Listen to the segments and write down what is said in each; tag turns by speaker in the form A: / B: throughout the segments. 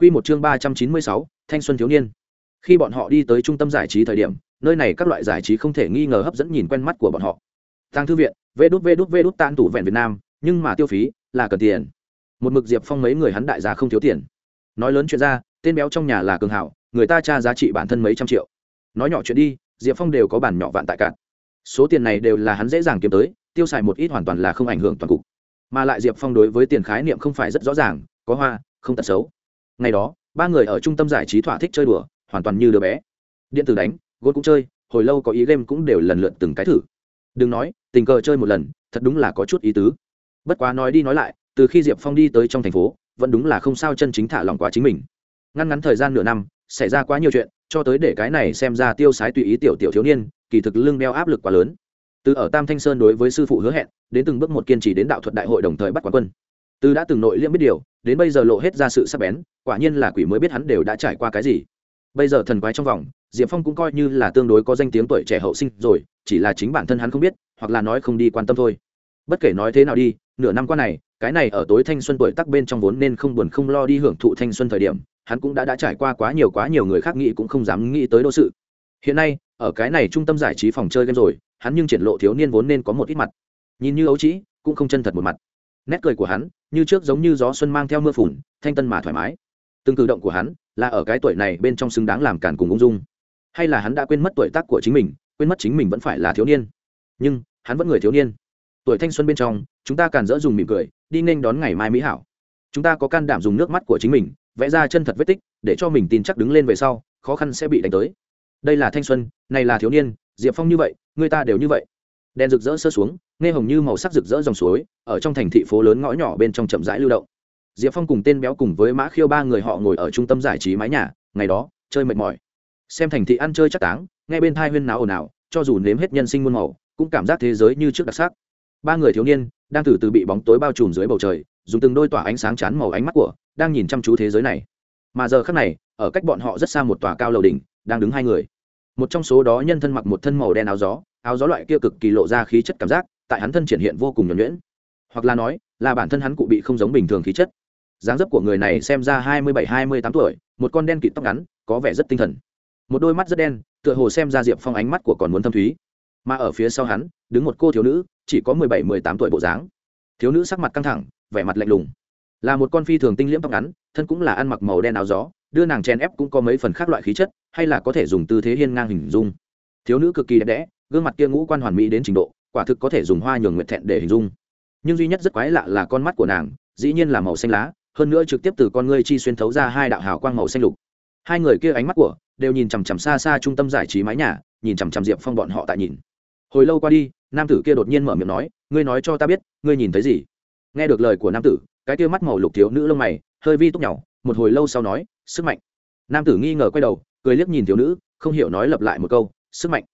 A: Quy một chương ba trăm chín mươi sáu, thanh xuân thiếu niên. Khi bọn họ đi tới trung tâm giải trí thời điểm, nơi này các loại giải trí không thể nghi ngờ hấp dẫn nhìn quen mắt của bọn họ. Tang thư viện, vê đút vê đút vê đút tan tủ vẹn Việt Nam, nhưng mà tiêu phí là cần tiền. Một mực Diệp Phong mấy người hắn đại gia không thiếu tiền. Nói lớn chuyện ra, tên béo trong nhà là cường hảo, người ta tra giá trị bản thân mấy trăm triệu. Nói nhỏ chuyện đi, Diệp Phong đều có bản nhỏ vạn tại cạn. Số tiền này đều là hắn dễ dàng kiếm tới, tiêu xài một ít hoàn toàn là không ảnh hưởng toàn cục. Mà lại Diệp Phong đối với tiền khái niệm không phải rất rõ ràng, có hoa, không tật xấu ngày đó, ba người ở trung tâm giải trí thỏa thích chơi đùa, hoàn toàn như đứa bé. Điện tử đánh, gôn cũng chơi, hồi lâu có ý game cũng đều lần lượt từng cái thử. Đừng nói, tình cờ chơi một lần, thật đúng là có chút ý tứ. Bất quá nói đi nói lại, từ khi diệp phong đi tới trong thành phố, vẫn đúng là không sao chân chính thả lòng quá chính mình. Ngăn ngắn thời gian nửa năm, xảy ra quá nhiều chuyện, cho tới để cái này xem ra tiêu sái tùy ý tiểu tiểu thiếu niên, kỳ thực lưng đeo áp lực quá lớn. Từ ở tam thanh sơn đối với sư phụ hứa hẹn, đến từng bước một kiên trì đến đạo thuật đại hội đồng thời bắt quán quân từ đã từng nội liêm biết điều, đến bây giờ lộ hết ra sự sắc bén, quả nhiên là quỷ mới biết hắn đều đã trải qua cái gì. Bây giờ thần quái trong vòng, diệp phong cũng coi như là tương đối có danh tiếng tuổi trẻ hậu sinh rồi, chỉ là chính bản thân hắn không biết, hoặc là nói không đi quan tâm thôi. Bất kể nói thế nào đi, nửa năm qua này, cái này ở tối thanh xuân tuổi tắc bên trong vốn nên không buồn không lo đi hưởng thụ thanh xuân thời điểm, hắn cũng đã đã trải qua quá nhiều quá nhiều người khác nghĩ cũng không dám nghĩ tới đô sự. Hiện nay, ở cái này trung tâm giải trí phòng chơi game rồi, hắn nhưng triển lộ thiếu niên vốn nên có một ít mặt. Nhìn như ấu trĩ, cũng không chân thật một mặt nét cười của hắn, như trước giống như gió xuân mang theo mưa phùn, thanh tân mà thoải mái. Từng cử động của hắn là ở cái tuổi này bên trong xứng đáng làm cản cùng ung dung. Hay là hắn đã quên mất tuổi tác của chính mình, quên mất chính mình vẫn phải là thiếu niên. Nhưng, hắn vẫn người thiếu niên. Tuổi thanh xuân bên trong, chúng ta càn dỡ dùng mỉm cười, đi nên đón ngày mai mỹ hảo. Chúng ta có can đảm dùng nước mắt của chính mình, vẽ ra chân thật vết tích, để cho mình tin chắc đứng lên về sau, khó khăn sẽ bị đánh tới. Đây là thanh xuân, này là thiếu niên, diệp phong như vậy, người ta đều như vậy. Đèn rực rỡ sơ xuống nghe hồng như màu sắc rực rỡ dòng suối, ở trong thành thị phố lớn ngõ nhỏ bên trong chậm rãi lưu động. Diệp phong cùng tên béo cùng với mã khiêu ba người họ ngồi ở trung tâm giải trí mái nhà, ngày đó, chơi mệt mỏi. Xem thành thị ăn chơi chắc táng, nghe bên thai huyên náo ồn ào, cho dù nếm hết nhân sinh muôn màu, cũng cảm giác thế giới như trước đặc sắc. Ba người thiếu niên, đang từ từ bị bóng tối bao trùm dưới bầu trời, dùng từng đôi tỏa ánh sáng chán màu ánh mắt của, đang nhìn chăm chú thế giới này. Mà giờ khác này, ở cách bọn họ rất xa một tòa cao lầu đỉnh, đang đứng hai người. Một trong số đó nhân thân mặc một thân màu đen áo gió áo gió loại kia cực kỳ lộ ra khí chất cảm giác tại hắn thân triển hiện vô cùng nhuẩn nhuyễn. Hoặc là nói, là bản thân hắn cụ bị không giống bình thường khí chất. Dáng dấp của người này xem ra hai mươi bảy, hai mươi tám tuổi, một con đen kịt tóc ngắn, có vẻ rất tinh thần. Một đôi mắt rất đen, tựa hồ xem ra diệp phong ánh mắt của còn muốn thâm thúy. Mà ở phía sau hắn, đứng một cô thiếu nữ, chỉ có mười bảy, mười tám tuổi bộ dáng. Thiếu nữ sắc mặt căng thẳng, vẻ mặt lạnh lùng. Là một con phi thường tinh liễm tóc ngắn, thân cũng là ăn mặc màu đen áo gió, đưa nàng chen ép cũng có mấy phần khác loại khí chất, hay là có thể dùng tư thế hiên ngang hình dung. Thiếu nữ cực kỳ đẹp đẽ, gương mặt kia ngũ quan hoàn mỹ đến trình độ quả thực có thể dùng hoa nhường nguyệt thẹn để hình dung. Nhưng duy nhất rất quái lạ là con mắt của nàng, dĩ nhiên là màu xanh lá, hơn nữa trực tiếp từ con ngươi chi xuyên thấu ra hai đạo hào quang màu xanh lục. Hai người kia ánh mắt của, đều nhìn chằm chằm xa xa trung tâm giải trí mái nhà, nhìn chằm chằm diệp phong bọn họ tại nhìn. Hồi lâu qua đi, nam tử kia đột nhiên mở miệng nói, ngươi nói cho ta biết, ngươi nhìn thấy gì? Nghe được lời của nam tử, cái kia mắt màu lục thiếu nữ lông mày, hơi vi túc nhỏ một hồi lâu sau nói, sức mạnh. Nam tử nghi ngờ quay đầu, cười liếc nhìn thiếu nữ, không hiểu nói lặp lại một câu, sức mạnh.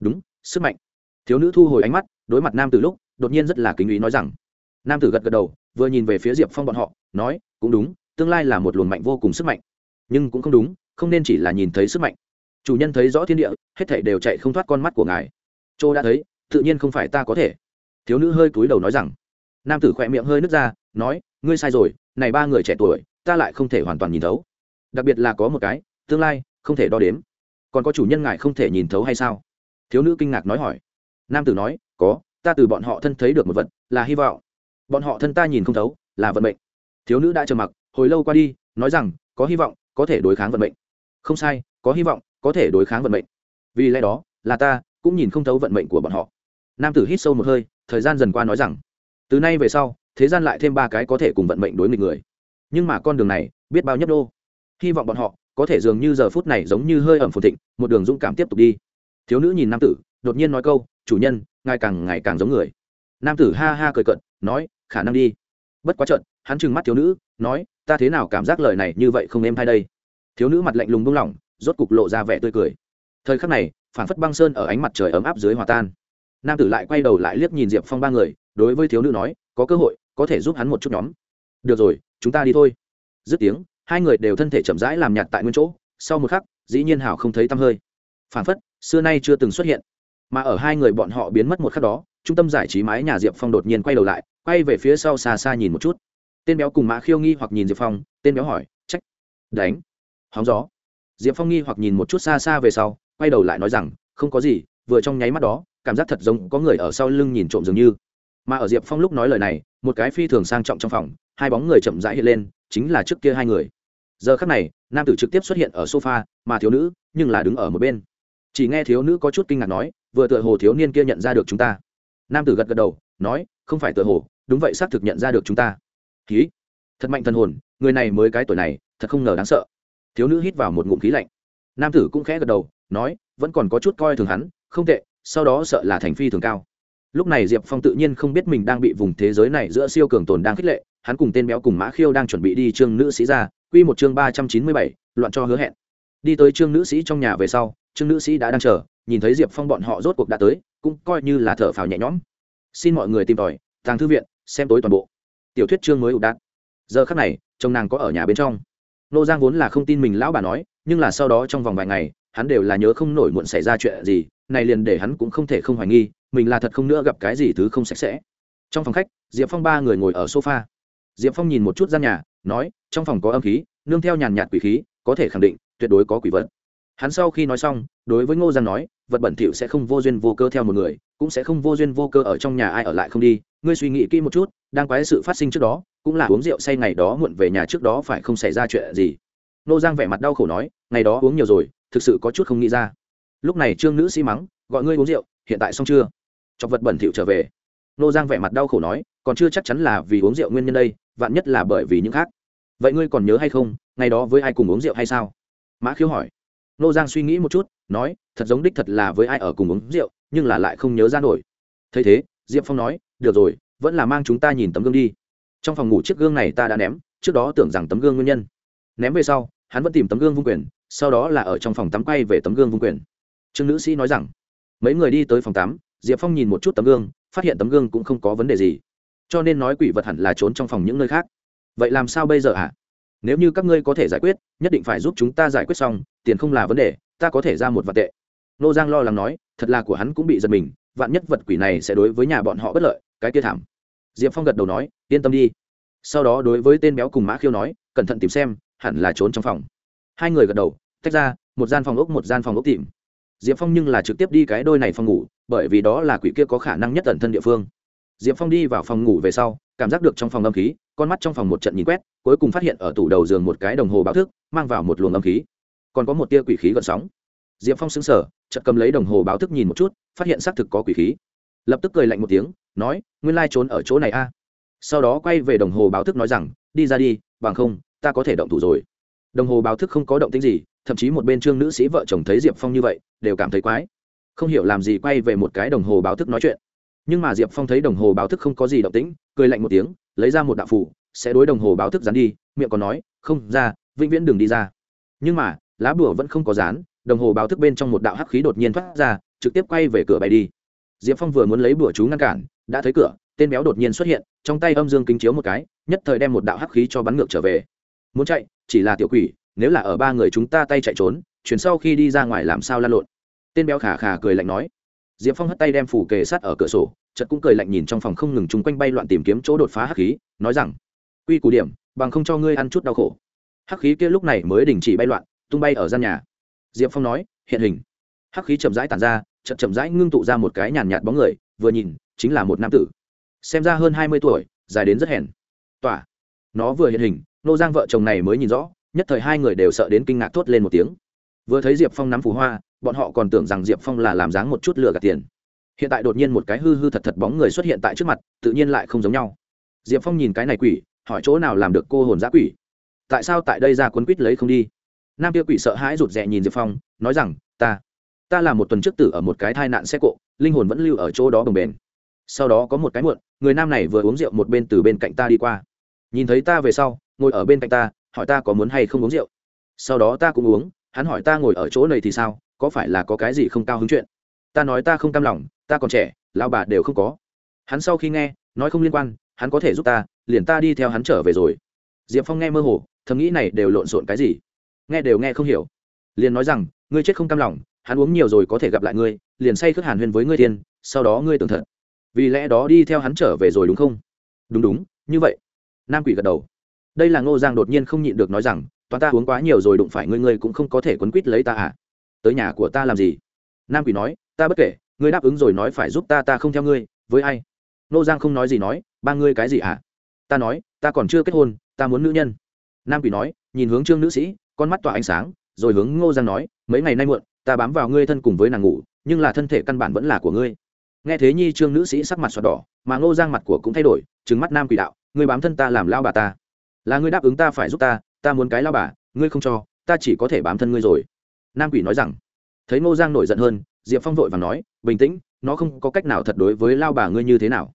A: Đúng, sức mạnh thiếu nữ thu hồi ánh mắt, đối mặt nam tử lúc, đột nhiên rất là kính ý nói rằng, nam tử gật gật đầu, vừa nhìn về phía diệp phong bọn họ, nói, cũng đúng, tương lai là một luồng mạnh vô cùng sức mạnh. Nhưng cũng không đúng, không nên chỉ là nhìn thấy sức mạnh. Chủ nhân thấy rõ thiên địa, hết thảy đều chạy không thoát con mắt của ngài. Châu đã thấy, tự nhiên không phải ta có thể. Thiếu nữ hơi cúi đầu nói rằng, nam tử khỏe miệng hơi nứt ra, nói, ngươi sai rồi, này ba người trẻ tuổi, ta lại không thể hoàn toàn nhìn thấu. Đặc biệt là có một cái, tương lai, không thể đo đếm. Còn có chủ nhân ngài không thể nhìn thấu hay sao? Thiếu nữ kinh ngạc nói hỏi nam tử nói, có, ta từ bọn họ thân thấy được một vật, là hy vọng. Bọn họ thân ta nhìn không thấu, là vận mệnh. Thiếu nữ đã trầm mặc, hồi lâu qua đi, nói rằng, có hy vọng, có thể đối kháng vận mệnh. Không sai, có hy vọng, có thể đối kháng vận mệnh. Vì lẽ đó, là ta cũng nhìn không thấu vận mệnh của bọn họ. Nam tử hít sâu một hơi, thời gian dần qua nói rằng, từ nay về sau, thế gian lại thêm ba cái có thể cùng vận mệnh đối nghịch người. Nhưng mà con đường này, biết bao nhấp đô hy vọng bọn họ có thể dường như giờ phút này giống như hơi ẩm phồn thịnh, một đường dũng cảm tiếp tục đi. Thiếu nữ nhìn nam tử, đột nhiên nói câu chủ nhân, ngài càng ngày càng giống người. Nam tử ha ha cười cận nói, khả năng đi. Bất quá trận hắn trừng mắt thiếu nữ, nói, ta thế nào cảm giác lời này như vậy không êm hay đây? Thiếu nữ mặt lạnh lùng buông lỏng, rốt cục lộ ra vẻ tươi cười. Thời khắc này, phản phất băng sơn ở ánh mặt trời ấm áp dưới hòa tan. Nam tử lại quay đầu lại liếc nhìn diệp phong ba người, đối với thiếu nữ nói, có cơ hội, có thể giúp hắn một chút nhóm. Được rồi, chúng ta đi thôi. Dứt tiếng, hai người đều thân thể chậm rãi làm nhạt tại nguyên chỗ, sau một khắc, dĩ nhiên hảo không thấy tăm hơi. Phản phất, xưa nay chưa từng xuất hiện mà ở hai người bọn họ biến mất một khắc đó, trung tâm giải trí mái nhà diệp phong đột nhiên quay đầu lại, quay về phía sau xa xa nhìn một chút. Tên béo cùng mã khiêu nghi hoặc nhìn diệp phong, tên béo hỏi, trách, đánh, hóng gió. Diệp phong nghi hoặc nhìn một chút xa xa về sau, quay đầu lại nói rằng, không có gì, vừa trong nháy mắt đó, cảm giác thật giống có người ở sau lưng nhìn trộm dường như. Mà ở diệp phong lúc nói lời này, một cái phi thường sang trọng trong phòng, hai bóng người chậm rãi hiện lên, chính là trước kia hai người. Giờ khắc này, nam tử trực tiếp xuất hiện ở sofa, mà thiếu nữ, nhưng là đứng ở một bên. Chỉ nghe thiếu nữ có chút kinh ngạc nói vừa tựa hồ thiếu niên kia nhận ra được chúng ta. Nam tử gật gật đầu, nói, không phải tựa hồ, đúng vậy, xác thực nhận ra được chúng ta. Khí. Thật mạnh thân hồn, người này mới cái tuổi này, thật không ngờ đáng sợ. Thiếu nữ hít vào một ngụm khí lạnh. Nam tử cũng khẽ gật đầu, nói, vẫn còn có chút coi thường hắn, không tệ, sau đó sợ là thành phi thường cao. Lúc này diệp phong tự nhiên không biết mình đang bị vùng thế giới này giữa siêu cường tồn đang khích lệ, hắn cùng tên béo cùng mã khiêu đang chuẩn bị đi trương nữ sĩ ra q một chương ba trăm chín mươi bảy, loạn cho hứa hẹn. Đi tới trương nữ sĩ trong nhà về sau, trương nữ sĩ đã đang chờ nhìn thấy diệp phong bọn họ rốt cuộc đã tới, cũng coi như là thở phào nhẹ nhõm. Xin mọi người tìm tòi, tàng thư viện, xem tối toàn bộ. Tiểu thuyết chương mới ụ đạn giờ khắc này, chồng nàng có ở nhà bên trong. Nô giang vốn là không tin mình lão bà nói, nhưng là sau đó trong vòng vài ngày, hắn đều là nhớ không nổi muộn xảy ra chuyện gì, này liền để hắn cũng không thể không hoài nghi, mình là thật không nữa gặp cái gì thứ không sạch sẽ. Trong phòng khách, diệp phong ba người ngồi ở sofa. Diệp phong nhìn một chút gian nhà, nói, trong phòng có âm khí, nương theo nhàn nhạt quỷ khí, có thể khẳng định, tuyệt đối có quỷ vật hắn sau khi nói xong, đối với ngô giang nói, vật bẩn thỉu sẽ không vô duyên vô cơ theo một người, cũng sẽ không vô duyên vô cơ ở trong nhà ai ở lại không đi. Ngươi suy nghĩ kỹ một chút, đang quái sự phát sinh trước đó, cũng là uống rượu say ngày đó muộn về nhà trước đó phải không xảy ra chuyện gì? Ngô giang vẻ mặt đau khổ nói, ngày đó uống nhiều rồi, thực sự có chút không nghĩ ra. Lúc này trương nữ sĩ mắng, gọi ngươi uống rượu, hiện tại xong chưa? Cho vật bẩn thỉu trở về. Ngô giang vẻ mặt đau khổ nói, còn chưa chắc chắn là vì uống rượu nguyên nhân đây, vạn nhất là bởi vì những khác. Vậy ngươi còn nhớ hay không, ngày đó với ai cùng uống rượu hay sao? Mã khiếu hỏi nô giang suy nghĩ một chút, nói, thật giống đích thật là với ai ở cùng uống rượu, nhưng là lại không nhớ ra nổi. Thấy thế, diệp phong nói, được rồi, vẫn là mang chúng ta nhìn tấm gương đi. Trong phòng ngủ chiếc gương này ta đã ném, trước đó tưởng rằng tấm gương nguyên nhân. Ném về sau, hắn vẫn tìm tấm gương vung quyền, sau đó là ở trong phòng tắm quay về tấm gương vung quyền. Trương nữ sĩ nói rằng, mấy người đi tới phòng tắm, diệp phong nhìn một chút tấm gương, phát hiện tấm gương cũng không có vấn đề gì. Cho nên nói quỷ vật hẳn là trốn trong phòng những nơi khác. Vậy làm sao bây giờ ạ à? Nếu như các ngươi có thể giải quyết, nhất định phải giúp chúng ta giải quyết xong, tiền không là vấn đề, ta có thể ra một vật tệ. Nô giang lo lắng nói, thật là của hắn cũng bị giật mình, vạn nhất vật quỷ này sẽ đối với nhà bọn họ bất lợi, cái kia thảm. Diệp phong gật đầu nói, yên tâm đi. Sau đó đối với tên béo cùng mã khiêu nói, cẩn thận tìm xem, hẳn là trốn trong phòng. Hai người gật đầu, tách ra, một gian phòng ốc, một gian phòng ốc tìm. Diệp phong nhưng là trực tiếp đi cái đôi này phòng ngủ, bởi vì đó là quỷ kia có khả năng nhất tận thân địa phương. Diệp phong đi vào phòng ngủ về sau cảm giác được trong phòng âm khí, con mắt trong phòng một trận nhìn quét, cuối cùng phát hiện ở tủ đầu giường một cái đồng hồ báo thức, mang vào một luồng âm khí. Còn có một tia quỷ khí gợn sóng. Diệp phong xứng sở chợt cầm lấy đồng hồ báo thức nhìn một chút, phát hiện xác thực có quỷ khí. Lập tức cười lạnh một tiếng, nói, nguyên lai trốn ở chỗ này a. Sau đó quay về đồng hồ báo thức nói rằng, đi ra đi, bằng không, ta có thể động thủ rồi. Đồng hồ báo thức không có động tính gì, thậm chí một bên trương nữ sĩ vợ chồng thấy diệp phong như vậy, đều cảm thấy quái. Không hiểu làm gì quay về một cái đồng hồ báo thức nói chuyện nhưng mà diệp phong thấy đồng hồ báo thức không có gì động tĩnh, cười lạnh một tiếng, lấy ra một đạo phủ sẽ đối đồng hồ báo thức dán đi, miệng còn nói, không, ra, vĩnh viễn đừng đi ra. Nhưng mà, lá bùa vẫn không có dán, đồng hồ báo thức bên trong một đạo hắc khí đột nhiên thoát ra, trực tiếp quay về cửa bay đi. Diệp phong vừa muốn lấy bùa chú ngăn cản, đã thấy cửa, tên béo đột nhiên xuất hiện, trong tay âm dương kính chiếu một cái, nhất thời đem một đạo hắc khí cho bắn ngược trở về. Muốn chạy, chỉ là tiểu quỷ, nếu là ở ba người chúng ta tay chạy trốn, chuyển sau khi đi ra ngoài làm sao lan lộn? Tên béo khả khả cười lạnh nói diệp phong hất tay đem phủ kề sát ở cửa sổ chật cũng cười lạnh nhìn trong phòng không ngừng chung quanh bay loạn tìm kiếm chỗ đột phá hắc khí, nói rằng, quy củ điểm, bằng không cho ngươi ăn chút đau khổ. Hắc khí kia lúc này mới đình chỉ bay loạn, tung bay ở gian nhà. Diệp phong nói, hiện hình. Hắc khí chậm rãi tàn ra chậm chậm rãi ngưng tụ ra một cái nhàn nhạt bóng người, vừa nhìn, chính là một nam tử. Xem ra hơn hai mươi tuổi, dài đến rất hèn. Tỏa. Nó vừa hiện hình, nô giang vợ chồng này mới nhìn rõ, nhất thời hai người đều sợ đến kinh ngạc thốt lên một tiếng. Vừa thấy diệp phong nắm phù hoa bọn họ còn tưởng rằng diệp phong là làm dáng một chút lừa gạt tiền. Hiện tại đột nhiên một cái hư hư thật thật bóng người xuất hiện tại trước mặt, tự nhiên lại không giống nhau. Diệp phong nhìn cái này quỷ, hỏi chỗ nào làm được cô hồn giã quỷ? Tại sao tại đây ra cuốn quýt lấy không đi? Nam tiêu quỷ sợ hãi rụt rè nhìn diệp phong, nói rằng, ta ta là một tuần trước tử ở một cái tai nạn xe cộ, linh hồn vẫn lưu ở chỗ đó bồng bền sau đó có một cái muộn, người nam này vừa uống rượu một bên từ bên cạnh ta đi qua. Nhìn thấy ta về sau, ngồi ở bên cạnh ta, hỏi ta có muốn hay không uống rượu. Sau đó ta cũng uống hắn hỏi ta ngồi ở chỗ này thì sao, có phải là có cái gì không cao hứng chuyện? Ta nói ta không cam lòng, ta còn trẻ lao bà đều không có. Hắn sau khi nghe, nói không liên quan, hắn có thể giúp ta, liền ta đi theo hắn trở về rồi. Diệp phong nghe mơ hồ, thầm nghĩ này đều lộn xộn cái gì? Nghe đều nghe không hiểu. Liền nói rằng, ngươi chết không cam lòng, hắn uống nhiều rồi có thể gặp lại ngươi, liền say khước hàn huyên với ngươi tiên sau đó ngươi tưởng thật. Vì lẽ đó đi theo hắn trở về rồi đúng không? Đúng đúng, như vậy. Nam quỷ gật đầu đây là ngô giang đột nhiên không nhịn được nói rằng toàn ta uống quá nhiều rồi đụng phải ngươi ngươi cũng không có thể quấn quýt lấy ta à? Tới nhà của ta làm gì? Nam quỷ nói, ta bất kể, ngươi đáp ứng rồi nói phải giúp ta ta không theo ngươi, với ai? Ngô giang không nói gì nói, ba ngươi cái gì à? Ta nói, ta còn chưa kết hôn, ta muốn nữ nhân. Nam quỷ nói, nhìn hướng trương nữ sĩ, con mắt tỏa ánh sáng, rồi hướng ngô giang nói, mấy ngày nay muộn, ta bám vào ngươi thân cùng với nàng ngủ, nhưng là thân thể căn bản vẫn là của ngươi. Nghe thế nhi trương nữ sĩ sắc mặt xoạt đỏ, mà ngô giang mặt của cũng thay đổi trứng mắt nam quỷ đạo, ngươi bám thân ta làm lao bà ta là ngươi đáp ứng ta phải giúp ta ta muốn cái lao bà, ngươi không cho, ta chỉ có thể bám thân ngươi rồi. Nam quỷ nói rằng. Thấy ngô giang nổi giận hơn, diệp phong vội và nói, bình tĩnh, nó không có cách nào thật đối với lao bà ngươi như thế nào.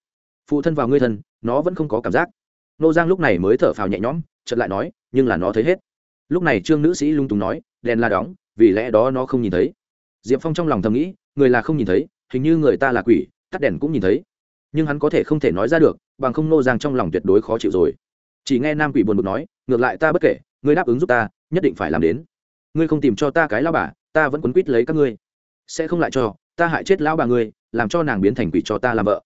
A: Phụ thân vào ngươi thân, nó vẫn không có cảm giác. Ngô giang lúc này mới thở phào nhẹ nhõm, chợt lại nói, nhưng là nó thấy hết. Lúc này trương nữ sĩ lung túng nói, đèn la đóng, vì lẽ đó nó không nhìn thấy. Diệp phong trong lòng thầm nghĩ, người là không nhìn thấy, hình như người ta là quỷ, tắt đèn cũng nhìn thấy. Nhưng hắn có thể không thể nói ra được, bằng không nô giang trong lòng tuyệt đối khó chịu rồi chỉ nghe nam quỷ buồn bực nói, ngược lại ta bất kể, ngươi đáp ứng giúp ta, nhất định phải làm đến. Ngươi không tìm cho ta cái lao bà, ta vẫn quấn quýt lấy các ngươi. Sẽ không lại cho, ta hại chết lão bà ngươi, làm cho nàng biến thành quỷ cho ta làm vợ.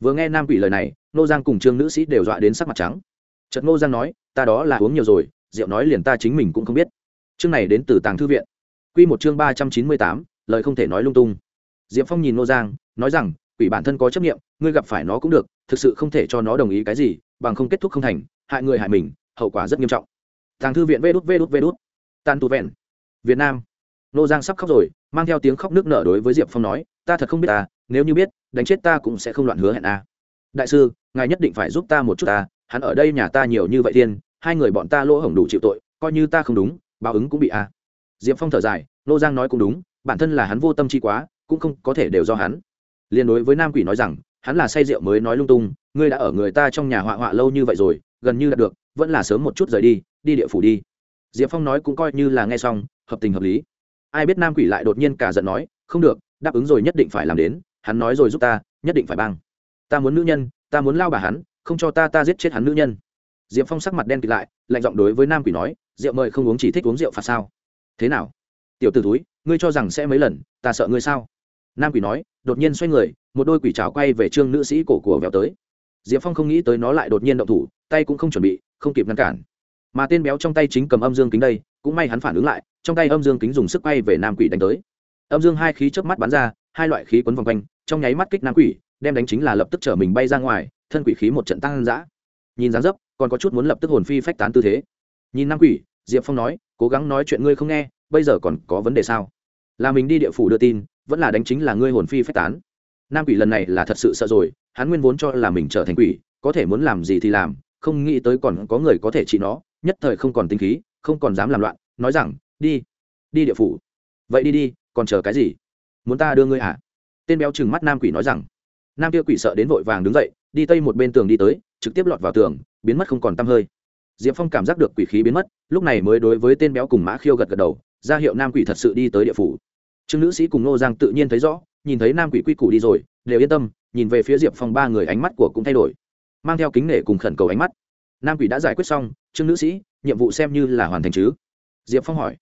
A: Vừa nghe nam quỷ lời này nô giang cùng trương nữ sĩ đều dọa đến sắc mặt trắng. Chợt nô giang nói, ta đó là uống nhiều rồi, rượu nói liền ta chính mình cũng không biết. Chương này đến từ tàng thư viện. Q một chương ba trăm chín mươi tám, lời không thể nói lung tung. Diệp phong nhìn nô giang, nói rằng, quỷ bản thân có chấp nghiệm ngươi gặp phải nó cũng được, thực sự không thể cho nó đồng ý cái gì bằng không kết thúc không thành, hại người hại mình, hậu quả rất nghiêm trọng. Tàng thư viện vê đút vê đút vê đút. Tan tu vẹn. Việt nam. Nô giang sắp khóc rồi, mang theo tiếng khóc nước nở đối với diệp phong nói, ta thật không biết ta, nếu như biết, đánh chết ta cũng sẽ không loạn hứa hẹn a. Đại sư, ngài nhất định phải giúp ta một chút ta, hắn ở đây nhà ta nhiều như vậy thiên, hai người bọn ta lỗ hổng đủ chịu tội, coi như ta không đúng, báo ứng cũng bị a. Diệp phong thở dài, nô giang nói cũng đúng, bản thân là hắn vô tâm chi quá, cũng không có thể đều do hắn. Liên đối với nam quỷ nói rằng, hắn là say rượu mới nói lung tung ngươi đã ở người ta trong nhà họa họa lâu như vậy rồi, gần như đã được, vẫn là sớm một chút rời đi đi địa phủ đi. Diệp phong nói cũng coi như là nghe xong, hợp tình hợp lý. Ai biết nam quỷ lại đột nhiên cả giận nói, không được, đáp ứng rồi nhất định phải làm đến, hắn nói rồi giúp ta, nhất định phải băng ta muốn nữ nhân, ta muốn lao bà hắn, không cho ta ta giết chết hắn nữ nhân. Diệp phong sắc mặt đen kịt lại, lạnh giọng đối với nam quỷ nói, rượu mời không uống chỉ thích uống rượu phạt sao? Thế nào? Tiểu t ử túi ngươi cho rằng sẽ mấy lần, ta sợ ngươi sao? Nam quỷ nói, đột nhiên xoay người, một đôi quỷ trào quay về trương nữ sĩ cổ của vèo tới diệp phong không nghĩ tới nó lại đột nhiên động thủ, tay cũng không chuẩn bị, không kịp ngăn cản. Mà tên béo trong tay chính cầm âm dương kính đây, cũng may hắn phản ứng lại, trong tay âm dương kính dùng sức bay về nam quỷ đánh tới. Âm dương hai khí chớp mắt bắn ra, hai loại khí quấn vòng quanh, trong nháy mắt kích nam quỷ, đem đánh chính là lập tức chở mình bay ra ngoài, thân quỷ khí một trận tăng dã. Nhìn dáng dấp, còn có chút muốn lập tức hồn phi phách tán tư thế. Nhìn nam quỷ, diệp phong nói, cố gắng nói chuyện ngươi không nghe, bây giờ còn có vấn đề sao? Là mình đi địa phủ đưa tin, vẫn là đánh chính là ngươi hồn phi phách tán nam quỷ lần này là thật sự sợ rồi, hắn nguyên vốn cho là mình trở thành quỷ, có thể muốn làm gì thì làm, không nghĩ tới còn có người có thể trị nó, nhất thời không còn tinh khí, không còn dám làm loạn, nói rằng, đi đi địa phủ. Vậy đi đi, còn chờ cái gì? Muốn ta đưa ngươi à? Tên béo chừng mắt nam quỷ nói rằng. Nam kia quỷ sợ đến vội vàng đứng dậy, đi tây một bên tường đi tới, trực tiếp lọt vào tường, biến mất không còn t hơi. Diệp phong cảm giác được quỷ khí biến mất, lúc này mới đối với tên béo cùng mã khiêu gật gật đầu, ra hiệu nam quỷ thật sự đi tới địa phủ. Trương nữ sĩ cùng nô giang tự nhiên thấy rõ nhìn thấy nam quỷ quy củ đi rồi, đều yên tâm, nhìn về phía diệp phong ba người ánh mắt của cũng thay đổi. Mang theo kính nể cùng khẩn cầu ánh mắt. Nam quỷ đã giải quyết xong, trương nữ sĩ, nhiệm vụ xem như là hoàn thành chứ? Diệp phong hỏi.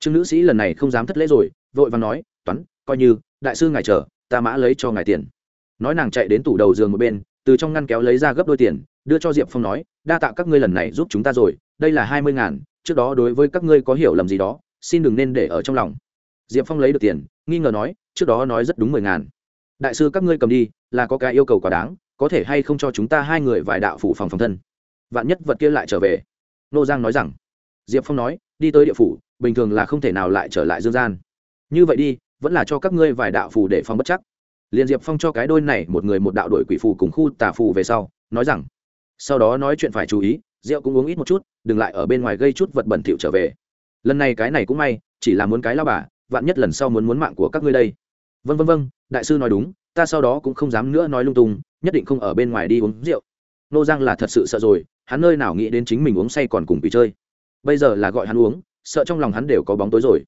A: Trương nữ sĩ lần này không dám thất lễ rồi, vội và nói, toán, coi như, đại sư ngài chờ, ta mã lấy cho ngài tiền. Nói nàng chạy đến tủ đầu giường một bên, từ trong ngăn kéo lấy ra gấp đôi tiền, đưa cho diệp phong nói, đa tạ các ngươi lần này giúp chúng ta rồi, đây là hai mươi ngàn, trước đó đối với các ngươi có hiểu lầm gì đó, xin đừng nên để ở trong lòng. Diệp phong lấy được tiền, nghi ngờ nói trước đó nói rất đúng mười ngàn. Đại sư các ngươi cầm đi, là có cái yêu cầu quá đáng, có thể hay không cho chúng ta hai người vài đạo phủ phòng phòng thân. Vạn nhất vật kia lại trở về. Nô giang nói rằng. Diệp phong nói, đi tới địa phủ, bình thường là không thể nào lại trở lại dương gian. Như vậy đi, vẫn là cho các ngươi vài đạo phủ để phòng bất chắc. Liền diệp phong cho cái đôi này một người một đạo đội quỷ phù cùng khu tà phù về sau, nói rằng. Sau đó nói chuyện phải chú ý, rượu cũng uống ít một chút, đừng lại ở bên ngoài gây chút vật bẩn thỉu trở về. Lần này cái này cũng may, chỉ là muốn cái lao bà, vạn nhất lần sau muốn muốn mạng của các ngươi đây vân vân vân đại sư nói đúng, ta sau đó cũng không dám nữa nói lung tung, nhất định không ở bên ngoài đi uống rượu. Nô giang là thật sự sợ rồi, hắn nơi nào nghĩ đến chính mình uống say còn cùng bị chơi. Bây giờ là gọi hắn uống, sợ trong lòng hắn đều có bóng tối rồi.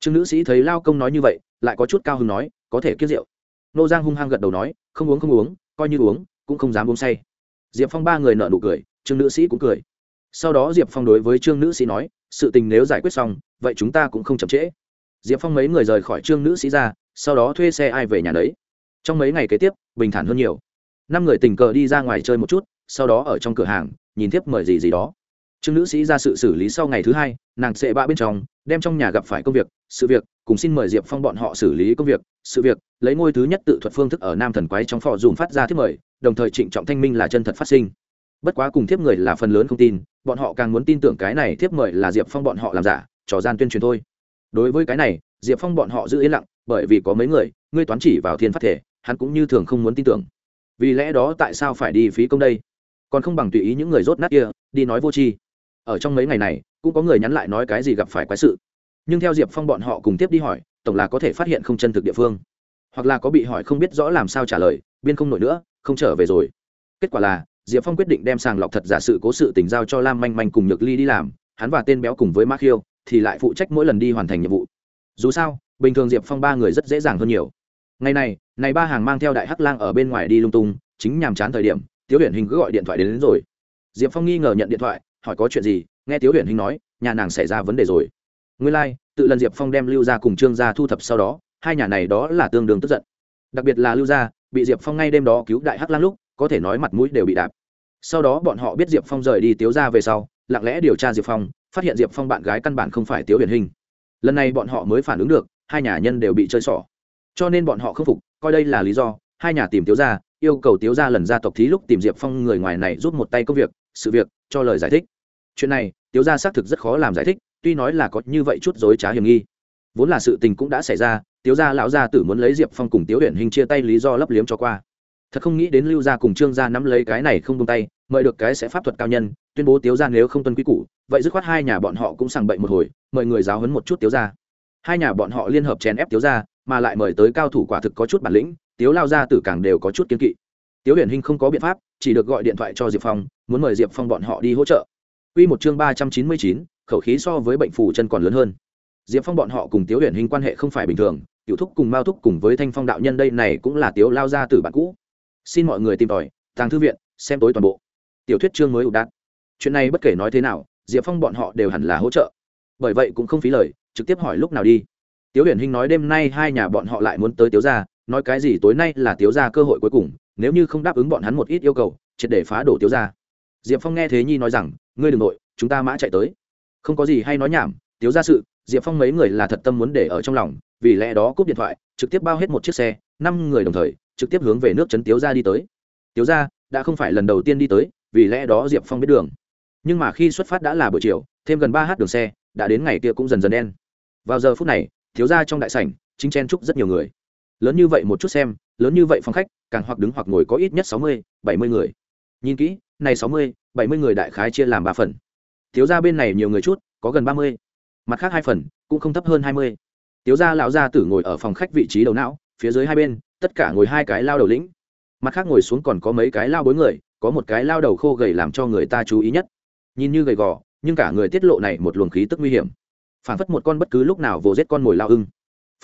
A: Trương nữ sĩ thấy lao công nói như vậy, lại có chút cao hứng nói, có thể kiết rượu. Nô giang hung hăng gật đầu nói, không uống không uống, coi như uống, cũng không dám uống say. Diệp phong ba người nợ nụ cười, trương nữ sĩ cũng cười. Sau đó diệp phong đối với trương nữ sĩ nói, sự tình nếu giải quyết xong, vậy chúng ta cũng không chậm trễ. Diệp phong mấy người rời khỏi trương nữ sĩ ra sau đó thuê xe ai về nhà đấy trong mấy ngày kế tiếp, bình thản hơn nhiều. Năm người tình cờ đi ra ngoài chơi một chút, sau đó ở trong cửa hàng, nhìn tiếp mời gì gì đó. Trương nữ sĩ ra sự xử lý sau ngày thứ hai, nàng sẽ bạ bên trong, đem trong nhà gặp phải công việc, sự việc, cùng xin mời diệp phong bọn họ xử lý công việc, sự việc, lấy ngôi thứ nhất tự thuật phương thức ở nam thần quái trong phò dùng phát ra thiết mời, đồng thời trịnh trọng thanh minh là chân thật phát sinh. Bất quá cùng thiếp người là phần lớn không tin, bọn họ càng muốn tin tưởng cái này thiếp mời là diệp phong bọn họ làm giả, trò gian tuyên truyền thôi. Đối với cái này, diệp phong bọn họ giữ yên lặng bởi vì có mấy người, ngươi toán chỉ vào thiên phát thể, hắn cũng như thường không muốn tin tưởng. Vì lẽ đó tại sao phải đi phí công đây? Còn không bằng tùy ý những người rốt nát kia, đi nói vô tri. Ở trong mấy ngày này, cũng có người nhắn lại nói cái gì gặp phải quái sự. Nhưng theo diệp phong bọn họ cùng tiếp đi hỏi, tổng là có thể phát hiện không chân thực địa phương. Hoặc là có bị hỏi không biết rõ làm sao trả lời, biên không nổi nữa, không trở về rồi. Kết quả là, diệp phong quyết định đem sàng lọc thật giả sự cố sự tình giao cho lam manh manh cùng nhược ly đi làm, hắn và tên béo cùng với mark hiêu thì lại phụ trách mỗi lần đi hoàn thành nhiệm vụ. Dù sao bình thường diệp phong ba người rất dễ dàng hơn nhiều ngày này này ba hàng mang theo đại hắc lang ở bên ngoài đi lung tung chính nhàm chán thời điểm tiếu huyền hình cứ gọi điện thoại đến, đến rồi diệp phong nghi ngờ nhận điện thoại hỏi có chuyện gì nghe tiếu huyền hình nói nhà nàng xảy ra vấn đề rồi nguyên lai、like, tự lần diệp phong đem lưu ra cùng trương gia thu thập sau đó hai nhà này đó là tương đương tức giận đặc biệt là lưu gia bị diệp phong ngay đêm đó cứu đại hắc lang lúc có thể nói mặt mũi đều bị đạp sau đó bọn họ biết diệp phong rời đi tiếu ra về sau lặng lẽ điều tra diệp phong phát hiện diệp phong bạn gái căn bản không phải tiếu huyền hình lần này bọn họ mới phản ứng được hai nhà nhân đều bị chơi xỏ. Cho nên bọn họ không phục coi đây là lý do hai nhà tìm tiếu gia, yêu cầu tiếu gia lần ra tộc thí lúc tìm diệp phong người ngoài này giúp một tay công việc sự việc cho lời giải thích. Chuyện này tiếu gia xác thực rất khó làm giải thích tuy nói là có như vậy chút dối trá hiểm nghi. Vốn là sự tình cũng đã xảy ra tiếu gia lão gia tử muốn lấy diệp phong cùng tiếu huyện hình chia tay lý do lấp liếm cho qua. Thật không nghĩ đến lưu gia cùng trương gia nắm lấy cái này không tung tay mời được cái sẽ pháp thuật cao nhân tuyên bố tiếu gia nếu không tuân quy củ vậy dứt khoát hai nhà bọn họ cũng sàng bậy một hồi mời người giáo hấn một chút tiếu gia hai nhà bọn họ liên hợp chèn ép tiếu gia, mà lại mời tới cao thủ quả thực có chút bản lĩnh, tiếu lao gia tử càng đều có chút kiên kỵ. Tiếu huyền hinh không có biện pháp, chỉ được gọi điện thoại cho diệp phong, muốn mời diệp phong bọn họ đi hỗ trợ. Quy một chương ba trăm chín mươi chín, khẩu khí so với bệnh phù chân còn lớn hơn. Diệp phong bọn họ cùng tiếu huyền hinh quan hệ không phải bình thường tiểu thúc cùng mao thúc cùng với thanh phong đạo nhân đây này cũng là tiếu lao gia tử bạn cũ. Xin mọi người tìm tòi, tàng thư viện, xem tối toàn bộ. Tiểu thuyết chương mới ủ đạn chuyện này bất kể nói thế nào, diệp phong bọn họ đều hẳn là hỗ trợ. Bởi vậy cũng không phí lời trực tiếp hỏi lúc nào đi. Tiếu huyền hinh nói đêm nay hai nhà bọn họ lại muốn tới tiếu gia, nói cái gì tối nay là tiếu gia cơ hội cuối cùng nếu như không đáp ứng bọn hắn một ít yêu cầu triệt để phá đổ tiếu gia. diệp phong nghe thế nhi nói rằng ngươi đ ừ n g nội chúng ta mã chạy tới. Không có gì hay nói nhảm tiếu ra sự diệp phong mấy người là thật tâm muốn để ở trong lòng vì lẽ đó cúp điện thoại trực tiếp bao hết một chiếc xe năm người đồng thời trực tiếp hướng về nước trấn tiếu ra đi tới. Tiếu ra đã không phải lần đầu tiên đi tới vì lẽ đó diệp phong biết đường. Nhưng mà khi xuất phát đã là buổi chiều thêm gần ba h đường xe đã đến ngày kia cũng dần dần đen vào giờ phút này, thiếu ra trong đại sảnh, chính chen chúc rất nhiều người. Lớn như vậy một chút xem, lớn như vậy phòng khách, càng hoặc đứng hoặc ngồi có ít nhất sáu mươi, bảy mươi người. Nhìn kỹ, này sáu mươi, bảy mươi người đại khái chia làm ba phần. Thiếu ra bên này nhiều người chút, có gần ba mươi. Mặt khác hai phần, cũng không thấp hơn hai mươi. Tiếu gia lão gia tử ngồi ở phòng khách vị trí đầu não, phía dưới hai bên, tất cả ngồi hai cái lao đầu lĩnh. Mặt khác ngồi xuống còn có mấy cái lao bối người, có một cái lao đầu khô gầy làm cho người ta chú ý nhất. Nhìn như gầy gò, nhưng cả người tiết lộ này một luồng khí tức nguy hiểm phản phất một con bất cứ lúc nào vồ giết con mồi lao ưng.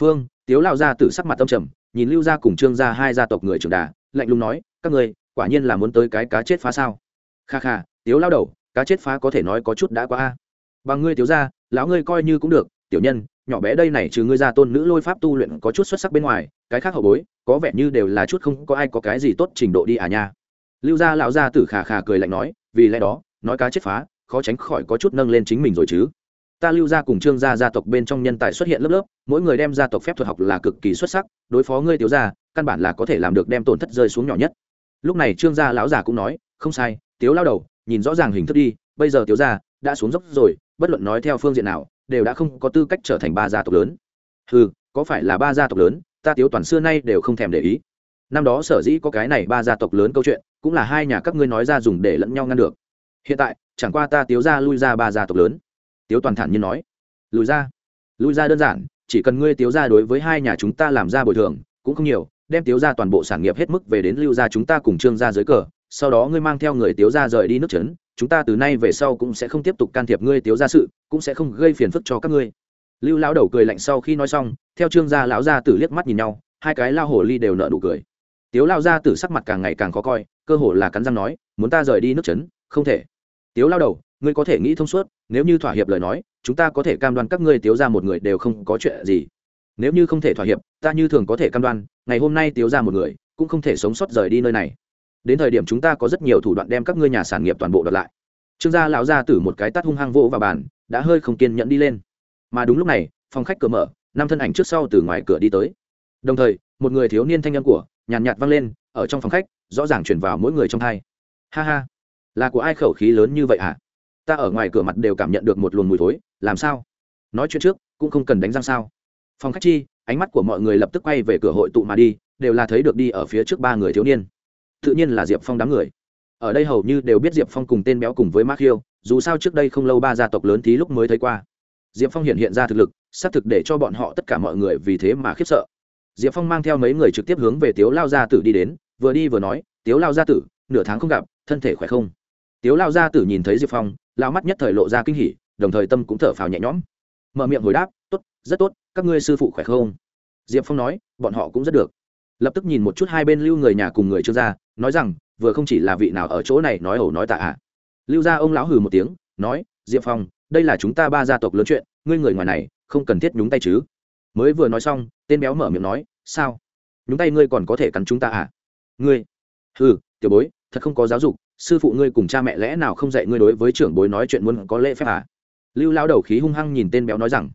A: Phương, tiếu lao gia tử sắc mặt tâm trầm, nhìn lưu gia cùng trương gia hai gia tộc người trưởng đà, lạnh lùng nói, các người quả nhiên là muốn tới cái cá chết phá sao? Kha kha, tiếu lao đầu, cá chết phá có thể nói có chút đã quá a. Bằng ngươi, tiếu gia, lão ngươi coi như cũng được, tiểu nhân, nhỏ bé đây này trừ ngươi ra tôn nữ lôi pháp tu luyện có chút xuất sắc bên ngoài, cái khác hậu bối, có vẻ như đều là chút không có ai có cái gì tốt trình độ đi à nha. Lưu gia lão gia tử khà khà cười lạnh nói, vì lẽ đó, nói cá chết phá, khó tránh khỏi có chút nâng lên chính mình rồi chứ ta lưu gia cùng trương gia gia tộc bên trong nhân tài xuất hiện lớp lớp, mỗi người đem gia tộc phép thuật học là cực kỳ xuất sắc, đối phó ngươi tiểu gia, căn bản là có thể làm được đem tổn thất rơi xuống nhỏ nhất. Lúc này trương gia lão già cũng nói, không sai, tiếu lao đầu, nhìn rõ ràng hình thức đi, bây giờ tiếu gia đã xuống dốc rồi, bất luận nói theo phương diện nào, đều đã không có tư cách trở thành ba gia tộc lớn. Ừ có phải là ba gia tộc lớn, ta tiếu toàn xưa nay đều không thèm để ý. Năm đó sở dĩ có cái này ba gia tộc lớn câu chuyện, cũng là hai nhà các ngươi nói ra dùng để lẫn nhau ngăn được. Hiện tại, chẳng qua ta tiếu ra lui ra ba gia tộc lớn tiếu toàn thản nhiên nói. Lùi ra. Lùi ra đơn giản, chỉ cần ngươi tiếu ra đối với hai nhà chúng ta làm ra bồi thường, cũng không nhiều, đem tiếu ra toàn bộ sản nghiệp hết mức về đến lưu ra chúng ta cùng trương ra dưới cờ, sau đó ngươi mang theo người tiếu ra rời đi nước trấn chúng ta từ nay về sau cũng sẽ không tiếp tục can thiệp ngươi tiếu ra sự, cũng sẽ không gây phiền phức cho các ngươi. Lưu lão đầu cười lạnh sau khi nói xong, theo trương gia lão gia tử liếc mắt nhìn nhau, hai cái lao hồ ly đều nợ nụ cười. Tiếu lao gia tử sắc mặt càng ngày càng khó coi, cơ hồ là cắn răng nói, muốn ta rời đi nước chấn? Không thể tiếu lao đầu, ngươi có thể nghĩ thông suốt, nếu như thỏa hiệp lời nói, chúng ta có thể cam đoan các ngươi tiếu ra một người đều không có chuyện gì. Nếu như không thể thỏa hiệp, ta như thường có thể cam đoan, ngày hôm nay tiếu ra một người, cũng không thể sống sót rời đi nơi này. Đến thời điểm chúng ta có rất nhiều thủ đoạn đem các ngươi nhà sản nghiệp toàn bộ đợt lại. Trương gia lão gia tử một cái tắt hung hăng vỗ vào bàn, đã hơi không kiên nhẫn đi lên. Mà đúng lúc này, phòng khách cửa mở, năm thân ảnh trước sau từ ngoài cửa đi tới. Đồng thời, một người thiếu niên thanh nhân của nhàn nhạt vang lên, ở trong phòng khách, rõ ràng chuyển vào mỗi người trong thai ha ha là của ai khẩu khí lớn như vậy hả? Ta ở ngoài cửa mặt đều cảm nhận được một luồng mùi thối, làm sao? Nói chuyện trước, cũng không cần đánh răng sao? Phòng khách chi, ánh mắt của mọi người lập tức quay về cửa hội tụ mà đi, đều là thấy được đi ở phía trước ba người thiếu niên. Tự nhiên là diệp phong đám người. Ở đây hầu như đều biết diệp phong cùng tên béo cùng với mark hiêu dù sao trước đây không lâu ba gia tộc lớn tí lúc mới thấy qua. Diệp phong hiện hiện ra thực lực, xác thực để cho bọn họ tất cả mọi người vì thế mà khiếp sợ. Diệp phong mang theo mấy người trực tiếp hướng về tiếu lao gia tử đi đến, vừa đi vừa nói, tiếu lao gia tử, nửa tháng không gặp, thân thể khỏe không? Tiếu lao gia tử nhìn thấy diệp phong lao mắt nhất thời lộ ra kinh hỉ, đồng thời tâm cũng thở phào nhẹ nhõm. Mở miệng hồi đáp, tốt, rất tốt, các ngươi sư phụ khỏe không? Diệp phong nói, bọn họ cũng rất được. Lập tức nhìn một chút hai bên lưu người nhà cùng người trương gia nói rằng, vừa không chỉ là vị nào ở chỗ này nói ẩu nói tạ ạ. À. lưu gia ông lão hừ một tiếng, nói, diệp phong, đây là chúng ta ba gia tộc lớn chuyện, ngươi người ngoài này, không cần thiết nhúng tay chứ. Mới vừa nói xong, tên béo mở miệng nói, sao? Nhúng tay ngươi còn có thể cắn chúng ta à? Ngươi? Hừ, tiểu bối, thật không có giáo dục sư phụ ngươi cùng cha mẹ lẽ nào không dạy ngươi đối với trưởng bối nói chuyện muốn có lễ phép à? Lưu lao đầu khí hung hăng nhìn tên béo nói rằng.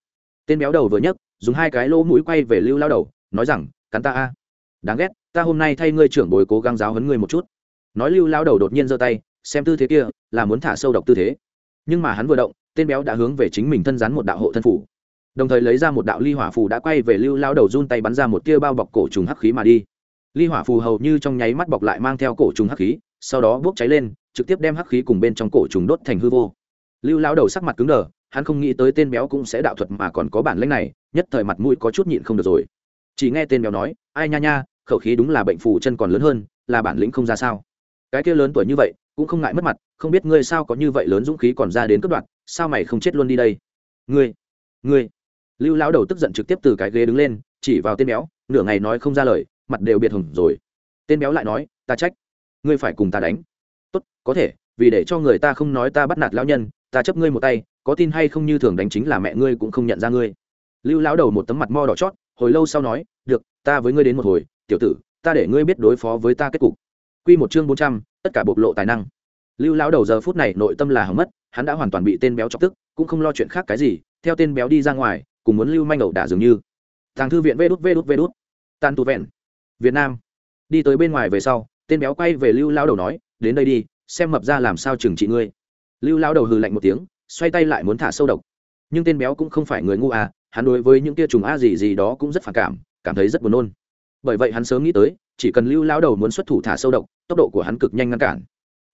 A: Tên béo đầu vừa nhấc, dùng hai cái lỗ mũi quay về lưu lao đầu, nói rằng, cắn ta a. Đáng ghét, ta hôm nay thay ngươi trưởng bối cố gắng giáo hấn ngươi một chút. Nói lưu lao đầu đột nhiên giơ tay, xem tư thế kia, là muốn thả sâu độc tư thế. Nhưng mà hắn vừa động, tên béo đã hướng về chính mình thân rắn một đạo hộ thân phủ. Đồng thời lấy ra một đạo ly hỏa phù đã quay về lưu lao đầu run tay bắn ra một tia bao bọc cổ trùng hắc khí mà đi. Ly hỏa phù hầu như trong nháy mắt bọc lại mang theo cổ trùng hắc khí sau đó bốc cháy lên, trực tiếp đem hắc khí cùng bên trong cổ trùng đốt thành hư vô. Lưu lao đầu sắc mặt cứng đờ, hắn không nghĩ tới tên béo cũng sẽ đạo thuật mà còn có bản lĩnh này, nhất thời mặt mũi có chút nhịn không được rồi. Chỉ nghe tên béo nói, ai nha nha, khẩu khí đúng là bệnh phù chân còn lớn hơn, là bản lĩnh không ra sao? Cái kia lớn tuổi như vậy, cũng không ngại mất mặt, không biết ngươi sao có như vậy lớn dũng khí còn ra đến cướp đoạt sao mày không chết luôn đi đây? Ngươi ngươi. Lưu lão đầu tức giận trực tiếp từ cái ghế đứng lên, chỉ vào tên béo, nửa ngày nói không ra lời, mặt đều biệt hùng rồi. Tên béo lại nói, ta trách ngươi phải cùng ta đánh. Tốt, có thể, vì để cho người ta không nói ta bắt nạt lão nhân, ta chấp ngươi một tay, có tin hay không như thường đánh chính là mẹ ngươi cũng không nhận ra ngươi. Lưu lão đầu một tấm mặt mo đỏ chót, hồi lâu sau nói, được, ta với ngươi đến một hồi, tiểu tử, ta để ngươi biết đối phó với ta kết cục. Quy một chương bốn trăm, tất cả bộc lộ tài năng. Lưu lão đầu giờ phút này nội tâm là hỏng mất, hắn đã hoàn toàn bị tên béo chọc tức, cũng không lo chuyện khác cái gì, theo tên béo đi ra ngoài, cùng muốn lưu manh ẩu đả dường như. Tàng thư viện vê đút vê đút vê đút. Tan tu vẹn. Việt nam. Đi tới bên ngoài về sau tên béo quay về lưu lão đầu nói, đến đây đi, xem mập ra làm sao trừng trị ngươi. Lưu lão đầu hừ lạnh một tiếng, xoay tay lại muốn thả sâu độc. Nhưng tên béo cũng không phải người ngu à hắn đối với những tia trùng a gì gì đó cũng rất phản cảm cảm thấy rất buồn nôn. Bởi vậy hắn sớm nghĩ tới, chỉ cần lưu lão đầu muốn xuất thủ thả sâu độc, tốc độ của hắn cực nhanh ngăn cản.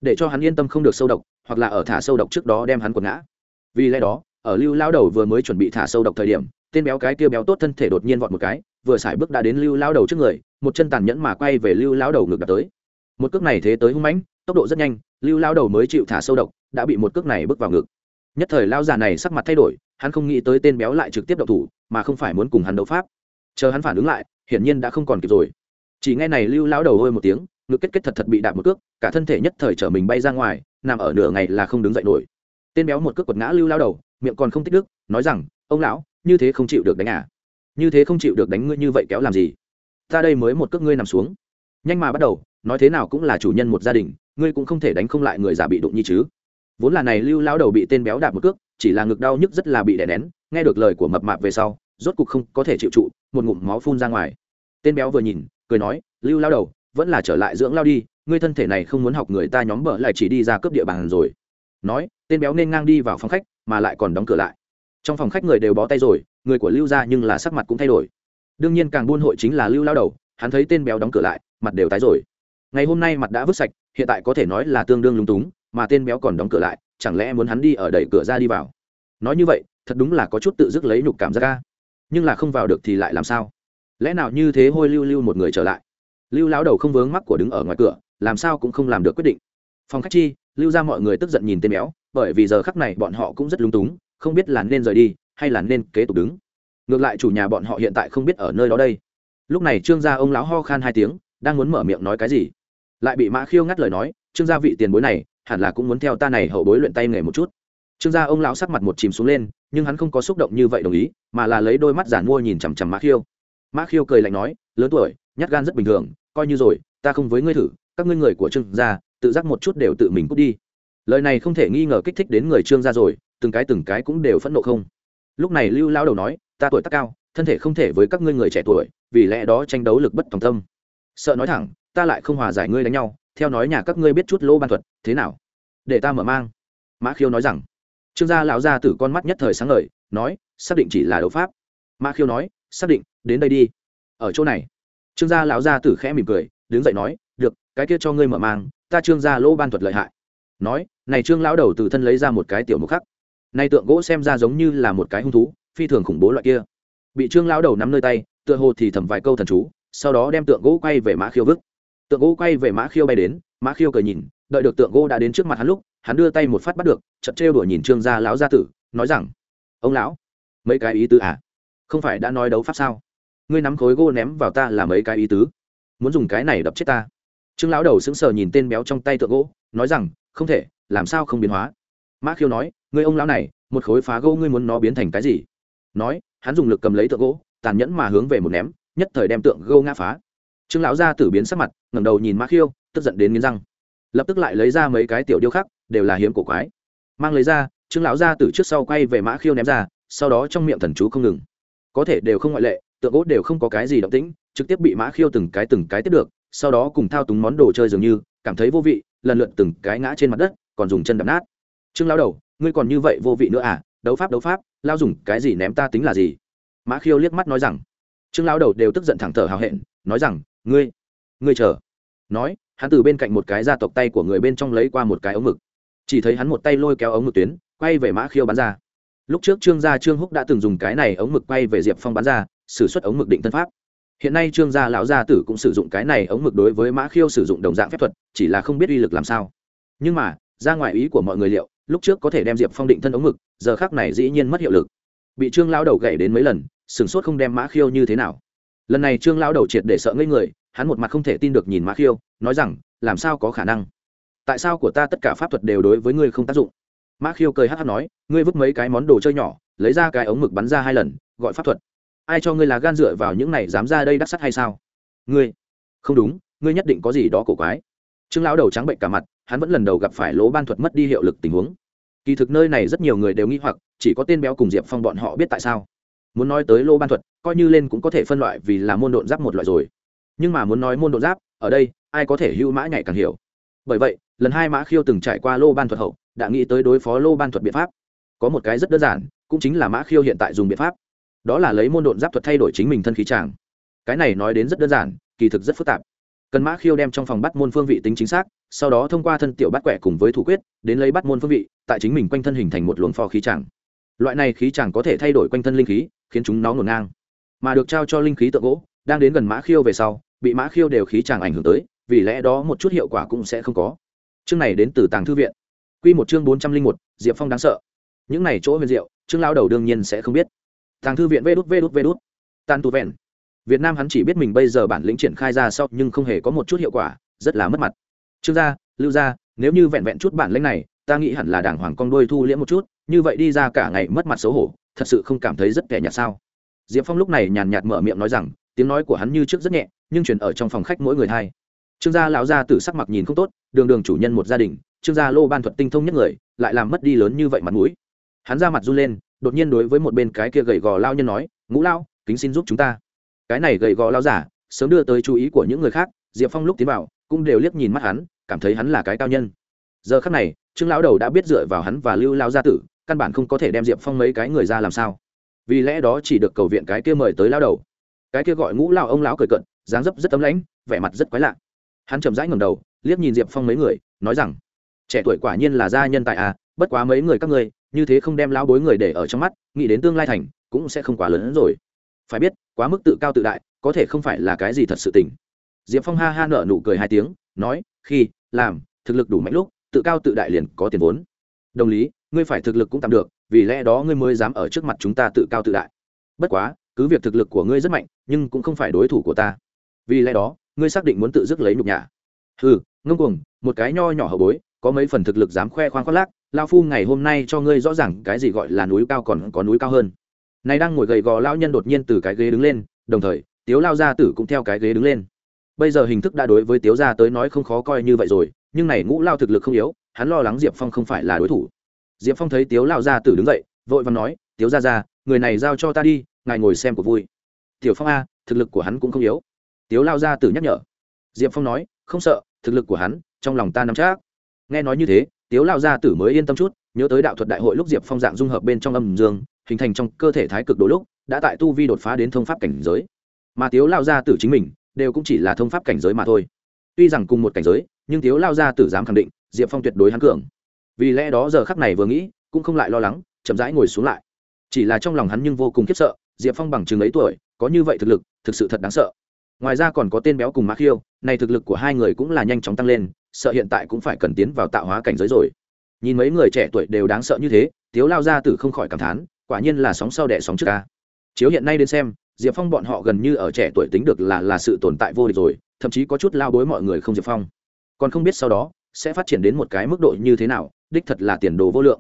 A: Để cho hắn yên tâm không được sâu độc, hoặc là ở thả sâu độc trước đó đem hắn quật ngã. Vì lẽ đó, ở lưu lão đầu vừa mới chuẩn bị thả sâu độc thời điểm, tên béo cái kia béo tốt thân thể đột nhiên vọt một cái, vừa xài bước đã đến lưu lão đầu trước người, một chân tàn nhẫn mà quay về lưu lão đầu ngược đập tới một cước này thế tới hung mãnh, tốc độ rất nhanh, lưu lão đầu mới chịu thả sâu độc, đã bị một cước này bước vào ngực. Nhất thời lao già này sắc mặt thay đổi, hắn không nghĩ tới tên béo lại trực tiếp đậu thủ, mà không phải muốn cùng hắn đấu pháp. Chờ hắn phản ứng lại, hiển nhiên đã không còn kịp rồi. Chỉ nghe này lưu lão đầu hôi một tiếng, ngực kết kết thật thật bị đạp một cước, cả thân thể nhất thời trở mình bay ra ngoài, nằm ở nửa ngày là không đứng dậy nổi. Tên béo một cước quật ngã lưu lao đầu, miệng còn không tích đức, nói rằng, ông lão, như thế không chịu được đánh à? Như thế không chịu được đánh ngươi như vậy kéo làm gì? Ta đây mới một cước ngươi nằm xuống. Nhanh mà bắt đầu nói thế nào cũng là chủ nhân một gia đình, ngươi cũng không thể đánh không lại người già bị đụng như chứ. Vốn là này lưu lao đầu bị tên béo đạp một cước, chỉ là ngực đau nhức rất là bị đè nén, nghe được lời của mập mạp về sau, rốt cục không có thể chịu trụ, một ngụm máu phun ra ngoài. Tên béo vừa nhìn, cười nói, lưu lao đầu, vẫn là trở lại dưỡng lao đi, ngươi thân thể này không muốn học người ta nhóm bở lại chỉ đi ra cướp địa bàn rồi. Nói, tên béo nên ngang đi vào phòng khách, mà lại còn đóng cửa lại. Trong phòng khách người đều bó tay rồi, người của lưu ra nhưng là sắc mặt cũng thay đổi. Đương nhiên càng buôn hội chính là lưu lao đầu, hắn thấy tên béo đóng cửa lại, mặt đều tái rồi ngày hôm nay mặt đã vứt sạch, hiện tại có thể nói là tương đương lúng túng, mà tên béo còn đóng cửa lại, chẳng lẽ muốn hắn đi ở đẩy cửa ra đi vào? Nói như vậy, thật đúng là có chút tự dứt lấy nhục cảm giác ca nhưng là không vào được thì lại làm sao? Lẽ nào như thế hôi lưu lưu một người trở lại? Lưu lão đầu không vướng mắc của đứng ở ngoài cửa, làm sao cũng không làm được quyết định. Phòng khách chi, lưu ra mọi người tức giận nhìn tên béo, bởi vì giờ khắc này bọn họ cũng rất lung túng, không biết là nên rời đi, hay là nên kế tục đứng. Ngược lại chủ nhà bọn họ hiện tại không biết ở nơi đó đây. Lúc này trương gia ông lão ho khan hai tiếng, đang muốn mở miệng nói cái gì lại bị mã khiêu ngắt lời nói, trương gia vị tiền bối này, hẳn là cũng muốn theo ta này hậu bối luyện tay nghề một chút. Trương gia ông lão sắc mặt một chìm xuống lên, nhưng hắn không có xúc động như vậy đồng ý, mà là lấy đôi mắt giản mua nhìn chằm chằm mã khiêu. Mã khiêu cười lạnh nói, lớn tuổi, nhát gan rất bình thường, coi như rồi, ta không với ngươi thử, các ngươi người của trương gia, tự giác một chút đều tự mình cút đi. Lời này không thể nghi ngờ kích thích đến người trương gia rồi, từng cái từng cái cũng đều phẫn nộ không. Lúc này lưu lao đầu nói, ta tuổi tác cao, thân thể không thể với các ngươi người trẻ tuổi, vì lẽ đó tranh đấu lực bất tòng tâm. Sợ nói thẳng ta lại không hòa giải ngươi đánh nhau, theo nói nhà các ngươi biết chút lô ban thuật, thế nào? Để ta mở mang. Mã khiêu nói rằng. Trương gia lão gia tử con mắt nhất thời sáng ngời, nói, xác định chỉ là đấu pháp. Mã khiêu nói, xác định, đến đây đi. Ở chỗ này. Trương gia lão gia tử khẽ mỉm cười, đứng dậy nói, được, cái kia cho ngươi mở mang, ta trương gia lô ban thuật lợi hại. Nói, này trương lão đầu từ thân lấy ra một cái tiểu mục khắc. Nay tượng gỗ xem ra giống như là một cái hung thú, phi thường khủng bố loại kia. Bị trương lão đầu nắm nơi tay, tựa hồ thì thầm vài câu thần chú, sau đó đem tượng gỗ quay về mã khiêu vứt tượng gỗ quay về mã khiêu bay đến, mã khiêu cười nhìn, đợi được tượng gỗ đã đến trước mặt hắn lúc, hắn đưa tay một phát bắt được chật trêu đuổi nhìn trương gia lão gia tử, nói rằng, ông lão, mấy cái ý tứ à? Không phải đã nói đấu pháp sao? Ngươi nắm khối gỗ ném vào ta là mấy cái ý tứ? Muốn dùng cái này đập chết ta? Trương lão đầu sững sờ nhìn tên béo trong tay tượng gỗ, nói rằng, không thể, làm sao không biến hóa? Mã khiêu nói, ngươi ông lão này, một khối phá gỗ ngươi muốn nó biến thành cái gì? Nói, hắn dùng lực cầm lấy tượng gỗ, tàn nhẫn mà hướng về một ném, nhất thời đem tượng gỗ ngã phá trương lão gia tử biến sắc mặt, ngẩng đầu nhìn mã khiêu, tức giận đến nghiến răng. Lập tức lại lấy ra mấy cái tiểu điêu khác đều là hiếm cổ quái. Mang lấy ra, trương lão gia tử trước sau quay về mã khiêu ném ra, sau đó trong miệng thần chú không ngừng. Có thể đều không ngoại lệ, tượng gỗ đều không có cái gì động tĩnh, trực tiếp bị mã khiêu từng cái từng cái tiếp được, sau đó cùng thao túng món đồ chơi dường như, cảm thấy vô vị, lần lượt từng cái ngã trên mặt đất, còn dùng chân đập nát. Trương lao đầu, ngươi còn như vậy vô vị nữa à? Đấu pháp đấu pháp, lao dùng cái gì ném ta tính là gì? Mã khiêu liếc mắt nói rằng. Trương lao đầu đều tức giận thẳng thở hào hẹn, nói rằng ngươi ngươi chờ. Nói, hắn từ bên cạnh một cái gia tộc tay của người bên trong lấy qua một cái ống mực chỉ thấy hắn một tay lôi kéo ống mực tuyến, quay về mã khiêu bắn ra. Lúc trước trương gia trương húc đã từng dùng cái này ống mực quay về diệp phong bắn ra s ử suất ống mực định thân pháp. Hiện nay trương gia lão gia tử cũng sử dụng cái này ống mực đối với mã khiêu sử dụng đồng dạng phép thuật, chỉ là không biết uy lực làm sao. Nhưng mà, ra ngoài ý của mọi người liệu, lúc trước có thể đem diệp phong định thân ống mực giờ khác này dĩ nhiên mất hiệu lực. Bị trương lão đầu gậy đến mấy lần, sửng sốt không đem mã khiêu như thế nào lần này trương lão đầu triệt để sợ ngây người, hắn một mặt không thể tin được nhìn mã khiêu, nói rằng, làm sao có khả năng? Tại sao của ta tất cả pháp thuật đều đối với ngươi không tác dụng? Mã khiêu cười hát hát nói, ngươi vứt mấy cái món đồ chơi nhỏ, lấy ra cái ống mực bắn ra hai lần, gọi pháp thuật. Ai cho ngươi là gan dựa vào những này dám ra đây đắc sắt hay sao? Ngươi? Không đúng, ngươi nhất định có gì đó cổ quái. Trương lão đầu trắng bệnh cả mặt, hắn vẫn lần đầu gặp phải lỗ ban thuật mất đi hiệu lực tình huống. Kỳ thực nơi này rất nhiều người đều nghi hoặc, chỉ có tên béo cùng diệp phong bọn họ biết tại sao muốn nói tới lô ban thuật, coi như lên cũng có thể phân loại vì là môn độn giáp một loại rồi. Nhưng mà muốn nói môn độn giáp, ở đây, ai có thể hưu mã nhảy càng hiểu. Bởi vậy, lần hai mã khiêu từng trải qua lô ban thuật hậu, đã nghĩ tới đối phó lô ban thuật biện pháp. Có một cái rất đơn giản, cũng chính là mã khiêu hiện tại dùng biện pháp. Đó là lấy môn độn giáp thuật thay đổi chính mình thân khí tràng. Cái này nói đến rất đơn giản, kỳ thực rất phức tạp. Cần mã khiêu đem trong phòng bắt môn phương vị tính chính xác, sau đó thông qua thân tiểu bắt quẻ cùng với thủ quyết, đến lấy bắt môn phương vị, tại chính mình quanh thân hình thành một luồng phò khí tràng. Loại này khí tràng có thể thay đổi quanh thân linh khí khiến chúng nó ngổn ngang. Mà được trao cho linh khí tượng gỗ, đang đến gần mã khiêu về sau, bị mã khiêu đều khí tràng ảnh hưởng tới, vì lẽ đó một chút hiệu quả cũng sẽ không có. Chương này đến từ tàng thư viện. Quy một chương bốn trăm linh một, diệp phong đáng sợ. Những này chỗ huyền diệu chương lao đầu đương nhiên sẽ không biết. Tàng thư viện vê đút vê đút vê đút. Tan tu vẹn. Việt nam hắn chỉ biết mình bây giờ bản lĩnh triển khai ra sau, nhưng không hề có một chút hiệu quả, rất là mất mặt. Trương gia, lưu gia, nếu như vẹn vẹn chút bản lĩnh này, ta nghĩ hẳn là đảng hoàng con đôi thu liễm một chút, như vậy đi ra cả ngày mất mặt xấu hổ thật sự không cảm thấy rất kẻ nhạt sao? Diệp phong lúc này nhàn nhạt mở miệng nói rằng, tiếng nói của hắn như trước rất nhẹ, nhưng chuyển ở trong phòng khách mỗi người thay trương gia lão gia tử sắc mặt nhìn không tốt, đường đường chủ nhân một gia đình, trương gia lô ban thuật tinh thông nhất người, lại làm mất đi lớn như vậy mặt mũi. Hắn ra mặt run lên, đột nhiên đối với một bên cái kia gầy gò lao nhân nói, ngũ lao, kính xin giúp chúng ta. Cái này gầy gò lao giả, sớm đưa tới chú ý của những người khác, diệp phong lúc tiến vào, cũng đều liếc nhìn mắt hắn, cảm thấy hắn là cái cao nhân. Giờ khắc này, trương lão đầu đã biết dựa vào hắn và lưu lao gia tử căn bản không có thể đem diệp phong mấy cái người ra làm sao. Vì lẽ đó chỉ được cầu viện cái kia mời tới lao đầu. Cái kia gọi ngũ lao ông lão cười cận dáng dấp rất tấm lãnh, vẻ mặt rất quái lạ. Hắn chậm rãi ngầm đầu, liếc nhìn diệp phong mấy người, nói rằng, trẻ tuổi quả nhiên là gia nhân tại à bất quá mấy người các ngươi, như thế không đem lão bối người để ở trong mắt, nghĩ đến tương lai thành, cũng sẽ không quá lớn hơn rồi. Phải biết, quá mức tự cao tự đại, có thể không phải là cái gì thật sự tình. Diệp phong ha ha nở nụ cười hai tiếng, nói, khi làm, thực lực đủ mạnh lúc, tự cao tự đại liền có tiền vốn. Đồng lý ngươi phải thực lực cũng tạm được, vì lẽ đó ngươi mới dám ở trước mặt chúng ta tự cao tự đại. Bất quá, cứ việc thực lực của ngươi rất mạnh, nhưng cũng không phải đối thủ của ta. Vì lẽ đó, ngươi xác định muốn tự dứt lấy nhục nhã. Ừ ngông cuồng, một cái nho nhỏ hậu bối, có mấy phần thực lực dám khoe khoang khoác lác lao phu ngày hôm nay cho ngươi rõ ràng cái gì gọi là núi cao còn có núi cao hơn. Này đang ngồi gầy gò lao nhân đột nhiên từ cái ghế đứng lên, đồng thời, tiếu lao gia tử cũng theo cái ghế đứng lên. Bây giờ hình thức đã đối với tiếu gia tới nói không khó coi như vậy rồi, nhưng này ngũ lao thực lực không yếu, hắn lo lắng diệp phong không phải là đối thủ diệp phong thấy tiếu lao gia tử đứng dậy, vội và nói, tiếu ra ra người này giao cho ta đi, ngài ngồi xem của vui. Tiểu phong a, thực lực của hắn cũng không yếu. Tiếu lao gia tử nhắc nhở. Diệp phong nói, không sợ, thực lực của hắn, trong lòng ta nắm chắc. Nghe nói như thế, tiếu lao gia tử mới yên tâm chút, nhớ tới đạo thuật đại hội lúc diệp phong dạng dung hợp bên trong âm dương, hình thành trong cơ thể thái cực đôi lúc, đã tại tu vi đột phá đến thông pháp cảnh giới. Mà tiếu lao gia tử chính mình, đều cũng chỉ là thông pháp cảnh giới mà thôi. Tuy rằng cùng một cảnh giới, nhưng tiếu lao gia tử dám khẳng định, diệp phong tuyệt đối hắn cường vì lẽ đó giờ khắc này vừa nghĩ, cũng không lại lo lắng, chậm rãi ngồi xuống lại. Chỉ là trong lòng hắn nhưng vô cùng khiếp sợ, diệp phong bằng chừng ấy tuổi, có như vậy thực lực, thực sự thật đáng sợ. Ngoài ra còn có tên béo cùng mã khiêu này thực lực của hai người cũng là nhanh chóng tăng lên, sợ hiện tại cũng phải cần tiến vào tạo hóa cảnh giới rồi. Nhìn mấy người trẻ tuổi đều đáng sợ như thế, tiếu lao ra từ không khỏi cảm thán, quả nhiên là sóng sau đẻ sóng trước ca. Chiếu hiện nay đến xem, diệp phong bọn họ gần như ở trẻ tuổi tính được là là sự tồn tại vô địch rồi, thậm chí có chút lao bối mọi người không diệp phong. Còn không biết sau đó, sẽ phát triển đến một cái mức độ như thế nào đích thật là tiền đồ vô lượng.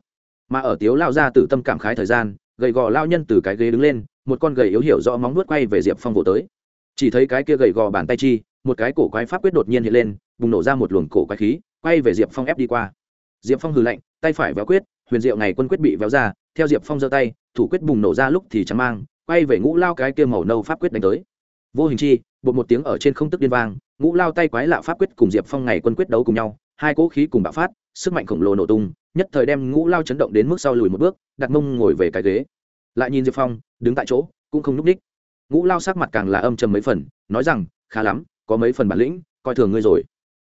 A: Mà ở tiếu lao ra từ tâm cảm khái thời gian, gầy gò lao nhân từ cái ghế đứng lên, một con gầy yếu hiểu rõ móng nuốt quay về diệp phong vỗ tới. Chỉ thấy cái kia gầy gò bàn tay chi, một cái cổ quái pháp quyết đột nhiên hiện lên, bùng nổ ra một luồng cổ quái khí, quay về diệp phong ép đi qua. Diệp phong hừ lạnh, tay phải véo quyết, huyền diệu ngày quân quyết bị véo ra, theo diệp phong giơ tay, thủ quyết bùng nổ ra lúc thì trắng mang, quay về ngũ lao cái kia màu nâu pháp quyết đánh tới. Vô hình chi, bột một tiếng ở trên không tức điên vang, ngũ lao tay quái lạ pháp quyết cùng diệp phong ngày quân quyết đấu cùng nhau, hai cỗ khí cùng bạo phát sức mạnh khổng lồ nổ tung, nhất thời đem ngũ lao chấn động đến mức sau lùi một bước, đặt mông ngồi về cái ghế. Lại nhìn diệp phong, đứng tại chỗ, cũng không núp ních. Ngũ lao sắc mặt càng là âm trầm mấy phần, nói rằng, khá lắm, có mấy phần bản lĩnh, coi thường ngươi rồi.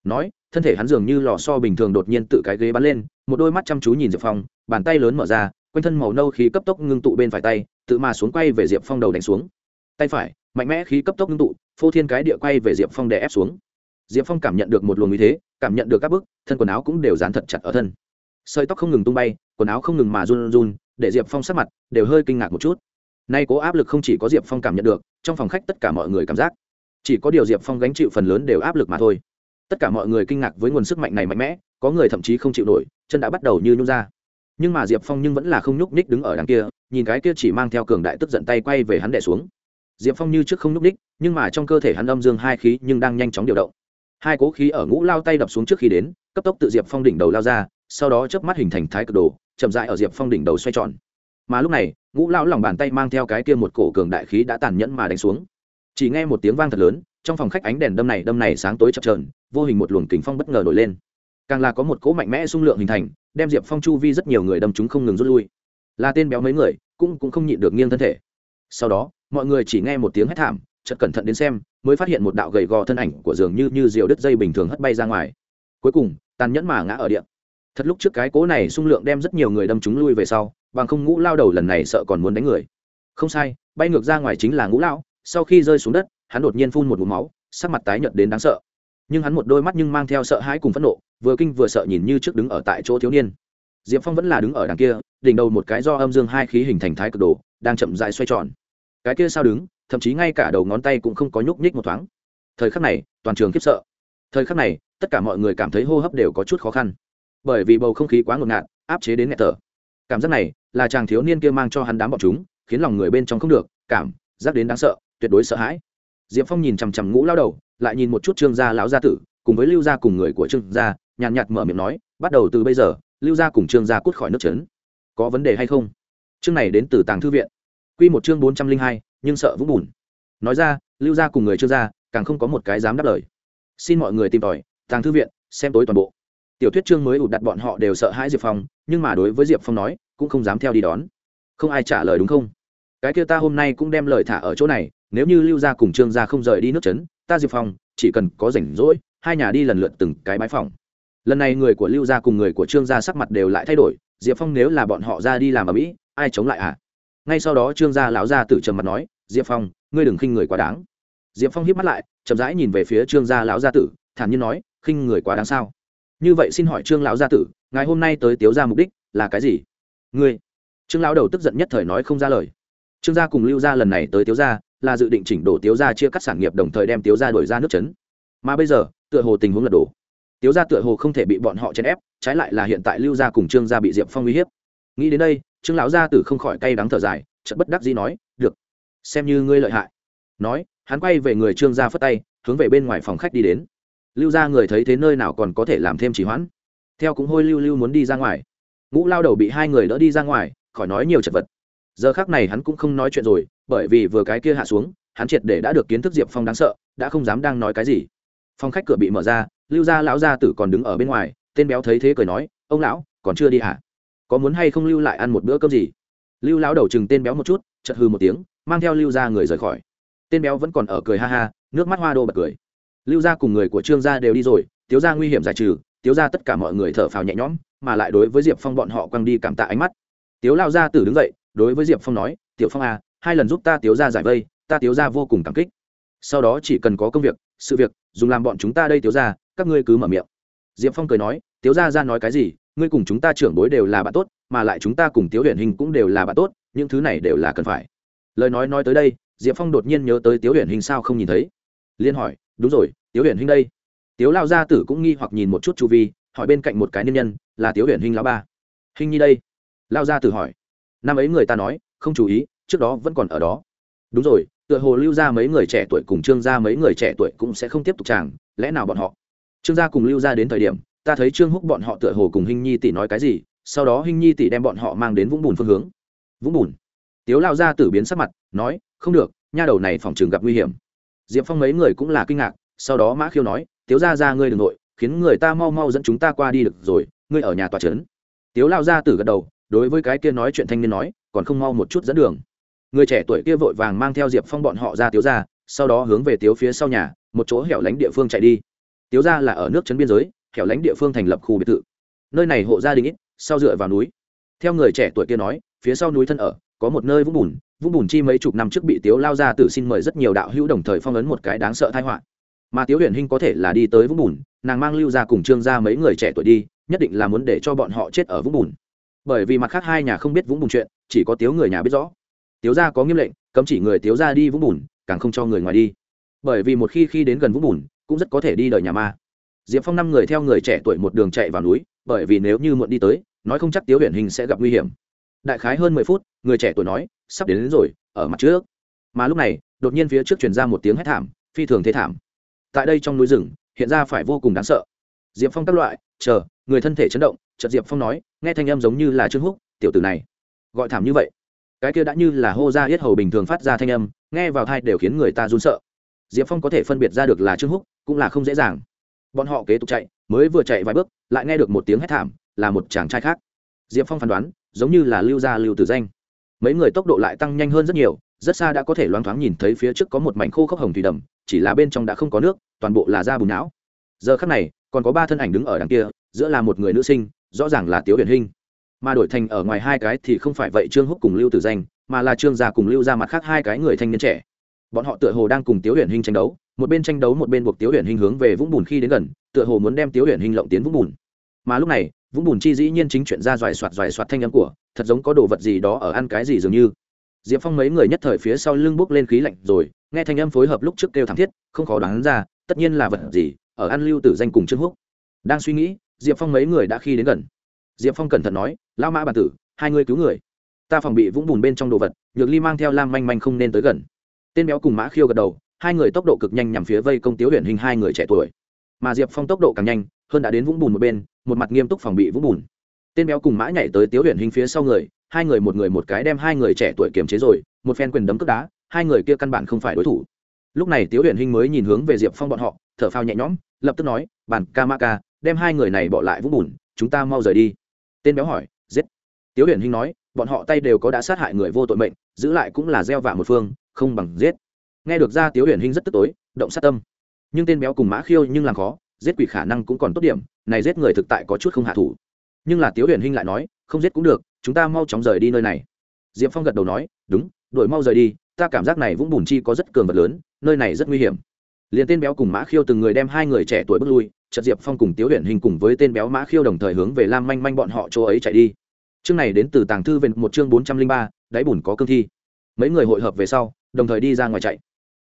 A: Nói, thân thể hắn dường như lò so bình thường đột nhiên tự cái ghế bắn lên, một đôi mắt chăm chú nhìn diệp phong, bàn tay lớn mở ra, quanh thân màu nâu khí cấp tốc ngưng tụ bên phải tay, tự mà xuống quay về diệp phong đầu đánh xuống. Tay phải, mạnh mẽ khí cấp tốc ngưng tụ, phô thiên cái địa quay về diệp phong đè ép xuống diệp phong cảm nhận được một luồng ý thế, cảm nhận được các bức, thân quần áo cũng đều dán thật chặt ở thân. Sợi tóc không ngừng tung bay, quần áo không ngừng mà run run, để diệp phong sắc mặt đều hơi kinh ngạc một chút. Nay cố áp lực không chỉ có diệp phong cảm nhận được, trong phòng khách tất cả mọi người cảm giác. Chỉ có điều diệp phong gánh chịu phần lớn đều áp lực mà thôi. Tất cả mọi người kinh ngạc với nguồn sức mạnh này mạnh mẽ, có người thậm chí không chịu nổi, chân đã bắt đầu như nhung ra. Nhưng mà diệp phong nhưng vẫn là không nhúc ních đứng ở đằng kia, nhìn cái kia chỉ mang theo cường đại tức giận tay quay về hắn đẻ xuống. Diệp phong như trước không nhúc ních nhưng mà trong cơ thể hắn âm dương hai khí nhưng đang nhanh chóng điều động hai cố khí ở ngũ lao tay đập xuống trước khi đến, cấp tốc tự diệp phong đỉnh đầu lao ra, sau đó chớp mắt hình thành thái cực đồ, chậm dại ở diệp phong đỉnh đầu xoay tròn. Mà lúc này, ngũ lao lòng bàn tay mang theo cái kia một cổ cường đại khí đã tàn nhẫn mà đánh xuống. Chỉ nghe một tiếng vang thật lớn, trong phòng khách ánh đèn đâm này đâm này sáng tối chập trờn vô hình một luồng kính phong bất ngờ nổi lên. Càng là có một cỗ mạnh mẽ xung lượng hình thành, đem diệp phong chu vi rất nhiều người đâm chúng không ngừng rút lui. Là tên béo mấy người, cũng cũng không nhịn được nghiêng thân thể. Sau đó, mọi người chỉ nghe một tiếng hét thảm chợt cẩn thận đến xem, mới phát hiện một đạo gầy gò thân ảnh của dường như như diều đứt dây bình thường hất bay ra ngoài. Cuối cùng, tàn nhẫn mà ngã ở điện thật lúc trước cái cố này xung lượng đem rất nhiều người đâm chúng lui về sau, bằng không ngũ lao đầu lần này sợ còn muốn đánh người. Không sai, bay ngược ra ngoài chính là ngũ lao sau khi rơi xuống đất, hắn đột nhiên phun một mũ máu, sắc mặt tái nhợt đến đáng sợ. Nhưng hắn một đôi mắt nhưng mang theo sợ hãi cùng phẫn nộ, vừa kinh vừa sợ nhìn như trước đứng ở tại chỗ thiếu niên. Diệp phong vẫn là đứng ở đằng kia, đỉnh đầu một cái do âm dương hai khí hình thành thái cực đồ, đang chậm dại xoay tròn. Cái kia sao đứng? Thậm chí ngay cả đầu ngón tay cũng không có nhúc nhích một thoáng. Thời khắc này, toàn trường khiếp sợ. Thời khắc này, tất cả mọi người cảm thấy hô hấp đều có chút khó khăn. Bởi vì bầu không khí quá ngột ngạt, áp chế đến nghẹt thở. Cảm giác này là chàng thiếu niên kia mang cho hắn đám bọn chúng, khiến lòng người bên trong không được, cảm giác đến đáng sợ, tuyệt đối sợ hãi. Diệp phong nhìn chằm chằm ngũ lao đầu, lại nhìn một chút trương gia lão gia tử, cùng với lưu gia cùng người của trương gia, nhàn nhạt mở miệng nói, bắt đầu từ bây giờ, lưu gia cùng trương gia cút khỏi nước trấn có vấn đề hay không? Chương này đến từ tàng thư viện. Q một chương bốn trăm linh hai nhưng sợ vũng bùn. Nói ra, lưu gia cùng người trương gia, càng không có một cái dám đáp lời. Xin mọi người tìm tòi, tàng thư viện, xem tối toàn bộ. Tiểu thuyết chương mới ụt đặt bọn họ đều sợ hãi diệp phong, nhưng mà đối với diệp phong nói, cũng không dám theo đi đón. Không ai trả lời đúng không? Cái kia ta hôm nay cũng đem lời thả ở chỗ này, nếu như lưu gia cùng trương gia không rời đi nước trấn ta diệp phong, chỉ cần có rảnh rỗi, hai nhà đi lần lượt từng cái bãi phòng. Lần này người của lưu gia cùng người của trương gia sắc mặt đều lại thay đổi, diệp phong nếu là bọn họ ra đi làm ở mỹ, ai chống lại à? Ngay sau đó trương gia lão gia tử trầm mặt nói diệp phong, ngươi đừng khinh người quá đáng. Diệp phong hiếp mắt lại, chậm rãi nhìn về phía trương gia lão gia tử, thản nhiên nói, khinh người quá đáng sao? Như vậy xin hỏi trương lão gia tử ngày hôm nay tới tiếu ra mục đích là cái gì? Ngươi. Trương lão đầu tức giận nhất thời nói không ra lời. Trương gia cùng lưu gia lần này tới tiếu gia là dự định chỉnh đổ tiếu gia chia cắt sản nghiệp đồng thời đem tiếu gia đổi ra nước chấn. Mà bây giờ, tựa hồ tình huống lật đổ. Tiếu gia tựa hồ không thể bị bọn họ chèn ép, trái lại là hiện tại lưu gia cùng trương gia bị diệp phong uy hiếp. Nghĩ đến đây, trương lão gia tử không khỏi cay đắng thở dài, chợt bất đắc dĩ nói xem như ngươi lợi hại. Nói, hắn quay về người trương gia phất tay, hướng về bên ngoài phòng khách đi đến. Lưu gia người thấy thế nơi nào còn có thể làm thêm trì hoãn? Theo cũng hôi lưu lưu muốn đi ra ngoài. Ngũ lao đầu bị hai người đỡ đi ra ngoài, khỏi nói nhiều chật vật. Giờ khác này hắn cũng không nói chuyện rồi, bởi vì vừa cái kia hạ xuống, hắn triệt để đã được kiến thức diệp phong đáng sợ, đã không dám đang nói cái gì. Phong khách cửa bị mở ra, lưu gia lão gia tử còn đứng ở bên ngoài, tên béo thấy thế cười nói, ông lão, còn chưa đi hả? Có muốn hay không lưu lại ăn một bữa cơm gì? Lưu lão đầu chừng tên béo một chút chật hư một tiếng mang theo lưu gia người rời khỏi. Tên béo vẫn còn ở cười ha ha, nước mắt hoa đô bật cười. Lưu gia cùng người của trương gia đều đi rồi tiếu gia nguy hiểm giải trừ tiếu gia tất cả mọi người thở phào nhẹ nhõm, mà lại đối với diệp phong bọn họ quăng đi cảm tạ ánh mắt. Tiếu lao gia tử đứng dậy, đối với diệp phong nói, tiểu phong à hai lần giúp ta tiếu gia giải vây, ta tiếu gia vô cùng cảm kích. Sau đó chỉ cần có công việc, sự việc, dùng làm bọn chúng ta đây tiếu gia, các ngươi cứ mở miệng. Diệp phong cười nói, tiếu gia ra nói cái gì, ngươi cùng chúng ta trưởng bối đều là bạn tốt, mà lại chúng ta cùng tiếu huyền hình cũng đều là bạn tốt, những thứ này đều là cần phải lời nói nói tới đây, diệp phong đột nhiên nhớ tới tiếu huyền hình sao không nhìn thấy. Liên hỏi, đúng rồi, tiếu huyền hình đây? Tiếu lao gia tử cũng nghi hoặc nhìn một chút chu vi, hỏi bên cạnh một cái niên nhân, là tiếu huyền hình lão ba? Hình nhi đây. Lao gia tử hỏi. Năm ấy người ta nói, không chú ý, trước đó vẫn còn ở đó. Đúng rồi, tựa hồ lưu ra mấy người trẻ tuổi cùng trương gia mấy người trẻ tuổi cũng sẽ không tiếp tục chàng, lẽ nào bọn họ? Trương gia cùng lưu ra đến thời điểm, ta thấy trương húc bọn họ tựa hồ cùng hình nhi tỷ nói cái gì, sau đó hình nhi tỷ đem bọn họ mang đến vũng bùn phương hướng. Vũng bùn? Tiếu lao ra tử biến sắc mặt, nói, không được, nha đầu này phòng trường gặp nguy hiểm. Diệp phong mấy người cũng là kinh ngạc, sau đó mã khiêu nói, tiếu ra ra ngươi đ ừ n g nội, khiến người ta mau mau dẫn chúng ta qua đi được rồi, ngươi ở nhà tòa trấn. Tiếu lao ra tử gật đầu, đối với cái kia nói chuyện thanh niên nói, còn không mau một chút dẫn đường. Người trẻ tuổi kia vội vàng mang theo diệp phong bọn họ ra tiếu ra sau đó hướng về tiếu phía sau nhà, một chỗ hẻo lánh địa phương chạy đi. Tiếu ra là ở nước trấn biên giới, hẻo lánh địa phương thành lập khu biệt thự. Nơi này hộ gia đình ít, sau dựa vào núi. Theo người trẻ tuổi kia nói, phía sau núi thân ở có một nơi vũng bùn vũng bùn chi mấy chục năm trước bị tiếu lao ra tử xin mời rất nhiều đạo hữu đồng thời phong ấn một cái đáng sợ thai họa. Mà tiếu huyền hinh có thể là đi tới vũng bùn, nàng mang lưu ra cùng trương ra mấy người trẻ tuổi đi, nhất định là muốn để cho bọn họ chết ở vũng bùn. Bởi vì mặt khác hai nhà không biết vũng bùn chuyện, chỉ có tiếu người nhà biết rõ. Tiếu gia có nghiêm lệnh, cấm chỉ người tiếu gia đi vũng bùn, càng không cho người ngoài đi. Bởi vì một khi khi đến gần vũng bùn, cũng rất có thể đi đời nhà ma. Diệp phong năm người theo người trẻ tuổi một đường chạy vào núi, bởi vì nếu như muộn đi tới, nói không chắc tiếu huyền hình sẽ gặp nguy hiểm đại khái hơn mười phút người trẻ tuổi nói sắp đến, đến rồi ở mặt trước. Mà lúc này đột nhiên phía trước truyền ra một tiếng hét thảm phi thường thế thảm. Tại đây trong núi rừng hiện ra phải vô cùng đáng sợ. Diệp phong các loại chờ người thân thể chấn động. Chợt diệp phong nói nghe thanh âm giống như là trương húc tiểu tử này gọi thảm như vậy. Cái kia đã như là hô ra yết hầu bình thường phát ra thanh âm nghe vào thai đều khiến người ta run sợ. Diệp phong có thể phân biệt ra được là trương húc cũng là không dễ dàng. Bọn họ kế tục chạy mới vừa chạy vài bước lại nghe được một tiếng hét thảm là một chàng trai khác. Diệp phong phán đoán giống như là lưu gia lưu tử danh. Mấy người tốc độ lại tăng nhanh hơn rất nhiều, rất xa đã có thể loáng thoáng nhìn thấy phía trước có một mảnh khô khốc hồng thủy đầm, chỉ là bên trong đã không có nước, toàn bộ là da bùn não. Giờ khắc này, còn có ba thân ảnh đứng ở đằng kia, giữa là một người nữ sinh, rõ ràng là tiếu huyền hinh. Mà đổi thành ở ngoài hai cái thì không phải vậy trương húc cùng lưu tử danh, mà là trương gia cùng lưu ra mặt khác hai cái người thanh niên trẻ. Bọn họ tựa hồ đang cùng tiếu huyền hinh tranh đấu, một bên tranh đấu một bên buộc tiếu huyền hinh hướng về vũng bùn khi đến gần, tựa hồ muốn đem tiếu huyền hinh lộng tiến vũng bùn. Mà lúc này vũng bùn chi dĩ nhiên chính chuyện ra doài soạt doài soạt thanh âm của, thật giống có đồ vật gì đó ở ăn cái gì dường như. Diệp phong mấy người nhất thời phía sau lưng bốc lên khí lạnh rồi, nghe thanh âm phối hợp lúc trước kêu thảm thiết, không khó đoán ra, tất nhiên là vật gì, ở ăn lưu tử danh cùng trương húc. Đang suy nghĩ, diệp phong mấy người đã khi đến gần. Diệp phong cẩn thận nói lao mã bản tử, hai người cứu người. Ta phòng bị vũng bùn bên trong đồ vật, nhược ly mang theo lam manh manh không nên tới gần. Tên béo cùng mã khiêu gật đầu, hai người tốc độ cực nhanh nhằm phía vây công tiếu huyền hình hai người trẻ tuổi. Mà diệp phong tốc độ càng nhanh, hơn đã đến vũng bùn một bên một mặt nghiêm túc phòng bị vũng bùn. Tên béo cùng mã nhảy tới tiếu huyền hình phía sau người, hai người một người một cái đem hai người trẻ tuổi kiềm chế rồi, một phen quyền đấm cướp đá, hai người kia căn bản không phải đối thủ. Lúc này tiếu huyền hình mới nhìn hướng về diệp phong bọn họ, thở phao nhẹ nhõm, lập tức nói, bản ca ma ca, đem hai người này bỏ lại vũng bùn, chúng ta mau rời đi. Tên béo hỏi, giết. Tiếu huyền hinh nói, bọn họ tay đều có đã sát hại người vô tội mệnh, giữ lại cũng là gieo vạ một phương, không bằng giết. Nghe được ra tiếu huyền hinh rất tức tối, động sát tâm. Nhưng tên béo cùng mã khiêu nhưng làm khó, giết quỷ khả năng cũng còn tốt điểm này giết người thực tại có chút không hạ thủ. Nhưng là tiếu huyền hinh lại nói, không giết cũng được, chúng ta mau chóng rời đi nơi này. Diệp phong gật đầu nói, đúng, đuổi mau rời đi, ta cảm giác này vũng bùn chi có rất cường vật lớn, nơi này rất nguy hiểm. Liền tên béo cùng mã khiêu từng người đem hai người trẻ tuổi bước lui, chợt diệp phong cùng tiếu huyền hình cùng với tên béo mã khiêu đồng thời hướng về lam manh manh bọn họ chỗ ấy chạy đi. Chương này đến từ tàng thư về một chương bốn trăm linh ba, đáy bùn có cương thi. Mấy người hội hợp về sau, đồng thời đi ra ngoài chạy.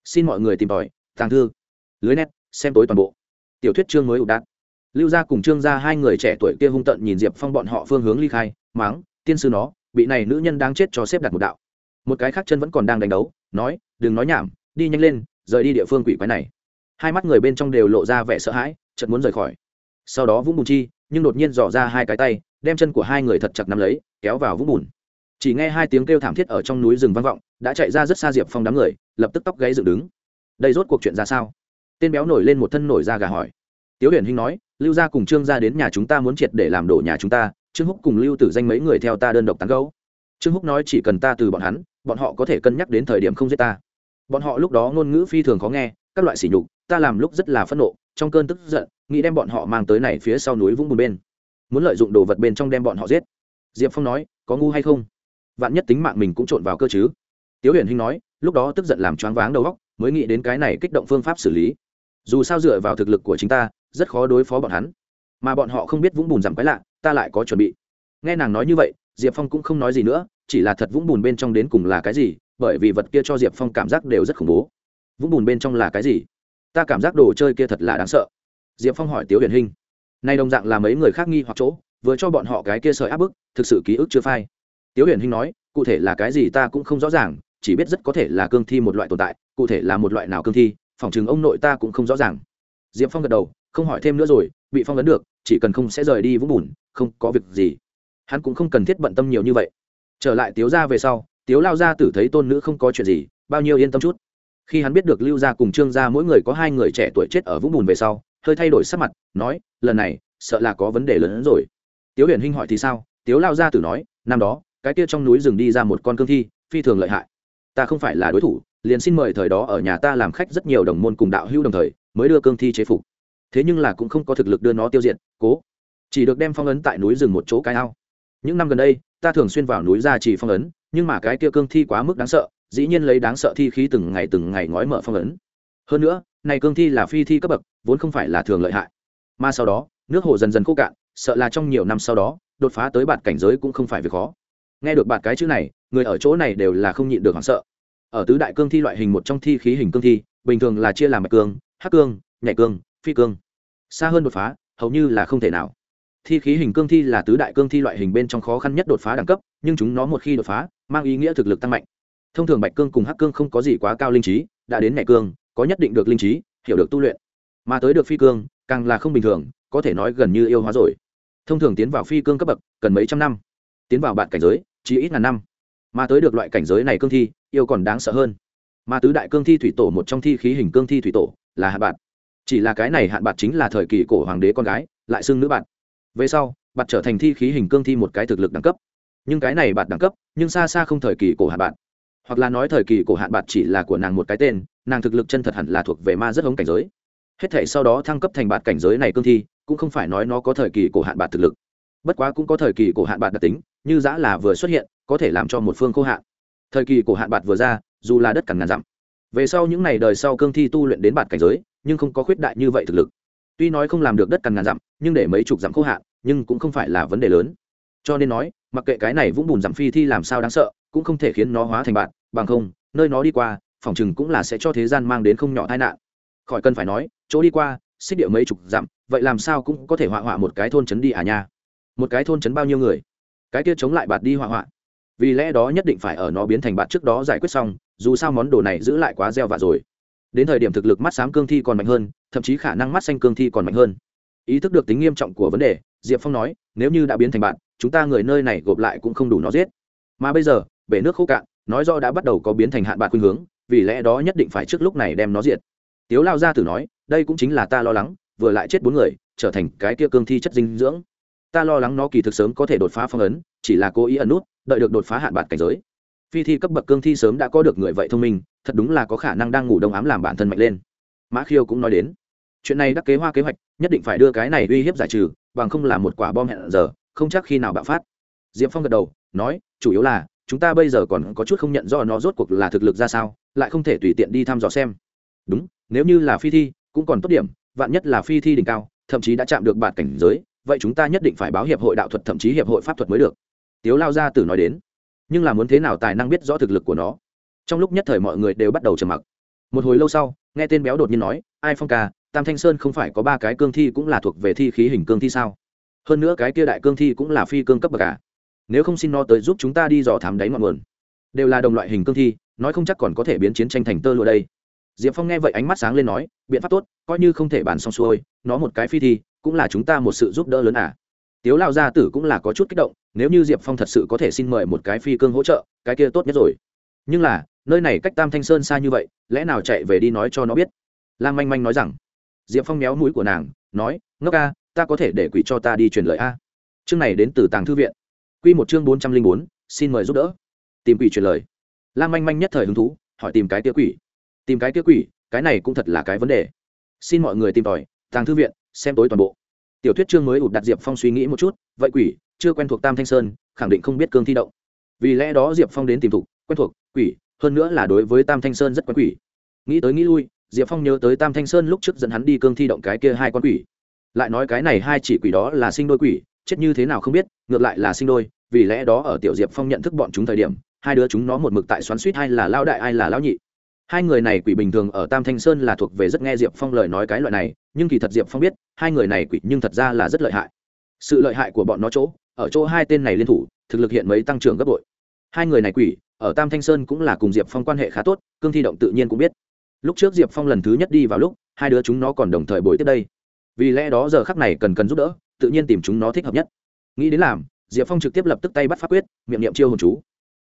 A: Xin mọi người tìm tòi, tàng thư, lưới nét, xem tối toàn bộ. Tiểu thuyết chương mới ụ đạn lưu gia cùng trương gia hai người trẻ tuổi kia hung tận nhìn diệp phong bọn họ phương hướng ly khai máng tiên sư nó, bị này nữ nhân đang chết cho xếp đặt một đạo. Một cái khác chân vẫn còn đang đánh đấu, nói, đừng nói nhảm, đi nhanh lên, rời đi địa phương quỷ quái này. Hai mắt người bên trong đều lộ ra vẻ sợ hãi, chợt muốn rời khỏi. Sau đó vũng bùn chi, nhưng đột nhiên dò ra hai cái tay, đem chân của hai người thật chặt nắm lấy, kéo vào vũng bùn. Chỉ nghe hai tiếng kêu thảm thiết ở trong núi rừng vang vọng, đã chạy ra rất xa diệp phong đám người, lập tức tóc gáy dựng đứng. Đây rốt cuộc chuyện ra sao? Tên béo nổi lên một thân nổi da gà hỏi tiếu huyền hinh nói, lưu gia cùng trương gia đến nhà chúng ta muốn triệt để làm đổ nhà chúng ta, trương húc cùng lưu tử danh mấy người theo ta đơn độc tán gấu trương húc nói, chỉ cần ta từ bọn hắn, bọn họ có thể cân nhắc đến thời điểm không giết ta. Bọn họ lúc đó ngôn ngữ phi thường khó nghe, các loại sỉ nhục, ta làm lúc rất là phẫn nộ, trong cơn tức giận, nghĩ đem bọn họ mang tới này phía sau núi vũng bùn bên. Muốn lợi dụng đồ vật bên trong đem bọn họ giết. Diệp phong nói, có ngu hay không? Vạn nhất tính mạng mình cũng trộn vào cơ chứ? Tiếu huyền hinh nói, lúc đó tức giận làm choáng váng đầu óc, mới nghĩ đến cái này kích động phương pháp xử lý. Dù sao dựa vào thực lực của chính ta rất khó đối phó bọn hắn. Mà bọn họ không biết vũng bùn giảm quái lạ, ta lại có chuẩn bị. Nghe nàng nói như vậy, diệp phong cũng không nói gì nữa, chỉ là thật vũng bùn bên trong đến cùng là cái gì, bởi vì vật kia cho diệp phong cảm giác đều rất khủng bố. Vũng bùn bên trong là cái gì? Ta cảm giác đồ chơi kia thật là đáng sợ. Diệp phong hỏi tiếu huyền hinh. Nay đồng dạng là mấy người khác nghi hoặc chỗ, vừa cho bọn họ cái kia sợi áp bức, thực sự ký ức chưa phai. Tiếu huyền hinh nói, cụ thể là cái gì ta cũng không rõ ràng, chỉ biết rất có thể là cương thi một loại tồn tại, cụ thể là một loại nào cương thi phỏng chừng ông nội ta cũng không rõ ràng diệp phong gật đầu, không hỏi thêm nữa rồi, bị phong ấn được, chỉ cần không sẽ rời đi vũng bùn, không có việc gì. Hắn cũng không cần thiết bận tâm nhiều như vậy. Trở lại tiếu ra về sau, tiếu lao ra tử thấy tôn nữ không có chuyện gì, bao nhiêu yên tâm chút. Khi hắn biết được lưu gia cùng trương gia mỗi người có hai người trẻ tuổi chết ở vũng bùn về sau, hơi thay đổi sắc mặt, nói, lần này, sợ là có vấn đề lớn hơn rồi. Tiếu huyền hinh hỏi, thì sao? Tiếu lao gia tử nói, năm đó, cái kia trong núi rừng đi ra một con cương thi, phi thường lợi hại. Ta không phải là đối thủ liền xin mời thời đó ở nhà ta làm khách rất nhiều đồng môn cùng đạo hữu đồng thời, mới đưa cương thi chế phục. Thế nhưng là cũng không có thực lực đưa nó tiêu diệt, cố. Chỉ được đem phong ấn tại núi rừng một chỗ cái ao. Những năm gần đây, ta thường xuyên vào núi ra chỉ phong ấn, nhưng mà cái kia cương thi quá mức đáng sợ, dĩ nhiên lấy đáng sợ thi khí từng ngày từng ngày ngói mở phong ấn. Hơn nữa, này cương thi là phi thi cấp bậc, vốn không phải là thường lợi hại. Mà sau đó, nước hồ dần dần khô cạn, sợ là trong nhiều năm sau đó, đột phá tới bạt cảnh giới cũng không phải việc khó. Nghe được bạt cái chữ này, người ở chỗ này đều là không nhịn được hoảng sợ ở tứ đại cương thi loại hình một trong thi khí hình cương thi, bình thường là chia làm bạch cương, hắc cương, nhảy cương, phi cương. Xa hơn đột phá, hầu như là không thể nào. Thi khí hình cương thi là tứ đại cương thi loại hình bên trong khó khăn nhất đột phá đẳng cấp, nhưng chúng nó một khi đột phá, mang ý nghĩa thực lực tăng mạnh. Thông thường bạch cương cùng hắc cương không có gì quá cao linh trí, đã đến nhảy cương, có nhất định được linh trí, hiểu được tu luyện. Mà tới được phi cương, càng là không bình thường, có thể nói gần như yêu hóa rồi. Thông thường tiến vào phi cương cấp bậc, cần mấy trăm năm. Tiến vào bạn cảnh giới, chỉ ít ngàn năm. Mà tới được loại cảnh giới này cương thi yêu còn đáng sợ hơn. Mà tứ đại cương thi thủy tổ một trong thi khí hình cương thi thủy tổ là hạn bạc chỉ là cái này hạn bạc chính là thời kỳ cổ hoàng đế con gái, lại xưng nữ bạn về sau, bạt trở thành thi khí hình cương thi một cái thực lực đẳng cấp. Nhưng cái này bạt đẳng cấp, nhưng xa xa không thời kỳ cổ hạn bạc hoặc là nói thời kỳ cổ hạn bạc chỉ là của nàng một cái tên, nàng thực lực chân thật hẳn là thuộc về ma rất hống cảnh giới. Hết thể sau đó thăng cấp thành bạt cảnh giới này cương thi, cũng không phải nói nó có thời kỳ cổ hạn bạc thực lực. Bất quá cũng có thời kỳ cổ hạn bạc đặc tính, như giã là vừa xuất hiện, có thể làm cho một phương khô hạn thời kỳ cổ hạn bạt vừa ra, dù là đất cằn ngàn dặm, về sau những ngày đời sau cương thi tu luyện đến bạt cảnh giới, nhưng không có khuyết đại như vậy thực lực. Tuy nói không làm được đất cằn ngàn dặm, nhưng để mấy chục dặm khô hạn, nhưng cũng không phải là vấn đề lớn. Cho nên nói, mặc kệ cái này vũng bùn dặm phi thi làm sao đáng sợ, cũng không thể khiến nó hóa thành bạn bằng không, nơi nó đi qua, phòng chừng cũng là sẽ cho thế gian mang đến không nhỏ tai nạn. Khỏi cần phải nói, chỗ đi qua, xích địa mấy chục dặm, vậy làm sao cũng có thể họa họa một cái thôn trấn đi à nha. Một cái thôn trấn bao nhiêu người? Cái kia chống lại bạt đi họa họa vì lẽ đó nhất định phải ở nó biến thành bạn trước đó giải quyết xong, dù sao món đồ này giữ lại quá gieo vạ rồi. Đến thời điểm thực lực mắt xám cương thi còn mạnh hơn, thậm chí khả năng mắt xanh cương thi còn mạnh hơn. Ý thức được tính nghiêm trọng của vấn đề, diệp phong nói, nếu như đã biến thành bạn, chúng ta người nơi này gộp lại cũng không đủ nó giết. Mà bây giờ, bể nước khô cạn, nói do đã bắt đầu có biến thành hạn bạn khuynh hướng, vì lẽ đó nhất định phải trước lúc này đem nó diệt. Tiếu lao ra tử nói, đây cũng chính là ta lo lắng, vừa lại chết bốn người, trở thành cái kia cương thi chất dinh dưỡng. Ta lo lắng nó kỳ thực sớm có thể đột phá phong ấn, chỉ là cố ý ẩn nút đợi được đột phá hạn bạc cảnh giới. Phi thi cấp bậc cương thi sớm đã có được người vậy thông minh, thật đúng là có khả năng đang ngủ đông ám làm bản thân mạnh lên. Mã khiêu cũng nói đến, chuyện này đắc kế hoa kế hoạch, nhất định phải đưa cái này uy hiếp giải trừ, bằng không là một quả bom hẹn giờ, không chắc khi nào bạo phát. Diệp phong gật đầu, nói, chủ yếu là, chúng ta bây giờ còn có chút không nhận rõ nó rốt cuộc là thực lực ra sao, lại không thể tùy tiện đi thăm dò xem. Đúng, nếu như là phi thi, cũng còn tốt điểm, vạn nhất là phi thi đỉnh cao, thậm chí đã chạm được bạt cảnh giới, vậy chúng ta nhất định phải báo hiệp hội đạo thuật, thậm chí hiệp hội pháp thuật mới được tiếu lao gia tử nói đến. Nhưng là muốn thế nào tài năng biết rõ thực lực của nó? Trong lúc nhất thời mọi người đều bắt đầu trầm mặc. Một hồi lâu sau, nghe tên béo đột nhiên nói, ai phong ca, tam thanh sơn không phải có ba cái cương thi cũng là thuộc về thi khí hình cương thi sao? Hơn nữa cái kia đại cương thi cũng là phi cương cấp bậc cả à? nếu không xin nó tới giúp chúng ta đi dò thám đáy ngọn nguồn. Đều là đồng loại hình cương thi, nói không chắc còn có thể biến chiến tranh thành tơ lụa đây. Diệp phong nghe vậy ánh mắt sáng lên nói, biện pháp tốt, coi như không thể bàn xong xuôi, nó một cái phi thi, cũng là chúng ta một sự giúp đỡ lớn à? Tiếu lao gia tử cũng là có chút kích động, nếu như diệp phong thật sự có thể xin mời một cái phi cương hỗ trợ, cái kia tốt nhất rồi. Nhưng là, nơi này cách tam thanh sơn xa như vậy, lẽ nào chạy về đi nói cho nó biết? Lam manh manh nói rằng. Diệp phong méo mũi của nàng, nói, ngốc ca, ta có thể để quỷ cho ta đi truyền lời a. Chương này đến từ tàng thư viện. Q một chương bốn trăm linh bốn, xin mời giúp đỡ. Tìm quỷ truyền lời. Lam manh manh nhất thời hứng thú, hỏi tìm cái tia quỷ. Tìm cái tia quỷ, cái này cũng thật là cái vấn đề. Xin mọi người tìm tòi, tàng thư viện, xem tối toàn bộ tiểu thuyết chương mới ụt đặt diệp phong suy nghĩ một chút, vậy quỷ, chưa quen thuộc tam thanh sơn, khẳng định không biết cương thi động. Vì lẽ đó diệp phong đến tìm thục, quen thuộc, quỷ, hơn nữa là đối với tam thanh sơn rất quen quỷ. Nghĩ tới nghĩ lui, diệp phong nhớ tới tam thanh sơn lúc trước dẫn hắn đi cương thi động cái kia hai con quỷ. Lại nói cái này hai chỉ quỷ đó là sinh đôi quỷ, chết như thế nào không biết, ngược lại là sinh đôi, vì lẽ đó ở tiểu diệp phong nhận thức bọn chúng thời điểm, hai đứa chúng nó một mực tại xoắn suýt hay là lao đại ai là lão nhị. Hai người này quỷ bình thường ở tam thanh sơn là thuộc về rất nghe diệp phong lời nói cái loại này nhưng kỳ thật diệp phong biết, hai người này quỷ nhưng thật ra là rất lợi hại. Sự lợi hại của bọn nó chỗ, ở chỗ hai tên này liên thủ, thực lực hiện mấy tăng trưởng gấp bội. Hai người này quỷ, ở tam thanh sơn cũng là cùng diệp phong quan hệ khá tốt, cương thi động tự nhiên cũng biết. Lúc trước diệp phong lần thứ nhất đi vào lúc, hai đứa chúng nó còn đồng thời bồi tiếp đây. Vì lẽ đó giờ khắc này cần cần giúp đỡ, tự nhiên tìm chúng nó thích hợp nhất. Nghĩ đến làm, diệp phong trực tiếp lập tức tay bắt pháp quyết, miệng niệm chiêu hồn chú.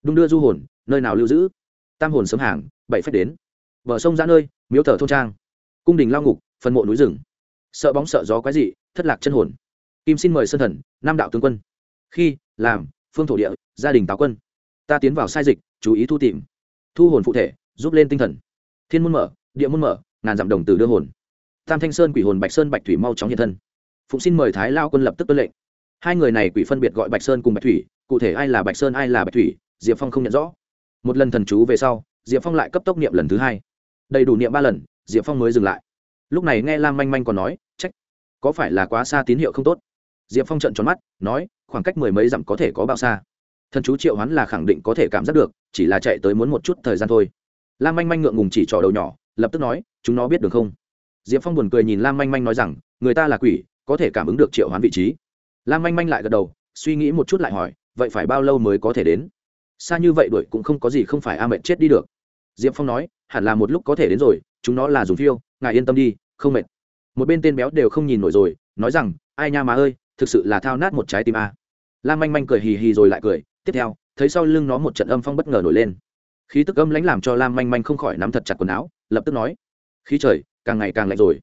A: Đung đưa du hồn, nơi nào lưu giữ? Tam hồn sớm hàng, bảy phép đến. Bờ sông ra nơi, miếu thờ thôn trang. Cung đình lao ngục phân mộ núi rừng. Sợ bóng sợ gió quái dị, thất lạc chân hồn. Kim xin mời sơn thần, nam đạo tướng quân. Khi, làm, phương thổ địa, gia đình táo quân. Ta tiến vào sai dịch, chú ý thu tìm. Thu hồn phụ thể, giúp lên tinh thần. Thiên môn mở, địa môn mở, ngàn dặm đồng từ đưa hồn. Tam thanh sơn quỷ hồn bạch sơn bạch thủy mau chóng hiện thân. Phụng xin mời thái lao quân lập tức tuân lệnh. Hai người này quỷ phân biệt gọi bạch sơn cùng bạch thủy, cụ thể ai là bạch sơn, ai là bạch thủy, diệp phong không nhận rõ. Một lần thần chú về sau, diệp phong lại cấp tốc niệm lần thứ hai. Đầy đủ niệm ba lần, diệp phong mới dừng lại lúc này nghe lam manh manh còn nói, trách, có phải là quá xa tín hiệu không tốt? Diệp phong trận tròn mắt, nói, khoảng cách mười mấy dặm có thể có bao xa. Thần chú triệu hoán là khẳng định có thể cảm giác được, chỉ là chạy tới muốn một chút thời gian thôi. Lam manh manh ngượng ngùng chỉ trò đầu nhỏ, lập tức nói, chúng nó biết được không? Diệp phong buồn cười nhìn lam manh manh nói rằng, người ta là quỷ, có thể cảm ứng được triệu hoán vị trí. Lam manh manh lại gật đầu, suy nghĩ một chút lại hỏi, vậy phải bao lâu mới có thể đến? Xa như vậy đuổi cũng không có gì không phải a mệnh chết đi được. Diệp phong nói, hẳn là một lúc có thể đến rồi, chúng nó là dùng phiêu ngài yên tâm đi, không mệt. Một bên tên béo đều không nhìn nổi rồi, nói rằng, ai nha má ơi, thực sự là thao nát một trái tim a. Lam manh manh cười hì hì rồi lại cười, tiếp theo, thấy sau lưng nó một trận âm phong bất ngờ nổi lên. Khí tức âm lãnh làm cho lam manh manh không khỏi nắm thật chặt quần áo, lập tức nói, khí trời, càng ngày càng lạnh rồi.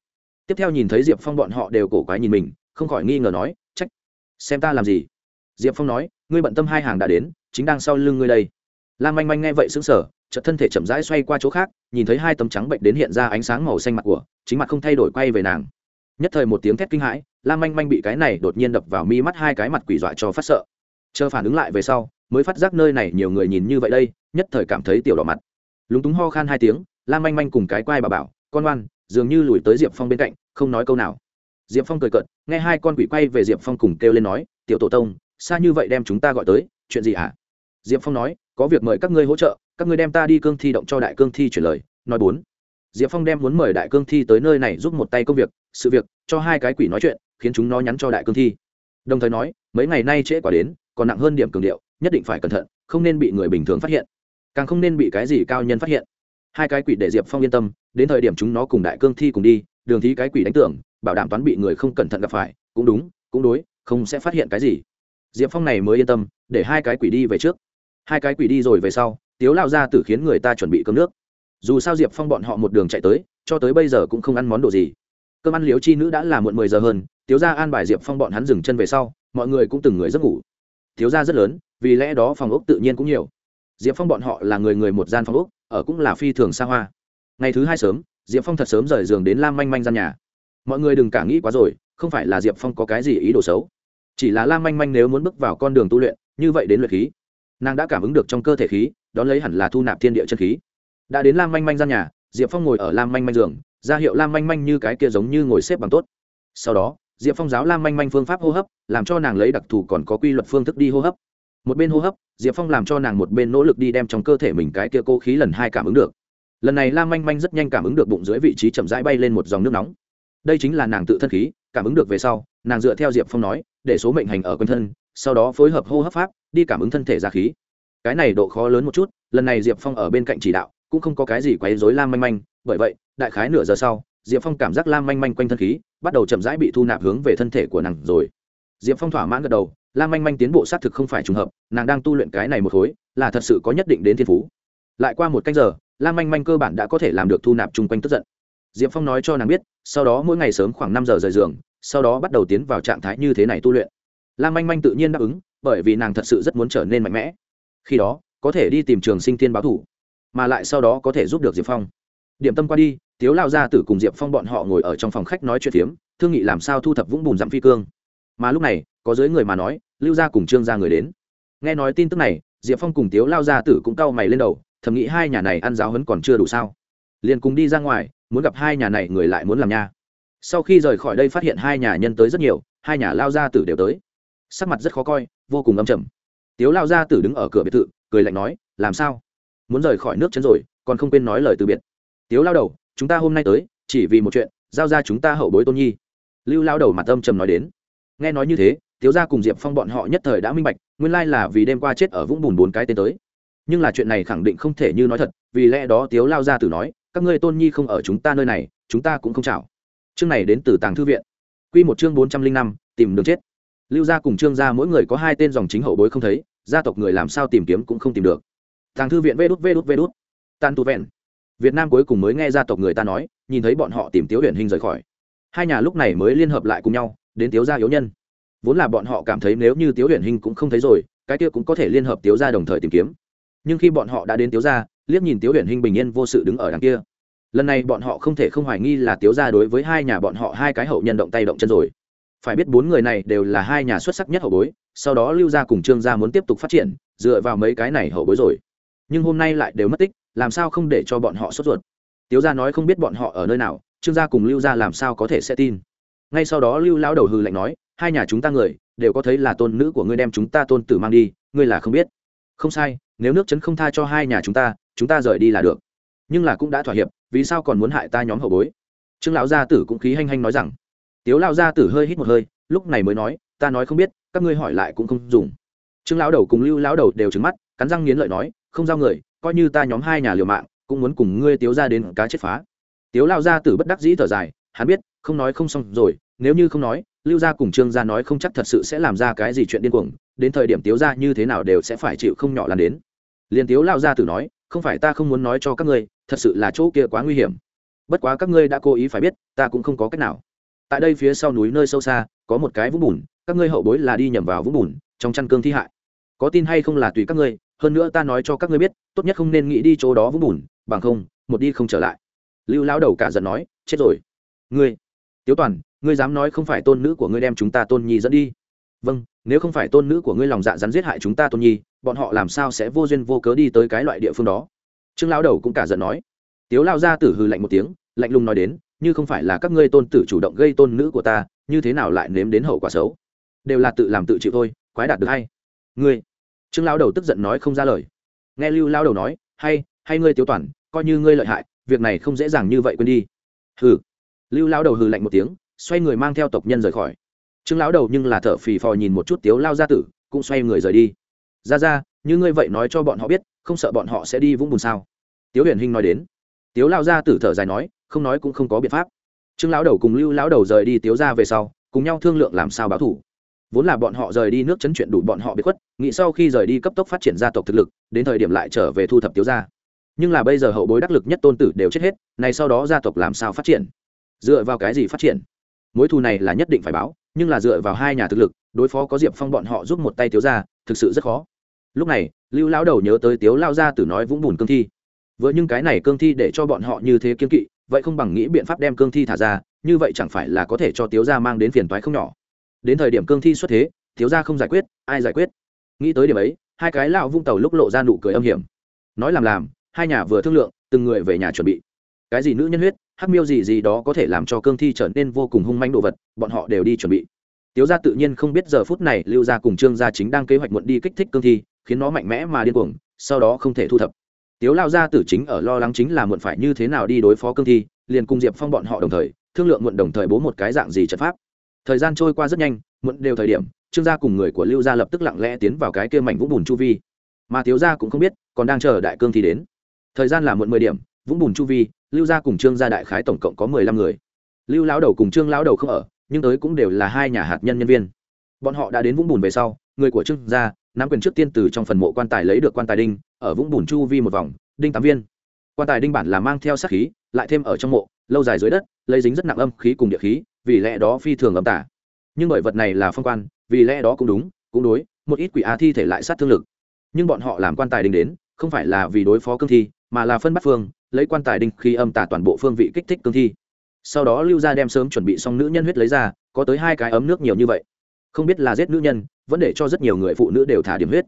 A: Tiếp theo nhìn thấy diệp phong bọn họ đều cổ quái nhìn mình, không khỏi nghi ngờ nói, trách, xem ta làm gì? Diệp phong nói, ngươi bận tâm hai hàng đã đến, chính đang sau lưng ngươi đây. Lam manh manh nghe vậy xứng sở chợt thân thể chậm rãi xoay qua chỗ khác, nhìn thấy hai tấm trắng bệnh đến hiện ra ánh sáng màu xanh mặt của, chính mặt không thay đổi quay về nàng. Nhất thời một tiếng thét kinh hãi, lam manh manh bị cái này đột nhiên đập vào mi mắt hai cái mặt quỷ dọa cho phát sợ. Chờ phản ứng lại về sau, mới phát giác nơi này nhiều người nhìn như vậy đây, nhất thời cảm thấy tiểu đỏ mặt. Lúng túng ho khan hai tiếng, lam manh manh cùng cái quai bà bảo, con oan dường như lùi tới diệp phong bên cạnh, không nói câu nào. Diệp phong cười cợt, nghe hai con quỷ quay về diệp phong cùng kêu lên nói, tiểu tổ tông, xa như vậy đem chúng ta gọi tới, chuyện gì hả? À? diệp phong nói, có việc mời các ngươi hỗ trợ các ngươi đem ta đi cương thi động cho đại cương thi chuyển lời, nói bốn. Diệp phong đem muốn mời đại cương thi tới nơi này giúp một tay công việc, sự việc, cho hai cái quỷ nói chuyện, khiến chúng nó nhắn cho đại cương thi. Đồng thời nói, mấy ngày nay trễ quả đến, còn nặng hơn điểm cường điệu, nhất định phải cẩn thận, không nên bị người bình thường phát hiện. Càng không nên bị cái gì cao nhân phát hiện. Hai cái quỷ để diệp phong yên tâm, đến thời điểm chúng nó cùng đại cương thi cùng đi, đường thi cái quỷ đánh tưởng, bảo đảm toán bị người không cẩn thận gặp phải, cũng đúng, cũng đối, không sẽ phát hiện cái gì. Diệp phong này mới yên tâm, để hai cái quỷ đi về trước. Hai cái quỷ đi rồi về sau tiếu lao ra tử khiến người ta chuẩn bị cơm nước. Dù sao diệp phong bọn họ một đường chạy tới, cho tới bây giờ cũng không ăn món đồ gì. Cơm ăn liếu chi nữ đã là muộn mười giờ hơn, tiếu ra an bài diệp phong bọn hắn dừng chân về sau, mọi người cũng từng người giấc ngủ. Tiếu ra rất lớn, vì lẽ đó phòng ốc tự nhiên cũng nhiều. Diệp phong bọn họ là người người một gian phòng ốc, ở cũng là phi thường xa hoa. Ngày thứ hai sớm, diệp phong thật sớm rời giường đến lam manh manh gian nhà. Mọi người đừng cả nghĩ quá rồi, không phải là diệp phong có cái gì ý đồ xấu. Chỉ là lam manh manh nếu muốn bước vào con đường tu luyện, như vậy đến luyện khí, nàng đã cảm ứng được trong cơ thể khí đón lấy hẳn là thu nạp thiên địa chân khí. Đã đến lam manh manh gian nhà, diệp phong ngồi ở lam manh manh giường, ra hiệu lam manh manh như cái kia giống như ngồi xếp bằng tốt. Sau đó, diệp phong giáo lam manh manh phương pháp hô hấp, làm cho nàng lấy đặc thù còn có quy luật phương thức đi hô hấp. Một bên hô hấp, diệp phong làm cho nàng một bên nỗ lực đi đem trong cơ thể mình cái kia cô khí lần hai cảm ứng được. Lần này lam manh manh rất nhanh cảm ứng được bụng dưới vị trí chậm rãi bay lên một dòng nước nóng. Đây chính là nàng tự thân khí, cảm ứng được về sau, nàng dựa theo diệp phong nói, để số mệnh hành ở quanh thân, sau đó phối hợp hô hấp pháp, đi cảm ứng thân thể ra khí cái này độ khó lớn một chút, lần này diệp phong ở bên cạnh chỉ đạo, cũng không có cái gì quấy dối lam manh manh, bởi vậy, đại khái nửa giờ sau, diệp phong cảm giác lam manh manh quanh thân khí bắt đầu chậm rãi bị thu nạp hướng về thân thể của nàng rồi. Diệp phong thỏa mãn gật đầu, lam manh manh tiến bộ xác thực không phải trùng hợp, nàng đang tu luyện cái này một khối, là thật sự có nhất định đến thiên phú. Lại qua một canh giờ, lam manh manh cơ bản đã có thể làm được thu nạp chung quanh tức giận. Diệp phong nói cho nàng biết, sau đó mỗi ngày sớm khoảng năm giờ rời giường, sau đó bắt đầu tiến vào trạng thái như thế này tu luyện. Lam manh manh tự nhiên đáp ứng, bởi vì nàng thật sự rất muốn trở nên mạnh mẽ khi đó, có thể đi tìm trường sinh thiên báo thủ, mà lại sau đó có thể giúp được diệp phong. Điểm tâm qua đi, tiếu lao ra tử cùng diệp phong bọn họ ngồi ở trong phòng khách nói chuyện phiếm, thương nghị làm sao thu thập vũng bùn dặm phi cương. Mà lúc này, có giới người mà nói, lưu gia cùng trương gia người đến. Nghe nói tin tức này, diệp phong cùng tiếu lao gia tử cũng cau mày lên đầu, thầm nghĩ hai nhà này ăn giáo hấn còn chưa đủ sao. Liền cùng đi ra ngoài, muốn gặp hai nhà này người lại muốn làm nha. Sau khi rời khỏi đây phát hiện hai nhà nhân tới rất nhiều, hai nhà lao gia tử đều tới. Sắc mặt rất khó coi, vô cùng âm trầm tiếu lao gia tử đứng ở cửa biệt thự, cười lạnh nói, làm sao? Muốn rời khỏi nước chân rồi, còn không quên nói lời từ biệt. Tiếu lao đầu, chúng ta hôm nay tới, chỉ vì một chuyện, giao ra chúng ta hậu bối tôn nhi. Lưu lao đầu mặt âm trầm nói đến. Nghe nói như thế, tiếu gia cùng diệp phong bọn họ nhất thời đã minh bạch, nguyên lai là vì đêm qua chết ở vũng bùn bốn cái tên tới. Nhưng là chuyện này khẳng định không thể như nói thật, vì lẽ đó tiếu lao gia tử nói, các ngươi tôn nhi không ở chúng ta nơi này, chúng ta cũng không chào. Chương này đến từ tàng thư viện. Q một chương bốn trăm linh năm, tìm đường chết. Lưu gia cùng trương gia mỗi người có hai tên dòng chính hậu bối không thấy gia tộc người làm sao tìm kiếm cũng không tìm được. Tàng thư viện vê đút vê đút vê đút. Tan tu vẹn. Việt nam cuối cùng mới nghe gia tộc người ta nói, nhìn thấy bọn họ tìm tiếu huyền hình rời khỏi. Hai nhà lúc này mới liên hợp lại cùng nhau, đến tiếu gia yếu nhân. Vốn là bọn họ cảm thấy nếu như tiếu huyền hình cũng không thấy rồi, cái kia cũng có thể liên hợp tiếu gia đồng thời tìm kiếm. Nhưng khi bọn họ đã đến tiếu gia, liếc nhìn tiếu huyền hình bình yên vô sự đứng ở đằng kia. Lần này bọn họ không thể không hoài nghi là tiếu gia đối với hai nhà bọn họ hai cái hậu nhân động tay động chân rồi phải biết bốn người này đều là hai nhà xuất sắc nhất hậu bối, sau đó lưu gia cùng trương gia muốn tiếp tục phát triển, dựa vào mấy cái này hậu bối rồi. Nhưng hôm nay lại đều mất tích, làm sao không để cho bọn họ sốt ruột? Tiếu gia nói không biết bọn họ ở nơi nào, trương gia cùng lưu gia làm sao có thể sẽ tin? Ngay sau đó lưu lão đầu hư lạnh nói, hai nhà chúng ta người, đều có thấy là tôn nữ của ngươi đem chúng ta tôn tử mang đi, ngươi là không biết. Không sai, nếu nước chấn không tha cho hai nhà chúng ta chúng ta rời đi là được. Nhưng là cũng đã thỏa hiệp, vì sao còn muốn hại ta nhóm hậu bối? Trương lão gia tử cũng khí hanh hanh nói rằng tiếu lão gia tử hơi hít một hơi, lúc này mới nói, ta nói không biết, các ngươi hỏi lại cũng không dùng. Trương lão đầu cùng lưu lão đầu đều trứng mắt, cắn răng nghiến lợi nói, không giao người, coi như ta nhóm hai nhà liều mạng, cũng muốn cùng ngươi tiếu ra đến cá chết phá. Tiếu lao ra tử bất đắc dĩ thở dài, hắn biết, không nói không xong rồi, nếu như không nói, lưu gia cùng trương gia nói không chắc thật sự sẽ làm ra cái gì chuyện điên cuồng, đến thời điểm tiếu gia như thế nào đều sẽ phải chịu không nhỏ lan đến. Liền tiếu lao gia tử nói, không phải ta không muốn nói cho các ngươi, thật sự là chỗ kia quá nguy hiểm. Bất quá các ngươi đã cố ý phải biết, ta cũng không có cách nào tại đây phía sau núi nơi sâu xa, có một cái vũng bùn, các ngươi hậu bối là đi nhầm vào vũng bùn, trong chăn cương thi hại. Có tin hay không là tùy các ngươi, hơn nữa ta nói cho các ngươi biết, tốt nhất không nên nghĩ đi chỗ đó vũng bùn, bằng không, một đi không trở lại. Lưu lão đầu cả giận nói, chết rồi. Ngươi, tiếu toàn, ngươi dám nói không phải tôn nữ của ngươi đem chúng ta tôn nhi dẫn đi. Vâng nếu không phải tôn nữ của ngươi lòng dạ rắn giết hại chúng ta tôn nhi, bọn họ làm sao sẽ vô duyên vô cớ đi tới cái loại địa phương đó? Trương lão đầu cũng cả giận nói. Tiếu lao ra tử hừ lạnh một tiếng, lạnh lùng nói đến như không phải là các ngươi tôn tử chủ động gây tôn nữ của ta, như thế nào lại nếm đến hậu quả xấu? Đều là tự làm tự chịu thôi, quái đạt được hay? Ngươi. Trương lão đầu tức giận nói không ra lời. Nghe lưu lão đầu nói, hay hay ngươi tiêu toàn, coi như ngươi lợi hại, việc này không dễ dàng như vậy quên đi. Hừ. Lưu lão đầu hừ lạnh một tiếng, xoay người mang theo tộc nhân rời khỏi. Trương lão đầu nhưng là thở phì phò nhìn một chút tiếu lao gia tử, cũng xoay người rời đi. Ra ra, như ngươi vậy nói cho bọn họ biết, không sợ bọn họ sẽ đi vũng bùn sao? Tiếu huyền hinh nói đến tiếu lao gia tử thở dài nói, không nói cũng không có biện pháp. Trương lão đầu cùng lưu lão đầu rời đi tiếu ra về sau, cùng nhau thương lượng làm sao báo thủ. Vốn là bọn họ rời đi nước chấn chuyện đủ bọn họ bị khuất, nghĩ sau khi rời đi cấp tốc phát triển gia tộc thực lực, đến thời điểm lại trở về thu thập tiếu gia. Nhưng là bây giờ hậu bối đắc lực nhất tôn tử đều chết hết này sau đó gia tộc làm sao phát triển? Dựa vào cái gì phát triển? Mối thù này là nhất định phải báo, nhưng là dựa vào hai nhà thực lực, đối phó có diệp phong bọn họ giúp một tay tiếu gia, thực sự rất khó. Lúc này, lưu lão đầu nhớ tới tiếu lao gia tử nói vũng bùn cương thi vừa nhưng cái này cương thi để cho bọn họ như thế kiên kỵ, vậy không bằng nghĩ biện pháp đem cương thi thả ra, như vậy chẳng phải là có thể cho tiếu gia mang đến phiền toái không nhỏ. Đến thời điểm cương thi xuất thế, tiếu gia không giải quyết, ai giải quyết? Nghĩ tới điểm ấy, hai cái lão vung tàu lúc lộ ra nụ cười âm hiểm. Nói làm làm, hai nhà vừa thương lượng, từng người về nhà chuẩn bị. Cái gì nữ nhân huyết, hắc miêu gì gì đó có thể làm cho cương thi trở nên vô cùng hung manh đồ vật, bọn họ đều đi chuẩn bị. Tiếu gia tự nhiên không biết giờ phút này lưu gia cùng trương gia chính đang kế hoạch muộn đi kích thích cương thi, khiến nó mạnh mẽ mà điên cuồng, sau đó không thể thu thập tiếu lao gia tử chính ở lo lắng chính là muộn phải như thế nào đi đối phó cương thi, liền cùng diệp phong bọn họ đồng thời, thương lượng muộn đồng thời bố một cái dạng gì trận pháp. Thời gian trôi qua rất nhanh, muộn đều thời điểm, trương gia cùng người của lưu gia lập tức lặng lẽ tiến vào cái kia mảnh vũng bùn chu vi. Mà thiếu gia cũng không biết, còn đang chờ đại cương thi đến. Thời gian là muộn mười điểm, vũng bùn chu vi, lưu gia cùng trương gia đại khái tổng cộng có mười lăm người. Lưu lão đầu cùng trương lão đầu không ở, nhưng tới cũng đều là hai nhà hạt nhân nhân viên. Bọn họ đã đến vũng bùn về sau, người của trương gia nắm quyền trước tiên từ trong phần mộ quan tài lấy được quan tài đinh, ở vũng bùn chu vi một vòng, đinh tám viên. Quan tài đinh bản là mang theo sát khí, lại thêm ở trong mộ, lâu dài dưới đất, lấy dính rất nặng âm khí cùng địa khí, vì lẽ đó phi thường âm tả. Nhưng bởi vật này là phong quan, vì lẽ đó cũng đúng, cũng đối, một ít quỷ á thi thể lại sát thương lực. Nhưng bọn họ làm quan tài đinh đến, không phải là vì đối phó cương thi, mà là phân bắt phương, lấy quan tài đinh khi âm tả toàn bộ phương vị kích thích cương thi. Sau đó lưu ra đem sớm chuẩn bị xong nữ nhân huyết lấy ra, có tới hai cái ấm nước nhiều như vậy. Không biết là giết nữ nhân vẫn để cho rất nhiều người phụ nữ đều thả điểm huyết.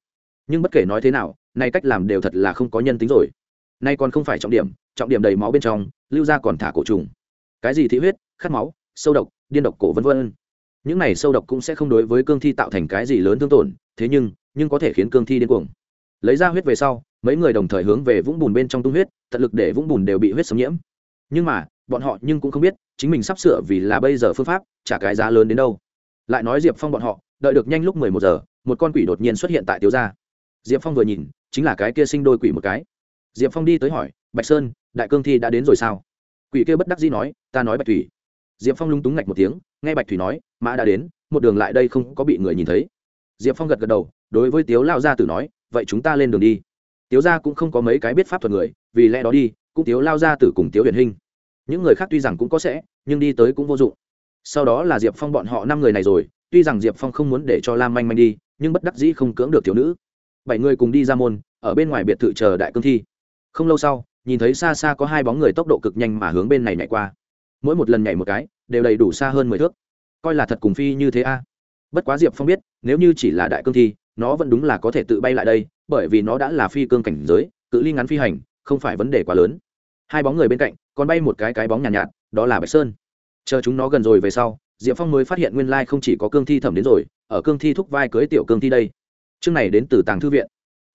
A: Nhưng bất kể nói thế nào nay cách làm đều thật là không có nhân tính rồi. Nay còn không phải trọng điểm trọng điểm đầy máu bên trong, lưu ra còn thả cổ trùng. Cái gì thị huyết, khát máu, sâu độc, điên độc cổ vân vân. Những này sâu độc cũng sẽ không đối với cương thi tạo thành cái gì lớn thương tổn, thế nhưng nhưng có thể khiến cương thi điên cuồng. Lấy ra huyết về sau, mấy người đồng thời hướng về vũng bùn bên trong tung huyết, tận lực để vũng bùn đều bị huyết xâm nhiễm. Nhưng mà, bọn họ nhưng cũng không biết, chính mình sắp sửa vì là bây giờ phương pháp, trả cái giá lớn đến đâu. Lại nói diệp phong bọn họ đợi được nhanh lúc mười một giờ, một con quỷ đột nhiên xuất hiện tại tiếu gia. Diệp phong vừa nhìn, chính là cái kia sinh đôi quỷ một cái. Diệp phong đi tới hỏi, bạch sơn, đại cương thi đã đến rồi sao? Quỷ kia bất đắc dĩ nói, ta nói bạch thủy. Diệp phong lung túng ngạch một tiếng, nghe bạch thủy nói, mã đã đến, một đường lại đây không có bị người nhìn thấy. Diệp phong gật gật đầu, đối với tiếu lao gia tử nói, vậy chúng ta lên đường đi. Tiếu gia cũng không có mấy cái biết pháp thuật người, vì lẽ đó đi, cũng tiếu lao gia tử cùng tiếu huyền hinh. Những người khác tuy rằng cũng có sẽ, nhưng đi tới cũng vô dụng. Sau đó là diệp phong bọn họ năm người này rồi tuy rằng diệp phong không muốn để cho lam manh manh đi nhưng bất đắc dĩ không cưỡng được thiếu nữ. Bảy người cùng đi ra môn ở bên ngoài biệt thự chờ đại cương thi. Không lâu sau nhìn thấy xa xa có hai bóng người tốc độ cực nhanh mà hướng bên này nhảy qua. Mỗi một lần nhảy một cái đều đầy đủ xa hơn mười thước. Coi là thật cùng phi như thế a. Bất quá diệp phong biết nếu như chỉ là đại cương thi nó vẫn đúng là có thể tự bay lại đây bởi vì nó đã là phi cương cảnh giới cự ly ngắn phi hành không phải vấn đề quá lớn. Hai bóng người bên cạnh còn bay một cái cái bóng nhàn nhạt, nhạt đó là bạch sơn. Chờ chúng nó gần rồi về sau diệp phong mới phát hiện nguyên lai không chỉ có cương thi thẩm đến rồi, ở cương thi thúc vai cưới tiểu cương thi đây. Chương này đến từ tàng thư viện.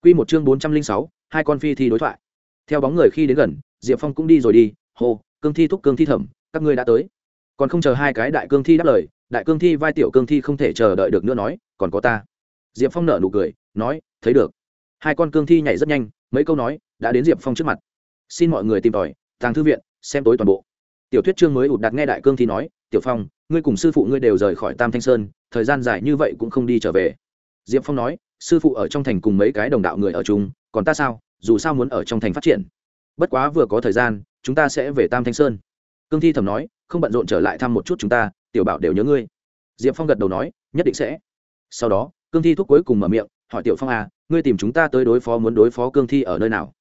A: Q một chương bốn trăm linh sáu, hai con phi thi đối thoại. Theo bóng người khi đến gần, diệp phong cũng đi rồi đi, hô, cương thi thúc, cương thi thẩm, các ngươi đã tới. Còn không chờ hai cái đại cương thi đáp lời, đại cương thi vai tiểu cương thi không thể chờ đợi được nữa nói, còn có ta. Diệp phong nở nụ cười, nói, thấy được. Hai con cương thi nhảy rất nhanh, mấy câu nói đã đến diệp phong trước mặt. Xin mọi người tìm tòi, tàng thư viện, xem tối toàn bộ. Tiểu thuyết chương mới ụt đặt nghe đại cương thi nói tiểu phong, ngươi cùng sư phụ ngươi đều rời khỏi tam thanh sơn, thời gian dài như vậy cũng không đi trở về. Diệp phong nói, sư phụ ở trong thành cùng mấy cái đồng đạo người ở chung, còn ta sao, dù sao muốn ở trong thành phát triển. Bất quá vừa có thời gian, chúng ta sẽ về tam thanh sơn. Cương thi thầm nói, không bận rộn trở lại thăm một chút chúng ta, tiểu bảo đều nhớ ngươi. Diệp phong gật đầu nói, nhất định sẽ. Sau đó, cương thi thuốc cuối cùng mở miệng, hỏi tiểu phong à ngươi tìm chúng ta tới đối phó muốn đối phó cương thi ở nơi nào?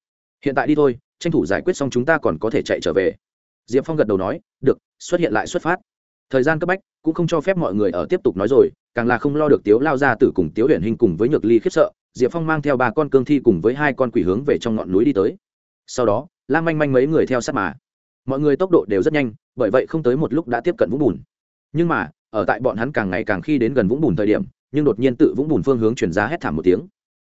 A: Hiện tại đi thôi, tranh thủ giải quyết xong chúng ta còn có thể chạy trở về. Diệp phong gật đầu nói, được, xuất hiện lại xuất phát thời gian cấp bách cũng không cho phép mọi người ở tiếp tục nói rồi, càng là không lo được tiếu lao ra tử cùng tiếu huyền hình cùng với nhược ly khiếp sợ, diệp phong mang theo ba con cương thi cùng với hai con quỷ hướng về trong ngọn núi đi tới. Sau đó lan manh manh mấy người theo sát mà. Mọi người tốc độ đều rất nhanh, bởi vậy không tới một lúc đã tiếp cận vũng bùn. Nhưng mà, ở tại bọn hắn càng ngày càng khi đến gần vũng bùn thời điểm, nhưng đột nhiên tự vũng bùn phương hướng chuyển ra hét thảm một tiếng.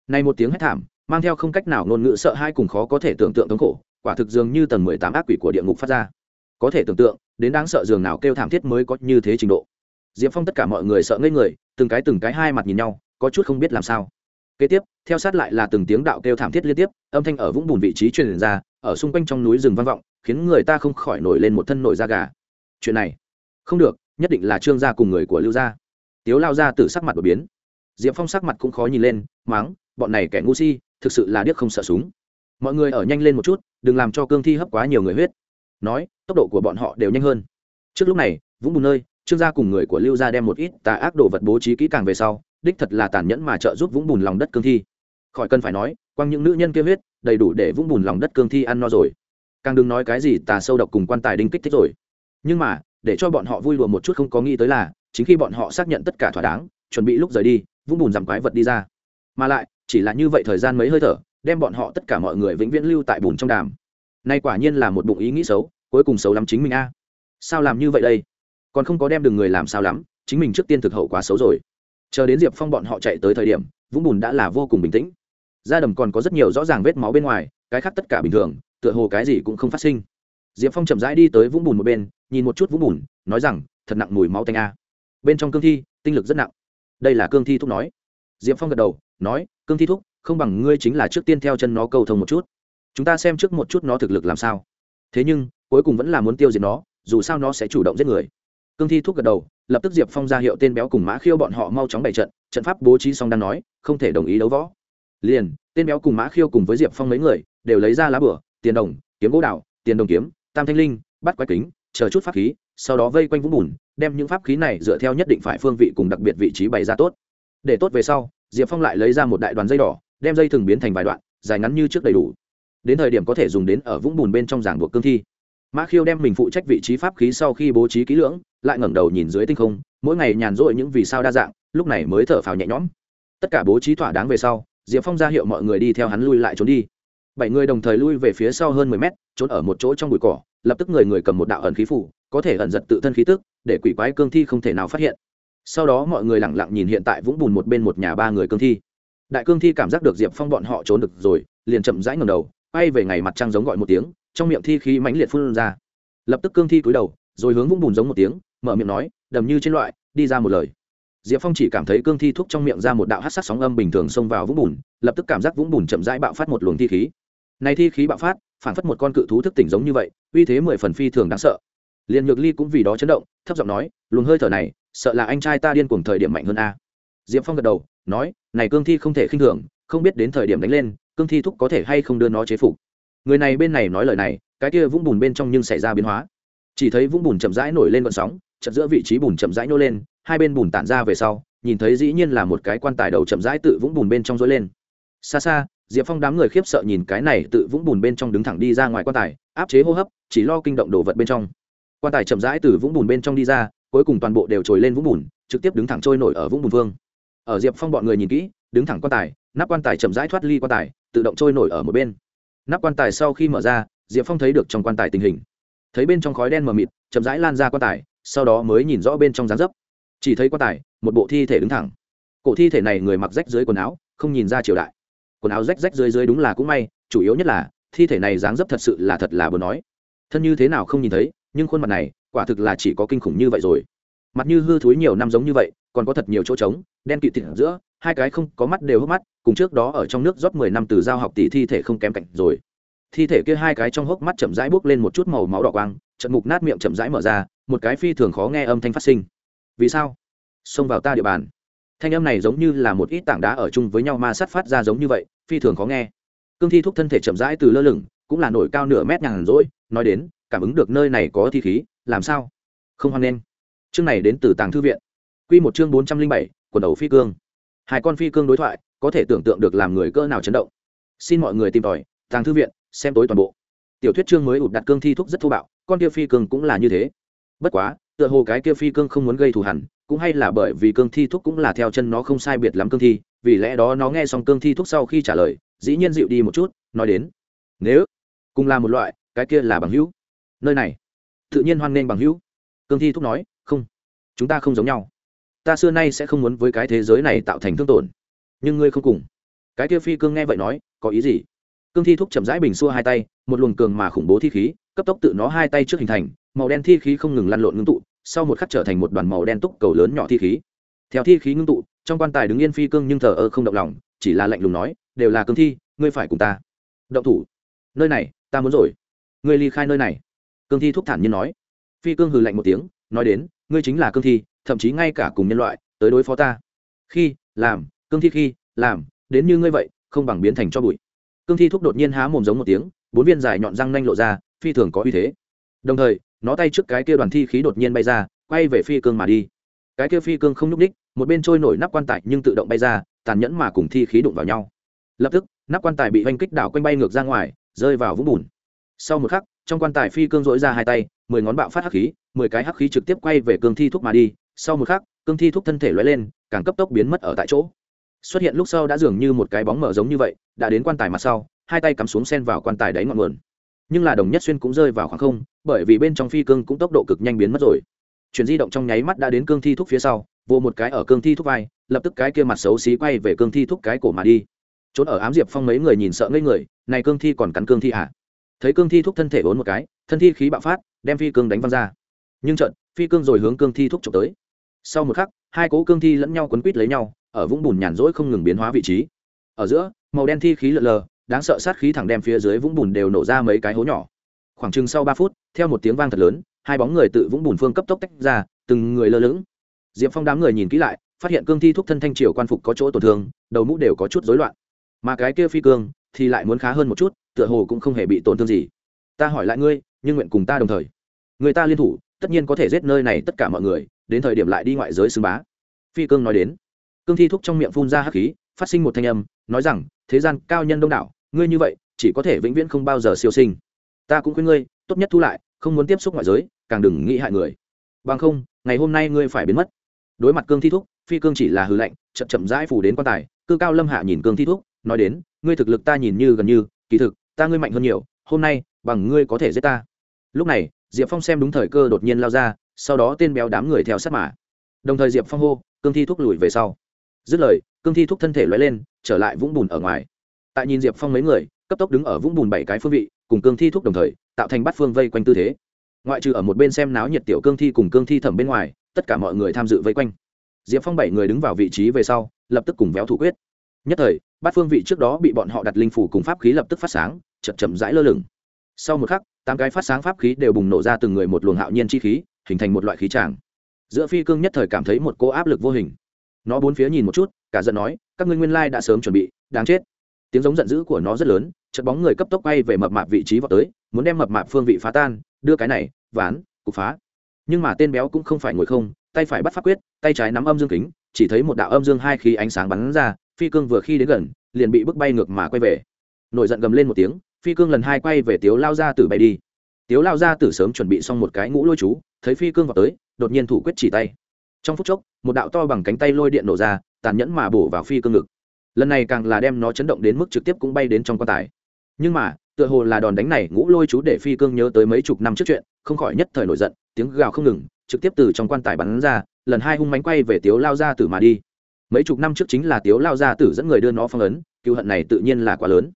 A: Này một tiếng hét thảm, mang theo không cách nào ngôn ngữ sợ hai cùng khó có thể tưởng tượng thống khổ, quả thực dường như tầng mười tám ác quỷ của địa ngục phát ra có thể tưởng tượng, đến đáng sợ giường nào kêu thảm thiết mới có như thế trình độ. Diệp phong tất cả mọi người sợ ngây người, từng cái từng cái hai mặt nhìn nhau, có chút không biết làm sao. Kế tiếp, theo sát lại là từng tiếng đạo kêu thảm thiết liên tiếp, âm thanh ở vũng bùn vị trí truyền ra, ở xung quanh trong núi rừng vang vọng, khiến người ta không khỏi nổi lên một thân nổi da gà. Chuyện này, không được, nhất định là trương gia cùng người của lưu gia. Tiếu lao ra từ sắc mặt đột biến. Diệp phong sắc mặt cũng khó nhìn lên máng bọn này kẻ ngu si, thực sự là điếc không sợ súng. Mọi người ở nhanh lên một chút, đừng làm cho cương thi hấp quá nhiều người huyết. Nói tốc độ của bọn họ đều nhanh hơn. Trước lúc này, vũng bùn nơi trương gia cùng người của lưu gia đem một ít tà ác đồ vật bố trí kỹ càng về sau, đích thật là tàn nhẫn mà trợ giúp vũng bùn lòng đất cương thi. Khỏi cần phải nói, quang những nữ nhân kia huyết, đầy đủ để vũng bùn lòng đất cương thi ăn no rồi. Càng đừng nói cái gì tà sâu độc cùng quan tài đinh kích thích rồi. Nhưng mà, để cho bọn họ vui lùa một chút không có nghĩ tới là, chính khi bọn họ xác nhận tất cả thỏa đáng, chuẩn bị lúc rời đi, vũng bùn giảm quái vật đi ra. Mà lại, chỉ là như vậy thời gian mấy hơi thở, đem bọn họ tất cả mọi người vĩnh viễn lưu tại bùn trong đàm. Nay quả nhiên là một bụng ý nghĩ xấu cuối cùng xấu lắm chính mình a. Sao làm như vậy đây? Còn không có đem được người làm sao lắm, chính mình trước tiên thực hậu quá xấu rồi. Chờ đến diệp phong bọn họ chạy tới thời điểm, vũng bùn đã là vô cùng bình tĩnh. Da đầm còn có rất nhiều rõ ràng vết máu bên ngoài, cái khác tất cả bình thường, tựa hồ cái gì cũng không phát sinh. Diệp phong chậm rãi đi tới vũng bùn một bên, nhìn một chút vũng bùn, nói rằng, thật nặng mùi máu tanh a. Bên trong cương thi, tinh lực rất nặng. Đây là cương thi thúc nói. Diệp phong gật đầu, nói, cương thi thúc, không bằng ngươi chính là trước tiên theo chân nó cầu thông một chút. Chúng ta xem trước một chút nó thực lực làm sao. Thế nhưng cuối cùng vẫn là muốn tiêu diệt nó dù sao nó sẽ chủ động giết người. Cương thi thuốc gật đầu lập tức diệp phong ra hiệu tên béo cùng mã khiêu bọn họ mau chóng bày trận trận pháp bố trí xong đang nói không thể đồng ý đấu võ. Liền tên béo cùng mã khiêu cùng với diệp phong mấy người đều lấy ra lá bửa tiền đồng kiếm gỗ đào, tiền đồng kiếm tam thanh linh bắt quái kính chờ chút pháp khí sau đó vây quanh vũng bùn đem những pháp khí này dựa theo nhất định phải phương vị cùng đặc biệt vị trí bày ra tốt. Để tốt về sau diệp phong lại lấy ra một đại đoàn dây đỏ đem dây thừng biến thành vài đoạn dài ngắn như trước đầy đủ. Đến thời điểm có thể dùng đến ở vũng bùn bên trong giảng buộc cương thi mã khiêu đem mình phụ trách vị trí pháp khí sau khi bố trí kỹ lưỡng, lại ngẩng đầu nhìn dưới tinh không, mỗi ngày nhàn rỗi những vì sao đa dạng, lúc này mới thở phào nhẹ nhõm. Tất cả bố trí thỏa đáng về sau, diệp phong ra hiệu mọi người đi theo hắn lui lại trốn đi. Bảy người đồng thời lui về phía sau hơn mười mét, trốn ở một chỗ trong bụi cỏ, lập tức người người cầm một đạo ẩn khí phủ, có thể ẩn giật tự thân khí tức, để quỷ quái cương thi không thể nào phát hiện. Sau đó mọi người lẳng lặng nhìn hiện tại vũng bùn một bên một nhà ba người cương thi. Đại cương thi cảm giác được diệp phong bọn họ trốn được rồi, liền chậm rãi ngầm đầu quay về ngày mặt trăng giống gọi một tiếng, trong miệng thi khí mãnh liệt phun ra. Lập tức cương thi cúi đầu, rồi hướng vũng bùn giống một tiếng, mở miệng nói, đầm như trên loại, đi ra một lời. Diệp phong chỉ cảm thấy cương thi thuốc trong miệng ra một đạo hát sắc sóng âm bình thường xông vào vũng bùn, lập tức cảm giác vũng bùn chậm rãi bạo phát một luồng thi khí. Này thi khí bạo phát, phản phất một con cự thú thức tỉnh giống như vậy, uy thế mười phần phi thường đáng sợ. Liền nhược ly cũng vì đó chấn động, thấp giọng nói, luồng hơi thở này, sợ là anh trai ta điên cuồng thời điểm mạnh hơn a. Diệp phong gật đầu, nói, này cương thi không thể khinh thường, không biết đến thời điểm đánh lên cương thi thúc có thể hay không đưa nó chế phục. Người này bên này nói lời này, cái kia vũng bùn bên trong nhưng xảy ra biến hóa. Chỉ thấy vũng bùn chậm rãi nổi lên vận sóng chậm giữa vị trí bùn chậm rãi nô lên, hai bên bùn tản ra về sau, nhìn thấy dĩ nhiên là một cái quan tài đầu chậm rãi tự vũng bùn bên trong dối lên. Xa xa, diệp phong đám người khiếp sợ nhìn cái này tự vũng bùn bên trong đứng thẳng đi ra ngoài quan tài, áp chế hô hấp, chỉ lo kinh động đồ vật bên trong. Quan tài chậm rãi từ vũng bùn bên trong đi ra, cuối cùng toàn bộ đều trồi lên vũng bùn, trực tiếp đứng thẳng trôi nổi ở vũng bùn vương. Ở diệp phong bọn người nhìn kỹ, đứng thẳng quan tài, nắp quan tài chậm rãi thoát ly quan tài tự động trôi nổi ở một bên. Nắp quan tài sau khi mở ra, diệp phong thấy được trong quan tài tình hình. Thấy bên trong khói đen mờ mịt, chậm rãi lan ra quan tài, sau đó mới nhìn rõ bên trong dáng dấp. Chỉ thấy quan tài, một bộ thi thể đứng thẳng. Cổ thi thể này người mặc rách dưới quần áo, không nhìn ra triều đại. Quần áo rách rách dưới dưới đúng là cũng may, chủ yếu nhất là, thi thể này dáng dấp thật sự là thật là bừa nói. Thân như thế nào không nhìn thấy, nhưng khuôn mặt này, quả thực là chỉ có kinh khủng như vậy rồi. Mặt như hư thúi nhiều năm giống như vậy, còn có thật nhiều chỗ trống, đen kịt thịt giữa hai cái không có mắt đều hốc mắt, cùng trước đó ở trong nước rót mười năm từ giao học tỷ thi thể không kém cạnh rồi. Thi thể kia hai cái trong hốc mắt chậm rãi bước lên một chút màu máu đỏ quang, trận mục nát miệng chậm rãi mở ra, một cái phi thường khó nghe âm thanh phát sinh. Vì sao? Xông vào ta địa bàn. Thanh âm này giống như là một ít tảng đá ở chung với nhau ma sát phát ra giống như vậy, phi thường khó nghe. Cương thi thúc thân thể chậm rãi từ lơ lửng, cũng là nổi cao nửa mét nhàn rỗi, nói đến, cảm ứng được nơi này có thi khí, làm sao? Không hoan nghênh. Chương này đến từ tàng thư viện. Q một chương bốn trăm linh bảy, quần đầu phi cương hai con phi cương đối thoại có thể tưởng tượng được làm người cỡ nào chấn động. Xin mọi người tìm tòi, tàng thư viện, xem tối toàn bộ. Tiểu thuyết chương mới ụt đặt cương thi thúc rất thô bạo, con kia phi cương cũng là như thế. Bất quá, tựa hồ cái kia phi cương không muốn gây thù hẳn cũng hay là bởi vì cương thi thúc cũng là theo chân nó không sai biệt lắm cương thi, vì lẽ đó nó nghe xong cương thi thúc sau khi trả lời, dĩ nhiên dịu đi một chút, nói đến, nếu cùng là một loại, cái kia là bằng hữu. Nơi này, tự nhiên hoan nghênh bằng hữu. Cương thi thúc nói, không, chúng ta không giống nhau ta xưa nay sẽ không muốn với cái thế giới này tạo thành thương tổn. Nhưng ngươi không cùng. Cái kia phi cương nghe vậy nói, có ý gì? Cương thi thúc chậm rãi bình xua hai tay, một luồng cường mà khủng bố thi khí, cấp tốc tự nó hai tay trước hình thành, màu đen thi khí không ngừng lăn lộn ngưng tụ, sau một khắc trở thành một đoàn màu đen túc cầu lớn nhỏ thi khí. Theo thi khí ngưng tụ, trong quan tài đứng yên phi cương nhưng thờ ơ không động lòng, chỉ là lạnh lùng nói, đều là cương thi, ngươi phải cùng ta động thủ. Nơi này, ta muốn rồi. Ngươi ly khai nơi này. Cương thi thúc thản nhiên nói. Phi cương hừ lạnh một tiếng nói đến, ngươi chính là cương thi, thậm chí ngay cả cùng nhân loại, tới đối phó ta. Khi, làm, cương thi khi, làm, đến như ngươi vậy, không bằng biến thành cho bụi. Cương thi thúc đột nhiên há mồm giống một tiếng, bốn viên dài nhọn răng nanh lộ ra, phi thường có uy thế. Đồng thời, nó tay trước cái kia đoàn thi khí đột nhiên bay ra, quay về phi cương mà đi. Cái kia phi cương không nhúc ních một bên trôi nổi nắp quan tài nhưng tự động bay ra, tàn nhẫn mà cùng thi khí đụng vào nhau. Lập tức, nắp quan tài bị oanh kích đảo quanh bay ngược ra ngoài, rơi vào vũng bùn. Sau một khắc, trong quan tài phi cương dỗi ra hai tay, mười ngón bạo phát hắc khí mười cái hắc khí trực tiếp quay về cương thi thúc mà đi, sau một khắc, cương thi thúc thân thể lóe lên, càng cấp tốc biến mất ở tại chỗ. Xuất hiện lúc sau đã dường như một cái bóng mở giống như vậy, đã đến quan tài mặt sau, hai tay cắm xuống sen vào quan tài đáy ngọn nguồn. Nhưng là đồng nhất xuyên cũng rơi vào khoảng không, bởi vì bên trong phi cương cũng tốc độ cực nhanh biến mất rồi. Chuyển di động trong nháy mắt đã đến cương thi thúc phía sau vô một cái ở cương thi thúc vai, lập tức cái kia mặt xấu xí quay về cương thi thúc cái cổ mà đi. Trốn ở ám diệp phong mấy người nhìn sợ ngây người, này cương thi còn cắn cương thi à thấy cương thi thúc thân thể vốn một cái, thân thi khí bạo phát, đem phi cương đánh văng ra nhưng trận, phi cương rồi hướng cương thi thúc trộm tới. Sau một khắc, hai cố cương thi lẫn nhau quấn quít lấy nhau, ở vũng bùn nhàn rỗi không ngừng biến hóa vị trí. Ở giữa, màu đen thi khí lợn lờ, đáng sợ sát khí thẳng đem phía dưới vũng bùn đều nổ ra mấy cái hố nhỏ. Khoảng chừng sau ba phút, theo một tiếng vang thật lớn, hai bóng người tự vũng bùn phương cấp tốc tách ra, từng người lơ lửng. Diệp phong đám người nhìn kỹ lại, phát hiện cương thi thúc thân thanh triều quan phục có chỗ tổn thương, đầu mũ đều có chút rối loạn. Mà cái kia phi cương, thì lại muốn khá hơn một chút, tựa hồ cũng không hề bị tổn thương gì. Ta hỏi lại ngươi, nhưng nguyện cùng ta đồng thời. Người ta liên thủ tất nhiên có thể giết nơi này tất cả mọi người, đến thời điểm lại đi ngoại giới xưng bá. Phi cương nói đến. Cương thi thúc trong miệng phun ra hắc khí, phát sinh một thanh âm, nói rằng, thế gian cao nhân đông đảo, ngươi như vậy, chỉ có thể vĩnh viễn không bao giờ siêu sinh. Ta cũng khuyên ngươi, tốt nhất thu lại, không muốn tiếp xúc ngoại giới, càng đừng nghĩ hại người. Bằng không, ngày hôm nay ngươi phải biến mất. Đối mặt cương thi thúc, phi cương chỉ là hư lệnh chậm chậm rãi phủ đến quan tài, cư cao lâm hạ nhìn cương thi thúc, nói đến, ngươi thực lực ta nhìn như gần như, kỳ thực, ta ngươi mạnh hơn nhiều, hôm nay, bằng ngươi có thể giết ta. Lúc này diệp phong xem đúng thời cơ đột nhiên lao ra, sau đó tên béo đám người theo sát mà. đồng thời diệp phong hô, cương thi thúc lùi về sau. Dứt lời, cương thi thúc thân thể loay lên, trở lại vũng bùn ở ngoài. Tại nhìn diệp phong mấy người, cấp tốc đứng ở vũng bùn bảy cái phương vị, cùng cương thi thúc đồng thời, tạo thành bắt phương vây quanh tư thế. Ngoại trừ ở một bên xem náo nhiệt tiểu cương thi cùng cương thi thẩm bên ngoài, tất cả mọi người tham dự vây quanh. Diệp phong bảy người đứng vào vị trí về sau, lập tức cùng véo thủ quyết. Nhất thời, bát phương vị trước đó bị bọn họ đặt linh phủ cùng pháp khí lập tức phát sáng, chậm chậm rãi lơ lửng sau một khắc, tám cái phát sáng pháp khí đều bùng nổ ra từng người một luồng hạo nhiên chi khí, hình thành một loại khí tràng. Giữa phi cương nhất thời cảm thấy một cô áp lực vô hình. Nó bốn phía nhìn một chút, cả giận nói, các ngươi nguyên lai đã sớm chuẩn bị, đáng chết. Tiếng giống giận dữ của nó rất lớn chất bóng người cấp tốc bay về mập mạp vị trí vào tới, muốn đem mập mạp phương vị phá tan, đưa cái này, ván, cục phá. Nhưng mà tên béo cũng không phải ngồi không, tay phải bắt phát quyết, tay trái nắm âm dương kính, chỉ thấy một đạo âm dương hai khí ánh sáng bắn ra, phi cương vừa khi đến gần, liền bị bức bay ngược mà quay về. Nổi giận gầm lên một tiếng phi cương lần hai quay về tiếu lao ra tử bay đi. Tiếu lao ra tử sớm chuẩn bị xong một cái ngũ lôi chú, thấy phi cương vào tới, đột nhiên thủ quyết chỉ tay. Trong phút chốc, một đạo to bằng cánh tay lôi điện nổ ra, tàn nhẫn mà bổ vào phi cương ngực. Lần này càng là đem nó chấn động đến mức trực tiếp cũng bay đến trong quan tài. Nhưng mà, tựa hồ là đòn đánh này ngũ lôi chú để phi cương nhớ tới mấy chục năm trước chuyện, không khỏi nhất thời nổi giận, tiếng gào không ngừng, trực tiếp từ trong quan tài bắn ra, lần hai hung mánh quay về tiếu lao Gia tử mà đi. Mấy chục năm trước chính là tiếu lao gia tử dẫn người đưa nó phong ấn cựu hận này tự nhiên là quá lớn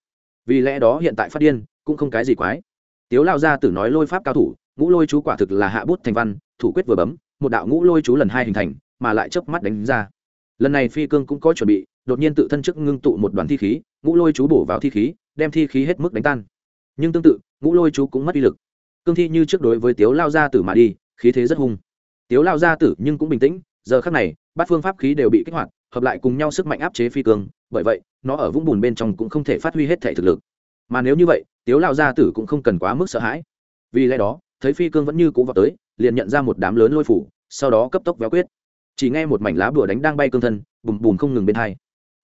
A: vì lẽ đó hiện tại phát điên, cũng không cái gì quái. Tiếu lao gia tử nói lôi pháp cao thủ, ngũ lôi chú quả thực là hạ bút thành văn, thủ quyết vừa bấm, một đạo ngũ lôi chú lần hai hình thành, mà lại chớp mắt đánh ra. Lần này phi cương cũng có chuẩn bị, đột nhiên tự thân trước ngưng tụ một đoàn thi khí, ngũ lôi chú bổ vào thi khí, đem thi khí hết mức đánh tan. Nhưng tương tự, ngũ lôi chú cũng mất uy lực. Cương thi như trước đối với tiếu lao gia tử mà đi, khí thế rất hung. Tiếu lao gia tử nhưng cũng bình tĩnh, giờ khắc này, bát phương pháp khí đều bị kích hoạt, hợp lại cùng nhau sức mạnh áp chế phi cương bởi vậy, nó ở vũng bùn bên trong cũng không thể phát huy hết thể thực lực. Mà nếu như vậy, tiếu lao gia tử cũng không cần quá mức sợ hãi. Vì lẽ đó, thấy phi cương vẫn như cũ vào tới, liền nhận ra một đám lớn lôi phủ, sau đó cấp tốc véo quyết. Chỉ nghe một mảnh lá bùa đánh đang bay cương thân, bùm bùm không ngừng bên hai.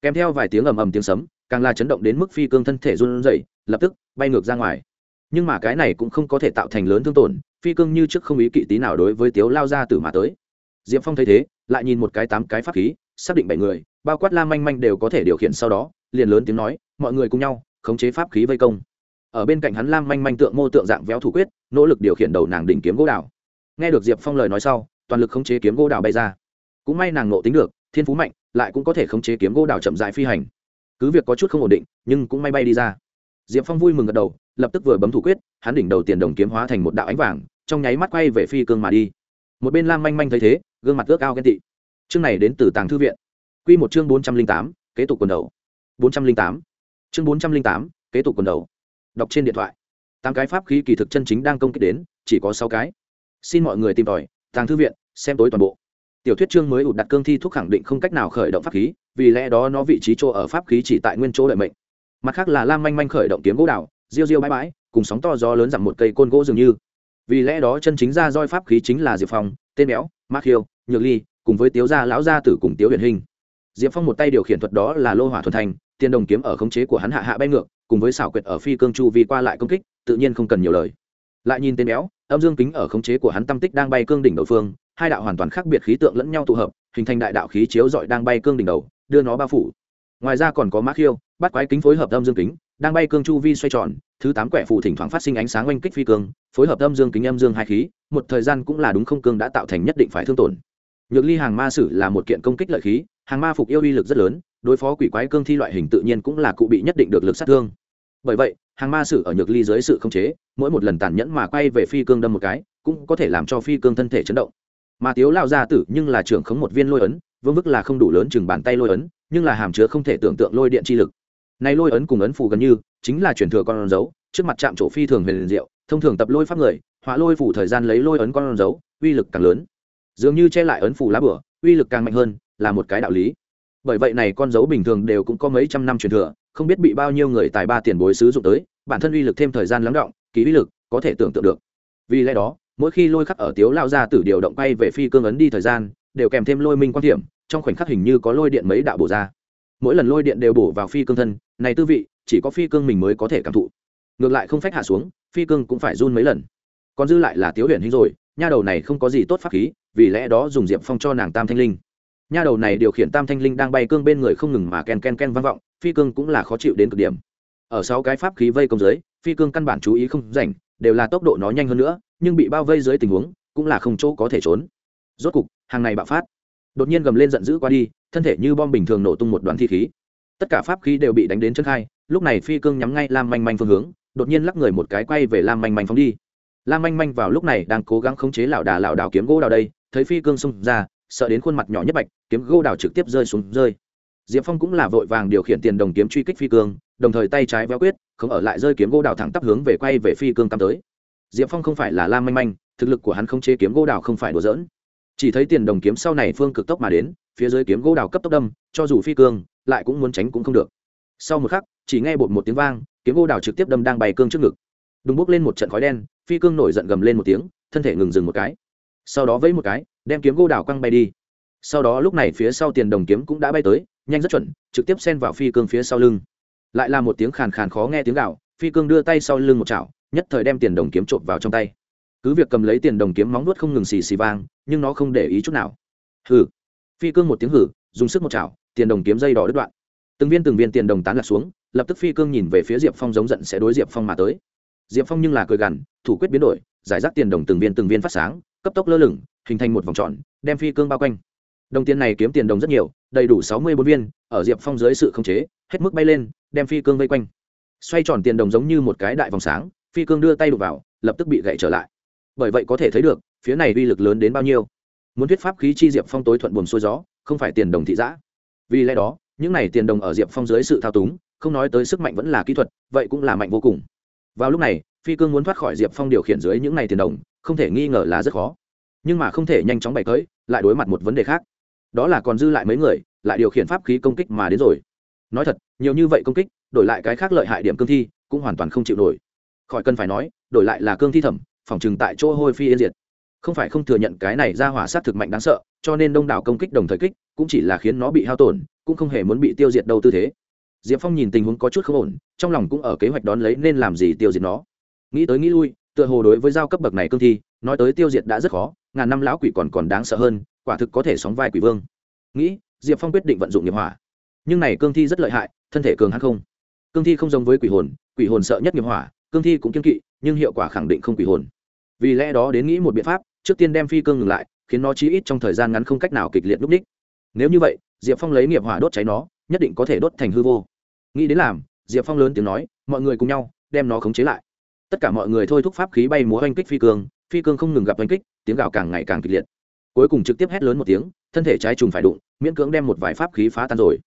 A: Kèm theo vài tiếng ầm ầm tiếng sấm, càng là chấn động đến mức phi cương thân thể run rẩy, lập tức bay ngược ra ngoài. Nhưng mà cái này cũng không có thể tạo thành lớn thương tổn, phi cương như trước không ý kỵ tí nào đối với tiếu lao gia tử mà tới. Diệp phong thấy thế, lại nhìn một cái tám cái pháp khí, xác định bảy người bao quát la manh manh đều có thể điều khiển sau đó, liền lớn tiếng nói, mọi người cùng nhau, khống chế pháp khí vây công. Ở bên cạnh hắn lam manh manh tượng mô tượng dạng véo thủ quyết, nỗ lực điều khiển đầu nàng đỉnh kiếm gỗ đào. Nghe được diệp phong lời nói sau, toàn lực khống chế kiếm gỗ đào bay ra. Cũng may nàng nộ tính được, thiên phú mạnh, lại cũng có thể khống chế kiếm gỗ đào chậm dại phi hành. Cứ việc có chút không ổn định, nhưng cũng may bay đi ra. Diệp phong vui mừng gật đầu, lập tức vừa bấm thủ quyết, hắn đỉnh đầu tiền đồng kiếm hóa thành một đạo ánh vàng, trong nháy mắt quay về phi cương mà đi. Một bên lam manh manh thấy thế, gương mặt ước ao ghen tị. Chương này đến từ tàng thư viện. Quy một chương bốn trăm linh tám, kế tục quần đầu. bốn trăm linh tám. Chương bốn trăm linh tám, kế tục quần đầu. Đọc trên điện thoại. Tám cái pháp khí kỳ thực chân chính đang công kích đến, chỉ có sáu cái. Xin mọi người tìm tòi, tàng thư viện, xem tối toàn bộ. Tiểu thuyết chương mới ụt đặt cương thi thuốc khẳng định không cách nào khởi động pháp khí, vì lẽ đó nó vị trí chỗ ở pháp khí chỉ tại nguyên chỗ đợi mệnh. Mặt khác là lam manh manh khởi động kiếm gỗ đào riêu riêu bãi bãi, cùng sóng to gió lớn dặm một cây côn gỗ dường như. Vì lẽ đó chân chính ra roi pháp khí chính là diệp phong, tên béo mắc khiêu nhược ly, cùng với tiếu gia lão gia tử cùng tiếu huyền hình diệp phong một tay điều khiển thuật đó là lô hỏa thuần thành tiền đồng kiếm ở khống chế của hắn hạ hạ bay ngược, cùng với xảo quyệt ở phi cương chu vi qua lại công kích, tự nhiên không cần nhiều lời. Lại nhìn tên béo, âm dương kính ở khống chế của hắn tâm tích đang bay cương đỉnh đầu phương, hai đạo hoàn toàn khác biệt khí tượng lẫn nhau tụ hợp, hình thành đại đạo khí chiếu dọi đang bay cương đỉnh đầu, đưa nó bao phủ. Ngoài ra còn có mã khiêu, bắt quái kính phối hợp âm dương kính, đang bay cương chu vi xoay tròn, thứ tám quẻ phù thỉnh thoảng phát sinh ánh sáng oanh kích phi cương, phối hợp âm dương kính âm dương hai khí, một thời gian cũng là đúng không cương đã tạo thành nhất định phải thương tổn nhược ly hàng ma sử là một kiện công kích lợi khí, hàng ma phục yêu uy lực rất lớn, đối phó quỷ quái cương thi loại hình tự nhiên cũng là cụ bị nhất định được lực sát thương. Bởi vậy, hàng ma sử ở nhược ly dưới sự khống chế, mỗi một lần tàn nhẫn mà quay về phi cương đâm một cái, cũng có thể làm cho phi cương thân thể chấn động. Mà tiếu lao ra tử nhưng là trưởng khống một viên lôi ấn, vương vức là không đủ lớn chừng bàn tay lôi ấn, nhưng là hàm chứa không thể tưởng tượng lôi điện chi lực. Này lôi ấn cùng ấn phù gần như, chính là truyền thừa con dấu, trước mặt chạm chỗ phi thường huyền diệu, thông thường tập lôi pháp người hỏa lôi phủ thời gian lấy lôi ấn con dấu, uy lực càng lớn dường như che lại ấn phủ lá bửa, uy lực càng mạnh hơn, là một cái đạo lý. Bởi vậy này con dấu bình thường đều cũng có mấy trăm năm truyền thừa, không biết bị bao nhiêu người tài ba tiền bối sử dụng tới, bản thân uy lực thêm thời gian lắng động ký uy lực có thể tưởng tượng được. Vì lẽ đó, mỗi khi lôi khắc ở tiếu lao ra từ điều động quay về phi cương ấn đi thời gian, đều kèm thêm lôi minh quan điểm trong khoảnh khắc hình như có lôi điện mấy đạo bổ ra. Mỗi lần lôi điện đều bổ vào phi cương thân, này tư vị, chỉ có phi cương mình mới có thể cảm thụ. Ngược lại không phách hạ xuống, phi cương cũng phải run mấy lần. Còn dư lại là tiếu huyền hình rồi nha đầu này không có gì tốt pháp khí, vì lẽ đó dùng diệp phong cho nàng tam thanh linh. Nha đầu này điều khiển tam thanh linh đang bay cương bên người không ngừng mà ken ken ken vang vọng, phi cương cũng là khó chịu đến cực điểm. Ở sáu cái pháp khí vây công dưới phi cương căn bản chú ý không rảnh, đều là tốc độ nó nhanh hơn nữa, nhưng bị bao vây dưới tình huống, cũng là không chỗ có thể trốn. Rốt cục, hàng này bạo phát. Đột nhiên gầm lên giận dữ qua đi, thân thể như bom bình thường nổ tung một đoạn thi khí. Tất cả pháp khí đều bị đánh đến chân khai, lúc này phi cương nhắm ngay lam manh manh phương hướng, đột nhiên lắc người một cái quay về lam manh manh phóng đi lam manh manh vào lúc này đang cố gắng khống chế lão đà lão Đảo kiếm gỗ đào đây, thấy phi cương xông ra, sợ đến khuôn mặt nhỏ nhất bạch, kiếm gỗ đào trực tiếp rơi xuống rơi. Diệp phong cũng là vội vàng điều khiển tiền đồng kiếm truy kích phi cương, đồng thời tay trái véo quyết, không ở lại rơi kiếm gỗ đào thẳng tắp hướng về quay về phi cương cắm tới. Diệp phong không phải là lam manh manh, thực lực của hắn không chế kiếm gỗ đào không phải đùa dỡn chỉ thấy tiền đồng kiếm sau này phương cực tốc mà đến, phía dưới kiếm gỗ đào cấp tốc đâm, cho dù phi cương, lại cũng muốn tránh cũng không được. Sau một khắc, chỉ nghe bột một tiếng vang, kiếm gỗ đào trực tiếp đâm đang bày cương trước ngực. Đùng bốc lên một trận khói đen phi cương nổi giận gầm lên một tiếng, thân thể ngừng dừng một cái. Sau đó vẫy một cái, đem kiếm gô đào quăng bay đi. Sau đó lúc này phía sau tiền đồng kiếm cũng đã bay tới, nhanh rất chuẩn, trực tiếp xen vào phi cương phía sau lưng. Lại là một tiếng khàn khàn khó nghe tiếng gạo phi cương đưa tay sau lưng một chảo, nhất thời đem tiền đồng kiếm trộm vào trong tay. Cứ việc cầm lấy tiền đồng kiếm móng nuốt không ngừng xì xì vang, nhưng nó không để ý chút nào. Hừ. Phi cương một tiếng hử dùng sức một chảo, tiền đồng kiếm dây đỏ đứt đoạn. Từng viên từng viên tiền đồng tán lạc xuống, lập tức phi cương nhìn về phía diệp phong giống giận sẽ đối diệp phong mà tới diệp phong nhưng là cười gằn, thủ quyết biến đổi, giải rác tiền đồng từng viên từng viên phát sáng, cấp tốc lơ lửng, hình thành một vòng tròn, đem phi cương bao quanh. Đồng tiền này kiếm tiền đồng rất nhiều, đầy đủ sáu mươi bốn viên, ở diệp phong dưới sự khống chế, hết mức bay lên, đem phi cương vây quanh. Xoay tròn tiền đồng giống như một cái đại vòng sáng, phi cương đưa tay đục vào, lập tức bị gậy trở lại. Bởi vậy có thể thấy được, phía này uy lực lớn đến bao nhiêu. Muốn thuyết pháp khí chi diệp phong tối thuận buồm xuôi gió, không phải tiền đồng thị giã. Vì lẽ đó, những này tiền đồng ở diệp phong dưới sự thao túng, không nói tới sức mạnh vẫn là kỹ thuật, vậy cũng là mạnh vô cùng vào lúc này, phi cương muốn thoát khỏi diệp phong điều khiển dưới những này tiền đồng, không thể nghi ngờ là rất khó. Nhưng mà không thể nhanh chóng bày cưỡi lại đối mặt một vấn đề khác. Đó là còn dư lại mấy người, lại điều khiển pháp khí công kích mà đến rồi. Nói thật, nhiều như vậy công kích, đổi lại cái khác lợi hại điểm cương thi, cũng hoàn toàn không chịu nổi. Khỏi cần phải nói, đổi lại là cương thi thẩm, phòng chừng tại chỗ hôi phi yên diệt. Không phải không thừa nhận cái này ra hỏa sát thực mạnh đáng sợ, cho nên đông đảo công kích đồng thời kích, cũng chỉ là khiến nó bị hao tổn, cũng không hề muốn bị tiêu diệt đâu tư thế diệp phong nhìn tình huống có chút không ổn, trong lòng cũng ở kế hoạch đón lấy nên làm gì tiêu diệt nó. Nghĩ tới nghĩ lui, tựa hồ đối với giao cấp bậc này cương thi, nói tới tiêu diệt đã rất khó, ngàn năm lão quỷ còn còn đáng sợ hơn, quả thực có thể sóng vai quỷ vương. Nghĩ, diệp phong quyết định vận dụng nghiệp hỏa. Nhưng này cương thi rất lợi hại, thân thể cường hắn không. Cương thi không giống với quỷ hồn quỷ hồn sợ nhất nghiệp hỏa, cương thi cũng kiên kỵ, nhưng hiệu quả khẳng định không quỷ hồn. Vì lẽ đó đến nghĩ một biện pháp, trước tiên đem phi cương ngừng lại, khiến nó chí ít trong thời gian ngắn không cách nào kịch liệt núp ních. Nếu như vậy, diệp phong lấy nghiệp hỏa đốt cháy nó, nhất định có thể đốt thành hư vô nghĩ đến làm, diệp phong lớn tiếng nói, mọi người cùng nhau, đem nó khống chế lại. Tất cả mọi người thôi thúc pháp khí bay múa oanh kích phi cương phi cương không ngừng gặp oanh kích, tiếng gào càng ngày càng kịch liệt. Cuối cùng trực tiếp hét lớn một tiếng, thân thể trái trùng phải đụng, miễn cưỡng đem một vài pháp khí phá tan rồi.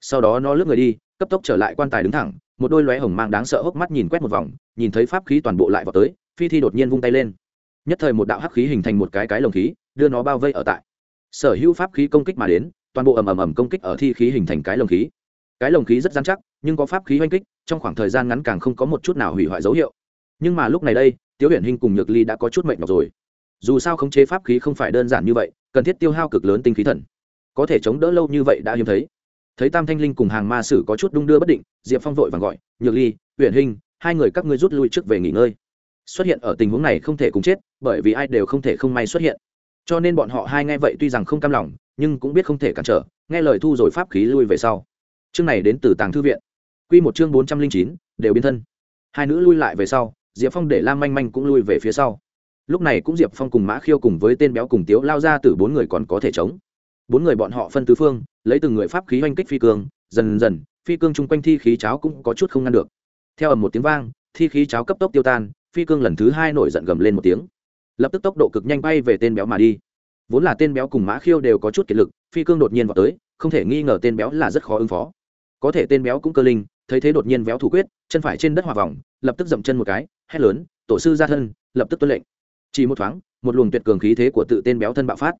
A: Sau đó nó lướt người đi, cấp tốc trở lại quan tài đứng thẳng, một đôi lóe hồng mang đáng sợ hốc mắt nhìn quét một vòng, nhìn thấy pháp khí toàn bộ lại vào tới, phi thi đột nhiên vung tay lên. Nhất thời một đạo hắc khí hình thành một cái cái lồng khí, đưa nó bao vây ở tại. Sở hữu pháp khí công kích mà đến, toàn bộ ầm ầm ầm công kích ở thi khí hình thành cái lồng khí. Cái lồng khí rất dán chắc nhưng có pháp khí oanh kích, trong khoảng thời gian ngắn càng không có một chút nào hủy hoại dấu hiệu. Nhưng mà lúc này đây, tiếu hiển hình cùng nhược ly đã có chút mệnh nhọc rồi. Dù sao khống chế pháp khí không phải đơn giản như vậy, cần thiết tiêu hao cực lớn tinh khí thần. Có thể chống đỡ lâu như vậy đã hiếm thấy. Thấy tam thanh linh cùng hàng ma sử có chút đung đưa bất định, diệp phong vội vàng gọi, nhược ly huyền hình, hai người các ngươi rút lui trước về nghỉ ngơi. Xuất hiện ở tình huống này không thể cùng chết, bởi vì ai đều không thể không may xuất hiện. Cho nên bọn họ hai nghe vậy tuy rằng không cam lòng, nhưng cũng biết không thể cản trở, nghe lời thu rồi pháp khí lui về sau chương này đến từ tàng thư viện. Q một chương bốn trăm linh chín, đều biến thân. Hai nữ lui lại về sau, diệp phong để lam manh manh cũng lui về phía sau. Lúc này cũng diệp phong cùng mã khiêu cùng với tên béo cùng tiếu lao ra từ bốn người còn có thể chống. Bốn người bọn họ phân tứ phương, lấy từng người pháp khí oanh kích phi cương, dần dần, phi cương chung quanh thi khí cháo cũng có chút không ngăn được. Theo ầm một tiếng vang, thi khí cháo cấp tốc tiêu tan, phi cương lần thứ hai nổi giận gầm lên một tiếng. Lập tức tốc độ cực nhanh bay về tên béo mà đi. Vốn là tên béo cùng mã khiêu đều có chút kiệt lực, phi cương đột nhiên vào tới, không thể nghi ngờ tên béo là rất khó ứng phó có thể tên béo cũng cơ linh, thấy thế đột nhiên véo thủ quyết, chân phải trên đất hòa vòng, lập tức dậm chân một cái, hét lớn, tổ sư ra thân, lập tức tuân lệnh. Chỉ một thoáng, một luồng tuyệt cường khí thế của tự tên béo thân bạo phát.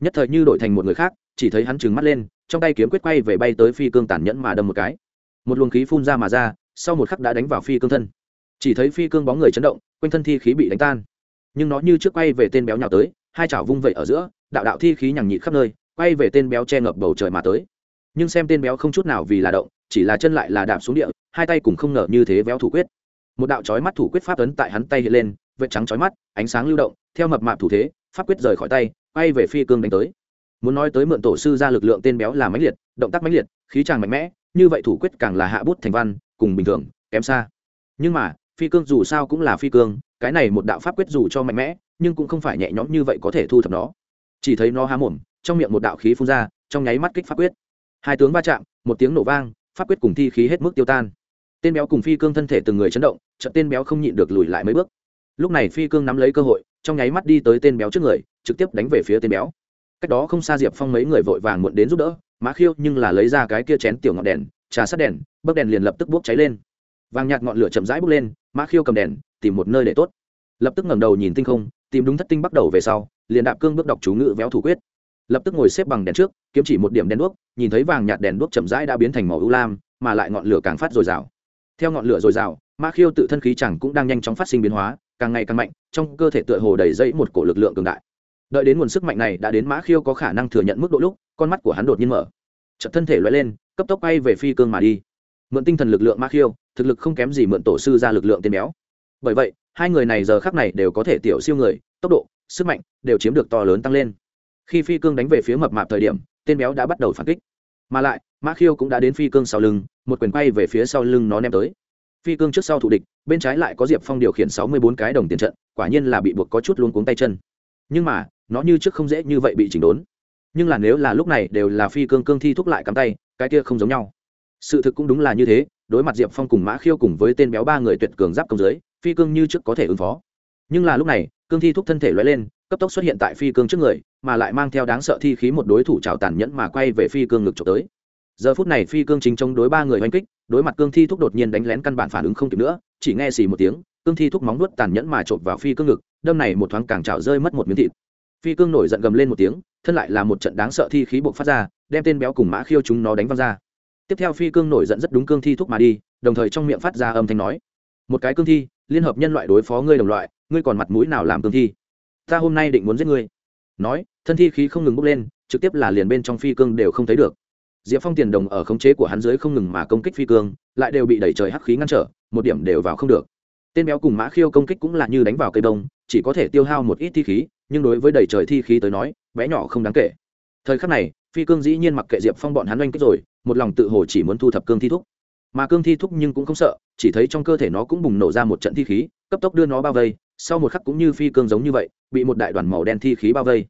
A: Nhất thời như đổi thành một người khác, chỉ thấy hắn trừng mắt lên, trong tay kiếm quyết quay về bay tới phi cương tàn nhẫn mà đâm một cái. Một luồng khí phun ra mà ra, sau một khắc đã đánh vào phi cương thân. Chỉ thấy phi cương bóng người chấn động, quanh thân thi khí bị đánh tan. Nhưng nó như trước quay về tên béo nhào tới, hai chảo vung vẩy ở giữa, đạo đạo thi khí nhằng nhịt khắp nơi, quay về tên béo che ngập bầu trời mà tới nhưng xem tên béo không chút nào vì là động, chỉ là chân lại là đạp xuống địa, hai tay cùng không ngờ như thế véo thủ quyết. Một đạo chói mắt thủ quyết pháp ấn tại hắn tay hiện lên, vệt trắng chói mắt, ánh sáng lưu động, theo mập mạp thủ thế, pháp quyết rời khỏi tay bay về phi cương đánh tới. Muốn nói tới mượn tổ sư ra lực lượng tên béo là mãnh liệt, động tác mãnh liệt, khí tràng mạnh mẽ, như vậy thủ quyết càng là hạ bút thành văn, cùng bình thường, kém xa. Nhưng mà, phi cương dù sao cũng là phi cương, cái này một đạo pháp quyết dù cho mạnh mẽ, nhưng cũng không phải nhẹ nhõm như vậy có thể thu thập nó. Chỉ thấy nó há mồm, trong miệng một đạo khí phun ra, trong nháy mắt kích pháp quyết hai tướng va chạm, một tiếng nổ vang, pháp quyết cùng thi khí hết mức tiêu tan. Tên béo cùng phi cương thân thể từng người chấn động trận tên béo không nhịn được lùi lại mấy bước. Lúc này phi cương nắm lấy cơ hội, trong nháy mắt đi tới tên béo trước người, trực tiếp đánh về phía tên béo. Cách đó không xa diệp phong mấy người vội vàng muộn đến giúp đỡ, mã khiêu nhưng là lấy ra cái kia chén tiểu ngọn đèn, trà sát đèn, bấc đèn liền lập tức bốc cháy lên. Vàng nhạt ngọn lửa chậm rãi bốc lên, mã khiêu cầm đèn, tìm một nơi để tốt. Lập tức ngẩng đầu nhìn tinh không, tìm đúng thất tinh bắt đầu về sau, liền đạp cương bước đọc chú ngự véo thủ quyết lập tức ngồi xếp bằng đèn trước, kiếm chỉ một điểm đèn đuốc, nhìn thấy vàng nhạt đèn đuốc chậm rãi đã biến thành màu ưu lam, mà lại ngọn lửa càng phát dồi dào. Theo ngọn lửa dồi dào, ma khiêu tự thân khí chẳng cũng đang nhanh chóng phát sinh biến hóa, càng ngày càng mạnh, trong cơ thể tựa hồ đầy dẫy một cổ lực lượng cường đại. Đợi đến nguồn sức mạnh này đã đến mã khiêu có khả năng thừa nhận mức độ lúc, con mắt của hắn đột nhiên mở. Chật thân thể loại lên, cấp tốc bay về phi cương mà đi. Mượn tinh thần lực lượng mã khiêu, thực lực không kém gì mượn tổ sư ra lực lượng tên béo. Bởi vậy, hai người này giờ khắc này đều có thể tiểu siêu người, tốc độ, sức mạnh đều chiếm được to lớn tăng lên khi phi cương đánh về phía mập mạp thời điểm, tên béo đã bắt đầu phản kích. Mà lại mã khiêu cũng đã đến phi cương sau lưng, một quyền quay về phía sau lưng nó ném tới. Phi cương trước sau thủ địch, bên trái lại có diệp phong điều khiển sáu mươi bốn cái đồng tiền trận, quả nhiên là bị buộc có chút luôn cuống tay chân. Nhưng mà, nó như trước không dễ như vậy bị chỉnh đốn. Nhưng là nếu là lúc này đều là phi cương cương thi thúc lại cắm tay, cái kia không giống nhau. Sự thực cũng đúng là như thế, đối mặt diệp phong cùng mã khiêu cùng với tên béo ba người tuyệt cường giáp công giới phi cương như trước có thể ứng phó. Nhưng là lúc này, cương thi thúc thân thể l lên cấp tốc xuất hiện tại phi cương trước người, mà lại mang theo đáng sợ thi khí một đối thủ trào tàn nhẫn mà quay về phi cương ngực trộm tới. Giờ phút này phi cương chính chống đối ba người oanh kích, đối mặt cương thi thúc đột nhiên đánh lén căn bản phản ứng không kịp nữa, chỉ nghe xì một tiếng, cương thi thúc móng nuốt tàn nhẫn mà trộm vào phi cương ngực, đâm này một thoáng càng trào rơi mất một miếng thịt. Phi cương nổi giận gầm lên một tiếng, thân lại là một trận đáng sợ thi khí buộc phát ra, đem tên béo cùng mã khiêu chúng nó đánh văng ra. Tiếp theo phi cương nổi giận rất đúng cương thi thúc mà đi, đồng thời trong miệng phát ra âm thanh nói, một cái cương thi, liên hợp nhân loại đối phó ngươi đồng loại, ngươi còn mặt mũi nào làm cương thi? Ta hôm nay định muốn giết ngươi. Nói, thân thi khí không ngừng bốc lên, trực tiếp là liền bên trong phi cương đều không thấy được. Diệp phong tiền đồng ở khống chế của hắn dưới không ngừng mà công kích phi cương, lại đều bị đẩy trời hắc khí ngăn trở, một điểm đều vào không được. Tên béo cùng mã khiêu công kích cũng là như đánh vào cây đông chỉ có thể tiêu hao một ít thi khí, nhưng đối với đẩy trời thi khí tới nói, bé nhỏ không đáng kể. Thời khắc này, phi cương dĩ nhiên mặc kệ diệp phong bọn hắn oanh kích rồi, một lòng tự hồ chỉ muốn thu thập cương thi thúc. Mà cương thi thúc nhưng cũng không sợ, chỉ thấy trong cơ thể nó cũng bùng nổ ra một trận thi khí, cấp tốc đưa nó bao vây sau một khắc cũng như phi cương giống như vậy, bị một đại đoàn màu đen thi khí bao vây.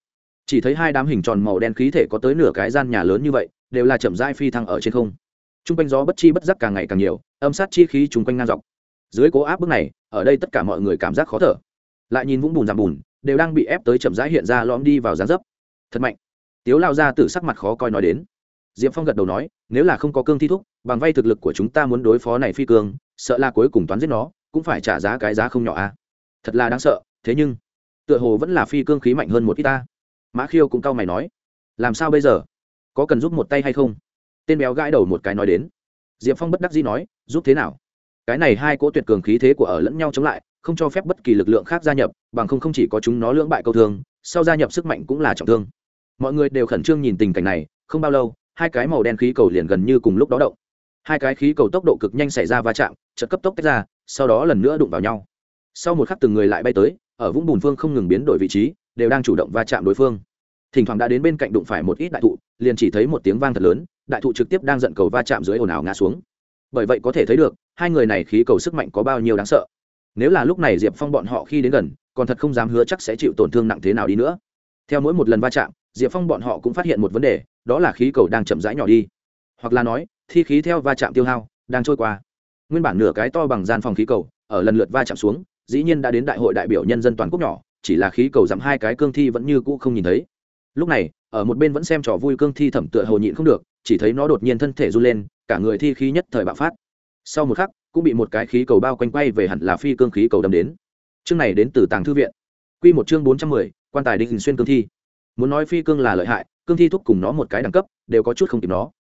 A: Chỉ thấy hai đám hình tròn màu đen khí thể có tới nửa cái gian nhà lớn như vậy, đều là chậm rãi phi thăng ở trên không. T r u n g quanh gió bất chi bất giác càng ngày càng nhiều, âm sát chi khí chung quanh ngang dọc. Dưới cố áp bức này, ở đây tất cả mọi người cảm giác khó thở. Lại nhìn vũng bùn giảm bùn, đều đang bị ép tới chậm rãi hiện ra lõm đi vào dáng dấp. Thật mạnh. Tiếu lao ra từ sắc mặt khó coi nói đến. Diệp phong gật đầu nói, nếu là không có cương thi thúc bằng vay thực lực của chúng ta muốn đối phó này phi cương, sợ là cuối cùng toán giết nó, cũng phải trả giá cái giá không nhỏ a à thật là đáng sợ, thế nhưng, tựa hồ vẫn là phi cương khí mạnh hơn một ít ta. Mã khiêu cũng cau mày nói, làm sao bây giờ? Có cần giúp một tay hay không? Tên béo gãi đầu một cái nói đến. Diệp phong bất đắc dĩ nói, giúp thế nào? Cái này hai cỗ tuyệt cường khí thế của ở lẫn nhau chống lại, không cho phép bất kỳ lực lượng khác gia nhập, bằng không không chỉ có chúng nó lưỡng bại câu thương, sau gia nhập sức mạnh cũng là trọng thương. Mọi người đều khẩn trương nhìn tình cảnh này, không bao lâu, hai cái màu đen khí cầu liền gần như cùng lúc đó động. Hai cái khí cầu tốc độ cực nhanh xảy ra va chạm, chợt cấp tốc tách ra, sau đó lần nữa đụng vào nhau sau một khắc từng người lại bay tới, ở vũng bùn phương không ngừng biến đổi vị trí, đều đang chủ động va chạm đối phương. Thỉnh thoảng đã đến bên cạnh đụng phải một ít đại thụ, liền chỉ thấy một tiếng vang thật lớn, đại thụ trực tiếp đang giận cầu va chạm dưới ồn ào ngã xuống. Bởi vậy có thể thấy được, hai người này khí cầu sức mạnh có bao nhiêu đáng sợ. Nếu là lúc này diệp phong bọn họ khi đến gần, còn thật không dám hứa chắc sẽ chịu tổn thương nặng thế nào đi nữa. Theo mỗi một lần va chạm, diệp phong bọn họ cũng phát hiện một vấn đề, đó là khí cầu đang chậm rãi nhỏ đi. Hoặc là nói, thi khí theo va chạm tiêu hao, đang trôi qua. Nguyên bản nửa cái to bằng gian phòng khí cầu, ở lần lượt va chạm xuống dĩ nhiên đã đến đại hội đại biểu nhân dân toàn quốc nhỏ, chỉ là khí cầu giảm hai cái cương thi vẫn như cũ không nhìn thấy. Lúc này, ở một bên vẫn xem trò vui cương thi thẩm tựa hồ nhịn không được, chỉ thấy nó đột nhiên thân thể run lên, cả người thi khí nhất thời bạo phát. Sau một khắc, cũng bị một cái khí cầu bao quanh quay về hẳn là phi cương khí cầu đâm đến. Chương này đến từ tàng thư viện. Q một chương bốn trăm mười, quan tài đinh xuyên cương thi. Muốn nói phi cương là lợi hại, cương thi thúc cùng nó một cái đẳng cấp, đều có chút không kịp nó.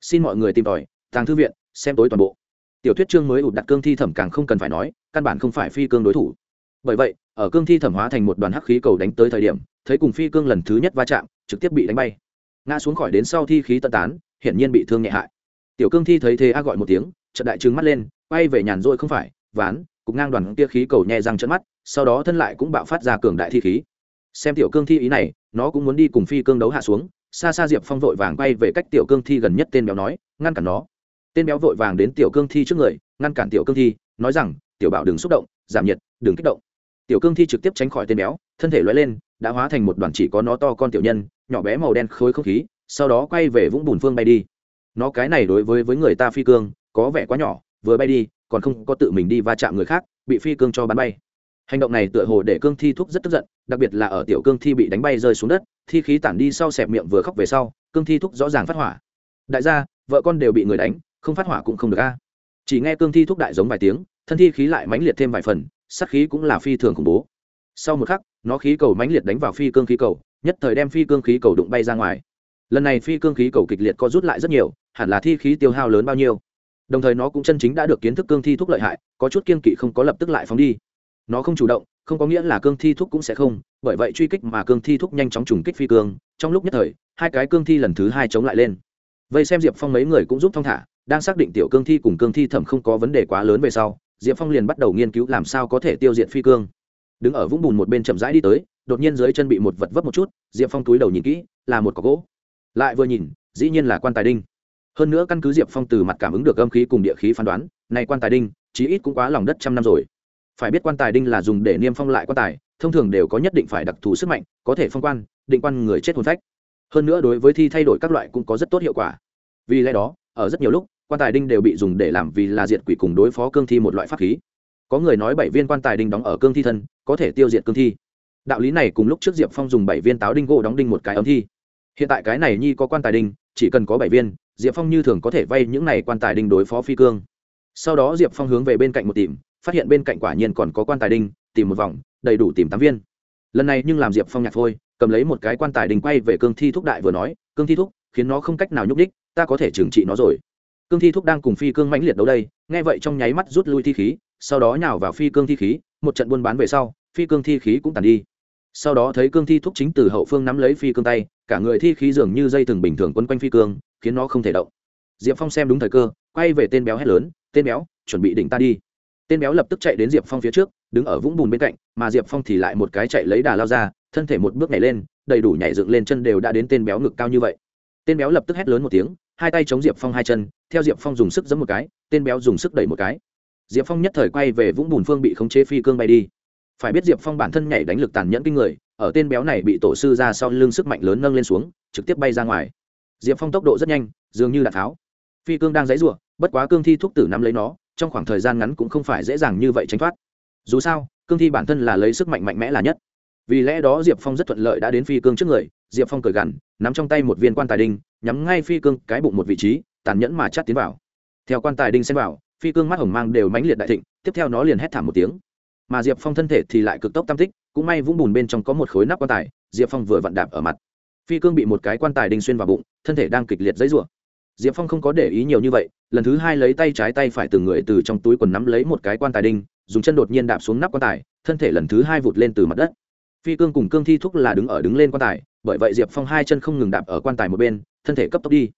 A: Xin mọi người tìm tòi, tàng thư viện, xem tối toàn bộ tiểu thuyết chương mới ụt đặt cương thi thẩm càng không cần phải nói, căn bản không phải phi cương đối thủ. Bởi vậy, ở cương thi thẩm hóa thành một đoàn hắc khí cầu đánh tới thời điểm, thấy cùng phi cương lần thứ nhất va chạm, trực tiếp bị đánh bay. Ngã xuống khỏi đến sau thi khí tận tán, hiển nhiên bị thương nhẹ hại. Tiểu cương thi thấy thế a gọi một tiếng trận đại trừng mắt lên, quay về nhàn rỗi không phải, ván, cục ngang đoàn kia khí cầu nhẹ răng trận mắt, sau đó thân lại cũng bạo phát ra cường đại thi khí. Xem tiểu cương thi ý này, nó cũng muốn đi cùng phi cương đấu hạ xuống, xa xa diệp phong vội vàng bay về cách tiểu cương thi gần nhất tên béo nói, ngăn cản nó tên béo vội vàng đến tiểu cương thi trước người, ngăn cản tiểu cương thi, nói rằng, tiểu bảo đừng xúc động, giảm nhiệt, đừng kích động. Tiểu cương thi trực tiếp tránh khỏi tên béo, thân thể loay lên, đã hóa thành một đoàn chỉ có nó to con tiểu nhân, nhỏ bé màu đen khối không khí, sau đó quay về vũng bùn phương bay đi. Nó cái này đối với với người ta phi cương, có vẻ quá nhỏ, vừa bay đi, còn không có tự mình đi va chạm người khác, bị phi cương cho bắn bay. Hành động này tựa hồ để cương thi thúc rất tức giận, đặc biệt là ở tiểu cương thi bị đánh bay rơi xuống đất, thi khí tản đi sau xẹp miệng vừa khóc về sau, cương thi thúc rõ ràng phát hỏa. Đại gia, vợ con đều bị người đánh không phát hỏa cũng không được a. Chỉ nghe cương thi thúc đại giống vài tiếng, thân thi khí lại mãnh liệt thêm vài phần, sát khí cũng là phi thường khủng bố. Sau một khắc, nó khí cầu mãnh liệt đánh vào phi cương khí cầu, nhất thời đem phi cương khí cầu đụng bay ra ngoài. Lần này phi cương khí cầu kịch liệt co rút lại rất nhiều, hẳn là thi khí tiêu hao lớn bao nhiêu. Đồng thời nó cũng chân chính đã được kiến thức cương thi thúc lợi hại, có chút kiên kỵ không có lập tức lại phóng đi. Nó không chủ động, không có nghĩa là cương thi thúc cũng sẽ không, bởi vậy truy kích mà cương thi thúc nhanh chóng trùng kích phi cương, trong lúc nhất thời, hai cái cương thi lần thứ hai chống lại lên. Vậy xem diệp phong mấy người cũng giúp thong thả đang xác định tiểu cương thi cùng cương thi thẩm không có vấn đề quá lớn về sau, diệp phong liền bắt đầu nghiên cứu làm sao có thể tiêu diệt phi cương. Đứng ở vũng bùn một bên chậm rãi đi tới, đột nhiên dưới chân bị một vật vấp một chút, diệp phong túi đầu nhìn kỹ, là một cọc gỗ. Lại vừa nhìn, dĩ nhiên là quan tài đinh. Hơn nữa căn cứ diệp phong từ mặt cảm ứng được âm khí cùng địa khí phán đoán, này quan tài đinh, chí ít cũng quá lòng đất trăm năm rồi. Phải biết quan tài đinh là dùng để niêm phong lại quan tài, thông thường đều có nhất định phải đặc thù sức mạnh, có thể phong quan, định quan người chết hồn phách. Hơn nữa đối với thi thay đổi các loại cũng có rất tốt hiệu quả. Vì lẽ đó, ở rất nhiều lúc quan tài đinh đều bị dùng để làm vì là diệt quỷ cùng đối phó cương thi một loại pháp khí. Có người nói bảy viên quan tài đinh đóng ở cương thi thân, có thể tiêu diệt cương thi. Đạo lý này cùng lúc trước diệp phong dùng bảy viên táo đinh gỗ đóng đinh một cái ấm thi. Hiện tại cái này nhi có quan tài đinh, chỉ cần có bảy viên, diệp phong như thường có thể vay những này quan tài đinh đối phó phi cương. Sau đó diệp phong hướng về bên cạnh một tìm, phát hiện bên cạnh quả nhiên còn có quan tài đinh, tìm một vòng, đầy đủ tìm tám viên. Lần này nhưng làm diệp phong nhạc thôi cầm lấy một cái quan tài đinh quay về cương thi thúc đại vừa nói, cương thi thúc, khiến nó không cách nào nhúc đích ta có thể trừng trị nó rồi cương thi thúc đang cùng phi cương mãnh liệt đấu đây, nghe vậy trong nháy mắt rút lui thi khí, sau đó nhào vào phi cương thi khí, một trận buôn bán về sau, phi cương thi khí cũng tàn đi. Sau đó thấy cương thi thúc chính từ hậu phương nắm lấy phi cương tay, cả người thi khí dường như dây thừng bình thường quấn quanh phi cương, khiến nó không thể động. Diệp phong xem đúng thời cơ, quay về tên béo hét lớn, tên béo, chuẩn bị đỉnh ta đi. Tên béo lập tức chạy đến diệp phong phía trước, đứng ở vũng bùn bên cạnh, mà diệp phong thì lại một cái chạy lấy đà lao ra, thân thể một bước nhảy lên, đầy đủ nhảy dựng lên chân đều đã đến tên béo ngực cao như vậy. Tên béo lập tức hét lớn một tiếng hai tay chống diệp phong hai chân, theo diệp phong dùng sức giấm một cái, tên béo dùng sức đẩy một cái. Diệp phong nhất thời quay về vũng bùn phương bị khống chế phi cương bay đi. Phải biết diệp phong bản thân nhảy đánh lực tàn nhẫn kinh người, ở tên béo này bị tổ sư ra sau lưng sức mạnh lớn nâng lên xuống, trực tiếp bay ra ngoài. Diệp phong tốc độ rất nhanh, dường như đạn tháo. Phi cương đang dãy r u ộ bất quá cương thi thuốc tử nắm lấy nó, trong khoảng thời gian ngắn cũng không phải dễ dàng như vậy tránh thoát. Dù sao, cương thi bản thân là lấy sức mạnh mạnh mẽ là nhất. Vì lẽ đó diệp phong rất thuận lợi đã đến phi cương trước người, diệp phong cởi gằn, nắm trong tay một viên quan tài đinh nhắm ngay phi cương cái bụng một vị trí, tàn nhẫn mà chắt tiến vào. Theo quan tài đinh xem vào, phi cương mắt hồng mang đều mãnh liệt đại thịnh, tiếp theo nó liền hét thảm một tiếng. Mà diệp phong thân thể thì lại cực tốc tam tích, cũng may vũng bùn bên trong có một khối nắp quan tài, diệp phong vừa vặn đạp ở mặt. Phi cương bị một cái quan tài đinh xuyên vào bụng, thân thể đang kịch liệt dãy rủa. Diệp phong không có để ý nhiều như vậy, lần thứ hai lấy tay trái tay phải từng người từ trong túi quần nắm lấy một cái quan tài đinh, dùng chân đột nhiên đạp xuống nắp quan tài, thân thể lần thứ hai vụt lên từ mặt đất. Phi cương cùng cương thi thúc là đứng ở đứng lên quan tài, bởi vậy diệp phong hai chân không ngừng đạp ở quan tài một bên thân thể cấp tốc đi.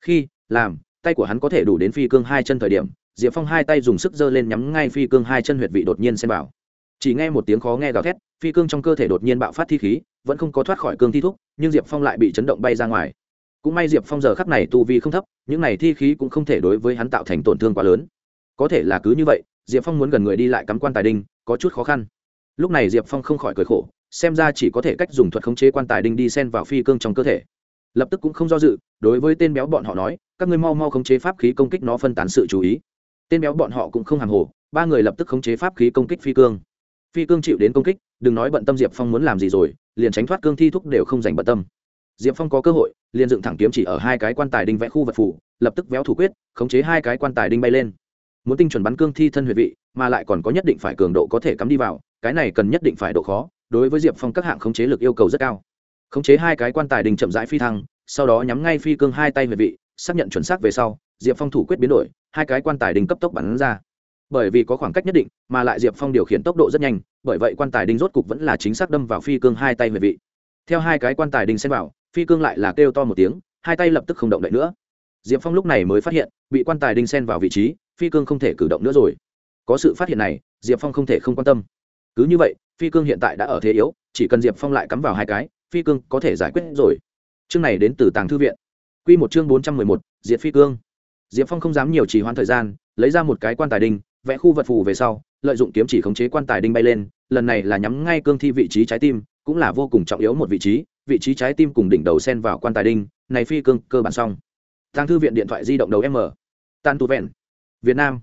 A: Khi, làm, tay của hắn có thể đủ đến phi cương hai chân thời điểm, diệp phong hai tay dùng sức giơ lên nhắm ngay phi cương hai chân huyệt vị đột nhiên xem vào. Chỉ nghe một tiếng khó nghe gào thét, phi cương trong cơ thể đột nhiên bạo phát thi khí, vẫn không có thoát khỏi cương thi thúc, nhưng diệp phong lại bị chấn động bay ra ngoài. Cũng may diệp phong giờ khắc này tu vi không thấp, những này thi khí cũng không thể đối với hắn tạo thành tổn thương quá lớn. Có thể là cứ như vậy, diệp phong muốn gần người đi lại cắm quan tài đinh, có chút khó khăn. Lúc này diệp phong không khỏi cười khổ, xem ra chỉ có thể cách dùng thuật khống chế quan tài đinh đi xen vào phi cương trong cơ thể lập tức cũng không do dự, đối với tên béo bọn họ nói, các ngươi mau mau khống chế pháp khí công kích nó phân tán sự chú ý. Tên béo bọn họ cũng không hàng hồ, ba người lập tức khống chế pháp khí công kích phi cương. Phi cương chịu đến công kích, đừng nói bận tâm diệp phong muốn làm gì rồi, liền tránh thoát cương thi thúc đều không dành bận tâm. Diệp phong có cơ hội, liền dựng thẳng kiếm chỉ ở hai cái quan tài đinh vẽ khu vật phủ, lập tức véo thủ quyết, khống chế hai cái quan tài đinh bay lên. Muốn tinh chuẩn bắn cương thi thân huyệt vị, mà lại còn có nhất định phải cường độ có thể cắm đi vào, cái này cần nhất định phải độ khó, đối với diệp phong các hạng khống chế lực yêu cầu rất cao khống chế hai cái quan tài đình chậm rãi phi thăng, sau đó nhắm ngay phi cương hai tay về vị, xác nhận chuẩn xác về sau, diệp phong thủ quyết biến đổi, hai cái quan tài đình cấp tốc bắn ra. Bởi vì có khoảng cách nhất định, mà lại diệp phong điều khiển tốc độ rất nhanh, bởi vậy quan tài đinh rốt cục vẫn là chính xác đâm vào phi cương hai tay về vị. Theo hai cái quan tài đinh xen vào, phi cương lại là kêu to một tiếng, hai tay lập tức không động đậy nữa. Diệp phong lúc này mới phát hiện, bị quan tài đinh xen vào vị trí, phi cương không thể cử động nữa rồi. Có sự phát hiện này, diệp phong không thể không quan tâm. Cứ như vậy, phi cương hiện tại đã ở thế yếu, chỉ cần diệp phong lại cắm vào hai cái phi cương có thể giải quyết rồi. Chương này đến từ tàng thư viện. Q một chương bốn trăm mười một diệt phi cương. Diệp phong không dám nhiều trì hoãn thời gian, lấy ra một cái quan tài đinh, vẽ khu vật phù về sau, lợi dụng kiếm chỉ khống chế quan tài đinh bay lên, lần này là nhắm ngay cương thi vị trí trái tim, cũng là vô cùng trọng yếu một vị trí vị trí trái tim cùng đỉnh đầu sen vào quan tài đinh, này phi cương cơ bản xong. Tàng thư viện điện thoại di động đầu m. Tan tu vẹn. Việt nam.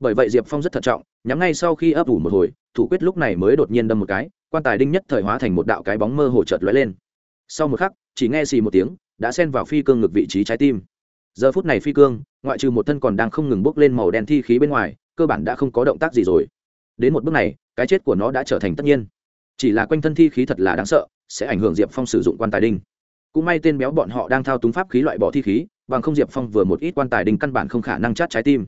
A: Bởi vậy diệp phong rất thận trọng, nhắm ngay sau khi ấp ủ một hồi, thủ quyết lúc này mới đột nhiên đâm một cái quan tài đinh nhất thời hóa thành một đạo cái bóng mơ hồ chợt lóe lên. Sau một khắc, chỉ nghe xì một tiếng, đã xen vào phi cương ngực vị trí trái tim. Giờ phút này phi cương, ngoại trừ một thân còn đang không ngừng bốc lên màu đen thi khí bên ngoài, cơ bản đã không có động tác gì rồi. Đến một bước này, cái chết của nó đã trở thành tất nhiên. Chỉ là quanh thân thi khí thật là đáng sợ, sẽ ảnh hưởng diệp phong sử dụng quan tài đinh. Cũng may tên béo bọn họ đang thao túng pháp khí loại bỏ thi khí, bằng không diệp phong vừa một ít quan tài đinh căn bản không khả năng chát trái tim.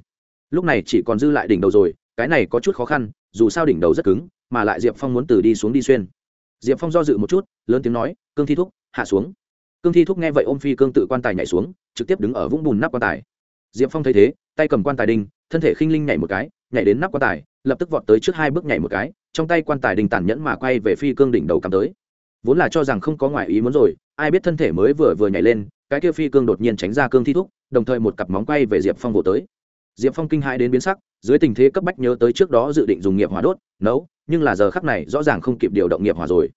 A: Lúc này chỉ còn dư lại đỉnh đầu rồi, cái này có chút khó khăn, dù sao đỉnh đầu rất cứng mà lại diệp phong muốn từ đi xuống đi xuyên. Diệp phong do dự một chút, lớn tiếng nói, cương thi thúc, hạ xuống. Cương thi thúc nghe vậy ôm phi cương tự quan tài nhảy xuống, trực tiếp đứng ở vũng bùn nắp quan tài. Diệp phong thấy thế, tay cầm quan tài đinh, thân thể khinh linh nhảy một cái, nhảy đến nắp quan tài, lập tức vọt tới trước hai bước nhảy một cái, trong tay quan tài đinh tàn nhẫn mà quay về phi cương đỉnh đầu cắm tới. Vốn là cho rằng không có ngoại ý muốn rồi, ai biết thân thể mới vừa vừa nhảy lên, cái kia phi cương đột nhiên tránh ra cương thi thúc, đồng thời một cặp móng quay về diệp phong vỗ tới diệp phong kinh hãi đến biến sắc, dưới tình thế cấp bách nhớ tới trước đó dự định dùng nghiệp hỏa đốt, nấu, nhưng là giờ khắc này rõ ràng không kịp điều động nghiệp hỏa rồi.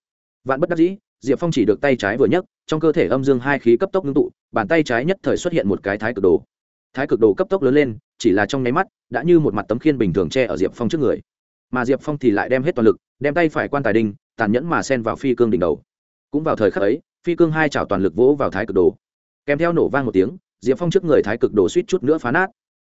A: Vạn bất đắc dĩ, diệp phong chỉ được tay trái vừa nhấc, trong cơ thể âm dương hai khí cấp tốc ngưng tụ, bàn tay trái nhất thời xuất hiện một cái thái cực đồ. Thái cực đồ cấp tốc lớn lên, chỉ là trong nháy mắt, đã như một mặt tấm khiên bình thường che ở diệp phong trước người. Mà diệp phong thì lại đem hết toàn lực, đem tay phải quan tài đinh, tàn nhẫn mà sen vào phi cương đỉnh đầu. Cũng vào thời khắc ấy, phi cương hai chảo toàn lực vỗ vào thái cực đồ. Kèm theo nổ vang một tiếng, diệp phong trước người thái cực đồ suýt chút nữa phá nát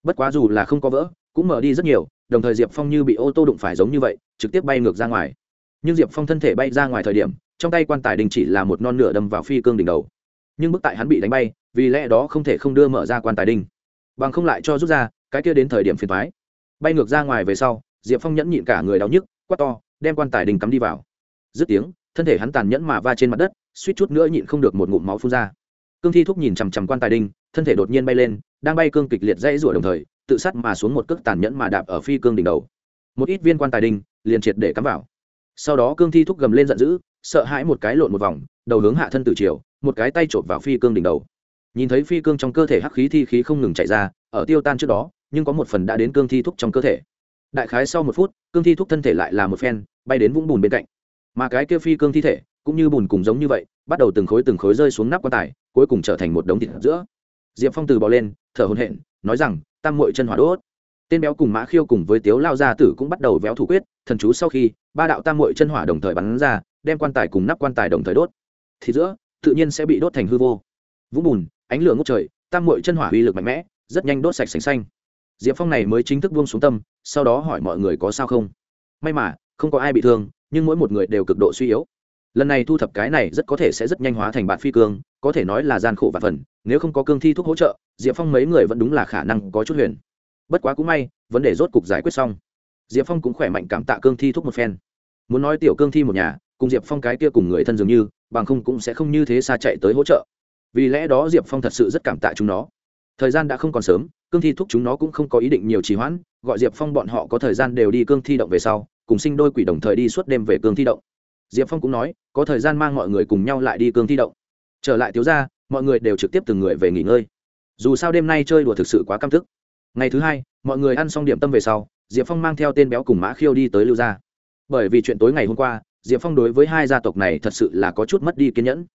A: bất quá dù là không có vỡ, cũng mở đi rất nhiều, đồng thời diệp phong như bị ô tô đụng phải giống như vậy, trực tiếp bay ngược ra ngoài. Nhưng diệp phong thân thể bay ra ngoài thời điểm, trong tay quan tài đình chỉ là một non nửa đâm vào phi cương đỉnh đầu. Nhưng bức tại hắn bị đánh bay, vì lẽ đó không thể không đưa mở ra quan tài đinh bằng không lại cho rút ra, cái kia đến thời điểm phiền thoái bay ngược ra ngoài về sau, diệp phong nhẫn nhịn cả người đau nhức, quát to, đem quan tài đình cắm đi vào. Dứt tiếng, thân thể hắn tàn nhẫn mà va trên mặt đất, suýt chút nữa nhịn không được một ngụm máu phun ra cương thi thúc nhìn chằm chằm quan tài đinh, thân thể đột nhiên bay lên, đang bay cương kịch liệt dãy rủa đồng thời, tự sát mà xuống một cước tàn nhẫn mà đạp ở phi cương đỉnh đầu. Một ít viên quan tài đinh, liền triệt để cắm vào. Sau đó cương thi thúc gầm lên giận dữ, sợ hãi một cái lộn một vòng, đầu hướng hạ thân từ chiều một cái tay chộp vào phi cương đỉnh đầu. Nhìn thấy phi cương trong cơ thể hắc khí thi khí không ngừng chạy ra, ở tiêu tan trước đó, nhưng có một phần đã đến cương thi thúc trong cơ thể. Đại khái sau một phút, cương thi thúc thân thể lại là một phen, bay đến vũng bùn bên cạnh. Mà cái kia phi cương thi thể, cũng như bùn cùng giống như vậy bắt đầu từng khối từng khối rơi xuống nắp quan tài, cuối cùng trở thành một đống thịt giữa. Diệp phong từ bò lên, thở hồn hện nói rằng, tam mội chân hỏa đốt. Tên béo cùng mã khiêu cùng với tiếu lao gia tử cũng bắt đầu véo thủ quyết, thần chú sau khi, ba đạo tam mội chân hỏa đồng thời bắn ra, đem quan tài cùng nắp quan tài đồng thời đốt. Thì giữa, tự nhiên sẽ bị đốt thành hư vô. Vũng bùn, ánh lửa ngốc trời, tam mội chân hỏa uy lực mạnh mẽ, rất nhanh đốt sạch sành xanh. Diệp phong này mới chính thức buông xuống tâm, sau đó hỏi mọi người có sao không? May mà, không có ai bị thương, nhưng mỗi một người đều cực độ suy yếu lần này thu thập cái này rất có thể sẽ rất nhanh hóa thành bạn phi cương, có thể nói là gian khổ và phần, nếu không có cương thi thuốc hỗ trợ, diệp phong mấy người vẫn đúng là khả năng có chút huyền. Bất quá cũng may, vấn đề rốt cục giải quyết xong. Diệp phong cũng khỏe mạnh cảm tạ cương thi thuốc một phen. Muốn nói tiểu cương thi một nhà, cùng diệp phong cái kia cùng người thân dường như, bằng không cũng sẽ không như thế xa chạy tới hỗ trợ. Vì lẽ đó diệp phong thật sự rất cảm tạ chúng nó. Thời gian đã không còn sớm, cương thi thúc chúng nó cũng không có ý định nhiều trì hoãn, gọi diệp phong bọn họ có thời gian đều đi cương thi động về sau, cùng sinh đôi quỷ đồng thời đi suốt đêm về cương thi động diệp phong cũng nói, có thời gian mang mọi người cùng nhau lại đi cương thi động. Trở lại thiếu ra mọi người đều trực tiếp từng người về nghỉ ngơi. Dù sao đêm nay chơi đùa thực sự quá căm thức ngày thứ hai, mọi người ăn xong điểm tâm về sau, diệp phong mang theo tên béo cùng mã khiêu đi tới lưu gia. Bởi vì chuyện tối ngày hôm qua, diệp phong đối với hai gia tộc này thật sự là có chút mất đi kiên nhẫn.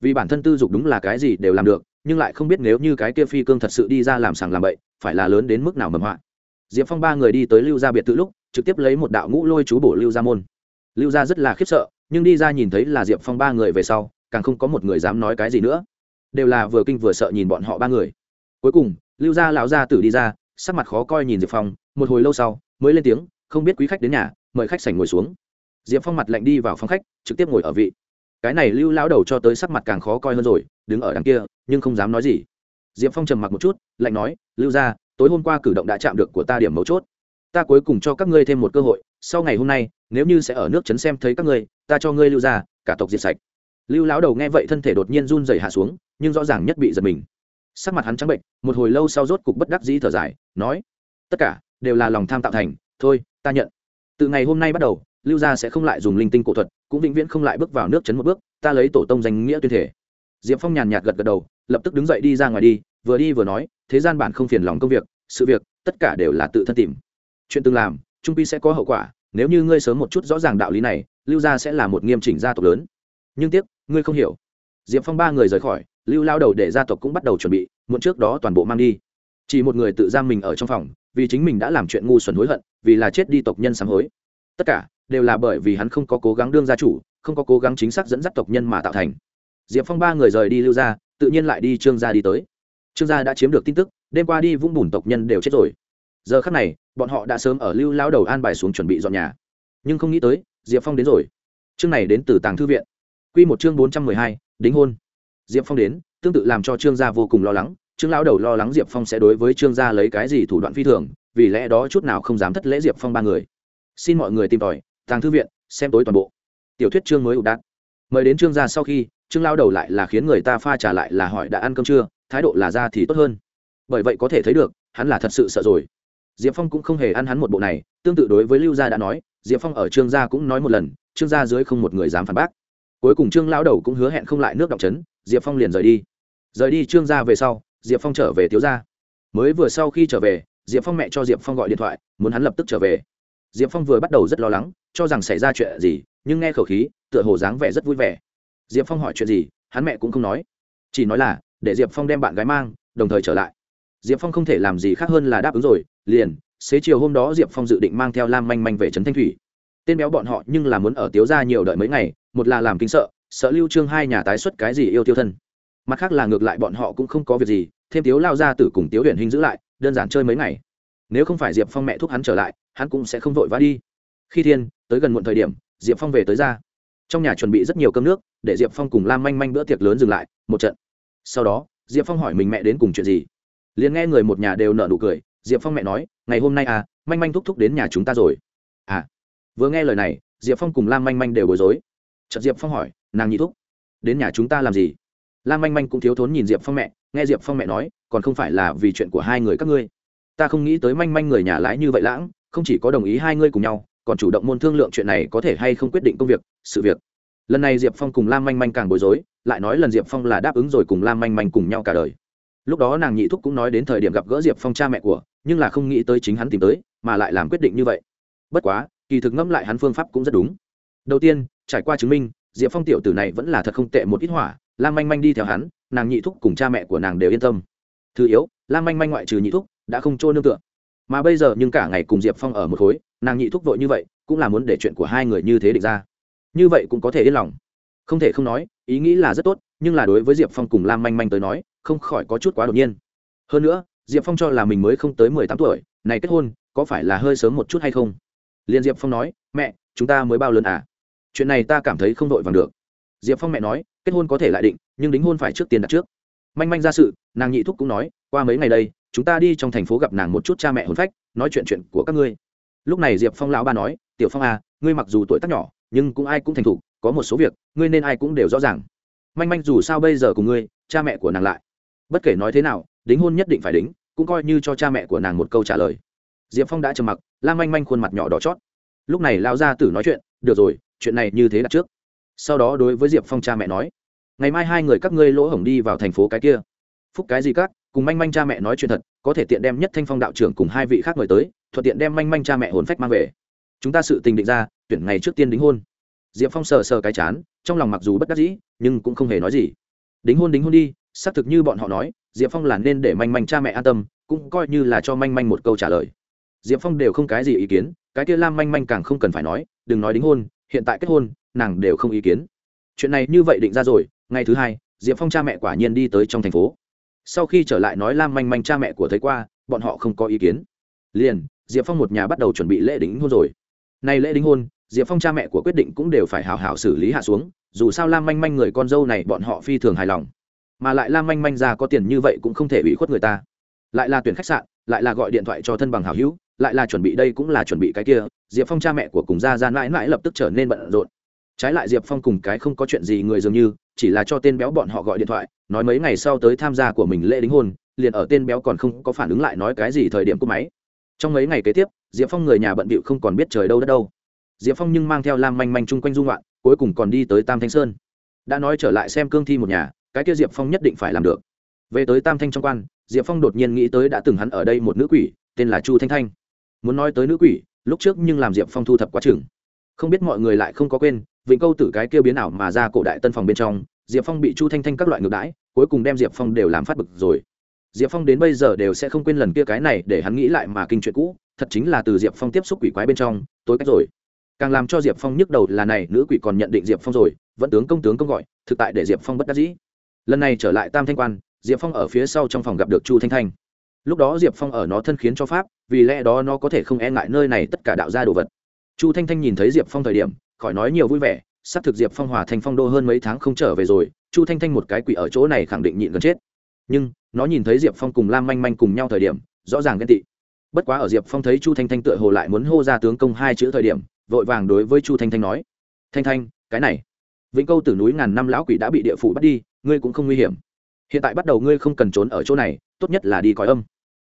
A: Vì bản thân tư dục đúng là cái gì đều làm được, nhưng lại không biết nếu như cái kia phi cương thật sự đi ra làm sàng làm bậy, phải là lớn đến mức nào mầm họa. Diệp phong ba người đi tới lưu gia biệt thự lúc, trực tiếp lấy một đạo ngũ lôi chú bổ lưu gia môn. Lưu gia rất là khiếp sợ nhưng đi ra nhìn thấy là diệp phong ba người về sau, càng không có một người dám nói cái gì nữa. Đều là vừa kinh vừa sợ nhìn bọn họ ba người. Cuối cùng, lưu gia lão gia tử đi ra, sắc mặt khó coi nhìn diệp phong, một hồi lâu sau, mới lên tiếng, không biết quý khách đến nhà, mời khách sảnh ngồi xuống. Diệp phong mặt lạnh đi vào phòng khách, trực tiếp ngồi ở vị. Cái này lưu lão đầu cho tới sắc mặt càng khó coi hơn rồi, đứng ở đằng kia, nhưng không dám nói gì. Diệp phong trầm mặc một chút, lạnh nói, lưu gia, tối hôm qua cử động đã chạm được của ta điểm mấu chốt. Ta cuối cùng cho các ngươi thêm một cơ hội, sau ngày hôm nay nếu như sẽ ở nước trấn xem thấy các ngươi, ta cho ngươi lưu ra, cả tộc diệt sạch. Lưu lão đầu nghe vậy thân thể đột nhiên run rẩy hạ xuống, nhưng rõ ràng nhất bị giật mình. Sắc mặt hắn trắng bệnh, một hồi lâu sau rốt cục bất đắc dĩ thở dài, nói, tất cả đều là lòng tham tạo thành, thôi, ta nhận. Từ ngày hôm nay bắt đầu, lưu gia sẽ không lại dùng linh tinh cổ thuật, cũng vĩnh viễn không lại bước vào nước chấn một bước, ta lấy tổ tông danh nghĩa tuyên thể diệp phong nhàn nhạt gật gật đầu, lập tức đứng dậy đi ra ngoài đi, vừa đi vừa nói, thế gian bản không phiền lòng công việc, sự việc, tất cả đều là tự thân tìm. Chuyện từng làm, trung pi sẽ có hậu quả nếu như ngươi sớm một chút rõ ràng đạo lý này lưu gia sẽ là một nghiêm chỉnh gia tộc lớn. Nhưng tiếc ngươi không hiểu. Diệp phong ba người rời khỏi lưu lao đầu để gia tộc cũng bắt đầu chuẩn bị muộn trước đó toàn bộ mang đi. Chỉ một người tự giam mình ở trong phòng vì chính mình đã làm chuyện ngu xuẩn hối hận vì là chết đi tộc nhân sám hối. Tất cả đều là bởi vì hắn không có cố gắng đương gia chủ không có cố gắng chính xác dẫn dắt tộc nhân mà tạo thành. Diệp phong ba người rời đi lưu gia, tự nhiên lại đi trương gia đi tới. Trương gia đã chiếm được tin tức đêm qua đi vũng bùn tộc nhân đều chết rồi. Giờ khắc này bọn họ đã sớm ở lưu lao đầu an bài xuống chuẩn bị dọn nhà. Nhưng không nghĩ tới, diệp phong đến rồi. Chương này đến từ tàng thư viện. Q một chương bốn trăm mười hai, đính hôn. Diệp phong đến, tương tự làm cho trương gia vô cùng lo lắng. Trương lão đầu lo lắng diệp phong sẽ đối với trương gia lấy cái gì thủ đoạn phi thường, vì lẽ đó chút nào không dám thất lễ diệp phong ba người. Xin mọi người tìm tòi, tàng thư viện, xem tối toàn bộ. Tiểu thuyết chương mới ủ đạn mời đến trương gia sau khi, trương lao đầu lại là khiến người ta pha trả lại là hỏi đã ăn cơm chưa, thái độ là ra thì tốt hơn. Bởi vậy có thể thấy được, hắn là thật sự sợ rồi diệp phong cũng không hề ăn hắn một bộ này, tương tự đối với lưu gia đã nói, diệp phong ở trương gia cũng nói một lần, trương gia dưới không một người dám phản bác. Cuối cùng trương lão đầu cũng hứa hẹn không lại nước động chấn, diệp phong liền rời đi. Rời đi trương gia về sau, diệp phong trở về tiếu gia. Mới vừa sau khi trở về, diệp phong mẹ cho diệp phong gọi điện thoại, muốn hắn lập tức trở về. Diệp phong vừa bắt đầu rất lo lắng, cho rằng xảy ra chuyện gì, nhưng nghe khẩu khí, tựa hồ dáng vẻ rất vui vẻ. Diệp phong hỏi chuyện gì, hắn mẹ cũng không nói. Chỉ nói là, để diệp phong đem bạn gái mang, đồng thời trở lại diệp phong không thể làm gì khác hơn là đáp ứng rồi, liền, xế chiều hôm đó diệp phong dự định mang theo lam manh manh về trấn thanh thủy. Tên béo bọn họ nhưng là muốn ở tiếu ra nhiều đợi mấy ngày, một là làm kinh sợ sợ lưu trương hai nhà tái xuất cái gì yêu tiêu thân. Mặt khác là ngược lại bọn họ cũng không có việc gì, thêm tiếu lao ra tử cùng tiếu huyền hình giữ lại, đơn giản chơi mấy ngày. Nếu không phải diệp phong mẹ thúc hắn trở lại, hắn cũng sẽ không vội vã đi. Khi thiên, tới gần muộn thời điểm, diệp phong về tới ra trong nhà chuẩn bị rất nhiều cơm nước, để diệp phong cùng lam manh manh bữa tiệc lớn dừng lại, một trận. Sau đó, diệp phong hỏi mình mẹ đến cùng chuyện gì liền nghe người một nhà đều nợ nụ cười, diệp phong mẹ nói, ngày hôm nay à manh manh thúc thúc đến nhà chúng ta rồi. À. Vừa nghe lời này, diệp phong cùng lam manh manh đều bối rối. Chợt diệp phong hỏi, nàng nhị thúc, đến nhà chúng ta làm gì? Lam manh manh cũng thiếu thốn nhìn diệp phong mẹ, nghe diệp phong mẹ nói, còn không phải là vì chuyện của hai người các ngươi. Ta không nghĩ tới manh manh người nhà lái như vậy lãng, không chỉ có đồng ý hai ngươi cùng nhau, còn chủ động môn thương lượng chuyện này có thể hay không quyết định công việc, sự việc. Lần này diệp phong cùng lam manh manh càng bối rối, lại nói lần diệp phong là đáp ứng rồi cùng lam manh manh cùng nhau cả đời lúc đó nàng nhị thúc cũng nói đến thời điểm gặp gỡ diệp phong cha mẹ của, nhưng là không nghĩ tới chính hắn tìm tới, mà lại làm quyết định như vậy. Bất quá, kỳ thực ngẫm lại hắn phương pháp cũng rất đúng. Đầu tiên, trải qua chứng minh, diệp phong tiểu tử này vẫn là thật không tệ một ít hỏa lan manh manh đi theo hắn, nàng nhị thúc cùng cha mẹ của nàng đều yên tâm. Thứ yếu lan manh manh ngoại trừ nhị thúc, đã không trôn nương tựa. Mà bây giờ nhưng cả ngày cùng diệp phong ở một khối, nàng nhị thúc vội như vậy, cũng là muốn để chuyện của hai người như thế định ra. Như vậy cũng có thể yên lòng. Không thể không nói, ý nghĩ là rất tốt, nhưng là đối với diệp phong cùng lam manh manh tới nói không khỏi có chút quá đột nhiên. Hơn nữa, diệp phong cho là mình mới không tới mười tám tuổi, này kết hôn, có phải là hơi sớm một chút hay không? Liền diệp phong nói, mẹ, chúng ta mới bao lớn à? Chuyện này ta cảm thấy không đội vàng được. Diệp phong mẹ nói, kết hôn có thể lại định, nhưng đính hôn phải trước tiền đặt trước. Manh manh ra sự, nàng nhị thúc cũng nói, qua mấy ngày đây, chúng ta đi trong thành phố gặp nàng một chút cha mẹ hồn phách, nói chuyện chuyện của các ngươi. Lúc này diệp phong lão ba nói, tiểu phong à ngươi mặc dù tuổi tác nhỏ, nhưng cũng ai cũng thành thục, có một số việc, ngươi nên ai cũng đều rõ ràng. Manh manh dù sao bây giờ cùng ngươi, cha mẹ của nàng lại bất kể nói thế nào, đính hôn nhất định phải đính, cũng coi như cho cha mẹ của nàng một câu trả lời. Diệp phong đã trầm mặc la manh manh khuôn mặt nhỏ đỏ chót. Lúc này lao ra tử nói chuyện, được rồi, chuyện này như thế đặt trước. Sau đó đối với diệp phong cha mẹ nói, ngày mai hai người các ngươi lỗ hổng đi vào thành phố cái kia. Phúc cái gì các, cùng manh manh cha mẹ nói chuyện thật, có thể tiện đem nhất thanh phong đạo trưởng cùng hai vị khác mời tới, thuận tiện đem manh manh cha mẹ hồn phách mang về. Chúng ta sự tình định ra, tuyển ngày trước tiên đính hôn. Diệp phong sờ sờ cái chán, trong lòng mặc dù bất đắc dĩ, nhưng cũng không hề nói gì. Đính hôn đính hôn đi xác thực như bọn họ nói, diệp phong là nên để manh manh cha mẹ an tâm, cũng coi như là cho manh manh một câu trả lời. Diệp phong đều không cái gì ý kiến, cái kia lam manh manh càng không cần phải nói, đừng nói đính hôn, hiện tại kết hôn, nàng đều không ý kiến. Chuyện này như vậy định ra rồi, ngày thứ hai, diệp phong cha mẹ quả nhiên đi tới trong thành phố. Sau khi trở lại nói lam manh manh cha mẹ của thấy qua, bọn họ không có ý kiến. Liền, diệp phong một nhà bắt đầu chuẩn bị lễ đính hôn rồi. Nay lễ đính hôn, diệp phong cha mẹ của quyết định cũng đều phải hào hào xử lý hạ xuống, dù sao lam manh manh người con dâu này bọn họ phi thường hài lòng mà lại lam manh manh ra có tiền như vậy cũng không thể ủy khuất người ta. Lại là tuyển khách sạn, lại là gọi điện thoại cho thân bằng hảo hữu, lại là chuẩn bị đây cũng là chuẩn bị cái kia, diệp phong cha mẹ của cùng gia ra mãi mãi lập tức trở nên bận rộn. Trái lại diệp phong cùng cái không có chuyện gì người dường như, chỉ là cho tên béo bọn họ gọi điện thoại, nói mấy ngày sau tới tham gia của mình lễ đính hôn, liền ở tên béo còn không có phản ứng lại nói cái gì thời điểm cúp máy. Trong mấy ngày kế tiếp, diệp phong người nhà bận bịu không còn biết trời đâu đất đâu. Diệp phong nhưng mang theo lam manh manh chung quanh dung loạn cuối cùng còn đi tới tam thanh sơn. Đã nói trở lại xem cương thi một nhà cái kia diệp phong nhất định phải làm được về tới tam thanh trong quan diệp phong đột nhiên nghĩ tới đã từng hắn ở đây một nữ quỷ tên là chu thanh thanh muốn nói tới nữ quỷ lúc trước nhưng làm diệp phong thu thập quá chừng không biết mọi người lại không có quên vịnh câu tử cái kia biến ảo mà ra cổ đại tân phòng bên trong diệp phong bị chu thanh thanh các loại ngược đãi cuối cùng đem diệp phong đều làm phát bực rồi diệp phong đến bây giờ đều sẽ không quên lần kia cái này để hắn nghĩ lại mà kinh chuyện cũ thật chính là từ diệp phong tiếp xúc quỷ quái bên trong tối cách rồi càng làm cho diệp phong nhức đầu là này nữ quỷ còn nhận định diệp phong rồi vẫn tướng công tướng công gọi thực tại để diệp phong bất đắc dĩ lần này trở lại tam thanh quan, diệp phong ở phía sau trong phòng gặp được chu thanh thanh. Lúc đó diệp phong ở nó thân khiến cho pháp, vì lẽ đó nó có thể không e ngại nơi này tất cả đạo gia đồ vật. Chu thanh thanh nhìn thấy diệp phong thời điểm, khỏi nói nhiều vui vẻ, xác thực diệp phong hòa thành phong đô hơn mấy tháng không trở về rồi, chu thanh thanh một cái quỷ ở chỗ này khẳng định nhịn gần chết. Nhưng, nó nhìn thấy diệp phong cùng lam manh manh cùng nhau thời điểm, rõ ràng ghen tị. Bất quá ở diệp phong thấy chu thanh thanh tựa hồ lại muốn hô ra tướng công hai chữ thời điểm, vội vàng đối với chu thanh thanh nói, thanh thanh, cái này vĩnh câu từ núi ngàn năm lão quỷ đã bị địa phủ bắt đi, ngươi cũng không nguy hiểm. Hiện tại bắt đầu ngươi không cần trốn ở chỗ này, tốt nhất là đi cõi âm.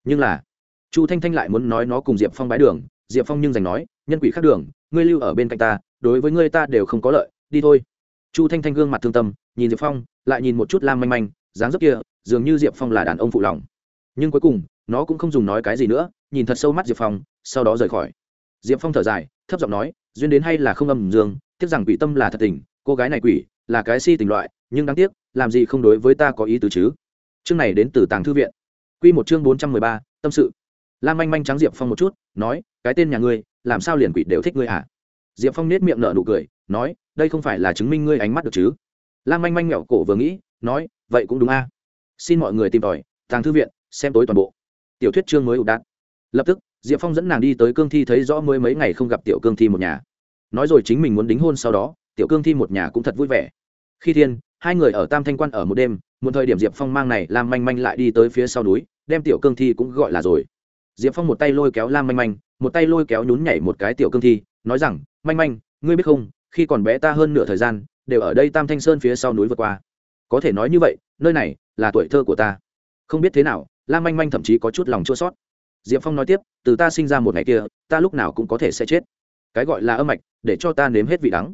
A: Nhưng là, chu thanh thanh lại muốn nói nó cùng diệp phong bái đường, diệp phong nhưng giành nói, nhân quỷ khác đường, ngươi lưu ở bên cạnh ta, đối với ngươi ta đều không có lợi, đi thôi. Chu thanh thanh gương mặt thương tâm, nhìn diệp phong, lại nhìn một chút lam manh manh, dáng dấp kia, dường như diệp phong là đàn ông phụ lòng. Nhưng cuối cùng, nó cũng không dùng nói cái gì nữa, nhìn thật sâu mắt diệp phong, sau đó rời khỏi. Diệp phong thở dài, thấp giọng nói, duyên đến hay là không âm dương, tiếc rằng quỷ tâm là thật tình cô gái này quỷ, là cái si tình loại, nhưng đáng tiếc, làm gì không đối với ta có ý tứ chứ? Chương này đến từ tàng thư viện. Q một chương bốn trăm mười ba, tâm sự. Lam manh manh trắng diệp phong một chút, nói, cái tên nhà ngươi, làm sao liền quỷ đều thích ngươi à? Diệp phong nết miệng nở nụ cười, nói, đây không phải là chứng minh ngươi ánh mắt được chứ? Lam manh manh nghẹo cổ vừa nghĩ, nói, vậy cũng đúng a. Xin mọi người tìm tòi, tàng thư viện, xem tối toàn bộ. Tiểu thuyết chương mới ụ đạn lập tức, diệp phong dẫn nàng đi tới cương thi thấy rõ mới mấy ngày không gặp tiểu cương thi một nhà. Nói rồi chính mình muốn đính hôn sau đó tiểu cương thi một nhà cũng thật vui vẻ. Khi thiên, hai người ở tam thanh quan ở một đêm một thời điểm diệp phong mang này lam manh manh lại đi tới phía sau núi, đem tiểu cương thi cũng gọi là rồi. Diệp phong một tay lôi kéo lam manh manh, một tay lôi kéo nhún nhảy một cái tiểu cương thi, nói rằng, manh manh, ngươi biết không, khi còn bé ta hơn nửa thời gian, đều ở đây tam thanh sơn phía sau núi vượt qua. Có thể nói như vậy, nơi này là tuổi thơ của ta. Không biết thế nào, lam manh manh thậm chí có chút lòng chua sót diệp phong nói tiếp, từ ta sinh ra một ngày kia, ta lúc nào cũng có thể sẽ chết. Cái gọi là âm mạch, để cho ta nếm hết vị đắng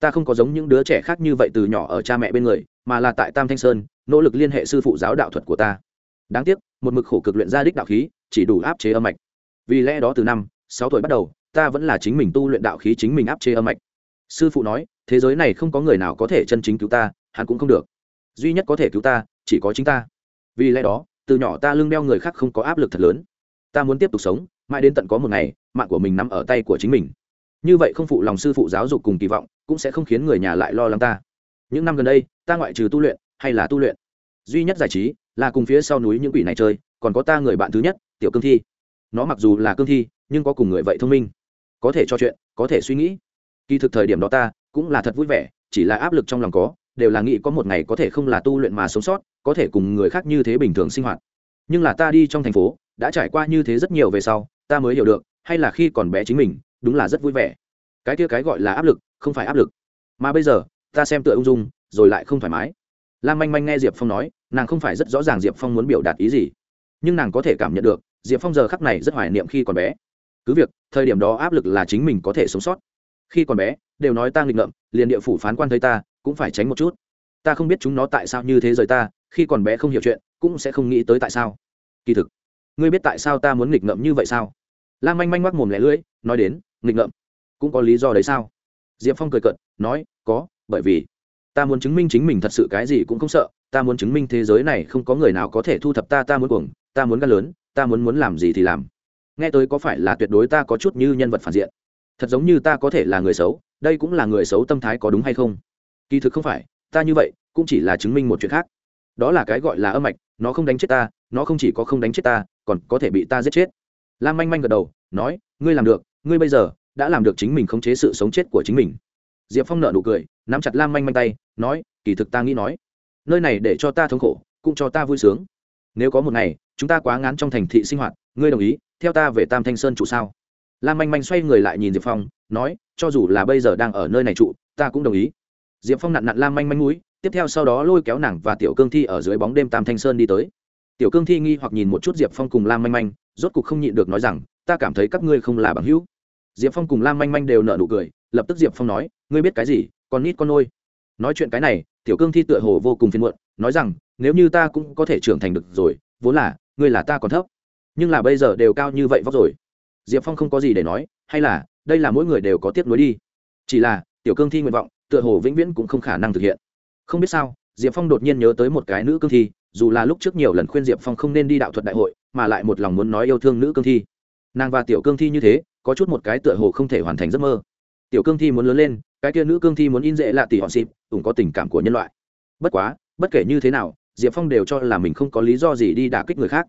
A: ta không có giống những đứa trẻ khác như vậy từ nhỏ ở cha mẹ bên người, mà là tại tam thanh sơn, nỗ lực liên hệ sư phụ giáo đạo thuật của ta. Đáng tiếc, một mực khổ cực luyện ra đích đạo khí, chỉ đủ áp chế âm mạch. Vì lẽ đó từ năm, sáu tuổi bắt đầu, ta vẫn là chính mình tu luyện đạo khí chính mình áp chế âm mạch. Sư phụ nói, thế giới này không có người nào có thể chân chính cứu ta, hắn cũng không được. Duy nhất có thể cứu ta, chỉ có chính ta. Vì lẽ đó, từ nhỏ ta lưng đeo người khác không có áp lực thật lớn. Ta muốn tiếp tục sống, mãi đến tận có một ngày, mạng của mình nằm ở tay của chính mình như vậy không phụ lòng sư phụ giáo dục cùng kỳ vọng, cũng sẽ không khiến người nhà lại lo lắng ta. Những năm gần đây, ta ngoại trừ tu luyện, hay là tu luyện? Duy nhất giải trí là cùng phía sau núi những quỷ này chơi, còn có ta người bạn thứ nhất, tiểu cương thi. Nó mặc dù là cương thi, nhưng có cùng người vậy thông minh. Có thể cho chuyện, có thể suy nghĩ. Kỳ thực thời điểm đó ta cũng là thật vui vẻ, chỉ là áp lực trong lòng có, đều là nghĩ có một ngày có thể không là tu luyện mà sống sót, có thể cùng người khác như thế bình thường sinh hoạt. Nhưng là ta đi trong thành phố, đã trải qua như thế rất nhiều về sau, ta mới hiểu được, hay là khi còn bé chính mình đúng là rất vui vẻ. Cái kia cái gọi là áp lực, không phải áp lực. Mà bây giờ, ta xem tựa ung dung, rồi lại không thoải mái. Lam manh manh nghe diệp phong nói, nàng không phải rất rõ ràng diệp phong muốn biểu đạt ý gì. Nhưng nàng có thể cảm nhận được, diệp phong giờ khắc này rất hoài niệm khi còn bé. Cứ việc, thời điểm đó áp lực là chính mình có thể sống sót. Khi còn bé, đều nói ta nghịch ngợm, liền địa phủ phán quan thấy ta, cũng phải tránh một chút. Ta không biết chúng nó tại sao như thế rời ta, khi còn bé không hiểu chuyện, cũng sẽ không nghĩ tới tại sao. Kỳ thực, ngươi biết tại sao ta muốn nghịch ngợm như vậy sao? Lan manh manh mắc mồm lẻ lưỡi, nói đến nghịch ngợm. Cũng có lý do đấy sao? Diệp phong cười cận nói, có, bởi vì ta muốn chứng minh chính mình thật sự cái gì cũng không sợ, ta muốn chứng minh thế giới này không có người nào có thể thu thập ta ta muốn cuồng, ta muốn gan lớn, ta muốn muốn làm gì thì làm. Nghe tới có phải là tuyệt đối ta có chút như nhân vật phản diện. Thật giống như ta có thể là người xấu, đây cũng là người xấu tâm thái có đúng hay không? Kỳ thực không phải, ta như vậy, cũng chỉ là chứng minh một chuyện khác. Đó là cái gọi là âm mạch, nó không đánh chết ta, nó không chỉ có không đánh chết ta, còn có thể bị ta giết chết. Lam manh manh gật đầu, nói, ngươi làm được ngươi bây giờ đã làm được chính mình khống chế sự sống chết của chính mình. Diệp phong nợ nụ cười, nắm chặt lam manh manh tay, nói, kỳ thực ta nghĩ nói, nơi này để cho ta thống khổ, cũng cho ta vui sướng. Nếu có một ngày, chúng ta quá ngán trong thành thị sinh hoạt, ngươi đồng ý, theo ta về tam thanh sơn trụ sao? Lam manh manh xoay người lại nhìn diệp phong, nói, cho dù là bây giờ đang ở nơi này trụ, ta cũng đồng ý. Diệp phong nặn nặn lam manh manh mũi, tiếp theo sau đó lôi kéo nàng và tiểu cương thi ở dưới bóng đêm tam thanh sơn đi tới. Tiểu cương thi nghi hoặc nhìn một chút diệp phong cùng lam manh manh, rốt cục không nhịn được nói rằng, ta cảm thấy các ngươi không là bằng hữu diệp phong cùng lam manh manh đều nợ nụ cười, lập tức diệp phong nói, ngươi biết cái gì? Con nít con nôi. Nói chuyện cái này, tiểu cương thi tựa hồ vô cùng phiền muộn, nói rằng, nếu như ta cũng có thể trưởng thành được rồi, vốn là, ngươi là ta còn thấp. Nhưng là bây giờ đều cao như vậy vóc rồi. Diệp phong không có gì để nói, hay là, đây là mỗi người đều có tiếp nối đi. Chỉ là, tiểu cương thi nguyện vọng, tựa hồ vĩnh viễn cũng không khả năng thực hiện. Không biết sao, diệp phong đột nhiên nhớ tới một cái nữ cương thi, dù là lúc trước nhiều lần khuyên diệp phong không nên đi đạo thuật đại hội, mà lại một lòng muốn nói yêu thương nữ cương thi. Nàng và tiểu cương thi như thế có chút một cái tựa hồ không thể hoàn thành giấc mơ. Tiểu cương thi muốn lớn lên, cái kia nữ cương thi muốn in dễ là tỷ họ xịp cũng có tình cảm của nhân loại. Bất quá, bất kể như thế nào, diệp phong đều cho là mình không có lý do gì đi đả kích người khác.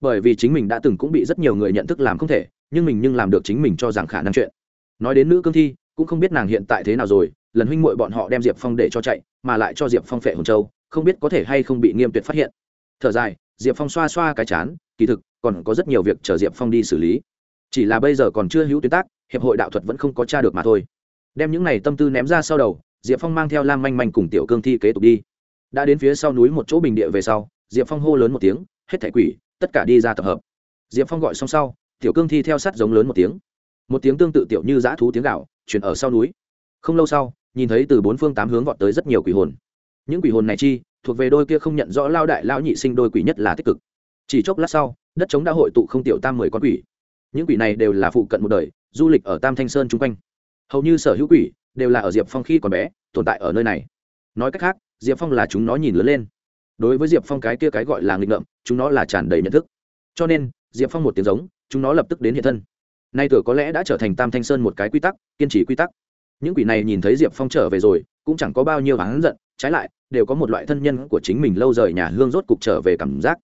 A: Bởi vì chính mình đã từng cũng bị rất nhiều người nhận thức làm không thể, nhưng mình nhưng làm được chính mình cho rằng khả năng chuyện. Nói đến nữ cương thi, cũng không biết nàng hiện tại thế nào rồi, lần huynh muội bọn họ đem diệp phong để cho chạy, mà lại cho diệp phong phệ hồn châu, không biết có thể hay không bị nghiêm tuyệt phát hiện. Thở dài, diệp phong xoa xoa cái chán, kỳ thực, còn có rất nhiều việc chờ diệp phong đi xử lý chỉ là bây giờ còn chưa hữu tuyến tác, hiệp hội đạo thuật vẫn không có t r a được mà thôi. Đem những này tâm tư ném ra sau đầu, diệp phong mang theo lam manh manh cùng tiểu cương thi kế tục đi. Đã đến phía sau núi một chỗ bình địa về sau, diệp phong hô lớn một tiếng, hết thẻ quỷ, tất cả đi ra tập hợp. Diệp phong gọi xong sau, tiểu cương thi theo sát giống lớn một tiếng. Một tiếng tương tự tiểu như dã thú tiếng gạo, chuyển ở sau núi. Không lâu sau, nhìn thấy từ bốn phương tám hướng vọt tới rất nhiều quỷ hồn. Những quỷ hồn này chi, thuộc về đôi kia không nhận rõ lao đại lao nhị sinh đôi quỷ nhất là tích cực. Chỉ chốc lát sau, đất chống đã hội tụ không tiểu tam mười con quỷ những quỷ này đều là phụ cận một đời, du lịch ở tam thanh sơn chung quanh. Hầu như sở hữu quỷ đều là ở diệp phong khi còn bé, tồn tại ở nơi này. Nói cách khác, diệp phong là chúng nó nhìn lớn lên. Đối với diệp phong cái kia cái gọi là nghịch ngợm, chúng nó là tràn đầy nhận thức. Cho nên, diệp phong một tiếng giống, chúng nó lập tức đến hiện thân. Nay tử có lẽ đã trở thành tam thanh sơn một cái quy tắc, kiên trì quy tắc. Những quỷ này nhìn thấy diệp phong trở về rồi, cũng chẳng có bao nhiêu hắn giận, trái lại, đều có một loại thân nhân của chính mình lâu rời nhà hương rốt cục trở về cảm giác.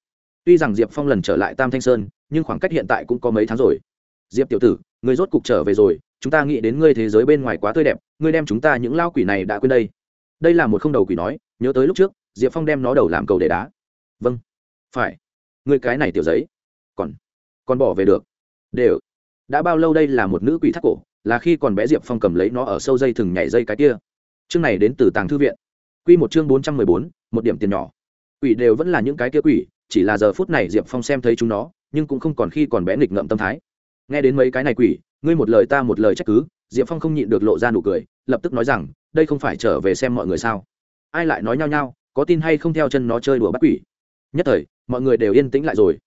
A: Tuy rằng diệp phong lần trở lại tam thanh sơn nhưng khoảng cách hiện tại cũng có mấy tháng rồi. Diệp tiểu tử, ngươi rốt cục trở về rồi, chúng ta nghĩ đến ngươi thế giới bên ngoài quá tươi đẹp, ngươi đem chúng ta những lao quỷ này đã quên đây. Đây là một không đầu quỷ nói, nhớ tới lúc trước, diệp phong đem nó đầu làm cầu để đá. Vâng. Phải. Ngươi cái này tiểu giấy. Còn. Còn bỏ về được. Đều. Đã bao lâu đây là một nữ quỷ thắt cổ, là khi còn bé diệp phong cầm lấy nó ở sâu dây thừng nhảy dây cái kia. Chương này đến từ tàng thư viện. Q một chương bốn trăm mười bốn, một điểm tiền nhỏ. Quỷ đều vẫn là những cái kia quỷ, chỉ là giờ phút này diệp phong xem thấy chúng nó nhưng cũng không còn khi còn bé nghịch ngợm tâm thái. Nghe đến mấy cái này quỷ ngươi một lời ta một lời trách cứ diệp phong không nhịn được lộ ra nụ cười lập tức nói rằng đây không phải trở về xem mọi người sao? Ai lại nói nhau nhau có tin hay không theo chân nó chơi đùa bắt quỷ? Nhất thời mọi người đều yên tĩnh lại rồi.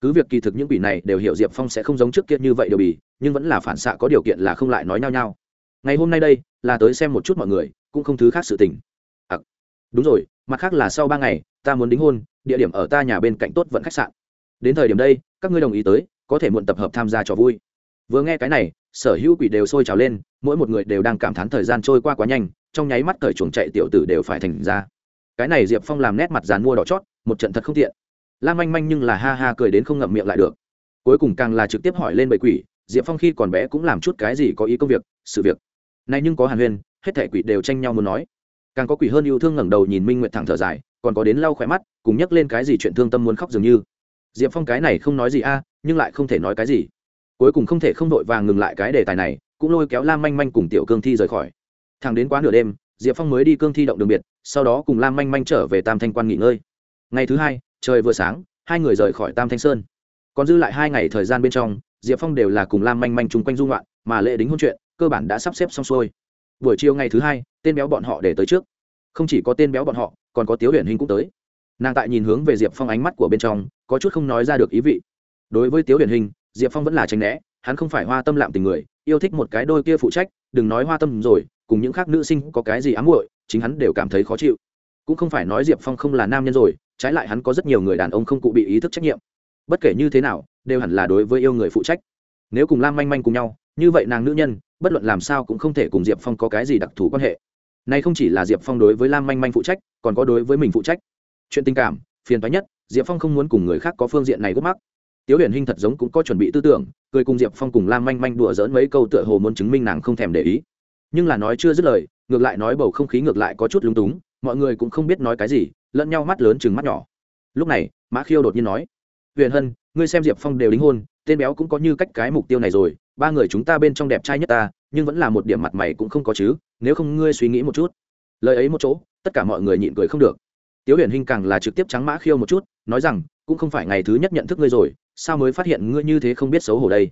A: Cứ việc kỳ thực những quỷ này đều hiểu diệp phong sẽ không giống trước kia như vậy đều bì nhưng vẫn là phản xạ có điều kiện là không lại nói nhau nhau ngày hôm nay đây là tới xem một chút mọi người cũng không thứ khác sự tình. À, đúng rồi mặt khác là sau ba ngày ta muốn đính hôn địa điểm ở ta nhà bên cạnh tốt vận khách sạn. Đến thời điểm đây các ngươi đồng ý tới, có thể muộn tập hợp tham gia trò vui. Vừa nghe cái này, sở hữu quỷ đều sôi trào lên, mỗi một người đều đang cảm thán thời gian trôi qua quá nhanh, trong nháy mắt thời chuồng chạy tiểu tử đều phải thành ra. Cái này diệp phong làm nét mặt dàn mua đỏ chót, một trận thật không tiện. Lam manh manh nhưng là ha ha cười đến không ngậm miệng lại được. Cuối cùng càng là trực tiếp hỏi lên bậy quỷ, diệp phong khi còn bé cũng làm chút cái gì có ý công việc, sự việc. Này nhưng có hàn huyên, hết thẻ quỷ đều tranh nhau muốn nói. Càng có quỷ hơn yêu thương ngẩng đầu nhìn minh nguyện thẳng thở dài, còn có đến lau khỏe mắt, cùng nhắc lên cái gì chuyện thương tâm muốn khóc dường như diệp phong cái này không nói gì a, nhưng lại không thể nói cái gì. Cuối cùng không thể không đội vàng ngừng lại cái đề tài này, cũng lôi kéo lam manh manh cùng tiểu cương thi rời khỏi. Thẳng đến quá nửa đêm, diệp phong mới đi cương thi động đường biệt, sau đó cùng lam manh manh trở về tam thanh quan nghỉ ngơi. Ngày thứ hai, trời vừa sáng, hai người rời khỏi tam thanh sơn. Còn dư lại hai ngày thời gian bên trong, diệp phong đều là cùng lam manh manh chung quanh dung loạn mà lễ đính hôn chuyện, cơ bản đã sắp xếp xong xuôi. Buổi chiều ngày thứ hai, tên béo bọn họ để tới trước. Không chỉ có tên béo bọn họ, còn có tiếu huyền hình cũng tới nàng tại nhìn hướng về diệp phong ánh mắt của bên trong, có chút không nói ra được ý vị. Đối với tiếu huyền hình, diệp phong vẫn là tranh né, hắn không phải hoa tâm lạm tình người, yêu thích một cái đôi kia phụ trách, đừng nói hoa tâm rồi, cùng những khác nữ sinh có cái gì ám muội, chính hắn đều cảm thấy khó chịu. Cũng không phải nói diệp phong không là nam nhân rồi, trái lại hắn có rất nhiều người đàn ông không cụ bị ý thức trách nhiệm. Bất kể như thế nào, đều hẳn là đối với yêu người phụ trách. Nếu cùng lam manh manh cùng nhau, như vậy nàng nữ nhân, bất luận làm sao cũng không thể cùng diệp phong có cái gì đặc thù quan hệ. Nay không chỉ là diệp phong đối với lam manh manh phụ trách, còn có đối với mình phụ trách chuyện tình cảm, phiền toái nhất, diệp phong không muốn cùng người khác có phương diện này gốc mắc. Tiếu huyền hinh thật giống cũng có chuẩn bị tư tưởng, cười cùng diệp phong cùng lam manh manh đùa dỡn mấy câu tựa hồ muốn chứng minh nàng không thèm để ý. Nhưng là nói chưa dứt lời, ngược lại nói bầu không khí ngược lại có chút lúng túng, mọi người cũng không biết nói cái gì, lẫn nhau mắt lớn chừng mắt nhỏ. Lúc này, mã khiêu đột nhiên nói, huyền hân, ngươi xem diệp phong đều đính hôn, tên béo cũng có như cách cái mục tiêu này rồi, ba người chúng ta bên trong đẹp trai nhất ta, nhưng vẫn là một điểm mặt mày cũng không có chứ, nếu không ngươi suy nghĩ một chút. Lời ấy một chỗ, tất cả mọi người nhịn cười không được tiếu huyền hinh càng là trực tiếp trắng mã khiêu một chút, nói rằng, cũng không phải ngày thứ nhất nhận thức ngươi rồi, sao mới phát hiện ngươi như thế không biết xấu hổ đây?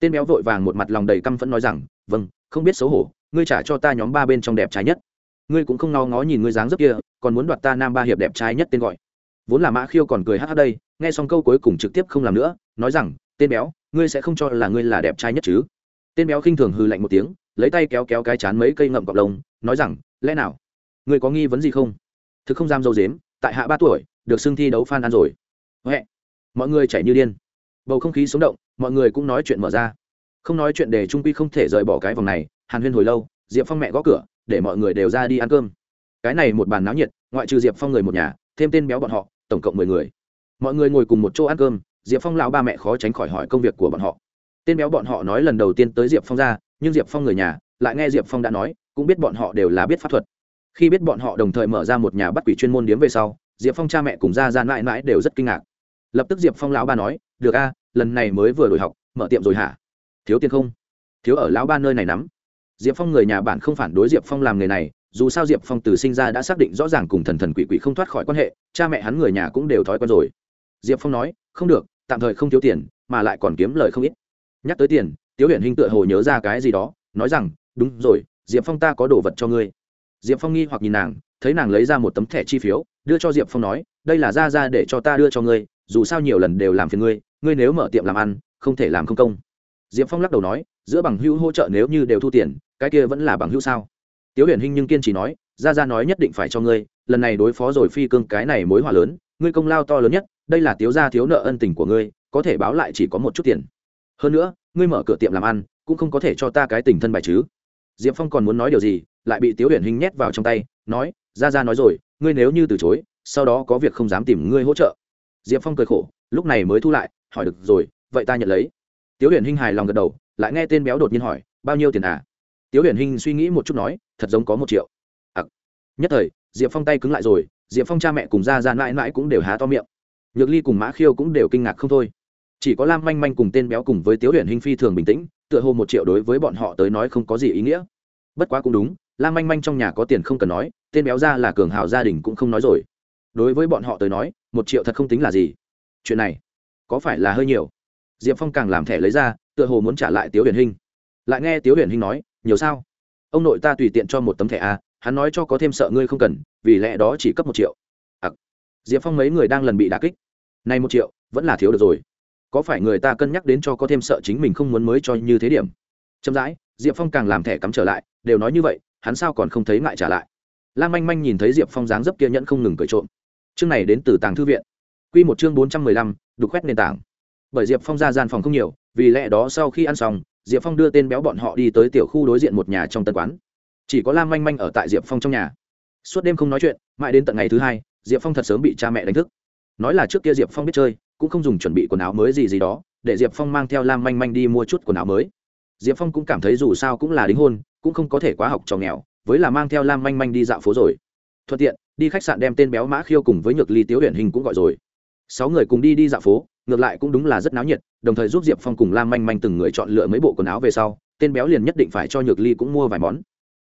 A: Tên béo vội vàng một mặt lòng đầy căm phẫn nói rằng vâng không biết xấu hổ, ngươi trả cho ta nhóm ba bên trong đẹp trai nhất. Ngươi cũng không no ngó nhìn ngươi dáng dấp kia, còn muốn đoạt ta nam ba hiệp đẹp trai nhất tên gọi. Vốn là mã khiêu còn cười hát đây, nghe xong câu cuối cùng trực tiếp không làm nữa, nói rằng, tên béo, ngươi sẽ không cho là ngươi là đẹp trai nhất chứ? Tên béo khinh thường hư lạnh một tiếng, lấy tay kéo kéo cái chán mấy cây ngậm cọc lông, nói rằng, lẽ nào, ngươi có nghi vấn gì không? Thực không dám dâu dếm, tại hạ ba tuổi, được xưng thi đấu phan ăn rồi. Huệ, mọi người chảy như điên. Bầu không khí sống động, mọi người cũng nói chuyện mở ra. Không nói chuyện để trung quy không thể rời bỏ cái vòng này, hàn huyên hồi lâu, diệp phong mẹ gõ cửa, để mọi người đều ra đi ăn cơm. Cái này một bàn náo nhiệt, ngoại trừ diệp phong người một nhà, thêm tên béo bọn họ, tổng cộng mười người. Mọi người ngồi cùng một chỗ ăn cơm, diệp phong lão ba mẹ khó tránh khỏi hỏi công việc của bọn họ. Tên béo bọn họ nói lần đầu tiên tới diệp phong ra, nhưng diệp phong người nhà, lại nghe diệp phong đã nói, cũng biết bọn họ đều là biết pháp thuật khi biết bọn họ đồng thời mở ra một nhà bắt quỷ chuyên môn điếm về sau, diệp phong cha mẹ cùng ra ra mãi mãi đều rất kinh ngạc. Lập tức diệp phong lão ba nói, được a, lần này mới vừa đổi học, mở tiệm rồi hả? Thiếu tiền không? Thiếu ở lão ba nơi này nắm. Diệp phong người nhà bạn không phản đối diệp phong làm nghề này, dù sao diệp phong từ sinh ra đã xác định rõ ràng cùng thần thần quỷ quỷ không thoát khỏi quan hệ, cha mẹ hắn người nhà cũng đều thói quen rồi. Diệp phong nói, không được, tạm thời không thiếu tiền, mà lại còn kiếm lời không ít. Nhắc tới tiền, tiếu huyền hinh tựa hồ nhớ ra cái gì đó, nói rằng, đúng rồi, diệp phong ta có đồ vật cho ngươi diệp phong nghi hoặc nhìn nàng, thấy nàng lấy ra một tấm thẻ chi phiếu, đưa cho diệp phong nói, đây là ra ra để cho ta đưa cho ngươi, dù sao nhiều lần đều làm phiền ngươi ngươi nếu mở tiệm làm ăn, không thể làm không công. Diệp phong lắc đầu nói, giữa bằng hữu hỗ trợ nếu như đều thu tiền, cái kia vẫn là bằng hữu sao? Tiếu huyền hinh nhưng kiên trì nói, ra ra nói nhất định phải cho ngươi, lần này đối phó rồi phi cương, cái này mối hỏa lớn, ngươi công lao to lớn nhất, đây là tiếu gia thiếu nợ ân tình của ngươi, có thể báo lại chỉ có một chút tiền. Hơn nữa, ngươi mở cửa tiệm làm ăn, cũng không có thể cho ta cái tình thân bài chứ. Diệp phong còn muốn nói điều gì lại bị tiếu huyền hinh nhét vào trong tay, nói, ra ra nói rồi, ngươi nếu như từ chối, sau đó có việc không dám tìm ngươi hỗ trợ. Diệp phong cười khổ, lúc này mới thu lại, hỏi được rồi, vậy ta nhận lấy. Tiếu huyền hinh hài lòng gật đầu, lại nghe tên béo đột nhiên hỏi, bao nhiêu tiền à? Tiếu huyền hinh suy nghĩ một chút nói, thật giống có một triệu. Ặc. Nhất thời, diệp phong tay cứng lại rồi, diệp phong cha mẹ cùng ra ra mãi mãi cũng đều há to miệng. Nhược ly cùng mã khiêu cũng đều kinh ngạc không thôi. Chỉ có lam manh manh cùng tên béo cùng với tiếu huyền hinh phi thường bình tĩnh, tựa hồ một triệu đối với bọn họ tới nói không có gì ý nghĩa. Bất quá cũng đúng lam manh manh trong nhà có tiền không cần nói tên béo ra là cường hào gia đình cũng không nói rồi. Đối với bọn họ tới nói một triệu thật không tính là gì. Chuyện này có phải là hơi nhiều? Diệp phong càng làm thẻ lấy ra tựa hồ muốn trả lại tiếu huyền hinh. Lại nghe tiếu huyền hinh nói nhiều sao? Ông nội ta tùy tiện cho một tấm thẻ a hắn nói cho có thêm sợ ngươi không cần vì lẽ đó chỉ cấp một triệu. À, diệp phong mấy người đang lần bị đà kích. Nay một triệu vẫn là thiếu được rồi. Có phải người ta cân nhắc đến cho có thêm sợ chính mình không muốn mới cho như thế điểm? Chậm rãi diệp phong càng làm thẻ cắm trở lại đều nói như vậy hắn sao còn không thấy ngại trả lại? Lam manh manh nhìn thấy diệp phong dáng dấp kia nhẫn không ngừng cởi trộm. Chương này đến từ tàng thư viện. Q một chương bốn trăm mười lăm, đục khoét nền tảng. Bởi diệp phong ra gian phòng không nhiều, vì lẽ đó sau khi ăn xong, diệp phong đưa tên béo bọn họ đi tới tiểu khu đối diện một nhà trong tân quán. Chỉ có lam manh manh ở tại diệp phong trong nhà. Suốt đêm không nói chuyện, mãi đến tận ngày thứ hai, diệp phong thật sớm bị cha mẹ đánh thức. Nói là trước kia diệp phong biết chơi, cũng không dùng chuẩn bị quần áo mới gì gì đó, để diệp phong mang theo lam manh manh đi mua chút quần áo mới. Diệp phong cũng cảm thấy dù sao cũng là đính hôn cũng không có thể quá học trò nghèo, với là mang theo lam manh manh đi dạo phố rồi. Thuận tiện, đi khách sạn đem tên béo mã khiêu cùng với nhược ly tiếu điển hình cũng gọi rồi. Sáu người cùng đi đi dạo phố, ngược lại cũng đúng là rất náo nhiệt, đồng thời giúp diệp phong cùng lam manh manh từng người chọn lựa mấy bộ quần áo về sau, tên béo liền nhất định phải cho nhược ly cũng mua vài món.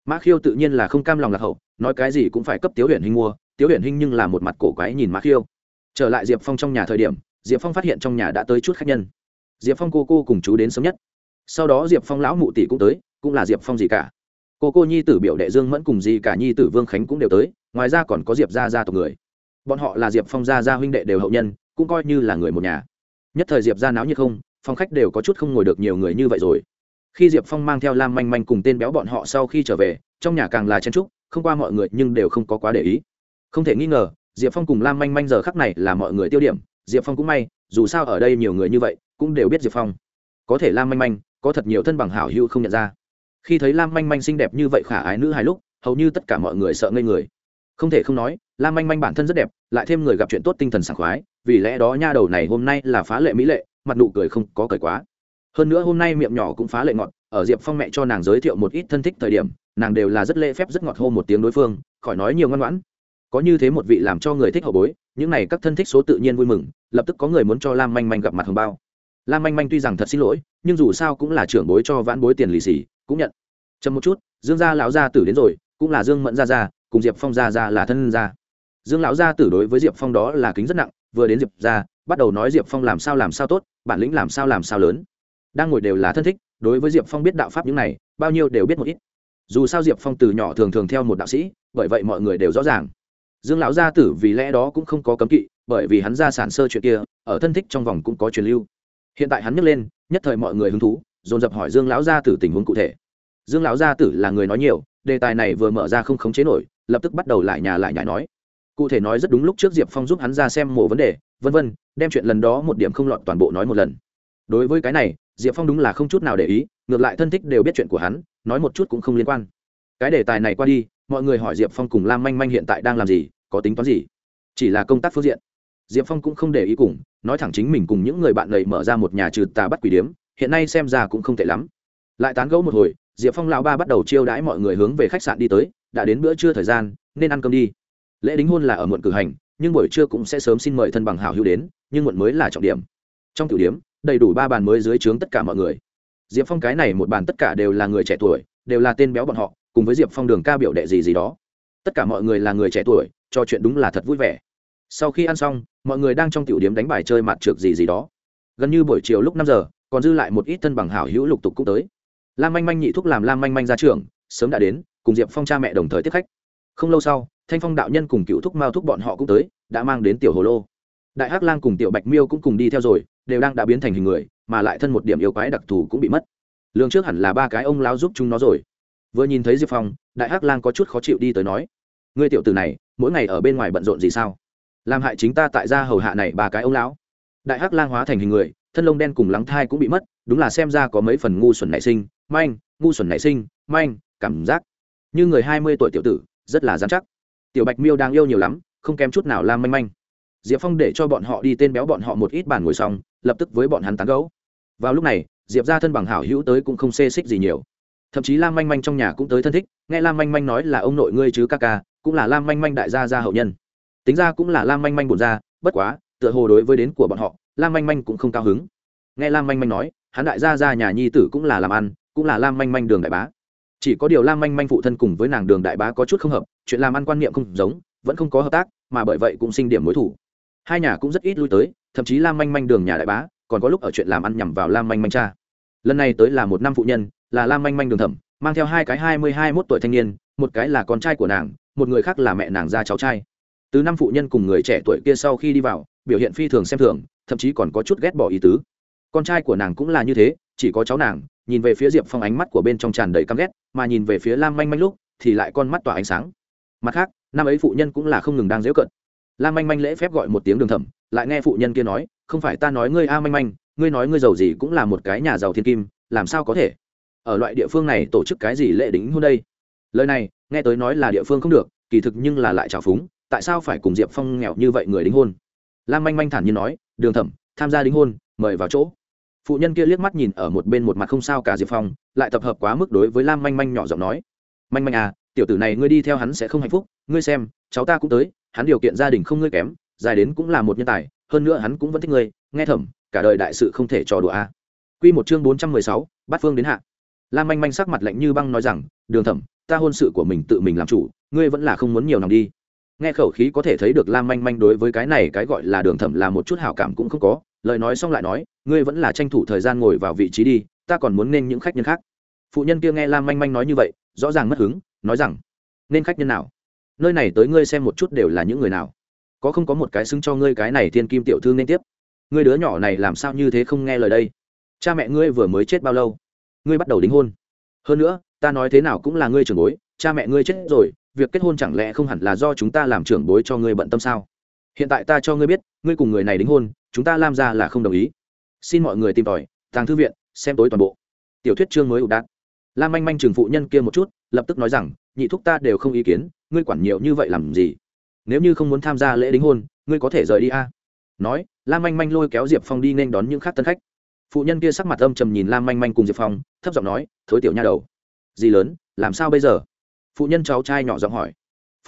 A: Mã khiêu tự nhiên là không cam lòng lạc hậu, nói cái gì cũng phải cấp tiếu điển hình mua, tiếu điển hình nhưng là một mặt cổ quái nhìn mã khiêu. Trở lại diệp phong trong nhà thời điểm, diệp phong phát hiện trong nhà đã tới chút khách nhân. Diệp phong cô cô cùng chú đến sớm nhất. Sau đó diệp phong lão mụ tỷ cũng tới cũng là diệp phong gì cả. Cô cô nhi tử biểu đệ dương mẫn cùng gì cả nhi tử vương khánh cũng đều tới, ngoài ra còn có diệp gia gia tộc người. Bọn họ là diệp phong gia gia huynh đệ đều hậu nhân, cũng coi như là người một nhà. Nhất thời diệp gia náo như không phong khách đều có chút không ngồi được nhiều người như vậy rồi. Khi diệp phong mang theo lam manh manh cùng tên béo bọn họ sau khi trở về, trong nhà càng là chen trúc không qua mọi người nhưng đều không có quá để ý. Không thể nghi ngờ, diệp phong cùng lam manh manh giờ khắc này là mọi người tiêu điểm, diệp phong cũng may, dù sao ở đây nhiều người như vậy, cũng đều biết diệp phong. Có thể lam manh manh, có thật nhiều thân bằng hảo hữu không nhận ra khi thấy lam manh manh xinh đẹp như vậy khả ái nữ hài lúc, hầu như tất cả mọi người sợ ngây người. Không thể không nói, lam manh manh bản thân rất đẹp, lại thêm người gặp chuyện tốt tinh thần sảng khoái, vì lẽ đó nha đầu này hôm nay là phá lệ mỹ lệ, mặt nụ cười không có cười quá. Hơn nữa hôm nay miệng nhỏ cũng phá lệ ngọt, ở diệp phong mẹ cho nàng giới thiệu một ít thân thích thời điểm, nàng đều là rất lễ phép rất ngọt hô một tiếng đối phương, khỏi nói nhiều ngoan ngoãn. Có như thế một vị làm cho người thích hậu bối, những này các thân thích số tự nhiên vui mừng, lập tức có người muốn cho lam manh manh gặp mặt hồng bao. Lam manh manh tuy rằng thật xin lỗi, nhưng dù sao cũng là trưởng bối cho vãn bối tiền lì xì cũng nhận. Chậm một chút, dương gia lão gia tử đến rồi, cũng là dương mẫn gia gia, cùng diệp phong gia gia là thân gia. Dương lão gia tử đối với diệp phong đó là kính rất nặng, vừa đến diệp gia, bắt đầu nói diệp phong làm sao làm sao tốt, bản lĩnh làm sao làm sao lớn. Đang ngồi đều là thân thích, đối với diệp phong biết đạo pháp những này, bao nhiêu đều biết một ít. Dù sao diệp phong từ nhỏ thường thường theo một đạo sĩ, bởi vậy mọi người đều rõ ràng. Dương lão gia tử vì lẽ đó cũng không có cấm kỵ, bởi vì hắn ra sản sơ chuyện kia, ở thân thích trong vòng cũng có truyền lưu. Hiện tại hắn nhắc lên, nhất thời mọi người hứng thú, dồn dập hỏi dương lão gia tử tình huống cụ thể dương lão gia tử là người nói nhiều, đề tài này vừa mở ra không khống chế nổi, lập tức bắt đầu lại nhà lại nhải nói. Cụ thể nói rất đúng lúc trước diệp phong giúp hắn ra xem mổ vấn đề, vân vân, đem chuyện lần đó một điểm không lọt toàn bộ nói một lần. Đối với cái này, diệp phong đúng là không chút nào để ý, ngược lại thân thích đều biết chuyện của hắn, nói một chút cũng không liên quan. Cái đề tài này qua đi, mọi người hỏi diệp phong cùng lam manh manh hiện tại đang làm gì, có tính toán gì? Chỉ là công tác phương diện. Diệp phong cũng không để ý cùng, nói thẳng chính mình cùng những người bạn lầy mở ra một nhà trừ tà bắt quỷ điếm, hiện nay xem ra cũng không tệ lắm. Lại tán gẫu một hồi diệp phong lão ba bắt đầu chiêu đãi mọi người hướng về khách sạn đi tới, đã đến bữa trưa thời gian, nên ăn cơm đi. Lễ đính hôn là ở muộn cử hành, nhưng buổi trưa cũng sẽ sớm xin mời thân bằng hảo hữu đến, nhưng muộn mới là trọng điểm. Trong tiểu điểm, đầy đủ ba bàn mới dưới trướng tất cả mọi người. Diệp phong cái này một bàn tất cả đều là người trẻ tuổi, đều là tên béo bọn họ, cùng với diệp phong đường ca biểu đệ gì gì đó. Tất cả mọi người là người trẻ tuổi trò chuyện đúng là thật vui vẻ. Sau khi ăn xong, mọi người đang trong tiểu điểm đánh bài chơi mặt trượt gì gì đó. Gần như buổi chiều lúc năm giờ, còn dư lại một ít thân bằng hảo hữu lục tục cũng tới lam manh manh nhị thúc làm lam manh manh ra trường sớm đã đến, cùng diệp phong cha mẹ đồng thời tiếp khách. Không lâu sau, thanh phong đạo nhân cùng cựu thúc mao thúc bọn họ cũng tới, đã mang đến tiểu hồ lô. Đại hắc lang cùng tiểu bạch miêu cũng cùng đi theo rồi, đều đang đã biến thành hình người, mà lại thân một điểm yêu quái đặc thù cũng bị mất. Lương trước hẳn là ba cái ông lao giúp chúng nó rồi. Vừa nhìn thấy diệp phong, đại hắc lang có chút khó chịu đi tới nói, ngươi tiểu tử này, mỗi ngày ở bên ngoài bận rộn gì sao? Làm hại chính ta tại gia hầu hạ này ba cái ông lão. Đại hắc lang hóa thành hình người, thân lông đen cùng lắng thai cũng bị mất, đúng là xem ra có mấy phần ngu xuẩn nảy sinh manh, ngu xuẩn nảy sinh, manh, cảm giác. Như người hai mươi tuổi tiểu tử, rất là dán chắc. Tiểu bạch miêu đang yêu nhiều lắm, không kém chút nào lam manh manh. Diệp phong để cho bọn họ đi tên béo bọn họ một ít bàn ngồi xong, lập tức với bọn hắn tán gấu vào lúc này, diệp ra thân bằng hảo hữu tới cũng không xê xích gì nhiều. Thậm chí lam manh manh trong nhà cũng tới thân thích, nghe lam manh manh nói là ông nội ngươi chứ ca ca, cũng là lam manh manh đại gia gia hậu nhân. Tính ra cũng là lam manh manh bổn ra bất quá, tựa hồ đối với đến của bọn họ lam manh manh cũng không cao hứng. Nghe lam manh manh nói, hắn đại gia gia nhà nhi tử cũng là làm ăn cũng là lam manh manh đường đại bá. Chỉ có điều lam manh manh phụ thân cùng với nàng đường đại bá có chút không hợp, chuyện làm ăn quan niệm không giống, vẫn không có hợp tác, mà bởi vậy cũng sinh điểm mối thủ. Hai nhà cũng rất ít lui tới, thậm chí lam manh manh đường nhà đại bá còn có lúc ở chuyện làm ăn nhằm vào lam manh manh cha. Lần này tới là một năm phụ nhân, là lam manh manh đường thẩm, mang theo hai cái hai mươi hai mốt tuổi thanh niên, một cái là con trai của nàng, một người khác là mẹ nàng ra cháu trai. Từ năm phụ nhân cùng người trẻ tuổi kia sau khi đi vào, biểu hiện phi thường xem thường, thậm chí còn có chút ghét bỏ ý tứ con trai của nàng cũng là như thế, chỉ có cháu nàng, nhìn về phía diệp phong ánh mắt của bên trong tràn đầy căm ghét, mà nhìn về phía lam manh manh lúc, thì lại con mắt tỏa ánh sáng. Mặt khác, năm ấy phụ nhân cũng là không ngừng đang dễu cận lam manh manh lễ phép gọi một tiếng đường thẩm, lại nghe phụ nhân kia nói, không phải ta nói ngươi a manh manh, ngươi nói ngươi giàu gì cũng là một cái nhà giàu thiên kim, làm sao có thể? Ở loại địa phương này tổ chức cái gì lễ đính hôn đây? Lời này, nghe tới nói là địa phương không được, kỳ thực nhưng là lại trào phúng, tại sao phải cùng diệp phong nghèo như vậy người đính hôn? Lam manh manh thản nhiên nói, đường thẩm, tham gia đính hôn, mời vào chỗ phụ nhân kia liếc mắt nhìn ở một bên một mặt không sao cả diệp phong, lại tập hợp quá mức đối với lam manh manh nhỏ giọng nói. Manh manh à tiểu tử này ngươi đi theo hắn sẽ không hạnh phúc, ngươi xem, cháu ta cũng tới, hắn điều kiện gia đình không ngươi kém, dài đến cũng là một nhân tài, hơn nữa hắn cũng vẫn thích ngươi, nghe thẩm cả đời đại sự không thể trò đùa a. À. q một chương bốn trăm mười sáu, bát phương đến hạ. Lam manh manh sắc mặt lạnh như băng nói rằng, đường thẩm, ta hôn sự của mình tự mình làm chủ, ngươi vẫn là không muốn nhiều nòng đi. Nghe khẩu khí có thể thấy được lam manh manh đối với cái này cái gọi là đường thẩm là một chút hảo cảm cũng không có lời nói xong lại nói, ngươi vẫn là tranh thủ thời gian ngồi vào vị trí đi, ta còn muốn nên những khách nhân khác. Phụ nhân kia nghe lam manh manh nói như vậy, rõ ràng mất hứng, nói rằng, nên khách nhân nào? Nơi này tới ngươi xem một chút đều là những người nào. Có không có một cái xứng cho ngươi cái này thiên kim tiểu thư nên tiếp? Ngươi đứa nhỏ này làm sao như thế không nghe lời đây? Cha mẹ ngươi vừa mới chết bao lâu? Ngươi bắt đầu đính hôn. Hơn nữa, ta nói thế nào cũng là ngươi trưởng bối, cha mẹ ngươi chết rồi, việc kết hôn chẳng lẽ không hẳn là do chúng ta làm trưởng bối cho ngươi bận tâm sao? Hiện tại ta cho ngươi biết, ngươi cùng người này đính hôn chúng ta làm ra là không đồng ý. Xin mọi người tìm tòi, tàng thư viện, xem tối toàn bộ. Tiểu thuyết chương mới ủ đạn lam manh manh trường phụ nhân kia một chút, lập tức nói rằng, nhị thúc ta đều không ý kiến, ngươi quản nhiều như vậy làm gì? Nếu như không muốn tham gia lễ đính hôn, ngươi có thể rời đi a. Nói, lam manh manh lôi kéo diệp phong đi nên đón những khác tân khách. Phụ nhân kia sắc mặt âm trầm nhìn lam manh manh cùng diệp phong, thấp giọng nói, thối tiểu nha đầu, gì lớn, làm sao bây giờ? Phụ nhân cháu trai nhỏ giọng hỏi.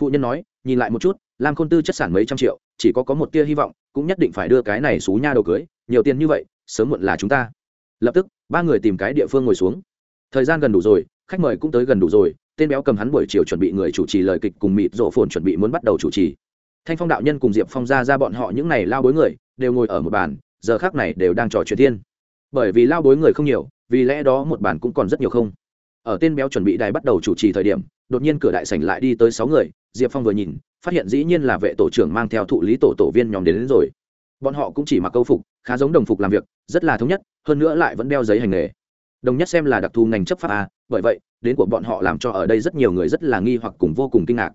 A: Phụ nhân nói, nhìn lại một chút lam khôn tư chất sản mấy trăm triệu, chỉ có có một tia hy vọng, cũng nhất định phải đưa cái này xú nha đầu cưới, nhiều tiền như vậy, sớm muộn là chúng ta. Lập tức, ba người tìm cái địa phương ngồi xuống. Thời gian gần đủ rồi, khách mời cũng tới gần đủ rồi, tên béo cầm hắn buổi chiều chuẩn bị người chủ trì lời kịch cùng mịt rộ phồn chuẩn bị muốn bắt đầu chủ trì. Thanh phong đạo nhân cùng diệp phong ra ra bọn họ những n à y lao bối người, đều ngồi ở một bàn, giờ khác này đều đang trò chuyện thiên. Bởi vì lao bối người không nhiều, vì lẽ đó một bàn cũng còn rất nhiều không ở tên béo chuẩn bị đài bắt đầu chủ trì thời điểm đột nhiên cửa đại sảnh lại đi tới sáu người diệp phong vừa nhìn phát hiện dĩ nhiên là vệ tổ trưởng mang theo thụ lý tổ tổ viên nhóm đến, đến rồi. Bọn họ cũng chỉ mặc câu phục khá giống đồng phục làm việc rất là thống nhất hơn nữa lại vẫn đeo giấy hành nghề. Đồng nhất xem là đặc thù ngành chấp pháp a bởi vậy đến của bọn họ làm cho ở đây rất nhiều người rất là nghi hoặc cùng vô cùng kinh ngạc.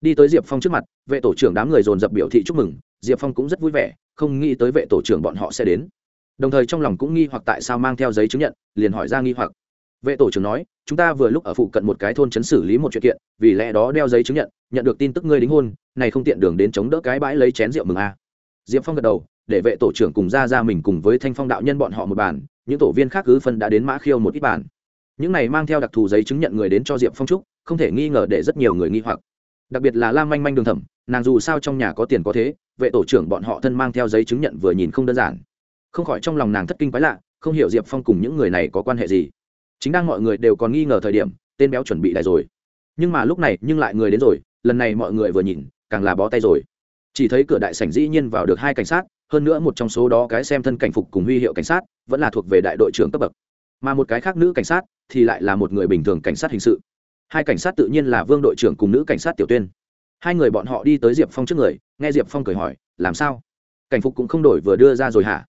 A: Đi tới diệp phong trước mặt vệ tổ trưởng đám người dồn dập biểu thị chúc mừng diệp phong cũng rất vui vẻ không nghĩ tới vệ tổ trưởng bọn họ sẽ đến. Đồng thời trong lòng cũng nghi hoặc tại sao mang theo giấy chứng nhận liền hỏi ra nghi hoặc vệ tổ trưởng nói, chúng ta vừa lúc ở phụ cận một cái thôn chấn xử lý một chuyện kiện, vì lẽ đó đeo giấy chứng nhận nhận được tin tức ngươi đính hôn, này không tiện đường đến chống đỡ cái bãi lấy chén rượu mừng a. Diệp phong gật đầu, để vệ tổ trưởng cùng ra ra mình cùng với thanh phong đạo nhân bọn họ một bàn, những tổ viên khác cứ phân đã đến mã khiêu một ít bàn. Những này mang theo đặc thù giấy chứng nhận người đến cho diệp phong trúc không thể nghi ngờ để rất nhiều người nghi hoặc. Đặc biệt là lam manh manh đường thẩm, nàng dù sao trong nhà có tiền có thế, vệ tổ trưởng bọn họ thân mang theo giấy chứng nhận vừa nhìn không đơn giản. Không khỏi trong lòng nàng thất kinh quái lạ, không hiểu diệp phong cùng những người này có quan hệ gì chính đang mọi người đều còn nghi ngờ thời điểm, tên béo chuẩn bị lại rồi. Nhưng mà lúc này, nhưng lại người đến rồi, lần này mọi người vừa nhìn, càng là bó tay rồi. Chỉ thấy cửa đại sảnh dĩ nhiên vào được hai cảnh sát, hơn nữa một trong số đó cái xem thân cảnh phục cùng huy hiệu cảnh sát, vẫn là thuộc về đại đội trưởng cấp bậc. Mà một cái khác nữ cảnh sát thì lại là một người bình thường cảnh sát hình sự. Hai cảnh sát tự nhiên là vương đội trưởng cùng nữ cảnh sát tiểu tuyên. Hai người bọn họ đi tới diệp phong trước người, nghe diệp phong cười hỏi, làm sao? Cảnh phục cũng không đổi vừa đưa ra rồi hả?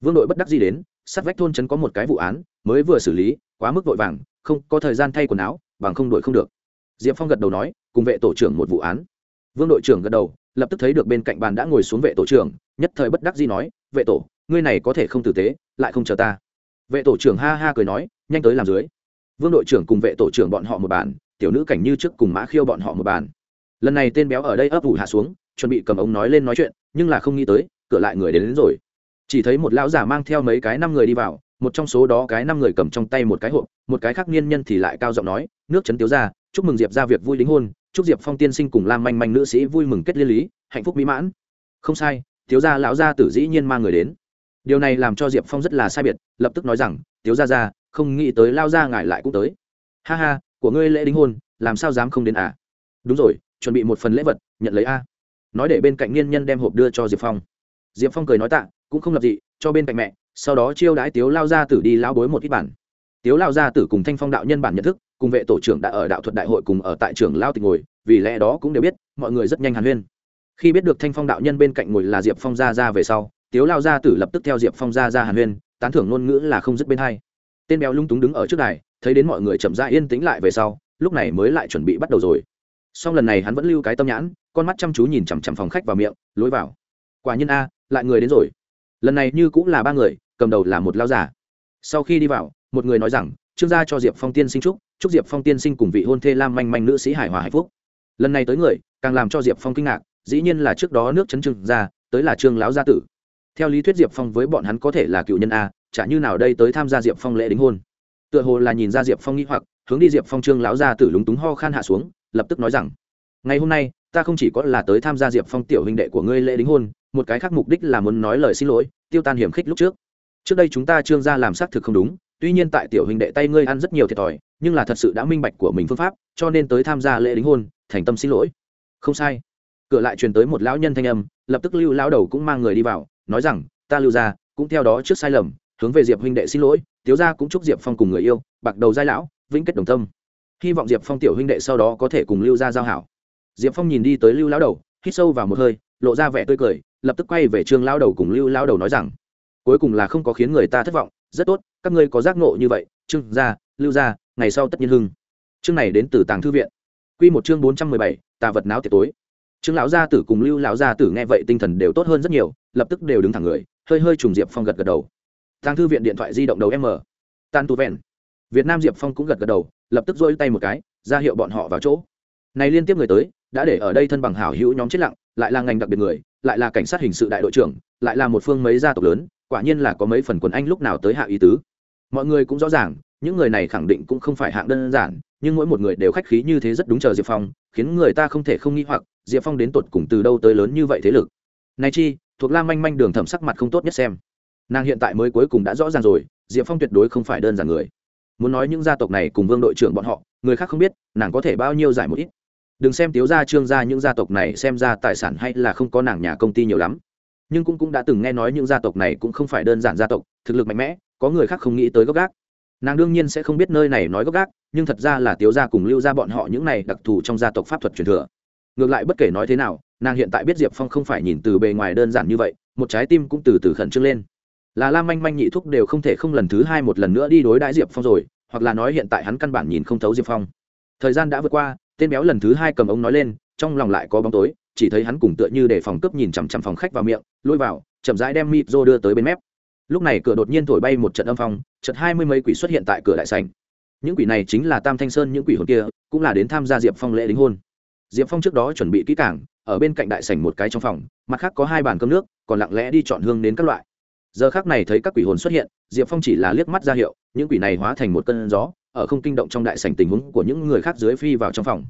A: Vương đội bất đắc gì đến, sát vách thôn trấn có một cái vụ án mới vừa xử lý quá mức vội vàng không có thời gian thay quần áo bằng không đổi không được. Diệp phong gật đầu nói cùng vệ tổ trưởng một vụ án. Vương đội trưởng gật đầu lập tức thấy được bên cạnh bàn đã ngồi xuống vệ tổ trưởng nhất thời bất đắc dĩ nói vệ tổ ngươi này có thể không tử tế lại không chờ ta. Vệ tổ trưởng ha ha cười nói nhanh tới làm dưới. Vương đội trưởng cùng vệ tổ trưởng bọn họ một bàn tiểu nữ cảnh như trước cùng mã khiêu bọn họ một bàn. Lần này tên béo ở đây ấp ủ hạ xuống chuẩn bị cầm ống nói lên nói chuyện nhưng là không nghĩ tới cửa lại người đến, đến rồi. Chỉ thấy một lão già mang theo mấy cái năm người đi vào một trong số đó cái năm người cầm trong tay một cái hộp, một cái khác niên nhân thì lại cao giọng nói, nước chấn tiếu ra chúc mừng diệp ra việc vui đính hôn, chúc diệp phong tiên sinh cùng lam manh manh nữ sĩ vui mừng kết liên lý, hạnh phúc mỹ mãn. Không sai thiếu gia lão gia tử dĩ nhiên mang người đến. Điều này làm cho diệp phong rất là sai biệt, lập tức nói rằng thiếu gia gia, không nghĩ tới lao gia ngài lại cũng tới. Ha ha, của ngươi lễ đính hôn, làm sao dám không đến à? Đúng rồi, chuẩn bị một phần lễ vật, nhận lấy a. Nói để bên cạnh niên nhân đem hộp đưa cho diệp phong. Diệp phong cười nói tạ, cũng không lập dị cho bên cạnh mẹ, sau đó chiêu đãi tiếu lao gia tử đi lao bối một ít bản. Tiếu lao gia tử cùng thanh phong đạo nhân bản nhận thức, cùng vệ tổ trưởng đã ở đạo thuật đại hội cùng ở tại trường lao tịch ngồi, vì lẽ đó cũng đều biết, mọi người rất nhanh hàn huyên. Khi biết được thanh phong đạo nhân bên cạnh ngồi là diệp phong gia ra về sau, tiếu lao gia tử lập tức theo diệp phong gia ra hàn huyên, tán thưởng ngôn ngữ là không dứt bên hai. Tên béo lung túng đứng ở trước này thấy đến mọi người chậm rãi yên tĩnh lại về sau, lúc này mới lại chuẩn bị bắt đầu rồi. Song lần này hắn vẫn lưu cái tâm nhãn, con mắt chăm chú nhìn chằm chằm phòng khách vào miệng, lối vào. Quả nhiên a, lại người đến rồi lần này như cũng là ba người, cầm đầu là một lao giả sau khi đi vào, một người nói rằng, trương gia cho diệp phong tiên sinh trúc chúc diệp phong tiên sinh cùng vị hôn thê lam manh manh nữ sĩ hải hòa hạnh phúc. Lần này tới người, càng làm cho diệp phong kinh ngạc, dĩ nhiên là trước đó nước chấn trương gia, tới là trương lão gia tử. Theo lý thuyết diệp phong với bọn hắn có thể là cựu nhân a, chả như nào đây tới tham gia diệp phong lễ đính hôn. Tựa hồ là nhìn ra diệp phong nghĩ hoặc, hướng đi diệp phong trương lão gia tử lúng túng ho khan hạ xuống, lập tức nói rằng, ngày hôm nay ta không chỉ có là tới tham gia diệp phong tiểu huynh đệ của ngươi lễ đính hôn, một cái khác mục đích là muốn nói lời xin lỗi, tiêu tan hiểm khích lúc trước. Trước đây chúng ta trương gia làm xác thực không đúng, tuy nhiên tại tiểu huynh đệ tay ngươi ăn rất nhiều thiệt thòi, nhưng là thật sự đã minh bạch của mình phương pháp, cho nên tới tham gia lễ đính hôn, thành tâm xin lỗi. Không sai. Cửa lại truyền tới một lão nhân thanh âm, lập tức lưu lão đầu cũng mang người đi vào, nói rằng, ta lưu ra cũng theo đó trước sai lầm, hướng về diệp huynh đệ xin lỗi tiếu gia cũng chúc diệp phong cùng người yêu, bạc đầu giai lão, vĩnh kết đồng tâm. Hy vọng diệp phong tiểu huynh đệ sau đó có thể cùng lưu gia giao hảo diệp phong nhìn đi tới lưu lão đầu, hít sâu vào một hơi, lộ ra vẻ tươi cười, lập tức quay về trương lão đầu cùng lưu lão đầu nói rằng, cuối cùng là không có khiến người ta thất vọng, rất tốt, các ngươi có giác ngộ như vậy, trương gia, lưu gia, ngày sau tất nhiên hưng. Chương này đến từ tàng thư viện. Q một chương bốn trăm mười bảy, tà vật náo tiệc tối. Trương lão gia tử cùng lưu lão gia tử nghe vậy tinh thần đều tốt hơn rất nhiều, lập tức đều đứng thẳng người, hơi hơi trùng diệp phong gật gật đầu. Tàng thư viện điện thoại di động đầu m. Tan tu vẹn. Việt nam diệp phong cũng gật gật đầu, lập tức dỗi tay một cái, ra hiệu bọn họ vào chỗ. Này liên tiếp người tới đã để ở đây thân bằng hảo hữu nhóm chết lặng, lại là ngành đặc biệt người, lại là cảnh sát hình sự đại đội trưởng, lại là một phương mấy gia tộc lớn, quả nhiên là có mấy phần quần anh lúc nào tới hạ ý tứ. Mọi người cũng rõ ràng, những người này khẳng định cũng không phải hạng đơn giản, nhưng mỗi một người đều khách khí như thế rất đúng chờ diệp phong, khiến người ta không thể không nghĩ hoặc, diệp phong đến tột cùng từ đâu tới lớn như vậy thế lực. Này chi, thuộc lam manh manh đường thẩm sắc mặt không tốt nhất xem. Nàng hiện tại mới cuối cùng đã rõ ràng rồi, diệp phong tuyệt đối không phải đơn giản người. Muốn nói những gia tộc này cùng vương đội trưởng bọn họ, người khác không biết, nàng có thể bao nhiêu giải một ít đừng xem tiếu gia trương gia những gia tộc này xem ra tài sản hay là không có nàng nhà công ty nhiều lắm. Nhưng cũng cũng đã từng nghe nói những gia tộc này cũng không phải đơn giản gia tộc, thực lực mạnh mẽ, có người khác không nghĩ tới gốc gác. Nàng đương nhiên sẽ không biết nơi này nói gốc gác, nhưng thật ra là tiếu gia cùng lưu gia bọn họ những này đặc thù trong gia tộc pháp thuật truyền thừa. Ngược lại bất kể nói thế nào, nàng hiện tại biết diệp phong không phải nhìn từ bề ngoài đơn giản như vậy, một trái tim cũng từ từ khẩn trương lên. Là lam manh manh nhị thúc đều không thể không lần thứ hai một lần nữa đi đối đãi diệp phong rồi, hoặc là nói hiện tại hắn căn bản nhìn không thấu diệp phong. Thời gian đã vượt qua tên béo lần thứ hai cầm ống nói lên, trong lòng lại có bóng tối, chỉ thấy hắn cùng tựa như để phòng cướp nhìn chằm chằm phòng khách vào miệng, lôi vào, chậm rãi đem mịp rô đưa tới bên mép. Lúc này cửa đột nhiên thổi bay một trận âm phong chật hai mươi mấy quỷ xuất hiện tại cửa đại sành những quỷ này chính là tam thanh sơn những quỷ hồn kia, cũng là đến tham gia diệp phong lễ đính hôn. Diệp phong trước đó chuẩn bị kỹ cảng ở bên cạnh đại sảnh một cái trong phòng, mặt khác có hai bàn cơm nước, còn lặng lẽ đi chọn hương đến các loại. Giờ khác này thấy các quỷ hồn xuất hiện, diệp phong chỉ là liếc mắt ra hiệu, những quỷ này hóa thành một cơn gió ở không kinh động trong đại sảnh tình huống của những người khác dưới phi vào trong phòng.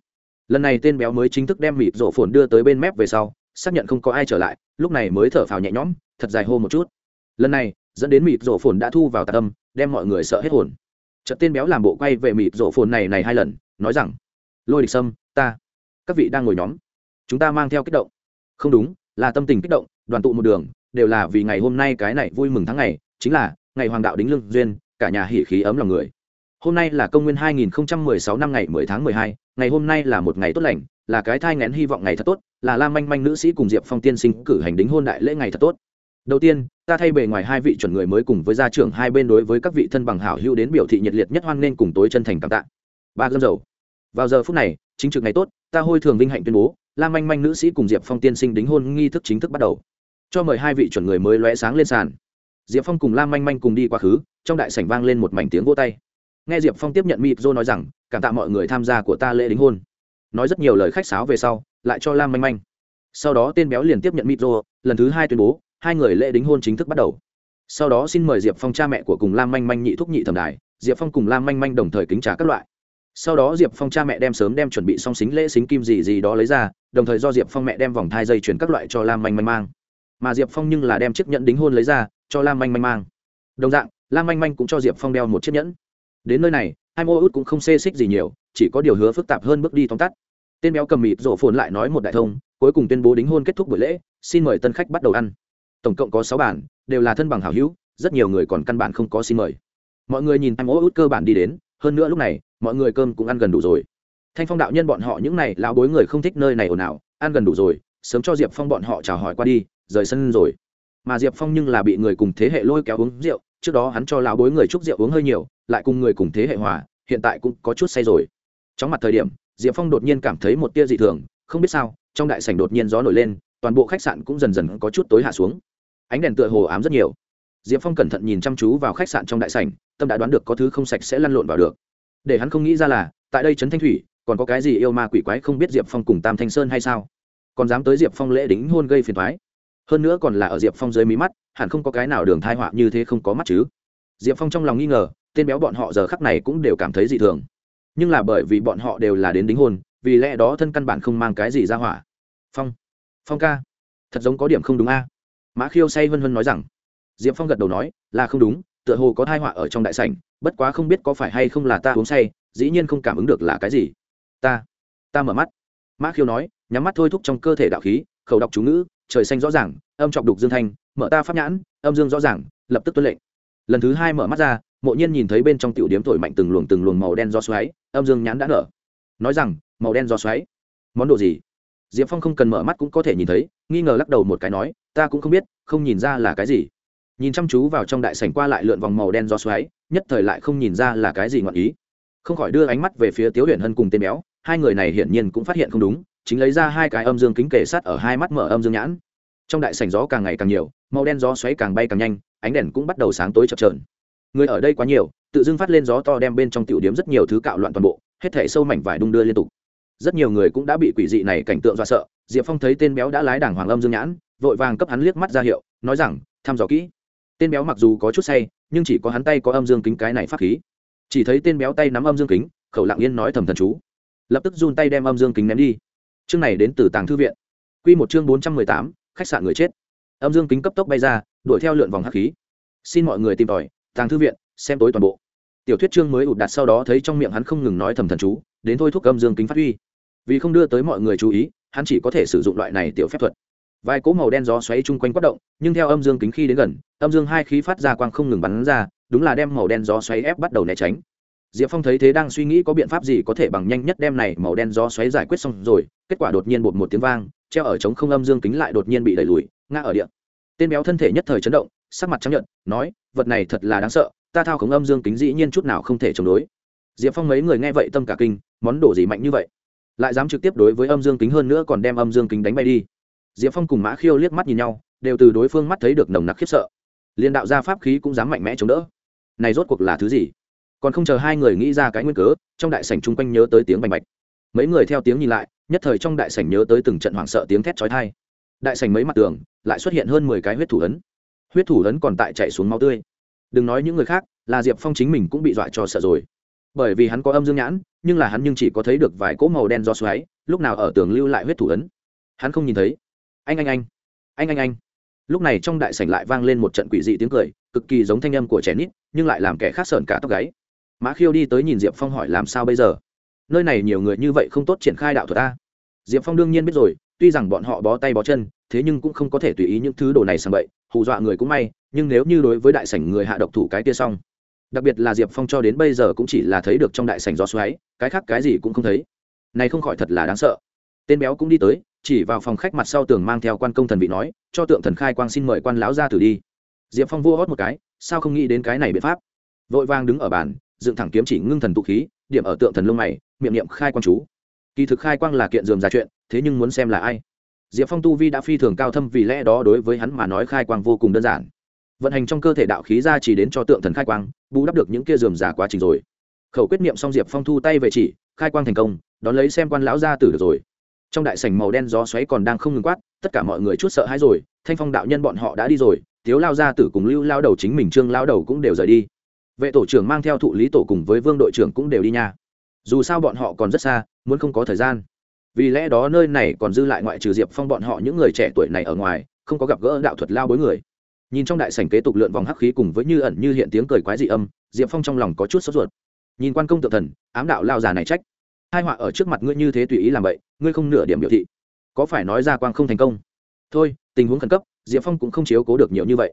A: Lần này tên béo mới chính thức đem mịt rổ phồn đưa tới bên mép về sau, xác nhận không có ai trở lại, lúc này mới thở phào nhẹ nhõm, thật dài hô một chút. Lần này, dẫn đến mịt rổ phồn đã thu vào tạc âm đem mọi người sợ hết hồn. Trận tên béo làm bộ quay về mịt rổ phồn này này hai lần, nói rằng, lôi địch sâm, ta, các vị đang ngồi nhóm, chúng ta mang theo kích động. Không đúng, là tâm tình kích động, đoàn tụ một đường, đều là vì ngày hôm nay cái này vui mừng tháng ngày, chính là, ngày hoàng đạo đính lương duyên, cả nhà hỉ khí ấm lòng người hôm nay là công nguyên 2016 năm ngày 10 tháng 12, ngày hôm nay là một ngày tốt lành là cái thai ngén hy vọng ngày thật tốt là lam manh manh nữ sĩ cùng diệp phong tiên sinh cử hành đính hôn đại lễ ngày thật tốt. Đầu tiên ta thay bề ngoài hai vị chuẩn người mới cùng với gia trưởng hai bên đối với các vị thân bằng hảo hữu đến biểu thị nhiệt liệt nhất hoan nên cùng tối chân thành cảm tạ. Ba gâm dầu. Vào giờ phút này chính trực ngày tốt ta hôi thường vinh hạnh tuyên bố lam manh manh nữ sĩ cùng diệp phong tiên sinh đính hôn nghi thức chính thức bắt đầu. Cho mời hai vị chuẩn người mới lóe sáng lên sàn. Diệp phong cùng lam manh manh cùng đi quá khứ trong đại sảnh vang lên một mảnh tiếng vô tay nghe diệp phong tiếp nhận mịp dô nói rằng, cảm tạ mọi người tham gia của ta lễ đính hôn. Nói rất nhiều lời khách sáo về sau, lại cho lam manh manh. Sau đó tên béo liền tiếp nhận mịp dô lần thứ hai tuyên bố, hai người lễ đính hôn chính thức bắt đầu. Sau đó xin mời diệp phong cha mẹ của cùng lam manh manh nhị thúc nhị thẩm đài, diệp phong cùng lam manh manh đồng thời kính trả các loại. Sau đó diệp phong cha mẹ đem sớm đem chuẩn bị xong xính lễ xính kim gì gì đó lấy ra, đồng thời do diệp phong mẹ đem vòng thai dây chuyển các loại cho lam manh manh mang. Mà diệp phong nhưng là đem chiếc nhẫn đính hôn lấy ra, cho lam manh manh mang. Đồng dạng, lam manh manh cũng cho diệp phong đeo một chiếc nhẫn đến nơi này, hai mô út cũng không xê xích gì nhiều, chỉ có điều hứa phức tạp hơn bước đi tóm tắt. Tên béo cầm mịt rổ phồn lại nói một đại thông, cuối cùng tuyên bố đính hôn kết thúc buổi lễ, xin mời tân khách bắt đầu ăn. Tổng cộng có sáu bản, đều là thân bằng hảo hữu, rất nhiều người còn căn bản không có xin mời. Mọi người nhìn hai mô út cơ bản đi đến, hơn nữa lúc này, mọi người cơm cũng ăn gần đủ rồi. Thanh phong đạo nhân bọn họ những này, lão bối người không thích nơi này ồn ào, ăn gần đủ rồi, sớm cho diệp phong bọn họ chào hỏi qua đi, rời sân rồi. Mà diệp phong nhưng là bị người cùng thế hệ lôi kéo uống rượu trước đó hắn cho lão bối người chúc rượu uống hơi nhiều, lại cùng người cùng thế hệ hòa, hiện tại cũng có chút say rồi. Trong mặt thời điểm, diệp phong đột nhiên cảm thấy một tia dị thường, không biết sao, trong đại sảnh đột nhiên gió nổi lên, toàn bộ khách sạn cũng dần dần có chút tối hạ xuống. Ánh đèn tựa hồ ám rất nhiều. Diệp phong cẩn thận nhìn chăm chú vào khách sạn trong đại sảnh, tâm đã đoán được có thứ không sạch sẽ lăn lộn vào được. Để hắn không nghĩ ra là, tại đây trấn thanh thủy, còn có cái gì yêu ma quỷ quái không biết diệp phong cùng tam thanh sơn hay sao? Còn dám tới diệp phong lễ đính hôn gây phiền thoái hơn nữa còn là ở diệp phong dưới mí mắt, hẳn không có cái nào đường thai họa như thế không có mắt chứ. Diệp phong trong lòng nghi ngờ, tên béo bọn họ giờ khắc này cũng đều cảm thấy dị thường. Nhưng là bởi vì bọn họ đều là đến đính hôn, vì lẽ đó thân căn bản không mang cái gì ra hỏa. Phong phong ca, thật giống có điểm không đúng a. Mã khiêu say vân vân nói rằng. Diệp phong gật đầu nói, là không đúng, tựa hồ có thai họa ở trong đại sảnh, bất quá không biết có phải hay không là ta uống say, dĩ nhiên không cảm ứng được là cái gì. Ta ta mở mắt. Mã khiêu nói, nhắm mắt thôi thúc trong cơ thể đạo khí khẩu đọc chú ngữ, trời xanh rõ ràng, âm trọng đục dương thanh, mở ta pháp nhãn, âm dương rõ ràng, lập tức tuân lệnh. Lần thứ hai mở mắt ra, mộ nhiên nhìn thấy bên trong tiểu điếm thổi mạnh từng luồng từng luồng màu đen do xoáy, âm dương nhãn đã nở. Nói rằng, màu đen do xoáy. Món đồ gì? Diệp phong không cần mở mắt cũng có thể nhìn thấy, nghi ngờ lắc đầu một cái nói, ta cũng không biết, không nhìn ra là cái gì. Nhìn chăm chú vào trong đại sảnh qua lại lượn vòng màu đen do xoáy, nhất thời lại không nhìn ra là cái gì ngọn ý. Không khỏi đưa ánh mắt về phía tiếu huyền hân cùng tên béo, hai người này hiển nhiên cũng phát hiện không đúng chính lấy ra hai cái âm dương kính kể sát ở hai mắt mở âm dương nhãn. Trong đại sảnh gió càng ngày càng nhiều, màu đen gió xoáy càng bay càng nhanh, ánh đèn cũng bắt đầu sáng tối chập trờn người ở đây quá nhiều, tự dưng phát lên gió to đem bên trong tiểu điếm rất nhiều thứ cạo loạn toàn bộ, hết thể sâu mảnh vải đung đưa liên tục. Rất nhiều người cũng đã bị quỷ dị này cảnh tượng do sợ, diệp phong thấy tên béo đã lái đảng hoàng âm dương nhãn, vội vàng cấp hắn liếc mắt ra hiệu, nói rằng, thăm dò kỹ. Tên béo mặc dù có chút say, nhưng chỉ có hắn tay có âm dương kính cái này pháp khí. Chỉ thấy tên béo tay nắm âm dương kính, khẩu lặng yên nói thầm thần chú. Lập tức run tay đem âm dương kính ném đi chương này đến từ tàng thư viện. Q một chương bốn trăm mười tám, khách sạn người chết. Âm dương kính cấp tốc bay ra, đuổi theo lượn vòng hắc khí. Xin mọi người tìm tòi, tàng thư viện, xem tối toàn bộ. Tiểu thuyết chương mới ụt đặt sau đó thấy trong miệng hắn không ngừng nói thầm thần chú, đến thôi thúc âm dương kính phát huy. Vì không đưa tới mọi người chú ý, hắn chỉ có thể sử dụng loại này tiểu phép thuật. Vài cỗ màu đen gió xoáy chung quanh quất động, nhưng theo âm dương kính khi đến gần, âm dương hai khí phát ra quang không ngừng bắn ra, đúng là đem màu đen gió xoáy ép bắt đầu né tránh diệp phong thấy thế đang suy nghĩ có biện pháp gì có thể bằng nhanh nhất đem này màu đen gió xoáy giải quyết xong rồi, kết quả đột nhiên bột một tiếng vang, treo ở trống không âm dương kính lại đột nhiên bị đẩy lùi, ngã ở địa. Tên béo thân thể nhất thời chấn động, sắc mặt chấp nhận nói, vật này thật là đáng sợ, ta thao khống âm dương kính dĩ nhiên chút nào không thể chống đối. Diệp phong mấy người nghe vậy tâm cả kinh, món đồ gì mạnh như vậy? Lại dám trực tiếp đối với âm dương kính hơn nữa còn đem âm dương kính đánh bay đi. Diệp phong cùng mã khiêu liếc mắt nhìn nhau, đều từ đối phương mắt thấy được nồng nặc khiếp sợ. Liên đạo gia pháp khí cũng dám mạnh mẽ chống đỡ. Này rốt cuộc là thứ gì? Còn không chờ hai người nghĩ ra cái nguyên cớ, trong đại sảnh chung quanh nhớ tới tiếng bành bạch. Mấy người theo tiếng nhìn lại, nhất thời trong đại sảnh nhớ tới từng trận hoảng sợ tiếng thét chói tai. Đại sảnh mấy mặt tường, lại xuất hiện hơn mười cái huyết thủ ấn. Huyết thủ ấn còn tại chạy xuống máu tươi. Đừng nói những người khác, là diệp phong chính mình cũng bị dọa cho sợ rồi. Bởi vì hắn có âm dương nhãn, nhưng là hắn nhưng chỉ có thấy được vài cỗ màu đen do xoáy, lúc nào ở tường lưu lại huyết thủ ấn. Hắn không nhìn thấy. Anh anh anh. Anh anh anh. Lúc này trong đại sảnh lại vang lên một trận quỷ dị tiếng cười, cực kỳ giống thanh âm của trẻ nít, nhưng lại làm kẻ khác sợn cả tóc gáy mã khiêu đi tới nhìn diệp phong hỏi làm sao bây giờ? Nơi này nhiều người như vậy không tốt triển khai đạo thuật ta. Diệp phong đương nhiên biết rồi, tuy rằng bọn họ bó tay bó chân, thế nhưng cũng không có thể tùy ý những thứ đồ này sang bậy, hù dọa người cũng may, nhưng nếu như đối với đại sảnh người hạ độc thủ cái kia xong, đặc biệt là diệp phong cho đến bây giờ cũng chỉ là thấy được trong đại sảnh gió xoáy, cái khác cái gì cũng không thấy. Này không khỏi thật là đáng sợ. Tên béo cũng đi tới, chỉ vào phòng khách mặt sau tường mang theo quan công thần vị nói, cho tượng thần khai quang xin mời quan lão ra thử đi. Diệp phong vua hót một cái, sao không nghĩ đến cái này biện pháp? Vội vang đứng ở bàn dựng thẳng kiếm chỉ ngưng thần tụ khí, điểm ở tượng thần lông mày, miệng niệm khai quang chú. Kỳ thực khai quang là kiện dườm ra chuyện, thế nhưng muốn xem là ai. Diệp phong tu vi đã phi thường cao thâm vì lẽ đó đối với hắn mà nói khai quang vô cùng đơn giản. Vận hành trong cơ thể đạo khí ra chỉ đến cho tượng thần khai quang, bù đắp được những kia dườm giả quá trình rồi. Khẩu quyết niệm xong diệp phong thu tay về chỉ, khai quang thành công, đón lấy xem quan lão ra tử được rồi. Trong đại sảnh màu đen gió xoáy còn đang không ngừng quát, tất cả mọi người chút sợ hãi rồi, thanh phong đạo nhân bọn họ đã đi rồi, tiếu lao ra tử cùng lưu lao đầu chính mình trương lao đầu cũng đều rời đi vệ tổ trưởng mang theo thụ lý tổ cùng với vương đội trưởng cũng đều đi nha. Dù sao bọn họ còn rất xa, muốn không có thời gian. Vì lẽ đó nơi này còn dư lại ngoại trừ diệp phong bọn họ những người trẻ tuổi này ở ngoài, không có gặp gỡ đạo thuật lao bối người. Nhìn trong đại sảnh kế tục lượn vòng hắc khí cùng với như ẩn như hiện tiếng cười quái dị âm, diệp phong trong lòng có chút sốt ruột. Nhìn quan công tự thần, ám đạo lao già này trách. Hai họa ở trước mặt ngươi như thế tùy ý làm vậy ngươi không nửa điểm biểu thị. Có phải nói ra quang không thành công? Thôi, tình huống khẩn cấp, diệp phong cũng không chiếu cố được nhiều như vậy.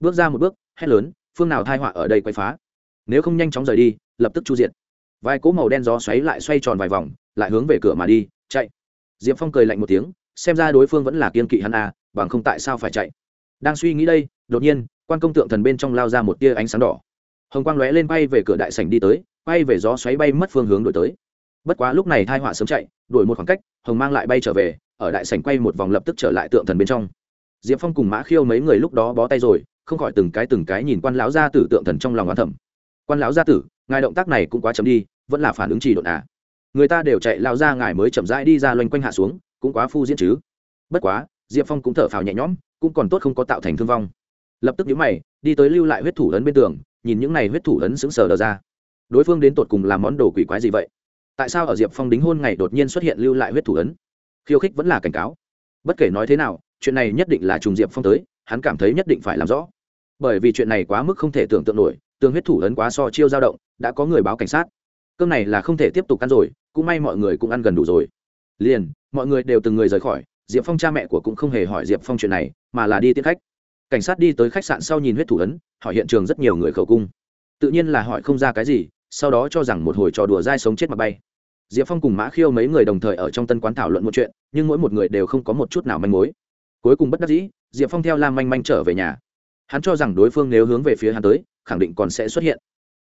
A: Bước ra một bước, hét lớn, phương nào thai họa ở đây quay phá? Nếu không nhanh chóng rời đi, lập tức chu diện vài cỗ màu đen gió xoáy lại xoay tròn vài vòng, lại hướng về cửa mà đi, chạy. Diệp phong cười lạnh một tiếng, xem ra đối phương vẫn là kiên kỵ hắn à bằng không tại sao phải chạy. Đang suy nghĩ đây, đột nhiên, quan công tượng thần bên trong lao ra một tia ánh sáng đỏ. Hồng quang lóe lên bay về cửa đại sảnh đi tới, bay về gió xoáy bay mất phương hướng đổi tới. Bất quá lúc này thai họa sớm chạy, đổi một khoảng cách, hồng mang lại bay trở về, ở đại sảnh quay một vòng lập tức trở lại tượng thần bên trong. Diệp phong cùng mã khiêu mấy người lúc đó bó tay rồi, không khỏi từng cái từng cái nhìn quan lão ra từ tượng thần trong lòng oán thẩm quan lão gia tử, ngài động tác này cũng quá chậm đi, vẫn là phản ứng trì độn à. Người ta đều chạy lao ra ngài mới chậm rãi đi ra loanh quanh hạ xuống, cũng quá phu diễn chứ. Bất quá, diệp phong cũng thở phào nhẹ nhõm, cũng còn tốt không có tạo thành thương vong. Lập tức nhíu mày, đi tới lưu lại huyết thủ ấn bên tường, nhìn những này huyết thủ ấn sững sờ đờ ra. Đối phương đến tột cùng làm món đồ quỷ quái gì vậy? Tại sao ở diệp phong đính hôn ngày đột nhiên xuất hiện lưu lại huyết thủ ấn? Khiêu khích vẫn là cảnh cáo. Bất kể nói thế nào, chuyện này nhất định là trùng diệp phong tới, hắn cảm thấy nhất định phải làm rõ. Bởi vì chuyện này quá mức không thể tưởng tượng nổi tương huyết thủ ấn quá so chiêu dao động, đã có người báo cảnh sát. Cơm này là không thể tiếp tục ăn rồi, cũng may mọi người cũng ăn gần đủ rồi. Liền, mọi người đều từng người rời khỏi, diệp phong cha mẹ của cũng không hề hỏi diệp phong chuyện này, mà là đi tiễn khách. Cảnh sát đi tới khách sạn sau nhìn huyết thủ ấn, hỏi hiện trường rất nhiều người khẩu cung. Tự nhiên là hỏi không ra cái gì, sau đó cho rằng một hồi trò đùa dai sống chết mà bay. Diệp phong cùng mã khiêu mấy người đồng thời ở trong tân quán thảo luận một chuyện, nhưng mỗi một người đều không có một chút nào manh mối. Cuối cùng bất đắc dĩ, diệp phong theo lam manh manh trở về nhà hắn cho rằng đối phương nếu hướng về phía hắn tới, khẳng định còn sẽ xuất hiện.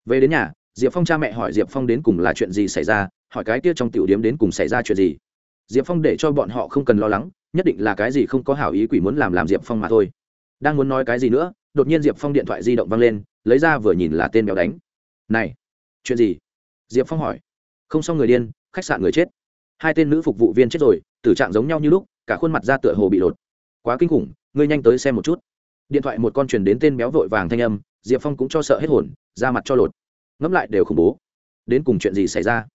A: Về đến nhà, diệp phong cha mẹ hỏi diệp phong đến cùng là chuyện gì xảy ra, hỏi cái kia trong tiểu điếm đến cùng xảy ra chuyện gì. Diệp phong để cho bọn họ không cần lo lắng, nhất định là cái gì không có hảo ý quỷ muốn làm làm diệp phong mà thôi. Đang muốn nói cái gì nữa, đột nhiên diệp phong điện thoại di động văng lên, lấy ra vừa nhìn là tên béo đánh. Này, chuyện gì? Diệp phong hỏi. Không xong người điên, khách sạn người chết. Hai tên nữ phục vụ viên chết rồi, tử trạng giống nhau như lúc, cả khuôn mặt da tựa hồ bị lột. Quá kinh khủng, ngươi nhanh tới xem một chút điện thoại một con truyền đến tên béo vội vàng thanh âm, diệp phong cũng cho sợ hết hồn ra mặt cho lột. Ngẫm lại đều khủng bố. Đến cùng chuyện gì xảy ra?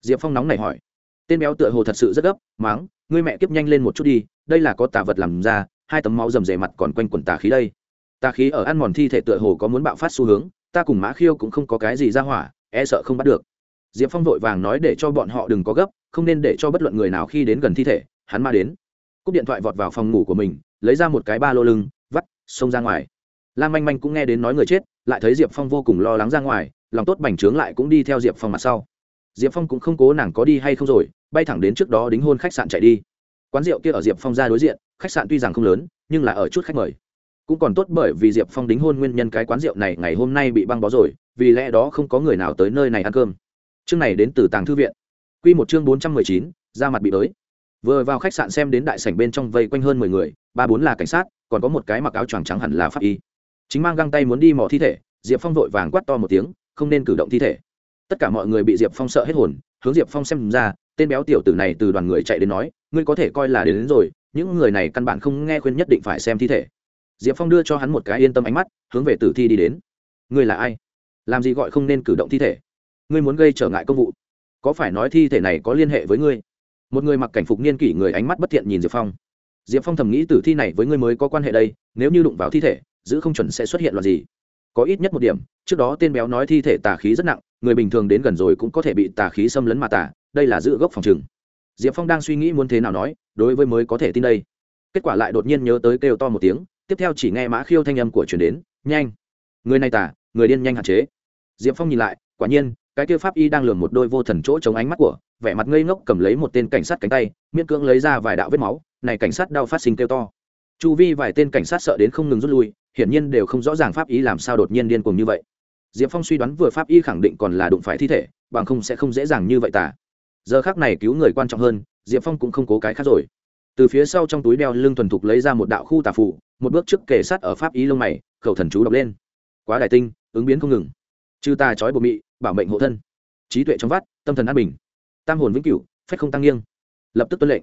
A: Diệp phong nóng này hỏi. Tên béo tựa hồ thật sự rất gấp, máng, ngươi mẹ kiếp nhanh lên một chút đi, đây là có tà vật làm ra, hai tấm máu rầm rề mặt còn quanh quần tà khí đây. Tà khí ở ăn mòn thi thể tựa hồ có muốn bạo phát xu hướng, ta cùng mã khiêu cũng không có cái gì ra hỏa e sợ không bắt được. Diệp phong vội vàng nói để cho bọn họ đừng có gấp, không nên để cho bất luận người nào khi đến gần thi thể, hắn ma đến. Cúp điện thoại vọt vào phòng ngủ của mình, lấy ra một cái ba lô lưng xông ra ngoài. Lam manh manh cũng nghe đến nói người chết, lại thấy diệp phong vô cùng lo lắng ra ngoài, lòng tốt bành trướng lại cũng đi theo diệp phong mặt sau. Diệp phong cũng không cố nàng có đi hay không rồi, bay thẳng đến trước đó đính hôn khách sạn chạy đi. Quán rượu kia ở diệp phong ra đối diện, khách sạn tuy rằng không lớn, nhưng là ở chút khách mời. Cũng còn tốt bởi vì diệp phong đính hôn nguyên nhân cái quán rượu này ngày hôm nay bị băng bó rồi, vì lẽ đó không có người nào tới nơi này ăn cơm. Chương này đến từ tàng thư viện. Q một chương bốn trăm mười chín, ra mặt bị tới vừa vào khách sạn xem đến đại sảnh bên trong vây quanh hơn mười người, ba bốn là cảnh sát còn có một cái mặc áo choàng trắng hẳn là pháp y. Chính mang găng tay muốn đi mò thi thể diệp phong vội vàng quắt to một tiếng không nên cử động thi thể. Tất cả mọi người bị diệp phong sợ hết hồn hướng diệp phong xem ra tên béo tiểu tử này từ đoàn người chạy đến nói ngươi có thể coi là đến, đến rồi những người này căn bản không nghe khuyên nhất định phải xem thi thể. Diệp phong đưa cho hắn một cái yên tâm ánh mắt hướng về tử thi đi đến. Ngươi là ai? Làm gì gọi không nên cử động thi thể? Ngươi muốn gây trở ngại công vụ. Có phải nói thi thể này có liên hệ với ngươi? Một người mặc cảnh phục niên kỷ người ánh mắt bất thiện nhìn diệp phong diệp phong thầm nghĩ tử thi này với ngươi mới có quan hệ đây, nếu như đụng vào thi thể, giữ không chuẩn sẽ xuất hiện loạt gì. Có ít nhất một điểm, trước đó tên béo nói thi thể tà khí rất nặng, người bình thường đến gần rồi cũng có thể bị tà khí xâm lấn mà tà, đây là giữ gốc phòng trừng. Diệp phong đang suy nghĩ muốn thế nào nói, đối với mới có thể tin đây. Kết quả lại đột nhiên nhớ tới kêu to một tiếng, tiếp theo chỉ nghe mã khiêu thanh âm của chuyển đến, nhanh! Người này tả người điên nhanh hạn chế. Diệp phong nhìn lại, quả nhiên cái kia pháp y đang lường một đôi vô thần chỗ chống ánh mắt của, vẻ mặt ngây ngốc cầm lấy một tên cảnh sát cánh tay, miễn cưỡng lấy ra vài đạo vết máu, này cảnh sát đau phát sinh kêu to. Chu vi vài tên cảnh sát sợ đến không ngừng rút lui, hiển nhiên đều không rõ ràng pháp y làm sao đột nhiên điên cuồng như vậy. Diệp phong suy đoán vừa pháp y khẳng định còn là đụng phải thi thể, bằng không sẽ không dễ dàng như vậy tả. Giờ khác này cứu người quan trọng hơn, diệp phong cũng không cố cái khác rồi. Từ phía sau trong túi đeo lưng thuần thục lấy ra một đạo khu tà phụ một bước trước kề sát ở pháp y lông mày, khẩu thần chú đọc lên. Quá đại tinh, ứng biến không ngừng. Chư ta trói bộ mị bảo mệnh hộ thân. Trí tuệ trong vắt, tâm thần an bình. Tam hồn vĩnh cửu, phách không tăng nghiêng. Lập tức tuân lệnh.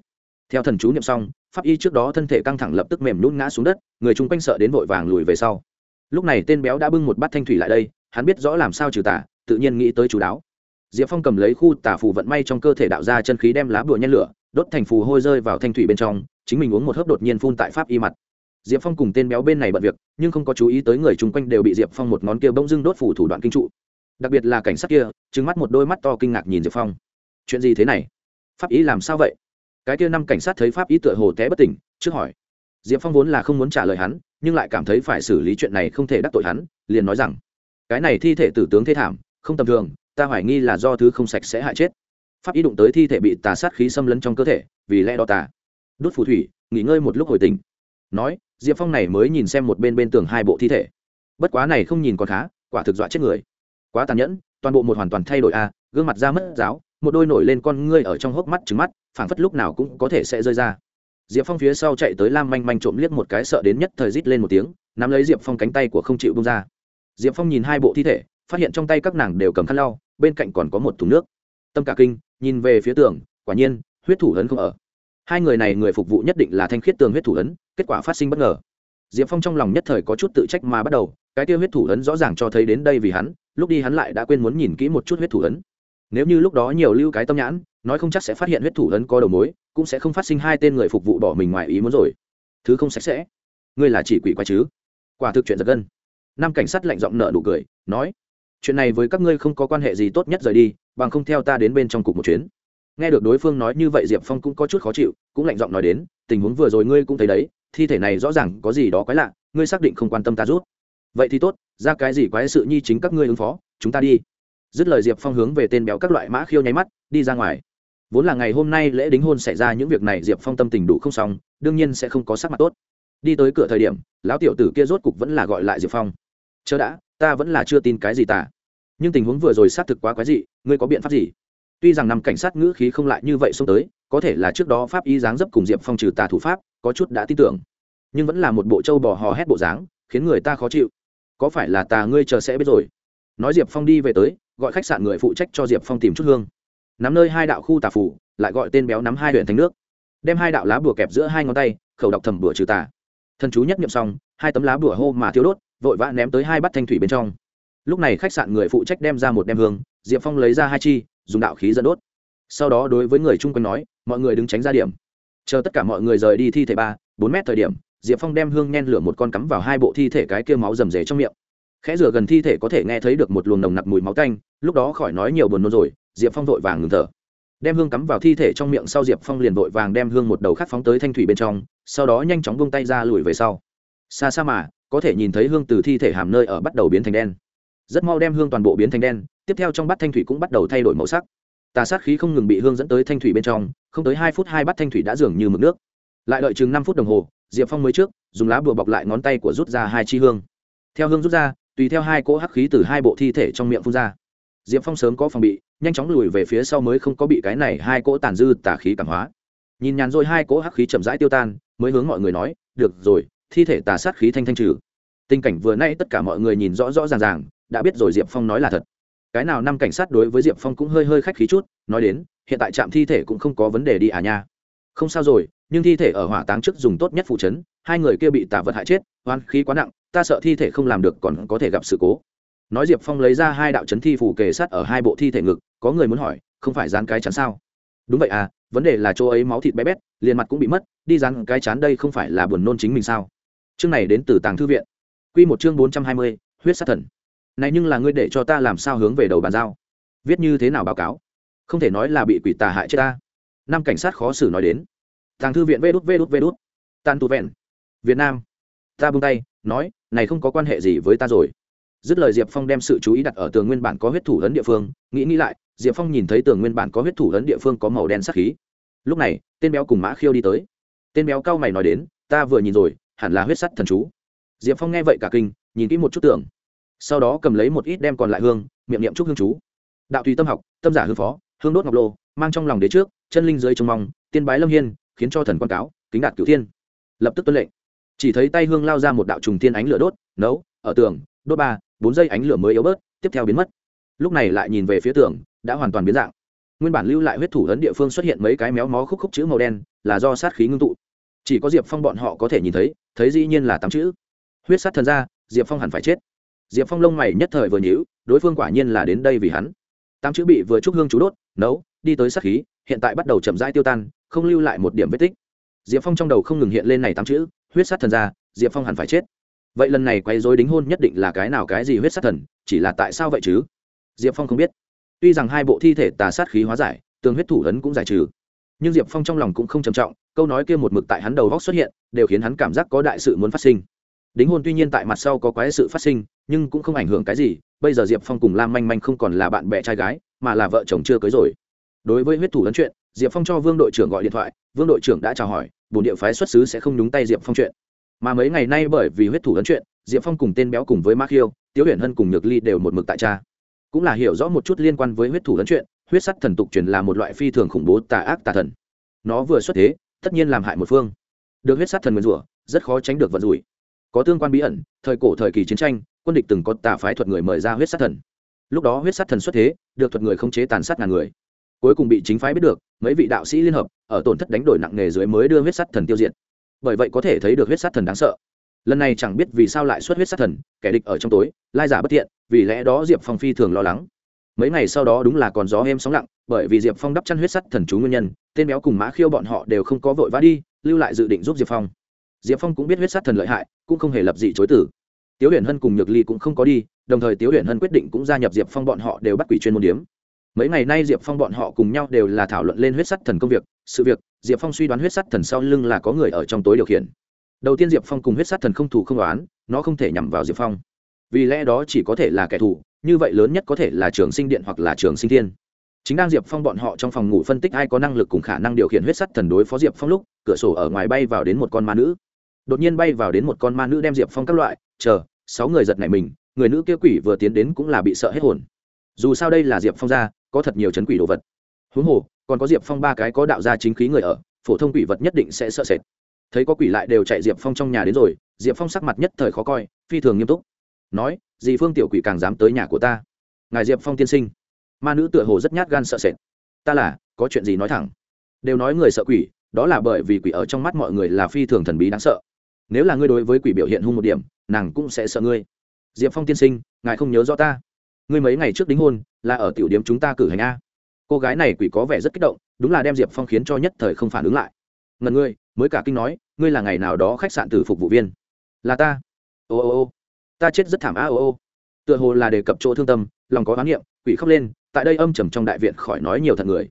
A: Theo thần chú niệm xong, pháp y trước đó thân thể căng thẳng lập tức mềm nhún ngã xuống đất, người chung quanh sợ đến vội vàng lùi về sau. Lúc này tên béo đã bưng một bát thanh thủy lại đây, hắn biết rõ làm sao trừ tà, tự nhiên nghĩ tới chú đáo. Diệp phong cầm lấy khu tà phù vận may trong cơ thể đạo ra chân khí đem lá bùa nhen lửa, đốt thành phù hôi rơi vào thanh thủy bên trong, chính mình uống một hớp đột nhiên phun tại pháp y mặt. Diệp phong cùng tên béo bên này bận việc, nhưng không có chú ý tới người chung quanh đều bị diệp phong một ngón kia bỗng dưng đốt phủ thủ đoạn kinh trụ đặc biệt là cảnh sát kia trứng mắt một đôi mắt to kinh ngạc nhìn diệp phong. Chuyện gì thế này? Pháp ý làm sao vậy? Cái kia năm cảnh sát thấy pháp ý tựa hồ té bất tỉnh, trước hỏi. Diệp phong vốn là không muốn trả lời hắn, nhưng lại cảm thấy phải xử lý chuyện này không thể đắc tội hắn, liền nói rằng, cái này thi thể tử tướng thế thảm, không tầm thường, ta hoài nghi là do thứ không sạch sẽ hại chết. Pháp ý đụng tới thi thể bị tà sát khí xâm lấn trong cơ thể, vì lẽ đó tà. Đốt phù thủy, nghỉ ngơi một lúc hồi tình nói, diệp phong này mới nhìn xem một bên bên tường hai bộ thi thể. Bất quá này không nhìn còn khá, quả thực dọa chết người quá tàn nhẫn, toàn bộ một hoàn toàn thay đổi a gương mặt da mất giáo, một đôi nổi lên con ngươi ở trong hốc mắt trứng mắt, phảng phất lúc nào cũng có thể sẽ rơi ra. Diệp phong phía sau chạy tới lam manh manh trộm liếc một cái sợ đến nhất thời rít lên một tiếng, nắm lấy diệp phong cánh tay của không chịu bông ra. Diệp phong nhìn hai bộ thi thể, phát hiện trong tay các nàng đều cầm khăn lau, bên cạnh còn có một thùng nước. Tâm cả kinh, nhìn về phía tường, quả nhiên, huyết thủ ấn không ở. Hai người này người phục vụ nhất định là thanh khiết tường huyết thủ ấn, kết quả phát sinh bất ngờ diệp phong trong lòng nhất thời có chút tự trách mà bắt đầu, cái tiêu huyết thủ ấn rõ ràng cho thấy đến đây vì hắn, lúc đi hắn lại đã quên muốn nhìn kỹ một chút huyết thủ ấn. Nếu như lúc đó nhiều lưu cái tâm nhãn, nói không chắc sẽ phát hiện huyết thủ ấn có đầu mối, cũng sẽ không phát sinh hai tên người phục vụ bỏ mình ngoài ý muốn rồi. Thứ không sạch sẽ. Ngươi là chỉ quỷ quái chứ? Quả thực chuyện giật gân. Nam cảnh sát lạnh giọng nợ nụ cười, nói, chuyện này với các ngươi không có quan hệ gì tốt nhất rời đi, bằng không theo ta đến bên trong cục một chuyến. Nghe được đối phương nói như vậy, diệp phong cũng có chút khó chịu, cũng lạnh giọng nói đến, tình huống vừa rồi ngươi cũng thấy đấy thi thể này rõ ràng có gì đó quái lạ, ngươi xác định không quan tâm ta rút vậy thì tốt, ra cái gì quái sự nhi chính các ngươi ứng phó, chúng ta đi. Dứt lời diệp phong hướng về tên béo các loại mã khiêu nháy mắt, đi ra ngoài. Vốn là ngày hôm nay lễ đính hôn xảy ra những việc này, diệp phong tâm tình đủ không xong, đương nhiên sẽ không có sắc mặt tốt. Đi tới cửa thời điểm, lão tiểu tử kia rốt cục vẫn là gọi lại diệp phong. Chớ đã, ta vẫn là chưa tin cái gì tả nhưng tình huống vừa rồi xác thực quá quái dị, ngươi có biện pháp gì? Tuy rằng năm cảnh sát ngữ khí không lại như vậy xông tới có thể là trước đó pháp y dáng dấp cùng diệp phong trừ tà thủ pháp, có chút đã tin tưởng. Nhưng vẫn là một bộ trâu bò hò hét bộ dáng, khiến người ta khó chịu. Có phải là tà ngươi chờ sẽ biết rồi? Nói diệp phong đi về tới, gọi khách sạn người phụ trách cho diệp phong tìm chút hương. Nắm nơi hai đạo khu tà phủ lại gọi tên béo nắm hai huyện thành nước. Đem hai đạo lá bùa kẹp giữa hai ngón tay, khẩu đọc thầm bùa trừ tà. Thần chú nhất nhậm xong, hai tấm lá bùa hô mà thiếu đốt, vội vã ném tới hai bát thanh thủy bên trong. Lúc này khách sạn người phụ trách đem ra một đem hương, diệp phong lấy ra hai chi, dùng đạo khí dẫn đốt. Sau đó đối với người chung quanh nói mọi người đứng tránh ra điểm. Chờ tất cả mọi người rời đi thi thể ba, bốn mét thời điểm, diệp phong đem hương nhen lửa một con cắm vào hai bộ thi thể cái kia máu rầm rề trong miệng. Khẽ rửa gần thi thể có thể nghe thấy được một luồng nồng nặc mùi máu tanh, lúc đó khỏi nói nhiều buồn nôn rồi, diệp phong vội vàng ngừng thở. Đem hương cắm vào thi thể trong miệng sau diệp phong liền vội vàng đem hương một đầu khắc phóng tới thanh thủy bên trong, sau đó nhanh chóng bông tay ra lùi về sau. Xa xa mà, có thể nhìn thấy hương từ thi thể hàm nơi ở bắt đầu biến thành đen. Rất mau đem hương toàn bộ biến thành đen, tiếp theo trong bát thanh thủy cũng bắt đầu thay đổi màu sắc tà sát khí không ngừng bị hương dẫn tới thanh thủy bên trong, không tới hai phút hai bát thanh thủy đã dường như mực nước. Lại đợi chừng năm phút đồng hồ, diệp phong mới trước, dùng lá bùa bọc lại ngón tay của rút ra hai chi hương. Theo hương rút ra, tùy theo hai cỗ hắc khí từ hai bộ thi thể trong miệng phun ra. Diệp phong sớm có phòng bị, nhanh chóng lùi về phía sau mới không có bị cái này hai cỗ tàn dư tà khí cảm hóa. Nhìn nhàn rồi hai cỗ hắc khí chậm rãi tiêu tan, mới hướng mọi người nói, được rồi, thi thể tà sát khí thanh thanh trừ. Tình cảnh vừa nay tất cả mọi người nhìn rõ rõ ràng ràng, đã biết rồi diệp phong nói là thật cái nào năm cảnh sát đối với diệp phong cũng hơi hơi khách khí chút, nói đến, hiện tại trạm thi thể cũng không có vấn đề đi à nha. Không sao rồi, nhưng thi thể ở hỏa táng trước dùng tốt nhất phụ chấn hai người kia bị tà vật hại chết, oan khí quá nặng, ta sợ thi thể không làm được còn có thể gặp sự cố. Nói diệp phong lấy ra hai đạo chấn thi phủ kề sát ở hai bộ thi thể ngực, có người muốn hỏi, không phải dán cái chắn sao? Đúng vậy à vấn đề là chỗ ấy máu thịt bé bét, liền mặt cũng bị mất, đi dán cái chán đây không phải là buồn nôn chính mình sao? Chương này đến từ tàng thư viện. Q một chương bốn trăm hai mươi, huyết sát thần này nhưng là ngươi để cho ta làm sao hướng về đầu bàn giao? Viết như thế nào báo cáo? Không thể nói là bị quỷ tà hại chết ta. Năm cảnh sát khó xử nói đến. Tàng thư viện vê đút vê đút vê đút. Tan tu vẹn. Việt nam. Ta bung tay, nói, này không có quan hệ gì với ta rồi. Dứt lời diệp phong đem sự chú ý đặt ở tường nguyên bản có huyết thủ lớn địa phương. Nghĩ nghĩ lại, diệp phong nhìn thấy tường nguyên bản có huyết thủ lớn địa phương có màu đen sắc khí. Lúc này, tên béo cùng mã khiêu đi tới. Tên béo cao mày nói đến, ta vừa nhìn rồi, hẳn là huyết sắt thần chú. Diệp phong nghe vậy cả kinh, nhìn kỹ một chút tưởng sau đó cầm lấy một ít đem còn lại hương, miệng niệm chúc hương chú. Đạo tùy tâm học, tâm giả hương phó, hương đốt ngọc lô, mang trong lòng đế trước, chân linh dưới trông mong, tiên bái lâm hiên, khiến cho thần quan cáo, kính đạt cửu thiên. Lập tức tuân lệnh. Chỉ thấy tay hương lao ra một đạo trùng thiên ánh lửa đốt, nấu, ở tường, đốt ba, bốn giây ánh lửa mới yếu bớt, tiếp theo biến mất. Lúc này lại nhìn về phía tường, đã hoàn toàn biến dạng. Nguyên bản lưu lại huyết thủ ấn địa phương xuất hiện mấy cái méo mó khúc khúc chữ màu đen, là do sát khí ngưng tụ. Chỉ có diệp phong bọn họ có thể nhìn thấy thấy dĩ nhiên là tám chữ. Huyết sát thần ra diệp phong hẳn phải chết diệp phong lông mày nhất thời vừa nhíu, đối phương quả nhiên là đến đây vì hắn. Tám chữ bị vừa trúc hương chú đốt, nấu, đi tới sát khí, hiện tại bắt đầu chậm rãi tiêu tan, không lưu lại một điểm vết tích. Diệp phong trong đầu không ngừng hiện lên này tám chữ, huyết sát thần ra, diệp phong hẳn phải chết. Vậy lần này quay dối đính hôn nhất định là cái nào cái gì huyết sát thần, chỉ là tại sao vậy chứ? Diệp phong không biết. Tuy rằng hai bộ thi thể tà sát khí hóa giải, tường huyết thủ ấn cũng giải trừ, nhưng diệp phong trong lòng cũng không trầm trọng, câu nói kia một mực tại hắn đầu góc xuất hiện, đều khiến hắn cảm giác có đại sự muốn phát sinh. Đính hôn tuy nhiên tại mặt sau có quái sự phát sinh nhưng cũng không ảnh hưởng cái gì, bây giờ diệp phong cùng lam manh manh không còn là bạn bè trai gái, mà là vợ chồng chưa cưới rồi. Đối với huyết thủ ấn chuyện, diệp phong cho vương đội trưởng gọi điện thoại, vương đội trưởng đã chào hỏi bồn địa phái xuất xứ sẽ không nhúng tay diệp phong chuyện. Mà mấy ngày nay bởi vì huyết thủ ấn chuyện, diệp phong cùng tên béo cùng với mark hiêu, tiếu huyền hân cùng nhược ly đều một mực tại cha cũng là hiểu rõ một chút liên quan với huyết thủ ấn chuyện, huyết sắt thần tục truyền là một loại phi thường khủng bố tà ác tà thần. Nó vừa xuất thế, tất nhiên làm hại một phương. Được huyết sắt thần nguyên rủa, rất khó tránh được vận rủi. Có tương quan bí ẩn, thời cổ thời kỳ chiến tranh quân địch từng có tà phái thuật người mời ra huyết sát thần. Lúc đó huyết sát thần xuất thế, được thuật người không chế tàn sát ngàn người. Cuối cùng bị chính phái biết được, mấy vị đạo sĩ liên hợp, ở tổn thất đánh đổi nặng nề dưới mới đưa huyết sát thần tiêu diệt. Bởi vậy có thể thấy được huyết sát thần đáng sợ. Lần này chẳng biết vì sao lại xuất huyết sát thần, kẻ địch ở trong tối, lai giả bất thiện, vì lẽ đó diệp phong phi thường lo lắng. Mấy ngày sau đó đúng là còn gió êm sóng lặng, bởi vì diệp phong đắp chăn huyết sắt thần chú nguyên nhân, tên béo cùng mã khiêu bọn họ đều không có vội vã đi, lưu lại dự định giúp diệp phong. Diệp phong cũng biết huyết sát thần lợi hại, cũng không hề lập gì chối tử tiếu huyền hân cùng nhược ly cũng không có đi, đồng thời tiếu huyền hân quyết định cũng gia nhập diệp phong bọn họ đều bắt quỷ chuyên môn điếm. Mấy ngày nay diệp phong bọn họ cùng nhau đều là thảo luận lên huyết sắt thần công việc, sự việc, diệp phong suy đoán huyết sắt thần sau lưng là có người ở trong tối điều khiển. Đầu tiên diệp phong cùng huyết sắt thần không thủ không đoán nó không thể nhằm vào diệp phong. Vì lẽ đó chỉ có thể là kẻ thù, như vậy lớn nhất có thể là trường sinh điện hoặc là trường sinh thiên. Chính đang diệp phong bọn họ trong phòng ngủ phân tích ai có năng lực cùng khả năng điều khiển huyết sắt thần đối phó diệp phong lúc, cửa sổ ở ngoài bay vào đến một con ma nữ đột nhiên bay vào đến một con ma nữ đem diệp phong các loại, chờ, sáu người giật nảy mình, người nữ kia quỷ vừa tiến đến cũng là bị sợ hết hồn. Dù sao đây là diệp phong ra có thật nhiều chấn quỷ đồ vật. Huống hồ, còn có diệp phong ba cái có đạo gia chính khí người ở, phổ thông quỷ vật nhất định sẽ sợ sệt. Thấy có quỷ lại đều chạy diệp phong trong nhà đến rồi, diệp phong sắc mặt nhất thời khó coi, phi thường nghiêm túc. Nói, dì phương tiểu quỷ càng dám tới nhà của ta. Ngài diệp phong tiên sinh. Ma nữ tựa hồ rất nhát gan sợ sệt. Ta là, có chuyện gì nói thẳng? Đều nói người sợ quỷ, đó là bởi vì quỷ ở trong mắt mọi người là phi thường thần bí đáng sợ nếu là ngươi đối với quỷ biểu hiện hung một điểm, nàng cũng sẽ sợ ngươi. Diệp phong tiên sinh, ngài không nhớ rõ ta. Ngươi mấy ngày trước đính hôn, là ở tiểu điếm chúng ta cử hành a. Cô gái này quỷ có vẻ rất kích động, đúng là đem diệp phong khiến cho nhất thời không phản ứng lại. Ngần ngươi, mới cả kinh nói, ngươi là ngày nào đó khách sạn từ phục vụ viên. Là ta. Ô ô ô. Ta chết rất thảm a ô ô. Tựa hồ là đề cập chỗ thương tâm, lòng có oán niệm, quỷ khóc lên, tại đây âm trầm trong đại viện khỏi nói nhiều thật người.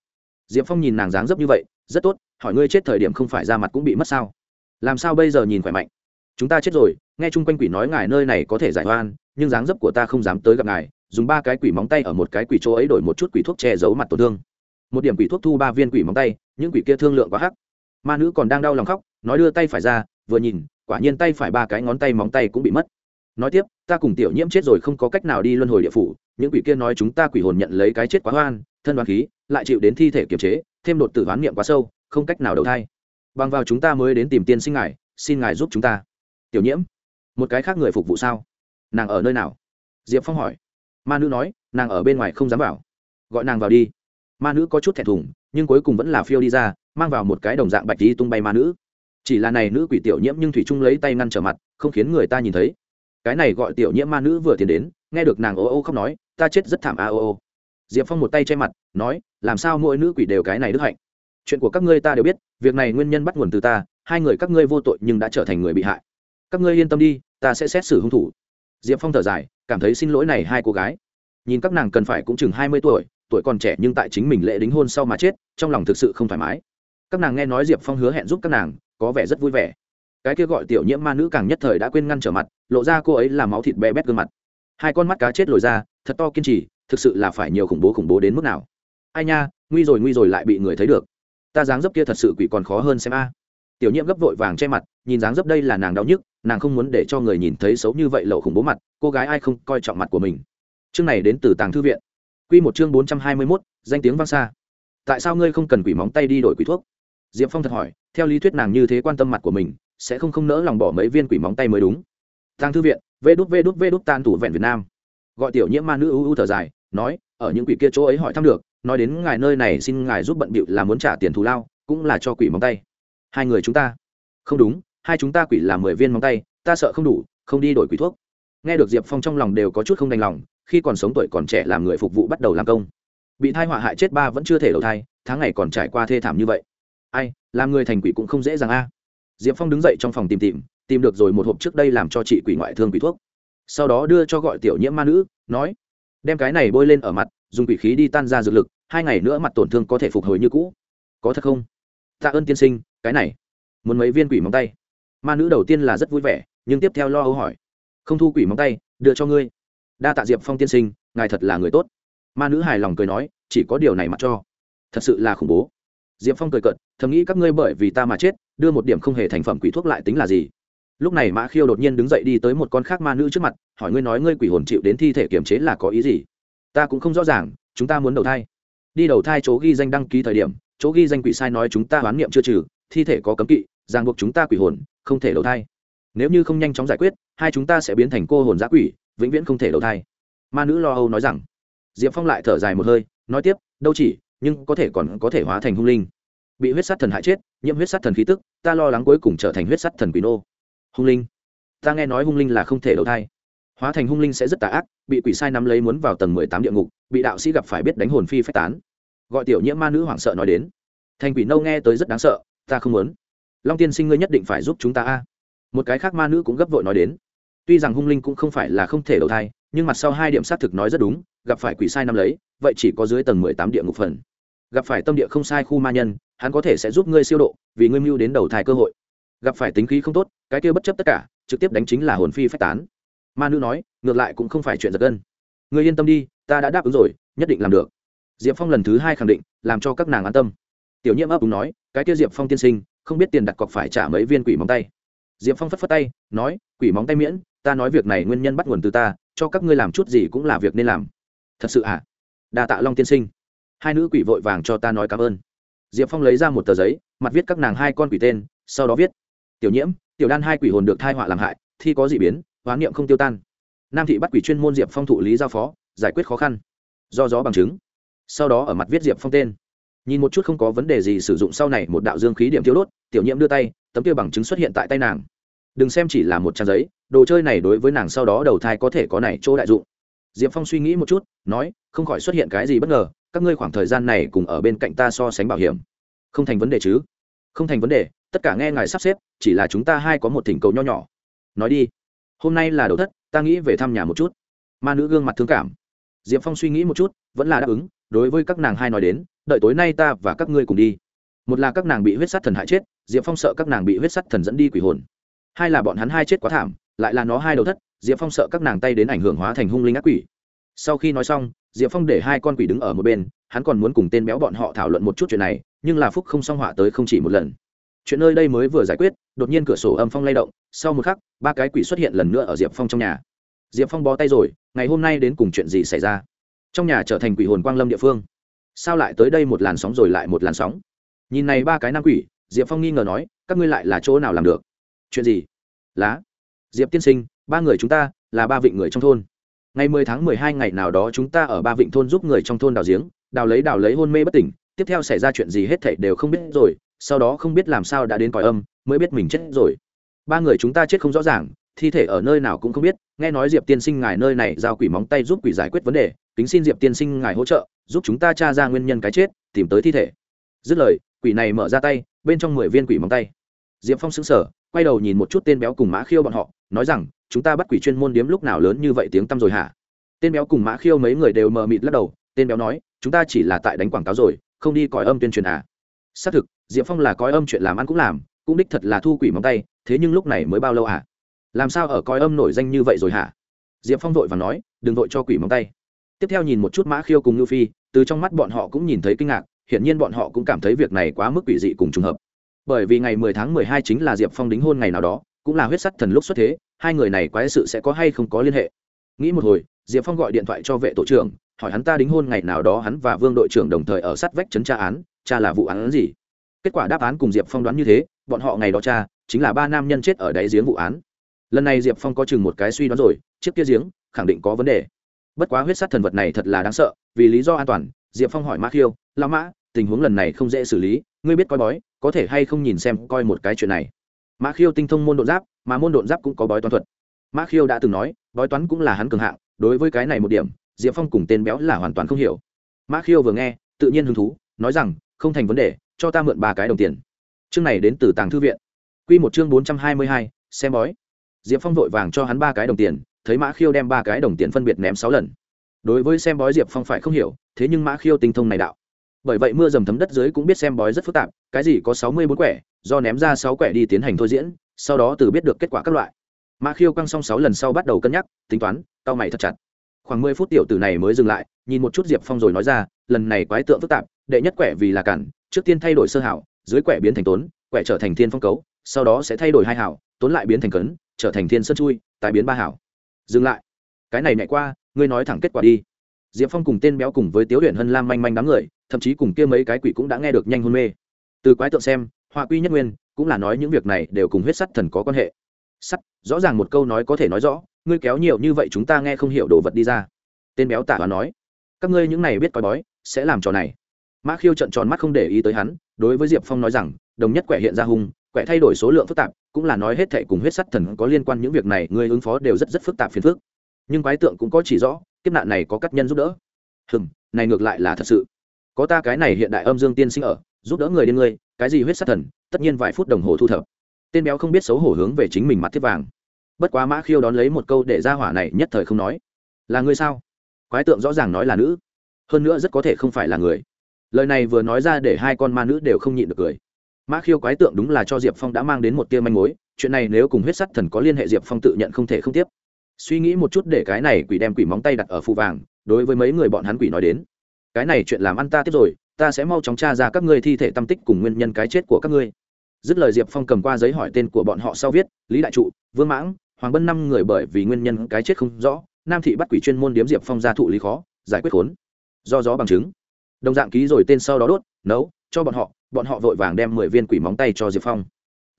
A: Diệp phong nhìn nàng dáng dấp như vậy, rất tốt, hỏi ngươi chết thời điểm không phải ra mặt cũng bị mất sao? Làm sao bây giờ nhìn khỏe mạnh? Chúng ta chết rồi, nghe chung quanh quỷ nói ngài nơi này có thể giải oan, nhưng dáng dấp của ta không dám tới gặp ngài, dùng ba cái quỷ móng tay ở một cái quỷ chỗ ấy đổi một chút quỷ thuốc che giấu mặt tổn thương. Một điểm quỷ thuốc thu ba viên quỷ móng tay, những quỷ kia thương lượng quá hắc. Ma nữ còn đang đau lòng khóc, nói đưa tay phải ra, vừa nhìn, quả nhiên tay phải ba cái ngón tay móng tay cũng bị mất. Nói tiếp, ta cùng tiểu nhiễm chết rồi không có cách nào đi luân hồi địa phủ, những quỷ kia nói chúng ta quỷ hồn nhận lấy cái chết quá hoan thân đoán khí, lại chịu đến thi thể kiềm chế, thêm đột tử hoán niệm quá sâu, không cách nào đầu thai bằng vào chúng ta mới đến tìm tiên sinh ngài, xin ngài giúp chúng ta. Tiểu nhiễm, một cái khác người phục vụ sao? Nàng ở nơi nào? Diệp phong hỏi. Ma nữ nói, nàng ở bên ngoài không dám vào. Gọi nàng vào đi. Ma nữ có chút thẹn thùng, nhưng cuối cùng vẫn là phiêu đi ra, mang vào một cái đồng dạng bạch đi tung bay ma nữ. Chỉ là này nữ quỷ tiểu nhiễm nhưng thủy trung lấy tay ngăn trở mặt, không khiến người ta nhìn thấy. Cái này gọi tiểu nhiễm ma nữ vừa tiến đến, nghe được nàng ô ô khóc nói, ta chết rất thảm a ô ô. Diệp phong một tay che mặt, nói, làm sao mỗi nữ quỷ đều cái này đức hạnh? Chuyện của các ngươi ta đều biết, việc này nguyên nhân bắt nguồn từ ta, hai người các ngươi vô tội nhưng đã trở thành người bị hại. Các ngươi yên tâm đi, ta sẽ xét xử hung thủ. Diệp phong thở dài, cảm thấy xin lỗi này hai cô gái. Nhìn các nàng cần phải cũng chừng hai mươi tuổi tuổi còn trẻ nhưng tại chính mình lễ đính hôn sau mà chết, trong lòng thực sự không thoải mái. Các nàng nghe nói diệp phong hứa hẹn giúp các nàng, có vẻ rất vui vẻ. Cái kia gọi tiểu nhiễm ma nữ càng nhất thời đã quên ngăn trở mặt, lộ ra cô ấy là máu thịt bé bét gương mặt. Hai con mắt cá chết lồi ra, thật to kiên trì, thực sự là phải nhiều khủng bố khủng bố đến mức nào. Ai nha, nguy rồi nguy rồi lại bị người thấy được ta dáng dấp kia thật sự quỷ còn khó hơn xem a. Tiểu nhiễm gấp vội vàng che mặt, nhìn dáng dấp đây là nàng đau nhức, nàng không muốn để cho người nhìn thấy xấu như vậy lậu khủng bố mặt, cô gái ai không coi trọng mặt của mình. Chương này đến từ tàng thư viện. Q một chương bốn trăm hai mươi mốt, danh tiếng vang xa. Tại sao ngươi không cần quỷ móng tay đi đổi quỷ thuốc? Diệp phong thật hỏi, theo lý thuyết nàng như thế quan tâm mặt của mình, sẽ không không nỡ lòng bỏ mấy viên quỷ móng tay mới đúng. Tàng thư viện, vê đút vê đút vê đút tan thủ vẹn việt nam. Gọi tiểu nhiễm ma nữ ưu ưu thở dài, nói, ở những quỷ kia chỗ ấy hỏi thăm được nói đến ngài nơi này xin ngài giúp bận bịu là muốn trả tiền thù lao, cũng là cho quỷ móng tay. Hai người chúng ta. Không đúng, hai chúng ta quỷ là mười viên móng tay, ta sợ không đủ, không đi đổi quỷ thuốc. Nghe được diệp phong trong lòng đều có chút không đành lòng, khi còn sống tuổi còn trẻ làm người phục vụ bắt đầu làm công. Bị thai họa hại chết ba vẫn chưa thể đầu thai, tháng ngày còn trải qua thê thảm như vậy. Ai, làm người thành quỷ cũng không dễ dàng a. Diệp phong đứng dậy trong phòng tìm tìm tìm được rồi một hộp trước đây làm cho chị quỷ ngoại thương quỷ thuốc. Sau đó đưa cho gọi tiểu nhiễm ma nữ, nói, đem cái này bôi lên ở mặt dùng quỷ khí đi tan ra dược lực, hai ngày nữa mặt tổn thương có thể phục hồi như cũ. Có thật không? Tạ ơn tiên sinh, cái này. Muốn mấy viên quỷ móng tay. Ma nữ đầu tiên là rất vui vẻ, nhưng tiếp theo lo âu hỏi. Không thu quỷ móng tay, đưa cho ngươi. Đa tạ diệp phong tiên sinh, ngài thật là người tốt. Ma nữ hài lòng cười nói, chỉ có điều này mặc cho. Thật sự là khủng bố. Diệp phong cười cận thầm nghĩ các ngươi bởi vì ta mà chết, đưa một điểm không hề thành phẩm quỷ thuốc lại tính là gì? Lúc này mã khiêu đột nhiên đứng dậy đi tới một con khác ma nữ trước mặt, hỏi ngươi nói ngươi quỷ hồn chịu đến thi thể kiềm chế là có ý gì? Ta cũng không rõ ràng, chúng ta muốn đầu thai. Đi đầu thai chỗ ghi danh đăng ký thời điểm, chỗ ghi danh quỷ sai nói chúng ta hoán niệm chưa trừ, thi thể có cấm kỵ, ràng buộc chúng ta quỷ hồn, không thể đầu thai. Nếu như không nhanh chóng giải quyết, hai chúng ta sẽ biến thành cô hồn giã quỷ, vĩnh viễn không thể đầu thai. Ma nữ lo âu nói rằng. Diệp phong lại thở dài một hơi, nói tiếp, đâu chỉ, nhưng có thể còn có thể hóa thành hung linh. Bị huyết sát thần hại chết, nhiễm huyết sát thần khí tức, ta lo lắng cuối cùng trở thành huyết sát thần quỷ nô. Hung linh? Ta nghe nói hung linh là không thể đầu thai hóa thành hung linh sẽ rất tà ác, bị quỷ sai nắm lấy muốn vào tầng mười tám địa ngục, bị đạo sĩ gặp phải biết đánh hồn phi phách tán. Gọi tiểu nhiễm ma nữ hoảng sợ nói đến thành quỷ nâu nghe tới rất đáng sợ, ta không muốn. Long tiên sinh ngươi nhất định phải giúp chúng ta a. Một cái khác ma nữ cũng gấp vội nói đến, tuy rằng hung linh cũng không phải là không thể đầu thai, nhưng mặt sau hai điểm xác thực nói rất đúng, gặp phải quỷ sai nắm lấy, vậy chỉ có dưới tầng mười tám địa ngục phần. Gặp phải tâm địa không sai khu ma nhân, hắn có thể sẽ giúp ngươi siêu độ, vì ngươi mưu đến đầu thai cơ hội. Gặp phải tính khí không tốt, cái kia bất chấp tất cả, trực tiếp đánh chính là hồn phi phách tán ma nữ nói, ngược lại cũng không phải chuyện giật gân. Ngươi yên tâm đi, ta đã đáp ứng rồi, nhất định làm được. Diệp phong lần thứ hai khẳng định, làm cho các nàng an tâm. Tiểu nhiễm ấp đúng nói, cái kia diệp phong tiên sinh, không biết tiền đặt cọc phải trả mấy viên quỷ móng tay. Diệp phong phất phất tay, nói, quỷ móng tay miễn, ta nói việc này nguyên nhân bắt nguồn từ ta, cho các ngươi làm chút gì cũng là việc nên làm. Thật sự à? Đà tạ long tiên sinh. Hai nữ quỷ vội vàng cho ta nói cảm ơn. Diệp phong lấy ra một tờ giấy, mặt viết các nàng hai con quỷ tên, sau đó viết, tiểu nhiễm, tiểu đan hai quỷ hồn được thai họa làm hại, thi có d ị biến hoán niệm không tiêu tan. Nam thị bắt quỷ chuyên môn diệp phong thụ lý giao phó, giải quyết khó khăn. Do gió bằng chứng. Sau đó ở mặt viết diệp phong tên. Nhìn một chút không có vấn đề gì sử dụng sau này một đạo dương khí điểm thiếu đốt, tiểu nhiễm đưa tay, tấm kia bằng chứng xuất hiện tại tay nàng. Đừng xem chỉ là một trang giấy, đồ chơi này đối với nàng sau đó đầu thai có thể có này chỗ đại dụng. Diệp phong suy nghĩ một chút, nói, không khỏi xuất hiện cái gì bất ngờ, các ngươi khoảng thời gian này cùng ở bên cạnh ta so sánh bảo hiểm. Không thành vấn đề chứ? Không thành vấn đề, tất cả nghe ngài sắp xếp, chỉ là chúng ta hai có một thỉnh cầu nho nhỏ. Nói đi hôm nay là đầu thất, ta nghĩ về thăm nhà một chút. Ma nữ gương mặt thương cảm. Diệp phong suy nghĩ một chút, vẫn là đáp ứng, đối với các nàng hai nói đến, đợi tối nay ta và các ngươi cùng đi. Một là các nàng bị huyết sắt thần hại chết, diệp phong sợ các nàng bị huyết sắt thần dẫn đi quỷ hồn. Hai là bọn hắn hai chết quá thảm, lại là nó hai đầu thất, diệp phong sợ các nàng tay đến ảnh hưởng hóa thành hung linh ác quỷ. Sau khi nói xong, diệp phong để hai con quỷ đứng ở một bên, hắn còn muốn cùng tên béo bọn họ thảo luận một chút chuyện này, nhưng là phúc không xong họa tới không chỉ một lần chuyện nơi đây mới vừa giải quyết, đột nhiên cửa sổ âm phong lay động, sau một khắc, ba cái quỷ xuất hiện lần nữa ở diệp phong trong nhà. Diệp phong bó tay rồi, ngày hôm nay đến cùng chuyện gì xảy ra? Trong nhà trở thành quỷ hồn quang lâm địa phương. Sao lại tới đây một làn sóng rồi lại một làn sóng? Nhìn này ba cái nam quỷ, diệp phong nghi ngờ nói, các ngươi lại là chỗ nào làm được? Chuyện gì? Lá. Diệp tiên sinh, ba người chúng ta là ba vịnh người trong thôn. Ngày mười tháng mười hai ngày nào đó chúng ta ở ba vịnh thôn giúp người trong thôn đào giếng, đào lấy đào lấy hôn mê bất tỉnh, tiếp theo xảy ra chuyện gì hết thảy đều không biết rồi sau đó không biết làm sao đã đến còi âm, mới biết mình chết rồi. Ba người chúng ta chết không rõ ràng, thi thể ở nơi nào cũng không biết, nghe nói diệp tiên sinh ngài nơi này giao quỷ móng tay giúp quỷ giải quyết vấn đề, kính xin diệp tiên sinh ngài hỗ trợ, giúp chúng ta tra ra nguyên nhân cái chết, tìm tới thi thể. Dứt lời, quỷ này mở ra tay, bên trong mười viên quỷ móng tay. Diệp phong xứng sở quay đầu nhìn một chút tên béo cùng mã khiêu bọn họ, nói rằng, chúng ta bắt quỷ chuyên môn điếm lúc nào lớn như vậy tiếng tăm rồi hả? Tên béo cùng mã khiêu mấy người đều mờ mịt lắc đầu, tên béo nói, chúng ta chỉ là tại đánh quảng cáo rồi, không đi còi âm tuyên truyền à? Xác thực diệp phong là coi âm chuyện làm ăn cũng làm, cũng đích thật là thu quỷ móng tay, thế nhưng lúc này mới bao lâu hả? Làm sao ở coi âm nổi danh như vậy rồi hả? Diệp phong vội và nói, đừng vội cho quỷ móng tay. Tiếp theo nhìn một chút mã khiêu cùng ngư phi, từ trong mắt bọn họ cũng nhìn thấy kinh ngạc, hiển nhiên bọn họ cũng cảm thấy việc này quá mức quỷ dị cùng trùng hợp. Bởi vì ngày mười tháng mười hai chính là diệp phong đính hôn ngày nào đó, cũng là huyết sắt thần lúc xuất thế, hai người này quái sự sẽ có hay không có liên hệ. Nghĩ một hồi, diệp phong gọi điện thoại cho vệ tổ trưởng, hỏi hắn ta đính hôn ngày nào đó hắn và vương đội trưởng đồng thời ở sát vách trấn tra án cha là vụ án gì kết quả đáp án cùng diệp phong đoán như thế, bọn họ ngày đó cha, chính là ba nam nhân chết ở đáy giếng vụ án. Lần này diệp phong có chừng một cái suy đoán rồi, chiếc kia giếng, khẳng định có vấn đề. Bất quá huyết sát thần vật này thật là đáng sợ, vì lý do an toàn, diệp phong hỏi mã khiêu lao mã, tình huống lần này không dễ xử lý, ngươi biết coi bói, có thể hay không nhìn xem coi một cái chuyện này? Mã khiêu tinh thông môn đột giáp, mà môn đột giáp cũng có bói toán thuật. Mã khiêu đã từng nói, bói toán cũng là hắn cường hạng, đối với cái này một điểm, diệp phong cùng tên béo là hoàn toàn không hiểu. Mã khiêu vừa nghe, tự nhiên hứng thú, nói rằng, không thành vấn đề cho ta mượn ba cái đồng tiền. Chương này đến từ tàng thư viện. Q một chương bốn trăm hai mươi hai, xem bói. Diệp phong vội vàng cho hắn ba cái đồng tiền, thấy mã khiêu đem ba cái đồng tiền phân biệt ném sáu lần. Đối với xem bói diệp phong phải không hiểu, thế nhưng mã khiêu tinh thông này đạo. Bởi vậy mưa dầm thấm đất dưới cũng biết xem bói rất phức tạp, cái gì có sáu mươi bốn quẻ, do ném ra sáu quẻ đi tiến hành thôi diễn, sau đó từ biết được kết quả các loại. Mã khiêu căng xong sáu lần sau bắt đầu cân nhắc, tính toán tao mày thật chặt. Khoảng mười phút tiểu tử này mới dừng lại, nhìn một chút diệp phong rồi nói ra, lần này quái tượng phức tạp, đệ nhất quẻ vì là cản trước tiên thay đổi sơ hảo, dưới quẻ biến thành tốn, quẻ trở thành thiên phong cấu, sau đó sẽ thay đổi hai hảo, tốn lại biến thành cấn, trở thành thiên sơn chui tại biến ba hảo. Dừng lại. Cái này nhẹ qua, ngươi nói thẳng kết quả đi. Diệp phong cùng tên béo cùng với tiếu huyện hân lam manh manh đám người, thậm chí cùng kia mấy cái quỷ cũng đã nghe được nhanh hôn mê. Từ quái tượng xem, họa quy nhất nguyên, cũng là nói những việc này đều cùng huyết sắt thần có quan hệ. Sắt, rõ ràng một câu nói có thể nói rõ, ngươi kéo nhiều như vậy chúng ta nghe không hiểu đồ vật đi ra. Tên béo tả và nói, các ngươi những này biết coi bói, sẽ làm trò này mã khiêu trận tròn mắt không để ý tới hắn đối với diệp phong nói rằng đồng nhất quẻ hiện ra hung quẻ thay đổi số lượng phức tạp cũng là nói hết thệ cùng huyết sắt thần có liên quan những việc này người ứng phó đều rất rất phức tạp phiền phức. Nhưng quái tượng cũng có chỉ rõ kiếp nạn này có các nhân giúp đỡ. Hừng này ngược lại là thật sự. Có ta cái này hiện đại âm dương tiên sinh ở giúp đỡ người đến người, cái gì huyết sát thần tất nhiên vài phút đồng hồ thu thập. Tên béo không biết xấu hổ hướng về chính mình mặt thiết vàng. Bất quá mã khiêu đón lấy một câu để ra hỏa này nhất thời không nói. Là người sao? Quái tượng rõ ràng nói là nữ. Hơn nữa rất có thể không phải là người lời này vừa nói ra để hai con ma nữ đều không nhịn được cười. Mã khiêu quái tượng đúng là cho diệp phong đã mang đến một tia manh mối, chuyện này nếu cùng huyết sắt thần có liên hệ diệp phong tự nhận không thể không tiếp. Suy nghĩ một chút để cái này quỷ đem quỷ móng tay đặt ở phụ vàng, đối với mấy người bọn hắn quỷ nói đến. Cái này chuyện làm ăn ta tiếp rồi, ta sẽ mau chóng tra ra các ngươi thi thể tâm tích cùng nguyên nhân cái chết của các ngươi. Dứt lời diệp phong cầm qua giấy hỏi tên của bọn họ sau viết, lý đại trụ, vương mãng, hoàng bân năm người bởi vì nguyên nhân cái chết không rõ, nam thị bắt quỷ chuyên môn điếm diệp phong ra thụ lý khó, giải quyết khốn. Do gió bằng chứng đồng dạng ký rồi tên sau đó đốt, nấu, cho bọn họ bọn họ vội vàng đem mười viên quỷ móng tay cho diệp phong.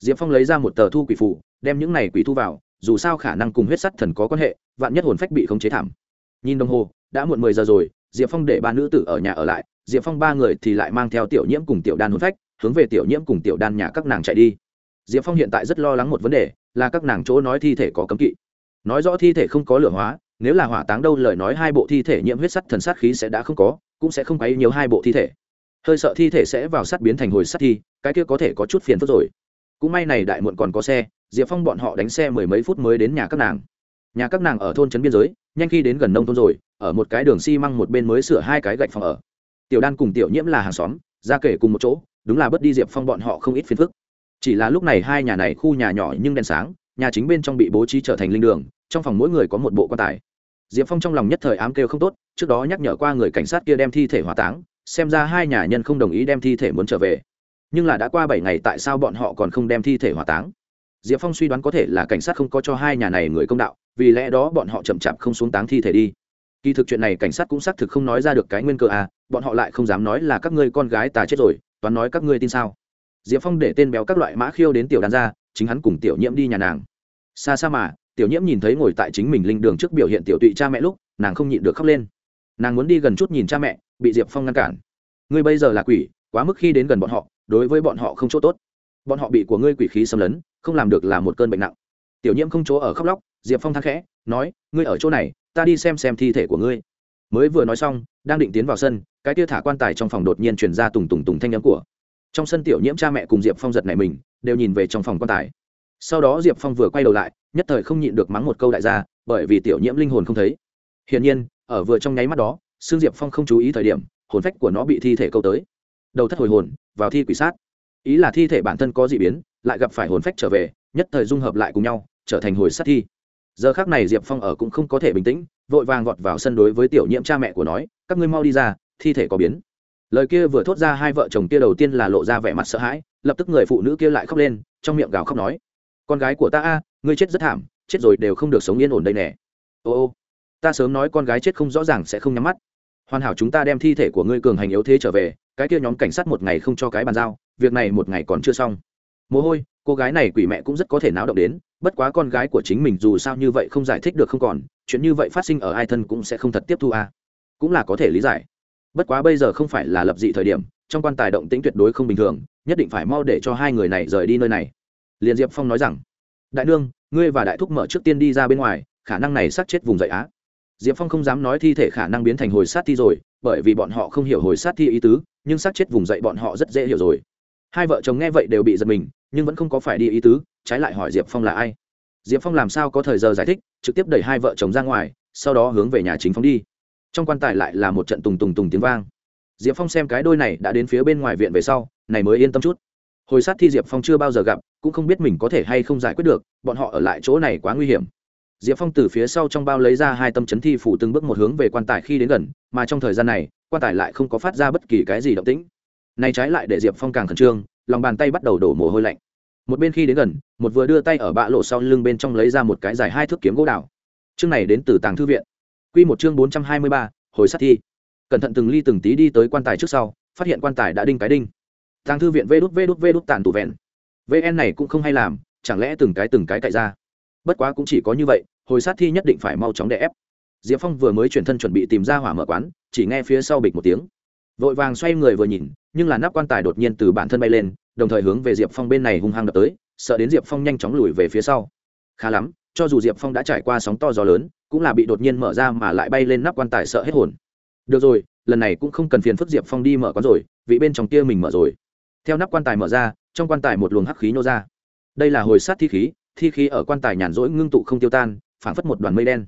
A: Diệp phong lấy ra một tờ thu quỷ phủ đem những này quỷ thu vào, dù sao khả năng cùng huyết sắt thần có quan hệ, vạn nhất hồn phách bị khống chế thảm. Nhìn đồng hồ, đã muộn mười giờ rồi, diệp phong để ba nữ tử ở nhà ở lại, diệp phong ba người thì lại mang theo tiểu nhiễm cùng tiểu đan hồn phách, hướng về tiểu nhiễm cùng tiểu đan nhà các nàng chạy đi. Diệp phong hiện tại rất lo lắng một vấn đề, là các nàng chỗ nói thi thể có cấm kỵ. Nói rõ thi thể không có lửa hóa, nếu là hỏa táng đâu lời nói hai bộ thi thể nhiễm huyết sắt thần sát khí sẽ đã không có cũng sẽ không quấy nhiều hai bộ thi thể. Hơi sợ thi thể sẽ vào sắt biến thành hồi sắt thi, cái kia có thể có chút phiền phức rồi. Cũng may này đại muộn còn có xe, diệp phong bọn họ đánh xe mười mấy phút mới đến nhà các nàng. Nhà các nàng ở thôn trấn biên giới, nhanh khi đến gần nông thôn rồi, ở một cái đường xi măng một bên mới sửa hai cái gạch phòng ở. Tiểu đan cùng tiểu nhiễm là hàng xóm, ra kể cùng một chỗ, đúng là bất đi diệp phong bọn họ không ít phiền phức. Chỉ là lúc này hai nhà này khu nhà nhỏ nhưng đèn sáng, nhà chính bên trong bị bố trí trở thành linh đường, trong phòng mỗi người có một bộ quan tài diệp phong trong lòng nhất thời ám kêu không tốt, trước đó nhắc nhở qua người cảnh sát kia đem thi thể hỏa táng, xem ra hai nhà nhân không đồng ý đem thi thể muốn trở về. Nhưng là đã qua bảy ngày tại sao bọn họ còn không đem thi thể hỏa táng? Diệp phong suy đoán có thể là cảnh sát không có cho hai nhà này người công đạo, vì lẽ đó bọn họ chậm chạp không xuống táng thi thể đi. Kỳ thực chuyện này cảnh sát cũng xác thực không nói ra được cái nguyên cơ à bọn họ lại không dám nói là các ngươi con gái tà chết rồi, toán nói các ngươi tin sao? Diệp phong để tên béo các loại mã khiêu đến tiểu đàn ra chính hắn cùng tiểu nhiễm đi nhà nàng. Xa xa mà tiểu nhiễm nhìn thấy ngồi tại chính mình linh đường trước biểu hiện tiểu tụy cha mẹ lúc, nàng không nhịn được khóc lên. Nàng muốn đi gần chút nhìn cha mẹ, bị diệp phong ngăn cản. Ngươi bây giờ là quỷ, quá mức khi đến gần bọn họ, đối với bọn họ không chỗ tốt. Bọn họ bị của ngươi quỷ khí xâm lấn, không làm được là một cơn bệnh nặng. Tiểu nhiễm không chỗ ở khóc lóc, diệp phong thang khẽ, nói, ngươi ở chỗ này, ta đi xem xem thi thể của ngươi. Mới vừa nói xong, đang định tiến vào sân, cái tia thả quan tài trong phòng đột nhiên chuyển ra tùng tùng tùng thanh nhắm của. Trong sân tiểu nhiễm cha mẹ cùng diệp phong giật này mình, đều nhìn về trong phòng quan tài. Sau đó diệp phong vừa quay đầu lại nhất thời không nhịn được mắng một câu đại gia, bởi vì tiểu nhiễm linh hồn không thấy. Hiển nhiên, ở vừa trong nháy mắt đó xương diệp phong không chú ý thời điểm, hồn phách của nó bị thi thể câu tới. Đầu thất hồi hồn, vào thi quỷ sát. Ý là thi thể bản thân có d ị biến, lại gặp phải hồn phách trở về, nhất thời dung hợp lại cùng nhau, trở thành hồi sát thi. Giờ khác này diệp phong ở cũng không có thể bình tĩnh, vội vàng vọt vào sân đối với tiểu nhiễm cha mẹ của nói, các ngươi mau đi ra, thi thể có biến. Lời kia vừa thốt ra hai vợ chồng kia đầu tiên là lộ ra vẻ mặt sợ hãi, lập tức người phụ nữ kia lại khóc lên, trong miệng gào khóc nói con gái của ta a, ngươi chết rất thảm, chết rồi đều không được sống yên ổn đây nè. Ô ô, ta sớm nói con gái chết không rõ ràng sẽ không nhắm mắt. Hoàn hảo chúng ta đem thi thể của ngươi cường hành yếu thế trở về, cái kia nhóm cảnh sát một ngày không cho cái bàn giao, việc này một ngày còn chưa xong. Mồ hôi, cô gái này quỷ mẹ cũng rất có thể náo động đến, bất quá con gái của chính mình dù sao như vậy không giải thích được không còn, chuyện như vậy phát sinh ở ai thân cũng sẽ không thật tiếp thu a. Cũng là có thể lý giải. Bất quá bây giờ không phải là lập dị thời điểm, trong quan tài động tĩnh tuyệt đối không bình thường, nhất định phải mau để cho hai người này rời đi nơi này liền diệp phong nói rằng, đại nương, ngươi và đại thúc mở trước tiên đi ra bên ngoài, khả năng này sát chết vùng dậy á. Diệp phong không dám nói thi thể khả năng biến thành hồi sát thi rồi, bởi vì bọn họ không hiểu hồi sát thi ý tứ, nhưng sát chết vùng dậy bọn họ rất dễ hiểu rồi. Hai vợ chồng nghe vậy đều bị giật mình, nhưng vẫn không có phải đi ý tứ, trái lại hỏi diệp phong là ai. Diệp phong làm sao có thời giờ giải thích, trực tiếp đẩy hai vợ chồng ra ngoài, sau đó hướng về nhà chính phong đi. Trong quan tài lại là một trận tùng tùng tùng tiếng vang. Diệp phong xem cái đôi này đã đến phía bên ngoài viện về sau, này mới yên tâm chút hồi sát thi diệp phong chưa bao giờ gặp, cũng không biết mình có thể hay không giải quyết được, bọn họ ở lại chỗ này quá nguy hiểm. Diệp phong từ phía sau trong bao lấy ra hai tâm chấn thi phủ từng bước một hướng về quan tài khi đến gần, mà trong thời gian này, quan tài lại không có phát ra bất kỳ cái gì động tĩnh. Này trái lại để diệp phong càng khẩn trương, lòng bàn tay bắt đầu đổ mồ hôi lạnh. Một bên khi đến gần, một vừa đưa tay ở bạ lộ sau lưng bên trong lấy ra một cái dài hai thước kiếm gỗ đào. Chương này đến từ tàng thư viện. Q một chương bốn trăm hai mươi ba, hồi sát thi. Cẩn thận từng ly từng tí đi tới quan tài trước sau, phát hiện quan tài đã đinh cái đinh tàng thư viện vê đút vê đút vê đút tàn tụ vẹn. Vn này cũng không hay làm, chẳng lẽ từng cái từng cái cậy ra? Bất quá cũng chỉ có như vậy, hồi sát thi nhất định phải mau chóng đè ép. Diệp phong vừa mới chuyển thân chuẩn bị tìm ra hỏa mở quán, chỉ nghe phía sau bịch một tiếng. Vội vàng xoay người vừa nhìn, nhưng là nắp quan tài đột nhiên từ bản thân bay lên, đồng thời hướng về diệp phong bên này hung hăng đập tới, sợ đến diệp phong nhanh chóng lùi về phía sau. Khá lắm, cho dù diệp phong đã trải qua sóng to gió lớn, cũng là bị đột nhiên mở ra mà lại bay lên nắp quan tài sợ hết hồn. Được rồi, lần này cũng không cần phiền phức diệp phong đi mở quán rồi vì bên trong kia mình mở rồi theo nắp quan tài mở ra, trong quan tài một luồng hắc khí nô ra. Đây là hồi sát thi khí thi khí ở quan tài nhàn rỗi ngưng tụ không tiêu tan, phảng phất một đoàn mây đen.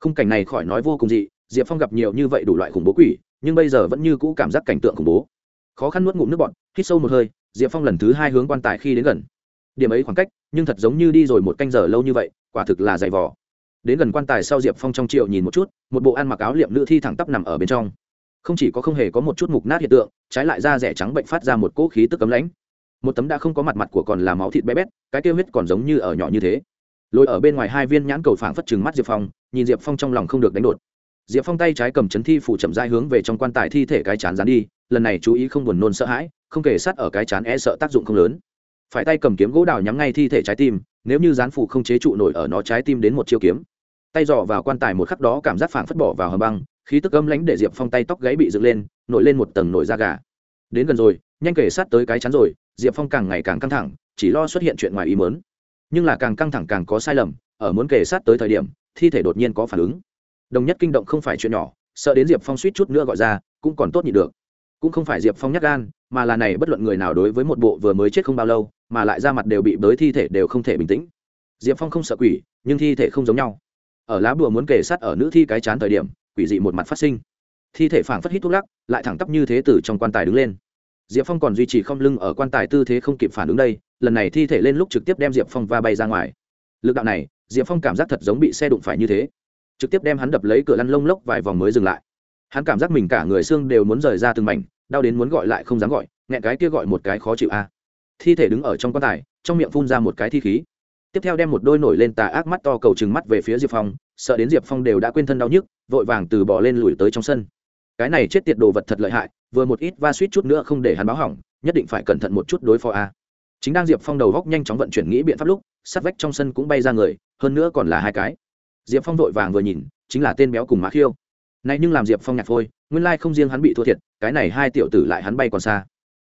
A: Khung cảnh này khỏi nói vô cùng dị, diệp phong gặp nhiều như vậy đủ loại khủng bố quỷ, nhưng bây giờ vẫn như cũ cảm giác cảnh tượng khủng bố. Khó khăn nuốt ngụm nước bọt, hít sâu một hơi, diệp phong lần thứ hai hướng quan tài khi đến gần. Điểm ấy khoảng cách, nhưng thật giống như đi rồi một canh giờ lâu như vậy, quả thực là dày vò. Đến gần quan tài sau diệp phong trong triệu nhìn một chút, một bộ ăn mặc áo liệm nữ thi thẳng tắp nằm ở bên trong không chỉ có không hề có một chút mục nát hiện tượng, trái lại da rẻ trắng bệnh phát ra một cỗ khí tức cấm lãnh. Một tấm đã không có mặt mặt của còn là máu thịt bé bét, cái kêu huyết còn giống như ở nhỏ như thế. Lôi ở bên ngoài hai viên nhãn cầu phảng phất trừng mắt diệp phong, nhìn diệp phong trong lòng không được đánh đột. Diệp phong tay trái cầm chấn thi phủ chậm dai hướng về trong quan tài thi thể cái chán dán đi, lần này chú ý không buồn nôn sợ hãi, không kể sát ở cái chán e sợ tác dụng không lớn. Phải tay cầm kiếm gỗ đào nhắm ngay thi thể trái tim, nếu như dán phủ không chế trụ nổi ở nó trái tim đến một chiêu kiếm. Tay dò vào quan tài một khắc đó cảm giác phảng phất bỏ vào hầm băng khí tức âm lãnh để diệp phong tay tóc gáy bị dựng lên, nổi lên một tầng nổi da gà. Đến gần rồi, nhanh kể sát tới cái chắn rồi, diệp phong càng ngày càng căng thẳng, chỉ lo xuất hiện chuyện ngoài ý mớn nhưng là càng căng thẳng càng có sai lầm, ở muốn kể sát tới thời điểm, thi thể đột nhiên có phản ứng. Đồng nhất kinh động không phải chuyện nhỏ, sợ đến diệp phong suýt chút nữa gọi ra, cũng còn tốt nhị được. Cũng không phải diệp phong nhắc gan, mà là này bất luận người nào đối với một bộ vừa mới chết không bao lâu, mà lại ra mặt đều bị bới thi thể đều không thể bình tĩnh. Diệp phong không sợ quỷ, nhưng thi thể không giống nhau. Ở lá bùa muốn kể sát ở nữ thi cái chán thời điểm quỷ dị một mặt phát sinh. Thi thể phảng phất hít thuốc lắc, lại thẳng tắp như thế từ trong quan tài đứng lên. Diệp phong còn duy trì không lưng ở quan tài tư thế không kịp phản ứng đây, lần này thi thể lên lúc trực tiếp đem diệp phong va bay ra ngoài. Lực đạo này, diệp phong cảm giác thật giống bị xe đụng phải như thế. Trực tiếp đem hắn đập lấy cửa lăn lông lốc vài vòng mới dừng lại. Hắn cảm giác mình cả người xương đều muốn rời ra từng mảnh, đau đến muốn gọi lại không dám gọi, nghẹn cái kia gọi một cái khó chịu a. Thi thể đứng ở trong quan tài, trong miệng phun ra một cái thi khí tiếp theo đem một đôi nổi lên tà ác mắt to cầu chừng mắt về phía diệp phong, sợ đến diệp phong đều đã quên thân đau nhức, vội vàng từ bỏ lên lùi tới trong sân. Cái này chết tiệt đồ vật thật lợi hại, vừa một ít va suýt chút nữa không để hắn báo hỏng, nhất định phải cẩn thận một chút đối phó a. Chính đang diệp phong đầu góc nhanh chóng vận chuyển nghĩ biện pháp lúc, sát vách trong sân cũng bay ra người, hơn nữa còn là hai cái. Diệp phong vội vàng vừa nhìn, chính là tên béo cùng mã khiêu. Này nhưng làm diệp phong nhạc phôi, nguyên lai không riêng hắn bị thua thiệt, cái này hai tiểu tử lại hắn bay còn xa.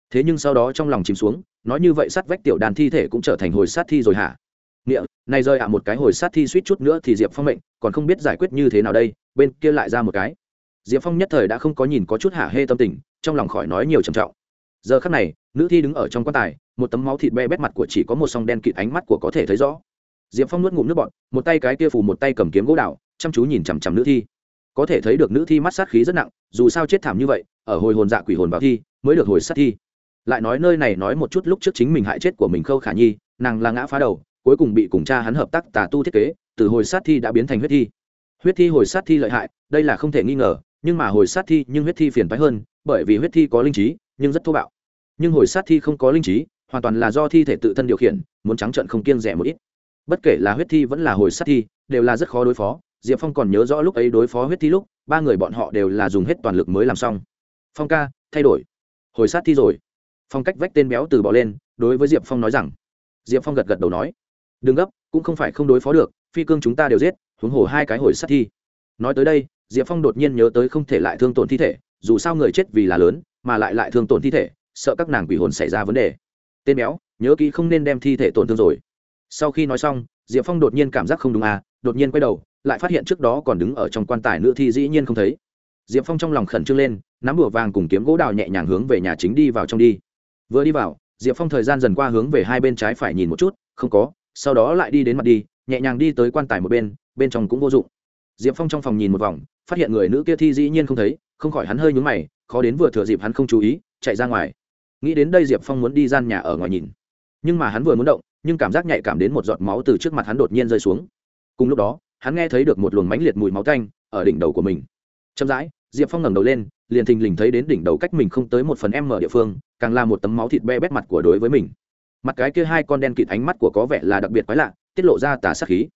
A: Thế nhưng sau đó trong lòng chìm xuống, nói như vậy sát vách tiểu đàn thi thể cũng trở thành hồi sát thi rồi hả? Này rơi ạ, một cái hồi sát thi suýt chút nữa thì diệp phong mệnh, còn không biết giải quyết như thế nào đây, bên kia lại ra một cái. Diệp phong nhất thời đã không có nhìn có chút hạ hê tâm tình, trong lòng khỏi nói nhiều trầm trọng. Giờ khắc này, nữ thi đứng ở trong quan tài, một tấm máu thịt be bét mặt của chỉ có một song đen kịt ánh mắt của có thể thấy rõ. Diệp phong nuốt ngụm nước bọt, một tay cái kia phủ một tay cầm kiếm gỗ đào, chăm chú nhìn chằm chằm nữ thi. Có thể thấy được nữ thi mắt sát khí rất nặng, dù sao chết thảm như vậy, ở hồi hồn dạ quỷ hồn vào thi, mới được hồi sát thi. Lại nói nơi này nói một chút lúc trước chính mình hại chết của mình khâu khả nhi, nàng là ngã phá đầu cuối cùng bị cùng cha hắn hợp tác tà tu thiết kế, từ hồi sát thi đã biến thành huyết thi. Huyết thi hồi sát thi lợi hại, đây là không thể nghi ngờ, nhưng mà hồi sát thi, nhưng huyết thi phiền phái hơn, bởi vì huyết thi có linh trí, nhưng rất thô bạo. Nhưng hồi sát thi không có linh trí, hoàn toàn là do thi thể tự thân điều khiển, muốn trắng trận không kiêng rẻ một ít. Bất kể là huyết thi vẫn là hồi sát thi, đều là rất khó đối phó. Diệp phong còn nhớ rõ lúc ấy đối phó huyết thi lúc, ba người bọn họ đều là dùng hết toàn lực mới làm xong. Phong ca, thay đổi. Hồi sát thi rồi. Phong cách vách tên béo từ bỏ lên, đối với diệp phong nói rằng. Diệp phong gật gật đầu nói đừng gấp, cũng không phải không đối phó được, phi cương chúng ta đều giết, huống hồ hai cái hồi sát thi. Nói tới đây, diệp phong đột nhiên nhớ tới không thể lại thương tổn thi thể, dù sao người chết vì là lớn, mà lại lại thương tổn thi thể, sợ các nàng quỷ hồn xảy ra vấn đề. Tên béo, nhớ kỹ không nên đem thi thể tổn thương rồi. Sau khi nói xong, diệp phong đột nhiên cảm giác không đúng à đột nhiên quay đầu, lại phát hiện trước đó còn đứng ở trong quan tài nữ thi dĩ nhiên không thấy. Diệp phong trong lòng khẩn trương lên, nắm bửa vàng cùng kiếm gỗ đào nhẹ nhàng hướng về nhà chính đi vào trong đi. Vừa đi vào, diệp phong thời gian dần qua hướng về hai bên trái phải nhìn một chút, không có sau đó lại đi đến mặt đi, nhẹ nhàng đi tới quan tài một bên bên trong cũng vô dụng. Diệp phong trong phòng nhìn một vòng, phát hiện người nữ kia thi dĩ nhiên không thấy, không khỏi hắn hơi nhúng mày, khó đến vừa thừa dịp hắn không chú ý, chạy ra ngoài. Nghĩ đến đây diệp phong muốn đi gian nhà ở ngoài nhìn. Nhưng mà hắn vừa muốn động, nhưng cảm giác nhạy cảm đến một giọt máu từ trước mặt hắn đột nhiên rơi xuống. Cùng lúc đó, hắn nghe thấy được một luồng mãnh liệt mùi máu tanh ở đỉnh đầu của mình. Chậm rãi, diệp phong ngẩng đầu lên, liền thình lình thấy đến đỉnh đầu cách mình không tới một phần em mở địa phương, càng là một tấm máu thịt be bét mặt của đối với mình mặt cái kia hai con đen kịt ánh mắt của có vẻ là đặc biệt quái lạ, tiết lộ ra tà sát khí.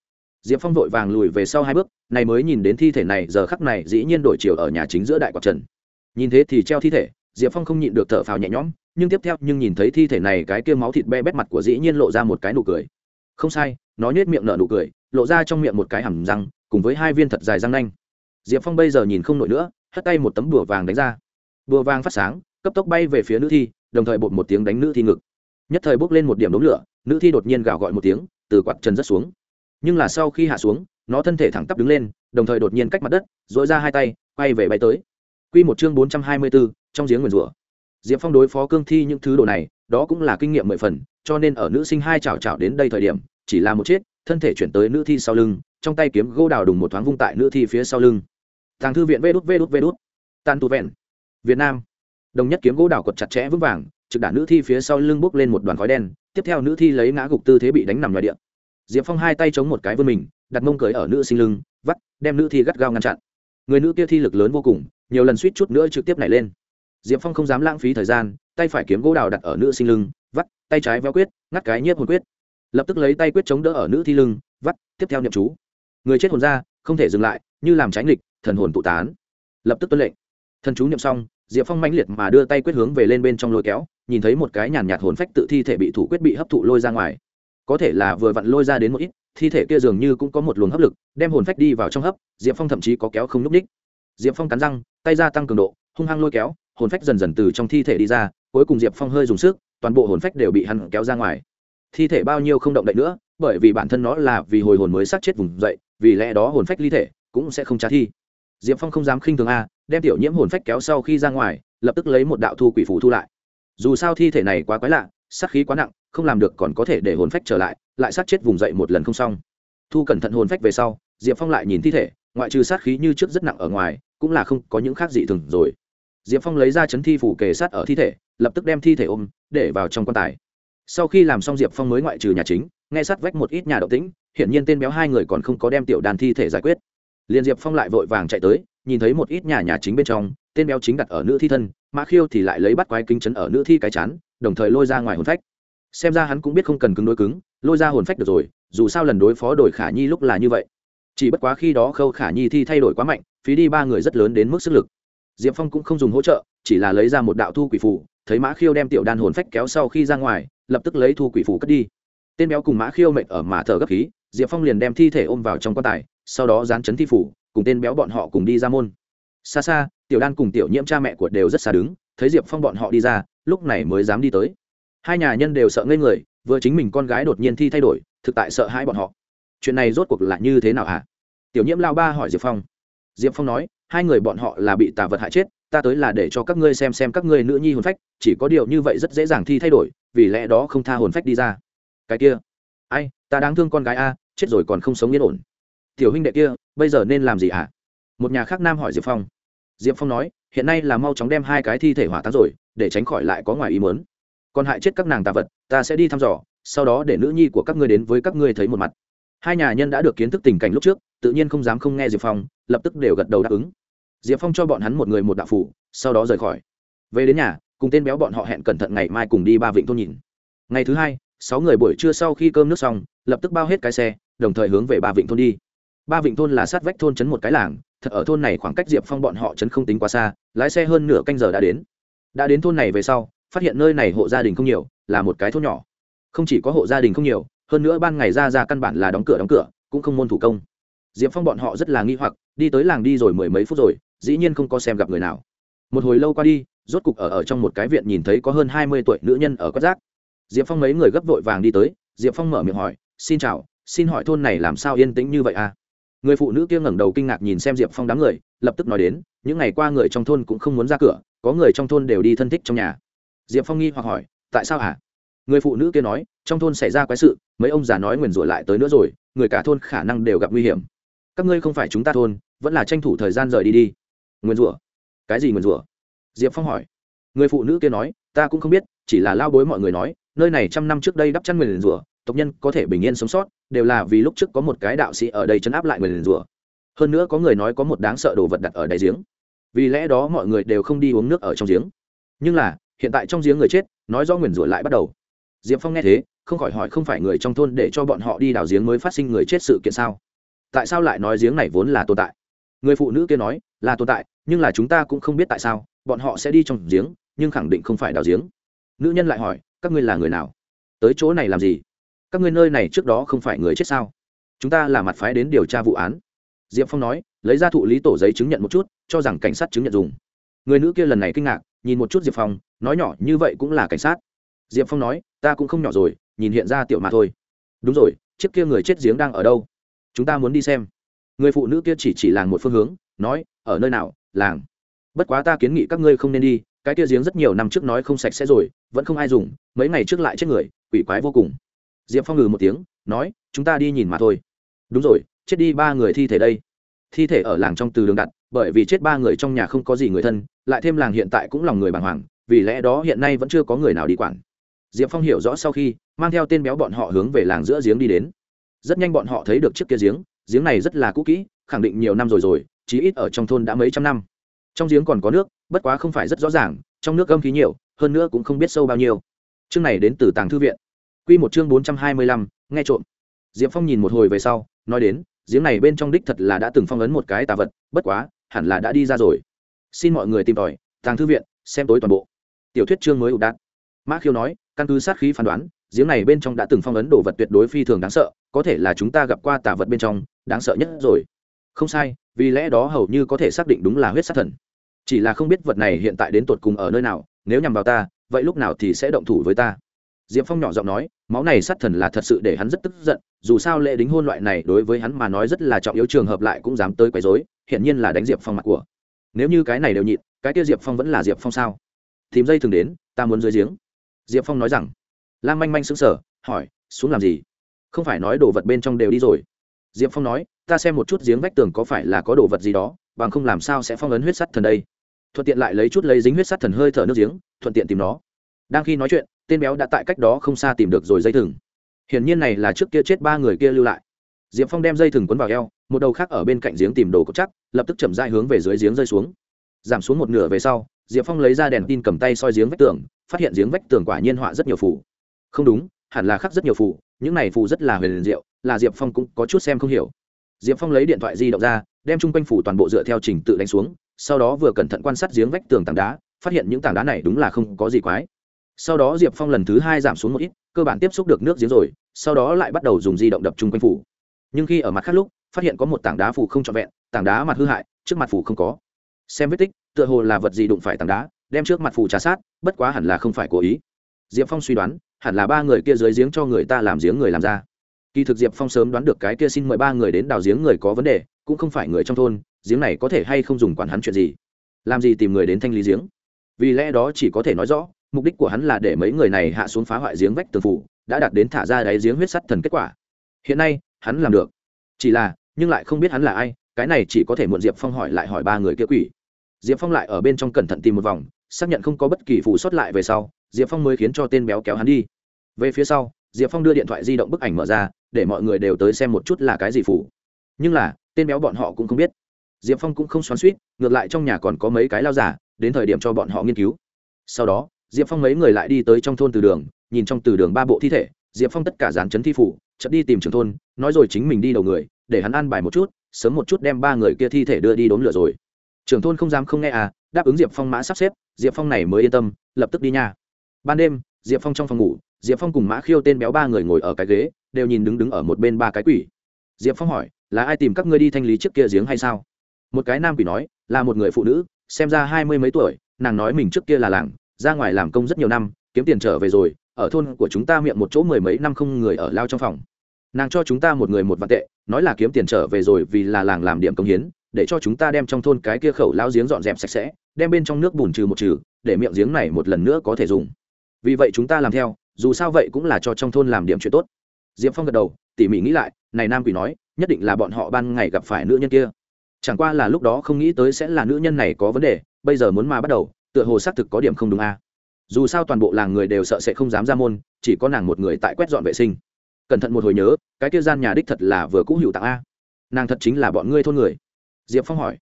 A: Diệp phong vội vàng lùi về sau hai bước, này mới nhìn đến thi thể này, giờ khắc này dĩ nhiên đổi chiều ở nhà chính giữa đại quạt trần. Nhìn thế thì treo thi thể, diệp phong không nhịn được thở phào nhẹ nhõm, nhưng tiếp theo, nhưng nhìn thấy thi thể này, cái kia máu thịt be bét mặt của dĩ nhiên lộ ra một cái nụ cười. Không sai, nó nhét miệng nở nụ cười, lộ ra trong miệng một cái hầm răng, cùng với hai viên thật dài răng nanh. Diệp phong bây giờ nhìn không nổi nữa, hất tay một tấm bùa vàng đánh ra. Bùa vàng phát sáng, cấp tốc bay về phía nữ thi, đồng thời bột một tiếng đánh nữ thi ngực nhất thời bốc lên một điểm đống lửa, nữ thi đột nhiên gào gọi một tiếng, từ quạt trần rất xuống. Nhưng là sau khi hạ xuống, nó thân thể thẳng tắp đứng lên, đồng thời đột nhiên cách mặt đất dội ra hai tay, quay về bay tới. Q một chương bốn trăm hai mươi bốn, trong giếng nguyền rủa. Diệp phong đối phó cương thi những thứ đồ này, đó cũng là kinh nghiệm mười phần, cho nên ở nữ sinh hai chảo chảo đến đây thời điểm, chỉ là một chết, thân thể chuyển tới nữ thi sau lưng, trong tay kiếm gỗ đào đùng một thoáng vung tại nữ thi phía sau lưng. Thằng thư viện vê đút vê đút vê đút. Tan tu vẹn. Việt nam. Đồng nhất kiếm gỗ đào quật chặt chẽ vững vàng trực đả nữ thi phía sau lưng bốc lên một đoàn khói đen, tiếp theo nữ thi lấy ngã gục tư thế bị đánh nằm ngoài điện diệp phong hai tay chống một cái vươn mình, đặt mông cưới ở nữ sinh lưng, vắt, đem nữ thi gắt gao ngăn chặn. Người nữ kia thi lực lớn vô cùng, nhiều lần suýt chút nữa trực tiếp nảy lên. Diệp phong không dám lãng phí thời gian, tay phải kiếm gỗ đào đặt ở nữ sinh lưng, vắt, tay trái veo quyết, ngắt cái nhiếp hồn quyết. Lập tức lấy tay quyết chống đỡ ở nữ thi lưng, vắt, tiếp theo nhậm chú. Người chết hồn ra, không thể dừng lại, như làm tránh nghịch, thần hồn tụ tán. Lập tức tuân lệnh. Thần chú nhậm xong diệp phong mãnh liệt mà đưa tay quyết hướng về lên bên trong lôi kéo, nhìn thấy một cái nhàn nhạt hồn phách tự thi thể bị thủ quyết bị hấp thụ lôi ra ngoài. Có thể là vừa vặn lôi ra đến một ít, thi thể kia dường như cũng có một luồng hấp lực, đem hồn phách đi vào trong hấp, diệp phong thậm chí có kéo không n ú c ních diệp phong cắn răng, tay ra tăng cường độ, hung hăng lôi kéo, hồn phách dần dần từ trong thi thể đi ra, cuối cùng diệp phong hơi dùng sức, toàn bộ hồn phách đều bị hắn kéo ra ngoài. Thi thể bao nhiêu không động đậy nữa, bởi vì bản thân nó là vì hồi hồn mới sát chết vùng dậy, vì lẽ đó hồn phách ly thể cũng sẽ không trả thi. Diệp phong không dám khinh thường a đem tiểu nhiễm hồn phách kéo sau khi ra ngoài, lập tức lấy một đạo thu quỷ phủ thu lại. Dù sao thi thể này quá quái lạ, sát khí quá nặng, không làm được còn có thể để hồn phách trở lại lại sát chết vùng dậy một lần không xong. Thu cẩn thận hồn phách về sau, diệp phong lại nhìn thi thể, ngoại trừ sát khí như trước rất nặng ở ngoài, cũng là không có những khác gì thường rồi. Diệp phong lấy ra chấn thi phủ kề sát ở thi thể, lập tức đem thi thể ôm, để vào trong quan tài. Sau khi làm xong diệp phong mới ngoại trừ nhà chính, nghe sát vách một ít nhà động tĩnh, hiển nhiên tên béo hai người còn không có đem tiểu đàn thi thể giải quyết liền diệp phong lại vội vàng chạy tới, nhìn thấy một ít nhà nhà chính bên trong, tên béo chính đặt ở nữ thi thân, mã khiêu thì lại lấy bắt quái kính chấn ở nữ thi cái chán, đồng thời lôi ra ngoài hồn phách. Xem ra hắn cũng biết không cần cứng đối cứng, lôi ra hồn phách được rồi, dù sao lần đối phó đổi khả nhi lúc là như vậy. Chỉ bất quá khi đó khâu khả nhi thi thay đổi quá mạnh, phí đi ba người rất lớn đến mức sức lực. Diệp phong cũng không dùng hỗ trợ, chỉ là lấy ra một đạo thu quỷ phủ thấy mã khiêu đem tiểu đan hồn phách kéo sau khi ra ngoài, lập tức lấy thu quỷ phủ cất đi. Tên béo cùng mã khiêu mệnh ở mà thở gấp khí, diệp phong liền đem thi thể ôm vào trong quan tài sau đó dán chấn thi phủ, cùng tên béo bọn họ cùng đi ra môn. Xa xa, tiểu đan cùng tiểu nhiễm cha mẹ của đều rất xa đứng, thấy diệp phong bọn họ đi ra, lúc này mới dám đi tới. Hai nhà nhân đều sợ ngây người, vừa chính mình con gái đột nhiên thi thay đổi, thực tại sợ hãi bọn họ. Chuyện này rốt cuộc là như thế nào hả? Tiểu nhiễm lao ba hỏi diệp phong. Diệp phong nói, hai người bọn họ là bị tà vật hại chết, ta tới là để cho các ngươi xem xem các ngươi nữ nhi hồn phách, chỉ có điều như vậy rất dễ dàng thi thay đổi, vì lẽ đó không tha hồn phách đi ra. Cái kia, ai, ta đáng thương con gái a, chết rồi còn không sống yên ổn tiểu huynh đệ kia, bây giờ nên làm gì ạ à? một nhà khác nam hỏi diệp phong. Diệp phong nói, hiện nay là mau chóng đem hai cái thi thể hỏa táng rồi, để tránh khỏi lại có ngoài ý mớn còn hại chết các nàng tà vật, ta sẽ đi thăm dò, sau đó để nữ nhi của các ngươi đến với các ngươi thấy một mặt. Hai nhà nhân đã được kiến thức tình cảnh lúc trước, tự nhiên không dám không nghe diệp phong, lập tức đều gật đầu đáp ứng. Diệp phong cho bọn hắn một người một đạo phủ, sau đó rời khỏi. Về đến nhà, cùng tên béo bọn họ hẹn cẩn thận ngày mai cùng đi ba vịnh thôn nhìn. Ngày thứ hai, sáu người buổi trưa sau khi cơm nước xong, lập tức bao hết cái xe, đồng thời hướng về ba vịnh thôn đi ba vịnh thôn là sát vách thôn chấn một cái làng, thật ở thôn này khoảng cách diệp phong bọn họ chấn không tính quá xa, lái xe hơn nửa canh giờ đã đến. Đã đến thôn này về sau, phát hiện nơi này hộ gia đình không nhiều, là một cái thôn nhỏ. Không chỉ có hộ gia đình không nhiều, hơn nữa ban ngày ra ra căn bản là đóng cửa đóng cửa, cũng không môn thủ công. Diệp phong bọn họ rất là nghi hoặc, đi tới làng đi rồi mười mấy phút rồi, dĩ nhiên không có xem gặp người nào. Một hồi lâu qua đi, rốt cục ở ở trong một cái viện nhìn thấy có hơn hai mươi tuổi nữ nhân ở quất rác. Diệp phong mấy người gấp vội vàng đi tới, diệp phong mở miệng hỏi, xin chào, xin hỏi thôn này làm sao yên tĩnh như vậy à? Người phụ nữ kia ngẩng đầu kinh ngạc nhìn xem diệp phong đám người, lập tức nói đến, những ngày qua người trong thôn cũng không muốn ra cửa, có người trong thôn đều đi thân thích trong nhà. Diệp phong nghi hoặc hỏi, tại sao hả? Người phụ nữ kia nói, trong thôn xảy ra quái sự, mấy ông già nói nguyền rủa lại tới nữa rồi, người cả thôn khả năng đều gặp nguy hiểm. Các ngươi không phải chúng ta thôn, vẫn là tranh thủ thời gian rời đi đi. Nguyền rủa? Cái gì nguyền rủa? Diệp phong hỏi. Người phụ nữ kia nói, ta cũng không biết, chỉ là lao bối mọi người nói, nơi này trăm năm trước đây đắp chăn nguyền rủa tộc nhân có thể bình yên sống sót, đều là vì lúc trước có một cái đạo sĩ ở đây chấn áp lại người liền rủa. Hơn nữa có người nói có một đáng sợ đồ vật đặt ở đáy giếng. Vì lẽ đó mọi người đều không đi uống nước ở trong giếng. Nhưng là, hiện tại trong giếng người chết, nói do nguyền rủa lại bắt đầu. Diệp phong nghe thế, không khỏi hỏi không phải người trong thôn để cho bọn họ đi đào giếng mới phát sinh người chết sự kiện sao? Tại sao lại nói giếng này vốn là tồn tại? Người phụ nữ kia nói, là tồn tại, nhưng là chúng ta cũng không biết tại sao, bọn họ sẽ đi trong giếng, nhưng khẳng định không phải đào giếng. Nữ nhân lại hỏi, các ngươi là người nào? Tới chỗ này làm gì? Các ngươi nơi này trước đó không phải người chết sao? Chúng ta là mặt phái đến điều tra vụ án. Diệp phong nói, lấy ra thụ lý tổ giấy chứng nhận một chút, cho rằng cảnh sát chứng nhận dùng. Người nữ kia lần này kinh ngạc, nhìn một chút diệp phong, nói nhỏ, như vậy cũng là cảnh sát. Diệp phong nói, ta cũng không nhỏ rồi, nhìn hiện ra tiểu mà thôi. Đúng rồi, chiếc kia người chết giếng đang ở đâu? Chúng ta muốn đi xem. Người phụ nữ kia chỉ chỉ làng một phương hướng, nói, ở nơi nào, làng? Bất quá ta kiến nghị các ngươi không nên đi, cái kia giếng rất nhiều năm trước nói không sạch sẽ rồi, vẫn không ai dùng, mấy ngày trước lại chết người, quỷ quái vô cùng diệp phong ngừ một tiếng, nói, chúng ta đi nhìn mà thôi. Đúng rồi, chết đi ba người thi thể đây. Thi thể ở làng trong từ đường đặt, bởi vì chết ba người trong nhà không có gì người thân, lại thêm làng hiện tại cũng lòng người bàng hoàng, vì lẽ đó hiện nay vẫn chưa có người nào đi quản. Diệp phong hiểu rõ sau khi, mang theo tên béo bọn họ hướng về làng giữa giếng đi đến. Rất nhanh bọn họ thấy được chiếc kia giếng giếng này rất là cũ kỹ, khẳng định nhiều năm rồi rồi, chí ít ở trong thôn đã mấy trăm năm. Trong giếng còn có nước, bất quá không phải rất rõ ràng, trong nước gâm khí nhiều, hơn nữa cũng không biết sâu bao nhiêu. Chương này đến từ tàng thư viện quy một chương bốn trăm hai mươi lăm, nghe trộm. Diệp phong nhìn một hồi về sau, nói đến, giếng này bên trong đích thật là đã từng phong ấn một cái tà vật, bất quá, hẳn là đã đi ra rồi. Xin mọi người tìm tòi, tàng thư viện, xem tối toàn bộ. Tiểu thuyết chương mới ủ đạn mã khiêu nói, căn cứ sát khí phán đoán, giếng này bên trong đã từng phong ấn đồ vật tuyệt đối phi thường đáng sợ, có thể là chúng ta gặp qua tà vật bên trong, đáng sợ nhất rồi. Không sai, vì lẽ đó hầu như có thể xác định đúng là huyết sát thần. Chỉ là không biết vật này hiện tại đến tuột cùng ở nơi nào, nếu nhằm vào ta, vậy lúc nào thì sẽ động thủ với ta? Diệp phong nhỏ giọng nói máu này sát thần là thật sự để hắn rất tức giận, dù sao lễ đính hôn loại này đối với hắn mà nói rất là trọng yếu, trường hợp lại cũng dám tới quấy dối hiển nhiên là đánh diệp phong mặt của. Nếu như cái này đều nhịn, cái kia diệp phong vẫn là diệp phong sao? Tìm dây thường đến, ta muốn dưới giếng. Diệp phong nói rằng. Lan manh manh xứng sở hỏi, xuống làm gì? Không phải nói đồ vật bên trong đều đi rồi. Diệp phong nói, ta xem một chút giếng vách tường có phải là có đồ vật gì đó, bằng không làm sao sẽ phong ấn huyết sắt thần đây? Thuận tiện lại lấy chút lấy dính huyết sắt thần hơi thở nước giếng, thuận tiện tìm nó. Đang khi nói chuyện tên béo đã tại cách đó không xa tìm được rồi dây thừng. Hiển nhiên này là trước kia chết ba người kia lưu lại. Diệp phong đem dây thừng quấn vào eo, một đầu khác ở bên cạnh giếng tìm đồ cốc chắc, lập tức chậm dại hướng về dưới giếng rơi xuống. Giảm xuống một nửa về sau, diệp phong lấy ra đèn tin cầm tay soi giếng vách tường, phát hiện giếng vách tường quả nhiên họa rất nhiều phủ không đúng, hẳn là khắc rất nhiều phủ những này phủ rất là huyền diệu, là diệp phong cũng có chút xem không hiểu. Diệp phong lấy điện thoại di động ra, đem chung quanh phủ toàn bộ dựa theo trình tự đánh xuống, sau đó vừa cẩn thận quan sát giếng vách tường tảng đá, phát hiện những tảng đá này đúng là không có gì quái sau đó diệp phong lần thứ hai giảm xuống một ít, cơ bản tiếp xúc được nước giếng rồi, sau đó lại bắt đầu dùng di động đập chung quanh phủ. Nhưng khi ở mặt khác lúc, phát hiện có một tảng đá phủ không trọn vẹn, tảng đá mặt hư hại, trước mặt phủ không có. Xem vết tích, tựa hồ là vật gì đụng phải tảng đá, đem trước mặt phủ trà sát, bất quá hẳn là không phải cố ý. Diệp phong suy đoán, hẳn là ba người kia dưới giếng cho người ta làm giếng người làm ra. Kỳ thực diệp phong sớm đoán được cái kia xin mời ba người đến đào giếng người có vấn đề, cũng không phải người trong thôn, giếng này có thể hay không dùng quản hắn chuyện gì. Làm gì tìm người đến thanh lý giếng? Vì lẽ đó chỉ có thể nói rõ mục đích của hắn là để mấy người này hạ xuống phá hoại giếng vách tường phủ, đã đạt đến thả ra đáy giếng huyết sắt thần kết quả. Hiện nay, hắn làm được. Chỉ là, nhưng lại không biết hắn là ai, cái này chỉ có thể muộn diệp phong hỏi lại hỏi ba người kia quỷ. Diệp phong lại ở bên trong cẩn thận tìm một vòng, xác nhận không có bất kỳ phủ sót lại về sau, diệp phong mới khiến cho tên béo kéo hắn đi. Về phía sau, diệp phong đưa điện thoại di động bức ảnh mở ra, để mọi người đều tới xem một chút là cái gì phủ. Nhưng là, tên béo bọn họ cũng không biết. Diệp phong cũng không xoắn suýt ngược lại trong nhà còn có mấy cái lao giả, đến thời điểm cho bọn họ nghiên cứu. Sau đó diệp phong mấy người lại đi tới trong thôn từ đường, nhìn trong từ đường ba bộ thi thể, diệp phong tất cả dán chấn thi phủ, chợt đi tìm trưởng thôn, nói rồi chính mình đi đầu người, để hắn ăn bài một chút, sớm một chút đem ba người kia thi thể đưa đi đốn lửa rồi. Trưởng thôn không dám không nghe à đáp ứng diệp phong mã sắp xếp, diệp phong này mới yên tâm, lập tức đi nha. Ban đêm, diệp phong trong phòng ngủ, diệp phong cùng mã khiêu tên béo ba người ngồi ở cái ghế, đều nhìn đứng đứng ở một bên ba cái quỷ. Diệp phong hỏi, là ai tìm các ngươi đi thanh lý trước kia giếng hay sao? Một cái nam quỷ nói, là một người phụ nữ, xem ra hai mươi mấy tuổi, nàng nói mình trước kia là làng ra ngoài làm công rất nhiều năm, kiếm tiền trở về rồi, ở thôn của chúng ta miệng một chỗ mười mấy năm không người ở lao trong phòng. Nàng cho chúng ta một người một vạn tệ, nói là kiếm tiền trở về rồi vì là làng làm điểm công hiến, để cho chúng ta đem trong thôn cái kia khẩu lao giếng dọn dẹp sạch sẽ, đem bên trong nước bùn trừ một trừ, để miệng giếng này một lần nữa có thể dùng. Vì vậy chúng ta làm theo, dù sao vậy cũng là cho trong thôn làm điểm chuyện tốt. Diệp phong gật đầu, tỉ mỉ nghĩ lại, này nam quỷ nói, nhất định là bọn họ ban ngày gặp phải nữ nhân kia. Chẳng qua là lúc đó không nghĩ tới sẽ là nữ nhân này có vấn đề, bây giờ muốn mà bắt đầu tựa hồ xác thực có điểm không đúng a. Dù sao toàn bộ làng người đều sợ sẽ không dám ra môn, chỉ có nàng một người tại quét dọn vệ sinh. Cẩn thận một hồi nhớ, cái kia gian nhà đích thật là vừa cũ hữu tặng a. Nàng thật chính là bọn ngươi thôn người. Diệp phong hỏi.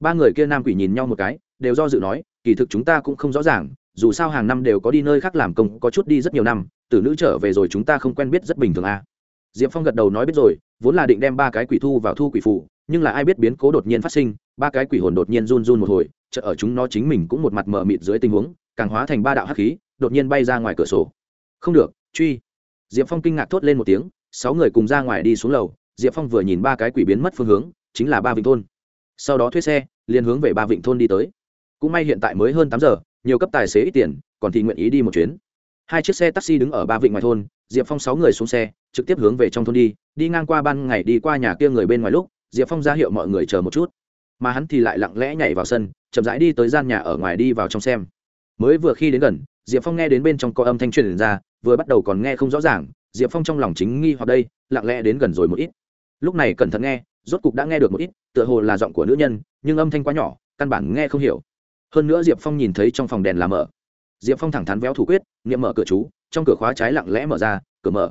A: Ba người kia nam quỷ nhìn nhau một cái, đều do dự nói, kỳ thực chúng ta cũng không rõ ràng, dù sao hàng năm đều có đi nơi khác làm công, có chút đi rất nhiều năm, tử nữ trở về rồi chúng ta không quen biết rất bình thường a. Diệp phong gật đầu nói biết rồi, vốn là định đem ba cái quỷ thu vào thu quỷ phụ nhưng là ai biết biến cố đột nhiên phát sinh, ba cái quỷ hồn đột nhiên run run một hồi chợ ở chúng nó chính mình cũng một mặt mờ mịt dưới tình huống, càng hóa thành ba đạo hắc khí, đột nhiên bay ra ngoài cửa sổ. Không được, truy. Diệp phong kinh ngạc thốt lên một tiếng, sáu người cùng ra ngoài đi xuống lầu, diệp phong vừa nhìn ba cái quỷ biến mất phương hướng, chính là ba vịnh thôn. Sau đó thuê xe, liền hướng về ba vịnh thôn đi tới. Cũng may hiện tại mới hơn tám giờ, nhiều cấp tài xế ít tiền, còn thì nguyện ý đi một chuyến. Hai chiếc xe taxi đứng ở ba vịnh ngoài thôn, diệp phong sáu người xuống xe, trực tiếp hướng về trong thôn đi đi ngang qua ban ngày đi qua nhà kia người bên ngoài lúc diệp phong ra hiệu mọi người chờ một chút. Mà hắn thì lại lặng lẽ nhảy vào sân, chậm rãi đi tới gian nhà ở ngoài đi vào trong xem. Mới vừa khi đến gần, diệp phong nghe đến bên trong có âm thanh truyền ra, vừa bắt đầu còn nghe không rõ ràng, diệp phong trong lòng chính nghi hoặc đây, lặng lẽ đến gần rồi một ít. Lúc này cẩn thận nghe, rốt cục đã nghe được một ít, tựa hồ là giọng của nữ nhân, nhưng âm thanh quá nhỏ, căn bản nghe không hiểu. Hơn nữa diệp phong nhìn thấy trong phòng đèn là mở. Diệp phong thẳng thắn véo thủ quyết, nghiệm mở cửa chú, trong cửa khóa trái lặng lẽ mở ra, cửa mở.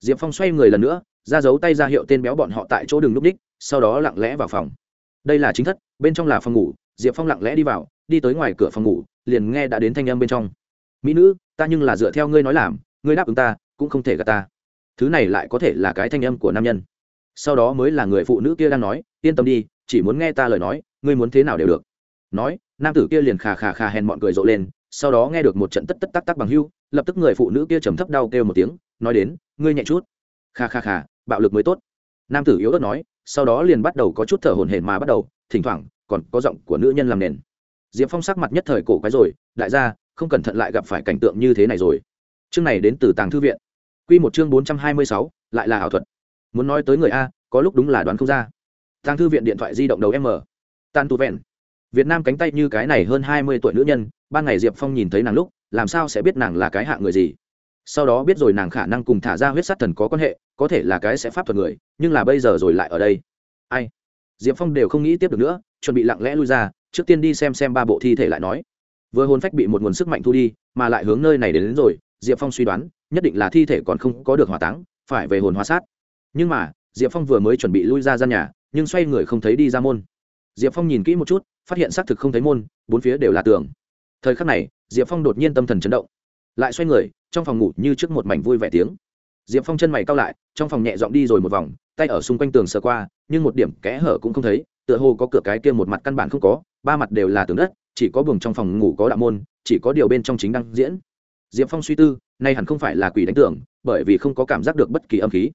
A: Diệp phong xoay người lần nữa ra giấu tay ra hiệu tên béo bọn họ tại chỗ đường núp đích sau đó lặng lẽ vào phòng. Đây là chính thất, bên trong là phòng ngủ, diệp phong lặng lẽ đi vào, đi tới ngoài cửa phòng ngủ, liền nghe đã đến thanh âm bên trong. Mỹ nữ, ta nhưng là dựa theo ngươi nói làm, ngươi đáp ứng ta, cũng không thể gạt ta. Thứ này lại có thể là cái thanh âm của nam nhân. Sau đó mới là người phụ nữ kia đang nói, yên tâm đi, chỉ muốn nghe ta lời nói, ngươi muốn thế nào đều được. Nói, nam tử kia liền khà khà khà hèn mọn cười rộ lên, sau đó nghe được một trận tất tất tắc tắc bằng hưu, lập tức người phụ nữ kia trầm thấp đau kêu một tiếng, nói đến, ngươi nhẹ chút. Khà khà khà bạo lực mới tốt. Nam tử yếu ớt nói, sau đó liền bắt đầu có chút thở hổn hển mà bắt đầu, thỉnh thoảng, còn có giọng của nữ nhân làm nền. Diệp phong sắc mặt nhất thời cổ quái rồi, đại gia, không cẩn thận lại gặp phải cảnh tượng như thế này rồi. Chương này đến từ tàng thư viện. Q một chương bốn trăm hai mươi sáu, lại là ảo thuật. Muốn nói tới người a, có lúc đúng là đoán không ra. Tàng thư viện điện thoại di động đầu m. Tan tu vẹn. Việt nam cánh tay như cái này hơn hai mươi tuổi nữ nhân, ban ngày diệp phong nhìn thấy nàng lúc, làm sao sẽ biết nàng là cái hạ người gì? Sau đó biết rồi nàng khả năng cùng thả ra huyết sát thần có quan hệ có thể là cái sẽ pháp thuật người nhưng là bây giờ rồi lại ở đây. Ai? Diệp phong đều không nghĩ tiếp được nữa chuẩn bị lặng lẽ lui ra trước tiên đi xem xem ba bộ thi thể lại nói. Vừa hồn phách bị một nguồn sức mạnh thu đi mà lại hướng nơi này đến, đến rồi diệp phong suy đoán nhất định là thi thể còn không có được hỏa táng phải về hồn hóa sát. Nhưng mà diệp phong vừa mới chuẩn bị lui ra gian nhà nhưng xoay người không thấy đi ra môn. Diệp phong nhìn kỹ một chút phát hiện xác thực không thấy môn bốn phía đều là tường. Thời khắc này diệp phong đột nhiên tâm thần chấn động. Lại xoay người trong phòng ngủ như trước một mảnh vui vẻ tiếng diệp phong chân mày cao lại, trong phòng nhẹ dọn đi rồi một vòng, tay ở xung quanh tường sờ qua, nhưng một điểm kẽ hở cũng không thấy, tựa hồ có cửa cái kia một mặt căn bản không có, ba mặt đều là tường đất, chỉ có buồng trong phòng ngủ có đạo môn, chỉ có điều bên trong chính đang diễn. Diệp phong suy tư, nay hẳn không phải là quỷ đánh tưởng bởi vì không có cảm giác được bất kỳ âm khí.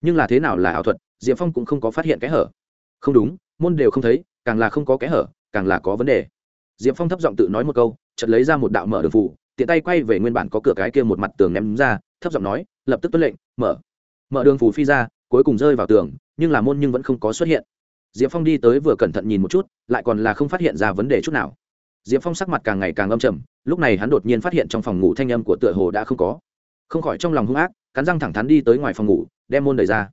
A: Nhưng là thế nào là ảo thuật, diệp phong cũng không có phát hiện kẽ hở. Không đúng, môn đều không thấy, càng là không có kẽ hở, càng là có vấn đề. Diệp phong thấp giọng tự nói một câu, chợt lấy ra một đạo mở đường phủ tiện tay quay về nguyên bản có cửa cái kia một mặt tường ném ra thấp giọng nói, lập tức tuân lệnh, mở. Mở đường phù phi ra, cuối cùng rơi vào tường, nhưng là môn nhưng vẫn không có xuất hiện. Diệp phong đi tới vừa cẩn thận nhìn một chút, lại còn là không phát hiện ra vấn đề chút nào. Diệp phong sắc mặt càng ngày càng âm trầm, lúc này hắn đột nhiên phát hiện trong phòng ngủ thanh âm của tựa hồ đã không có. Không khỏi trong lòng hung ác, cắn răng thẳng thắn đi tới ngoài phòng ngủ, đem môn đẩy ra.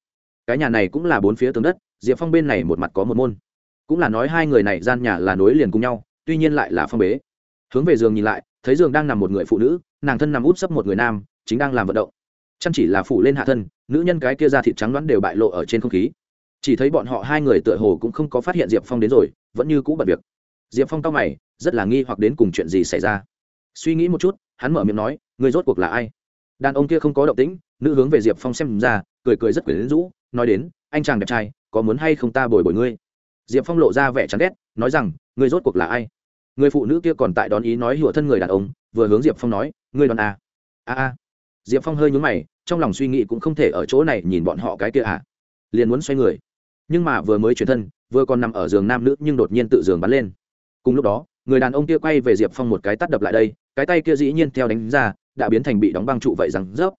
A: Cái nhà này cũng là bốn phía tường đất, diệp phong bên này một mặt có một môn. Cũng là nói hai người này gian nhà là nối liền cùng nhau, tuy nhiên lại là phong bế. Hướng về giường nhìn lại, thấy giường đang nằm một người phụ nữ, nàng thân nằm út sấp một người nam chính đang làm vận động. Chăm chỉ là phủ lên hạ thân, nữ nhân cái kia ra thịt trắng đoán đều bại lộ ở trên không khí. Chỉ thấy bọn họ hai người tựa hồ cũng không có phát hiện diệp phong đến rồi, vẫn như cũ bật việc. Diệp phong cao mày, rất là nghi hoặc đến cùng chuyện gì xảy ra. Suy nghĩ một chút, hắn mở miệng nói người rốt cuộc là ai? Đàn ông kia không có động tĩnh, nữ hướng về diệp phong xem ra, cười cười rất quyển rũ, nói đến, anh chàng đẹp trai, có muốn hay không ta bồi bồi ngươi? Diệp phong lộ ra vẻ chán ghét, nói rằng người rốt cuộc là ai? Người phụ nữ kia còn tại đón ý nói hủa thân người đàn ông, vừa hướng diệp phong nói, ngươi đón à? a a a diệp phong hơi nhúng mày, trong lòng suy nghĩ cũng không thể ở chỗ này nhìn bọn họ cái kia à. Liền muốn xoay người. Nhưng mà vừa mới chuyển thân, vừa còn nằm ở giường nam nữ nhưng đột nhiên tự giường bắn lên. Cùng lúc đó, người đàn ông kia quay về diệp phong một cái tắt đập lại đây, cái tay kia dĩ nhiên theo đánh ra, đã biến thành bị đóng băng trụ vậy rằng rớp.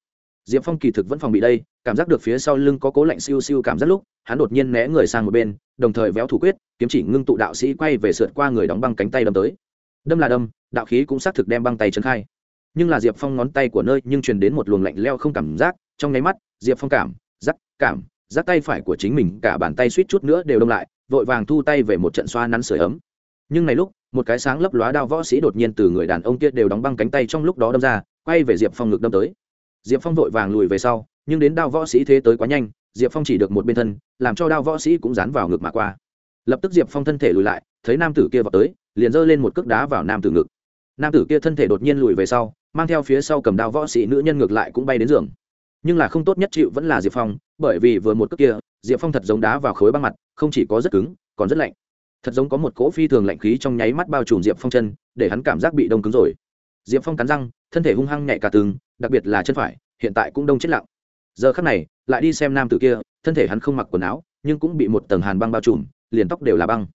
A: Diệp phong kỳ thực vẫn phòng bị đây, cảm giác được phía sau lưng có cố lạnh siêu siêu cảm giác lúc, hắn đột nhiên né người sang một bên, đồng thời véo thủ quyết, kiếm chỉ ngưng tụ đạo sĩ quay về sượt qua người đóng băng cánh tay đâm tới. Đâm là đâm, đạo khí cũng xác thực đem băng tay trấn khai nhưng là diệp phong ngón tay của nơi nhưng truyền đến một luồng lạnh leo không cảm giác, trong nháy mắt, diệp phong cảm, giác cảm, giác tay phải của chính mình, cả bàn tay suýt chút nữa đều đông lại, vội vàng thu tay về một trận xoa nắn sửa ấm. Nhưng này lúc, một cái sáng lấp lóa đao võ sĩ đột nhiên từ người đàn ông kia đều đóng băng cánh tay trong lúc đó đâm ra, quay về diệp phong ngực đâm tới. Diệp phong vội vàng lùi về sau, nhưng đến đao võ sĩ thế tới quá nhanh, diệp phong chỉ được một bên thân, làm cho đao võ sĩ cũng dán vào ngực mà qua. Lập tức diệp phong thân thể lùi lại, thấy nam tử kia vào tới, liền giơ lên một cước đá vào nam tử ngực. Nam tử kia thân thể đột nhiên lùi về sau mang theo phía sau cầm đao võ sĩ nữ nhân ngược lại cũng bay đến giường. Nhưng là không tốt nhất chịu vẫn là diệp phong, bởi vì vừa một cước kia, diệp phong thật giống đá vào khối băng mặt, không chỉ có rất cứng, còn rất lạnh. Thật giống có một cỗ phi thường lạnh khí trong nháy mắt bao trùm diệp phong chân, để hắn cảm giác bị đông cứng rồi. Diệp phong cắn răng, thân thể hung hăng nhạy cả tường, đặc biệt là chân phải, hiện tại cũng đông chết lặng. Giờ khắc này, lại đi xem nam tử kia, thân thể hắn không mặc quần áo, nhưng cũng bị một tầng hàn băng bao trùm, liền tóc đều là băng.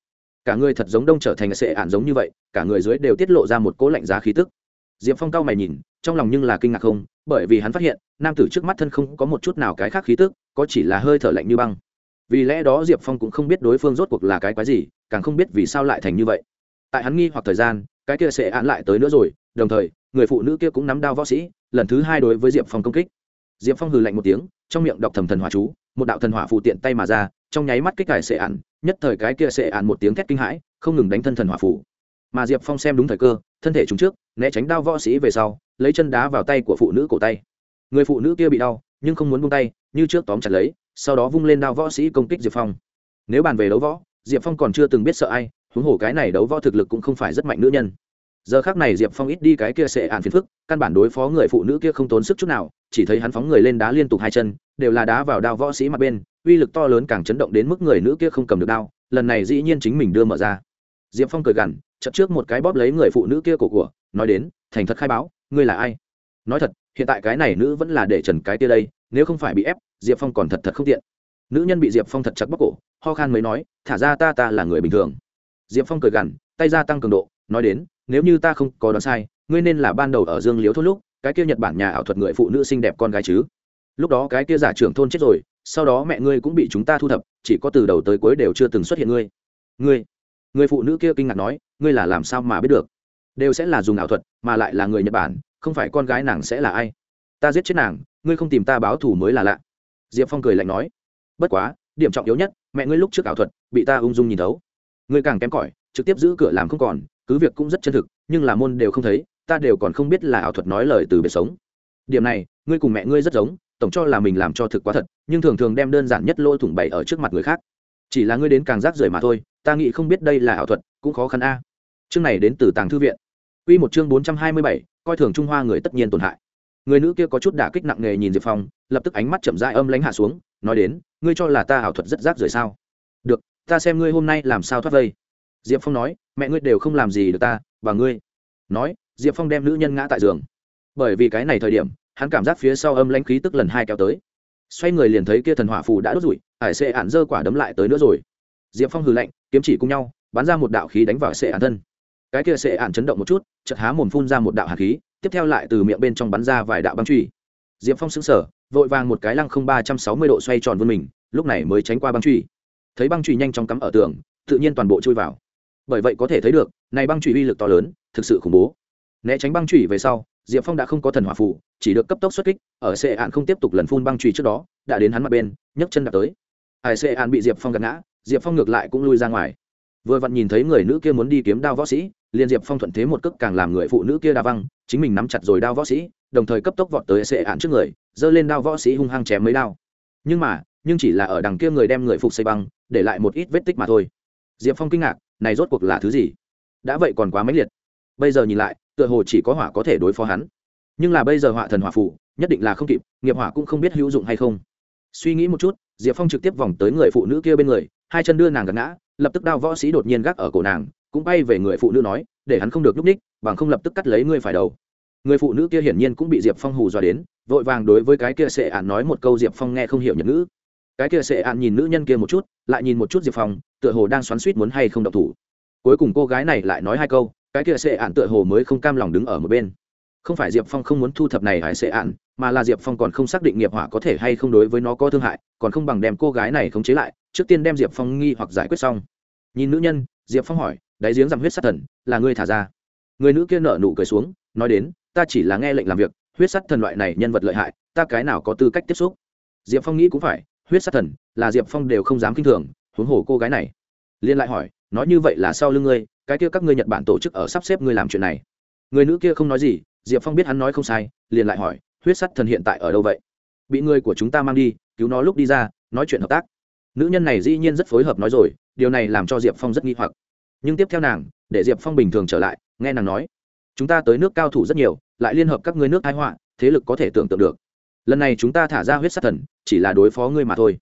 A: Cả người thật giống đông trở thành sệ ạn giống như vậy, cả người dưới đều tiết lộ ra một cỗ lạnh giá khí tức diệp phong cao mày nhìn, trong lòng nhưng là kinh ngạc không, bởi vì hắn phát hiện, nam tử trước mắt thân không có một chút nào cái khác khí tức, có chỉ là hơi thở lạnh như băng. Vì lẽ đó diệp phong cũng không biết đối phương rốt cuộc là cái quái gì, càng không biết vì sao lại thành như vậy. Tại hắn nghi hoặc thời gian, cái kia sẽ án lại tới nữa rồi, đồng thời, người phụ nữ kia cũng nắm đao võ sĩ, lần thứ hai đối với diệp phong công kích. Diệp phong hừ lạnh một tiếng, trong miệng đọc thầm thần hỏa chú, một đạo thần hỏa phụ tiện tay mà ra, trong nháy mắt kích cải sệ ạn nhất thời cái kia sệ ạn một tiếng thét kinh hãi, không ngừng đánh thân thần hỏa phủ mà diệp phong xem đúng thời cơ, thân thể chúng trước né tránh đao võ sĩ về sau, lấy chân đá vào tay của phụ nữ cổ tay. Người phụ nữ kia bị đau, nhưng không muốn buông tay, như trước tóm chặt lấy, sau đó vung lên đao võ sĩ công kích diệp phong. Nếu bàn về đấu võ, diệp phong còn chưa từng biết sợ ai, huống hồ cái này đấu võ thực lực cũng không phải rất mạnh nữ nhân. Giờ khác này diệp phong ít đi cái kia sẽ ạn phiền phức, căn bản đối phó người phụ nữ kia không tốn sức chút nào, chỉ thấy hắn phóng người lên đá liên tục hai chân, đều là đá vào đao võ sĩ mặt bên, uy lực to lớn càng chấn động đến mức người nữ kia không cầm được đao, lần này dĩ nhiên chính mình đưa mở ra. Diệp phong cười gằn chậm trước một cái bóp lấy người phụ nữ kia cổ của nói đến, thành thật khai báo, ngươi là ai? Nói thật, hiện tại cái này nữ vẫn là để trần cái tia đây, nếu không phải bị ép, diệp phong còn thật thật không tiện. Nữ nhân bị diệp phong thật chặt bóc cổ, ho khan mới nói, thả ra ta ta là người bình thường. Diệp phong cười gằn, tay ra tăng cường độ, nói đến, nếu như ta không có đoán sai, ngươi nên là ban đầu ở dương liếu thôn lúc, cái kia nhật bản nhà ảo thuật người phụ nữ xinh đẹp con gái chứ. Lúc đó cái kia giả trưởng thôn chết rồi, sau đó mẹ ngươi cũng bị chúng ta thu thập, chỉ có từ đầu tới cuối đều chưa từng xuất hiện ngươi. Ngươi? Người phụ nữ kia kinh ngạc nói, ngươi là làm sao mà biết được? Đều sẽ là dùng ảo thuật, mà lại là người nhật bản, không phải con gái nàng sẽ là ai? Ta giết chết nàng, ngươi không tìm ta báo thù mới là lạ. Diệp phong cười lạnh nói. Bất quá, điểm trọng yếu nhất, mẹ ngươi lúc trước ảo thuật, bị ta ung dung nhìn thấu. Ngươi càng kém cỏi, trực tiếp giữ cửa làm không còn, cứ việc cũng rất chân thực, nhưng là môn đều không thấy, ta đều còn không biết là ảo thuật nói lời từ biệt sống. Điểm này, ngươi cùng mẹ ngươi rất giống, tổng cho là mình làm cho thực quá thật, nhưng thường thường đem đơn giản nhất lôi thủng bày ở trước mặt người khác. Chỉ là ngươi đến càng rác rưởi mà thôi, ta nghĩ không biết đây là ảo thuật, cũng khó khăn a. Chương này đến từ tàng thư viện. Quy một chương bốn trăm hai mươi bảy, coi thường Trung Hoa người tất nhiên tổn hại. Người nữ kia có chút đả kích nặng nề nhìn Diệp Phong, lập tức ánh mắt chậm rãi âm lãnh hạ xuống, nói đến, ngươi cho là ta ảo thuật rất rác rưởi sao? Được, ta xem ngươi hôm nay làm sao thoát vây. Diệp Phong nói, mẹ ngươi đều không làm gì được ta, và ngươi. Nói, Diệp Phong đem nữ nhân ngã tại giường. Bởi vì cái này thời điểm, hắn cảm giác phía sau âm lãnh khí tức lần hai kéo tới. Xoay người liền thấy kia thần hỏa phù đã đốt rủi, Hải sẽ ản dơ quả đấm lại tới nữa rồi. Diệp Phong hừ lạnh, kiếm chỉ cùng nhau, bắn ra một đạo khí đánh vào sẽ ản thân cái kia sẽ ạn chấn động một chút, chợt há mồm phun ra một đạo hạt khí, tiếp theo lại từ miệng bên trong bắn ra vài đạo băng truy. Diệp phong xứng sở vội vàng một cái lăng không ba trăm sáu mươi độ xoay tròn vươn mình, lúc này mới tránh qua băng truy. Thấy băng truy nhanh chóng cắm ở tường, tự nhiên toàn bộ chui vào. Bởi vậy có thể thấy được, này băng truy uy lực to lớn, thực sự khủng bố. Né tránh băng truy về sau, diệp phong đã không có thần hỏa phụ chỉ được cấp tốc xuất kích, ở sệ ạn không tiếp tục lần phun băng truy trước đó, đã đến hắn mặt bên, nhấc chân đạp tới. Hải sệ ạn bị diệp phong gạt ngã, diệp phong ngược lại cũng lui ra ngoài vừa vặn nhìn thấy người nữ kia muốn đi kiếm đao võ sĩ, liên diệp phong thuận thế một cước càng làm người phụ nữ kia đa văng, chính mình nắm chặt rồi đao võ sĩ, đồng thời cấp tốc vọt tới sệ ạn trước người, giơ lên đao võ sĩ hung hăng chém mấy đao. Nhưng mà, nhưng chỉ là ở đằng kia người đem người phục xây băng, để lại một ít vết tích mà thôi. Diệp phong kinh ngạc, này rốt cuộc là thứ gì? Đã vậy còn quá mãnh liệt. Bây giờ nhìn lại, tựa hồ chỉ có hỏa có thể đối phó hắn. Nhưng là bây giờ hỏa thần hỏa phụ nhất định là không kịp, nghiệp hỏa cũng không biết hữu dụng hay không. Suy nghĩ một chút, diệp phong trực tiếp vòng tới người phụ nữ kia bên người, hai chân đưa nàng gạt ngã lập tức đao võ sĩ đột nhiên gác ở cổ nàng, cũng bay về người phụ nữ nói, để hắn không được núp ních bằng không lập tức cắt lấy ngươi phải đầu. Người phụ nữ kia hiển nhiên cũng bị diệp phong hù dọa đến, vội vàng đối với cái kia sệ ạn nói một câu diệp phong nghe không hiểu nhật ngữ. Cái kia sệ ạn nhìn nữ nhân kia một chút, lại nhìn một chút diệp phong, tựa hồ đang xoắn suýt muốn hay không độc thủ. Cuối cùng cô gái này lại nói hai câu, cái kia sệ ạn tựa hồ mới không cam lòng đứng ở một bên. Không phải diệp phong không muốn thu thập này hải sệ ạn mà là diệp phong còn không xác định nghiệp hỏa có thể hay không đối với nó có thương hại, còn không bằng đem cô gái này khống chế lại trước tiên đem diệp phong nghi hoặc giải quyết xong nhìn nữ nhân diệp phong hỏi đáy giếng giảm huyết sát thần là ngươi thả ra người nữ kia nợ nụ cười xuống nói đến ta chỉ là nghe lệnh làm việc huyết sát thần loại này nhân vật lợi hại ta cái nào có tư cách tiếp xúc diệp phong nghĩ cũng phải huyết sát thần là diệp phong đều không dám k i n h thường huống hồ cô gái này liên lại hỏi nói như vậy là sau lưng ngươi cái kia các ngươi nhật bản tổ chức ở sắp xếp ngươi làm chuyện này người nữ kia không nói gì diệp phong biết hắn nói không sai liền lại hỏi huyết sắt thần hiện tại ở đâu vậy bị người của chúng ta mang đi cứu nó lúc đi ra nói chuyện hợp tác nữ nhân này dĩ nhiên rất phối hợp nói rồi, điều này làm cho diệp phong rất nghi hoặc. Nhưng tiếp theo nàng, để diệp phong bình thường trở lại, nghe nàng nói, chúng ta tới nước cao thủ rất nhiều, lại liên hợp các ngươi nước thái họa, thế lực có thể tưởng tượng được. Lần này chúng ta thả ra huyết sát thần, chỉ là đối phó ngươi mà thôi.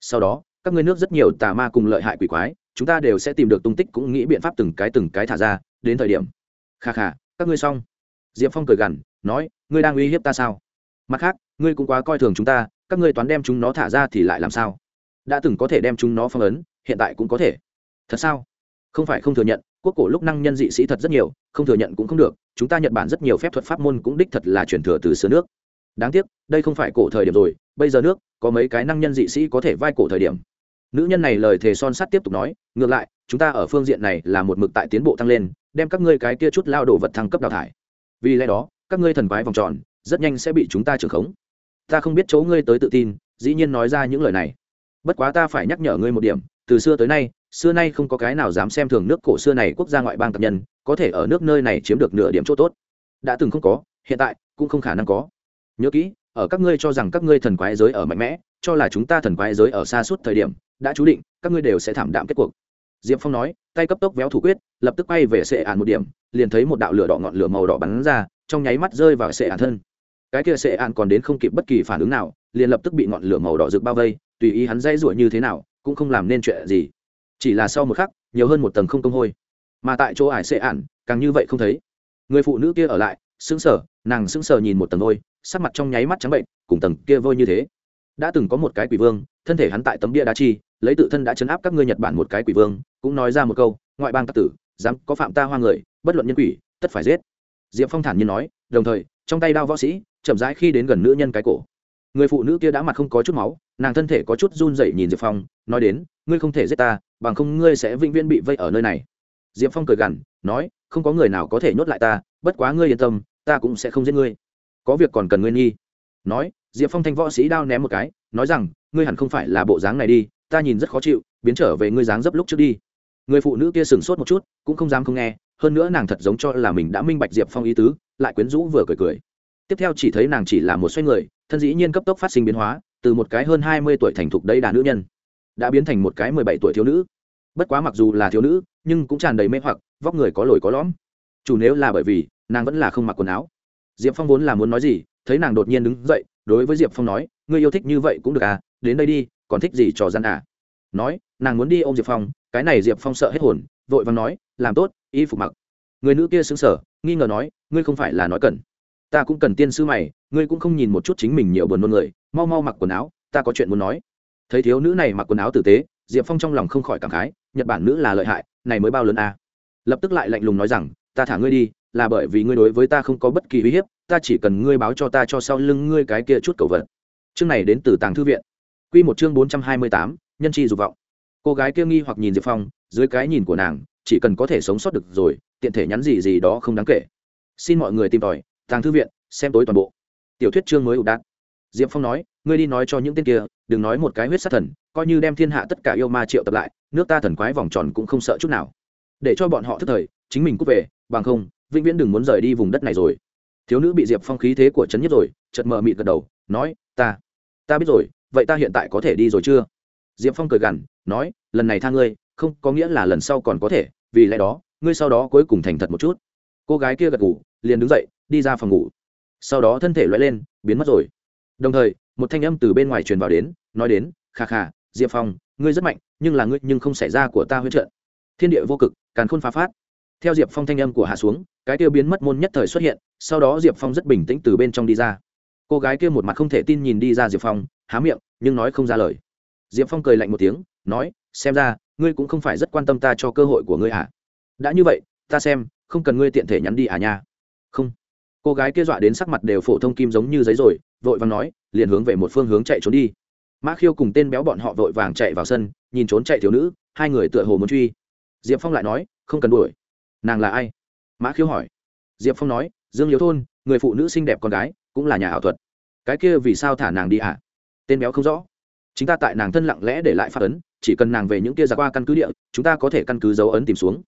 A: Sau đó, các ngươi nước rất nhiều tà ma cùng lợi hại quỷ quái, chúng ta đều sẽ tìm được tung tích cũng nghĩ biện pháp từng cái từng cái thả ra, đến thời điểm. Kha kha, các ngươi xong. Diệp phong cười gằn, nói, ngươi đang uy hiếp ta sao? Mặt khác, ngươi cũng quá coi thường chúng ta, các ngươi toán đem chúng nó thả ra thì lại làm sao? Đã từng có thể đem chúng nó phong ấn, hiện tại cũng có thể. Thật sao? Không phải không thừa nhận, quốc cổ lúc năng nhân dị sĩ thật rất nhiều, không thừa nhận cũng không được, chúng ta nhật bản rất nhiều phép thuật pháp môn cũng đích thật là truyền thừa từ xưa nước. Đáng tiếc, đây không phải cổ thời điểm rồi, bây giờ nước, có mấy cái năng nhân dị sĩ có thể vai cổ thời điểm. Nữ nhân này lời thề son sắt tiếp tục nói, ngược lại, chúng ta ở phương diện này là một mực tại tiến bộ tăng lên, đem các ngươi cái kia chút lao đổ vật thăng cấp đào thải. Vì lẽ đó, các ngươi thần quái vòng tròn, rất nhanh sẽ bị chúng ta trưởng khống. Ta không biết chỗ ngươi tới tự tin, dĩ nhiên nói ra những lời này bất quá ta phải nhắc nhở ngươi một điểm, từ xưa tới nay, xưa nay không có cái nào dám xem thường nước cổ xưa này quốc gia ngoại bang tập nhân, có thể ở nước nơi này chiếm được nửa điểm chỗ tốt. Đã từng không có, hiện tại cũng không khả năng có. Nhớ kỹ, ở các ngươi cho rằng các ngươi thần quái giới ở mạnh mẽ, cho là chúng ta thần quái giới ở xa suốt thời điểm, đã chú định, các ngươi đều sẽ thảm đạm kết cuộc. Diệp phong nói, tay cấp tốc véo thủ quyết, lập tức bay về sệ ạn một điểm, liền thấy một đạo lửa đỏ ngọn lửa màu đỏ bắn ra, trong nháy mắt rơi vào sệ ạn thân cái kia sệ ạn còn đến không kịp bất kỳ phản ứng nào, liền lập tức bị ngọn lửa màu đỏ rực bao vây, tùy ý hắn dãy rủa như thế nào, cũng không làm nên chuyện gì. Chỉ là sau một khắc, nhiều hơn một tầng không công hôi. Mà tại chỗ ải sệ ạn càng như vậy không thấy. Người phụ nữ kia ở lại, sững sờ, nàng sững sờ nhìn một tầng vôi sắc mặt trong nháy mắt trắng bệnh, cùng tầng kia vôi như thế. Đã từng có một cái quỷ vương, thân thể hắn tại tấm bia đá chi, lấy tự thân đã chấn áp các ngươi nhật bản một cái quỷ vương, cũng nói ra một câu, ngoại bang tặc tử, dám có phạm ta hoa người, bất luận nhân quỷ, tất phải giết. Diệp phong thản nhiên nói, đồng thời, trong tay đao võ sĩ chậm rãi khi đến gần nữ nhân cái cổ. Người phụ nữ kia đã mặt không có chút máu, nàng thân thể có chút run rẩy nhìn diệp phong, nói đến, ngươi không thể giết ta, bằng không ngươi sẽ vĩnh viễn bị vây ở nơi này. Diệp phong cười gằn, nói, không có người nào có thể nhốt lại ta, bất quá ngươi yên tâm, ta cũng sẽ không giết ngươi. Có việc còn cần ngươi nghi. Nói, diệp phong thanh võ sĩ đao ném một cái, nói rằng, ngươi hẳn không phải là bộ dáng này đi, ta nhìn rất khó chịu, biến trở về ngươi dáng dấp lúc trước đi. Người phụ nữ kia sửng sốt một chút, cũng không dám không nghe, hơn nữa nàng thật giống cho là mình đã minh bạch diệp phong ý tứ, lại quyến rũ vừa cười cười tiếp theo chỉ thấy nàng chỉ là một xoay người, thân dĩ nhiên cấp tốc phát sinh biến hóa, từ một cái hơn hai mươi tuổi thành thục đây đà nữ nhân, đã biến thành một cái mười bảy tuổi thiếu nữ. Bất quá mặc dù là thiếu nữ, nhưng cũng tràn đầy mê hoặc, vóc người có lồi có lõm. Chủ nếu là bởi vì, nàng vẫn là không mặc quần áo. Diệp phong vốn là muốn nói gì, thấy nàng đột nhiên đứng dậy, đối với diệp phong nói, ngươi yêu thích như vậy cũng được à đến đây đi, còn thích gì trò gian à? Nói, nàng muốn đi ôm diệp phong, cái này diệp phong sợ hết hồn, vội vàng nói, làm tốt, y phục mặc. Người nữ kia xứng sở nghi ngờ nói, ngươi không phải là nói cần ta cũng cần tiên sư mày, ngươi cũng không nhìn một chút chính mình nhiều buồn nôn người, mau mau mặc quần áo, ta có chuyện muốn nói. Thấy thiếu nữ này mặc quần áo tử tế, diệp phong trong lòng không khỏi cảm khái, nhật bản nữ là lợi hại, này mới bao lớn à. lập tức lại lạnh lùng nói rằng, ta thả ngươi đi, là bởi vì ngươi đối với ta không có bất kỳ uy hiếp, ta chỉ cần ngươi báo cho ta cho sau lưng ngươi cái kia chút cầu vật. Chương này đến từ tàng thư viện. Q một chương bốn trăm hai mươi tám, nhân chi dục vọng. Cô gái kia nghi hoặc nhìn diệp phong, dưới cái nhìn của nàng, chỉ cần có thể sống sót được rồi, tiện thể nhắn gì gì đó không đáng kể. Xin mọi người tìm tòi tàng thư viện, xem tối toàn bộ. Tiểu thuyết chương mới ụ đạn diệp phong nói, ngươi đi nói cho những tên kia, đừng nói một cái huyết sát thần, coi như đem thiên hạ tất cả yêu ma triệu tập lại, nước ta thần quái vòng tròn cũng không sợ chút nào. Để cho bọn họ thức thời, chính mình cút về, bằng không, vĩnh viễn đừng muốn rời đi vùng đất này rồi. Thiếu nữ bị diệp phong khí thế của trấn nhất rồi chật mờ mịt gật đầu, nói, ta ta biết rồi, vậy ta hiện tại có thể đi rồi chưa? Diệp phong cười gằn, nói, lần này tha ngươi, không có nghĩa là lần sau còn có thể, vì lẽ đó, ngươi sau đó cuối cùng thành thật một chút cô gái kia gật ngủ liền đứng dậy, đi ra phòng ngủ. Sau đó thân thể loại lên, biến mất rồi. Đồng thời, một thanh âm từ bên ngoài truyền vào đến, nói đến, kha kha, diệp phong, ngươi rất mạnh, nhưng là ngươi nhưng không xảy ra của ta huyết trận. Thiên địa vô cực, càn khôn phá phát. Theo diệp phong thanh âm của hạ xuống, cái kia biến mất môn nhất thời xuất hiện, sau đó diệp phong rất bình tĩnh từ bên trong đi ra. Cô gái kia một mặt không thể tin nhìn đi ra diệp phong, há miệng, nhưng nói không ra lời. Diệp phong cười lạnh một tiếng, nói, xem ra, ngươi cũng không phải rất quan tâm ta cho cơ hội của ngươi à? Đã như vậy, ta xem không cần ngươi tiện thể nhắn đi à nha. Không. Cô gái kia dọa đến sắc mặt đều phổ thông kim giống như giấy rồi, vội vàng nói, liền hướng về một phương hướng chạy trốn đi. Mã khiêu cùng tên béo bọn họ vội vàng chạy vào sân, nhìn trốn chạy thiếu nữ, hai người tựa hồ muốn truy. Diệp phong lại nói, không cần đuổi. Nàng là ai? Mã khiêu hỏi. Diệp phong nói, dương liễu thôn, người phụ nữ xinh đẹp con gái, cũng là nhà ảo thuật. Cái kia vì sao thả nàng đi ạ? À? tên béo không rõ. Chúng ta tại nàng thân lặng lẽ để lại phát ấn, chỉ cần nàng về những kia ra qua căn cứ địa, chúng ta có thể căn cứ dấu ấn tìm xuống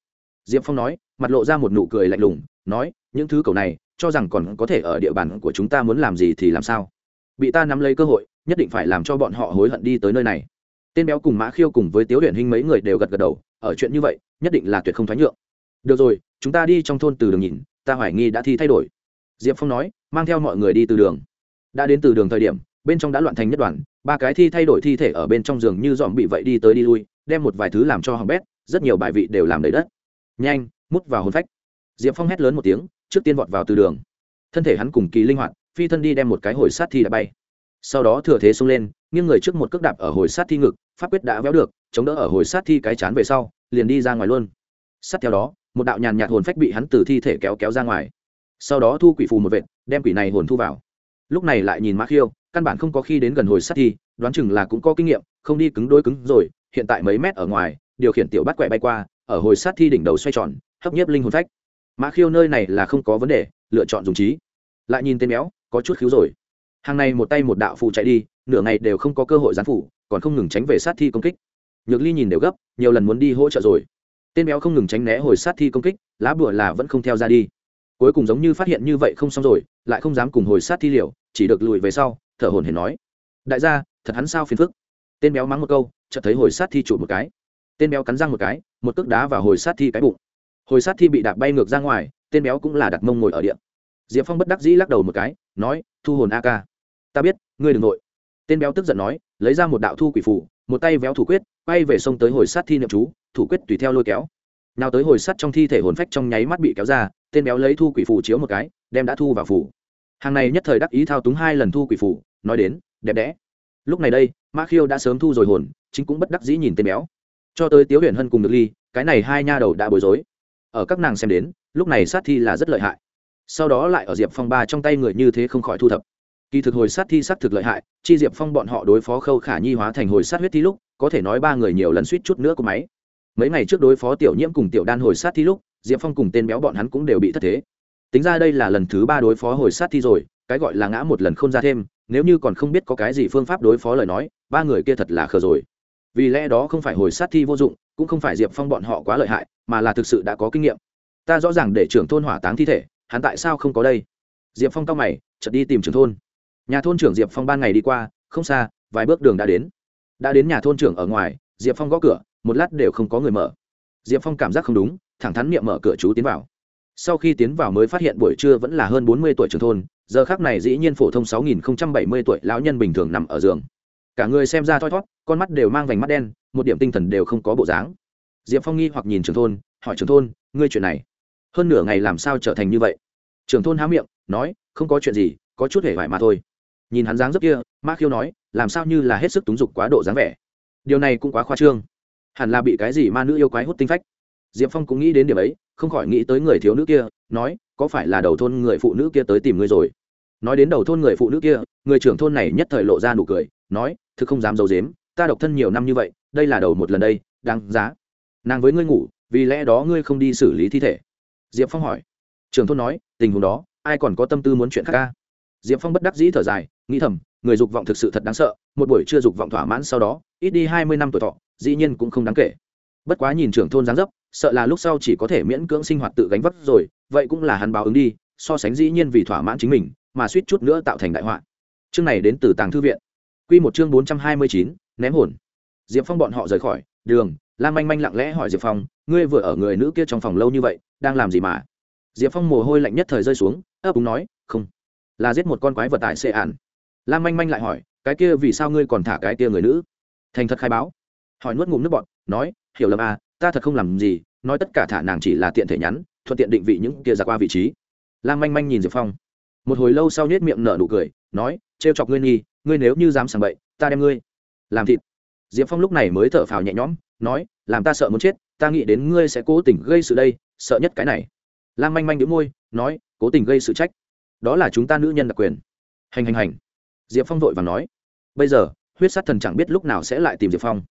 A: diệp phong nói, mặt lộ ra một nụ cười lạnh lùng, nói, những thứ cầu này, cho rằng còn có thể ở địa bàn của chúng ta muốn làm gì thì làm sao? Bị ta nắm lấy cơ hội, nhất định phải làm cho bọn họ hối hận đi tới nơi này. Tên béo cùng mã khiêu cùng với tiếu luyện hình mấy người đều gật gật đầu, ở chuyện như vậy, nhất định là tuyệt không thoái nhượng. Được rồi, chúng ta đi trong thôn từ đường nhìn, ta hoài nghi đã thi thay đổi. Diệp phong nói, mang theo mọi người đi từ đường. Đã đến từ đường thời điểm, bên trong đã loạn thành nhất đoàn, ba cái thi thay đổi thi thể ở bên trong giường như dòm bị vậy đi tới đi lui, đem một vài thứ làm cho hỏng bét, rất nhiều bài vị đều làm đầy đất nhanh, mút vào hồn phách. Diệp phong hét lớn một tiếng, trước tiên vọt vào từ đường. Thân thể hắn cùng kỳ linh hoạt, phi thân đi đem một cái hồi sát thi đã bay. Sau đó thừa thế xông lên, nghiêng người trước một cước đạp ở hồi sát thi ngực, pháp quyết đã véo được, chống đỡ ở hồi sát thi cái chán về sau, liền đi ra ngoài luôn. Sát theo đó, một đạo nhàn nhạt hồn phách bị hắn từ thi thể kéo kéo ra ngoài. Sau đó thu quỷ phù một vệt, đem quỷ này hồn thu vào. Lúc này lại nhìn mã khiêu, căn bản không có khi đến gần hồi sát thi, đoán chừng là cũng có kinh nghiệm, không đi cứng đôi cứng rồi, hiện tại mấy mét ở ngoài, điều khiển tiểu bắt quẹ bay qua ở hồi sát thi đỉnh đầu xoay tròn, hấp nhiếp linh hồn phách. Mã khiêu nơi này là không có vấn đề, lựa chọn dùng trí. Lại nhìn tên béo, có chút khiếu rồi. Hàng này một tay một đạo phụ chạy đi, nửa ngày đều không có cơ hội gián phủ còn không ngừng tránh về sát thi công kích. Nhược ly nhìn đều gấp, nhiều lần muốn đi hỗ trợ rồi. Tên béo không ngừng tránh né hồi sát thi công kích, lá bùa là vẫn không theo ra đi. Cuối cùng giống như phát hiện như vậy không xong rồi, lại không dám cùng hồi sát thi liều, chỉ được lùi về sau, thở hồn hển nói. Đại gia, thật hắn sao phiền phức? Tên béo mắng một câu, chợt thấy hồi sát thi trụ một cái tên béo cắn răng một cái, một cước đá và hồi sát thi cái bụng. Hồi sát thi bị đạp bay ngược ra ngoài, tên béo cũng là đặt mông ngồi ở điện diệp phong bất đắc dĩ lắc đầu một cái, nói, thu hồn a ca ta biết, ngươi đ ừ n g nội. Tên béo tức giận nói, lấy ra một đạo thu quỷ phủ một tay véo thủ quyết bay về sông tới hồi sát thi niệm chú, thủ quyết tùy theo lôi kéo. Nào tới hồi sát trong thi thể hồn phách trong nháy mắt bị kéo ra, tên béo lấy thu quỷ phủ chiếu một cái, đem đã thu vào phủ hàng này nhất thời đắc ý thao túng hai lần thu quỷ phủ nói đến, đẹp đẽ. Lúc này đây, ma khiêu đã sớm thu rồi hồn, chính cũng bất đắc dĩ nhìn tên béo cho tới tiếu huyền hân cùng được ly, cái này hai nha đầu đã bối rối. Ở các nàng xem đến, lúc này sát thi là rất lợi hại. Sau đó lại ở diệp phong ba trong tay người như thế không khỏi thu thập. Kỳ thực hồi sát thi sát thực lợi hại, chi diệp phong bọn họ đối phó khâu khả nhi hóa thành hồi sát huyết thi lúc, có thể nói ba người nhiều lần suýt chút nữa của máy. Mấy ngày trước đối phó tiểu nhiễm cùng tiểu đan hồi sát thi lúc, diệp phong cùng tên béo bọn hắn cũng đều bị thất thế. Tính ra đây là lần thứ ba đối phó hồi sát thi rồi, cái gọi là ngã một lần không ra thêm, nếu như còn không biết có cái gì phương pháp đối phó lời nói, ba người kia thật là khờ rồi vì lẽ đó không phải hồi sát thi vô dụng, cũng không phải diệp phong bọn họ quá lợi hại, mà là thực sự đã có kinh nghiệm. Ta rõ ràng để trưởng thôn hỏa táng thi thể, hắn tại sao không có đây? Diệp phong cao mày, chợt đi tìm trưởng thôn. Nhà thôn trưởng diệp phong ban ngày đi qua, không xa, vài bước đường đã đến. Đã đến nhà thôn trưởng ở ngoài, diệp phong gõ cửa, một lát đều không có người mở. Diệp phong cảm giác không đúng, thẳng thắn miệng mở cửa chú tiến vào. Sau khi tiến vào mới phát hiện buổi trưa vẫn là hơn bốn mươi tuổi trưởng thôn, giờ khác này dĩ nhiên phổ thông sáu nghìn bảy mươi tuổi lão nhân bình thường nằm ở giường cả người xem ra thoi thót, con mắt đều mang vành mắt đen, một điểm tinh thần đều không có bộ dáng. Diệp phong nghi hoặc nhìn trưởng thôn, hỏi trưởng thôn, ngươi chuyện này, hơn nửa ngày làm sao trở thành như vậy? Trưởng thôn há miệng, nói, không có chuyện gì, có chút hề vải mà thôi. Nhìn hắn dáng rất kia, ma khiêu nói, làm sao như là hết sức túng dục quá độ dáng vẻ? Điều này cũng quá khoa trương. Hẳn là bị cái gì ma nữ yêu quái hút tinh phách. Diệp phong cũng nghĩ đến điểm ấy, không khỏi nghĩ tới người thiếu nữ kia, nói, có phải là đầu thôn người phụ nữ kia tới tìm ngươi rồi? Nói đến đầu thôn người phụ nữ kia, người trưởng thôn này nhất thời lộ ra nụ cười, nói thực không dám d i ấ u dếm ta độc thân nhiều năm như vậy, đây là đầu một lần đây, đáng giá. Nàng với ngươi ngủ, vì lẽ đó ngươi không đi xử lý thi thể. Diệp phong hỏi. Trường thôn nói, tình huống đó, ai còn có tâm tư muốn chuyện khác ca diệp phong bất đắc dĩ thở dài, nghĩ thầm, người dục vọng thực sự thật đáng sợ, một buổi chưa dục vọng thỏa mãn sau đó, ít đi hai mươi năm tuổi thọ, dĩ nhiên cũng không đáng kể. Bất quá nhìn trưởng thôn giáng dấp, sợ là lúc sau chỉ có thể miễn cưỡng sinh hoạt tự gánh vác rồi, vậy cũng là hắn báo ứng đi, so sánh dĩ nhiên vì thỏa mãn chính mình, mà suýt chút nữa tạo thành đại họa. Chương này đến từ tàng thư viện. Quy một chương bốn trăm hai mươi chín, ném hồn. Diệp phong bọn họ rời khỏi, đường, lam manh manh lặng lẽ hỏi diệp phong, ngươi vừa ở người nữ kia trong phòng lâu như vậy, đang làm gì mà? Diệp phong mồ hôi lạnh nhất thời rơi xuống, ấp úng nói, không, là giết một con quái vật tại xe ạn lam manh manh lại hỏi, cái kia vì sao ngươi còn thả cái kia người nữ? Thành thật khai báo, hỏi nuốt ngụm nước bọn nói, hiểu lầm à ta thật không làm gì, nói tất cả thả nàng chỉ là tiện thể nhắn, thuận tiện định vị những kia ra qua vị trí. Lam manh manh nhìn diệp phong, một hồi lâu sau nhếch miệng nở nụ cười, nói trêu chọc ngươi nghi, ngươi nếu như dám sảng bậy, ta đem ngươi làm thịt. Diệp phong lúc này mới thở phào nhẹ nhõm, nói, làm ta sợ muốn chết, ta nghĩ đến ngươi sẽ cố tình gây sự đây, sợ nhất cái này. Lam manh manh đĩu môi, nói, cố tình gây sự trách. Đó là chúng ta nữ nhân đặc quyền. Hành hành hành. Diệp phong vội và nói, bây giờ, huyết sát thần chẳng biết lúc nào sẽ lại tìm diệp phong.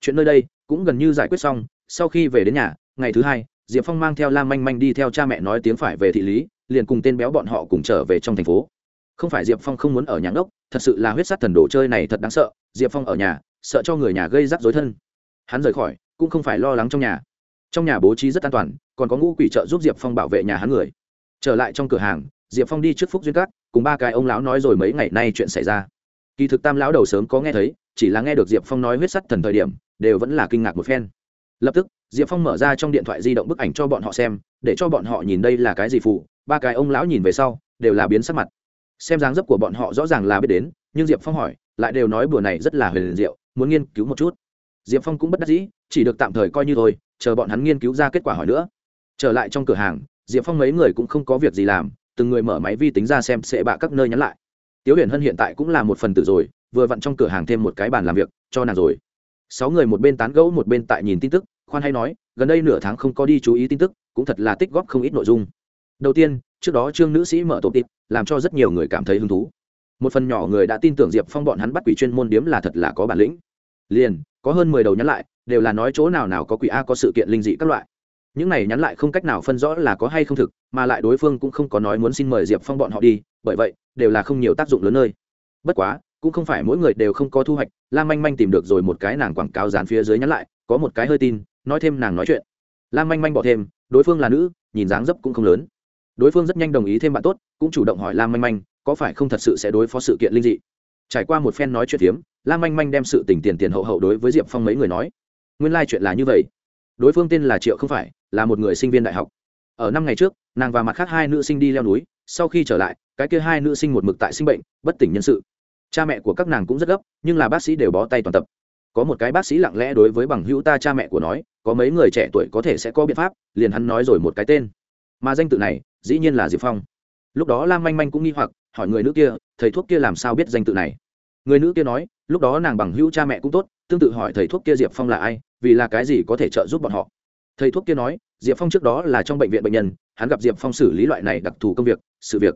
A: Chuyện nơi đây cũng gần như giải quyết xong, sau khi về đến nhà, ngày thứ hai, diệp phong mang theo lam manh manh đi theo cha mẹ nói tiếng phải về thị lý, liền cùng tên béo bọn họ cùng trở về trong thành phố không phải diệp phong không muốn ở nhà ngốc, thật sự là huyết sát thần đồ chơi này thật đáng sợ, diệp phong ở nhà, sợ cho người nhà gây rắc rối thân. Hắn rời khỏi, cũng không phải lo lắng trong nhà. Trong nhà bố trí rất an toàn, còn có ngũ quỷ trợ giúp diệp phong bảo vệ nhà hắn người. Trở lại trong cửa hàng, diệp phong đi trước phúc duyên cát, cùng ba cái ông lão nói rồi mấy ngày nay chuyện xảy ra. Kỳ thực tam lão đầu sớm có nghe thấy, chỉ là nghe được diệp phong nói huyết sắt thần thời điểm, đều vẫn là kinh ngạc một phen. Lập tức, diệp phong mở ra trong điện thoại di động bức ảnh cho bọn họ xem, để cho bọn họ nhìn đây là cái gì phụ ba cái ông lão nhìn về sau, đều là biến sắc mặt xem dáng dấp của bọn họ rõ ràng là biết đến, nhưng diệp phong hỏi, lại đều nói bữa này rất là huyền diệu, muốn nghiên cứu một chút. Diệp phong cũng bất đắc dĩ, chỉ được tạm thời coi như thôi, chờ bọn hắn nghiên cứu ra kết quả hỏi nữa. Trở lại trong cửa hàng, diệp phong mấy người cũng không có việc gì làm, từng người mở máy vi tính ra xem sệ bạ các nơi nhắn lại. Tiếu huyền hân hiện tại cũng là một phần tử rồi, vừa vặn trong cửa hàng thêm một cái bàn làm việc, cho nàng rồi. Sáu người một bên tán gẫu một bên tại nhìn tin tức, khoan hay nói, gần đây nửa tháng không có đi chú ý tin tức, cũng thật là tích góp không ít nội dung. Đầu tiên trước đó trương nữ sĩ mở tổ tịp, làm cho rất nhiều người cảm thấy hứng thú. Một phần nhỏ người đã tin tưởng diệp phong bọn hắn bắt quỷ chuyên môn điếm là thật là có bản lĩnh. Liền, có hơn mười đầu nhắn lại, đều là nói chỗ nào nào có quỷ a có sự kiện linh dị các loại. Những này nhắn lại không cách nào phân rõ là có hay không thực, mà lại đối phương cũng không có nói muốn xin mời diệp phong bọn họ đi, bởi vậy, đều là không nhiều tác dụng lớn nơi. Bất quá, cũng không phải mỗi người đều không có thu hoạch lan manh manh tìm được rồi một cái nàng quảng cáo dán phía dưới nhắn lại, có một cái hơi tin, nói thêm nàng nói chuyện. Lan manh manh bỏ thêm, đối phương là nữ, nhìn dáng dấp cũng không lớn đối phương rất nhanh đồng ý thêm bạn tốt, cũng chủ động hỏi lam manh manh, có phải không thật sự sẽ đối phó sự kiện linh dị? Trải qua một phen nói chuyện hiếm lam manh manh đem sự tình tiền tiền hậu hậu đối với diệp phong mấy người nói. Nguyên lai、like、chuyện là như vậy. Đối phương tên là triệu không phải, là một người sinh viên đại học. Ở năm ngày trước, nàng và mặt khác hai nữ sinh đi leo núi, sau khi trở lại, cái kia hai nữ sinh một mực tại sinh bệnh, bất tỉnh nhân sự. Cha mẹ của các nàng cũng rất gấp, nhưng là bác sĩ đều bó tay toàn tập. Có một cái bác sĩ lặng lẽ đối với bằng hữu ta cha mẹ của nói, có mấy người trẻ tuổi có thể sẽ có biện pháp, liền hắn nói rồi một cái tên. Mà danh tự này dĩ nhiên là diệp phong. Lúc đó lam manh manh cũng nghi hoặc, hỏi người nữ kia, thầy thuốc kia làm sao biết danh tự này? Người nữ kia nói, lúc đó nàng bằng hữu cha mẹ cũng tốt, tương tự hỏi thầy thuốc kia diệp phong là ai, vì là cái gì có thể trợ giúp bọn họ? Thầy thuốc kia nói, diệp phong trước đó là trong bệnh viện bệnh nhân, hắn gặp diệp phong xử lý loại này đặc thù công việc, sự việc.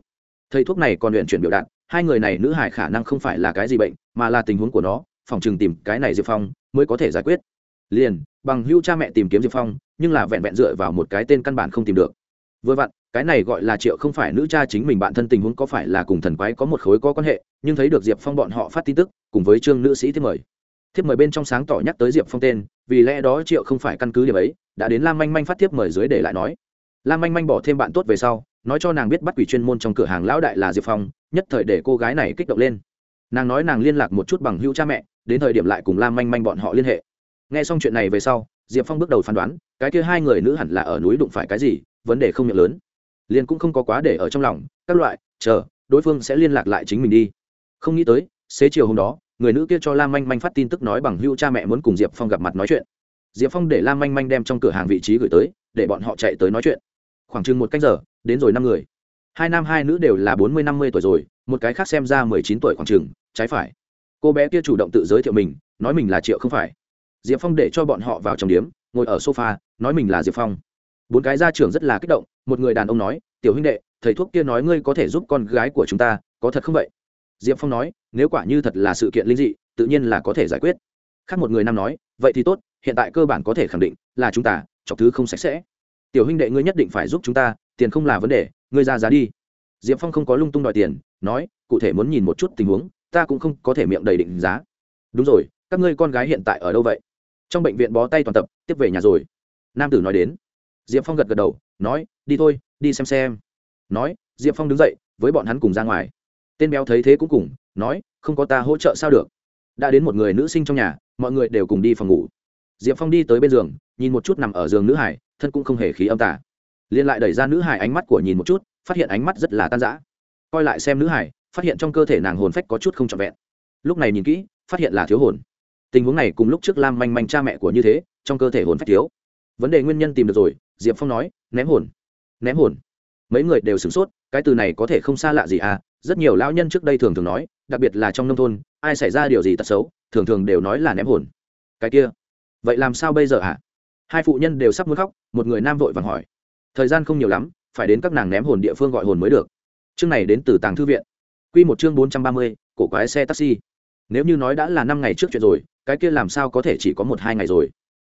A: Thầy thuốc này còn luyện chuyển biểu đạt, hai người này nữ hải khả năng không phải là cái gì bệnh, mà là tình huống của nó, phòng chừng tìm cái này diệp phong mới có thể giải quyết. Liền, bằng hữu cha mẹ tìm kiếm diệp phong, nhưng là vẹn vẹn dựa vào một cái tên căn bản không tìm được vừa vặn, cái này gọi là triệu không phải nữ cha chính mình bạn thân tình huống có phải là cùng thần quái có một khối có quan hệ, nhưng thấy được diệp phong bọn họ phát tin tức, cùng với trương nữ sĩ thiết mời. Thiếp mời bên trong sáng tỏ nhắc tới diệp phong tên, vì lẽ đó triệu không phải căn cứ điểm ấy, đã đến lam manh manh phát thiếp mời dưới để lại nói. Lam manh manh bỏ thêm bạn tốt về sau, nói cho nàng biết bắt quỷ chuyên môn trong cửa hàng lão đại là diệp phong, nhất thời để cô gái này kích động lên. Nàng nói nàng liên lạc một chút bằng hữu cha mẹ, đến thời điểm lại cùng lam manh manh bọn họ liên hệ. Nghe xong chuyện này về sau, diệp phong bước đầu phán đoán, cái kia hai người nữ hẳn là ở núi đụng phải cái gì vấn đề không miệng lớn. Liền cũng không có quá để ở trong lòng, các loại, chờ, đối phương sẽ liên lạc lại chính mình đi. Không nghĩ tới, xế chiều hôm đó, người nữ kia cho lam manh manh phát tin tức nói bằng hữu cha mẹ muốn cùng diệp phong gặp mặt nói chuyện. Diệp phong để lam manh manh đem trong cửa hàng vị trí gửi tới, để bọn họ chạy tới nói chuyện. Khoảng chừng một cách giờ, đến rồi năm người. Hai nam hai nữ đều là bốn mươi, năm mươi tuổi rồi, một cái khác xem ra mười chín tuổi khoảng chừng, trái phải. Cô bé kia chủ động tự giới thiệu mình, nói mình là triệu không phải. Diệp phong để cho bọn họ vào trong điếm, ngồi ở sofa, nói mình là diệp phong bốn cái gia trưởng rất là kích động, một người đàn ông nói, tiểu huynh đệ, thầy thuốc kia nói ngươi có thể giúp con gái của chúng ta, có thật không vậy? Diệp phong nói, nếu quả như thật là sự kiện linh dị, tự nhiên là có thể giải quyết. Khác một người nam nói, vậy thì tốt, hiện tại cơ bản có thể khẳng định là chúng ta, chọc thứ không sạch sẽ. Tiểu huynh đệ ngươi nhất định phải giúp chúng ta, tiền không là vấn đề, ngươi ra giá đi. Diệp phong không có lung tung đòi tiền, nói, cụ thể muốn nhìn một chút tình huống, ta cũng không có thể miệng đầy định giá. Đúng rồi, các ngươi con gái hiện tại ở đâu vậy? Trong bệnh viện bó tay toàn tập, tiếp về nhà rồi. Nam tử nói đến diệp phong gật gật đầu, nói, đi thôi, đi xem xem. Nói, diệp phong đứng dậy, với bọn hắn cùng ra ngoài. Tên béo thấy thế cũng cùng, nói, không có ta hỗ trợ sao được? Đã đến một người nữ sinh trong nhà, mọi người đều cùng đi phòng ngủ. Diệp phong đi tới bên giường, nhìn một chút nằm ở giường nữ hải, thân cũng không hề khí âm tả liên lại đẩy ra nữ hải ánh mắt của nhìn một chút, phát hiện ánh mắt rất là tan rã. Coi lại xem nữ hải, phát hiện trong cơ thể nàng hồn phách có chút không trọn vẹn. Lúc này nhìn kỹ, phát hiện là thiếu hồn. Tình huống này cùng lúc trước lam manh manh cha mẹ của như thế, trong cơ thể hồn phách thiếu. Vấn đề nguyên nhân tìm được rồi diệp phong nói, ném hồn ném hồn. Mấy người đều sửng sốt, cái từ này có thể không xa lạ gì à? Rất nhiều lão nhân trước đây thường thường nói, đặc biệt là trong nông thôn, ai xảy ra điều gì tật xấu, thường thường đều nói là ném hồn. Cái kia, vậy làm sao bây giờ ạ à? hai phụ nhân đều sắp muốn khóc, một người nam vội vàng hỏi. Thời gian không nhiều lắm, phải đến các nàng ném hồn địa phương gọi hồn mới được. Chương này đến từ tàng thư viện. Q một chương bốn trăm ba mươi, cổ quái xe taxi. Nếu như nói đã là năm ngày trước chuyện rồi, cái kia làm sao có thể chỉ có một hai ngày rồi?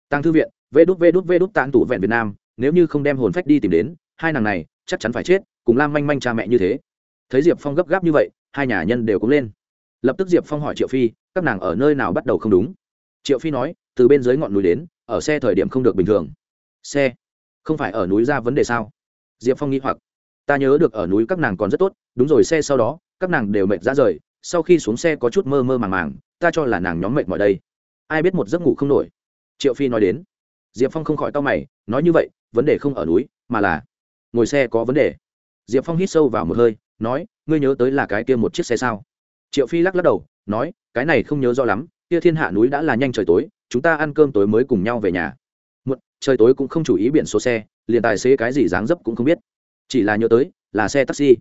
A: Tàng thư viện, vê đút vê đút vê đút tàn tủ vẹn việt nam nếu như không đem hồn phách đi tìm đến, hai nàng này chắc chắn phải chết, cùng lam manh manh cha mẹ như thế. Thấy diệp phong gấp gáp như vậy, hai nhà nhân đều cũng lên. Lập tức diệp phong hỏi triệu phi, các nàng ở nơi nào bắt đầu không đúng? Triệu phi nói, từ bên dưới ngọn núi đến, ở xe thời điểm không được bình thường. Xe? Không phải ở núi ra vấn đề sao? Diệp phong nghĩ hoặc. Ta nhớ được ở núi các nàng còn rất tốt, đúng rồi, xe sau đó, các nàng đều mệt ra rời, sau khi xuống xe có chút mơ mơ màng màng, ta cho là nàng nhóm mệt mọi đây. Ai biết một giấc ngủ không nổi. Triệu phi nói đến. Diệp phong không khỏi tao mày, nói như vậy vấn đề không ở núi, mà là ngồi xe có vấn đề. Diệp phong hít sâu vào một hơi, nói, ngươi nhớ tới là cái kia một chiếc xe sao? Triệu phi lắc lắc đầu, nói, cái này không nhớ rõ lắm, kia thiên hạ núi đã là nhanh trời tối, chúng ta ăn cơm tối mới cùng nhau về nhà. Một trời tối cũng không chủ ý biển số xe, liền tài xế cái gì dáng dấp cũng không biết. Chỉ là nhớ tới, là xe taxi.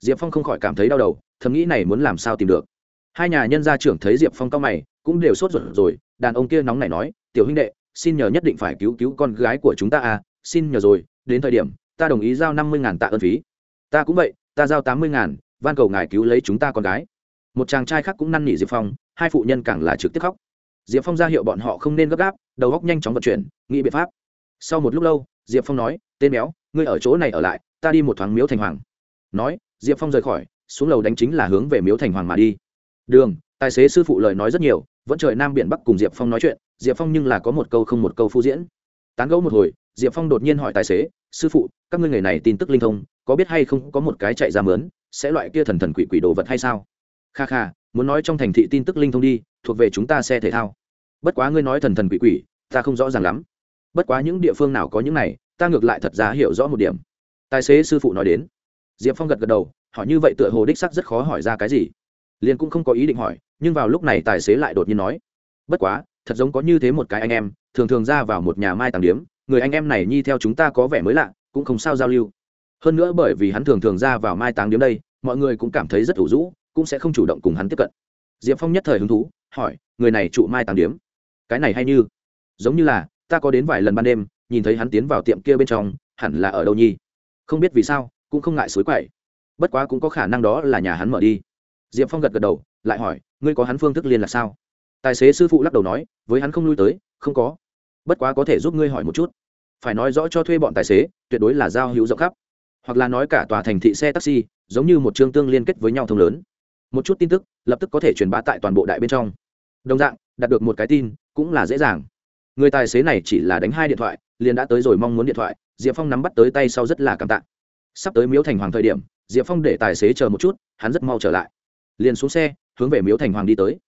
A: Diệp phong không khỏi cảm thấy đau đầu, thầm nghĩ này muốn làm sao tìm được. Hai nhà nhân gia trưởng thấy diệp phong cao mày, cũng đều sốt ruột rồi, đàn ông kia nóng này nói, tiểu huynh đệ, xin nhờ nhất định phải cứu cứu con gái của chúng ta à xin nhờ rồi, đến thời điểm, ta đồng ý giao năm mươi ngàn tạ ơn phí. Ta cũng vậy, ta giao tám mươi ngàn, van cầu ngài cứu lấy chúng ta con gái. Một chàng trai khác cũng năn nỉ diệp phong, hai phụ nhân càng là trực tiếp khóc. Diệp phong ra hiệu bọn họ không nên gấp gáp, đầu góc nhanh chóng vận chuyển, nghĩ biện pháp. Sau một lúc lâu, diệp phong nói, tên béo, ngươi ở chỗ này ở lại, ta đi một thoáng miếu thành hoàng. Nói, diệp phong rời khỏi, xuống lầu đánh chính là hướng về miếu thành hoàng mà đi. Đường, tài xế sư phụ lời nói rất nhiều, vẫn trời nam biển bắc cùng diệp phong nói chuyện, diệp phong nhưng là có một câu không một câu phu diễn. Tán gẫu một hồi diệp phong đột nhiên hỏi tài xế, sư phụ, các ngươi người này tin tức linh thông, có biết hay không có một cái chạy ra mướn, sẽ loại kia thần thần quỷ quỷ đồ vật hay sao? Kha kha, muốn nói trong thành thị tin tức linh thông đi, thuộc về chúng ta xe thể thao. Bất quá ngươi nói thần thần quỷ quỷ, ta không rõ ràng lắm. Bất quá những địa phương nào có những này, ta ngược lại thật ra hiểu rõ một điểm. Tài xế sư phụ nói đến. Diệp phong gật gật đầu, hỏi như vậy tựa hồ đích sắc rất khó hỏi ra cái gì. Liền cũng không có ý định hỏi, nhưng vào lúc này tài xế lại đột nhiên nói. Bất quá, thật giống có như thế một cái anh em, thường thường ra vào một nhà mai tàng điếm người anh em này nhi theo chúng ta có vẻ mới lạ, cũng không sao giao lưu. Hơn nữa bởi vì hắn thường thường ra vào mai táng điếm đây, mọi người cũng cảm thấy rất ủ rũ, cũng sẽ không chủ động cùng hắn tiếp cận. Diệp phong nhất thời hứng thú, hỏi, người này trụ mai táng điếm? Cái này hay như? Giống như là, ta có đến vài lần ban đêm, nhìn thấy hắn tiến vào tiệm kia bên trong, hẳn là ở đâu nhi? Không biết vì sao, cũng không ngại suối quậy. Bất quá cũng có khả năng đó là nhà hắn mở đi. Diệp phong gật gật đầu, lại hỏi, ngươi có hắn phương thức liên là sao? Tài xế sư phụ lắc đầu nói, với hắn không lui tới, không có bất quá có thể giúp ngươi hỏi một chút. Phải nói rõ cho thuê bọn tài xế, tuyệt đối là giao hữu rộng khắp. Hoặc là nói cả tòa thành thị xe taxi, giống như một chương tương liên kết với nhau thông lớn. Một chút tin tức, lập tức có thể truyền bá tại toàn bộ đại bên trong. Đồng dạng, đạt được một cái tin, cũng là dễ dàng. Người tài xế này chỉ là đánh hai điện thoại, liền đã tới rồi mong muốn điện thoại, diệp phong nắm bắt tới tay sau rất là cảm tạ. Sắp tới miếu thành hoàng thời điểm, diệp phong để tài xế chờ một chút, hắn rất mau trở lại. Liền xuống xe, hướng về miếu thành hoàng đi tới.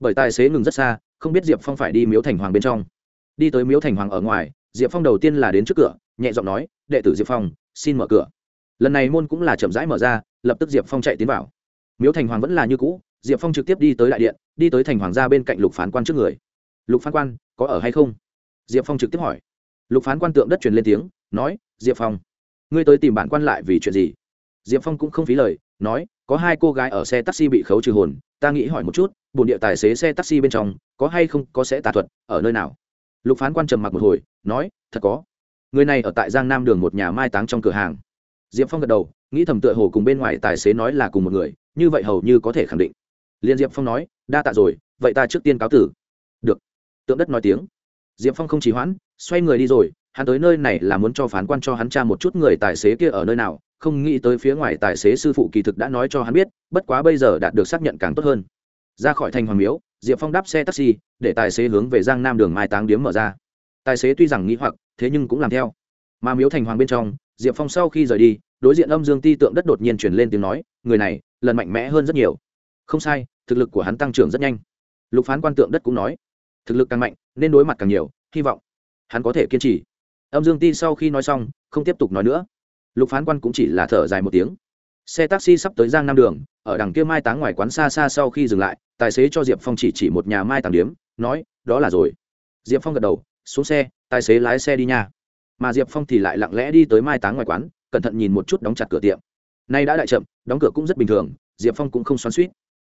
A: Bởi tài xế ngừng rất xa, không biết diệp phong phải đi miếu thành hoàng bên trong đi tới miếu thành hoàng ở ngoài, diệp phong đầu tiên là đến trước cửa, nhẹ giọng nói, đệ tử diệp phong, xin mở cửa. Lần này môn cũng là chậm rãi mở ra, lập tức diệp phong chạy tiến vào. Miếu thành hoàng vẫn là như cũ, diệp phong trực tiếp đi tới đại điện, đi tới thành hoàng gia bên cạnh lục phán quan trước người. Lục phán quan, có ở hay không? Diệp phong trực tiếp hỏi. Lục phán quan tượng đất truyền lên tiếng, nói, diệp phong, ngươi tới tìm bản quan lại vì chuyện gì? Diệp phong cũng không phí lời, nói, có hai cô gái ở xe taxi bị khấu trừ hồn, ta nghĩ hỏi một chút bồn địa tài xế xe taxi bên trong, có hay không có sẽ tà thuật, ở nơi nào? Lục phán quan trầm mặc một hồi, nói, thật có. Người này ở tại giang nam đường một nhà mai táng trong cửa hàng. Diệp phong gật đầu, nghĩ thầm tựa hồ cùng bên ngoài tài xế nói là cùng một người, như vậy hầu như có thể khẳng định. Liên diệp phong nói, đa tạ rồi, vậy ta trước tiên cáo tử. Được. Tượng đất nói tiếng. Diệp phong không chỉ hoãn, xoay người đi rồi, hắn tới nơi này là muốn cho phán quan cho hắn tra một chút người tài xế kia ở nơi nào, không nghĩ tới phía ngoài tài xế sư phụ kỳ thực đã nói cho hắn biết, bất quá bây giờ đạt được xác nhận càng tốt hơn. Ra khỏi thành hoàng miếu diệp phong đáp xe taxi, để tài xế hướng về giang nam đường mai táng điếm mở ra. Tài xế tuy rằng nghĩ hoặc, thế nhưng cũng làm theo. Mà miếu thành hoàng bên trong, diệp phong sau khi rời đi, đối diện âm dương ti tượng đất đột nhiên chuyển lên tiếng nói, người này, lần mạnh mẽ hơn rất nhiều. Không sai, thực lực của hắn tăng trưởng rất nhanh. Lục phán quan tượng đất cũng nói, thực lực càng mạnh, nên đối mặt càng nhiều, hy vọng hắn có thể kiên trì. Âm dương ti sau khi nói xong, không tiếp tục nói nữa. Lục phán quan cũng chỉ là thở dài một tiếng xe taxi sắp tới giang nam đường, ở đằng kia mai táng ngoài quán xa xa sau khi dừng lại, tài xế cho diệp phong chỉ chỉ một nhà mai tàng điếm, nói, đó là rồi. Diệp phong gật đầu, xuống xe, tài xế lái xe đi nha. Mà diệp phong thì lại lặng lẽ đi tới mai táng ngoài quán, cẩn thận nhìn một chút đóng chặt cửa tiệm. Nay đã đại chậm, đóng cửa cũng rất bình thường, diệp phong cũng không xoắn suýt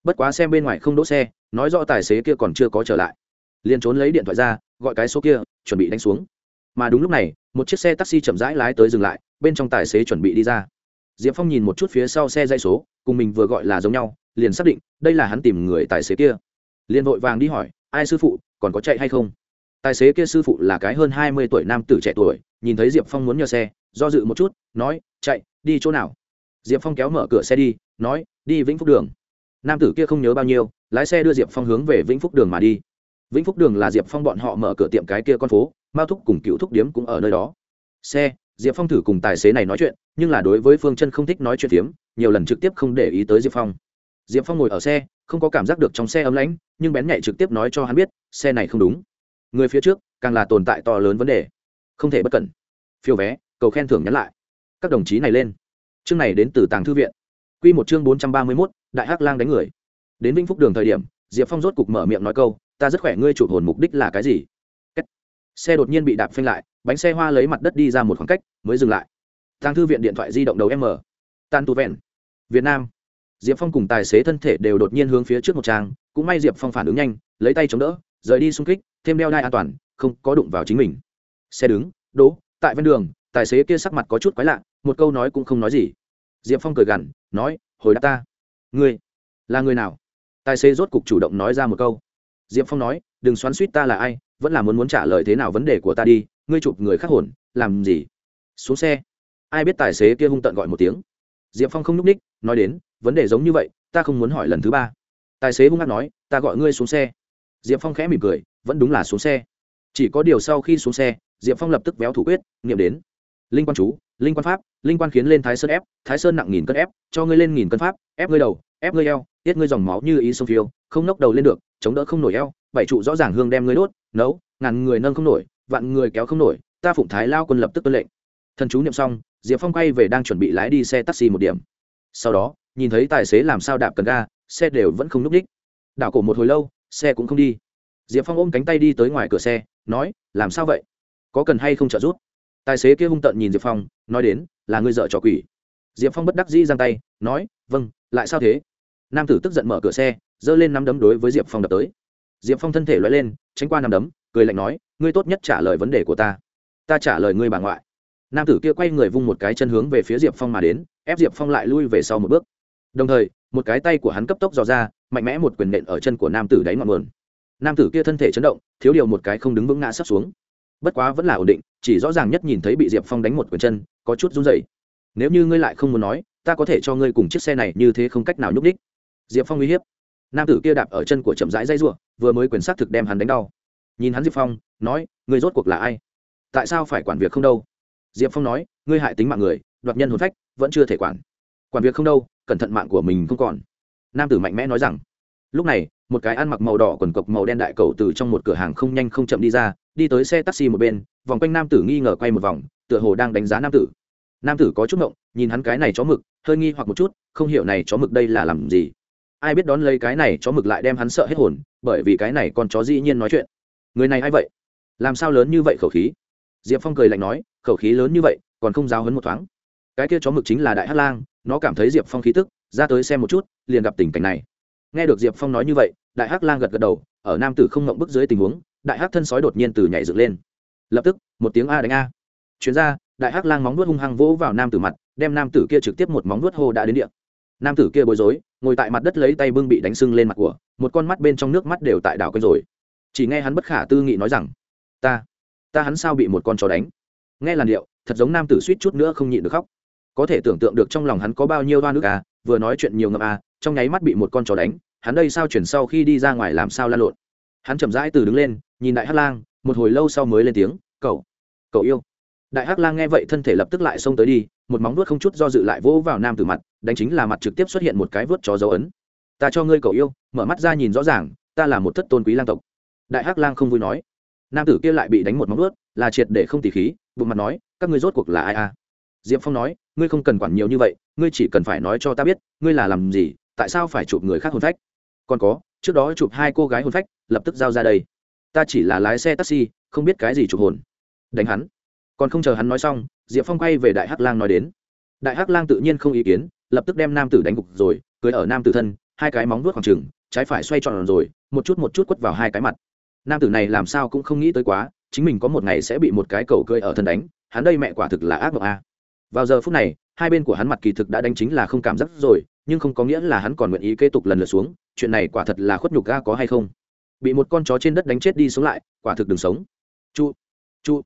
A: bất quá xem bên ngoài không đỗ xe, nói rõ tài xế kia còn chưa có trở lại. Liền trốn lấy điện thoại ra, gọi cái số kia, chuẩn bị đánh xuống. Mà đúng lúc này, một chiếc xe taxi chậm rãi lái tới dừng lại, bên trong tài xế chuẩn bị đi ra diệp phong nhìn một chút phía sau xe dây số, cùng mình vừa gọi là giống nhau, liền xác định đây là hắn tìm người tài xế kia. Liền vội vàng đi hỏi, ai sư phụ, còn có chạy hay không? Tài xế kia sư phụ là cái hơn hai mươi tuổi nam tử trẻ tuổi, nhìn thấy diệp phong muốn nhờ xe, do dự một chút, nói, chạy, đi chỗ nào? Diệp phong kéo mở cửa xe đi, nói, đi vĩnh phúc đường. Nam tử kia không nhớ bao nhiêu, lái xe đưa diệp phong hướng về vĩnh phúc đường mà đi. Vĩnh phúc đường là diệp phong bọn họ mở cửa tiệm cái kia con phố, mao thúc cùng cựu thúc điếm cũng ở nơi đó. Xe diệp phong thử cùng tài xế này nói chuyện, nhưng là đối với phương chân không thích nói chuyện phiếm, nhiều lần trực tiếp không để ý tới diệp phong. Diệp phong ngồi ở xe, không có cảm giác được trong xe ấm lãnh, nhưng bén nhạy trực tiếp nói cho hắn biết, xe này không đúng. Người phía trước, càng là tồn tại to lớn vấn đề. Không thể bất cẩn. Phiếu vé, cầu khen thưởng nhắn lại. Các đồng chí này lên. Chương này đến từ tàng thư viện. Q một chương bốn trăm ba mươi mốt, đại hắc lang đánh người. Đến vĩnh phúc đường thời điểm, diệp phong rốt cục mở miệng nói câu, ta rất khỏe, ngươi chủ hồn mục đích là cái gì? Xe đột nhiên bị đạp phanh lại bánh xe hoa lấy mặt đất đi ra một khoảng cách, mới dừng lại. Tàng thư viện điện thoại di động đầu m. Tan tu vẹn. Việt nam. Diệp phong cùng tài xế thân thể đều đột nhiên hướng phía trước một trang, cũng may diệp phong phản ứng nhanh, lấy tay chống đỡ, rời đi xung kích, thêm đeo đai an toàn, không có đụng vào chính mình. Xe đứng, đỗ, tại ven đường, tài xế kia sắc mặt có chút quái lạ, một câu nói cũng không nói gì. Diệp phong cười gằn, nói, hồi đáp ta. Ngươi là người nào? Tài xế rốt cục chủ động nói ra một câu. Diệp phong nói, đừng xoắn suýt ta là ai, vẫn là muốn muốn trả lời thế nào vấn đề của ta đi ngươi chụp người khác hồn, làm gì? Xuống xe. Ai biết tài xế kia hung tận gọi một tiếng. Diệp phong không n ú c ních, nói đến, vấn đề giống như vậy, ta không muốn hỏi lần thứ ba. Tài xế hung hát nói, ta gọi ngươi xuống xe. Diệp phong khẽ mỉm cười, vẫn đúng là xuống xe. Chỉ có điều sau khi xuống xe, diệp phong lập tức véo thủ quyết, nghiệm đến. Linh quan chú, linh quan pháp, linh quan khiến lên thái sơn ép, thái sơn nặng nghìn cân ép, cho ngươi lên nghìn cân pháp, ép ngươi đầu, ép ngươi eo, tiết ngươi dòng máu như ý sông phiêu, không nốc đầu lên được, chống đỡ không nổi eo, bảy trụ rõ ràng hương đem ngươi đốt, nấu, ngàn người nâng không nổi vạn người kéo không nổi, ta phụng thái lao quân lập tức tuân lệnh. Thần chú niệm xong, diệp phong quay về đang chuẩn bị lái đi xe taxi một điểm. Sau đó, nhìn thấy tài xế làm sao đạp cần ga, xe đều vẫn không n ú c ních đảo cổ một hồi lâu, xe cũng không đi. Diệp phong ôm cánh tay đi tới ngoài cửa xe, nói, làm sao vậy? Có cần hay không trợ giúp? Tài xế kia hung tợn nhìn diệp phong, nói đến, là ngươi dợ trò quỷ. Diệp phong bất đắc dĩ giang tay, nói vâng lại sao thế? Nam tử tức giận mở cửa xe, giơ lên nắm đấm đối với diệp phong đập tới. Diệp phong thân thể loay lên, tránh qua nắm đấm cười lạnh nói, ngươi tốt nhất trả lời vấn đề của ta. Ta trả lời ngươi bà ngoại. Nam tử kia quay người vung một cái chân hướng về phía diệp phong mà đến, ép diệp phong lại lui về sau một bước. Đồng thời, một cái tay của hắn cấp tốc dò ra, mạnh mẽ một quyền nện ở chân của nam tử đáy ngọn nguồn. Nam tử kia thân thể chấn động, thiếu điều một cái không đứng vững ngã sắp xuống. Bất quá vẫn là ổn định, chỉ rõ ràng nhất nhìn thấy bị diệp phong đánh một quyền chân, có chút run dày nếu như ngươi lại không muốn nói, ta có thể cho ngươi cùng chiếc xe này như thế không cách nào nhúc đích diệp phong uy hiếp. Nam tử kia đạp ở chân của chậm rãi dây r vừa mới quyền s á thực đem hắn đánh đau nhìn hắn diệp phong, nói, ngươi rốt cuộc là ai? Tại sao phải quản việc không đâu? Diệp phong nói, ngươi hại tính mạng người, đoạt nhân hồn phách, vẫn chưa thể quản. Quản việc không đâu, cẩn thận mạng của mình không còn. Nam tử mạnh mẽ nói rằng, lúc này, một cái ăn mặc màu đỏ quần cộc màu đen đại cầu từ trong một cửa hàng không nhanh không chậm đi ra, đi tới xe taxi một bên, vòng quanh nam tử nghi ngờ quay một vòng, tựa hồ đang đánh giá nam tử. Nam tử có chút mộng nhìn hắn cái này chó mực, hơi nghi hoặc một chút, không hiểu này chó mực đây là làm gì. Ai biết đón lấy cái này chó mực lại đem hắn sợ hết hồn, bởi vì cái này con chó dĩ nhiên nói chuyện người này a i vậy? Làm sao lớn như vậy khẩu khí? Diệp phong cười lạnh nói, khẩu khí lớn như vậy, còn không giáo hấn một thoáng. Cái kia chó mực chính là đại hát lang, nó cảm thấy diệp phong khí tức, ra tới xem một chút, liền gặp tình cảnh này. Nghe được diệp phong nói như vậy, đại hắc lang gật gật đầu, ở nam tử không ngộng bức dưới tình huống, đại hắc thân sói đột nhiên từ nhảy dựng lên. Lập tức, một tiếng a đánh a. Chuyên ra đại hắc lang móng nuốt hung hăng vỗ vào nam tử mặt, đem nam tử kia trực tiếp một móng nuốt hô đã đến địa. Nam tử kia bối rối, ngồi tại mặt đất lấy tay bưng bị đánh sưng lên mặt của, một con mắt bên trong nước mắt đều tại đảo quanh rồi chỉ nghe hắn bất khả tư nghị nói rằng, ta ta hắn sao bị một con chó đánh? Nghe làn điệu, thật giống nam tử suýt chút nữa không nhịn được khóc. Có thể tưởng tượng được trong lòng hắn có bao nhiêu đoan nước à vừa nói chuyện nhiều ngậm à trong nháy mắt bị một con chó đánh, hắn đây sao chuyển sau khi đi ra ngoài làm sao lan lộn. Hắn chậm rãi từ đứng lên, nhìn đại hắc lang, một hồi lâu sau mới lên tiếng, cậu cậu yêu. Đại hắc lang nghe vậy thân thể lập tức lại xông tới đi, một móng vuốt không chút do dự lại vỗ vào nam tử mặt, đánh chính là mặt trực tiếp xuất hiện một cái vuốt chó dấu ấn. Ta cho ngươi cậu yêu. Mở mắt ra nhìn rõ ràng, ta là một thất tôn quý lang tộc đại hắc lang không vui nói. Nam tử kia lại bị đánh một móng vuốt, là triệt để không tỉ khí, bụng mặt nói, các ngươi rốt cuộc là ai à? Diệp phong nói, ngươi không cần quản nhiều như vậy, ngươi chỉ cần phải nói cho ta biết, ngươi là làm gì, tại sao phải chụp người khác hồn phách? Còn có, trước đó chụp hai cô gái hồn phách, lập tức giao ra đây. Ta chỉ là lái xe taxi, không biết cái gì chụp hồn. Đánh hắn. Còn không chờ hắn nói xong, diệp phong quay về đại hắc lang nói đến. Đại hắc lang tự nhiên không ý kiến, lập tức đem nam tử đánh gục rồi, cưới ở nam tử thân, hai cái móng vuốt khoảng trừng, trái phải xoay tròn rồi, một chút một chút quất vào hai cái mặt nam tử này làm sao cũng không nghĩ tới quá, chính mình có một ngày sẽ bị một cái cầu cơi ở thân đánh, hắn đây mẹ quả thực là ác mộng a. Vào giờ phút này, hai bên của hắn mặt kỳ thực đã đánh chính là không cảm giác rồi, nhưng không có nghĩa là hắn còn nguyện ý kế tục lần lượt xuống, chuyện này quả thật là khuất nhục ga có hay không. Bị một con chó trên đất đánh chết đi xuống lại, quả thực đừng sống. Chu chu,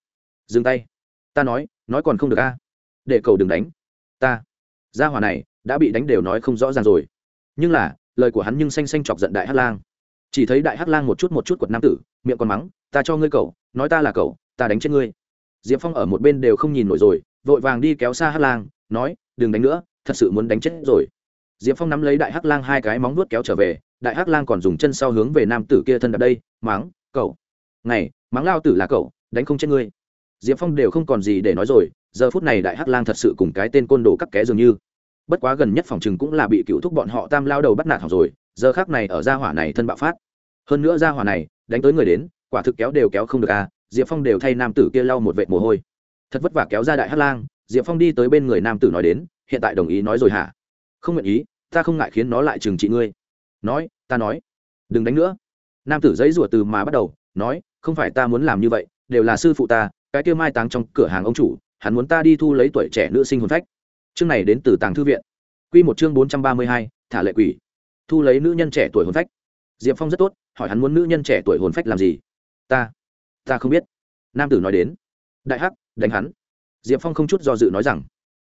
A: dừng tay. Ta nói nói còn không được a. Để cầu đừng đánh. Ta, gia hỏa này, đã bị đánh đều nói không rõ ràng rồi. Nhưng là, lời của hắn nhưng xanh xanh chọc giận đại hát lang chỉ thấy đại hắc lang một chút một chút quật nam tử, miệng còn mắng, ta cho ngươi cậu nói ta là cậu ta đánh chết ngươi. Diệp phong ở một bên đều không nhìn nổi rồi, vội vàng đi kéo xa hắc lang, nói, đừng đánh nữa, thật sự muốn đánh chết rồi. Diệp phong nắm lấy đại hắc lang hai cái móng nuốt kéo trở về, đại hắc lang còn dùng chân sau hướng về nam tử kia thân đập đây, mắng cậu này, mắng lao tử là cậu đánh không chết ngươi. Diệp phong đều không còn gì để nói rồi, giờ phút này đại hắc lang thật sự cùng cái tên côn đồ cắt ké dường như. Bất quá gần nhất phòng chừng cũng là bị cựu thúc bọn họ tam lao đầu bắt nạt học rồi, giờ khác này ở gia hỏa này thân bạo phát hơn nữa gia hỏa này, đánh tới người đến, quả thực kéo đều kéo không được à diệp phong đều thay nam tử kia lau một vệt mồ hôi. Thật vất vả kéo ra đại hát lang, diệp phong đi tới bên người nam tử nói đến, hiện tại đồng ý nói rồi hả? Không nguyện ý, ta không ngại khiến nó lại trừng trị ngươi. Nói, ta nói. Đừng đánh nữa. Nam tử giấy rủa từ mà bắt đầu, nói, không phải ta muốn làm như vậy, đều là sư phụ ta, cái kia mai táng trong cửa hàng ông chủ, hắn muốn ta đi thu lấy tuổi trẻ nữ sinh hồn phách. Chương này đến từ tàng thư viện. Q một chương bốn trăm ba mươi hai, thả lệ quỷ. Thu lấy nữ nhân trẻ tuổi hồn phách. Diệp phong rất tốt hỏi hắn muốn nữ nhân trẻ tuổi hồn phách làm gì? Ta ta không biết. Nam tử nói đến. Đại hắc, đánh hắn. Diệp phong không chút do dự nói rằng,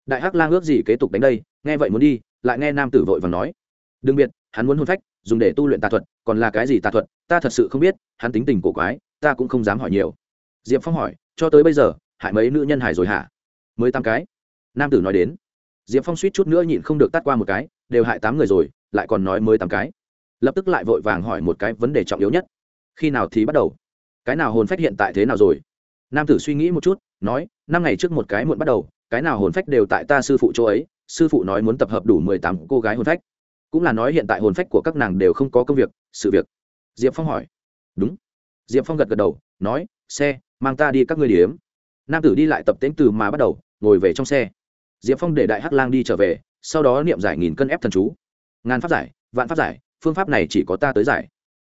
A: đại hắc lang ước gì kế tục đánh đây, nghe vậy muốn đi, lại nghe nam tử vội và nói. Đừng biệt, hắn muốn hôn phách, dùng để tu luyện tà thuật, còn là cái gì tà thuật, ta thật sự không biết, hắn tính tình cổ quái, ta cũng không dám hỏi nhiều. Diệp phong hỏi, cho tới bây giờ, hại mấy nữ nhân hải rồi hả? Mới tám cái. Nam tử nói đến. Diệp phong suýt chút nữa nhịn không được tắt qua một cái, đều hại tám người rồi, lại còn nói mới tám cái lập tức lại vội vàng hỏi một cái vấn đề trọng yếu nhất. Khi nào thì bắt đầu? Cái nào hồn phách hiện tại thế nào rồi? Nam tử suy nghĩ một chút, nói, năm ngày trước một cái muộn bắt đầu, cái nào hồn phách đều tại ta sư phụ chỗ ấy, sư phụ nói muốn tập hợp đủ mười tám cô gái hồn phách. Cũng là nói hiện tại hồn phách của các nàng đều không có công việc, sự việc. Diệp phong hỏi. Đúng. Diệp phong gật gật đầu, nói, xe, mang ta đi các ngươi điểm nam tử đi lại tập tễnh từ mà bắt đầu, ngồi về trong xe. Diệp phong để đại hắc lang đi trở về, sau đó niệm giải nghìn cân ép thần chú. Ngàn pháp giải, vạn pháp giải phương pháp này chỉ có ta tới giải.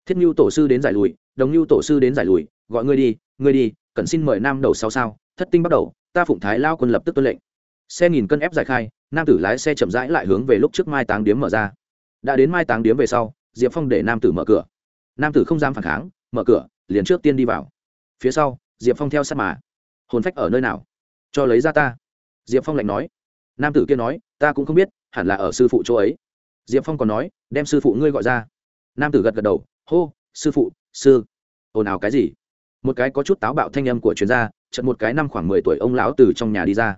A: Thiết mưu tổ sư đến giải lùi, đồng mưu tổ sư đến giải lùi, gọi ngươi đi ngươi đi, cần xin mời nam đầu sau sao, thất tinh bắt đầu, ta phụng thái lao quân lập tức tuân lệnh. Xe nghìn cân ép giải khai, nam tử lái xe chậm rãi lại hướng về lúc trước mai táng điếm mở ra. Đã đến mai táng điếm về sau, diệp phong để nam tử mở cửa. Nam tử không dám phản kháng, mở cửa, liền trước tiên đi vào. Phía sau, diệp phong theo sát mà. Hồn phách ở nơi nào? Cho lấy ra ta. Diệp phong lạnh nói. Nam tử kia nói, ta cũng không biết, hẳn là ở sư phụ chỗ ấy diệp phong còn nói, đem sư phụ ngươi gọi ra. Nam tử gật gật đầu, hô, sư phụ, sư, ồn ào cái gì? Một cái có chút táo bạo thanh âm của chuyên gia chật một cái năm khoảng mười tuổi ông lão từ trong nhà đi ra.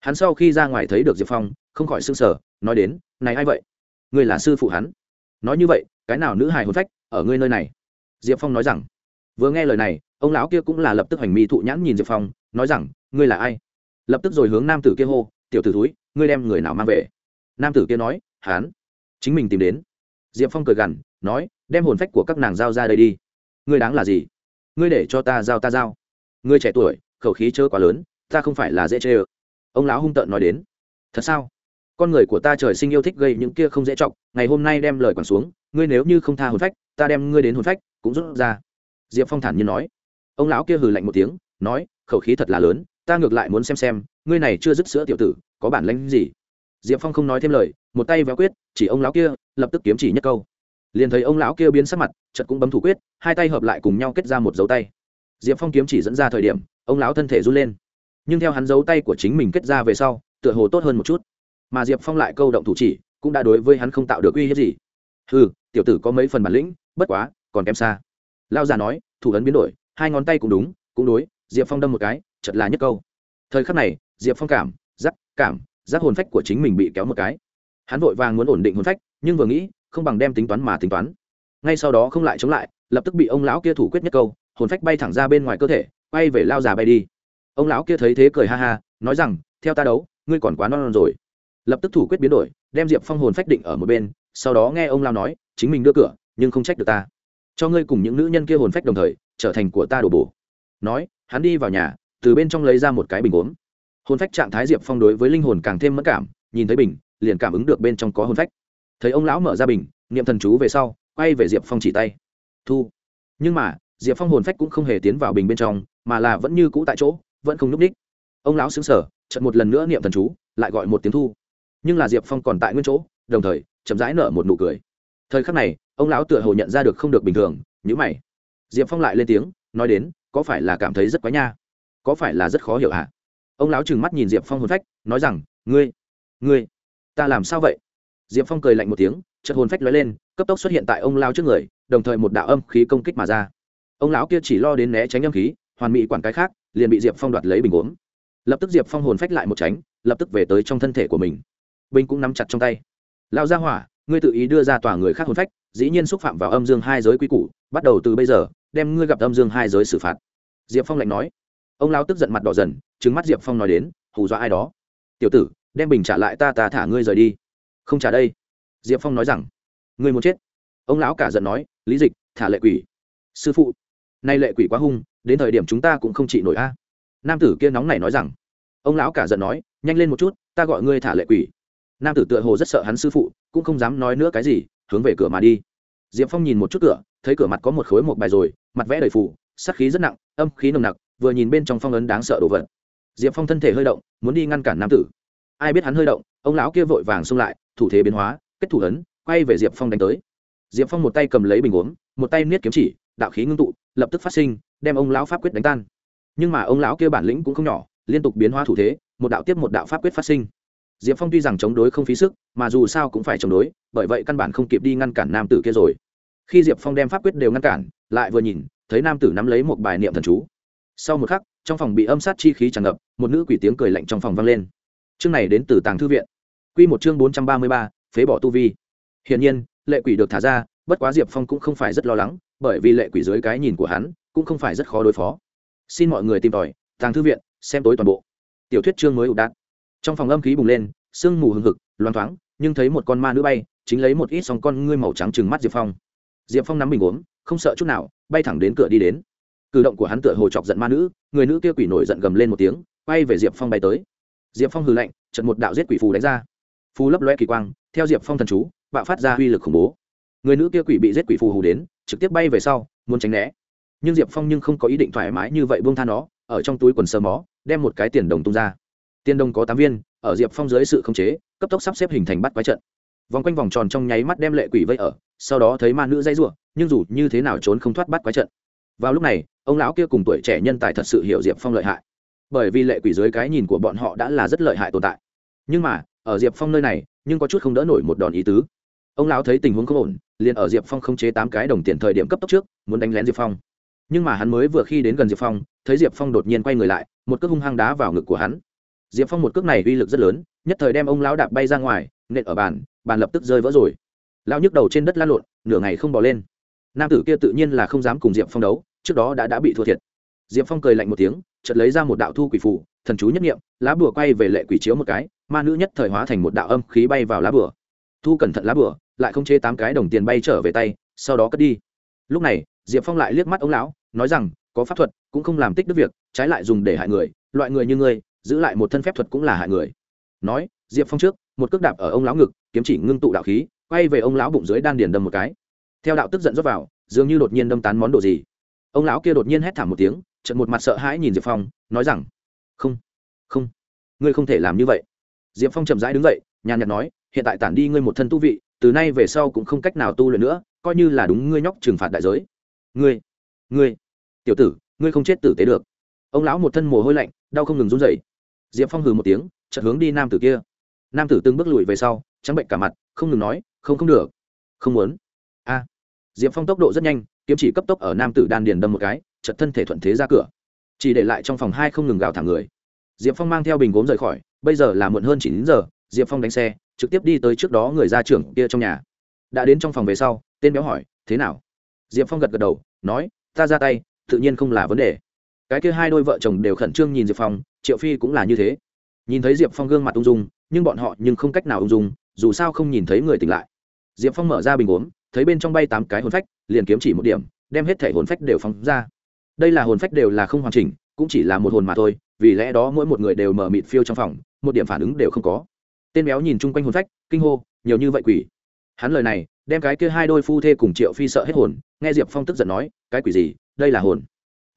A: Hắn sau khi ra ngoài thấy được diệp phong, không khỏi s ư n g sở nói đến, này a i vậy? Ngươi là sư phụ hắn. Nói như vậy, cái nào nữ hài hồn phách ở ngươi nơi này? Diệp phong nói rằng, vừa nghe lời này, ông lão kia cũng là lập tức hành mi thụ nhãn nhìn diệp phong, nói rằng, ngươi là ai? Lập tức rồi hướng nam tử kia hô, tiểu tử túi ngươi đem người nào mang về? Nam tử kia nói hán chính mình tìm đến. Diệp phong cười gằn, nói, đem hồn phách của các nàng giao ra đây đi. Ngươi đáng là gì? Ngươi để cho ta giao ta giao. Ngươi trẻ tuổi, khẩu khí chớ quá lớn, ta không phải là dễ chê ơ. Ông lão hung tợn nói đến, thật sao? Con người của ta trời sinh yêu thích gây những kia không dễ chọc, ngày hôm nay đem lời quản xuống, ngươi nếu như không tha hồn phách, ta đem ngươi đến hồn phách, cũng rút ra. Diệp phong thản nhiên nói. Ông lão kia hừ lạnh một tiếng, nói, khẩu khí thật là lớn, ta ngược lại muốn xem xem, ngươi này chưa dứt sữa tiểu tử, có bản lánh gì? Diệp phong không nói thêm lời một tay véo quyết, chỉ ông lão kia, lập tức kiếm chỉ nhất câu. Liền thấy ông lão kia biến sắc mặt chật cũng bấm thủ quyết, hai tay hợp lại cùng nhau kết ra một dấu tay. Diệp phong kiếm chỉ dẫn ra thời điểm, ông lão thân thể run lên. Nhưng theo hắn dấu tay của chính mình kết ra về sau, tựa hồ tốt hơn một chút. Mà diệp phong lại câu động thủ chỉ, cũng đã đối với hắn không tạo được uy hiếp gì. Ừ tiểu tử có mấy phần bản lĩnh, bất quá, còn kém xa. Lao già nói, thủ ấn biến đổi, hai ngón tay cũng đúng, cũng đối, diệp phong đâm một cái chật là nhất câu. Thời khắc này, diệp phong cảm, giác cảm, giác hồn phách của chính mình bị kéo một cái hắn vội vàng muốn ổn định hồn phách nhưng vừa nghĩ không bằng đem tính toán mà tính toán. Ngay sau đó không lại chống lại lập tức bị ông lão kia thủ quyết nhất câu hồn phách bay thẳng ra bên ngoài cơ thể bay về lao già bay đi. Ông lão kia thấy thế cười ha ha nói rằng theo ta đấu ngươi còn quá non, non rồi. Lập tức thủ quyết biến đổi đem diệp phong hồn phách định ở một bên sau đó nghe ông lao nói chính mình đưa cửa nhưng không trách được ta. Cho ngươi cùng những nữ nhân kia hồn phách đồng thời trở thành của ta đổ bổ. Nói hắn đi vào nhà từ bên trong lấy ra một cái bình uống hồn phách trạng thái diệp phong đối với linh hồn càng thêm mất cảm nhìn thấy bình liền cảm ứng được bên trong có hồn phách. Thấy ông lão mở ra bình, niệm thần chú về sau, quay về diệp phong chỉ tay. Thu. Nhưng mà, diệp phong hồn phách cũng không hề tiến vào bình bên trong, mà là vẫn như cũ tại chỗ, vẫn không n ú c ních ông lão xứng sở chợt một lần nữa niệm thần chú, lại gọi một tiếng thu. Nhưng là diệp phong còn tại nguyên chỗ, đồng thời, chậm rãi nở một nụ cười. Thời khắc này, ông lão tựa hồ nhận ra được không được bình thường nhữ mày. Diệp phong lại lên tiếng, nói đến, có phải là cảm thấy rất quái nha? Có phải là rất khó hiểu hả? Ông lão trừng mắt nhìn diệp phong hồn phách, nói rằng, ngươi ngươi ta làm sao vậy? Diệp phong cười lạnh một tiếng, chợt hồn phách lóe lên, cấp tốc xuất hiện tại ông lao trước người, đồng thời một đạo âm khí công kích mà ra. Ông lão kia chỉ lo đến né tránh âm khí, hoàn mỹ quản cái khác, liền bị diệp phong đoạt lấy bình uống lập tức diệp phong hồn phách lại một tránh, lập tức về tới trong thân thể của mình. Bình cũng nắm chặt trong tay. Lao ra hỏa, ngươi tự ý đưa ra tòa người khác hồn phách, dĩ nhiên xúc phạm vào âm dương hai giới quy củ, bắt đầu từ bây giờ, đem ngươi gặp âm dương hai giới xử phạt. Diệp phong lạnh nói. Ông lao tức giận mặt đỏ dần trứng mắt diệp phong nói đến, hù dọa ai đó? Tiểu tử đem bình trả lại ta ta thả ngươi rời đi. Không trả đây. Diệp phong nói rằng, ngươi muốn chết. Ông lão cả giận nói, lý dịch, thả lệ quỷ. Sư phụ, nay lệ quỷ quá hung, đến thời điểm chúng ta cũng không trị nổi a. Nam tử kia nóng này nói rằng, ông lão cả giận nói, nhanh lên một chút, ta gọi ngươi thả lệ quỷ. Nam tử tựa hồ rất sợ hắn sư phụ, cũng không dám nói nữa cái gì, hướng về cửa mà đi. Diệp phong nhìn một chút cửa, thấy cửa mặt có một khối một bài rồi, mặt vẽ đầy phủ, sắc khí rất nặng, âm khí nồng nặc, vừa nhìn bên trong phong ấn đáng sợ đồ vật. Diệp phong thân thể hơi động, muốn đi ngăn cản nam tử ai biết hắn hơi động, ông lão kia vội vàng xông lại, thủ thế biến hóa, kết thủ ấn, quay về diệp phong đánh tới. Diệp phong một tay cầm lấy bình uống, một tay niết kiếm chỉ, đạo khí ngưng tụ, lập tức phát sinh, đem ông lão pháp quyết đánh tan. Nhưng mà ông lão kia bản lĩnh cũng không nhỏ, liên tục biến hóa thủ thế, một đạo tiếp một đạo pháp quyết phát sinh. Diệp phong tuy rằng chống đối không phí sức, mà dù sao cũng phải chống đối, bởi vậy căn bản không kịp đi ngăn cản nam tử kia rồi. Khi diệp phong đem pháp quyết đều ngăn cản, lại vừa nhìn, thấy nam tử nắm lấy một bài niệm thần chú. Sau một khắc, trong phòng bị âm sát chi khí tràn ngập, một nữ quỷ tiếng cười lạnh trong phòng vang lên chương này đến từ tàng thư viện Quy một chương 433, phế bỏ tu vi. Hiển nhiên, lệ quỷ được thả ra, bất quá Diệp Phong cũng không phải rất lo lắng, bởi vì lệ quỷ dưới cái nhìn của hắn, cũng không phải rất khó đối phó. Xin mọi người tìm tòi, tàng thư viện, xem tối toàn bộ. Tiểu thuyết chương mới ủ đạn. Trong phòng âm khí bùng lên, sương mù hừng hực, loan thoáng, nhưng thấy một con ma nữ bay, chính lấy một ít song con ngươi màu trắng trừng mắt Diệp Phong. Diệp Phong nắm bình uống, không sợ chút nào, bay thẳng đến cửa đi đến. Cử động của hắn tựa hồ chọc giận ma nữ, người nữ kia quỷ nổi giận gầm lên một tiếng, quay về Diệp Phong bay tới. Diệp Phong hừ lạnh, trận một đạo giết quỷ phù đánh ra. Phù lấp loe kỳ quang theo diệp phong thần chú bạo phát ra uy lực khủng bố. Người nữ kia quỷ bị giết quỷ phù hù đến trực tiếp bay về sau muốn tránh né. Nhưng diệp phong nhưng không có ý định thoải mái như vậy buông tha nó ở trong túi quần sờ mó đem một cái tiền đồng tung ra. Tiền đồng có tám viên ở diệp phong dưới sự khống chế cấp tốc sắp xếp hình thành bắt quái trận. Vòng quanh vòng tròn trong nháy mắt đem lệ quỷ vây ở sau đó thấy ma nữ dây ruộng nhưng dù như thế nào trốn không thoát bắt quái trận. Vào lúc này ông lão kia cùng tuổi trẻ nhân tài thật sự hiểu diệp phong lợi hại bởi vì lệ quỷ dưới cái nhìn của bọn họ đã là rất lợi hại tồn tại. Nhưng mà, ở diệp phong nơi này, nhưng có chút không đỡ nổi một đòn ý tứ. Ông lão thấy tình huống không ổn, liền ở diệp phong không chế tám cái đồng tiền thời điểm cấp tốc trước, muốn đánh lén diệp phong. Nhưng mà hắn mới vừa khi đến gần diệp phong, thấy diệp phong đột nhiên quay người lại, một cước hung hăng đá vào ngực của hắn. Diệp phong một cước này uy lực rất lớn, nhất thời đem ông lão đạp bay ra ngoài, nện ở bàn bàn lập tức rơi vỡ rồi. Lão nhức đầu trên đất lan lộn, nửa ngày không bỏ lên. Nam tử kia tự nhiên là không dám cùng diệp phong đấu, trước đó đã đã bị thua thiệt. Diệp phong cười lạnh một tiếng chợt lấy ra một đạo thu quỷ phủ thần chú nhất nghiệm lá bùa quay về lệ quỷ chiếu một cái, ma nữ nhất thời hóa thành một đạo âm khí bay vào lá bùa. Thu cẩn thận lá bùa, lại không chế tám cái đồng tiền bay trở về tay, sau đó cất đi. Lúc này, diệp phong lại liếc mắt ông lão, nói rằng, có pháp thuật, cũng không làm tích đức việc, trái lại dùng để hại người, loại người như ngươi, giữ lại một thân phép thuật cũng là hại người. Nói, diệp phong trước, một cước đạp ở ông lão ngực, kiếm chỉ ngưng tụ đạo khí, quay về ông lão bụng dưới đan điền đâm một cái. Theo đạo tức giận rót vào, dường như đột nhiên đâm tán món đồ gì. Ông lão kia đột nhiên hét thảm một tiếng trận một mặt sợ hãi nhìn diệp phong, nói rằng, không không, ngươi không thể làm như vậy. Diệp phong chậm rãi đứng dậy, nhàn nhạt nói, hiện tại tản đi ngươi một thân tu vị, từ nay về sau cũng không cách nào tu luyện nữa, coi như là đúng ngươi nhóc trừng phạt đại giới. Ngươi ngươi, tiểu tử, ngươi không chết tử tế được. Ông lão một thân mồ hôi lạnh, đau không ngừng run rẩy. Diệp phong hừ một tiếng, chợt hướng đi nam tử kia. Nam tử từng bước lùi về sau, trắng bệnh cả mặt, không ngừng nói, không không được, không muốn. A. Diệp phong tốc độ rất nhanh, kiếm chỉ cấp tốc ở nam tử đan điền đâm một cái chật thân thể thuận thế ra cửa. Chỉ để lại trong phòng hai không ngừng gào thẳng người. Diệp phong mang theo bình gốm rời khỏi bây giờ là muộn hơn chỉ đến giờ diệp phong đánh xe trực tiếp đi tới trước đó người ra trưởng kia trong nhà. Đã đến trong phòng về sau tên béo hỏi thế nào? Diệp phong gật gật đầu nói ta ra tay tự nhiên không là vấn đề. Cái kia hai đôi vợ chồng đều khẩn trương nhìn diệp phong triệu phi cũng là như thế. Nhìn thấy diệp phong gương mặt ung dung nhưng bọn họ nhưng không cách nào ung dung dù sao không nhìn thấy người tỉnh lại. Diệp phong mở ra bình gốm, thấy bên trong bay tám cái hồn phách liền kiếm chỉ một điểm đem hết thể hồn phách đều phóng ra đây là hồn phách đều là không hoàn chỉnh, cũng chỉ là một hồn mà thôi, vì lẽ đó mỗi một người đều mở mịt phiêu trong phòng, một điểm phản ứng đều không có. Tên béo nhìn chung quanh hồn phách, kinh hô, nhiều như vậy quỷ. Hắn lời này, đem cái kia hai đôi phu thê cùng triệu phi sợ hết hồn, nghe diệp phong tức giận nói, cái quỷ gì? Đây là hồn.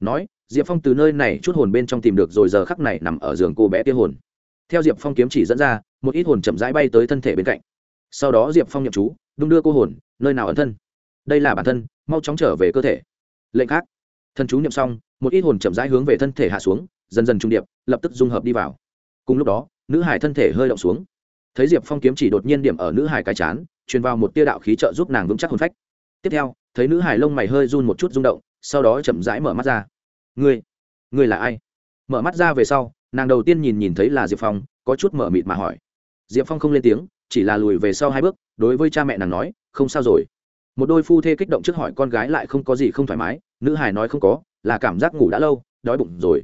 A: Nói, diệp phong từ nơi này chút hồn bên trong tìm được rồi giờ khắc này nằm ở giường cô bé kia hồn. Theo diệp phong kiếm chỉ dẫn ra, một ít hồn chậm rãi bay tới thân thể bên cạnh. Sau đó diệp phong nhậm chú, đung đưa cô hồn, nơi nào ẩn thân? Đây là bản thân, mau chóng trở về cơ thể. Lệnh khác thần chú niệm xong, một ít hồn chậm rãi hướng về thân thể hạ xuống, dần dần trung điệp, lập tức dung hợp đi vào. Cùng lúc đó, nữ hải thân thể hơi động xuống. Thấy diệp phong kiếm chỉ đột nhiên điểm ở nữ hải cái chán, truyền vào một tia đạo khí trợ giúp nàng vững chắc hồn phách. Tiếp theo, thấy nữ hải lông mày hơi run một chút rung động, sau đó chậm rãi mở mắt ra. Ngươi ngươi là ai? Mở mắt ra về sau, nàng đầu tiên nhìn nhìn thấy là diệp phong, có chút mở mịt mà hỏi. Diệp phong không lên tiếng, chỉ là lùi về sau hai bước, đối với cha mẹ nàng nói, không sao rồi. Một đôi phu thê kích động trước hỏi con gái lại không có gì không thoải mái nữ hải nói không có, là cảm giác ngủ đã lâu, đói bụng rồi.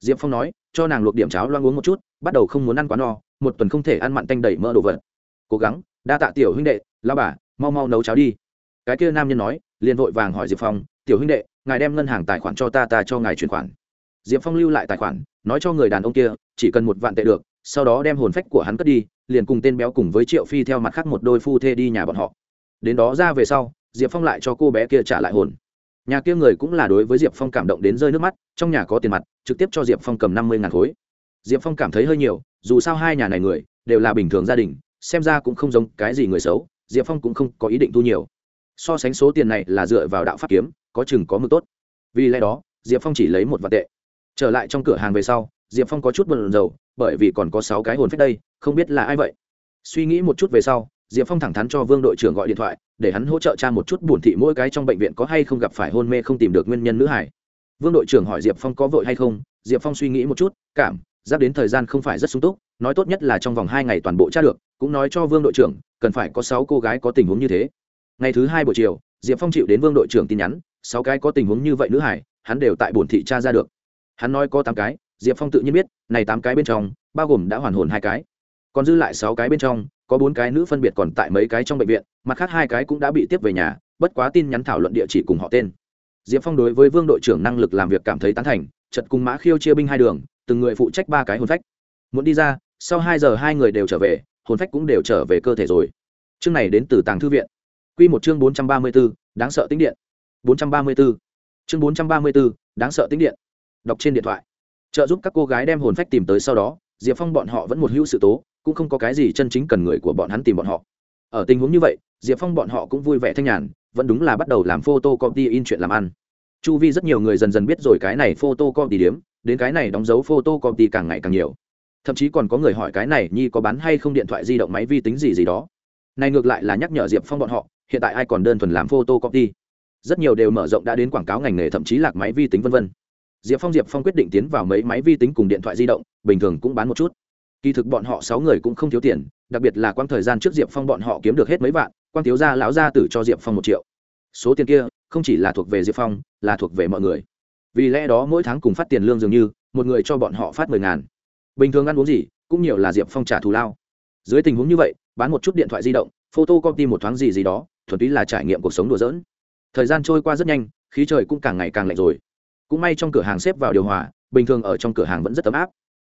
A: Diệp phong nói, cho nàng luộc điểm cháo loang uống một chút, bắt đầu không muốn ăn quá no, một tuần không thể ăn mặn tanh đầy mỡ đồ vật. Cố gắng, đa tạ tiểu huynh đệ lao bà, mau mau nấu cháo đi. Cái kia nam nhân nói, liền vội vàng hỏi diệp phong, tiểu huynh đệ, ngài đem ngân hàng tài khoản cho ta ta cho ngài chuyển khoản. Diệp phong lưu lại tài khoản, nói cho người đàn ông kia, chỉ cần một vạn tệ được, sau đó đem hồn phách của hắn cất đi, liền cùng tên béo cùng với triệu phi theo mặt khác một đôi phu thê đi nhà bọn họ. Đến đó ra về sau, diệp phong lại cho cô bé kia trả lại hồn nhà kia người cũng là đối với diệp phong cảm động đến rơi nước mắt, trong nhà có tiền mặt, trực tiếp cho diệp phong cầm năm mươi ngàn khối. Diệp phong cảm thấy hơi nhiều, dù sao hai nhà này người, đều là bình thường gia đình, xem ra cũng không giống cái gì người xấu, diệp phong cũng không có ý định thu nhiều. So sánh số tiền này là dựa vào đạo pháp kiếm, có chừng có mực tốt. Vì lẽ đó, diệp phong chỉ lấy một vạn tệ. Trở lại trong cửa hàng về sau, diệp phong có chút bận rầu, bởi vì còn có sáu cái hồn phách đây, không biết là ai vậy. Suy nghĩ một chút về sau, diệp phong thẳng thắn cho vương đội trưởng gọi điện thoại để hắn hỗ trợ cha một chút buồn thị mỗi cái trong bệnh viện có hay không gặp phải hôn mê không tìm được nguyên nhân nữ hải. Vương đội trưởng hỏi diệp phong có vội hay không, diệp phong suy nghĩ một chút, cảm giáp đến thời gian không phải rất sung túc, nói tốt nhất là trong vòng hai ngày toàn bộ tra được, cũng nói cho vương đội trưởng, cần phải có sáu cô gái có tình huống như thế. Ngày thứ hai buổi chiều, diệp phong chịu đến vương đội trưởng tin nhắn, sáu cái có tình huống như vậy nữ hải, hắn đều tại bổn thị tra ra được. Hắn nói có tám cái, diệp phong tự nhiên biết, này tám cái bên trong, bao gồm đã hoàn hồn hai cái. Còn dư lại sáu cái bên trong có bốn cái nữ phân biệt còn tại mấy cái trong bệnh viện mặt khác hai cái cũng đã bị tiếp về nhà bất quá tin nhắn thảo luận địa chỉ cùng họ tên diệp phong đối với vương đội trưởng năng lực làm việc cảm thấy tán thành chật cùng mã khiêu chia binh hai đường từng người phụ trách ba cái hồn phách muốn đi ra sau hai giờ hai người đều trở về hồn phách cũng đều trở về cơ thể rồi chương này đến từ tàng thư viện Quy một chương 434, đáng sợ tính điện. 434. Chương 434, đáng sợ tính điện. Đọc trên điện thoại. Trợ giúp các cô gái đem hồn phách tìm tới sau đó, Diệp Phong bọn họ vẫn một hữu sự tố, cũng không có cái gì chân chính cần người của bọn hắn tìm bọn họ. Ở tình huống như vậy, Diệp Phong bọn họ cũng vui vẻ thanh nhàn, vẫn đúng là bắt đầu làm photo copy in chuyện làm ăn. Chu vi rất nhiều người dần dần biết rồi cái này photo copy điểm, đến cái này đóng dấu photo copy càng ngày càng nhiều. Thậm chí còn có người hỏi cái này nhi có bán hay không điện thoại di động máy vi tính gì gì đó. Này ngược lại là nhắc nhở Diệp Phong bọn họ, hiện tại ai còn đơn thuần làm photo copy? rất nhiều đều mở rộng đã đến quảng cáo ngành nghề thậm chí lạc máy vi tính vân vân diệp phong diệp phong quyết định tiến vào mấy máy vi tính cùng điện thoại di động, bình thường cũng bán một chút. Kỳ thực bọn họ sáu người cũng không thiếu tiền, đặc biệt là quang thời gian trước diệp phong bọn họ kiếm được hết mấy vạn, quang thiếu gia lão gia tử cho diệp phong một triệu. Số tiền kia, không chỉ là thuộc về diệp phong, là thuộc về mọi người. Vì lẽ đó mỗi tháng cùng phát tiền lương dường như, một người cho bọn họ phát mười ngàn. Bình thường ăn uống gì, cũng nhiều là diệp phong trả thù lao. Dưới tình huống như vậy, bán một chút điện thoại di động, photocopy một thoáng gì gì đó, thuần túy là trải nghiệm cuộc sống đùa dỡn thời gian trôi qua rất nhanh, khí trời cũng càng ngày càng lạnh rồi cũng may trong cửa hàng xếp vào điều hòa, bình thường ở trong cửa hàng vẫn rất ấm áp.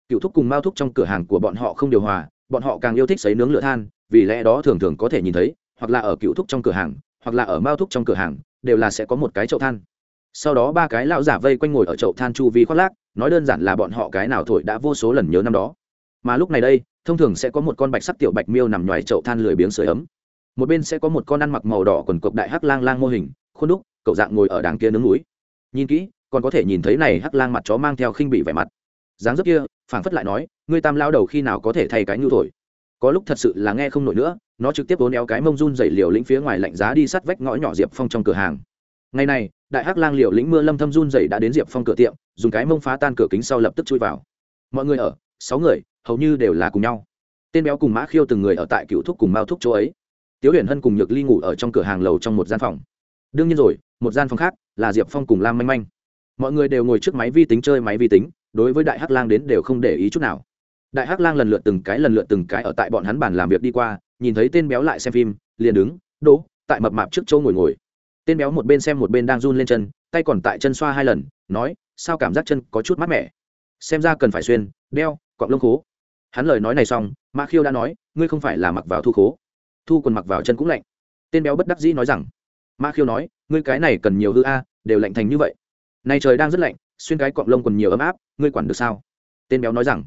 A: Cựu thúc cùng mao thúc trong cửa hàng của bọn họ không điều hòa, bọn họ càng yêu thích xấy nướng lửa than, vì lẽ đó thường thường có thể nhìn thấy, hoặc là ở cựu thúc trong cửa hàng, hoặc là ở mao thúc trong cửa hàng, đều là sẽ có một cái chậu than. Sau đó ba cái lão giả vây quanh ngồi ở chậu than chu vi khoác lác, nói đơn giản là bọn họ cái nào thổi đã vô số lần nhớ năm đó. Mà lúc này đây, thông thường sẽ có một con bạch sắc tiểu bạch miêu nằm ngoài chậu than lười biếng sưởi ấm. Một bên sẽ có một con ăn mặc màu đỏ quần cộc đại hắc lang lang mô hình, khuôn đúc, cậu dạng ngồi ở đàng kia nướng núi. Nhìn kỹ còn có thể nhìn thấy này hắc lang mặt chó mang theo khinh bị vẻ mặt. Dáng dấp kia, phảng phất lại nói, ngươi tam lao đầu khi nào có thể thay cái nhu thổi? Có lúc thật sự là nghe không nổi nữa, nó trực tiếp vốn éo cái mông run dày liều lĩnh phía ngoài lạnh giá đi sắt vách ngõ nhỏ diệp phong trong cửa hàng. Ngày này, đại hắc lang liều lĩnh mưa lâm thâm run dày đã đến diệp phong cửa tiệm, dùng cái mông phá tan cửa kính sau lập tức chui vào. Mọi người ở, sáu người, hầu như đều là cùng nhau. Tên béo cùng mã khiêu từng người ở tại cựu thúc cùng mao thúc chỗ ấy. Tiếu huyền hân cùng nhược ly ngủ ở trong cửa hàng lầu trong một gian phòng. Đương nhiên rồi, một gian phòng khác là diệp phong cùng lam manh manh mọi người đều ngồi trước máy vi tính chơi máy vi tính, đối với đại hắc lang đến đều không để ý chút nào. Đại hắc lang lần lượt từng cái lần lượt từng cái ở tại bọn hắn bàn làm việc đi qua, nhìn thấy tên béo lại xem phim, liền đứng, đỗ, tại mập mạp trước châu ngồi ngồi. Tên béo một bên xem một bên đang run lên chân, tay còn tại chân xoa hai lần, nói, sao cảm giác chân có chút mát mẻ? Xem ra cần phải xuyên, đeo cọng lông khố. Hắn lời nói này xong mã khiêu đã nói, ngươi không phải là mặc vào thu khố. Thu quần mặc vào chân cũng lạnh. Tên béo bất đắc dĩ nói rằng mã khiêu nói, ngươi cái này cần nhiều hư a, đều lạnh thành như vậy nay trời đang rất lạnh, xuyên cái cọng lông còn nhiều ấm áp, ngươi quản được sao? Tên béo nói rằng.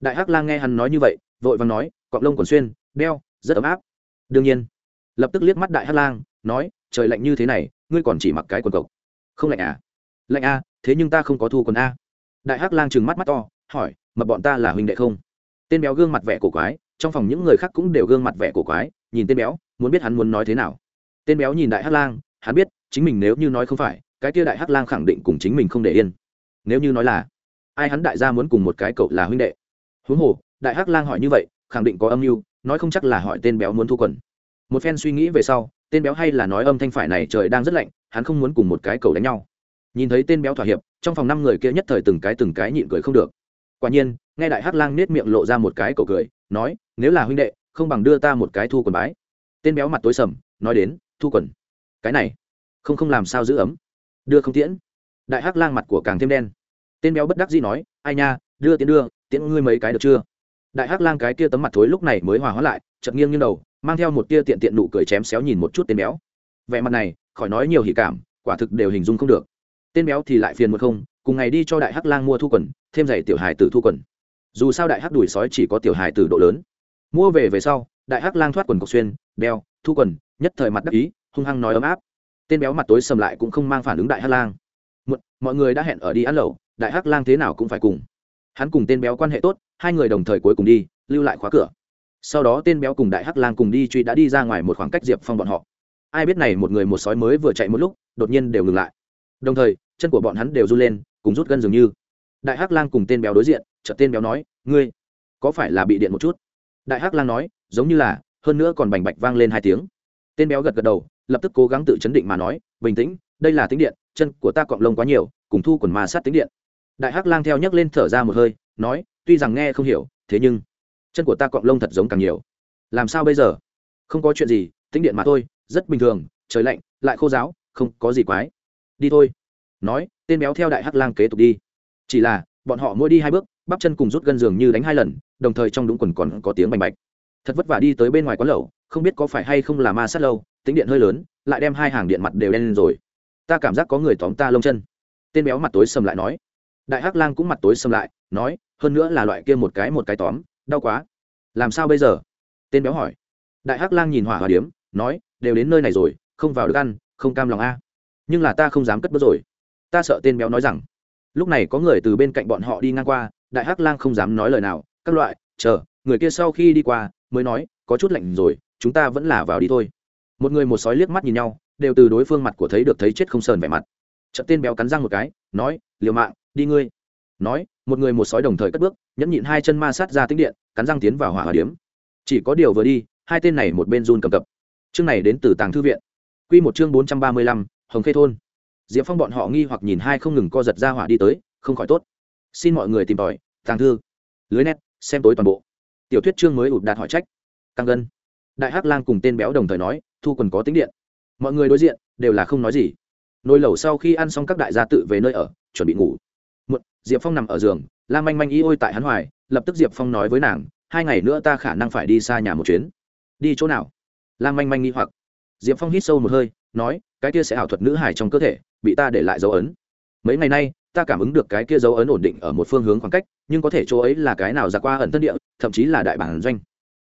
A: Đại hắc lang nghe hắn nói như vậy, vội vàng nói, cọng lông còn xuyên, đeo, rất ấm áp. Đương nhiên. Lập tức liếc mắt đại hắc lang, nói, trời lạnh như thế này, ngươi còn chỉ mặc cái quần cộc. Không lạnh à? Lạnh a thế nhưng ta không có thu quần a. Đại hắc lang trừng mắt mắt to, hỏi, mà bọn ta là huynh đệ không? Tên béo gương mặt vẻ cổ quái, trong phòng những người khác cũng đều gương mặt vẻ cổ quái, nhìn tên béo, muốn biết hắn muốn nói thế nào. Tên béo nhìn đại hắc lang, hắn biết, chính mình nếu như nói không phải cái kia đại hắc lang khẳng định cùng chính mình không để yên. Nếu như nói là, ai hắn đại gia muốn cùng một cái cậu là huynh đệ? Huống hồ, đại hắc lang hỏi như vậy, khẳng định có âm mưu, nói không chắc là hỏi tên béo muốn thu quần. Một phen suy nghĩ về sau, tên béo hay là nói âm thanh phải này trời đang rất lạnh, hắn không muốn cùng một cái cầu đánh nhau. Nhìn thấy tên béo thỏa hiệp, trong phòng năm người kia nhất thời từng cái từng cái nhịn cười không được. Quả nhiên, nghe đại hắc lang nết miệng lộ ra một cái cầu cười, nói, nếu là huynh đệ, không bằng đưa ta một cái thu quần bái. Tên béo mặt tối sầm, nói đến, thu quần. Cái này, không không làm sao giữ ấm đưa không tiễn. Đại hắc lang mặt của càng thêm đen. Tên béo bất đắc dĩ nói, ai nha, đưa tiễn đưa, tiễn ngươi mấy cái được chưa? Đại hắc lang cái kia tấm mặt thối lúc này mới hòa hóa lại chật nghiêng như đầu, mang theo một tia tiện tiện nụ cười chém xéo nhìn một chút tên béo. Vẻ mặt này, khỏi nói nhiều hỉ cảm, quả thực đều hình dung không được. Tên béo thì lại phiền một không, cùng ngày đi cho đại hắc lang mua thu quần, thêm giày tiểu hài tử thu quần. Dù sao đại hắc đùi sói chỉ có tiểu hài tử độ lớn. Mua về về sau, đại hắc lang thoát quần cọc xuyên, đeo, thu quần, nhất thời mặt đắc ý, hung hăng nói ấm áp tên béo mặt tối sầm lại cũng không mang phản ứng đại hắc lang. Một, mọi người đã hẹn ở đi ăn lẩu đại hắc lang thế nào cũng phải cùng. Hắn cùng tên béo quan hệ tốt hai người đồng thời cuối cùng đi lưu lại khóa cửa. Sau đó tên béo cùng đại hắc lang cùng đi truy đã đi ra ngoài một khoảng cách diệp phong bọn họ. Ai biết này một người một sói mới vừa chạy một lúc đột nhiên đều ngừng lại. Đồng thời chân của bọn hắn đều run lên cùng rút gân dường như. Đại hắc lang cùng tên béo đối diện chợt tên béo nói ngươi có phải là bị điện một chút? Đại hắc lang nói giống như là hơn nữa còn bành bạch vang lên hai tiếng. Tên béo gật gật đầu lập tức cố gắng tự chấn định mà nói, bình tĩnh, đây là tính điện, chân của ta cọng lông quá nhiều, cùng thu quần ma sát tính điện. Đại hắc lang theo nhấc lên thở ra một hơi, nói, tuy rằng nghe không hiểu, thế nhưng chân của ta cọng lông thật giống càng nhiều. Làm sao bây giờ? Không có chuyện gì tính điện mà thôi, rất bình thường, trời lạnh, lại khô giáo không có gì quái. Đi thôi. Nói, tên béo theo đại hắc lang kế tục đi. Chỉ là, bọn họ mỗi đi hai bước, bắp chân cùng rút gân giường như đánh hai lần, đồng thời trong đúng quần còn có tiếng bành bạch. Thật vất vả đi tới bên ngoài quán lẩu, không biết có phải hay không là ma sát lâu tính điện hơi lớn, lại đem hai hàng điện mặt đều đen lên rồi. Ta cảm giác có người tóm ta lông chân. Tên béo mặt tối sầm lại nói. Đại hắc lang cũng mặt tối sầm lại, nói, hơn nữa là loại kia một cái một cái tóm, đau quá. Làm sao bây giờ? Tên béo hỏi. Đại hắc lang nhìn hỏa hòa điếm, nói, đều đến nơi này rồi, không vào được ăn, không cam lòng a. Nhưng là ta không dám cất bước rồi. Ta sợ tên béo nói rằng. Lúc này có người từ bên cạnh bọn họ đi ngang qua, đại hắc lang không dám nói lời nào, các loại, chờ, người kia sau khi đi qua, mới nói, có chút lạnh rồi, chúng ta vẫn là vào đi thôi một người một sói liếc mắt nhìn nhau, đều từ đối phương mặt của thấy được thấy chết không sờn vẻ mặt. Trận tên béo cắn răng một cái, nói, liều mạng, đi ngươi. Nói, một người một sói đồng thời cất bước, nhẫn nhịn hai chân ma sát ra tính điện, cắn răng tiến vào hỏa hòa điếm. Chỉ có điều vừa đi, hai tên này một bên run cầm cập. Chương này đến từ tàng thư viện. Q một chương bốn trăm ba mươi lăm, hồng khê thôn. Diệp phong bọn họ nghi hoặc nhìn hai không ngừng co giật ra hỏa đi tới, không khỏi tốt. Xin mọi người tìm tòi, tàng thư. Lưới nét, xem tối toàn bộ. Tiểu thuyết chương mới ụt đạt hỏi trách. Căng gân đại hắc lang cùng tên béo đồng thời nói thu quần có tính điện. Mọi người đối diện đều là không nói gì. Nồi lẩu sau khi ăn xong các đại gia tự về nơi ở, chuẩn bị ngủ. Một diệp phong nằm ở giường, la manh manh y ôi tại hắn hoài, lập tức diệp phong nói với nàng, hai ngày nữa ta khả năng phải đi xa nhà một chuyến. Đi chỗ nào? La manh manh nghi hoặc. Diệp phong hít sâu một hơi, nói, cái kia sẽ ảo thuật nữ hải trong cơ thể, bị ta để lại dấu ấn. Mấy ngày nay, ta cảm ứng được cái kia dấu ấn ổn định ở một phương hướng khoảng cách, nhưng có thể chỗ ấy là cái nào ra qua ẩn tân địa, thậm chí là đại bản doanh.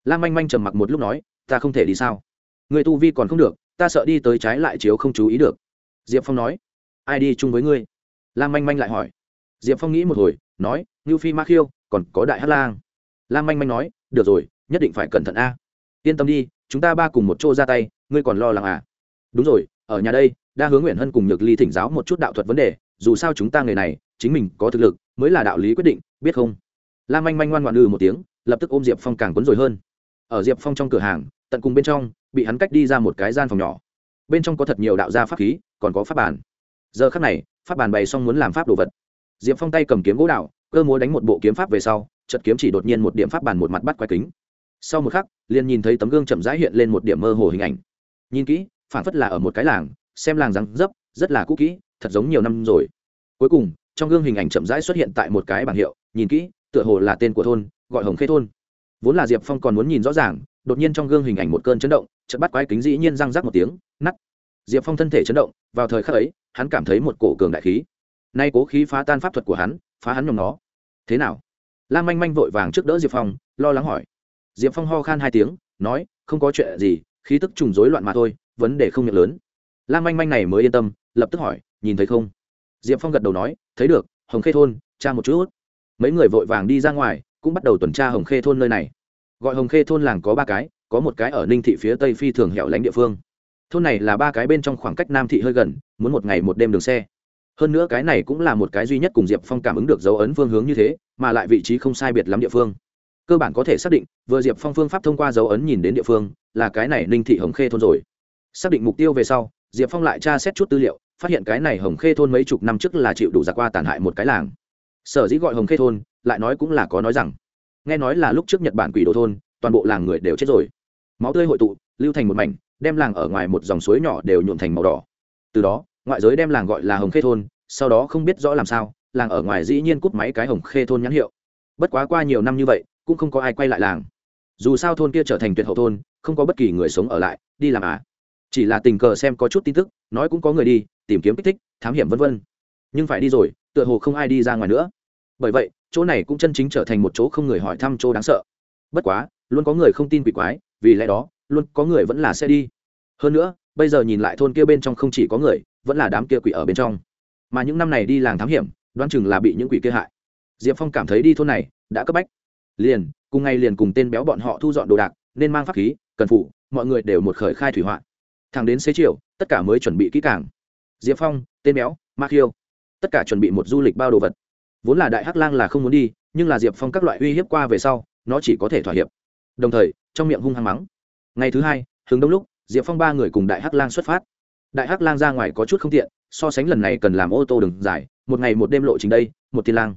A: La manh manh trầm mặc một lúc nói, ta không thể đi sao? Người tu vi còn không được, ta sợ đi tới trái lại chiếu không chú ý được. Diệp phong nói. Ai đi chung với ngươi? Lam manh manh lại hỏi. Diệp phong nghĩ một hồi, nói, ngưu phi ma khiêu, còn có đại hát lang. Lam manh manh nói, được rồi, nhất định phải cẩn thận a. Yên tâm đi, chúng ta ba cùng một chỗ ra tay, ngươi còn lo lắng à? Đúng rồi, ở nhà đây, đa hướng nguyện hân cùng nhược ly thỉnh giáo một chút đạo thuật vấn đề, dù sao chúng ta người này, chính mình có thực lực, mới là đạo lý quyết định, biết không? Lam manh manh ngoan ngoan ừ một tiếng, lập tức ôm diệp phong càng quấn rồi hơn. Ở diệp phong trong cửa hàng, tận cùng bên trong bị hắn cách đi ra một cái gian phòng nhỏ. Bên trong có thật nhiều đạo gia pháp khí, còn có pháp bàn. Giờ khắc này, pháp bàn bày xong muốn làm pháp đồ vật. Diệp phong tay cầm kiếm gỗ đạo cơ múa đánh một bộ kiếm pháp về sau chật kiếm chỉ đột nhiên một điểm pháp bàn một mặt bắt quái kính. Sau một khắc, liền nhìn thấy tấm gương chậm rãi hiện lên một điểm mơ hồ hình ảnh. Nhìn kỹ, phản phất là ở một cái làng, xem làng răng dấp, rất là cũ kỹ, thật giống nhiều năm rồi. Cuối cùng, trong gương hình ảnh chậm rãi xuất hiện tại một cái bảng hiệu, nhìn kỹ, tựa hồ là tên của thôn, gọi hồng khê thôn. Vốn là diệp phong còn muốn nhìn rõ ràng đột nhiên trong gương hình ảnh một cơn chấn động, chợt bắt quái kính dĩ nhiên răng rắc một tiếng nắt diệp phong thân thể chấn động, vào thời khắc ấy, hắn cảm thấy một cổ cường đại khí. Nay cố khí phá tan pháp thuật của hắn, phá hắn nhòm nó. Thế nào? Lan manh manh vội vàng trước đỡ diệp phong, lo lắng hỏi. Diệp phong ho khan hai tiếng, nói, không có chuyện gì, khí tức trùng rối loạn mà thôi, vấn đề không miệng lớn. Lan manh manh này mới yên tâm, lập tức hỏi, nhìn thấy không? Diệp phong gật đầu nói, thấy được, hồng khê thôn cha một chút. Mấy người vội vàng đi ra ngoài, cũng bắt đầu tuần tra hồng khê thôn nơi này gọi hồng khê thôn làng có ba cái, có một cái ở ninh thị phía tây phi thường hẻo lánh địa phương. Thôn này là ba cái bên trong khoảng cách nam thị hơi gần, muốn một ngày một đêm đường xe. Hơn nữa cái này cũng là một cái duy nhất cùng diệp phong cảm ứng được dấu ấn phương hướng như thế, mà lại vị trí không sai biệt lắm địa phương. Cơ bản có thể xác định, vừa diệp phong phương pháp thông qua dấu ấn nhìn đến địa phương, là cái này ninh thị hồng khê thôn rồi. Xác định mục tiêu về sau, diệp phong lại tra xét chút tư liệu, phát hiện cái này hồng khê thôn mấy chục năm trước là chịu đủ giặc qua tàn hại một cái làng. Sở dĩ gọi hồng khê thôn, lại nói cũng là có nói rằng nghe nói là lúc trước nhật bản quỷ đồ thôn, toàn bộ làng người đều chết rồi. Máu tươi hội tụ, lưu thành một mảnh, đem làng ở ngoài một dòng suối nhỏ đều nhuộm thành màu đỏ. Từ đó, ngoại giới đem làng gọi là hồng khê thôn, sau đó không biết rõ làm sao, làng ở ngoài dĩ nhiên cút máy cái hồng khê thôn nhãn hiệu. Bất quá qua nhiều năm như vậy, cũng không có ai quay lại làng. Dù sao thôn kia trở thành tuyệt hậu thôn, không có bất kỳ người sống ở lại, đi làm à? Chỉ là tình cờ xem có chút tin tức, nói cũng có người đi, tìm kiếm kích thích, thám hiểm vân vân. Nhưng phải đi rồi, tựa hồ không ai đi ra ngoài nữa. Bởi vậy chỗ này cũng chân chính trở thành một chỗ không người hỏi thăm chỗ đáng sợ. Bất quá, luôn có người không tin quỷ quái, vì lẽ đó, luôn có người vẫn là sẽ đi. Hơn nữa, bây giờ nhìn lại thôn kia bên trong không chỉ có người, vẫn là đám kia quỷ ở bên trong. Mà những năm này đi làng thám hiểm, đoán chừng là bị những quỷ kia hại. Diệp phong cảm thấy đi thôn này, đã cấp bách. Liền, cùng ngày liền cùng tên béo bọn họ thu dọn đồ đạc, nên mang pháp khí, cần phụ, mọi người đều một khởi khai thủy hoạn. thẳng đến xế chiều, tất cả mới chuẩn bị kỹ càng. Diệp phong, tên béo ma khiêu tất cả chuẩn bị một du lịch bao đồ vật vốn là đại hắc lang là không muốn đi, nhưng là diệp phong các loại uy hiếp qua về sau, nó chỉ có thể thỏa hiệp. Đồng thời, trong miệng hung hăng mắng. Ngày thứ hai, hướng đông lúc, diệp phong ba người cùng đại hắc lang xuất phát. Đại hắc lang ra ngoài có chút không tiện, so sánh lần này cần làm ô tô đường dài, một ngày một đêm lộ trình đây, một tiên lang.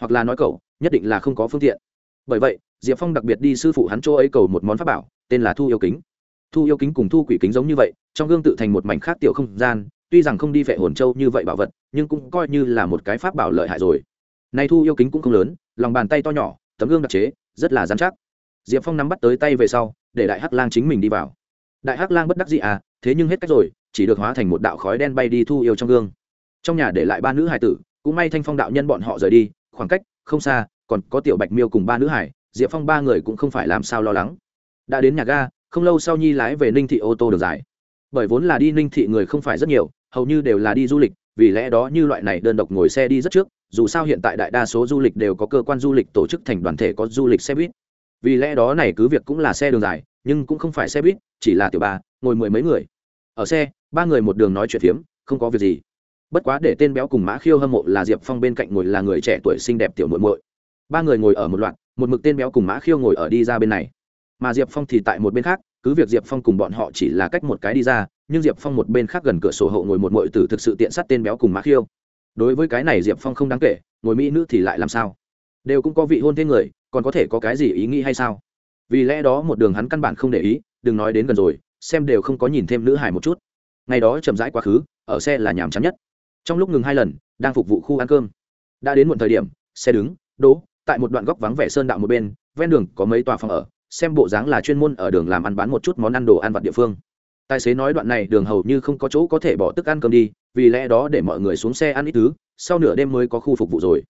A: Hoặc là nói cậu, nhất định là không có phương tiện. Bởi vậy, diệp phong đặc biệt đi sư phụ hắn chỗ ấy cầu một món pháp bảo, tên là thu yêu kính. Thu yêu kính cùng thu quỷ kính giống như vậy, trong gương tự thành một mảnh khác tiểu không gian, tuy rằng không đi phệ hồn châu như vậy bảo vật, nhưng cũng coi như là một cái pháp bảo lợi hại rồi này thu yêu kính cũng không lớn lòng bàn tay to nhỏ tấm gương đặc chế rất là dán chắc. Diệp phong nắm bắt tới tay về sau để đại hắc lang chính mình đi vào. Đại hắc lang bất đắc dĩ à thế nhưng hết cách rồi chỉ được hóa thành một đạo khói đen bay đi thu yêu trong gương. Trong nhà để lại ba nữ hải tử cũng may thanh phong đạo nhân bọn họ rời đi khoảng cách không xa còn có tiểu bạch miêu cùng ba nữ hải diệp phong ba người cũng không phải làm sao lo lắng. Đã đến nhà ga không lâu sau nhi lái về ninh thị ô tô được giải, bởi vốn là đi ninh thị người không phải rất nhiều hầu như đều là đi du lịch vì lẽ đó như loại này đơn độc ngồi xe đi rất trước dù sao hiện tại đại đa số du lịch đều có cơ quan du lịch tổ chức thành đoàn thể có du lịch xe buýt. Vì lẽ đó này cứ việc cũng là xe đường dài, nhưng cũng không phải xe buýt, chỉ là tiểu ba, ngồi mười mấy người. Ở xe, ba người một đường nói chuyện phiếm, không có việc gì. Bất quá để tên béo cùng mã khiêu hâm mộ là diệp phong bên cạnh ngồi là người trẻ tuổi xinh đẹp tiểu muội muội. Ba người ngồi ở một loạt, một mực tên béo cùng mã khiêu ngồi ở đi ra bên này. Mà diệp phong thì tại một bên khác, cứ việc diệp phong cùng bọn họ chỉ là cách một cái đi ra, nhưng diệp phong một bên khác gần cửa sổ hậu ngồi một mội tử thực sự tiện sát tên béo cùng mã khiêu đối với cái này diệp phong không đáng kể, ngồi mỹ nữ thì lại làm sao? Đều cũng có vị hôn thế người, còn có thể có cái gì ý nghĩ hay sao? Vì lẽ đó một đường hắn căn bản không để ý, đừng nói đến gần rồi, xem đều không có nhìn thêm nữ hải một chút. Ngày đó chậm rãi quá khứ, ở xe là nhàm chán nhất. Trong lúc ngừng hai lần, đang phục vụ khu ăn cơm. Đã đến muộn thời điểm, xe đứng, đỗ, tại một đoạn góc vắng vẻ sơn đạo một bên, ven đường có mấy tòa phòng ở, xem bộ dáng là chuyên môn ở đường làm ăn bán một chút món ăn đồ ăn vặt địa phương. Tài xế nói đoạn này đường hầu như không có chỗ có thể bỏ tức ăn cơm đi vì lẽ đó để mọi người xuống xe ăn ít thứ, sau nửa đêm mới có khu phục vụ rồi.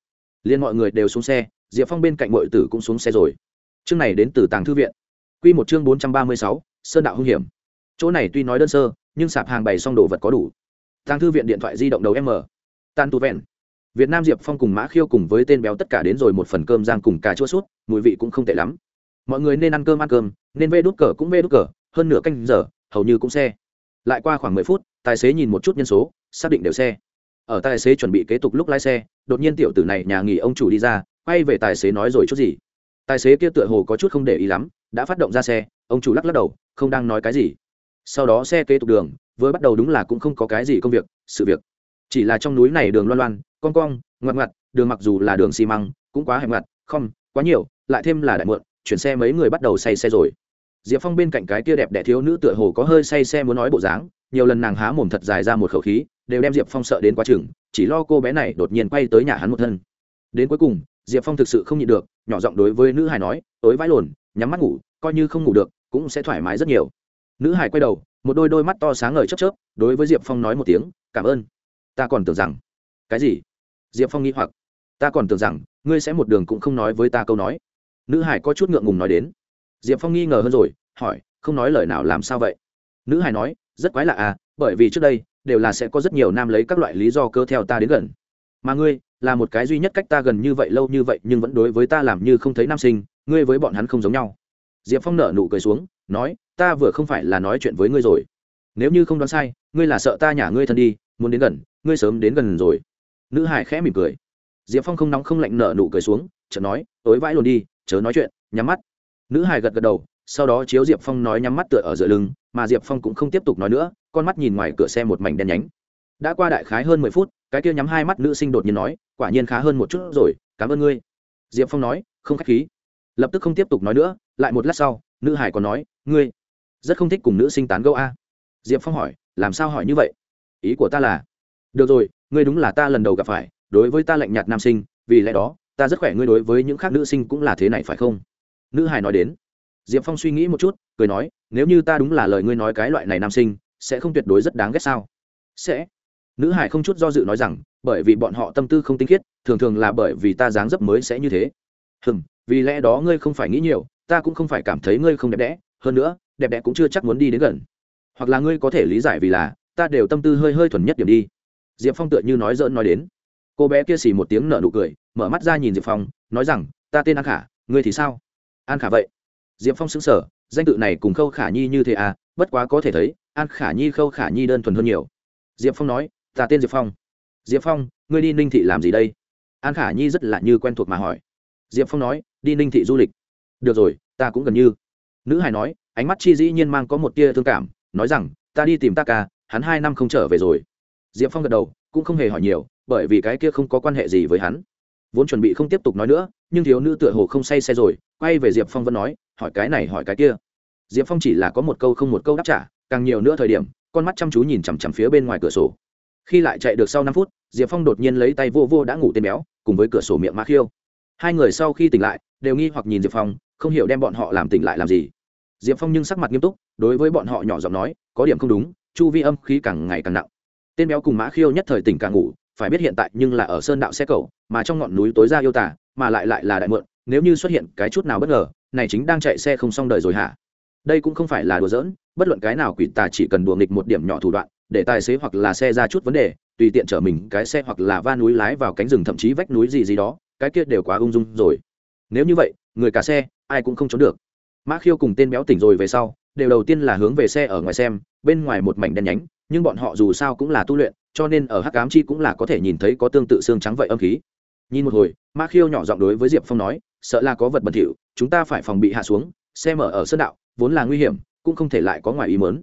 A: Liên mọi người đều xuống xe, diệp phong bên cạnh mọi tử cũng xuống xe rồi. Chương này đến từ tàng thư viện. Q một chương bốn trăm ba mươi sáu, sơn đạo hung hiểm. Chỗ này tuy nói đơn sơ, nhưng sạp hàng bày xong đồ vật có đủ. Tàng thư viện điện thoại di động đầu m. Tan tu vẹn. Việt nam diệp phong cùng mã khiêu cùng với tên béo tất cả đến rồi một phần cơm giang cùng cà chua sút mùi vị cũng không tệ lắm. Mọi người nên ăn cơm ăn cơm, nên vê đút cờ cũng vê đút cờ, hơn nửa canh giờ, hầu như cũng xe. Lại qua khoảng mười phút, tài xế nhìn một chút nhân số xác định đều xe. Ở tài xế chuẩn bị kế tục lúc lái xe, đột nhiên tiểu tử này nhà nghỉ ông chủ đi ra, quay về tài xế nói rồi chút gì. Tài xế kia tựa hồ có chút không để ý lắm, đã phát động ra xe, ông chủ lắc lắc đầu, không đang nói cái gì. Sau đó xe kế tục đường với bắt đầu đúng là cũng không có cái gì công việc, sự việc. Chỉ là trong núi này đường loan loan con cong, ngoặt ngoặt, đường mặc dù là đường xi măng, cũng quá hẹp ngoặt, không, quá nhiều, lại thêm là đại mượn chuyển xe mấy người bắt đầu say xe rồi. Diệp phong bên cạnh cái kia đẹp đẽ thiếu nữ tựa hồ có hơi say xe muốn nói bộ dáng, nhiều lần nàng há mồm thật dài ra một khẩu khí đều đem diệp phong sợ đến quá chừng, chỉ lo cô bé này đột nhiên quay tới nhà hắn một thân. Đến cuối cùng, diệp phong thực sự không nhịn được, nhỏ giọng đối với nữ hải nói, tối vãi lồn nhắm mắt ngủ, coi như không ngủ được, cũng sẽ thoải mái rất nhiều. Nữ hải quay đầu, một đôi đôi mắt to sáng ngời chớp chớp, đối với diệp phong nói một tiếng, cảm ơn. Ta còn tưởng rằng cái gì? Diệp phong nghĩ hoặc. Ta còn tưởng rằng, ngươi sẽ một đường cũng không nói với ta câu nói. Nữ hải có chút ngượng ngùng nói đến. Diệp phong nghi ngờ hơn rồi, hỏi, không nói lời nào làm sao vậy? Nữ hải nói rất quái lạ à bởi vì trước đây, đều là sẽ có rất nhiều nam lấy các loại lý do cơ theo ta đến gần. Mà ngươi, là một cái duy nhất cách ta gần như vậy, lâu như vậy, nhưng vẫn đối với ta làm như không thấy nam sinh, ngươi với bọn hắn không giống nhau. Diệp phong nở nụ cười xuống, nói, ta vừa không phải là nói chuyện với ngươi rồi. Nếu như không đoán sai, ngươi là sợ ta nhả ngươi thân đi, muốn đến gần, ngươi sớm đến gần rồi. Nữ hải khẽ mỉm cười. Diệp phong không nóng không lạnh nở nụ cười xuống, chợt nói, tối vãi luôn đi, chớ nói chuyện, nhắm mắt. Nữ hải gật gật đầu, sau đó chiếu diệp phong nói nhắm mắt tựa ở giữa lưng mà diệp phong cũng không tiếp tục nói nữa, con mắt nhìn ngoài cửa xe một mảnh đen nhánh. Đã qua đại khái hơn mười phút, cái kia nhắm hai mắt nữ sinh đột nhiên nói, quả nhiên khá hơn một chút rồi, cảm ơn ngươi. Diệp phong nói, không k h á c h khí. Lập tức không tiếp tục nói nữa, lại một lát sau, nữ hải còn nói, ngươi rất không thích cùng nữ sinh tán gẫu a. Diệp phong hỏi, làm sao hỏi như vậy? Ý của ta là, được rồi, ngươi đúng là ta lần đầu gặp phải, đối với ta lạnh nhạt nam sinh, vì lẽ đó, ta rất khỏe, ngươi đối với những khác nữ sinh cũng là thế này phải không? Nữ hải nói đến. Diệp phong suy nghĩ một chút cười nói, nếu như ta đúng là lời ngươi nói cái loại này nam sinh, sẽ không tuyệt đối rất đáng ghét sao? Sẽ. Nữ hải không chút do dự nói rằng, bởi vì bọn họ tâm tư không tinh khiết, thường thường là bởi vì ta dáng dấp mới sẽ như thế. Hừm, vì lẽ đó ngươi không phải nghĩ nhiều, ta cũng không phải cảm thấy ngươi không đẹp đẽ, hơn nữa, đẹp đẽ cũng chưa chắc muốn đi đến gần. Hoặc là ngươi có thể lý giải vì là, ta đều tâm tư hơi hơi thuần nhất điểm đi. Diệp phong tựa như nói dỡn nói đến. Cô bé kia xì một tiếng nở nụ cười, mở mắt ra nhìn diệp phong, nói rằng, ta tên an khả, ngươi thì sao? An khả vậy. Diệp phong xứng sở danh tự này cùng khâu khả nhi như thế à bất quá có thể thấy, an khả nhi, khâu khả nhi đơn thuần hơn nhiều. Diệp phong nói, ta tên diệp phong. Diệp phong, ngươi đi ninh thị làm gì đây? An khả nhi rất là như quen thuộc mà hỏi. Diệp phong nói, đi ninh thị du lịch. Được rồi, ta cũng gần như. Nữ hải nói, ánh mắt chi dĩ nhiên mang có một tia thương cảm, nói rằng, ta đi tìm ta ca, hắn hai năm không trở về rồi. Diệp phong gật đầu, cũng không hề hỏi nhiều, bởi vì cái kia không có quan hệ gì với hắn. Vốn chuẩn bị không tiếp tục nói nữa, nhưng thiếu nữ tựa hồ không say xe rồi, quay về diệp phong vẫn nói hỏi cái này hỏi cái kia. Diệp phong chỉ là có một câu không một câu đáp trả, càng nhiều nữa thời điểm, con mắt chăm chú nhìn chằm chằm phía bên ngoài cửa sổ. Khi lại chạy được sau năm phút, diệp phong đột nhiên lấy tay vô vô đã ngủ tên béo, cùng với cửa sổ miệng mã khiêu. Hai người sau khi tỉnh lại, đều nghi hoặc nhìn diệp phong, không hiểu đem bọn họ làm tỉnh lại làm gì. Diệp phong nhưng sắc mặt nghiêm túc, đối với bọn họ nhỏ giọng nói, có điểm không đúng, chu vi âm khí càng ngày càng nặng. Tên béo cùng mã khiêu nhất thời tỉnh càng ngủ, phải biết hiện tại nhưng là ở sơn đạo xe cầu, mà trong ngọn núi tối ra yêu tả mà lại lại là đại mượn, nếu như xuất hiện cái chút nào bất ngờ này chính đang chạy xe không xong đời rồi hả? Đây cũng không phải là đùa giỡn, bất luận cái nào quỷ tà chỉ cần đùa nghịch một điểm nhỏ thủ đoạn, để tài xế hoặc là xe ra chút vấn đề, tùy tiện chở mình cái xe hoặc là va núi lái vào cánh rừng thậm chí vách núi gì gì đó, cái kia đều quá ung dung rồi. Nếu như vậy, người cả xe, ai cũng không trốn được. Mã khiêu cùng tên béo tỉnh rồi về sau, đều đầu tiên là hướng về xe ở ngoài xem, bên ngoài một mảnh đen nhánh, nhưng bọn họ dù sao cũng là tu luyện, cho nên ở hắc cám chi cũng là có thể nhìn thấy có tương tự xương trắng vậy âm khí nhìn một hồi mã khiêu nhỏ giọng đối với diệp phong nói, sợ là có vật bẩn thỉu, chúng ta phải phòng bị hạ xuống xe mở ở sơn đạo, vốn là nguy hiểm, cũng không thể lại có ngoài ý mớn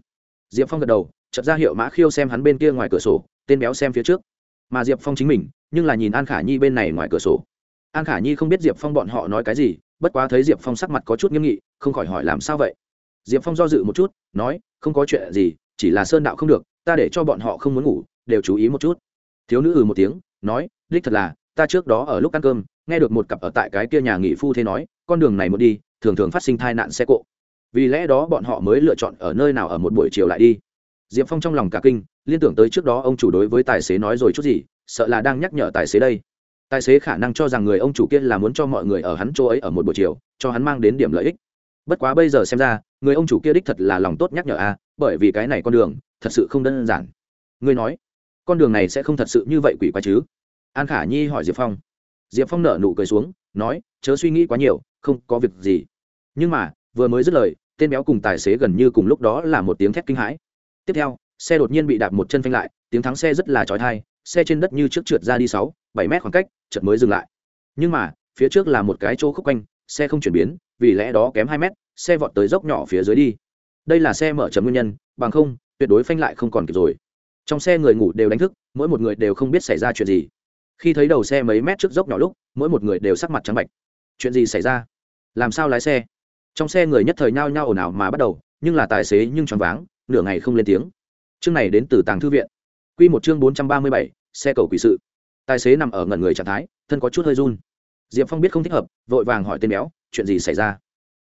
A: diệp phong gật đầu, chợt ra hiệu mã khiêu xem hắn bên kia ngoài cửa sổ, tên béo xem phía trước. Mà diệp phong chính mình, nhưng là nhìn an khả nhi bên này ngoài cửa sổ. An khả nhi không biết diệp phong bọn họ nói cái gì, bất quá thấy diệp phong sắc mặt có chút nghiêm nghị, không khỏi hỏi làm sao vậy. Diệp phong do dự một chút, nói, không có chuyện gì, chỉ là sơn đạo không được, ta để cho bọn họ không muốn ngủ, đều chú ý một chút. Thiếu nữ ừ một tiếng, nói, đích thật là ta trước đó ở lúc ăn cơm, nghe được một cặp ở tại cái kia nhà nghỉ phu thế nói, con đường này một đi, thường thường phát sinh tai nạn xe cộ. Vì lẽ đó bọn họ mới lựa chọn ở nơi nào ở một buổi chiều lại đi. Diệp phong trong lòng cả kinh, liên tưởng tới trước đó ông chủ đối với tài xế nói rồi chút gì, sợ là đang nhắc nhở tài xế đây. Tài xế khả năng cho rằng người ông chủ kia là muốn cho mọi người ở hắn chỗ ấy ở một buổi chiều, cho hắn mang đến điểm lợi ích. Bất quá bây giờ xem ra, người ông chủ kia đích thật là lòng tốt nhắc nhở a, bởi vì cái này con đường, thật sự không đơn giản. Ngươi nói, con đường này sẽ không thật sự như vậy quỷ quá chứ? An khả nhi hỏi diệp phong. Diệp phong nở nụ cười xuống, nói, chớ suy nghĩ quá nhiều, không có việc gì. Nhưng mà, vừa mới dứt lời, tên béo cùng tài xế gần như cùng lúc đó là một tiếng thét kinh hãi. Tiếp theo, xe đột nhiên bị đạp một chân phanh lại, tiếng thắng xe rất là trói thai xe trên đất như trước trượt ra đi sáu, bảy mét khoảng cách, chợt mới dừng lại. Nhưng mà, phía trước là một cái chỗ khúc quanh, xe không chuyển biến, vì lẽ đó kém hai mét, xe vọt tới dốc nhỏ phía dưới đi. Đây là xe mở chấm nguyên nhân, bằng không, tuyệt đối phanh lại không còn kịp rồi. Trong xe người ngủ đều đánh thức, mỗi một người đều không biết xảy ra chuyện gì khi thấy đầu xe mấy mét trước dốc nhỏ lúc, mỗi một người đều sắc mặt trắng bạch. Chuyện gì xảy ra? Làm sao lái xe? Trong xe người nhất thời nhao nhao ồn ào mà bắt đầu, nhưng là tài xế nhưng choáng váng, nửa ngày không lên tiếng. Chương này đến từ tàng thư viện. Q một chương bốn trăm ba mươi bảy, xe cầu quỷ sự. Tài xế nằm ở ngẩn người trạng thái, thân có chút hơi run. Diệp phong biết không thích hợp, vội vàng hỏi tên béo, chuyện gì xảy ra?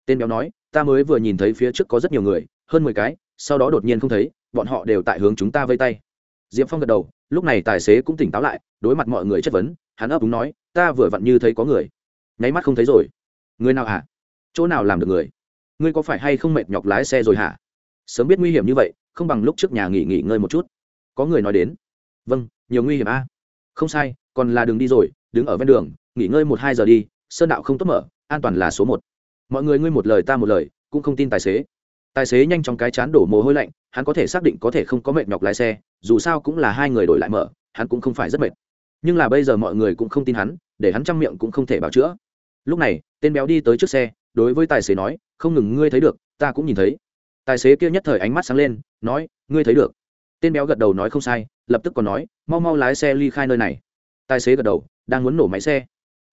A: Tên béo nói, ta mới vừa nhìn thấy phía trước có rất nhiều người, hơn mười cái, sau đó đột nhiên không thấy, bọn họ đều tại hướng chúng ta vây tay diệp phong gật đầu, lúc này tài xế cũng tỉnh táo lại, đối mặt mọi người chất vấn, hắn ấp úng nói, ta vừa vặn như thấy có người. Nháy mắt không thấy rồi. Người nào hả? Chỗ nào làm được người? Ngươi có phải hay không mệt nhọc lái xe rồi hả? Sớm biết nguy hiểm như vậy, không bằng lúc trước nhà nghỉ nghỉ ngơi một chút. Có người nói đến. Vâng nhiều nguy hiểm a. Không sai, còn là đường đi rồi, đứng ở ven đường, nghỉ ngơi một hai giờ đi, sơn đạo không tốt mở, an toàn là số một. Mọi người ngươi một lời ta một lời, cũng không tin tài xế tài xế nhanh chóng cái chán đổ mồ hôi lạnh, hắn có thể xác định có thể không có mệt nhọc lái xe, dù sao cũng là hai người đổi lại mở, hắn cũng không phải rất mệt. Nhưng là bây giờ mọi người cũng không tin hắn, để hắn chăm miệng cũng không thể bảo chữa. Lúc này, tên béo đi tới trước xe, đối với tài xế nói, không ngừng, ngươi thấy được, ta cũng nhìn thấy. Tài xế kia nhất thời ánh mắt sáng lên, nói, ngươi thấy được. Tên béo gật đầu nói, không sai. Lập tức còn nói, mau mau lái xe ly khai nơi này. Tài xế gật đầu, đang muốn nổ máy xe.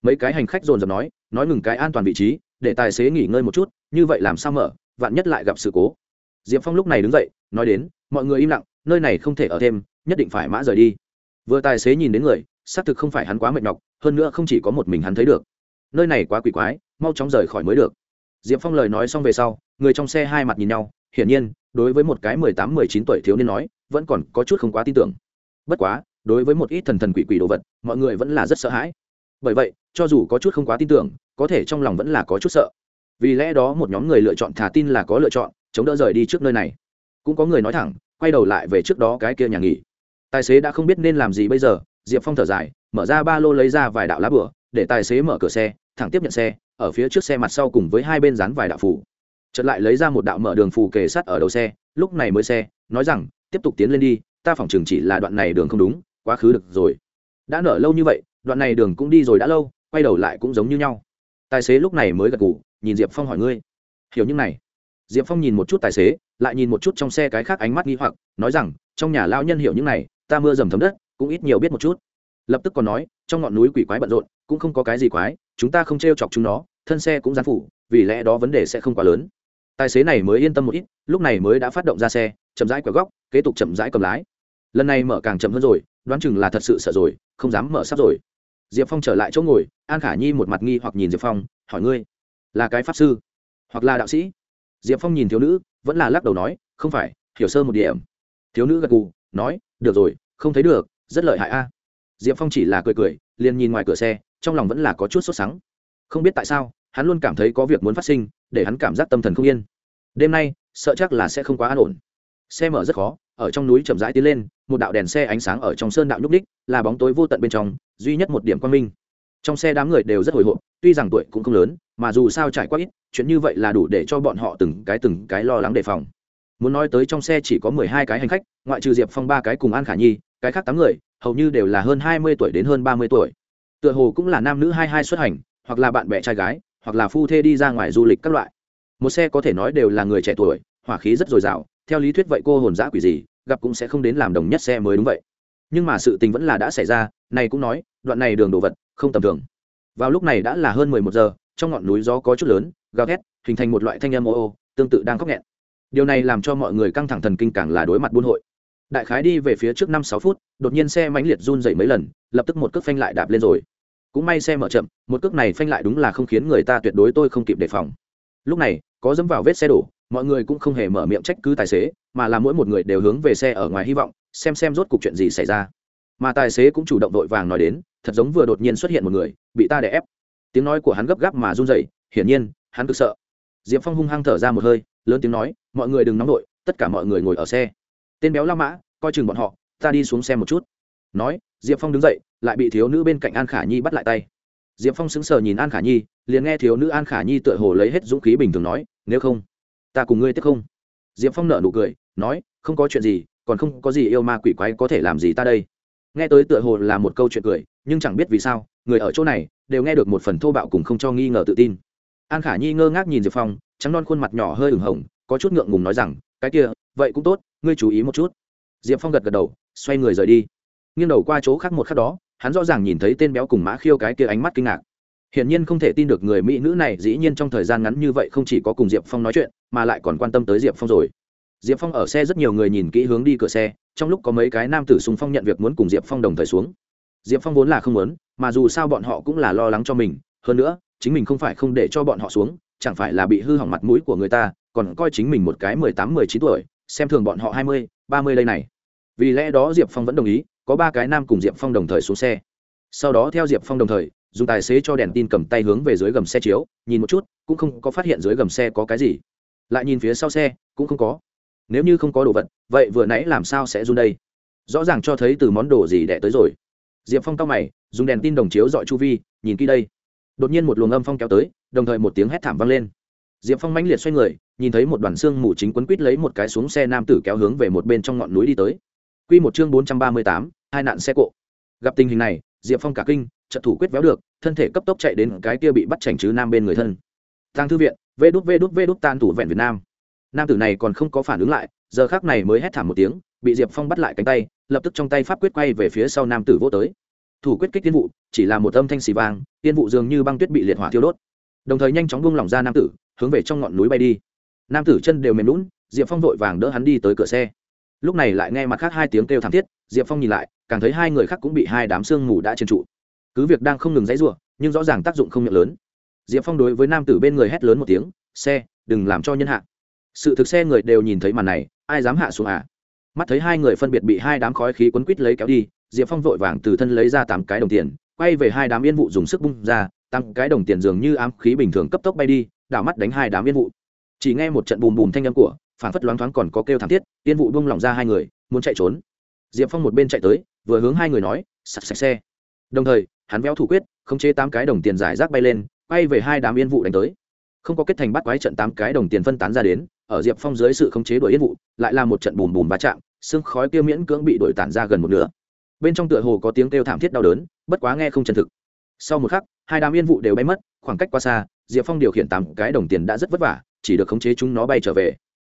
A: Mấy cái hành khách dồn dập nói nói ngừng cái an toàn vị trí, để tài xế nghỉ ngơi một chút, như vậy làm sao mở? Vạn nhất lại gặp sự cố. Diệp phong lúc này đứng dậy, nói đến, mọi người im lặng, nơi này không thể ở thêm, nhất định phải mã rời đi. Vừa tài xế nhìn đến người, xác thực không phải hắn quá mệt nhọc, hơn nữa không chỉ có một mình hắn thấy được. Nơi này quá quỷ quái, mau chóng rời khỏi mới được. Diệp phong lời nói xong về sau, người trong xe hai mặt nhìn nhau, hiển nhiên, đối với một cái mười tám, mười chín tuổi thiếu niên nói, vẫn còn có chút không quá tin tưởng. Bất quá, đối với một ít thần thần quỷ quỷ đồ vật, mọi người vẫn là rất sợ hãi. Bởi vậy, cho dù có chút không quá tin tưởng, có thể trong lòng vẫn là có chút sợ vì lẽ đó một nhóm người lựa chọn thả tin là có lựa chọn, chống đỡ rời đi trước nơi này. Cũng có người nói thẳng, quay đầu lại về trước đó cái kia nhà nghỉ. Tài xế đã không biết nên làm gì bây giờ, diệp phong thở dài, mở ra ba lô lấy ra vài đạo lá bửa, để tài xế mở cửa xe, thẳng tiếp nhận xe, ở phía trước xe mặt sau cùng với hai bên dán vài đạo phủ chợt lại lấy ra một đạo mở đường phù kề sắt ở đầu xe, lúc này mới xe, nói rằng, tiếp tục tiến lên đi, ta phỏng chừng chỉ là đoạn này đường không đúng, quá khứ được rồi. Đã nở lâu như vậy, đoạn này đường cũng đi rồi đã lâu, quay đầu lại cũng giống như nhau tài xế lúc này mới gật gù, nhìn diệp phong hỏi ngươi. Hiểu những này. Diệp phong nhìn một chút tài xế lại nhìn một chút trong xe cái khác ánh mắt nghi hoặc nói rằng trong nhà lao nhân hiểu những này ta mưa dầm thấm đất cũng ít nhiều biết một chút. Lập tức còn nói trong ngọn núi quỷ quái bận rộn cũng không có cái gì quái chúng ta không t r e o chọc chúng nó thân xe cũng gián phủ vì lẽ đó vấn đề sẽ không quá lớn. Tài xế này mới yên tâm một ít lúc này mới đã phát động ra xe chậm rãi quẹo góc kế tục chậm rãi cầm lái. Lần này mở càng chậm hơn rồi đoán chừng là thật sự sợ rồi không dám mở sắp rồi diệp phong trở lại chỗ ngồi, an khả nhi một mặt nghi hoặc nhìn diệp phong, hỏi ngươi, là cái pháp sư, hoặc là đạo sĩ? Diệp phong nhìn thiếu nữ, vẫn là lắc đầu nói, không phải, hiểu sơ một điểm. Thiếu nữ gật gù, nói, được rồi, không thấy được, rất lợi hại a. Diệp phong chỉ là cười cười, liền nhìn ngoài cửa xe, trong lòng vẫn là có chút sốt sắng. Không biết tại sao, hắn luôn cảm thấy có việc muốn phát sinh, để hắn cảm giác tâm thần không yên. Đêm nay, sợ chắc là sẽ không quá an ổn. Xe mở rất khó ở trong núi chậm rãi tiến lên, một đạo đèn xe ánh sáng ở trong sơn đạo nhúc ních là bóng tối vô tận bên trong, duy nhất một điểm quan minh. Trong xe đám người đều rất hồi hộp, tuy rằng tuổi cũng không lớn, mà dù sao trải qua ít, chuyện như vậy là đủ để cho bọn họ từng cái từng cái lo lắng đề phòng. Muốn nói tới trong xe chỉ có mười hai cái hành khách, ngoại trừ diệp phong ba cái cùng an khả nhi, cái khác tám người, hầu như đều là hơn hai mươi tuổi đến hơn ba mươi tuổi. Tựa hồ cũng là nam nữ hai hai xuất hành, hoặc là bạn bè trai gái, hoặc là phu thê đi ra ngoài du lịch các loại. Một xe có thể nói đều là người trẻ tuổi, hỏa khí rất dồi dào theo lý thuyết vậy cô hồn dã quỷ gì, gặp cũng sẽ không đến làm đồng nhất xe mới đúng vậy. Nhưng mà sự tình vẫn là đã xảy ra, này cũng nói, đoạn này đường đồ vật, không tầm thường. Vào lúc này đã là hơn mười một giờ, trong ngọn núi gió có chút lớn, gào thét, hình thành một loại thanh âm ô ô, tương tự đang khóc nghẹn. Điều này làm cho mọi người căng thẳng thần kinh càng là đối mặt buôn hội. Đại khái đi về phía trước năm sáu phút, đột nhiên xe mãnh liệt run dậy mấy lần, lập tức một cước phanh lại đạp lên rồi. Cũng may xe mở chậm, một cước này phanh lại đúng là không khiến người ta tuyệt đối tôi không kịp đề phòng. Lúc này, có dẫm vào vết xe đổ mọi người cũng không hề mở miệng trách cứ tài xế mà là mỗi một người đều hướng về xe ở ngoài hy vọng xem xem rốt cuộc chuyện gì xảy ra. Mà tài xế cũng chủ động vội vàng nói đến thật giống vừa đột nhiên xuất hiện một người bị ta đè ép. Tiếng nói của hắn gấp gáp mà run rẩy hiển nhiên hắn cực sợ. Diệp phong hung hăng thở ra một hơi lớn tiếng nói mọi người đừng nóng đội, tất cả mọi người ngồi ở xe. Tên béo la mã coi chừng bọn họ ta đi xuống xe một chút. Nói diệp phong đứng dậy lại bị thiếu nữ bên cạnh an khả nhi bắt lại tay. Diệp phong sững sờ nhìn an khả nhi liền nghe thiếu nữ an khả nhi tựa hồ lấy hết dũng khí bình thường nói nếu không ta cùng ngươi tiếp không? Diệp phong nợ nụ cười, nói, không có chuyện gì, còn không có gì yêu ma quỷ quái có thể làm gì ta đây? Nghe tới tựa hồ là một câu chuyện cười, nhưng chẳng biết vì sao, người ở chỗ này đều nghe được một phần thô bạo cùng không cho nghi ngờ tự tin. An khả nhi ngơ ngác nhìn diệp phong, trắng non khuôn mặt nhỏ hơi ửng hồng, có chút ngượng ngùng nói rằng, cái kia, vậy cũng tốt, ngươi chú ý một chút. Diệp phong gật gật đầu, xoay người rời đi. Nghiêng đầu qua chỗ khác một khắc đó, hắn rõ ràng nhìn thấy tên béo cùng mã khiêu cái kia ánh mắt kinh ngạc hiển nhiên không thể tin được người mỹ nữ này dĩ nhiên trong thời gian ngắn như vậy không chỉ có cùng diệp phong nói chuyện, mà lại còn quan tâm tới diệp phong rồi. Diệp phong ở xe rất nhiều người nhìn kỹ hướng đi cửa xe, trong lúc có mấy cái nam tử súng phong nhận việc muốn cùng diệp phong đồng thời xuống. Diệp phong vốn là không muốn, mà dù sao bọn họ cũng là lo lắng cho mình, hơn nữa, chính mình không phải không để cho bọn họ xuống, chẳng phải là bị hư hỏng mặt mũi của người ta, còn coi chính mình một cái mười tám, mười chín tuổi, xem thường bọn họ hai mươi, ba mươi lây này. Vì lẽ đó diệp phong vẫn đồng ý, có ba cái nam cùng diệp phong đồng thời xuống xe. Sau đó theo diệp phong đồng thời dùng tài xế cho đèn tin cầm tay hướng về dưới gầm xe chiếu, nhìn một chút, cũng không có phát hiện dưới gầm xe có cái gì. Lại nhìn phía sau xe, cũng không có. Nếu như không có đồ vật, vậy vừa nãy làm sao sẽ run đây? Rõ ràng cho thấy từ món đồ gì đẻ tới rồi. Diệp phong cao mày, dùng đèn tin đồng chiếu dọi chu vi, nhìn kỹ đây. Đột nhiên một luồng âm phong kéo tới, đồng thời một tiếng hét thảm vang lên. Diệp phong mãnh liệt xoay người, nhìn thấy một đoàn xương mù chính quấn quít lấy một cái xuống xe nam tử kéo hướng về một bên trong ngọn núi đi tới. Q một chương bốn trăm ba mươi tám, hai nạn xe cộ. Gặp tình hình này, diệp phong cả kinh trận thủ quyết véo được, thân thể cấp tốc chạy đến cái kia bị bắt chảnh chứ nam bên người thân. Tăng thư viện, vê đút vê đút vê đút tan thủ vẹn việt nam. Nam tử này còn không có phản ứng lại, giờ khác này mới hét thảm một tiếng, bị diệp phong bắt lại cánh tay, lập tức trong tay pháp quyết quay về phía sau nam tử vô tới. Thủ quyết kích tiên vụ, chỉ là một âm thanh xì vang, tiên vụ dường như băng tuyết bị liệt hỏa thiêu đốt. Đồng thời nhanh chóng buông lỏng ra nam tử, hướng về trong ngọn núi bay đi. Nam tử chân đều mềm lún diệp phong vội vàng đỡ hắn đi tới cửa xe. Lúc này lại nghe mặt khác hai tiếng kêu thảm thiết, diệp phong nhìn lại, càng thấy hai người khác cũng bị hai đám sương mù đã trên trụ cứ việc đang không ngừng dãy ruộng nhưng rõ ràng tác dụng không miệng lớn. Diệp phong đối với nam tử bên người hét lớn một tiếng, xe, đừng làm cho nhân hạ. Sự thực xe người đều nhìn thấy màn này, ai dám hạ xuống à? Mắt thấy hai người phân biệt bị hai đám khói khí quấn quít lấy kéo đi, diệp phong vội vàng từ thân lấy ra tám cái đồng tiền, quay về hai đám yên vụ dùng sức bung ra tăng cái đồng tiền dường như ám khí bình thường cấp tốc bay đi, đảo mắt đánh hai đám yên vụ. Chỉ nghe một trận bùm bùm thanh âm của phản phất loáng thoáng còn có kêu thảm thiết, yên vụ bung lỏng ra hai người, muốn chạy trốn. Diệp phong một bên chạy tới, vừa hướng hai người nói, sạch sạch xe. Đồng thời hắn véo thủ quyết, khống chế tám cái đồng tiền giải rác bay lên bay về hai đám yên vụ đánh tới. Không có kết thành bắt quái trận tám cái đồng tiền phân tán ra đến, ở diệp phong dưới sự khống chế đuổi yên vụ, lại là một trận bùm bùm va chạm, xương khói kia miễn cưỡng bị đổi tản ra gần một nửa. Bên trong tựa hồ có tiếng kêu thảm thiết đau đớn, bất quá nghe không chân thực. Sau một khắc, hai đám yên vụ đều bay mất, khoảng cách quá xa, diệp phong điều khiển tám cái đồng tiền đã rất vất vả, chỉ được khống chế chúng nó bay trở về.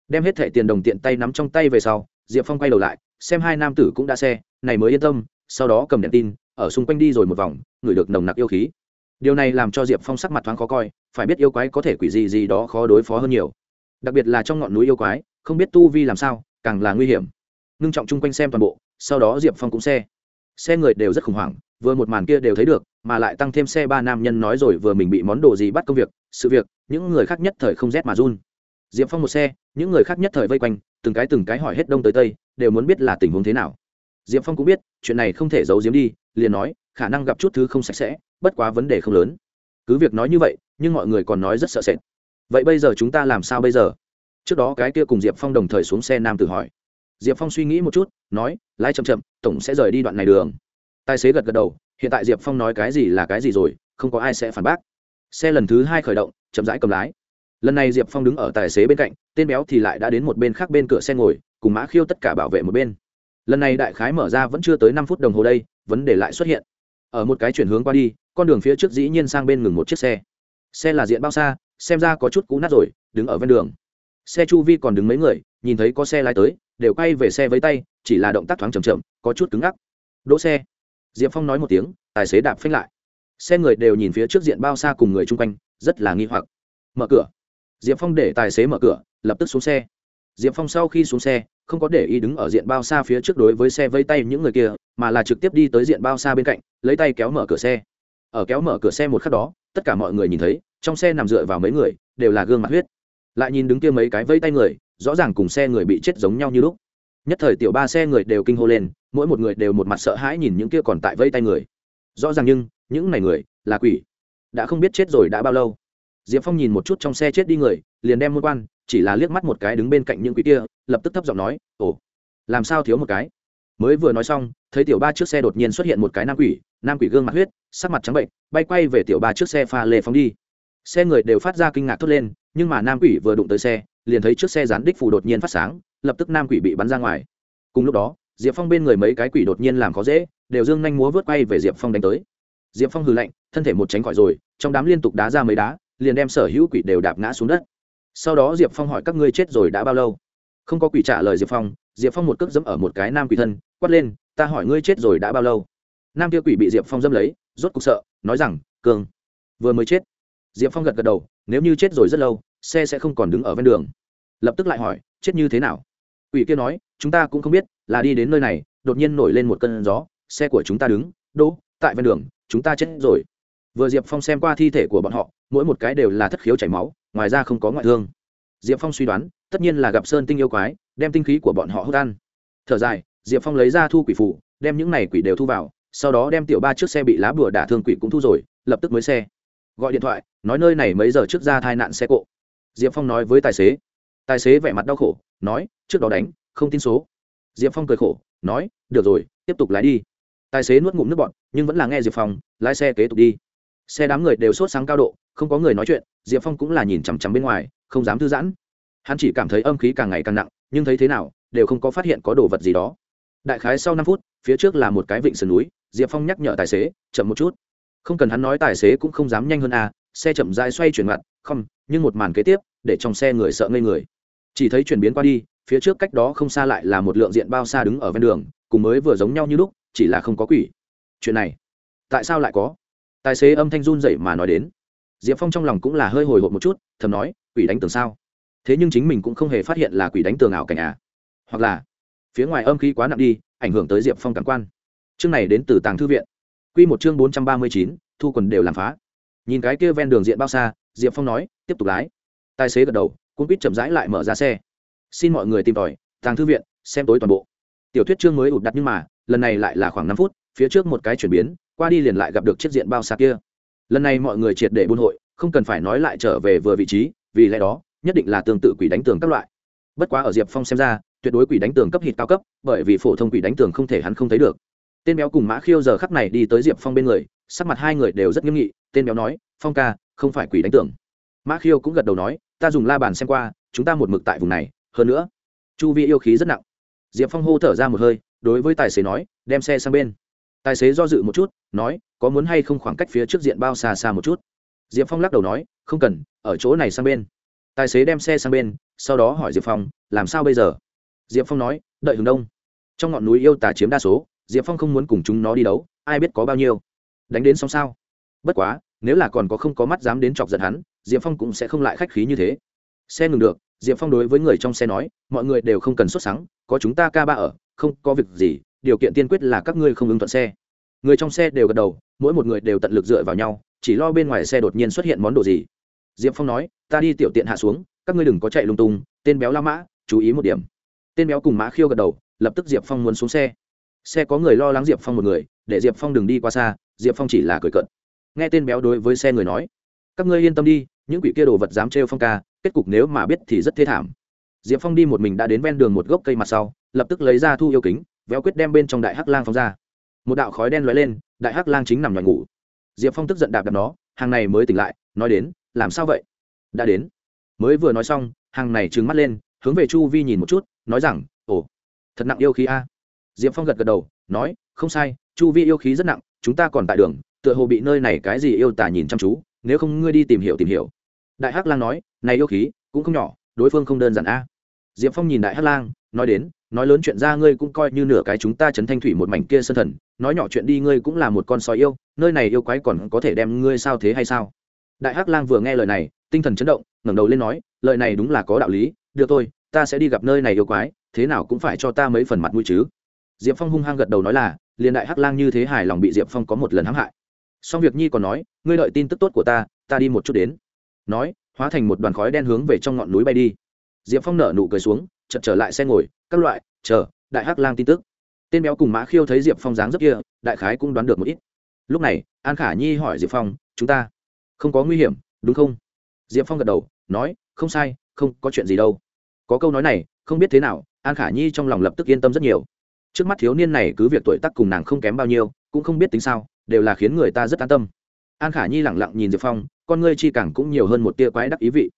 A: Đem hết thẻ tiền đồng tiền tay nắm trong tay về sau, diệp phong quay đầu lại, xem hai nam tử cũng đã xe, này mới yên tâm, sau đó cầm đèn tin ở xung quanh đi rồi một vòng ngửi được nồng nặc yêu khí. Điều này làm cho diệp phong sắc mặt thoáng khó coi, phải biết yêu quái có thể quỷ gì gì đó khó đối phó hơn nhiều. Đặc biệt là trong ngọn núi yêu quái, không biết tu vi làm sao, càng là nguy hiểm. Ngưng trọng chung quanh xem toàn bộ, sau đó diệp phong cũng xe. Xe người đều rất khủng hoảng, vừa một màn kia đều thấy được, mà lại tăng thêm xe ba nam nhân nói rồi vừa mình bị món đồ gì bắt công việc, sự việc, những người khác nhất thời không rét mà run. Diệp phong một xe, những người khác nhất thời vây quanh, từng cái từng cái hỏi hết đông tới tây, đều muốn biết là tình huống thế nào. Diệp phong cũng biết, chuyện này không thể giấu giếm đi liền nói, khả năng gặp chút thứ không sạch sẽ, bất quá vấn đề không lớn. Cứ việc nói như vậy, nhưng mọi người còn nói rất sợ sệt. Vậy bây giờ chúng ta làm sao bây giờ? Trước đó cái kia cùng diệp phong đồng thời xuống xe nam tử hỏi. Diệp phong suy nghĩ một chút, nói, lái chậm chậm, tổng sẽ rời đi đoạn này đường. Tài xế gật gật đầu, hiện tại diệp phong nói cái gì là cái gì rồi, không có ai sẽ phản bác. Xe lần thứ hai khởi động, chậm rãi cầm lái. Lần này diệp phong đứng ở tài xế bên cạnh, tên béo thì lại đã đến một bên khác bên cửa xe ngồi, cùng mã khiêu tất cả bảo vệ một bên. Lần này đại khái mở ra vẫn chưa tới năm phút đồng hồ đây vấn đề lại xuất hiện. Ở một cái chuyển hướng qua đi, con đường phía trước dĩ nhiên sang bên ngừng một chiếc xe. Xe là diện bao xa, xem ra có chút cũ nát rồi, đứng ở ven đường. Xe chu vi còn đứng mấy người, nhìn thấy có xe lái tới, đều quay về xe với tay, chỉ là động tác thoáng chậm chậm, có chút cứng ngắc. Đỗ xe. Diệp phong nói một tiếng, tài xế đạp phanh lại. Xe người đều nhìn phía trước diện bao xa cùng người chung quanh, rất là nghi hoặc. Mở cửa. Diệp phong để tài xế mở cửa, lập tức xuống xe. Diệp phong sau khi xuống xe, không có để ý đứng ở diện bao xa phía trước đối với xe vây tay những người kia mà là trực tiếp đi tới diện bao xa bên cạnh, lấy tay kéo mở cửa xe. Ở kéo mở cửa xe một khắc đó, tất cả mọi người nhìn thấy, trong xe nằm dựa vào mấy người, đều là gương mặt huyết. Lại nhìn đứng kia mấy cái vây tay người, rõ ràng cùng xe người bị chết giống nhau như lúc. Nhất thời tiểu ba xe người đều kinh hô lên, mỗi một người đều một mặt sợ hãi nhìn những kia còn tại vây tay người. Rõ ràng nhưng, những này người, là quỷ. Đã không biết chết rồi đã bao lâu. Diệp phong nhìn một chút trong xe chết đi người, liền đem môn quan, chỉ là liếc mắt một cái đứng bên cạnh những quỷ kia, lập tức thấp giọng nói, ồ, làm sao thiếu một cái? Mới vừa nói xong, thấy tiểu ba trước xe đột nhiên xuất hiện một cái nam quỷ nam quỷ gương mặt huyết, sắc mặt trắng bệnh, bay quay về tiểu ba trước xe pha lê phóng đi. Xe người đều phát ra kinh ngạc thốt lên, nhưng mà nam quỷ vừa đụng tới xe, liền thấy trước xe dán đích phù đột nhiên phát sáng, lập tức nam quỷ bị bắn ra ngoài. Cùng lúc đó, diệp phong bên người mấy cái quỷ đột nhiên làm khó dễ, đều dương nhanh múa vớt quay về diệp phong đánh tới. Diệp phong hừ lạnh, thân thể một tránh khỏi rồi, trong đám liên tục đá ra mấy đá, liền đem sở hữu quỷ đều đạp ngã xuống đất. Sau đó diệp phong hỏi các ngươi chết rồi đã bao lâu? Không có quỷ trả lời diệp phong diệp phong một cước dẫm ở một cái nam quỷ thân, quát lên, ta hỏi ngươi chết rồi đã bao lâu? Nam kia quỷ bị diệp phong dâm lấy, rốt cục sợ, nói rằng, cường, vừa mới chết. Diệp phong gật gật đầu, nếu như chết rồi rất lâu, xe sẽ không còn đứng ở ven đường. Lập tức lại hỏi, chết như thế nào? Quỷ kia nói, chúng ta cũng không biết, là đi đến nơi này, đột nhiên nổi lên một cơn gió, xe của chúng ta đứng, đỗ, tại ven đường, chúng ta chết rồi. Vừa diệp phong xem qua thi thể của bọn họ, mỗi một cái đều là thất khiếu chảy máu, ngoài ra không có ngoại thương diệp phong suy đoán, tất nhiên là gặp sơn tinh yêu quái, đem tinh khí của bọn họ hút ăn. Thở dài, diệp phong lấy ra thu quỷ phủ đem những này quỷ đều thu vào, sau đó đem tiểu ba chiếc xe bị lá bùa đả thương quỷ cũng thu rồi, lập tức mới xe. Gọi điện thoại, nói nơi này mấy giờ trước ra tai nạn xe cộ. Diệp phong nói với tài xế. Tài xế vẻ mặt đau khổ, nói, trước đó đánh, không tin số. Diệp phong cười khổ, nói, được rồi, tiếp tục lái đi. Tài xế nuốt ngụm nước bọn nhưng vẫn là nghe diệp phong, lái xe kế tục đi. Xe đám người đều sốt sáng cao độ, không có người nói chuyện, diệp phong cũng là nhìn chằm chằm bên ngoài không dám thư giãn. Hắn chỉ cảm thấy âm khí càng ngày càng nặng, nhưng thấy thế nào, đều không có phát hiện có đồ vật gì đó. Đại khái sau năm phút, phía trước là một cái vịnh sườn núi, diệp phong nhắc nhở tài xế, chậm một chút. Không cần hắn nói tài xế cũng không dám nhanh hơn a xe chậm dai xoay chuyển mặt, không, nhưng một màn kế tiếp, để trong xe người sợ ngây người. Chỉ thấy chuyển biến qua đi, phía trước cách đó không xa lại là một lượng diện bao xa đứng ở ven đường, cùng mới vừa giống nhau như lúc, chỉ là không có quỷ. Chuyện này, tại sao lại có? Tài xế âm thanh run dậy mà nói đến diệp phong trong lòng cũng là hơi hồi hộp một chút, thầm nói, quỷ đánh tường sao? Thế nhưng chính mình cũng không hề phát hiện là quỷ đánh tường ảo cảnh à. Hoặc là, phía ngoài âm khí quá nặng đi, ảnh hưởng tới diệp phong cảm quan. Chương này đến từ tàng thư viện. Q một chương bốn trăm ba mươi chín, thu quần đều làm phá. Nhìn cái kia ven đường diện bao xa, diệp phong nói, tiếp tục lái. Tài xế gật đầu cũng biết chậm rãi lại mở ra xe. Xin mọi người tìm tòi, tàng thư viện, xem tối toàn bộ. Tiểu thuyết chương mới ụt đặt nhưng mà, lần này lại là khoảng năm phút, phía trước một cái chuyển biến, qua đi liền lại gặp được chiếc diện bao xa kia lần này mọi người triệt để buôn hội, không cần phải nói lại trở về vừa vị trí, vì lẽ đó, nhất định là tương tự quỷ đánh tường các loại. Bất quá ở diệp phong xem ra, tuyệt đối quỷ đánh tường cấp hít cao cấp, bởi vì phổ thông quỷ đánh tường không thể hắn không thấy được. Tên béo cùng mã khiêu giờ khắc này đi tới diệp phong bên người, sắc mặt hai người đều rất nghiêm nghị, tên béo nói, phong ca, không phải quỷ đánh tường. Mã khiêu cũng gật đầu nói, ta dùng la bàn xem qua, chúng ta một mực tại vùng này, hơn nữa, chu vi yêu khí rất nặng. Diệp phong hô thở ra một hơi, đối với tài xế nói, đem xe sang bên tài xế do dự một chút, nói, có muốn hay không khoảng cách phía trước diện bao xa xa một chút? Diệp phong lắc đầu nói, không cần, ở chỗ này sang bên. Tài xế đem xe sang bên, sau đó hỏi diệp phong, làm sao bây giờ? Diệp phong nói, đợi hướng đông. Trong ngọn núi yêu tà chiếm đa số, diệp phong không muốn cùng chúng nó đi đấu, ai biết có bao nhiêu. Đánh đến xong sao? Bất quá, nếu là còn có không có mắt dám đến chọc giận hắn, diệp phong cũng sẽ không lại khách khí như thế. Xe ngừng được, diệp phong đối với người trong xe nói, mọi người đều không cần xuất sáng có chúng ta ca ba ở, không có việc gì điều kiện tiên quyết là các ngươi không ứng thuận xe. Người trong xe đều gật đầu, mỗi một người đều tận lực dựa vào nhau, chỉ lo bên ngoài xe đột nhiên xuất hiện món đồ gì. Diệp phong nói, ta đi tiểu tiện hạ xuống, các ngươi đừng có chạy lung tung, tên béo la mã, chú ý một điểm. Tên béo cùng mã khiêu gật đầu, lập tức diệp phong muốn xuống xe. Xe có người lo lắng diệp phong một người, để diệp phong đừng đi qua xa, diệp phong chỉ là cười cận nghe tên béo đối với xe người nói, các ngươi yên tâm đi, những quỷ kia đồ vật dám trêu phong ca, kết cục nếu mà biết thì rất thê thảm. Diệp phong đi một mình đã đến ven đường một gốc cây mặt sau, lập tức lấy ra thu yêu kính véo quyết đem bên trong đại hắc lang phóng ra. Một đạo khói đen lóe lên, đại hắc lang chính nằm nhòi ngủ. Diệp phong tức giận đạp đạp nó, hàng này mới tỉnh lại, nói đến, làm sao vậy? Đã đến. Mới vừa nói xong, hàng này trừng mắt lên, hướng về chu vi nhìn một chút, nói rằng, ồ, thật nặng yêu khí a. Diệp phong gật gật đầu, nói, không sai, chu vi yêu khí rất nặng, chúng ta còn tại đường, tựa hồ bị nơi này cái gì yêu tả nhìn chăm chú, nếu không ngươi đi tìm hiểu tìm hiểu. Đại hắc lang nói, này yêu khí cũng không nhỏ, đối phương không đơn giản a. Diệp phong nhìn đại hắc lang, nói đến nói lớn chuyện ra ngươi cũng coi như nửa cái chúng ta chấn thanh thủy một mảnh kia sân thần, nói nhỏ chuyện đi ngươi cũng là một con sói yêu, nơi này yêu quái còn có thể đem ngươi sao thế hay sao? Đại hắc lang vừa nghe lời này, tinh thần chấn động, ngẩng đầu lên nói, lời này đúng là có đạo lý, được thôi, ta sẽ đi gặp nơi này yêu quái, thế nào cũng phải cho ta mấy phần mặt mũi chứ. Diệp phong hung hăng gật đầu nói là, liền đại hắc lang như thế hài lòng bị diệp phong có một lần hãm hại. Xong việc nhi còn nói, ngươi đợi tin tức tốt của ta ta đi một chút đến. Nói, hóa thành một đoàn khói đen hướng về trong ngọn núi bay đi. Diệp phong nở nụ cười xuống chật trở lại xe ngồi các loại, chờ, đại hắc lang tin tức. Tên béo cùng mã khiêu thấy diệp phong dáng rất kia, đại khái cũng đoán được một ít. Lúc này, an khả nhi hỏi diệp phong, chúng ta không có nguy hiểm, đúng không? Diệp phong gật đầu, nói, không sai, không có chuyện gì đâu. Có câu nói này, không biết thế nào, an khả nhi trong lòng lập tức yên tâm rất nhiều. Trước mắt thiếu niên này cứ việc tuổi tác cùng nàng không kém bao nhiêu, cũng không biết tính sao, đều là khiến người ta rất an tâm. An khả nhi lẳng lặng nhìn diệp phong, con ngươi chi càng cũng nhiều hơn một tia quái đắc ý vị.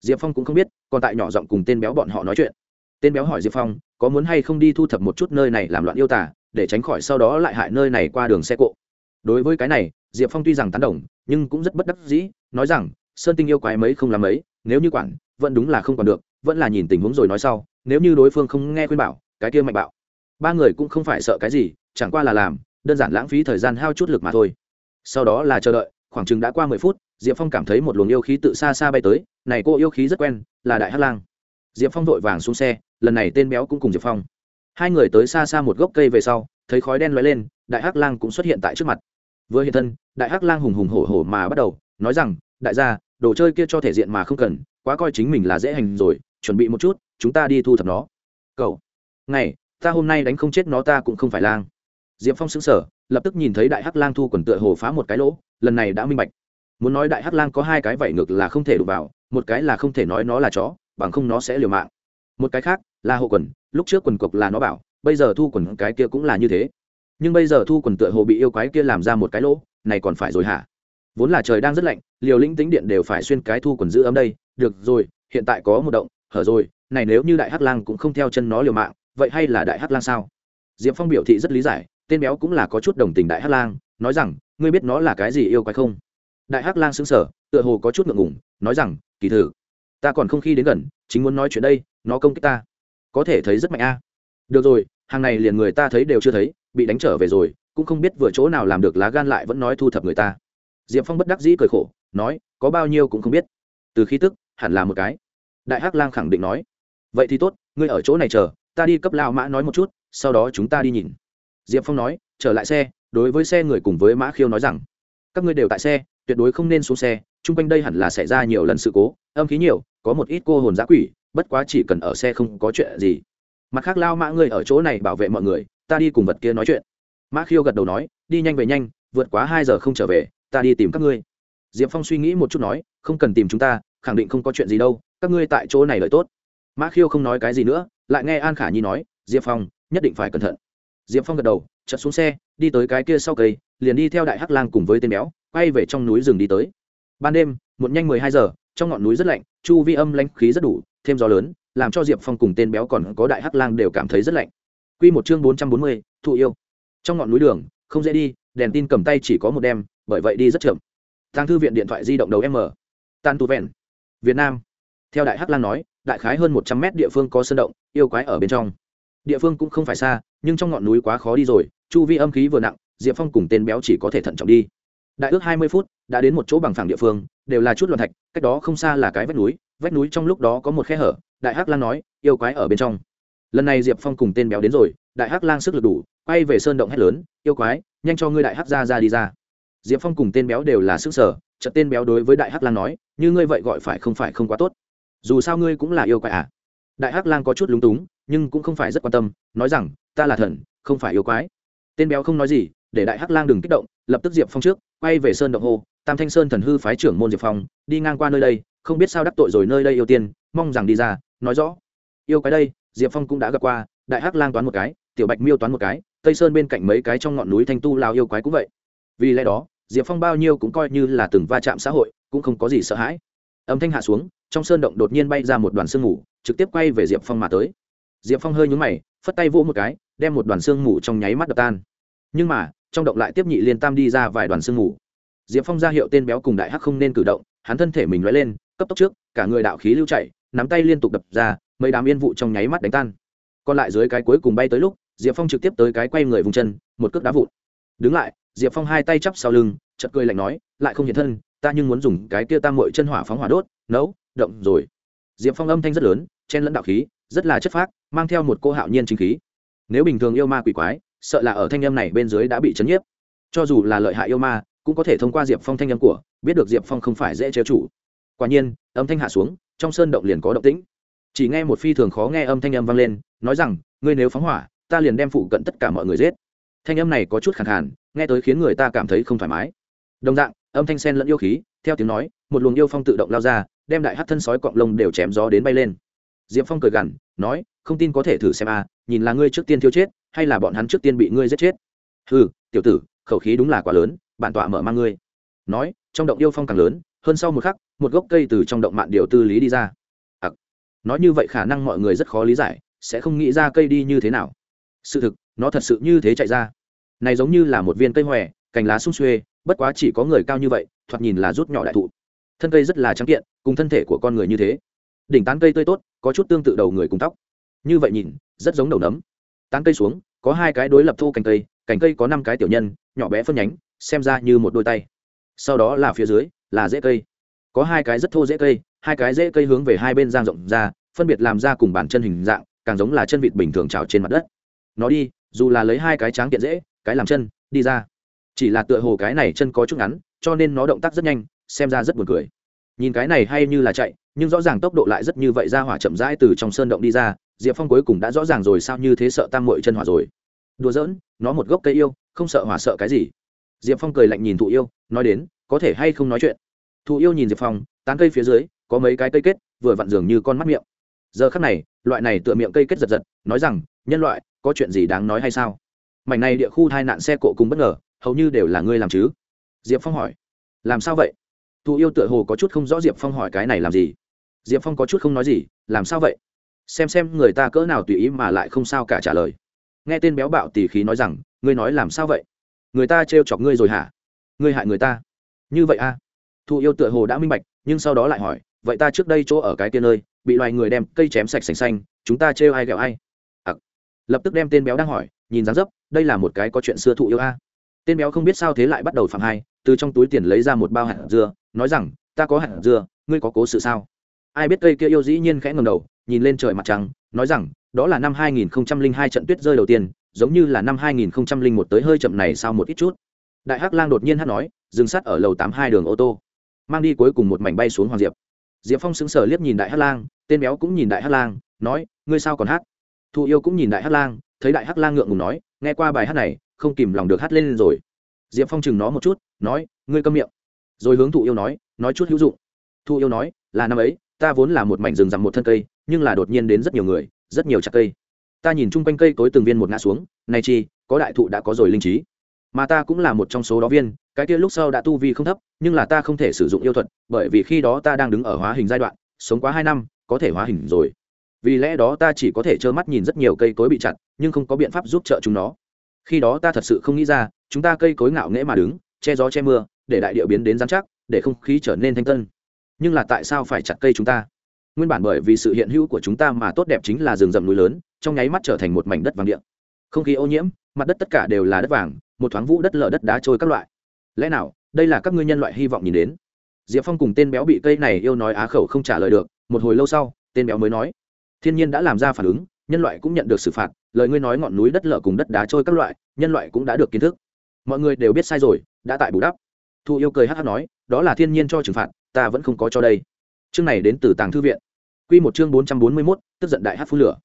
A: Diệp phong cũng không biết, còn tại nhỏ giọng cùng tên béo bọn họ nói chuyện tên béo hỏi diệp phong, có muốn hay không đi thu thập một chút nơi này làm loạn yêu tả để tránh khỏi sau đó lại hại nơi này qua đường xe cộ? Đối với cái này, diệp phong tuy rằng tán đồng, nhưng cũng rất bất đắc dĩ, nói rằng, sơn tinh yêu quái mấy không làm ấy nếu như quản, vẫn đúng là không còn được, vẫn là nhìn tình huống rồi nói sau, nếu như đối phương không nghe khuyên bảo, cái kia mạnh bạo. Ba người cũng không phải sợ cái gì, chẳng qua là làm, đơn giản lãng phí thời gian hao chút lực mà thôi. Sau đó là chờ đợi, khoảng chừng đã qua mười phút, diệp phong cảm thấy một luồng yêu khí tự xa xa bay tới, này cô yêu khí rất quen, là đại hát lang diệp phong vội vàng xuống xe, lần này tên béo cũng cùng diệp phong. Hai người tới xa xa một gốc cây về sau, thấy khói đen l ó e lên, đại hắc lang cũng xuất hiện tại trước mặt. Vừa hiện thân, đại hắc lang hùng hùng hổ hổ mà bắt đầu, nói rằng, đại gia, đồ chơi kia cho thể diện mà không cần, quá coi chính mình là dễ hành rồi, chuẩn bị một chút, chúng ta đi thu thập nó. Cậu ngày ta hôm nay đánh không chết nó ta cũng không phải lang. Diệp phong xứng sở lập tức nhìn thấy đại hắc lang thu quần tựa hồ phá một cái lỗ, lần này đã minh bạch. Muốn nói đại hắc lang có hai cái vảy ngược là không thể đụng vào, một cái là không thể nói nó là chó bằng không nó sẽ liều mạng. Một cái khác là hộ quần, lúc trước quần cộc là nó bảo, bây giờ thu quần cái kia cũng là như thế. Nhưng bây giờ thu quần tựa hồ bị yêu quái kia làm ra một cái lỗ, này còn phải rồi hả? Vốn là trời đang rất lạnh, liều lĩnh tính điện đều phải xuyên cái thu quần giữ ấm đây. Được rồi, hiện tại có một động, hở rồi, này nếu như đại hắc lang cũng không theo chân nó liều mạng, vậy hay là đại hắc lang sao? Diệp phong biểu thị rất lý giải, tên béo cũng là có chút đồng tình đại hắc lang, nói rằng, ngươi biết nó là cái gì yêu quái không? Đại hắc lang xứng sở tựa hồ có chút ngượng ngùng, nói rằng, kỳ thử ta còn không khi đến gần, chính muốn nói chuyện đây, nó công kích ta. Có thể thấy rất mạnh a. Được rồi, hàng này liền người ta thấy đều chưa thấy, bị đánh trở về rồi, cũng không biết vừa chỗ nào làm được lá gan lại vẫn nói thu thập người ta. Diệp phong bất đắc dĩ cười khổ, nói, có bao nhiêu cũng không biết. Từ khi tức, hẳn là một cái. Đại hắc lang khẳng định nói. Vậy thì tốt, ngươi ở chỗ này chờ, ta đi cấp lao mã nói một chút, sau đó chúng ta đi nhìn. Diệp phong nói, trở lại xe, đối với xe người cùng với mã khiêu nói rằng, các ngươi đều tại xe, tuyệt đối không nên xuống xe chung quanh đây hẳn là xảy ra nhiều lần sự cố, âm khí nhiều, có một ít cô hồn giã quỷ, bất quá chỉ cần ở xe không có chuyện gì. Mặt khác, lao mã ngươi ở chỗ này bảo vệ mọi người, ta đi cùng vật kia nói chuyện. Mã khiêu gật đầu nói, đi nhanh về nhanh, vượt quá hai giờ không trở về, ta đi tìm các ngươi. Diệp phong suy nghĩ một chút nói, không cần tìm chúng ta, khẳng định không có chuyện gì đâu, các ngươi tại chỗ này lợi tốt. Mã khiêu không nói cái gì nữa, lại nghe an khả nhi nói, diệp phong, nhất định phải cẩn thận. Diệp phong gật đầu chật xuống xe, đi tới cái kia sau cây, liền đi theo đại hắc lang cùng với tên béo, quay về trong núi rừng đi tới ban đêm một nhanh mười hai giờ, trong ngọn núi rất lạnh, chu vi âm lãnh khí rất đủ, thêm gió lớn, làm cho diệp phong cùng tên béo còn có đại hắc lang đều cảm thấy rất lạnh. Q một chương bốn trăm bốn mươi, thụ yêu. Trong ngọn núi đường, không dễ đi, đèn tin cầm tay chỉ có một đem, bởi vậy đi rất chậm. Thang thư viện điện thoại di động đầu m. Tan tu vẹn. Việt nam. Theo đại hắc lang nói, đại khái hơn một trăm mét địa phương có sơn động, yêu quái ở bên trong. Địa phương cũng không phải xa, nhưng trong ngọn núi quá khó đi rồi, chu vi âm khí vừa nặng, diệp phong cùng tên béo chỉ có thể thận trọng đi. Đại ước hai mươi phút đã đến một chỗ bằng phẳng địa phương, đều là chút loạn thạch, cách đó không xa là cái vách núi vách núi trong lúc đó có một khe hở, đại hắc lang nói, yêu quái ở bên trong. Lần này diệp phong cùng tên béo đến rồi, đại hắc lang sức lực đủ, quay về sơn động hét lớn, yêu quái, nhanh cho ngươi đại hắc ra ra đi ra. Diệp phong cùng tên béo đều là sức sở, chợt tên béo đối với đại hắc lang nói, như ngươi vậy gọi phải không phải không quá tốt. Dù sao ngươi cũng là yêu quái à? Đại hắc lang có chút lúng túng, nhưng cũng không phải rất quan tâm, nói rằng, ta là thần, không phải yêu quái. Tên béo không nói gì, để đại hắc lang đừng kích động, lập tức diệp phong trước, quay về sơn động hô tam thanh sơn thần hư phái trưởng môn diệp phong, đi ngang qua nơi đây, không biết sao đắc tội rồi nơi đây yêu tiên, mong rằng đi ra, nói rõ. Yêu quái đây, diệp phong cũng đã gặp qua, đại hắc lang toán một cái, tiểu bạch miêu toán một cái, tây sơn bên cạnh mấy cái trong ngọn núi thanh tu lao yêu quái cũng vậy. Vì lẽ đó, diệp phong bao nhiêu cũng coi như là từng va chạm xã hội, cũng không có gì sợ hãi. Âm thanh hạ xuống, trong sơn động đột nhiên bay ra một đoàn sương mù, trực tiếp quay về diệp phong mà tới. Diệp phong hơi nhúng mày, phất tay vỗ một cái, đem một đoàn sương mù trong nháy mắt đập tan. Nhưng mà, trong động lại tiếp nhị liên tam đi ra vài đoàn sương mù diệp phong ra hiệu tên béo cùng đại hắc không nên cử động, hắn thân thể mình l lên, cấp tốc trước, cả người đạo khí lưu chạy nắm tay liên tục đập ra, mấy đám yên vụ trong nháy mắt đánh tan. Còn lại dưới cái cuối cùng bay tới lúc, diệp phong trực tiếp tới cái quay người vùng chân, một cước đá vụn. Đứng lại, diệp phong hai tay chắp sau lưng chật cười lạnh nói, lại không hiện thân, ta nhưng muốn dùng cái kia tam mội chân hỏa phóng hỏa đốt, nấu, động rồi. Diệp phong âm thanh rất lớn, chen lẫn đạo khí, rất là chất phác, mang theo một cô hạo nhiên chính khí. Nếu bình thường yêu ma quỷ quái, sợ là ở thanh âm này bên dưới đã bị chấn nhiếp. Cho dù là lợi hại yêu ma cũng có thể thông qua diệp phong thanh âm của, biết được diệp phong không phải dễ chế chủ quả nhiên, âm thanh hạ xuống, trong sơn động liền có động tĩnh. Chỉ nghe một phi thường khó nghe âm thanh âm vang lên, nói rằng, ngươi nếu phóng hỏa, ta liền đem phụ cận tất cả mọi người giết. Thanh âm này có chút khẳng khàn, nghe tới khiến người ta cảm thấy không thoải mái. Đồng dạng, âm thanh sen lẫn yêu khí, theo tiếng nói, một luồng yêu phong tự động lao ra, đem đại hát thân sói cọng lông đều chém gió đến bay lên. Diệp phong cười gằn, nói, không tin có thể thử xem à? nhìn là ngươi trước tiên thiêu chết, hay là bọn hắn trước tiên bị ngươi giết chết? Ừ tiểu tử, khẩu khí đúng là quá lớn bản tọa mở mang ngươi. Nói trong động yêu phong càng lớn hơn sau một khắc một gốc cây từ trong động mạn điều tư lý đi ra. À, nói như vậy khả năng mọi người rất khó lý giải sẽ không nghĩ ra cây đi như thế nào. Sự thực nó thật sự như thế chạy ra. Này giống như là một viên cây hòe cành lá sung xuê bất quá chỉ có người cao như vậy thoạt nhìn là rút nhỏ đại thụ. Thân cây rất là trắng kiện cùng thân thể của con người như thế. Đỉnh tán cây tươi tốt có chút tương tự đầu người cùng tóc. Như vậy nhìn rất giống đầu nấm. Tán cây xuống có hai cái đối lập thô cành cây cành cây có năm cái tiểu nhân nhỏ bé phân nhánh xem ra như một đôi tay. Sau đó là phía dưới, là rễ cây. Có hai cái rất thô rễ cây, hai cái rễ cây hướng về hai bên giang rộng ra, phân biệt làm ra cùng bàn chân hình dạng, càng giống là chân vịt bình thường trào trên mặt đất. Nó đi, dù là lấy hai cái tráng kiện dễ cái làm chân, đi ra. Chỉ là tựa hồ cái này chân có chút ngắn, cho nên nó động tác rất nhanh, xem ra rất buồn cười. Nhìn cái này hay như là chạy, nhưng rõ ràng tốc độ lại rất như vậy ra hỏa chậm rãi từ trong sơn động đi ra, diệp phong cuối cùng đã rõ ràng rồi sao như thế sợ tam mội chân hỏa rồi. Đùa giỡn, nó một gốc cây yêu, không sợ hỏa sợ cái gì diệp phong cười lạnh nhìn thụ yêu, nói đến, có thể hay không nói chuyện? Thụ yêu nhìn diệp phong, tán cây phía dưới, có mấy cái cây kết, vừa vặn dường như con mắt miệng. Giờ khắc này, loại này tựa miệng cây kết giật giật, nói rằng, nhân loại, có chuyện gì đáng nói hay sao? Mảnh này địa khu hai nạn xe cộ cùng bất ngờ, hầu như đều là ngươi làm chứ? Diệp phong hỏi. Làm sao vậy? Thụ yêu tựa hồ có chút không rõ diệp phong hỏi cái này làm gì. Diệp phong có chút không nói gì, làm sao vậy? Xem xem người ta cỡ nào tùy ý mà lại không sao cả trả lời. Nghe tên béo bạo tỉ khí nói rằng, ngươi nói làm sao vậy? Người ta trêu chọc ngươi rồi hả? Ngươi hại người ta. Như vậy a à? thụ yêu tựa hồ đã minh bạch, nhưng sau đó lại hỏi, vậy ta trước đây chỗ ở cái kia nơi, bị loài người đem cây chém sạch sành xanh, chúng ta trêu ai ghẹo ai? À. lập tức đem tên béo đang hỏi, nhìn dáng dấp, đây là một cái có chuyện xưa thụ yêu a. Tên béo không biết sao thế lại bắt đầu phạm hai, từ trong túi tiền lấy ra một bao hạt dưa, nói rằng, ta có hạt dưa, ngươi có cố sự sao? Ai biết cây kia yêu dĩ nhiên khẽ ngầm đầu, nhìn lên trời mặt trăng, nói rằng, đó là năm 2002 trận tuyết rơi đầu tiên giống như là năm 2001 tới hơi chậm này sau một ít chút. Đại hắc lang đột nhiên hát nói, dừng sát ở lầu tám hai đường ô tô. Mang đi cuối cùng một mảnh bay xuống hoàng diệp. Diệp phong sững sờ liếc nhìn đại hắc lang, tên béo cũng nhìn đại hắc lang, nói, ngươi sao còn hát? Thụ yêu cũng nhìn đại hắc lang, thấy đại hắc lang ngượng ngùng nói, nghe qua bài hát này, không kìm lòng được hát lên rồi. Diệp phong chừng nó một chút, nói, ngươi câm miệng. Rồi hướng thụ yêu nói nói chút hữu dụng. Thụ yêu nói, là năm ấy, ta vốn là một mảnh rừng rậm một thân cây, nhưng là đột nhiên đến rất nhiều người, rất nhiều chặt cây ta nhìn chung quanh cây cối từng viên một ngã xuống, này chi, có đại thụ đã có rồi linh trí. Mà ta cũng là một trong số đó viên, cái kia lúc sau đã tu vi không thấp, nhưng là ta không thể sử dụng yêu thuật, bởi vì khi đó ta đang đứng ở hóa hình giai đoạn, sống quá hai năm, có thể hóa hình rồi. Vì lẽ đó ta chỉ có thể trơ mắt nhìn rất nhiều cây cối bị chặt, nhưng không có biện pháp giúp trợ chúng nó. Khi đó ta thật sự không nghĩ ra, chúng ta cây cối ngạo nghễ mà đứng, che gió che mưa, để đại địa biến đến giám chắc, để không khí trở nên thanh tân. Nhưng là tại sao phải chặt cây chúng ta? Nguyên bản bởi vì sự hiện hữu của chúng ta mà tốt đẹp chính là rừng rậm núi lớn trong nháy mắt trở thành một mảnh đất vàng điện. Không khí ô nhiễm mặt đất tất cả đều là đất vàng một thoáng vũ đất lở đất đá trôi các loại. Lẽ nào đây là các ngươi nhân loại hy vọng nhìn đến? Diệp phong cùng tên béo bị cây này yêu nói á khẩu không trả lời được một hồi lâu sau tên béo mới nói thiên nhiên đã làm ra phản ứng nhân loại cũng nhận được xử phạt lời ngươi nói ngọn núi đất lở cùng đất đá trôi các loại nhân loại cũng đã được kiến thức. Mọi người đều biết sai rồi đã tại bù đắp. Thu yêu cười hát hát nói đó là thiên nhiên cho trừng phạt ta vẫn không có cho đây. Chương này đến từ tàng thư viện. Quy một chương 441, tức giận đại hát phun lửa.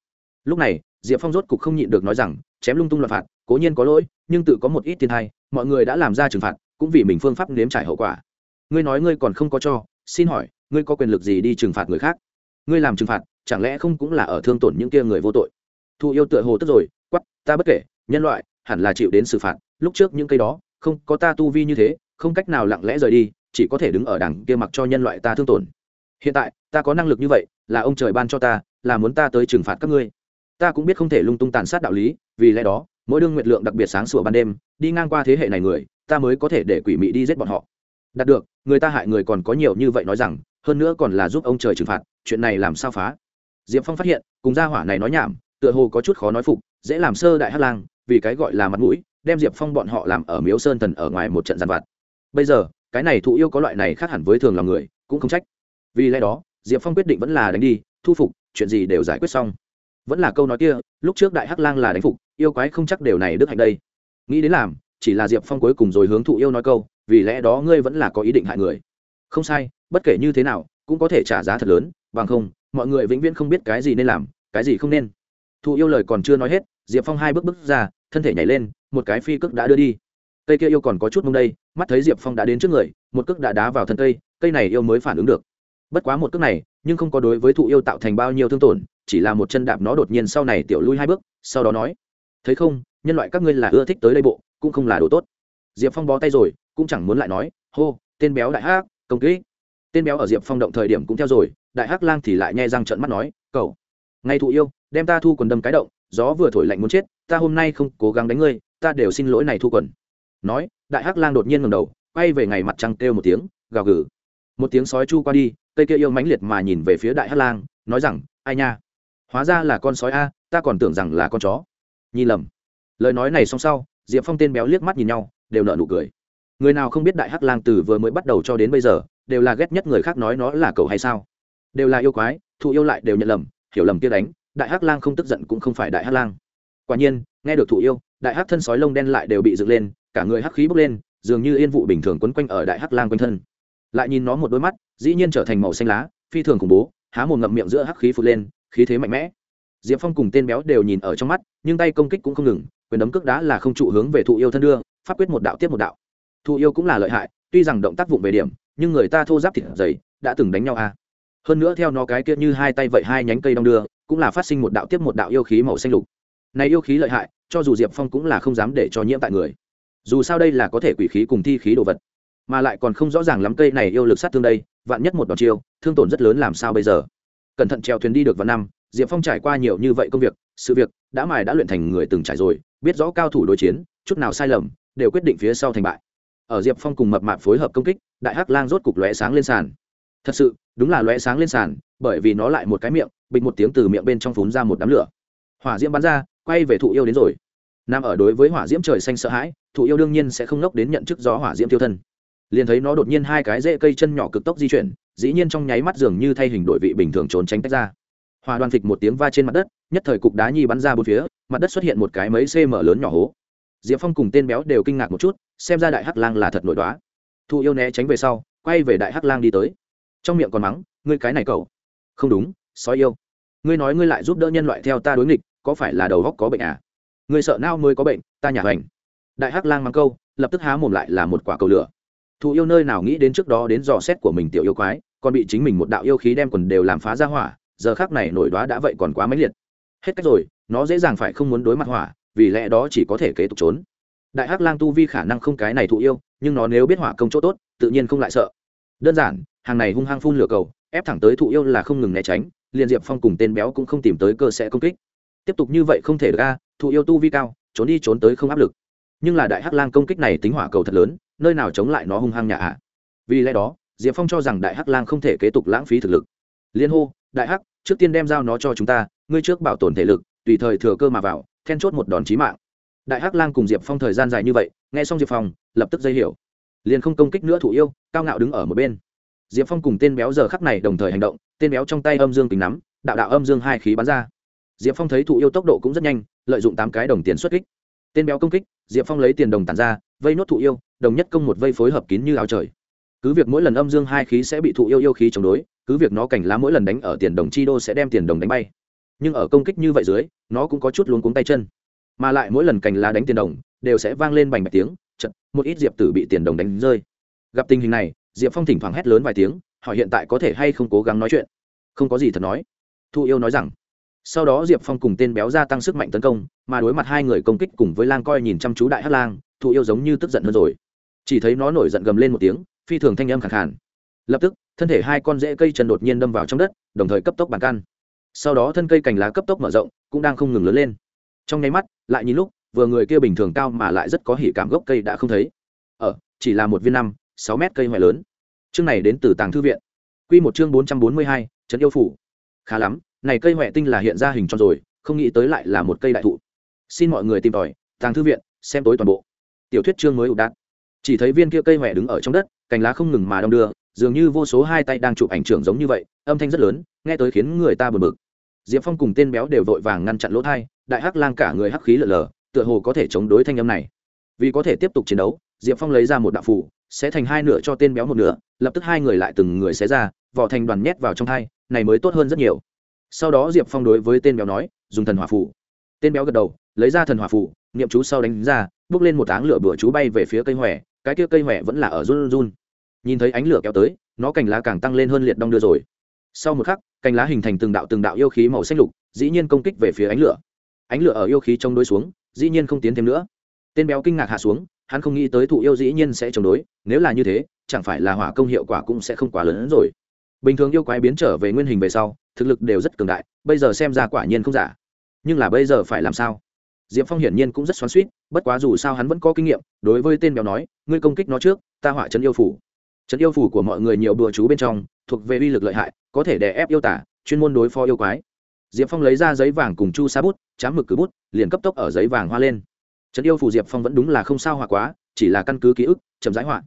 A: Lúc này, Diệp Phong rốt cục không nhịn được nói rằng, chém lung tung loạn phạt, cố nhiên có lỗi, nhưng tự có một ít tiền hay, mọi người đã làm ra trừng phạt, cũng vì mình phương pháp nếm trải hậu quả. Ngươi nói ngươi còn không có cho, xin hỏi, ngươi có quyền lực gì đi trừng phạt người khác? Ngươi làm trừng phạt, chẳng lẽ không cũng là ở thương tổn những kia người vô tội? Thu yêu tựa hồ tức rồi, quắp ta bất kể, nhân loại, hẳn là chịu đến xử phạt, lúc trước những cây đó, không, có ta tu vi như thế, không cách nào lặng lẽ rời đi, chỉ có thể đứng ở đằng kia mặc cho nhân loại ta thương tổn hiện tại ta có năng lực như vậy là ông trời ban cho ta là muốn ta tới trừng phạt các ngươi ta cũng biết không thể lung tung tàn sát đạo lý, vì lẽ đó, mỗi đương nguyệt lượng đặc biệt sáng sủa ban đêm, đi ngang qua thế hệ này người, ta mới có thể để quỷ mị đi giết bọn họ. Đạt được, người ta hại người còn có nhiều như vậy nói rằng, hơn nữa còn là giúp ông trời trừng phạt, chuyện này làm sao phá? Diệp phong phát hiện, cùng gia hỏa này nói nhảm, tựa hồ có chút khó nói phục, dễ làm sơ đại hát lang, vì cái gọi là mặt mũi, đem diệp phong bọn họ làm ở miếu sơn thần ở ngoài một trận giàn vặt. Bây giờ, cái này thụ yêu có loại này khác hẳn với thường lòng người, cũng không trách. Vì lẽ đó, diệp phong quyết định vẫn là đánh đi, thu phục, chuyện gì đều giải quyết xong vẫn là câu nói kia, lúc trước đại hắc lang là đánh phục, yêu quái không chắc đều này đức hạnh đây. Nghĩ đến làm, chỉ là diệp phong cuối cùng rồi hướng thụ yêu nói câu, vì lẽ đó ngươi vẫn là có ý định hại người. Không sai, bất kể như thế nào, cũng có thể trả giá thật lớn, bằng không, mọi người vĩnh viễn không biết cái gì nên làm, cái gì không nên. Thụ yêu lời còn chưa nói hết, diệp phong hai bước bước ra, thân thể nhảy lên, một cái phi cước đã đưa đi. Cây kia yêu còn có chút mông đây, mắt thấy diệp phong đã đến trước người, một cước đã đá vào thân cây cây này yêu mới phản ứng được. Bất quá một cước này nhưng không có đối với thụ yêu tạo thành bao nhiêu thương tổn, chỉ là một chân đạp nó đột nhiên sau này tiểu lui hai bước, sau đó nói, thấy không, nhân loại các ngươi là ưa thích tới đây bộ, cũng không là đồ tốt. Diệp phong bó tay rồi, cũng chẳng muốn lại nói, hô, tên béo đại hắc, công kỹ tên béo ở diệp phong động thời điểm cũng theo rồi, đại hắc lang thì lại nhai răng trận mắt nói, cậu, ngay thụ yêu, đem ta thu quần đâm cái động, gió vừa thổi lạnh muốn chết, ta hôm nay không cố gắng đánh ngươi, ta đều xin lỗi này thu quần. Nói, đại hắc lang đột nhiên ngầm đầu, quay về ngày mặt trăng kêu một tiếng, gào gừ một tiếng sói chu qua đi, cây kia yêu mãnh liệt mà nhìn về phía đại hắc lang, nói rằng, ai nha, hóa ra là con sói a, ta còn tưởng rằng là con chó. Nhi lầm. Lời nói này xong sau, diệp phong tên béo liếc mắt nhìn nhau, đều nợ nụ cười. Người nào không biết đại hắc lang từ vừa mới bắt đầu cho đến bây giờ, đều là ghét nhất người khác nói nó là cậu hay sao? Đều là yêu quái thụ yêu lại đều nhận lầm, hiểu lầm kia đánh, đại hắc lang không tức giận cũng không phải đại hắc lang. Quả nhiên, nghe được thụ yêu, đại hắc thân sói lông đen lại đều bị dựng lên, cả người hắc khí bốc lên, dường như yên vụ bình thường quấn quanh ở đại hắc lang quanh thân lại nhìn nó một đôi mắt, dĩ nhiên trở thành màu xanh lá, phi thường khủng bố, há một ngậm miệng giữa hắc khí phụt lên, khí thế mạnh mẽ. Diệp phong cùng tên béo đều nhìn ở trong mắt, nhưng tay công kích cũng không ngừng, quyền đấm cước đá là không trụ hướng về thụ yêu thân đưa, pháp quyết một đạo tiếp một đạo. Thụ yêu cũng là lợi hại, tuy rằng động tác vụng về điểm, nhưng người ta thô giáp thịt dày, đã từng đánh nhau a. À. hơn nữa theo nó cái kia như hai tay vậy hai nhánh cây đong đưa, cũng là phát sinh một đạo tiếp một đạo yêu khí màu xanh lục. Này yêu khí lợi hại, cho dù diệp phong cũng là không dám để cho nhiễm tại người. Dù sao đây là có thể quỷ khí cùng thi khí đồ vật mà lại còn không rõ ràng lắm cây này yêu lực sát thương đây, vạn nhất một đòn chiêu, thương tổn rất lớn làm sao bây giờ? Cẩn thận treo thuyền đi được vào năm, diệp phong trải qua nhiều như vậy công việc, sự việc đã mài đã luyện thành người từng trải rồi, biết rõ cao thủ đối chiến, chút nào sai lầm, đều quyết định phía sau thành bại. Ở diệp phong cùng mập mạp phối hợp công kích, đại hắc lang rốt cục lóe sáng lên sàn. Thật sự, đúng là lóe sáng lên sàn, bởi vì nó lại một cái miệng, bịch một tiếng từ miệng bên trong phún ra một đám lửa. Hỏa diễm bắn ra, quay về thụ yêu đến rồi. Nằm ở đối với hỏa diễm trời xanh sợ hãi, thụ yêu đương nhiên sẽ không nốc đến nhận chức gió hỏa diễm tiêu thân liền thấy nó đột nhiên hai cái rễ cây chân nhỏ cực tốc di chuyển, dĩ nhiên trong nháy mắt dường như thay hình đổi vị bình thường trốn tránh tách ra. Hòa đoàn phịch một tiếng va trên mặt đất, nhất thời cục đá nhi bắn ra bốn phía, mặt đất xuất hiện một cái mấy cm lớn nhỏ hố. Diệp phong cùng tên béo đều kinh ngạc một chút, xem ra đại hắc lang là thật nổi đoá. Thụ yêu né tránh về sau, quay về đại hắc lang đi tới. Trong miệng còn mắng, ngươi cái này cậu. Không đúng, sói yêu. Ngươi nói ngươi lại giúp đỡ nhân loại theo ta đối nghịch, có phải là đầu góc có bệnh à? Ngươi sợ nao mới có bệnh, ta nhà hoành. Đại hắc lang mắng câu, lập tức há mồm lại là một quả cầu lửa thụ yêu nơi nào nghĩ đến trước đó đến dò xét của mình tiểu yêu quái, còn bị chính mình một đạo yêu khí đem quần đều làm phá ra hỏa, giờ khác này nổi đoá đã vậy còn quá mãnh liệt. Hết cách rồi, nó dễ dàng phải không muốn đối mặt hỏa, vì lẽ đó chỉ có thể kế tục trốn. Đại hắc lang tu vi khả năng không cái này thụ yêu, nhưng nó nếu biết hỏa công chỗ tốt, tự nhiên không lại sợ. Đơn giản, hàng này hung hăng phun lửa cầu, ép thẳng tới thụ yêu là không ngừng né tránh, liền diệp phong cùng tên béo cũng không tìm tới cơ sẽ công kích. Tiếp tục như vậy không thể ra thụ yêu tu vi cao, trốn đi trốn tới không áp lực nhưng là đại hắc lang công kích này tính hỏa cầu thật lớn, nơi nào chống lại nó hung hăng nhà ạ? Vì lẽ đó, diệp phong cho rằng đại hắc lang không thể kế tục lãng phí thực lực. Liên hô, đại hắc, trước tiên đem giao nó cho chúng ta, ngươi trước bảo tồn thể lực, tùy thời thừa cơ mà vào, then chốt một đòn chí mạng. Đại hắc lang cùng diệp phong thời gian dài như vậy, nghe xong diệp phong, lập tức dây hiểu. Liền không công kích nữa thủ yêu, cao ngạo đứng ở một bên. Diệp phong cùng tên béo giờ khắc này đồng thời hành động, tên béo trong tay âm dương kính nắm, đạo đạo âm dương hai khí bắn ra. Diệp phong thấy thủ yêu tốc độ cũng rất nhanh, lợi dụng tám cái đồng tiền xuất kích tên béo công kích, diệp phong lấy tiền đồng tàn ra, vây nốt thụ yêu, đồng nhất công một vây phối hợp kín như áo trời. Cứ việc mỗi lần âm dương hai khí sẽ bị thụ yêu yêu khí chống đối, cứ việc nó cảnh lá mỗi lần đánh ở tiền đồng chi đô sẽ đem tiền đồng đánh bay. Nhưng ở công kích như vậy dưới, nó cũng có chút luống cuống tay chân. Mà lại mỗi lần cành lá đánh tiền đồng, đều sẽ vang lên bành bạch tiếng, chật, một ít diệp tử bị tiền đồng đánh rơi. Gặp tình hình này, diệp phong thỉnh thoảng hét lớn vài tiếng, hỏi hiện tại có thể hay không cố gắng nói chuyện. Không có gì thật nói. Thu yêu nói rằng sau đó diệp phong cùng tên béo gia tăng sức mạnh tấn công, mà đối mặt hai người công kích cùng với lang coi nhìn chăm chú đại hát lang thu yêu giống như tức giận hơn rồi. Chỉ thấy nó nổi giận gầm lên một tiếng, phi thường thanh âm khẳng khản lập tức, thân thể hai con rễ cây chân đột nhiên đâm vào trong đất, đồng thời cấp tốc bàn căn sau đó thân cây cành lá cấp tốc mở rộng, cũng đang không ngừng lớn lên. Trong nháy mắt, lại nhìn lúc, vừa người kia bình thường cao mà lại rất có hỉ cảm gốc cây đã không thấy. Ở chỉ là một viên năm, sáu mét cây hoại lớn. Chương này đến từ tàng thư viện. Quy một chương bốn trăm bốn mươi hai, trấn yêu phủ. Khá lắm này cây huệ tinh là hiện ra hình tròn rồi, không nghĩ tới lại là một cây đại thụ. Xin mọi người tìm tòi, tàng thư viện, xem tối toàn bộ. Tiểu thuyết chương mới ụ đạn chỉ thấy viên kia cây huệ đứng ở trong đất, cành lá không ngừng mà đong đưa, dường như vô số hai tay đang chụp ảnh trưởng giống như vậy, âm thanh rất lớn, nghe tới khiến người ta bực bực. Diệp phong cùng tên béo đều vội vàng ngăn chặn lỗ thai, đại hắc lang cả người hắc khí lở lở, tựa hồ có thể chống đối thanh âm này. Vì có thể tiếp tục chiến đấu, diệp phong lấy ra một đạo phủ sẽ thành hai nửa cho tên béo một nửa, lập tức hai người lại từng người xé ra, vỏ thành đoàn nhét vào trong thai, này mới tốt hơn rất nhiều sau đó diệp phong đối với tên béo nói, dùng thần hỏa phủ tên béo gật đầu, lấy ra thần hỏa phủ niệm chú sau đánh ra, bước lên một áng lửa bửa chú bay về phía cây hòe, cái kia cây hòe vẫn là ở run run. Nhìn thấy ánh lửa kéo tới, nó cành lá càng tăng lên hơn liệt đong đưa rồi. Sau một khắc, cành lá hình thành từng đạo từng đạo yêu khí màu xanh lục, dĩ nhiên công kích về phía ánh lửa. Ánh lửa ở yêu khí chống đối xuống, dĩ nhiên không tiến thêm nữa. Tên béo kinh ngạc hạ xuống, hắn không nghĩ tới thụ yêu dĩ nhiên sẽ chống đối, nếu là như thế, chẳng phải là hỏa công hiệu quả cũng sẽ không quá lớn hơn rồi. Bình thường yêu quái biến trở về nguyên hình về sau thực lực đều rất cường đại, bây giờ xem ra quả nhiên không giả. Nhưng là bây giờ phải làm sao? Diệp phong hiển nhiên cũng rất xoắn suýt bất quá dù sao hắn vẫn có kinh nghiệm, đối với tên béo nói, ngươi công kích nó trước, ta hỏa trấn yêu phủ. Trấn yêu phủ của mọi người nhiều bừa chú bên trong, thuộc về uy lực lợi hại, có thể đè ép yêu tả, chuyên môn đối phó yêu quái. Diệp phong lấy ra giấy vàng cùng chu sa bút, chám mực cứ bút, liền cấp tốc ở giấy vàng hoa lên. Trấn yêu phủ diệp phong vẫn đúng là không sao hỏa quá, chỉ là căn cứ ký ức, chậm rãi họa.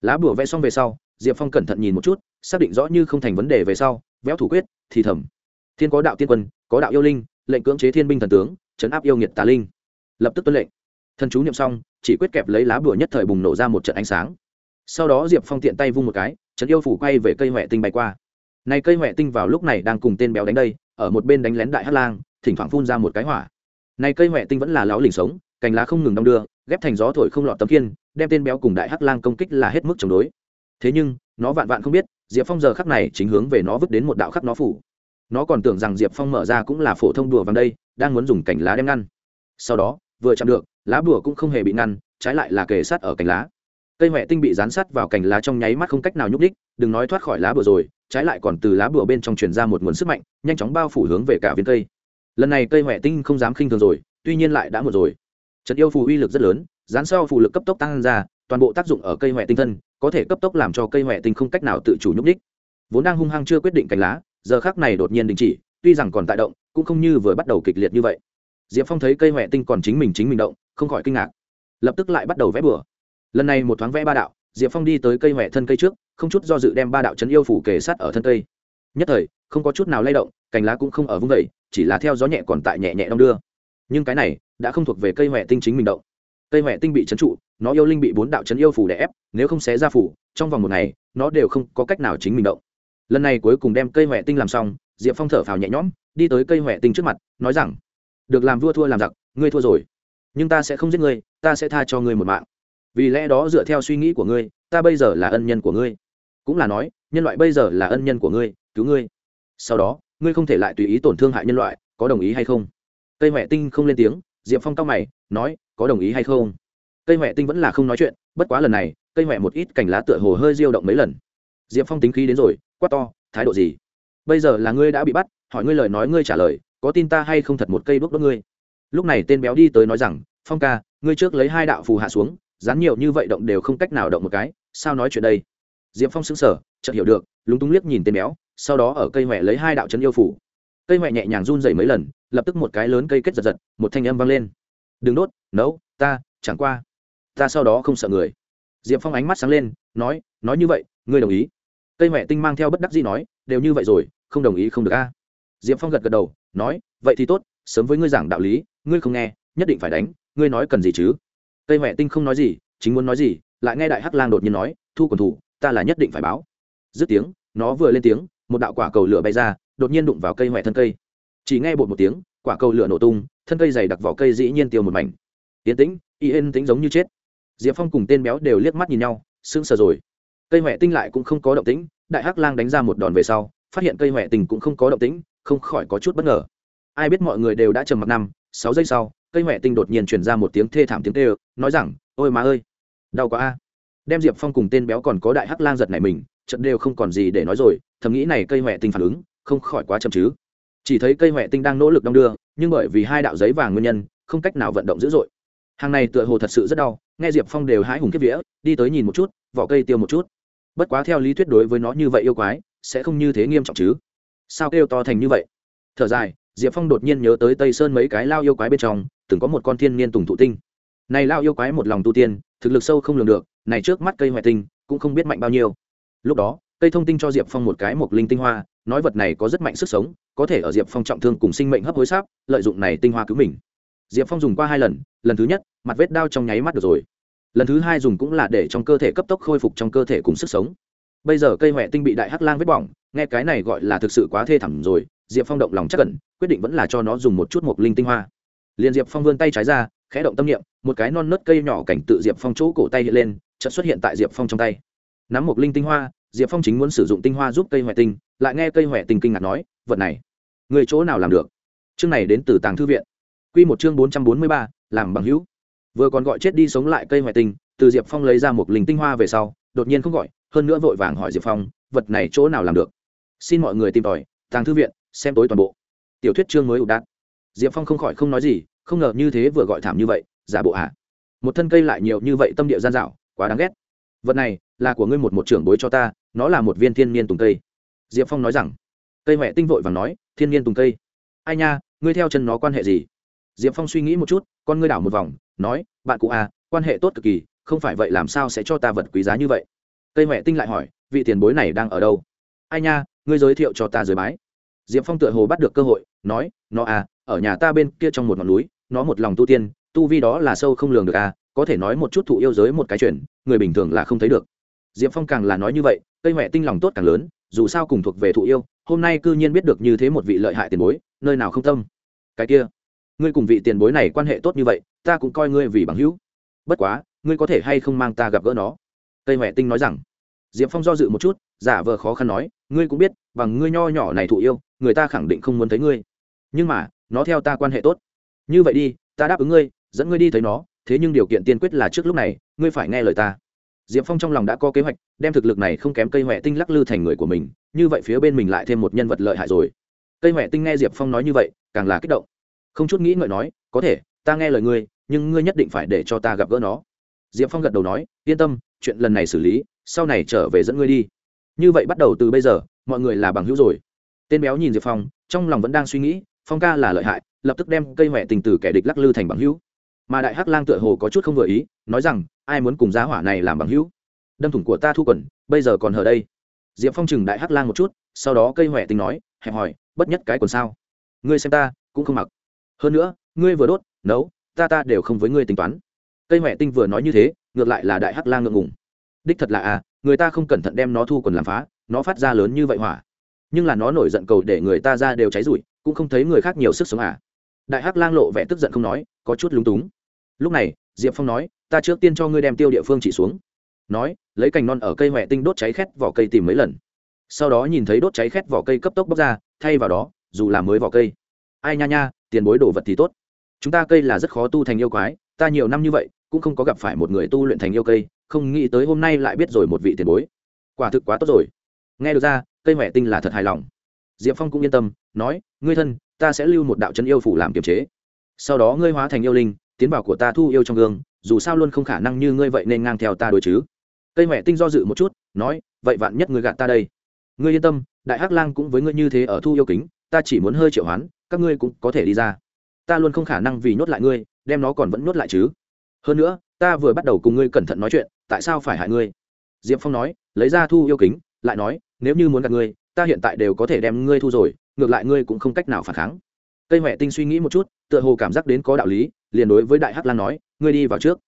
A: Lá bùa vẽ xong về sau diệp phong cẩn thận nhìn một chút, xác định rõ như không thành vấn đề về sau, véo thủ quyết, thì thầm. Thiên có đạo tiên quân, có đạo yêu linh, lệnh cưỡng chế thiên binh thần tướng, chấn áp yêu nghiệt tà linh. Lập tức tuân lệnh. Thần chú niệm xong, chỉ quyết kẹp lấy lá bùa nhất thời bùng nổ ra một trận ánh sáng. Sau đó diệp phong tiện tay vung một cái trấn yêu phủ quay về cây huệ tinh bay qua. Này cây huệ tinh vào lúc này đang cùng tên béo đánh đây, ở một bên đánh lén đại hát lang, thỉnh thoảng phun ra một cái hỏa. Này cây huệ tinh vẫn là láo lỉnh sống, cành lá không ngừng đong đưa, ghép thành gió thổi không lọt tấm kiên đem tên béo cùng đại hắc lang công kích là hết mức chống đối thế nhưng, nó vạn vạn không biết, diệp phong giờ khắc này chính hướng về nó vứt đến một đạo khắc nó phủ. Nó còn tưởng rằng diệp phong mở ra cũng là phổ thông đùa vào đây, đang muốn dùng cành lá đem ngăn. Sau đó, vừa chạm được, lá bùa cũng không hề bị ngăn, trái lại là kề sát ở cành lá. Cây huệ tinh bị dán sát vào cành lá trong nháy mắt không cách nào nhúc đích đừng nói thoát khỏi lá bùa rồi, trái lại còn từ lá bùa bên trong truyền ra một nguồn sức mạnh, nhanh chóng bao phủ hướng về cả viên cây. Lần này cây huệ tinh không dám khinh thường rồi, tuy nhiên lại đã một rồi. Trận yêu phù uy lực rất lớn, dán sau phù lực cấp tốc tăng ra, toàn bộ tác dụng ở cây huệ tinh thân có thể cấp tốc làm cho cây huệ tinh không cách nào tự chủ nhúc đích vốn đang hung hăng chưa quyết định cành lá, giờ khác này đột nhiên đình chỉ, tuy rằng còn tại động, cũng không như vừa bắt đầu kịch liệt như vậy. Diệp phong thấy cây huệ tinh còn chính mình chính mình động, không khỏi kinh ngạc. Lập tức lại bắt đầu vẽ bừa. Lần này một thoáng vẽ ba đạo, diệp phong đi tới cây huệ thân cây trước, không chút do dự đem ba đạo chấn yêu phủ kề sát ở thân cây. Nhất thời, không có chút nào lay động, cành lá cũng không ở vung vẩy chỉ là theo gió nhẹ còn tại nhẹ nhẹ đong đưa. Nhưng cái này, đã không thuộc về cây huệ tinh chính mình động. Cây huệ tinh bị trấn trụ nó yêu linh bị bốn đạo chấn yêu phủ đè ép, nếu không xé ra phủ, trong vòng một ngày, nó đều không có cách nào chính mình động. Lần này cuối cùng đem cây huệ tinh làm xong, diệp phong thở phào nhẹ nhõm, đi tới cây huệ tinh trước mặt, nói rằng, được làm vua thua làm giặc, ngươi thua rồi. Nhưng ta sẽ không giết ngươi, ta sẽ tha cho ngươi một mạng. Vì lẽ đó dựa theo suy nghĩ của ngươi, ta bây giờ là ân nhân của ngươi. Cũng là nói, nhân loại bây giờ là ân nhân của ngươi, cứu ngươi. Sau đó, ngươi không thể lại tùy ý tổn thương hại nhân loại, có đồng ý hay không? Cây huệ tinh không lên tiếng, diệp phong cao mày, nói, có đồng ý hay không? Cây huệ tinh vẫn là không nói chuyện, bất quá lần này, cây huệ một ít cành lá tựa hồ hơi diêu động mấy lần. Diệp phong tính khí đến rồi, quát to, thái độ gì? Bây giờ là ngươi đã bị bắt, hỏi ngươi lời nói ngươi trả lời, có tin ta hay không thật một cây bước đốt ngươi? Lúc này tên béo đi tới nói rằng, phong ca, ngươi trước lấy hai đạo phù hạ xuống, dán nhiều như vậy động đều không cách nào động một cái, sao nói chuyện đây? Diệp phong xứng sở chợt hiểu được, lúng túng liếc nhìn tên béo, sau đó ở cây huệ lấy hai đạo chân yêu phủ cây huệ nhẹ nhàng run dày mấy lần, lập tức một cái lớn cây kết giật giật, một thanh âm vang lên. Đừng đốt, nấu, ta, chẳng qua ta sau đó không sợ người. Diệp phong ánh mắt sáng lên, nói nói như vậy, ngươi đồng ý. Cây huệ tinh mang theo bất đắc dĩ nói, đều như vậy rồi, không đồng ý không được a. Diệp phong gật gật đầu, nói, vậy thì tốt, sớm với ngươi giảng đạo lý, ngươi không nghe, nhất định phải đánh, ngươi nói cần gì chứ? Cây huệ tinh không nói gì, chính muốn nói gì, lại nghe đại hắc lang đột nhiên nói, thu quần thủ, ta là nhất định phải báo. Dứt tiếng, nó vừa lên tiếng, một đạo quả cầu lửa bay ra, đột nhiên đụng vào cây huệ thân cây. Chỉ nghe bột một tiếng, quả cầu lửa nổ tung, thân cây dày đặc vỏ cây dĩ nhiên tiêu một mảnh. Tiến tĩnh y yên tĩnh giống như chết diệp phong cùng tên béo đều liếc mắt nhìn nhau, sững sờ rồi. Cây huệ tinh lại cũng không có động tĩnh, đại hắc lang đánh ra một đòn về sau, phát hiện cây huệ tinh cũng không có động tĩnh, không khỏi có chút bất ngờ. Ai biết mọi người đều đã trầm mặc năm, sáu giây sau, cây huệ tinh đột nhiên truyền ra một tiếng thê thảm tiếng tê nói rằng, ôi má ơi, đau quá a. Đem diệp phong cùng tên béo còn có đại hắc lang giật này mình trận đều không còn gì để nói rồi, thầm nghĩ này cây huệ tinh phản ứng, không khỏi quá chậm chứ. Chỉ thấy cây huệ tinh đang nỗ lực đong đưa, nhưng bởi vì hai đạo giấy vàng nguyên nhân, không cách nào vận động dữ dội. Hàng này tựa hồ thật sự rất đau nghe diệp phong đều hái hùng kiếp vía, đi tới nhìn một chút, vỏ cây tiêu một chút. Bất quá theo lý thuyết đối với nó như vậy yêu quái, sẽ không như thế nghiêm trọng chứ. Sao kêu to thành như vậy? Thở dài, diệp phong đột nhiên nhớ tới tây sơn mấy cái lao yêu quái bên trong, từng có một con thiên niên tùng thụ tinh. Này lao yêu quái một lòng tu tiên, thực lực sâu không lường được, này trước mắt cây hoại tinh, cũng không biết mạnh bao nhiêu. Lúc đó, cây thông tinh cho diệp phong một cái mộc linh tinh hoa, nói vật này có rất mạnh sức sống, có thể ở diệp phong trọng thương cùng sinh mệnh hấp hối sáp, lợi dụng này tinh hoa cứu mình diệp phong dùng qua hai lần lần thứ nhất, mặt vết đao trong nháy mắt được rồi. Lần thứ hai dùng cũng là để trong cơ thể cấp tốc khôi phục trong cơ thể cùng sức sống. Bây giờ cây huệ tinh bị đại hắc lang vết bỏng, nghe cái này gọi là thực sự quá thê thảm rồi, diệp phong động lòng chắc cẩn quyết định vẫn là cho nó dùng một chút mộc linh tinh hoa. Liền diệp phong vươn tay trái ra, khẽ động tâm niệm, một cái non nớt cây nhỏ cảnh tự diệp phong chỗ cổ tay hiện lên, chợt xuất hiện tại diệp phong trong tay. Nắm mộc linh tinh hoa, diệp phong chính muốn sử dụng tinh hoa giúp cây huệ tinh, lại nghe cây huệ tinh kinh ngạc nói, vật này, người chỗ nào làm được? Chương này đến từ tàng thư viện quy một chương bốn trăm bốn mươi ba, làm bằng hữu. Vừa còn gọi chết đi sống lại cây hoại tinh từ diệp phong lấy ra một linh tinh hoa về sau, đột nhiên không gọi, hơn nữa vội vàng hỏi diệp phong, vật này chỗ nào làm được? Xin mọi người tìm tòi, tàng thư viện, xem tối toàn bộ. Tiểu thuyết chương mới ủ đạt. diệp phong không khỏi không nói gì, không ngờ như thế vừa gọi thảm như vậy, giả bộ ạ à. một thân cây lại nhiều như vậy tâm địa gian dạo, quá đáng ghét. Vật này là của ngươi một một trưởng bối cho ta, nó là một viên thiên niên tùng cây. Diệp phong nói rằng. Cây hoại tinh vội vàng nói, thiên niên tùng cây. Ai nha, ngươi theo chân nó quan hệ gì? Diệp phong suy nghĩ một chút, con ngươi đảo một vòng, nói, bạn cụ à quan hệ tốt cực kỳ, không phải vậy làm sao sẽ cho ta vật quý giá như vậy? Cây huệ tinh lại hỏi, vị tiền bối này đang ở đâu? Ai nha, ngươi giới thiệu cho ta dưới bái. Diệp phong tựa hồ bắt được cơ hội, nói, nó à ở nhà ta bên kia trong một ngọn núi, nó một lòng tu tiên, tu vi đó là sâu không lường được à có thể nói một chút thụ yêu giới một cái chuyện, người bình thường là không thấy được. Diệp phong càng là nói như vậy cây huệ tinh lòng tốt càng lớn, dù sao cùng thuộc về thụ yêu, hôm nay cư nhiên biết được như thế một vị lợi hại tiền bối, nơi nào không tâm. Cái kia ngươi cùng vị tiền bối này quan hệ tốt như vậy, ta cũng coi ngươi vì bằng hữu. Bất quá, ngươi có thể hay không mang ta gặp gỡ nó? Cây huệ tinh nói rằng. Diệp phong do dự một chút, giả vờ khó khăn nói, ngươi cũng biết, bằng ngươi nho nhỏ này thụ yêu, người ta khẳng định không muốn thấy ngươi. Nhưng mà, nó theo ta quan hệ tốt. Như vậy đi, ta đáp ứng ngươi, dẫn ngươi đi thấy nó, thế nhưng điều kiện tiên quyết là trước lúc này, ngươi phải nghe lời ta. Diệp phong trong lòng đã có kế hoạch, đem thực lực này không kém cây huệ tinh lắc lư thành người của mình, như vậy phía bên mình lại thêm một nhân vật lợi hại rồi. Cây huệ tinh nghe diệp phong nói như vậy, càng là kích động không chút nghĩ ngợi nói, có thể, ta nghe lời ngươi, nhưng ngươi nhất định phải để cho ta gặp gỡ nó. Diệp phong gật đầu nói, yên tâm, chuyện lần này xử lý, sau này trở về dẫn ngươi đi. Như vậy bắt đầu từ bây giờ, mọi người là bằng hữu rồi. Tên béo nhìn diệp phong, trong lòng vẫn đang suy nghĩ, phong ca là lợi hại, lập tức đem cây huệ tình từ kẻ địch lắc lư thành bằng hữu. Mà đại hắc lang tựa hồ có chút không vừa ý, nói rằng, ai muốn cùng giá hỏa này làm bằng hữu? Đâm thủng của ta thu quần, bây giờ còn hở đây. Diệp phong chừng đại hắc lang một chút, sau đó cây huệ tình nói, hẹp hỏi bất nhất cái quần sao? Ngươi xem ta, cũng không mặc hơn nữa, ngươi vừa đốt, nấu, ta ta đều không với ngươi tính toán. Cây huệ tinh vừa nói như thế, ngược lại là đại hắc lang ngượng ngùng. Đích thật là à người ta không cẩn thận đem nó thu quần làm phá, nó phát ra lớn như vậy hỏa. Nhưng là nó nổi giận cầu để người ta ra đều cháy rụi, cũng không thấy người khác nhiều sức sống à. Đại hắc lang lộ vẻ tức giận không nói, có chút lúng túng. Lúc này, diệp phong nói, ta trước tiên cho ngươi đem tiêu địa phương chỉ xuống. Nói, lấy cành non ở cây huệ tinh đốt cháy khét vỏ cây tìm mấy lần. Sau đó nhìn thấy đốt cháy khét vỏ cây cấp tốc bốc ra, thay vào đó, dù là mới vỏ cây ai nha nha, tiền bối đồ vật thì tốt. Chúng ta cây là rất khó tu thành yêu quái, ta nhiều năm như vậy, cũng không có gặp phải một người tu luyện thành yêu cây, không nghĩ tới hôm nay lại biết rồi một vị tiền bối. Quả thực quá tốt rồi. Nghe được ra, cây huệ tinh là thật hài lòng. Diệp phong cũng yên tâm, nói, ngươi thân, ta sẽ lưu một đạo chân yêu phủ làm kiềm chế. Sau đó ngươi hóa thành yêu linh, tiến vào của ta thu yêu trong gương, dù sao luôn không khả năng như ngươi vậy nên ngang theo ta đối chứ. Cây huệ tinh do dự một chút, nói, vậy vạn nhất ngươi gạt ta đây. Ngươi yên tâm, đại hắc lang cũng với ngươi như thế ở thu yêu kính, ta chỉ muốn hơi triệu hoán các ngươi cũng có thể đi ra. Ta luôn không khả năng vì nhốt lại ngươi, đem nó còn vẫn nhốt lại chứ. Hơn nữa, ta vừa bắt đầu cùng ngươi cẩn thận nói chuyện, tại sao phải hại ngươi? Diệp phong nói, lấy ra thu yêu kính, lại nói, nếu như muốn gặp ngươi, ta hiện tại đều có thể đem ngươi thu rồi, ngược lại ngươi cũng không cách nào phản kháng. Cây huệ tinh suy nghĩ một chút, tựa hồ cảm giác đến có đạo lý, liền đối với đại hắc lan nói, ngươi đi vào trước.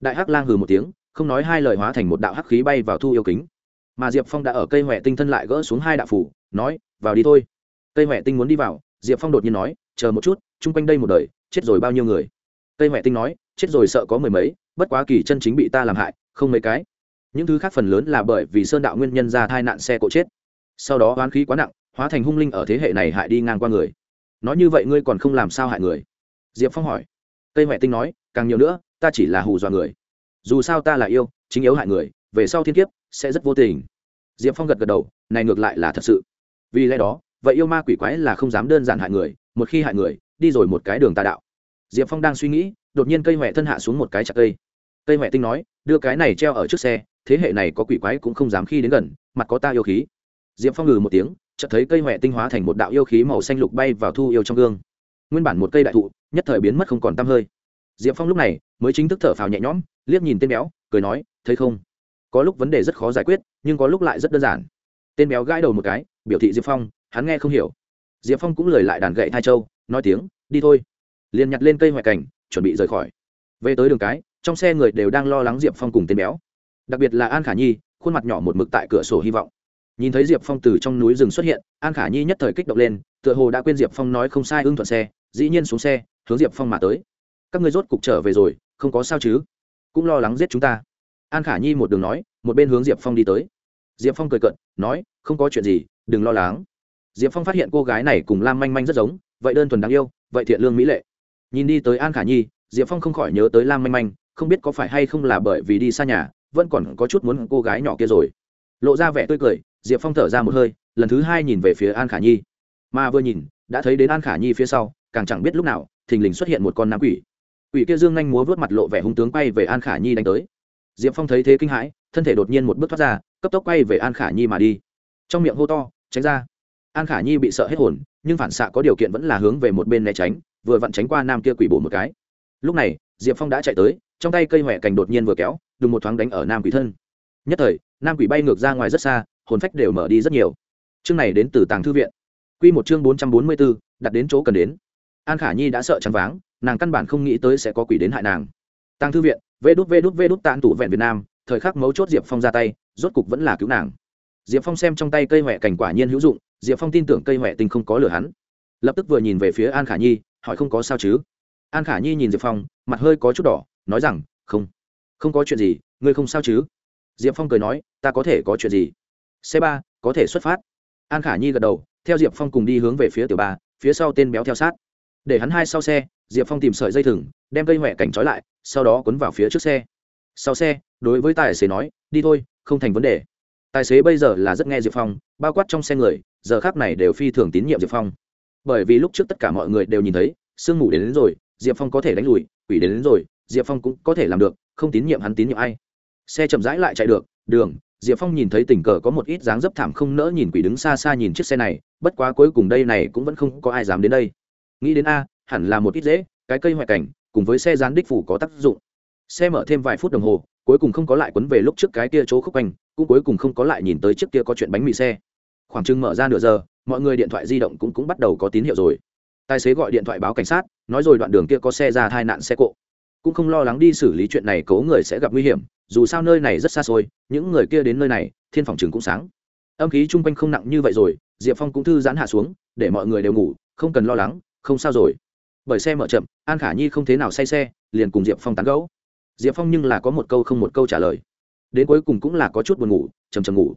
A: Đại hắc lan hừ một tiếng, không nói hai lời hóa thành một đạo hắc khí bay vào thu yêu kính. Mà diệp phong đã ở cây huệ tinh thân lại gỡ xuống hai đạo phủ, nói, vào đi thôi. Cây huệ tinh muốn đi vào diệp phong đột nhiên nói, chờ một chút, chung quanh đây một đời, chết rồi bao nhiêu người? Cây huệ tinh nói, chết rồi sợ có mười mấy, bất quá kỳ chân chính bị ta làm hại, không mấy cái. Những thứ khác phần lớn là bởi vì sơn đạo nguyên nhân ra tai nạn xe cộ chết. Sau đó oán khí quá nặng, hóa thành hung linh ở thế hệ này hại đi ngang qua người. Nói như vậy ngươi còn không làm sao hại người? Diệp phong hỏi. Tây huệ tinh nói, càng nhiều nữa, ta chỉ là hù dọa người. Dù sao ta là yêu, chính yếu hại người, về sau thiên kiếp sẽ rất vô tình. Diệp phong gật gật đầu, này ngược lại là thật sự. Vì lẽ đó vậy yêu ma quỷ quái là không dám đơn giản hại người, một khi hại người, đi rồi một cái đường tà đạo. Diệp phong đang suy nghĩ, đột nhiên cây huệ thân hạ xuống một cái chặt cây. Cây huệ tinh nói, đưa cái này treo ở trước xe, thế hệ này có quỷ quái cũng không dám khi đến gần, mặt có ta yêu khí. Diệp phong ngừ một tiếng, chợt thấy cây huệ tinh hóa thành một đạo yêu khí màu xanh lục bay vào thu yêu trong gương. Nguyên bản một cây đại thụ, nhất thời biến mất không còn t hơi. Diệp phong lúc này mới chính thức thở phào nhẹ nhõm, liếc nhìn tên béo, cười nói, thấy không? Có lúc vấn đề rất khó giải quyết, nhưng có lúc lại rất đơn giản. Tên béo gãi đầu một cái, biểu thị diệp phong hắn nghe không hiểu. Diệp phong cũng lời lại đàn gậy thai châu, nói tiếng, đi thôi. Liền nhặt lên cây ngoại cảnh, chuẩn bị rời khỏi. Về tới đường cái, trong xe người đều đang lo lắng diệp phong cùng tên béo. Đặc biệt là an khả nhi, khuôn mặt nhỏ một mực tại cửa sổ hy vọng. Nhìn thấy diệp phong từ trong núi rừng xuất hiện, an khả nhi nhất thời kích động lên, tựa hồ đã quên diệp phong nói không sai ưng thuận xe, dĩ nhiên xuống xe, hướng diệp phong mà tới. Các người rốt cục trở về rồi, không có sao chứ? Cũng lo lắng giết chúng ta. An khả nhi một đường nói, một bên hướng diệp phong đi tới. Diệp phong cười cận nói, không có chuyện gì, đừng lo lắng diệp phong phát hiện cô gái này cùng lam manh manh rất giống, vậy đơn thuần đáng yêu, vậy thiện lương mỹ lệ. Nhìn đi tới an khả nhi, diệp phong không khỏi nhớ tới lam manh manh, không biết có phải hay không là bởi vì đi xa nhà, vẫn còn có chút muốn cô gái nhỏ kia rồi. Lộ ra vẻ tươi cười, diệp phong thở ra một hơi, lần thứ hai nhìn về phía an khả nhi. Mà vừa nhìn, đã thấy đến an khả nhi phía sau, càng chẳng biết lúc nào, thình lình xuất hiện một con nam quỷ. Quỷ kia dương nhanh múa vớt mặt lộ vẻ hung tướng quay về an khả nhi đánh tới. Diệp phong thấy thế kinh hãi, thân thể đột nhiên một bước thoát ra, cấp tốc quay về an khả nhi mà đi. Trong miệng hô to, tránh ra! An khả nhi bị sợ hết hồn, nhưng phản xạ có điều kiện vẫn là hướng về một bên né tránh, vừa vặn tránh qua nam kia quỷ bổ một cái. Lúc này, diệp phong đã chạy tới, trong tay cây huệ cành đột nhiên vừa kéo, đùng một thoáng đánh ở nam quỷ thân. Nhất thời, nam quỷ bay ngược ra ngoài rất xa, hồn phách đều mở đi rất nhiều. Chương này đến từ tàng thư viện. Q một chương bốn trăm bốn mươi bốn, đặt đến chỗ cần đến. An khả nhi đã sợ trắng váng, nàng căn bản không nghĩ tới sẽ có quỷ đến hại nàng. Tàng thư viện, vê đút vê đút vê đút tàn tủ vẹn việt nam, thời khắc mấu chốt diệp phong ra tay, rốt cục vẫn là cứu nàng diệp phong xem trong tay cây huệ cảnh quả nhiên hữu dụng, diệp phong tin tưởng cây huệ tinh không có lửa hắn. Lập tức vừa nhìn về phía an khả nhi, hỏi không có sao chứ? An khả nhi nhìn diệp phong, mặt hơi có chút đỏ, nói rằng, không không có chuyện gì, ngươi không sao chứ? Diệp phong cười nói, ta có thể có chuyện gì? Xe ba, có thể xuất phát. An khả nhi gật đầu, theo diệp phong cùng đi hướng về phía tiểu ba, phía sau tên béo theo sát. Để hắn hai sau xe, diệp phong tìm sợi dây thừng, đem cây huệ cảnh trói lại, sau đó quấn vào phía trước xe. Sau xe, đối với tài xế nói, đi thôi, không thành vấn đề tài xế bây giờ là rất nghe diệp phong bao quát trong xe người giờ khác này đều phi thường tín nhiệm diệp phong. Bởi vì lúc trước tất cả mọi người đều nhìn thấy sương mù đến, đến rồi diệp phong có thể đánh lùi quỷ đến, đến rồi diệp phong cũng có thể làm được không tín nhiệm hắn tín nhiệm ai. Xe chậm rãi lại chạy được đường diệp phong nhìn thấy tình cờ có một ít dáng dấp thảm không nỡ nhìn quỷ đứng xa xa nhìn chiếc xe này bất quá cuối cùng đây này cũng vẫn không có ai dám đến đây. Nghĩ đến a hẳn là một ít dễ cái cây ngoại cảnh cùng với xe gián đích phủ có tác dụng. Xe mở thêm vài phút đồng hồ cuối cùng không có lại quấn về lúc trước cái kia chỗ khúc quanh, cũng cuối cùng không có lại nhìn tới trước kia có chuyện bánh mì xe. Khoảng chừng mở ra nửa giờ, mọi người điện thoại di động cũng cũng bắt đầu có tín hiệu rồi. Tài xế gọi điện thoại báo cảnh sát, nói rồi đoạn đường kia có xe ra tai nạn xe cộ. Cũng không lo lắng đi xử lý chuyện này cố người sẽ gặp nguy hiểm, dù sao nơi này rất xa xôi, những người kia đến nơi này, thiên phòng trường cũng sáng. Âm khí chung quanh không nặng như vậy rồi, diệp phong cũng thư giãn hạ xuống, để mọi người đều ngủ, không cần lo lắng, không sao rồi. Bởi xe mở chậm, an khả nhi không thế nào say xe, liền cùng diệp phong tán gẫu diệp phong nhưng là có một câu không một câu trả lời. Đến cuối cùng cũng là có chút buồn ngủ, chầm chầm ngủ.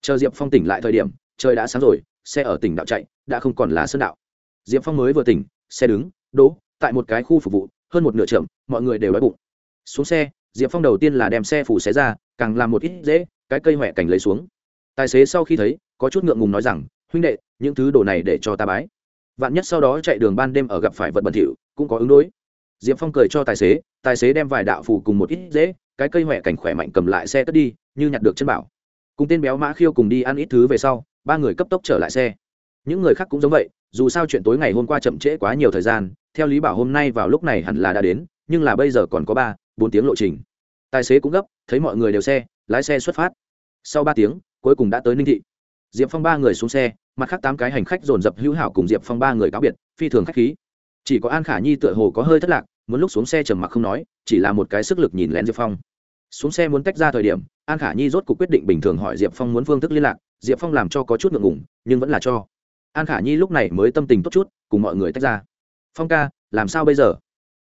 A: Chờ diệp phong tỉnh lại thời điểm, trời đã sáng rồi, xe ở tỉnh đạo chạy, đã không còn là sơn đạo. Diệp phong mới vừa tỉnh, xe đứng, đỗ, tại một cái khu phục vụ, hơn một nửa chậm, mọi người đều đói bụng. Xuống xe, diệp phong đầu tiên là đem xe phủ xé ra, càng làm một ít dễ, cái cây huệ cảnh lấy xuống. Tài xế sau khi thấy, có chút ngượng ngùng nói rằng, huynh đệ, những thứ đồ này để cho ta bái. Vạn nhất sau đó chạy đường ban đêm ở gặp phải vật bẩn thỉu, cũng có ứng đối diệp phong cười cho tài xế tài xế đem vài đạo phù cùng một ít dễ, cái cây huệ cảnh khỏe mạnh cầm lại xe cất đi, như nhặt được chân bảo. Cùng tên béo mã khiêu cùng đi ăn ít thứ về sau, ba người cấp tốc trở lại xe. Những người khác cũng giống vậy, dù sao chuyện tối ngày hôm qua chậm trễ quá nhiều thời gian, theo lý bảo hôm nay vào lúc này hẳn là đã đến, nhưng là bây giờ còn có ba, bốn tiếng lộ trình. Tài xế cũng gấp, thấy mọi người đều xe, lái xe xuất phát. Sau ba tiếng, cuối cùng đã tới ninh thị. Diệp phong ba người xuống xe, mặt khác tám cái hành khách dồn dập hữu hảo cùng diệp phong ba người cáo biệt, phi thường k h á c h khí chỉ có an khả nhi tựa hồ có hơi thất lạc, muốn lúc xuống xe trầm mặc không nói, chỉ là một cái sức lực nhìn lén diệp phong. Xuống xe muốn tách ra thời điểm, an khả nhi rốt cuộc quyết định bình thường hỏi diệp phong muốn phương thức liên lạc, diệp phong làm cho có chút ngượng ngủng nhưng vẫn là cho. An khả nhi lúc này mới tâm tình tốt chút, cùng mọi người tách ra. Phong ca, làm sao bây giờ?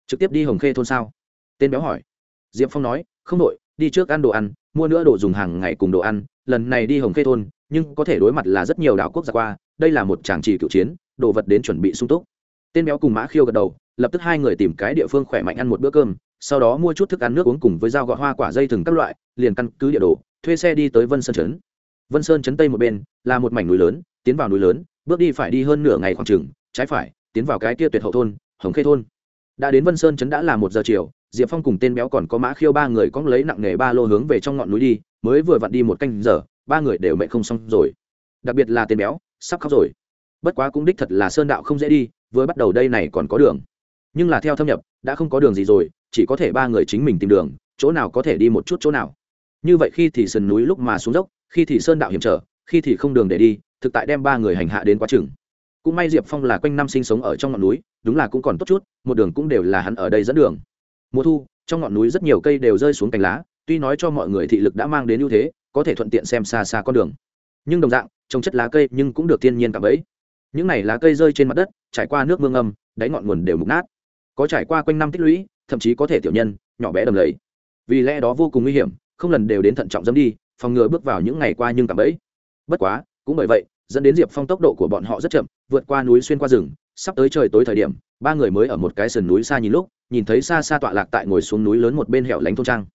A: Trực tiếp đi hồng khê thôn sao? Tên béo hỏi. Diệp phong nói, không đội, đi trước ăn đồ ăn, mua nữa đồ dùng hàng ngày cùng đồ ăn, lần này đi hồng khê thôn, nhưng có thể đối mặt là rất nhiều đảo quốc gia qua, đây là một tràng trì cựu chiến, đồ vật đến chuẩn bị sung túc tên béo cùng mã khiêu gật đầu, lập tức hai người tìm cái địa phương khỏe mạnh ăn một bữa cơm, sau đó mua chút thức ăn nước uống cùng với dao gọt hoa quả dây thừng các loại, liền căn cứ địa đồ, thuê xe đi tới vân sơn trấn. Vân sơn trấn tây một bên, là một mảnh núi lớn, tiến vào núi lớn, bước đi phải đi hơn nửa ngày khoảng trừng trái phải, tiến vào cái kia tuyệt hậu thôn, hồng khê thôn. Đã đến vân sơn trấn đã là một giờ chiều, diệp phong cùng tên béo còn có mã khiêu ba người cóng lấy nặng nghề ba lô hướng về trong ngọn núi đi, mới vừa vặn đi một canh giờ, ba người đều mệt không xong rồi. Đặc biệt là tên béo, sắp khóc rồi. Bất quá cũng đích thật là sơn đạo không dễ đi vừa bắt đầu đây này còn có đường. Nhưng là theo thâm nhập, đã không có đường gì rồi, chỉ có thể ba người chính mình tìm đường, chỗ nào có thể đi một chút chỗ nào. Như vậy khi thì sườn núi lúc mà xuống dốc, khi thì sơn đạo hiểm trở, khi thì không đường để đi, thực tại đem ba người hành hạ đến quá chừng. Cũng may diệp phong là quanh năm sinh sống ở trong ngọn núi, đúng là cũng còn tốt chút, một đường cũng đều là hắn ở đây dẫn đường. Mùa thu, trong ngọn núi rất nhiều cây đều rơi xuống cành lá, tuy nói cho mọi người thị lực đã mang đến ưu thế, có thể thuận tiện xem xa xa con đường. Nhưng đồng dạng, trồng chất lá cây nhưng cũng được thiên nhiên cảm ấy những này lá cây rơi trên mặt đất trải qua nước mương âm, đáy ngọn nguồn đều mục nát. Có trải qua quanh năm tích lũy, thậm chí có thể tiểu nhân, nhỏ bé đầm lầy. Vì lẽ đó vô cùng nguy hiểm, không lần đều đến thận trọng dâm đi, phòng ngừa bước vào những ngày qua nhưng cảm ấy bất quá, cũng bởi vậy, dẫn đến diệp phong tốc độ của bọn họ rất chậm, vượt qua núi xuyên qua rừng. Sắp tới trời tối thời điểm, ba người mới ở một cái sườn núi xa nhìn lúc, nhìn thấy xa xa tọa lạc tại ngồi xuống núi lớn một bên hẻo lánh thôn trang.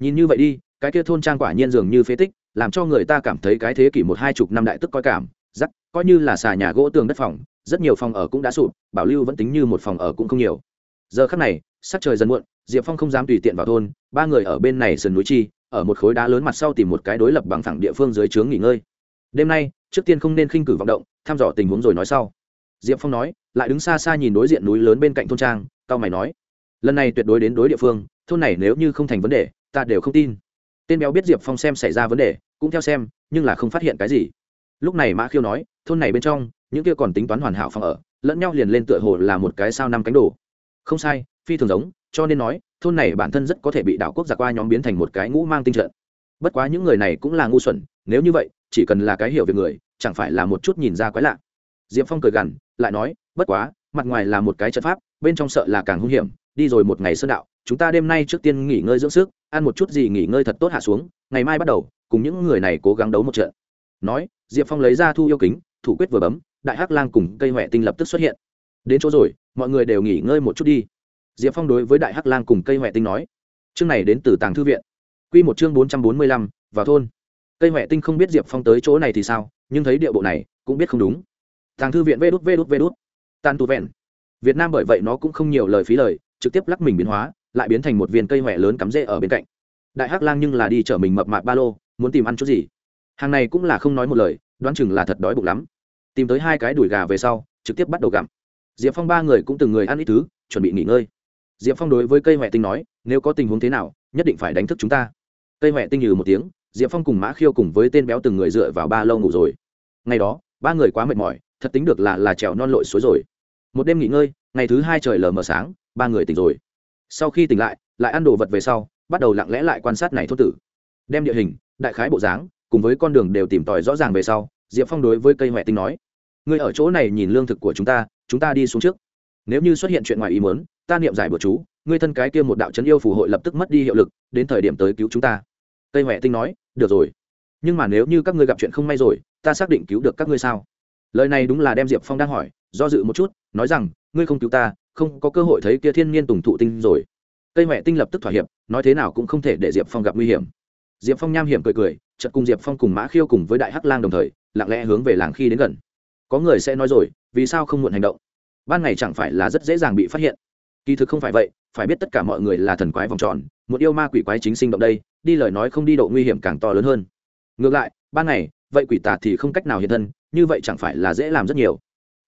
A: Nhìn như vậy đi, cái kia thôn trang quả nhiên dường như phế tích, làm cho người ta cảm thấy cái thế kỷ một hai chục năm đại tức coi cảm giắc coi như là xà nhà gỗ tường đất phòng rất nhiều phòng ở cũng đã sụp, bảo lưu vẫn tính như một phòng ở cũng không nhiều. Giờ khắc này, sắc trời dần muộn, diệp phong không dám tùy tiện vào thôn, ba người ở bên này sườn núi chi, ở một khối đá lớn mặt sau tìm một cái đối lập bằng thẳng địa phương dưới trướng nghỉ ngơi. Đêm nay, trước tiên không nên khinh cử vọng động, thăm dò tình huống rồi nói sau. Diệp phong nói, lại đứng xa xa nhìn đối diện núi lớn bên cạnh thôn trang, cao mày nói, lần này tuyệt đối đến đối địa phương, thôn này nếu như không thành vấn đề, ta đều không tin. Tên béo biết diệp phong xem xảy ra vấn đề, cũng theo xem, nhưng là không phát hiện cái gì. Lúc này mã khiêu nói, thôn này bên trong những kia còn tính toán hoàn hảo phòng ở, lẫn nhau liền lên tựa hồ là một cái sao năm cánh đồ. Không sai, phi thường giống, cho nên nói, thôn này bản thân rất có thể bị đảo quốc giả qua nhóm biến thành một cái ngũ mang tinh trận. Bất quá những người này cũng là ngu xuẩn, nếu như vậy, chỉ cần là cái hiểu về người, chẳng phải là một chút nhìn ra quái lạ. Diệp phong cười gằn, lại nói, bất quá, mặt ngoài là một cái trận pháp, bên trong sợ là càng hung hiểm, đi rồi một ngày sơn đạo, chúng ta đêm nay trước tiên nghỉ ngơi dưỡng sức, ăn một chút gì nghỉ ngơi thật tốt hạ xuống, ngày mai bắt đầu, cùng những người này cố gắng đấu một trận. Nói, diệp phong lấy ra thu yêu kính, thủ quyết vừa bấm đại hắc lang cùng cây huệ tinh lập tức xuất hiện. Đến chỗ rồi, mọi người đều nghỉ ngơi một chút đi. Diệp phong đối với đại hắc lang cùng cây huệ tinh nói. Chương này đến từ tàng thư viện. Q một chương bốn trăm bốn mươi lăm, vào thôn. Cây huệ tinh không biết diệp phong tới chỗ này thì sao, nhưng thấy địa bộ này cũng biết không đúng. Tàng thư viện vê đút vê đút vê đút. Tan tu vẹn. Việt nam bởi vậy nó cũng không nhiều lời phí lời, trực tiếp lắc mình biến hóa, lại biến thành một viên cây huệ lớn cắm rễ ở bên cạnh. Đại hắc lang nhưng là đi chở mình mập mạp ba lô, muốn tìm ăn chút gì. Hàng này cũng là không nói một lời, đoán chừng là thật đói bụng lắm tìm tới hai cái đùi gà về sau, trực tiếp bắt đầu gặm. Diệp phong ba người cũng từng người ăn ít thứ, chuẩn bị nghỉ ngơi. Diệp phong đối với cây huệ tinh nói, nếu có tình huống thế nào, nhất định phải đánh thức chúng ta. Cây huệ tinh nhừ một tiếng, diệp phong cùng mã khiêu cùng với tên béo từng người dựa vào ba lâu ngủ rồi. Ngày đó, ba người quá mệt mỏi, thật tính được là là trèo non lội suối rồi. Một đêm nghỉ ngơi, ngày thứ hai trời lờ mờ sáng, ba người tỉnh rồi. Sau khi tỉnh lại lại ăn đồ vật về sau, bắt đầu lặng lẽ lại quan sát này thốt tử. Đem địa hình, đại khái bộ dáng, cùng với con đường đều tìm tòi rõ ràng về sau, diệp phong đối với cây huệ tinh nói ngươi ở chỗ này nhìn lương thực của chúng ta chúng ta đi xuống trước. Nếu như xuất hiện chuyện ngoài ý muốn, ta niệm giải bữa chú, ngươi thân cái kia một đạo trấn yêu phù hội lập tức mất đi hiệu lực, đến thời điểm tới cứu chúng ta. Tây huệ tinh nói, được rồi. Nhưng mà nếu như các ngươi gặp chuyện không may rồi, ta xác định cứu được các ngươi sao? Lời này đúng là đem diệp phong đang hỏi, do dự một chút, nói rằng, ngươi không cứu ta, không có cơ hội thấy kia thiên nhiên tùng thụ tinh rồi. Tây huệ tinh lập tức thỏa hiệp, nói thế nào cũng không thể để diệp phong gặp nguy hiểm. Diệp phong nham hiểm cười cười chật cùng diệp phong cùng mã khiêu cùng với đại hắc lang đồng thời, lặng lẽ hướng về làng khi đến gần có người sẽ nói rồi, vì sao không muộn hành động? Ban ngày chẳng phải là rất dễ dàng bị phát hiện. Kỳ thực không phải vậy, phải biết tất cả mọi người là thần quái vòng tròn, một yêu ma quỷ quái chính sinh động đây, đi lời nói không đi độ nguy hiểm càng to lớn hơn. Ngược lại, ban ngày, vậy quỷ tà thì không cách nào hiện thân, như vậy chẳng phải là dễ làm rất nhiều.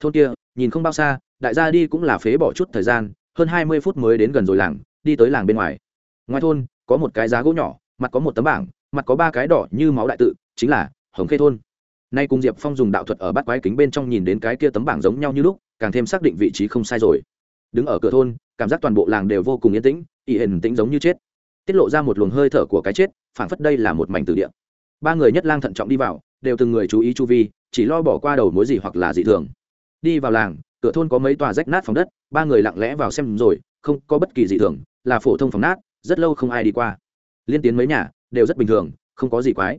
A: Thôn kia, nhìn không bao xa, đại gia đi cũng là phế bỏ chút thời gian, hơn hai mươi phút mới đến gần rồi làng, đi tới làng bên ngoài. Ngoài thôn, có một cái giá gỗ nhỏ, mặt có một tấm bảng, mặt có ba cái đỏ như máu đại tự, chính là hồng khê thôn nay cùng diệp phong dùng đạo thuật ở bát quái kính bên trong nhìn đến cái kia tấm bảng giống nhau như lúc, càng thêm xác định vị trí không sai rồi. Đứng ở cửa thôn, cảm giác toàn bộ làng đều vô cùng yên tĩnh ỵ hình tĩnh giống như chết. Tiết lộ ra một luồng hơi thở của cái chết, phảng phất đây là một mảnh từ địa. Ba người nhất lang thận trọng đi vào, đều từng người chú ý chu vi, chỉ lo bỏ qua đầu mối gì hoặc là dị thường. Đi vào làng, cửa thôn có mấy tòa rách nát phòng đất, ba người lặng lẽ vào xem rồi, không có bất kỳ dị thường, là phổ thông phòng nát, rất lâu không ai đi qua. Liên tiến mấy nhà, đều rất bình thường, không có gì quái.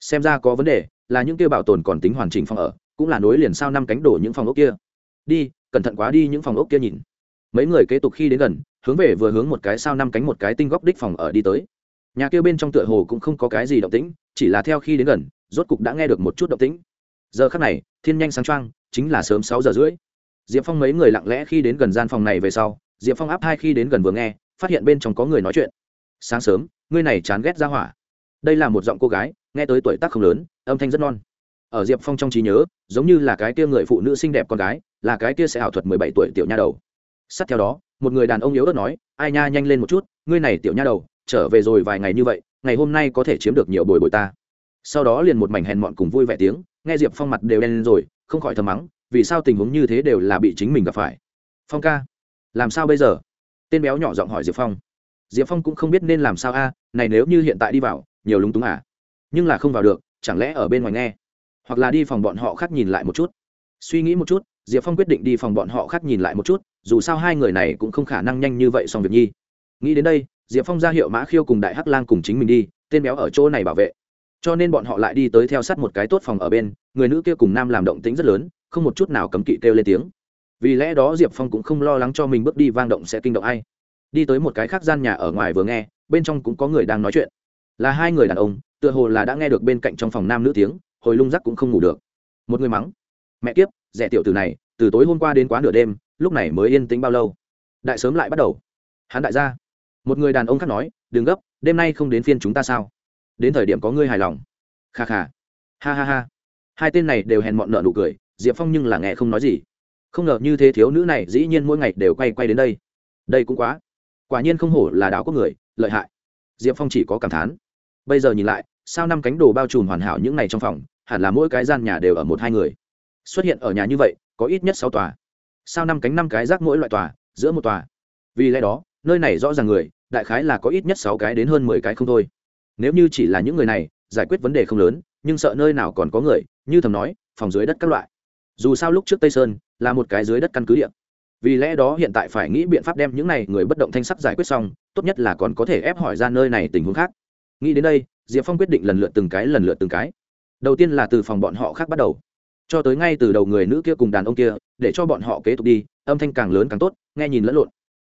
A: Xem ra có vấn đề là những kia bảo tồn còn tính hoàn chỉnh phòng ở, cũng là nối liền sao năm cánh đổ những phòng ốc kia. Đi, cẩn thận quá đi những phòng ốc kia nhìn. Mấy người kế tục khi đến gần, hướng về vừa hướng một cái sao năm cánh một cái tinh góc đích phòng ở đi tới. Nhà kia bên trong tựa hồ cũng không có cái gì động tĩnh, chỉ là theo khi đến gần, rốt cục đã nghe được một chút động tĩnh. Giờ khắc này, thiên nhanh sáng trăng chính là sớm sáu giờ rưỡi. Diệp phong mấy người lặng lẽ khi đến gần gian phòng này về sau, diệp phong áp hai khi đến gần vừa nghe, phát hiện bên trong có người nói chuyện. Sáng sớm, ngươi này chán ghét ra hỏa đây là một giọng cô gái, nghe tới tuổi tác không lớn, âm thanh rất non. Ở diệp phong trong trí nhớ, giống như là cái tia người phụ nữ xinh đẹp con gái, là cái tia sẽ ảo thuật mười bảy tuổi tiểu nha đầu. Sát theo đó, một người đàn ông yếu ớt nói, ai nha, nhanh lên một chút, ngươi này tiểu nha đầu, trở về rồi vài ngày như vậy, ngày hôm nay có thể chiếm được nhiều bồi bồi ta. Sau đó liền một mảnh hèn mọn cùng vui vẻ tiếng, nghe diệp phong mặt đều đen lên rồi, không khỏi thầm mắng, vì sao tình huống như thế đều là bị chính mình gặp phải? Phong ca, làm sao bây giờ? Tên béo nhỏ giọng hỏi diệp phong. Diệp phong cũng không biết nên làm sao a, này nếu như hiện tại đi vào nhiều lúng túng à. Nhưng là không vào được, chẳng lẽ ở bên ngoài nghe? Hoặc là đi phòng bọn họ khác nhìn lại một chút? Suy nghĩ một chút, diệp phong quyết định đi phòng bọn họ khác nhìn lại một chút, dù sao hai người này cũng không khả năng nhanh như vậy xong việc nhi. Nghĩ đến đây, diệp phong ra hiệu mã khiêu cùng đại hắc lang cùng chính mình đi, tên béo ở chỗ này bảo vệ. Cho nên bọn họ lại đi tới theo sát một cái tốt phòng ở bên, người nữ kia cùng nam làm động tính rất lớn, không một chút nào cấm kỵ kêu lên tiếng. Vì lẽ đó diệp phong cũng không lo lắng cho mình bước đi vang động sẽ kinh động ai. Đi tới một cái khác gian nhà ở ngoài vừa nghe, bên trong cũng có người đang nói chuyện là hai người đàn ông, tựa hồ là đã nghe được bên cạnh trong phòng nam nữ tiếng, hồi lung rắc cũng không ngủ được. Một người mắng, mẹ kiếp, rẻ tiểu từ này, từ tối hôm qua đến quá nửa đêm, lúc này mới yên tĩnh bao lâu? Đại sớm lại bắt đầu. Hắn đại gia. Một người đàn ông khác nói, đừng gấp, đêm nay không đến phiên chúng ta sao? Đến thời điểm có ngươi hài lòng. Kha kha. Ha ha ha. Hai tên này đều hèn mọn nợ nụ cười, diệp phong nhưng là nghe không nói gì. Không ngờ như thế thiếu nữ này dĩ nhiên mỗi ngày đều quay quay đến đây. Đây cũng quá. Quả nhiên không hổ là đáo có người, lợi hại. Diệp phong chỉ có cảm thán bây giờ nhìn lại, sao năm cánh đồ bao trùm hoàn hảo những này trong phòng, hẳn là mỗi cái gian nhà đều ở một hai người. Xuất hiện ở nhà như vậy, có ít nhất sáu tòa. Sao năm cánh năm cái rác mỗi loại tòa, giữa một tòa? Vì lẽ đó, nơi này rõ ràng người, đại khái là có ít nhất sáu cái đến hơn mười cái không thôi. Nếu như chỉ là những người này, giải quyết vấn đề không lớn, nhưng sợ nơi nào còn có người, như thầm nói, phòng dưới đất các loại. Dù sao lúc trước tây sơn là một cái dưới đất căn cứ địa. Vì lẽ đó hiện tại phải nghĩ biện pháp đem những này người bất động thanh sắc giải quyết xong, tốt nhất là còn có thể ép hỏi ra nơi này tình huống khác nghĩ đến đây, diệp phong quyết định lần lượt từng cái, lần lượt từng cái. Đầu tiên là từ phòng bọn họ khác bắt đầu. Cho tới ngay từ đầu người nữ kia cùng đàn ông kia, để cho bọn họ kế tục đi, âm thanh càng lớn càng tốt, nghe nhìn lẫn lộn.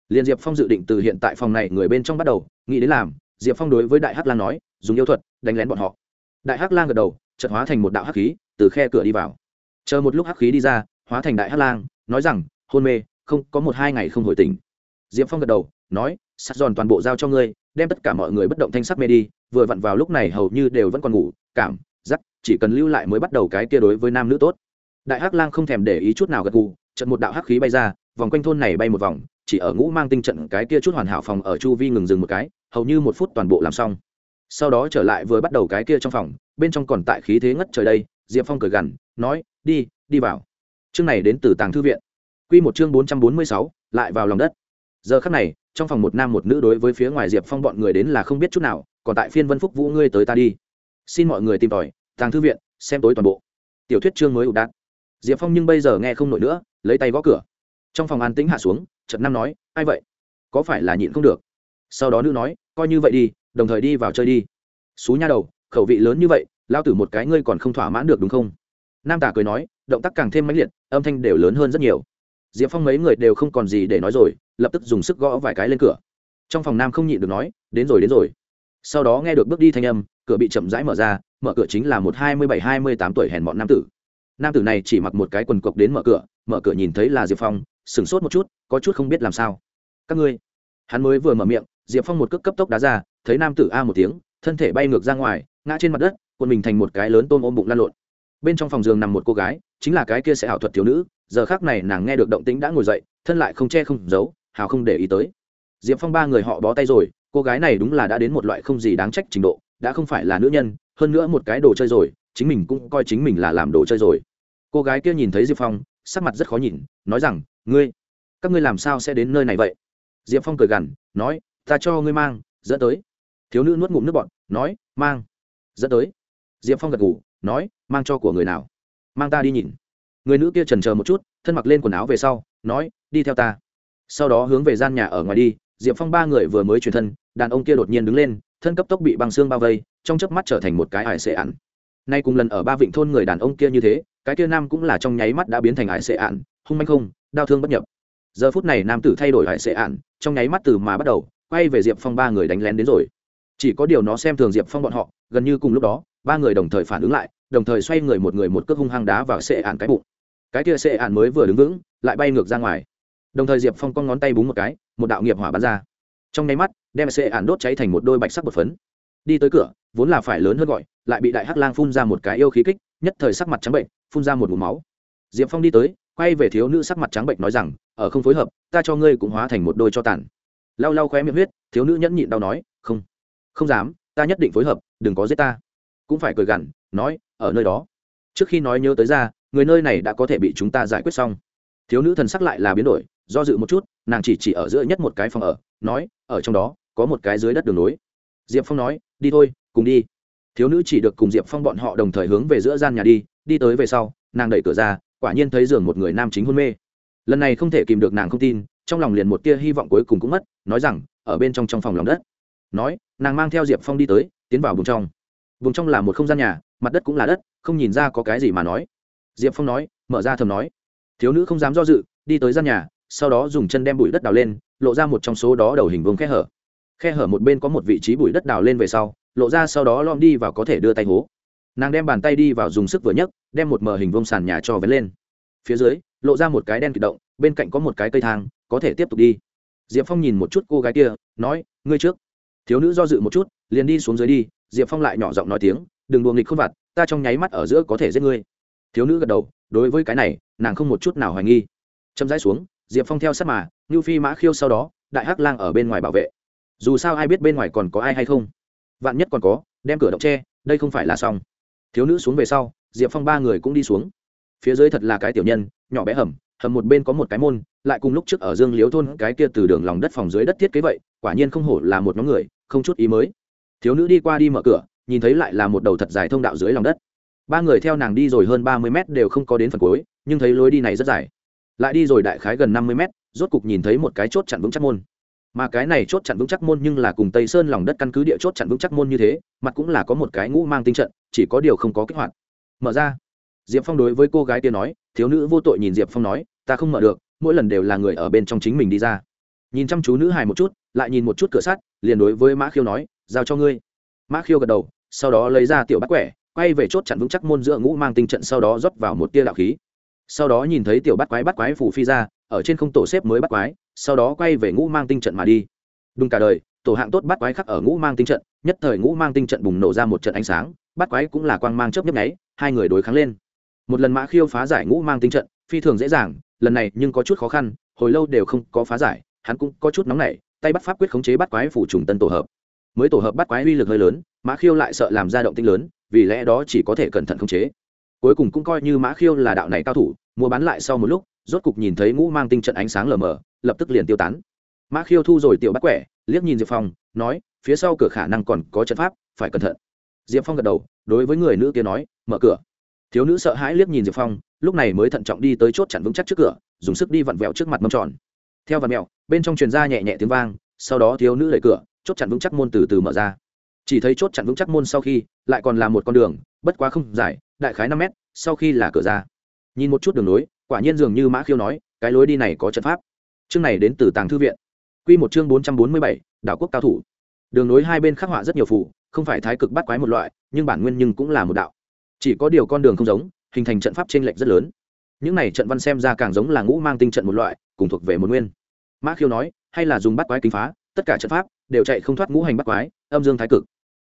A: Liền diệp phong dự định từ hiện tại phòng này người bên trong bắt đầu, nghĩ đến làm, diệp phong đối với đại hắc lan nói, dùng yêu thuật, đánh lén bọn họ. Đại hắc lan gật đầu, chợt hóa thành một đạo hắc khí, từ khe cửa đi vào. Chờ một lúc hắc khí đi ra, hóa thành đại hắc lang, nói rằng, hôn mê, không, có một hai ngày không hồi tỉnh. Diệp phong gật đầu, nói sắt giòn toàn bộ giao cho ngươi, đem tất cả mọi người bất động thanh sắc mê đi vừa vặn vào lúc này hầu như đều vẫn còn ngủ, cảm giắc chỉ cần lưu lại mới bắt đầu cái kia đối với nam nữ tốt. Đại hắc lang không thèm để ý chút nào gật gù trận một đạo hắc khí bay ra, vòng quanh thôn này bay một vòng, chỉ ở ngũ mang tinh trận cái kia chút hoàn hảo phòng ở chu vi ngừng dừng một cái, hầu như một phút toàn bộ làm xong. Sau đó trở lại vừa bắt đầu cái kia trong phòng, bên trong còn tại khí thế ngất trời đây, diệp phong cười gằn, nói, đi đi vào. Chương này đến từ tàng thư viện. Quy một chương bốn trăm bốn mươi sáu, lại vào lòng đất. Giờ khắc này, trong phòng một nam một nữ đối với phía ngoài diệp phong bọn người đến là không biết chút nào còn tại phiên vân phúc vũ ngươi tới ta đi. Xin mọi người tìm tòi, tàng thư viện, xem tối toàn bộ. Tiểu thuyết chương mới ụ đạn diệp phong nhưng bây giờ nghe không nổi nữa, lấy tay gõ cửa. Trong phòng an tĩnh hạ xuống trận năm nói, ai vậy? Có phải là nhịn không được? Sau đó nữ nói, coi như vậy đi, đồng thời đi vào chơi đi. Xú nha đầu, khẩu vị lớn như vậy, lao tử một cái ngươi còn không thỏa mãn được đúng không? Nam tả cười nói, động tác càng thêm mãnh liệt, âm thanh đều lớn hơn rất nhiều. Diệp phong mấy người đều không còn gì để nói rồi, lập tức dùng sức gõ vài cái lên cửa. Trong phòng nam không nhịn được nói, đến rồi đến rồi sau đó nghe được bước đi thanh âm, cửa bị chậm rãi mở ra, mở cửa chính là một hai mươi bảy, hai mươi tám tuổi hèn bọn nam tử. Nam tử này chỉ mặc một cái quần cộc đến mở cửa mở cửa nhìn thấy là diệp phong, sửng sốt một chút, có chút không biết làm sao. Các ngươi? Hắn mới vừa mở miệng, diệp phong một cước cấp tốc đá ra, thấy nam tử a một tiếng, thân thể bay ngược ra ngoài, ngã trên mặt đất quần mình thành một cái lớn tôm ôm bụng lan lộn. Bên trong phòng giường nằm một cô gái, chính là cái kia sẽ ảo thuật thiếu nữ, giờ khác này nàng nghe được động tĩnh đã ngồi dậy, thân lại không che không giấu, hào không để ý tới. Diệp phong ba người họ bó tay rồi cô gái này đúng là đã đến một loại không gì đáng trách trình độ, đã không phải là nữ nhân, hơn nữa một cái đồ chơi rồi, chính mình cũng coi chính mình là làm đồ chơi rồi. Cô gái kia nhìn thấy diệp phong, sắc mặt rất khó nhìn, nói rằng, ngươi, các ngươi làm sao sẽ đến nơi này vậy? Diệp phong cười gằn, nói, ta cho ngươi mang, dẫn tới. Thiếu nữ nuốt ngụm nước bọn nói, mang, dẫn tới. Diệp phong gật ngủ nói, mang cho của người nào? Mang ta đi nhìn. Người nữ kia trần chờ một chút, thân mặc lên quần áo về sau, nói, đi theo ta. Sau đó hướng về gian nhà ở ngoài đi diệp phong ba người vừa mới truyền thân, đàn ông kia đột nhiên đứng lên, thân cấp tốc bị băng xương bao vây, trong chớp mắt trở thành một cái ải xệ ạn nay cùng lần ở ba vịnh thôn người đàn ông kia như thế, cái kia nam cũng là trong nháy mắt đã biến thành ải xệ ạn hung manh không, đau thương bất nhập. Giờ phút này nam tử thay đổi ải xệ ạn trong nháy mắt từ mà bắt đầu, quay về diệp phong ba người đánh lén đến rồi. Chỉ có điều nó xem thường diệp phong bọn họ, gần như cùng lúc đó, ba người đồng thời phản ứng lại, đồng thời xoay người một người một cước hung hăng đá vào xệ ạn cái bụng. Cái kia xệ ạn mới vừa đứng vững, lại bay ngược ra ngoài đồng thời diệp phong con ngón tay búng một cái, một đạo nghiệp hỏa bắn ra. Trong nháy mắt, đem xe ạn đốt cháy thành một đôi bạch sắc bột phấn. Đi tới cửa, vốn là phải lớn hơn gọi, lại bị đại hắc lang phun ra một cái yêu khí kích, nhất thời sắc mặt trắng bệnh, phun ra một mũ máu. Diệp phong đi tới, quay về thiếu nữ sắc mặt trắng bệnh nói rằng, ở không phối hợp, ta cho ngươi cũng hóa thành một đôi cho tàn. Lau lau khóe miệng huyết, thiếu nữ nhẫn nhịn đau nói, không không dám, ta nhất định phối hợp, đừng có giết ta. Cũng phải cười gằn, nói, ở nơi đó. Trước khi nói nhớ tới ra, người nơi này đã có thể bị chúng ta giải quyết xong. Thiếu nữ thần sắc lại là biến đổi do dự một chút, nàng chỉ chỉ ở giữa nhất một cái phòng ở, nói, ở trong đó, có một cái dưới đất đường nối. Diệp phong nói, đi thôi, cùng đi. Thiếu nữ chỉ được cùng diệp phong bọn họ đồng thời hướng về giữa gian nhà đi đi tới về sau, nàng đẩy cửa ra, quả nhiên thấy giường một người nam chính hôn mê. Lần này không thể kìm được nàng không tin, trong lòng liền một tia hy vọng cuối cùng cũng mất, nói rằng, ở bên trong trong phòng lòng đất. Nói, nàng mang theo diệp phong đi tới, tiến vào vùng trong. Vùng trong là một không gian nhà, mặt đất cũng là đất, không nhìn ra có cái gì mà nói. Diệp phong nói, mở ra thầm nói. Thiếu nữ không dám do dự, đi tới gian nhà sau đó dùng chân đem bụi đất đào lên, lộ ra một trong số đó đầu hình vương khe hở. Khe hở một bên có một vị trí bụi đất đào lên về sau, lộ ra sau đó lom đi vào có thể đưa tay hố. Nàng đem bàn tay đi vào dùng sức vừa nhấc, đem một mờ hình vông sàn nhà cho vén lên. Phía dưới, lộ ra một cái đen kịch động, bên cạnh có một cái cây thang, có thể tiếp tục đi. Diệp phong nhìn một chút cô gái kia, nói, ngươi trước. Thiếu nữ do dự một chút, liền đi xuống dưới đi, diệp phong lại nhỏ giọng nói tiếng, đừng đùa nghịch không vặt, ta trong nháy mắt ở giữa có thể giết ngươi. Thiếu nữ gật đầu, đối với cái này, nàng không một chút nào hoài nghi. Chậm rãi xuống diệp phong theo sát mà, ngưu phi mã khiêu sau đó, đại hắc lang ở bên ngoài bảo vệ. Dù sao ai biết bên ngoài còn có ai hay không. Vạn nhất còn có, đem cửa động tre đây không phải là xong. Thiếu nữ xuống về sau, diệp phong ba người cũng đi xuống. Phía dưới thật là cái tiểu nhân, nhỏ bé hầm hầm một bên có một cái môn, lại cùng lúc trước ở dương liếu thôn cái kia từ đường lòng đất phòng dưới đất thiết kế vậy, quả nhiên không hổ là một nhóm người, không chút ý mới. Thiếu nữ đi qua đi mở cửa, nhìn thấy lại là một đầu thật dài thông đạo dưới lòng đất. Ba người theo nàng đi rồi hơn ba mươi mét đều không có đến phần cuối, nhưng thấy lối đi này rất dài lại đi rồi đại khái gần năm mươi mét, rốt cục nhìn thấy một cái chốt chặn vững chắc môn. Mà cái này chốt chặn vững chắc môn nhưng là cùng tây sơn lòng đất căn cứ địa chốt chặn vững chắc môn như thế, mặt cũng là có một cái ngũ mang tinh trận, chỉ có điều không có kích hoạt. Mở ra. Diệp phong đối với cô gái kia nói, thiếu nữ vô tội nhìn diệp phong nói, ta không mở được, mỗi lần đều là người ở bên trong chính mình đi ra. Nhìn chăm chú nữ hài một chút, lại nhìn một chút cửa sắt, liền đối với mã khiêu nói, giao cho ngươi. Mã khiêu gật đầu, sau đó lấy ra tiểu bắt quẻ, quay về chốt chặn vững chắc môn giữa ngũ mang tinh trận, sau đó rót vào một tia đạo khí sau đó nhìn thấy tiểu bắt quái bắt quái phủ phi ra, ở trên không tổ xếp mới bắt quái, sau đó quay về ngũ mang tinh trận mà đi. Đúng cả đời, tổ hạng tốt bắt quái khắc ở ngũ mang tinh trận, nhất thời ngũ mang tinh trận bùng nổ ra một trận ánh sáng, bắt quái cũng là quang mang chớp nhấp nháy, hai người đối kháng lên. Một lần mã khiêu phá giải ngũ mang tinh trận, phi thường dễ dàng, lần này nhưng có chút khó khăn, hồi lâu đều không có phá giải, hắn cũng có chút nóng nảy, tay bắt pháp quyết khống chế bắt quái phủ trùng tân tổ hợp. Mới tổ hợp bắt quái uy lực hơi lớn, mã khiêu lại sợ làm ra động tinh lớn, vì lẽ đó chỉ có thể cẩn thận khống chế cuối cùng cũng coi như mã khiêu là đạo này cao thủ, mua bán lại sau một lúc, rốt cục nhìn thấy ngũ mang tinh trận ánh sáng lờ mờ, lập tức liền tiêu tán. Mã khiêu thu rồi tiểu bắt quẻ, liếc nhìn diệp phong, nói, phía sau cửa khả năng còn có trận pháp, phải cẩn thận. Diệp phong gật đầu, đối với người nữ kia nói, mở cửa. Thiếu nữ sợ hãi liếc nhìn diệp phong, lúc này mới thận trọng đi tới chốt chặn vững chắc trước cửa, dùng sức đi vặn vẹo trước mặt mâm tròn. Theo vặn mẹo, bên trong truyền ra nhẹ nhẹ tiếng vang, sau đó thiếu nữ đẩy cửa, chốt chặn vững chắc môn từ từ mở ra. Chỉ thấy chốt chặn vững chắc môn sau khi, lại còn là một con đường bất quá không dài, đại khái năm mét, sau khi là cửa ra. Nhìn một chút đường lối quả nhiên dường như mã khiêu nói, cái lối đi này có trận pháp. Chương này đến từ tàng thư viện. Q một chương bốn trăm bốn mươi bảy, đảo quốc cao thủ. Đường lối hai bên khắc họa rất nhiều phủ không phải thái cực bắt quái một loại, nhưng bản nguyên nhưng cũng là một đạo. Chỉ có điều con đường không giống, hình thành trận pháp t r ê n lệch rất lớn. Những này trận văn xem ra càng giống là ngũ mang tinh trận một loại, cùng thuộc về một nguyên. Mã khiêu nói, hay là dùng bắt quái kính phá, tất cả trận pháp đều chạy không thoát ngũ hành bắt quái, âm dương thái cực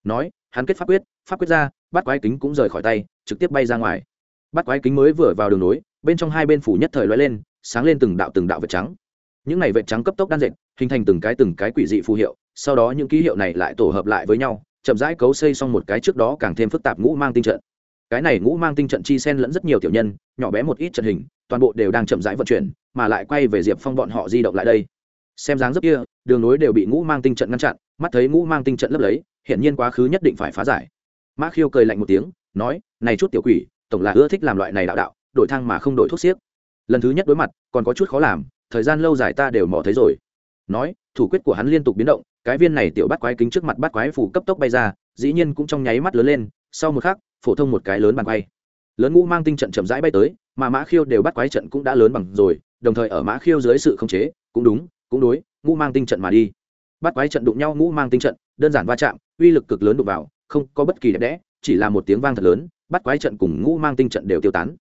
A: nói, hắn kết pháp quyết pháp quyết ra, bắt quái kính cũng rời khỏi tay, trực tiếp bay ra ngoài. Bắt quái kính mới vừa vào đường nối, bên trong hai bên phủ nhất thời loay lên, sáng lên từng đạo từng đạo vệt trắng. Những này vệt trắng cấp tốc đan dệt, hình thành từng cái từng cái quỷ dị phù hiệu, sau đó những ký hiệu này lại tổ hợp lại với nhau, chậm rãi cấu xây xong một cái trước đó càng thêm phức tạp ngũ mang tinh trận. Cái này ngũ mang tinh trận chi sen lẫn rất nhiều tiểu nhân, nhỏ bé một ít trận hình, toàn bộ đều đang chậm rãi vận chuyển, mà lại quay về diệp phong bọn họ di động lại đây. Xem dáng dấp kia, đường nối đều bị ngũ mang tinh trận ngăn chặn, mắt thấy ngũ mang tinh trận lấp lấy hiện nhiên quá khứ nhất định phải phá giải. Mã khiêu cười lạnh một tiếng, nói, này chút tiểu quỷ, tổng là ưa thích làm loại này đạo đạo, đổi thang mà không đổi thuốc xiếc. Lần thứ nhất đối mặt, còn có chút khó làm, thời gian lâu dài ta đều mò thấy rồi. Nói, thủ quyết của hắn liên tục biến động, cái viên này tiểu bắt quái kính trước mặt bắt quái phủ cấp tốc bay ra, dĩ nhiên cũng trong nháy mắt lớn lên, sau một khắc, phổ thông một cái lớn bàn quay. Lớn ngũ mang tinh trận chậm rãi bay tới, mà mã khiêu đều bắt quái trận cũng đã lớn bằng rồi, đồng thời ở mã khiêu dưới sự khống chế, cũng đúng, cũng đối, ngũ mang tinh trận mà đi. Bắt quái trận đụng nhau ngũ mang tinh trận đơn giản va chạm, uy lực cực lớn đụng vào, không có bất kỳ đẹp đẽ, chỉ là một tiếng vang thật lớn, bắt quái trận cùng ngũ mang tinh trận đều tiêu tán.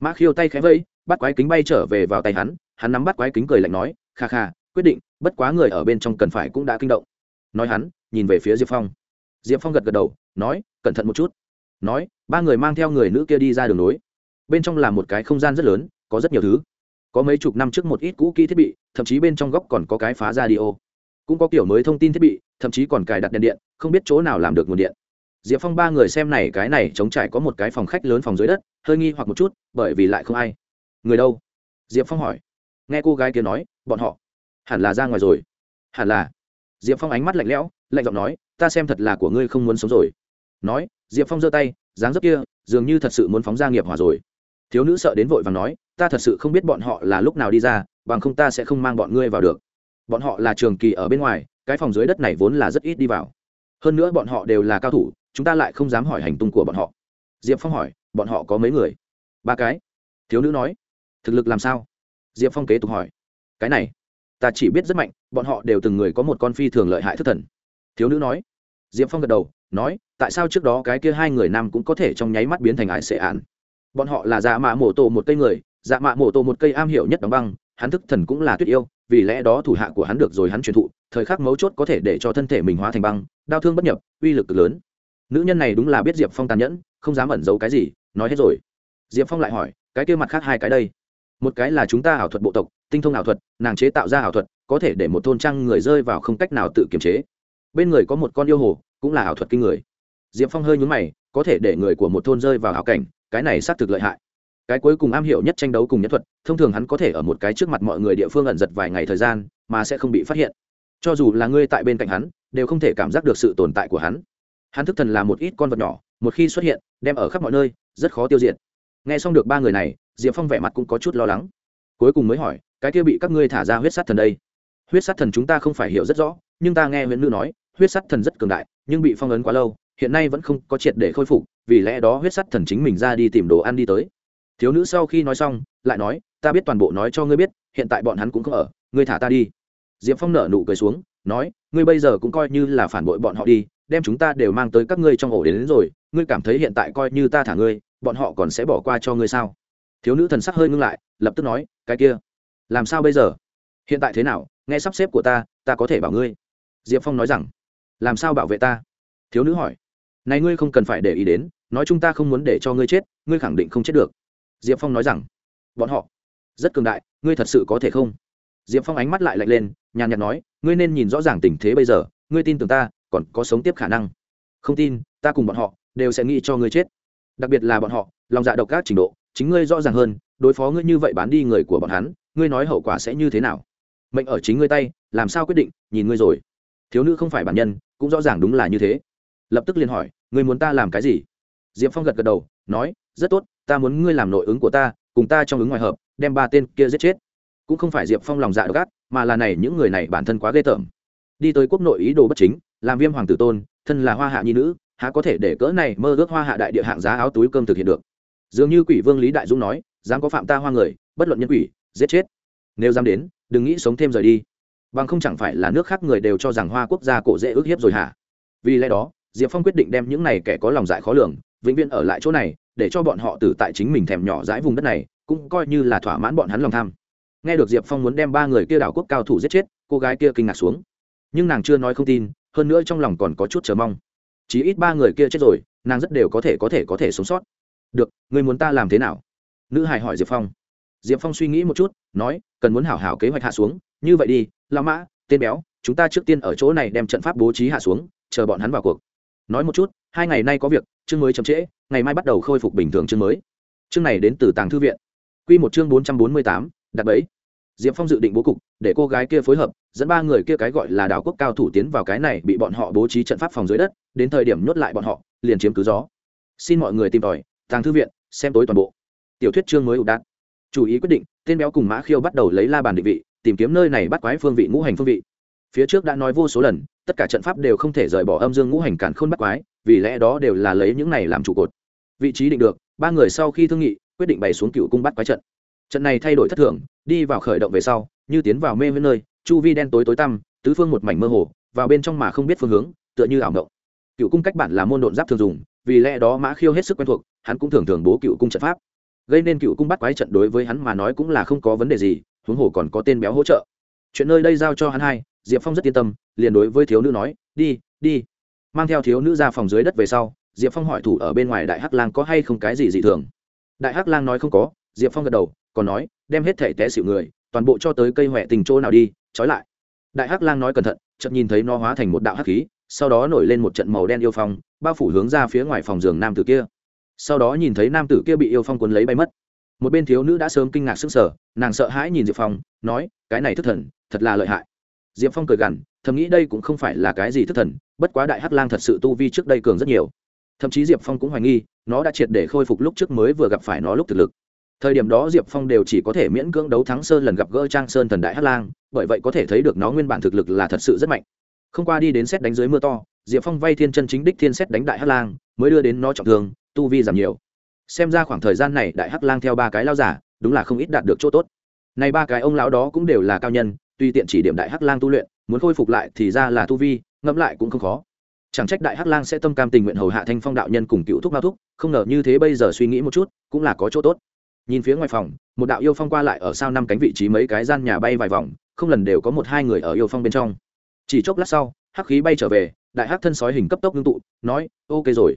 A: Mã khiêu tay khẽ vây bắt quái kính bay trở về vào tay hắn hắn nắm bắt quái kính cười lạnh nói, kha kha, quyết định, bất quá người ở bên trong cần phải cũng đã kinh động. Nói hắn, nhìn về phía diệp phong. Diệp phong gật gật đầu, nói, cẩn thận một chút. Nói, ba người mang theo người nữ kia đi ra đường nối. Bên trong là một cái không gian rất lớn, có rất nhiều thứ. Có mấy chục năm trước một ít cũ kỹ thiết bị, thậm chí bên trong góc còn có cái phá ra đi ô cũng có kiểu mới thông tin thiết bị, thậm chí còn cài đặt đèn điện, không biết chỗ nào làm được nguồn điện. Diệp phong ba người xem này, cái này chống trải có một cái phòng khách lớn phòng dưới đất, hơi nghi hoặc một chút, bởi vì lại không ai. Người đâu? Diệp phong hỏi. Nghe cô gái kia nói, bọn họ. Hẳn là ra ngoài rồi. Hẳn là. Diệp phong ánh mắt lạnh lẽo, lạnh giọng nói, ta xem thật là của ngươi không muốn sống rồi. Nói, diệp phong giơ tay, dáng dấp kia, dường như thật sự muốn phóng ra nghiệp hòa rồi. Thiếu nữ sợ đến vội và nói, ta thật sự không biết bọn họ là lúc nào đi ra, bằng không ta sẽ không mang bọn ngươi vào được bọn họ là trường kỳ ở bên ngoài, cái phòng dưới đất này vốn là rất ít đi vào. Hơn nữa bọn họ đều là cao thủ, chúng ta lại không dám hỏi hành tung của bọn họ. Diệp phong hỏi, bọn họ có mấy người? Ba cái. Thiếu nữ nói, thực lực làm sao? Diệp phong kế tục hỏi, cái này, ta chỉ biết rất mạnh, bọn họ đều từng người có một con phi thường lợi hại thất thần. Thiếu nữ nói, diệp phong gật đầu, nói, tại sao trước đó cái kia hai người nam cũng có thể trong nháy mắt biến thành ải sệ ạn? Bọn họ là dạ mạ mổ tổ một cây người dạ mạ mổ tổ một cây am hiểu nhất đóng băng hắn thức thần cũng là tuyết yêu, vì lẽ đó thủ hạ của hắn được rồi hắn truyền thụ, thời khắc mấu chốt có thể để cho thân thể mình hóa thành băng, đau thương bất nhập, uy lực cực lớn. Nữ nhân này đúng là biết diệp phong tàn nhẫn, không dám ẩn giấu cái gì, nói hết rồi. Diệp phong lại hỏi, cái kia mặt khác hai cái đây? Một cái là chúng ta ảo thuật bộ tộc, tinh thông ảo thuật, nàng chế tạo ra ảo thuật, có thể để một thôn trăng người rơi vào không cách nào tự kiềm chế. Bên người có một con yêu hồ, cũng là ảo thuật kinh người. Diệp phong hơi nhúng mày, có thể để người của một thôn rơi vào ảo cảnh, cái này xác thực lợi hại cái cuối cùng am hiểu nhất tranh đấu cùng nhất thuật, thông thường hắn có thể ở một cái trước mặt mọi người địa phương ẩn giật vài ngày thời gian, mà sẽ không bị phát hiện. Cho dù là ngươi tại bên cạnh hắn, đều không thể cảm giác được sự tồn tại của hắn. Hắn thức thần là một ít con vật nhỏ, một khi xuất hiện, đem ở khắp mọi nơi, rất khó tiêu diệt. N g h e xong được ba người này, diệp phong vẻ mặt cũng có chút lo lắng. Cuối cùng mới hỏi, cái kia bị các ngươi thả ra huyết sát thần đây? Huyết sát thần chúng ta không phải hiểu rất rõ, nhưng ta nghe nguyễn nữ nói, huyết sát thần rất cường đại, nhưng bị phong ấn quá lâu, hiện nay vẫn không có triệt để khôi phục, vì lẽ đó huyết sát thần chính mình ra đi tìm đồ ăn đi tới thiếu nữ sau khi nói xong lại nói ta biết toàn bộ nói cho ngươi biết hiện tại bọn hắn cũng không ở ngươi thả ta đi. Diệp phong nở nụ cười xuống nói ngươi bây giờ cũng coi như là phản bội bọn họ đi đem chúng ta đều mang tới các ngươi trong ổ đến, đến rồi ngươi cảm thấy hiện tại coi như ta thả ngươi bọn họ còn sẽ bỏ qua cho ngươi sao? Thiếu nữ thần sắc hơi ngưng lại lập tức nói cái kia làm sao bây giờ? Hiện tại thế nào? Nghe sắp xếp của ta ta có thể bảo ngươi. Diệp phong nói rằng làm sao bảo vệ ta? Thiếu nữ hỏi này ngươi không cần phải để ý đến nói chúng ta không muốn để cho ngươi chết ngươi khẳng định không chết được diệp phong nói rằng, bọn họ rất cường đại, ngươi thật sự có thể không? Diệp phong ánh mắt lại lạnh lên, nhàn nhạt nói, ngươi nên nhìn rõ ràng tình thế bây giờ, ngươi tin tưởng ta, còn có sống tiếp khả năng. Không tin, ta cùng bọn họ đều sẽ nghĩ cho ngươi chết. Đặc biệt là bọn họ, lòng dạ độc các trình độ, chính ngươi rõ ràng hơn, đối phó ngươi như vậy bán đi người của bọn hắn, ngươi nói hậu quả sẽ như thế nào? Mệnh ở chính ngươi tay, làm sao quyết định, nhìn ngươi rồi. Thiếu nữ không phải bản nhân, cũng rõ ràng đúng là như thế. Lập tức liền hỏi, ngươi muốn ta làm cái gì? Diệp phong gật gật đầu, nói rất tốt, ta muốn ngươi làm nội ứng của ta, cùng ta trong ứng ngoài hợp, đem ba tên kia giết chết. Cũng không phải diệp phong lòng dạ độc ác, mà là này, những người này bản thân quá ghê tởm. Đi tới quốc nội ý đồ bất chính, làm viêm hoàng tử tôn, thân là hoa hạ nhi nữ, há có thể để cỡ này mơ ước hoa hạ đại địa hạng giá áo túi cơm thực hiện được? Dường như quỷ vương lý đại dũng nói, dám có phạm ta hoa người, bất luận nhân quỷ, giết chết. Nếu dám đến, đừng nghĩ sống thêm rời đi. Bằng không chẳng phải là nước khác người đều cho rằng hoa quốc gia cổ dễ ước hiếp rồi hả? Vì lẽ đó, diệp phong quyết định đem những này kẻ có lòng dại khó lường vĩnh viễn ở lại chỗ này, để cho bọn họ tử tại chính mình thèm nhỏ dãi vùng đất này, cũng coi như là thỏa mãn bọn hắn lòng tham. Nghe được diệp phong muốn đem ba người kia đảo quốc cao thủ giết chết, cô gái kia kinh ngạc xuống. Nhưng nàng chưa nói không tin, hơn nữa trong lòng còn có chút chờ mong. Chỉ ít ba người kia chết rồi, nàng rất đều có thể có thể có thể sống sót. Được người muốn ta làm thế nào? Nữ hài hỏi diệp phong. Diệp phong suy nghĩ một chút, nói, cần muốn hảo hảo kế hoạch hạ xuống, như vậy đi La mã, tên béo, chúng ta trước tiên ở chỗ này đem trận pháp bố trí hạ xuống, chờ bọn hắn vào cuộc. Nói một chút hai ngày nay có việc, chương mới chậm trễ, ngày mai bắt đầu khôi phục bình thường chương mới. Chương này đến từ tàng thư viện. Q một chương bốn trăm bốn mươi tám, đặt bẫy. Diệp phong dự định bố cục, để cô gái kia phối hợp, dẫn ba người kia cái gọi là đảo quốc cao thủ tiến vào cái này bị bọn họ bố trí trận pháp phòng dưới đất, đến thời điểm nhốt lại bọn họ, liền chiếm cứ gió. Xin mọi người tìm tòi, tàng thư viện, xem tối toàn bộ. Tiểu thuyết chương mới ụ đạn chủ ý quyết định, tên béo cùng mã khiêu bắt đầu lấy la bàn định vị, tìm kiếm nơi này bắt quái phương vị, ngũ hành phương vị phía trước đã nói vô số lần, tất cả trận pháp đều không thể rời bỏ âm dương ngũ hành cản khôn bắt quái, vì lẽ đó đều là lấy những này làm trụ cột. Vị trí định được, ba người sau khi thương nghị, quyết định bày xuống cựu cung bắt quái trận. Trận này thay đổi thất thường, đi vào khởi động về sau, như tiến vào mê với nơi, chu vi đen tối tối tăm, tứ phương một mảnh mơ hồ, vào bên trong mà không biết phương hướng, tựa như ảo động cựu cung cách bản là môn độn giáp thường dùng, vì lẽ đó mã khiêu hết sức quen thuộc, hắn cũng thường thường bố cựu cung trận pháp. Gây nên cựu cung bắt quái trận đối với hắn mà nói cũng là không có vấn đề gì, huống hồ còn có tên béo hỗ trợ. Chuyện nơi đây giao cho hắn hai diệp phong rất yên tâm, liền đối với thiếu nữ nói, đi đi. Mang theo thiếu nữ ra phòng dưới đất về sau, diệp phong hỏi thủ ở bên ngoài đại hắc lang có hay không cái gì dị thường. Đại hắc lang nói không có, diệp phong gật đầu, còn nói, đem hết thể té xịu người, toàn bộ cho tới cây huệ tình chỗ nào đi, trói lại. Đại hắc lang nói cẩn thận, chợt nhìn thấy nó hóa thành một đạo hắc khí, sau đó nổi lên một trận màu đen yêu phong, bao phủ hướng ra phía ngoài phòng giường nam tử kia. Sau đó nhìn thấy nam tử kia bị yêu phong cuốn lấy bay mất. Một bên thiếu nữ đã sớm kinh ngạc sức sở nàng sợ hãi nhìn diệp phong, nói, cái này thức thần, thật là lợi hại diệp phong cười gằn, thầm nghĩ đây cũng không phải là cái gì thức thần, bất quá đại hắc lang thật sự tu vi trước đây cường rất nhiều. Thậm chí diệp phong cũng hoài nghi, nó đã triệt để khôi phục lúc trước mới vừa gặp phải nó lúc thực lực. Thời điểm đó diệp phong đều chỉ có thể miễn cưỡng đấu thắng sơn lần gặp gỡ trang sơn thần đại hắc lang, bởi vậy có thể thấy được nó nguyên bản thực lực là thật sự rất mạnh. Không qua đi đến xét đánh dưới mưa to, diệp phong vay thiên chân chính đích thiên xét đánh đại hắc lang, mới đưa đến nó trọng thương, tu vi giảm nhiều. Xem ra khoảng thời gian này đại hắc lang theo ba cái lao giả, đúng là không ít đạt được chỗ tốt. Này ba cái ông lão đó cũng đều là cao nhân tuy tiện chỉ điểm đại hắc lang tu luyện, muốn khôi phục lại thì ra là tu vi, ngẫm lại cũng không khó. Chẳng trách đại hắc lang sẽ tâm cam tình nguyện hầu hạ thanh phong đạo nhân cùng cựu thúc mao thúc, không ngờ như thế bây giờ suy nghĩ một chút, cũng là có chỗ tốt. Nhìn phía ngoài phòng, một đạo yêu phong qua lại ở sau năm cánh vị trí mấy cái gian nhà bay vài vòng, không lần đều có một hai người ở yêu phong bên trong. Chỉ chốc lát sau, hắc khí bay trở về, đại hắc thân sói hình cấp tốc ngưng tụ, nói, ok rồi.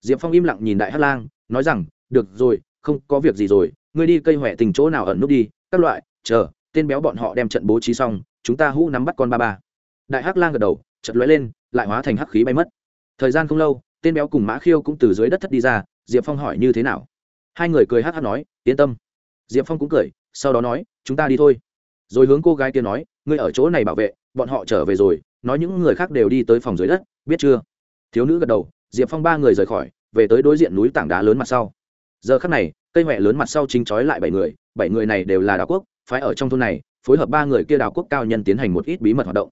A: Diệp phong im lặng nhìn đại hắc lang, nói rằng, được rồi, không có việc gì rồi, ngươi đi cây huệ tình chỗ nào ẩn nút đi, các loại, chờ tên béo bọn họ đem trận bố trí xong, chúng ta hũ nắm bắt con ba ba. Đại hắc lang gật đầu chật lóe lên, lại hóa thành hắc khí bay mất. Thời gian không lâu, tên béo cùng mã khiêu cũng từ dưới đất thất đi ra, diệp phong hỏi như thế nào? Hai người cười hắc hắc nói, yên tâm. Diệp phong cũng cười, sau đó nói, chúng ta đi thôi. Rồi hướng cô gái kia nói, ngươi ở chỗ này bảo vệ, bọn họ trở về rồi, nói những người khác đều đi tới phòng dưới đất, biết chưa? Thiếu nữ gật đầu, diệp phong ba người rời khỏi, về tới đối diện núi tảng đá lớn mặt sau. Giờ khắc này, cây huệ lớn mặt sau chính trói lại bảy người bảy người này đều là đảo quốc phái ở trong thôn này, phối hợp ba người kia đào quốc cao nhân tiến hành một ít bí mật hoạt động.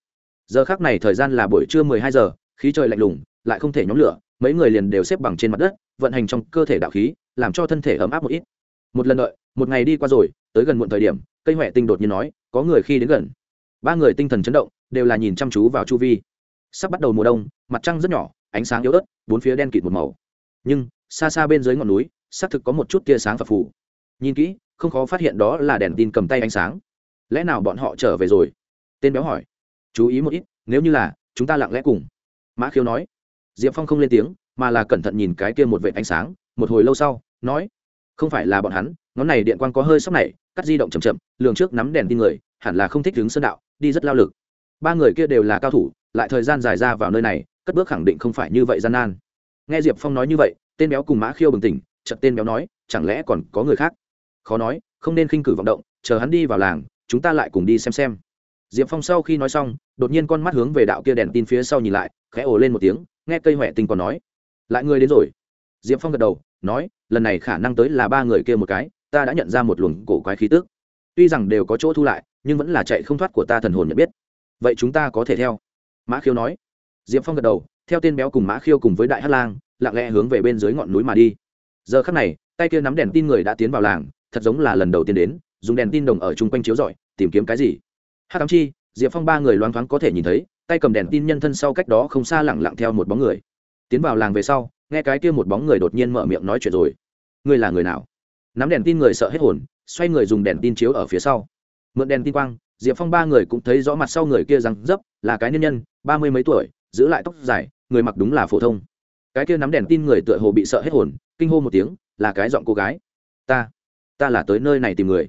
A: Giờ khắc này thời gian là buổi trưa mười hai giờ, khí trời lạnh lùng, lại không thể nhóm lửa, mấy người liền đều xếp bằng trên mặt đất, vận hành trong cơ thể đạo khí, làm cho thân thể ấm áp một ít. Một lần đợi, một ngày đi qua rồi, tới gần muộn thời điểm, cây huệ tinh đột nhiên nói, có người khi đến gần. Ba người tinh thần chấn động, đều là nhìn chăm chú vào chu vi. Sắp bắt đầu mùa đông, mặt trăng rất nhỏ, ánh sáng yếu ớt, bốn phía đen kịt một màu. Nhưng, xa xa bên dưới ngọn núi, xác thực có một chút tia sáng phập phù. Nhìn kỹ không khó phát hiện đó là đèn tin cầm tay ánh sáng. Lẽ nào bọn họ trở về rồi? Tên béo hỏi. Chú ý một ít, nếu như là, chúng ta lặng lẽ cùng. Mã khiếu nói. Diệp phong không lên tiếng, mà là cẩn thận nhìn cái kia một vệ ánh sáng, một hồi lâu sau, nói. Không phải là bọn hắn, ngón này điện quang có hơi sóc này, cắt di động chậm chậm, lường trước nắm đèn tin người, hẳn là không thích đứng sơn đạo, đi rất lao lực. Ba người kia đều là cao thủ, lại thời gian dài ra vào nơi này, cất bước khẳng định không phải như vậy gian nan. Nghe diệp phong nói như vậy, tên béo cùng mã khiêu bừng tỉnh, chợt tên béo nói, chẳng lẽ còn có người khác? Khó nói, không nên khinh cử vọng động, chờ hắn đi vào làng, chúng ta lại cùng đi xem xem. Diệp phong sau khi nói xong, đột nhiên con mắt hướng về đạo kia đèn tin phía sau nhìn lại, khẽ ồ lên một tiếng, nghe cây huệ tinh còn nói, lại người đến rồi. Diệp phong gật đầu, nói, lần này khả năng tới là ba người kia một cái, ta đã nhận ra một luồng cổ quái khí tức. Tuy rằng đều có chỗ thu lại, nhưng vẫn là chạy không thoát của ta thần hồn nhận biết. Vậy chúng ta có thể theo? Mã khiêu nói. Diệp phong gật đầu, theo tên béo cùng mã khiêu cùng với đại hát lang, lặng lẽ hướng về bên dưới ngọn núi mà đi. Giờ khắc này, tay kia nắm đèn tin người đã tiến vào làng thật giống là lần đầu tiên đến, dùng đèn tin đồng ở chung quanh chiếu rọi, tìm kiếm cái gì? Hát cám chi, diệp phong ba người loáng thoáng có thể nhìn thấy, tay cầm đèn tin nhân thân sau cách đó không xa lẳng lặng theo một bóng người. Tiến vào làng về sau, nghe cái kia một bóng người đột nhiên mở miệng nói chuyện rồi. Ngươi là người nào? Nắm đèn tin người sợ hết hồn, xoay người dùng đèn tin chiếu ở phía sau. Mượn đèn tin quang, diệp phong ba người cũng thấy rõ mặt sau người kia rằng dấp, là cái nhân nhân, ba mươi mấy tuổi, giữ lại tóc dài, người mặc đúng là phổ thông. Cái kia nắm đèn tin người tựa hồ bị sợ hết hồn, kinh hô một tiếng, là cái giọng cô gái. Ta ta là tới nơi này tìm người.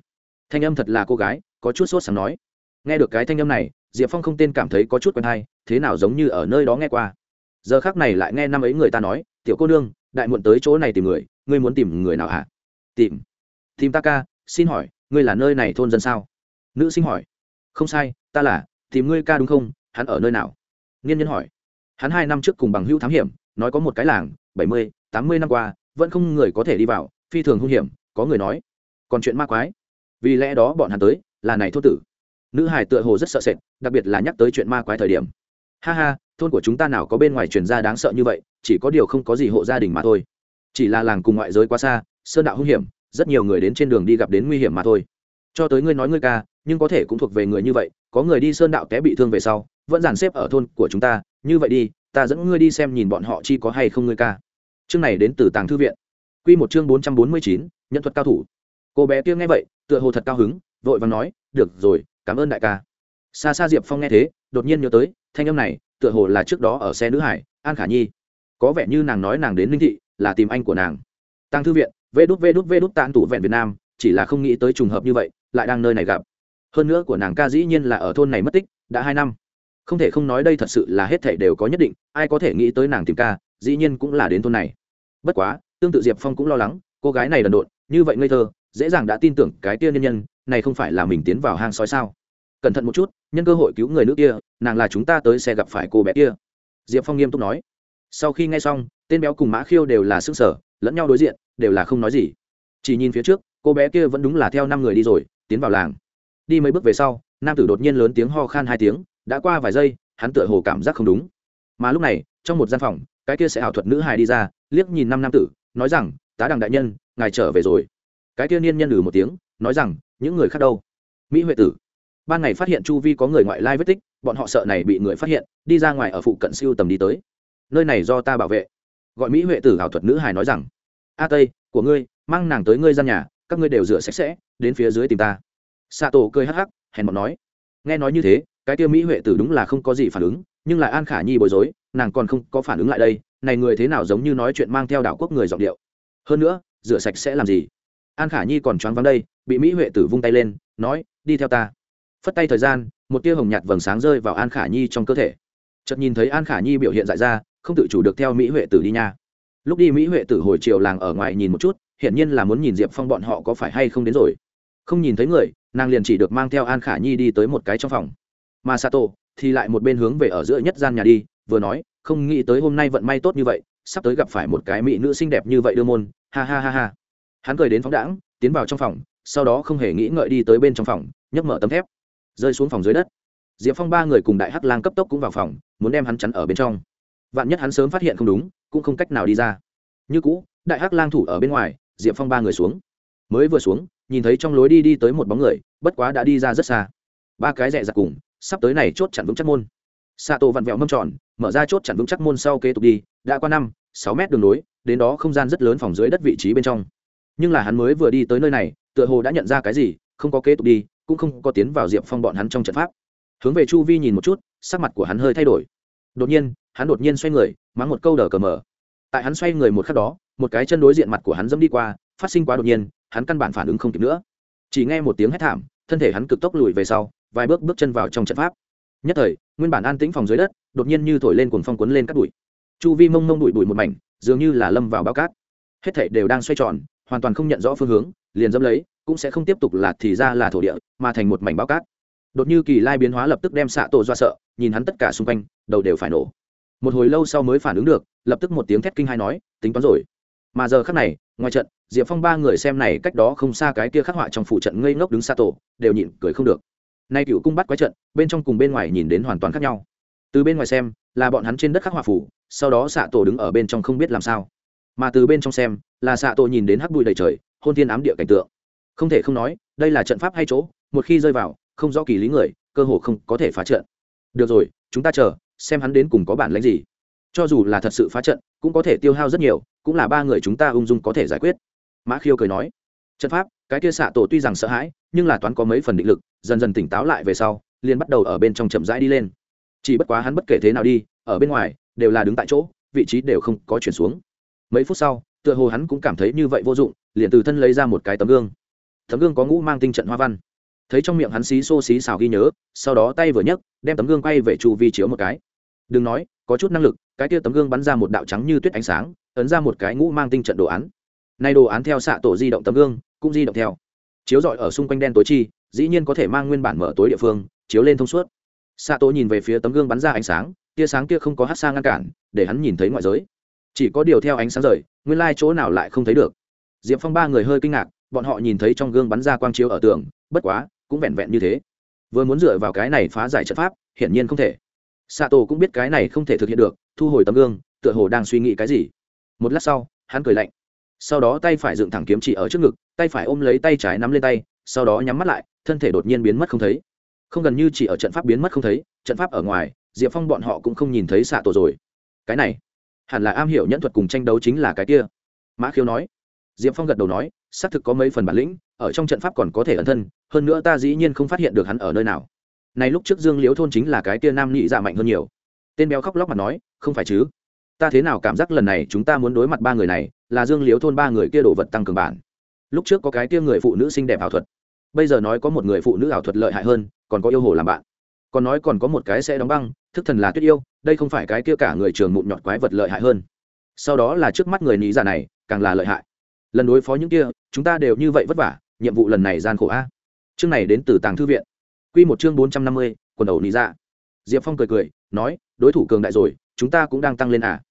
A: Thanh âm thật là cô gái, có chút sốt sáng nói. Nghe được cái thanh âm này, diệp phong không tên cảm thấy có chút quen hay, thế nào giống như ở nơi đó nghe qua. Giờ khác này lại nghe năm ấy người ta nói, tiểu cô nương, đại muộn tới chỗ này tìm người, ngươi muốn tìm người nào hả? Tìm. Tìm ta ca, xin hỏi, ngươi là nơi này thôn dân sao? Nữ sinh hỏi. Không sai, ta là, tìm ngươi ca đúng không? Hắn ở nơi nào? Nghiên nhân hỏi. Hắn hai năm trước cùng bằng hữu thám hiểm, nói có một cái làng, bảy mươi, tám mươi năm qua, vẫn không người có thể đi vào, phi thường hung hiểm, có người nói còn chuyện ma quái. Vì lẽ đó bọn hắn tới, là này thốt tử. Nữ hải tựa hồ rất sợ sệt, đặc biệt là nhắc tới chuyện ma quái thời điểm. Ha ha, thôn của chúng ta nào có bên ngoài truyền ra đáng sợ như vậy, chỉ có điều không có gì hộ gia đình mà thôi. Chỉ là làng cùng ngoại giới quá xa, sơn đạo hung hiểm, rất nhiều người đến trên đường đi gặp đến nguy hiểm mà thôi. Cho tới ngươi nói ngươi ca, nhưng có thể cũng thuộc về người như vậy, có người đi sơn đạo té bị thương về sau, vẫn dàn xếp ở thôn của chúng ta, như vậy đi, ta dẫn ngươi đi xem nhìn bọn họ chi có hay không ngươi ca. Chương này đến từ tàng thư viện. Q một chương bốn trăm bốn mươi chín, nhân thuật cao thủ cô bé kia nghe vậy, tựa hồ thật cao hứng, vội và nói, được rồi, cảm ơn đại ca. Xa xa diệp phong nghe thế, đột nhiên nhớ tới, thanh âm này, tựa hồ là trước đó ở xe nữ hải, an khả nhi. Có vẻ như nàng nói nàng đến ninh thị, là tìm anh của nàng. Tăng thư viện, vê đút vê đút vê đút tàn tủ vẹn việt nam, chỉ là không nghĩ tới trùng hợp như vậy, lại đang nơi này gặp. Hơn nữa của nàng ca dĩ nhiên là ở thôn này mất tích, đã hai năm. Không thể không nói đây thật sự là hết thảy đều có nhất định, ai có thể nghĩ tới nàng tìm ca, dĩ nhiên cũng là đến thôn này. Bất quá, tương tự diệp phong cũng lo lắng, cô gái này đần độn, như vậy ngây thơ dễ dàng đã tin tưởng cái kia nhân nhân, này không phải là mình tiến vào hang sói sao? Cẩn thận một chút, nhân cơ hội cứu người nữ kia, nàng là chúng ta tới xe gặp phải cô bé kia. Diệp phong nghiêm túc nói. Sau khi nghe xong, tên béo cùng mã khiêu đều là s ư ơ n g sở lẫn nhau đối diện, đều là không nói gì. Chỉ nhìn phía trước, cô bé kia vẫn đúng là theo năm người đi rồi, tiến vào làng. Đi mấy bước về sau, nam tử đột nhiên lớn tiếng ho khan hai tiếng, đã qua vài giây, hắn tựa hồ cảm giác không đúng. Mà lúc này, trong một gian phòng, cái kia sẽ ảo thuật nữ hài đi ra, liếc nhìn năm nam tử, nói rằng, tá đằng đại nhân, ngài trở về rồi cái tiên niên nhân lử một tiếng, nói rằng, những người khác đâu? Mỹ huệ tử. Ban ngày phát hiện chu vi có người ngoại lai vết tích, bọn họ sợ này bị người phát hiện, đi ra ngoài ở phụ cận siêu tầm đi tới. Nơi này do ta bảo vệ. Gọi mỹ huệ tử ảo thuật nữ hài nói rằng, a tây, của ngươi, mang nàng tới ngươi gian nhà, các ngươi đều rửa sạch sẽ, đến phía dưới tìm ta. Xạ tổ cười hắc hắc, hèn bọn nói, nghe nói như thế, cái tiêu mỹ huệ tử đúng là không có gì phản ứng, nhưng lại an khả nhi bối rối, nàng còn không có phản ứng lại đây, này người thế nào giống như nói chuyện mang theo đảo quốc người giọng điệu. Hơn nữa, rửa sạch sẽ làm gì? An khả nhi còn choáng vắng đây, bị mỹ huệ tử vung tay lên, nói, đi theo ta. Phất tay thời gian, một tia hồng nhạt vầng sáng rơi vào an khả nhi trong cơ thể. Chợt nhìn thấy an khả nhi biểu hiện dại ra, không tự chủ được theo mỹ huệ tử đi nha. Lúc đi mỹ huệ tử hồi chiều làng ở ngoài nhìn một chút, hiển nhiên là muốn nhìn diệp phong bọn họ có phải hay không đến rồi. Không nhìn thấy người, nàng liền chỉ được mang theo an khả nhi đi tới một cái trong phòng. Mà sato thì lại một bên hướng về ở giữa nhất gian nhà đi, vừa nói, không nghĩ tới hôm nay vận may tốt như vậy, sắp tới gặp phải một cái mỹ nữ xinh đẹp như vậy đưa môn. Ha ha ha ha hắn cười đến phóng đãng, tiến vào trong phòng, sau đó không hề nghĩ ngợi đi tới bên trong phòng, nhấc mở tấm thép, rơi xuống phòng dưới đất. Diệp phong ba người cùng đại hắc lang cấp tốc cũng vào phòng, muốn đem hắn chắn ở bên trong. Vạn nhất hắn sớm phát hiện không đúng, cũng không cách nào đi ra. Như cũ, đại hắc lang thủ ở bên ngoài, diệp phong ba người xuống. Mới vừa xuống, nhìn thấy trong lối đi đi tới một bóng người, bất quá đã đi ra rất xa. Ba cái rẻ giặc cùng, sắp tới này chốt chặn vững chắc môn. Xạ tổ vặn vẹo mâm tròn, mở ra chốt chặn vững chắc môn sau kế tục đi, đã qua năm, sáu mét đường nối, đến đó không gian rất lớn phòng dưới đất vị trí bên trong nhưng là hắn mới vừa đi tới nơi này, tựa hồ đã nhận ra cái gì, không có kế tục đi, cũng không có tiến vào diệp phong bọn hắn trong trận pháp. Hướng về chu vi nhìn một chút, sắc mặt của hắn hơi thay đổi. Đột nhiên, hắn đột nhiên xoay người, mắng một câu đờ cờ mờ. Tại hắn xoay người một khắc đó, một cái chân đối diện mặt của hắn dẫm đi qua, phát sinh quá đột nhiên, hắn căn bản phản ứng không kịp nữa. Chỉ nghe một tiếng hét thảm, thân thể hắn cực tốc lùi về sau, vài bước bước chân vào trong trận pháp. Nhất thời, nguyên bản an tĩnh phòng dưới đất, đột nhiên như thổi lên cuồng phong cuốn lên các bụi. Chu vi mông mông bụi bụi một mảnh, dường như là lâm vào bao cát. Hết thảy đều đang xoay tròn hoàn toàn không nhận rõ phương hướng, liền dẫm lấy, cũng sẽ không tiếp tục là thì ra là thổ địa, mà thành một mảnh bao cát. Đột như kỳ lai biến hóa lập tức đem xạ tổ do sợ, nhìn hắn tất cả xung quanh, đầu đều phải nổ. Một hồi lâu sau mới phản ứng được, lập tức một tiếng thét kinh hai nói, tính toán rồi. Mà giờ khắc này, ngoài trận, diệp phong ba người xem này cách đó không xa cái kia khắc họa trong phụ trận ngây ngốc đứng xa tổ, đều nhịn cười không được. Nay cựu cung bắt quái trận, bên trong cùng bên ngoài nhìn đến hoàn toàn khác nhau. Từ bên ngoài xem, là bọn hắn trên đất khắc họa phủ, sau đó xạ tổ đứng ở bên trong không biết làm sao. Mà từ bên trong xem là xạ tổ nhìn đến hắc bụi đầy trời, hôn thiên ám địa cảnh tượng. Không thể không nói, đây là trận pháp hay chỗ, một khi rơi vào, không rõ kỳ lý người, cơ hồ không có thể phá trận. Được rồi, chúng ta chờ, xem hắn đến cùng có bản lãnh gì. Cho dù là thật sự phá trận, cũng có thể tiêu hao rất nhiều, cũng là ba người chúng ta ung dung có thể giải quyết. Mã khiêu cười nói, trận pháp, cái kia xạ tổ tuy rằng sợ hãi, nhưng là toán có mấy phần định lực, dần dần tỉnh táo lại về sau, liền bắt đầu ở bên trong chậm rãi đi lên. Chỉ bất quá hắn bất kể thế nào đi, ở bên ngoài, đều là đứng tại chỗ, vị trí đều không có chuyển xuống. Mấy phút sau tựa hồ hắn cũng cảm thấy như vậy vô dụng, liền từ thân lấy ra một cái tấm gương. Tấm gương có ngũ mang tinh trận hoa văn. Thấy trong miệng hắn xí xô xí xào ghi nhớ, sau đó tay vừa nhấc, đem tấm gương quay về chu vi chiếu một cái. Đừng nói, có chút năng lực, cái kia tấm gương bắn ra một đạo trắng như tuyết ánh sáng, ấn ra một cái ngũ mang tinh trận đồ án. Nay đồ án theo xạ tổ di động tấm gương, cũng di động theo. Chiếu rọi ở xung quanh đen tối chi, dĩ nhiên có thể mang nguyên bản mở tối địa phương, chiếu lên thông suốt. Xạ tổ nhìn về phía tấm gương bắn ra ánh sáng, tia sáng kia không có hát sang ngăn cản, để hắn nhìn thấy ngoại giới. Chỉ có điều theo ánh sáng rời nguyên lai chỗ nào lại không thấy được. Diệp phong ba người hơi kinh ngạc, bọn họ nhìn thấy trong gương bắn ra quang chiếu ở tường, bất quá, cũng vẹn vẹn như thế. Vừa muốn dựa vào cái này phá giải trận pháp, hiển nhiên không thể. Xạ tổ cũng biết cái này không thể thực hiện được, thu hồi tấm gương, tựa hồ đang suy nghĩ cái gì. Một lát sau, hắn cười lạnh. Sau đó tay phải dựng thẳng kiếm chỉ ở trước ngực, tay phải ôm lấy tay trái nắm lên tay, sau đó nhắm mắt lại, thân thể đột nhiên biến mất không thấy. Không gần như chỉ ở trận pháp biến mất không thấy, trận pháp ở ngoài, diệp phong bọn họ cũng không nhìn thấy xạ tổ rồi. Cái này hẳn là am hiểu nhẫn thuật cùng tranh đấu chính là cái kia. Mã khiếu nói. Diệp phong gật đầu nói, xác thực có mấy phần bản lĩnh, ở trong trận pháp còn có thể ẩn thân, hơn nữa ta dĩ nhiên không phát hiện được hắn ở nơi nào. Này lúc trước dương liễu thôn chính là cái kia nam nhị dạ mạnh hơn nhiều. Tên béo khóc lóc mà nói, không phải chứ? Ta thế nào cảm giác lần này chúng ta muốn đối mặt ba người này, là dương liễu thôn ba người kia đổ vật tăng cường bản. Lúc trước có cái kia người phụ nữ xinh đẹp ảo thuật. Bây giờ nói có một người phụ nữ ảo thuật lợi hại hơn, còn có yêu hồ làm bạn. Còn nói còn có một cái sẽ đóng băng, thức thần là tuyết yêu đây không phải cái kia cả người trường mụn nhọt quái vật lợi hại hơn. Sau đó là trước mắt người lý giả này, càng là lợi hại. Lần đối phó những kia, chúng ta đều như vậy vất vả, nhiệm vụ lần này gian khổ a. Chương này đến từ tàng thư viện. Q một chương bốn trăm năm mươi, quần đầu lý giả. Diệp phong cười cười, nói, đối thủ cường đại rồi, chúng ta cũng đang tăng lên à.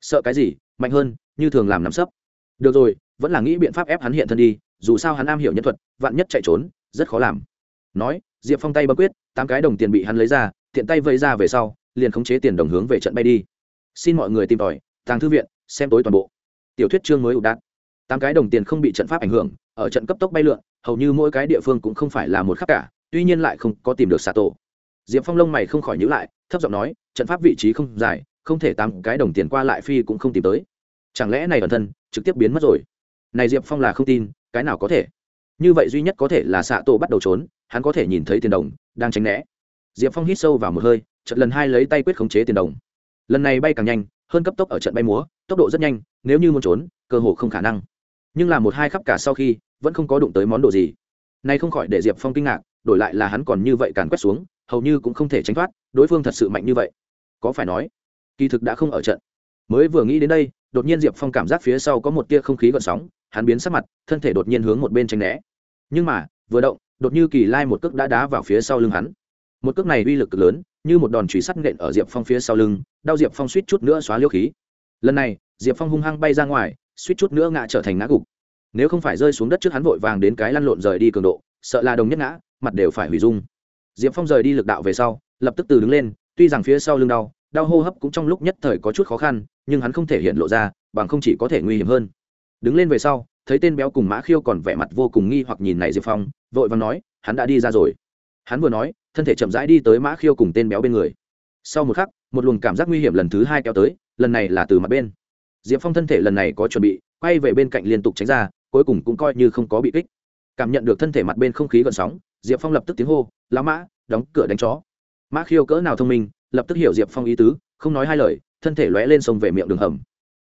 A: Sợ cái gì, mạnh hơn, như thường làm nắm sấp. Được rồi, vẫn là nghĩ biện pháp ép hắn hiện thân đi, dù sao hắn am hiểu nhân thuật, vạn nhất chạy trốn, rất khó làm. Nói, diệp phong tay bấm quyết, tám cái đồng tiền bị hắn lấy ra, tiện tay vây ra về sau liền khống chế tiền đồng hướng về trận bay đi. Xin mọi người tìm tòi, tàng thư viện, xem tối toàn bộ. Tiểu thuyết chương mới ủ đạn tám cái đồng tiền không bị trận pháp ảnh hưởng, ở trận cấp tốc bay lượn, hầu như mỗi cái địa phương cũng không phải là một khắc cả, tuy nhiên lại không có tìm được xạ tổ. Diệp phong lông mày không khỏi nhữ lại, thấp giọng nói, trận pháp vị trí không dài, không thể tám cái đồng tiền qua lại phi cũng không tìm tới. Chẳng lẽ này bản thân, trực tiếp biến mất rồi? Này diệp phong là không tin, cái nào có thể? Như vậy duy nhất có thể là xạ tổ bắt đầu trốn, hắn có thể nhìn thấy tiền đồng đang tránh né. Diệp phong hít sâu vào một hơi trận lần hai lấy tay quyết khống chế tiền đồng. Lần này bay càng nhanh, hơn cấp tốc ở trận bay múa, tốc độ rất nhanh, nếu như muốn trốn, cơ hồ không khả năng. Nhưng là một hai khắp cả sau khi, vẫn không có đụng tới món đồ gì. Nay không khỏi để diệp phong kinh ngạc, đổi lại là hắn còn như vậy càn quét xuống, hầu như cũng không thể tránh thoát, đối phương thật sự mạnh như vậy. Có phải nói, kỳ thực đã không ở trận. Mới vừa nghĩ đến đây, đột nhiên diệp phong cảm giác phía sau có một tia không khí gợn sóng, hắn biến sắc mặt, thân thể đột nhiên hướng một bên tránh né. Nhưng mà, vừa động, đột như kỳ lai một cước đã đá vào phía sau lưng hắn. Một cước này uy lực cực lớn như một đòn chùy sắt nện ở diệp phong phía sau lưng, đau diệp phong suýt chút nữa xóa liêu khí. Lần này, diệp phong hung hăng bay ra ngoài, suýt chút nữa ngã trở thành ngã gục. Nếu không phải rơi xuống đất trước hắn vội vàng đến cái lăn lộn rời đi cường độ, sợ là đồng nhất ngã, mặt đều phải hủy dung. Diệp phong rời đi lực đạo về sau, lập tức từ đứng lên, tuy rằng phía sau lưng đau đau hô hấp cũng trong lúc nhất thời có chút khó khăn, nhưng hắn không thể hiện lộ ra, bằng không chỉ có thể nguy hiểm hơn. Đứng lên về sau, thấy tên béo cùng mã khiêu còn vẻ mặt vô cùng nghi hoặc nhìn này diệp phong, vội vàng nói, hắn đã đi ra rồi. Hắn vừa nói thân thể chậm rãi đi tới mã khiêu cùng tên béo bên người. Sau một khắc, một luồng cảm giác nguy hiểm lần thứ hai kéo tới, lần này là từ mặt bên. Diệp phong thân thể lần này có chuẩn bị, quay về bên cạnh liên tục tránh ra, cuối cùng cũng coi như không có bị kích. Cảm nhận được thân thể mặt bên không khí gần sóng, diệp phong lập tức tiếng hô lá mã, đóng cửa đánh chó. Mã khiêu cỡ nào thông minh, lập tức hiểu diệp phong ý tứ, không nói hai lời, thân thể lóe lên sông về miệng đường hầm.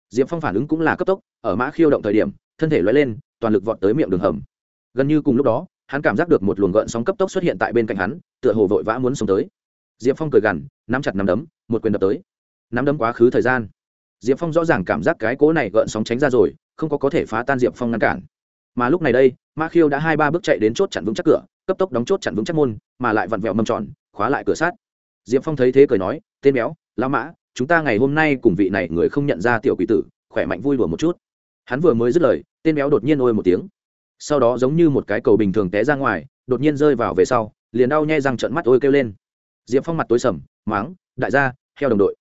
A: Diệp phong phản ứng cũng là cấp tốc, ở mã khiêu động thời điểm, thân thể lóe lên, toàn lực vọt tới miệng đường hầm. Gần như cùng lúc đó hắn cảm giác được một luồng gợn sóng cấp tốc xuất hiện tại bên cạnh hắn, tựa hồ vội vã muốn sống tới. Diệp phong cười gằn, nắm chặt nắm đấm, một quyền đập tới. Nắm đấm quá khứ thời gian. Diệp phong rõ ràng cảm giác cái cố này gợn sóng tránh ra rồi, không có có thể phá tan diệp phong ngăn cản. Mà lúc này đây, ma khiêu đã hai ba bước chạy đến chốt chặn vững chắc cửa, cấp tốc đóng chốt chặn vững chắc môn, mà lại vặn vẹo mâm tròn, khóa lại cửa sát. Diệp phong thấy thế cười nói, tên béo, lão mã, chúng ta ngày hôm nay cùng vị này người không nhận ra tiểu quỷ tử, khỏe mạnh vui đùa một chút. Hắn vừa mới dứt lời, tên béo đột nhiên ôi một tiếng sau đó giống như một cái cầu bình thường té ra ngoài, đột nhiên rơi vào về sau, liền đau nhai răng trận mắt ôi kêu lên. Diệp phong mặt tối sầm máng đại gia theo đồng đội.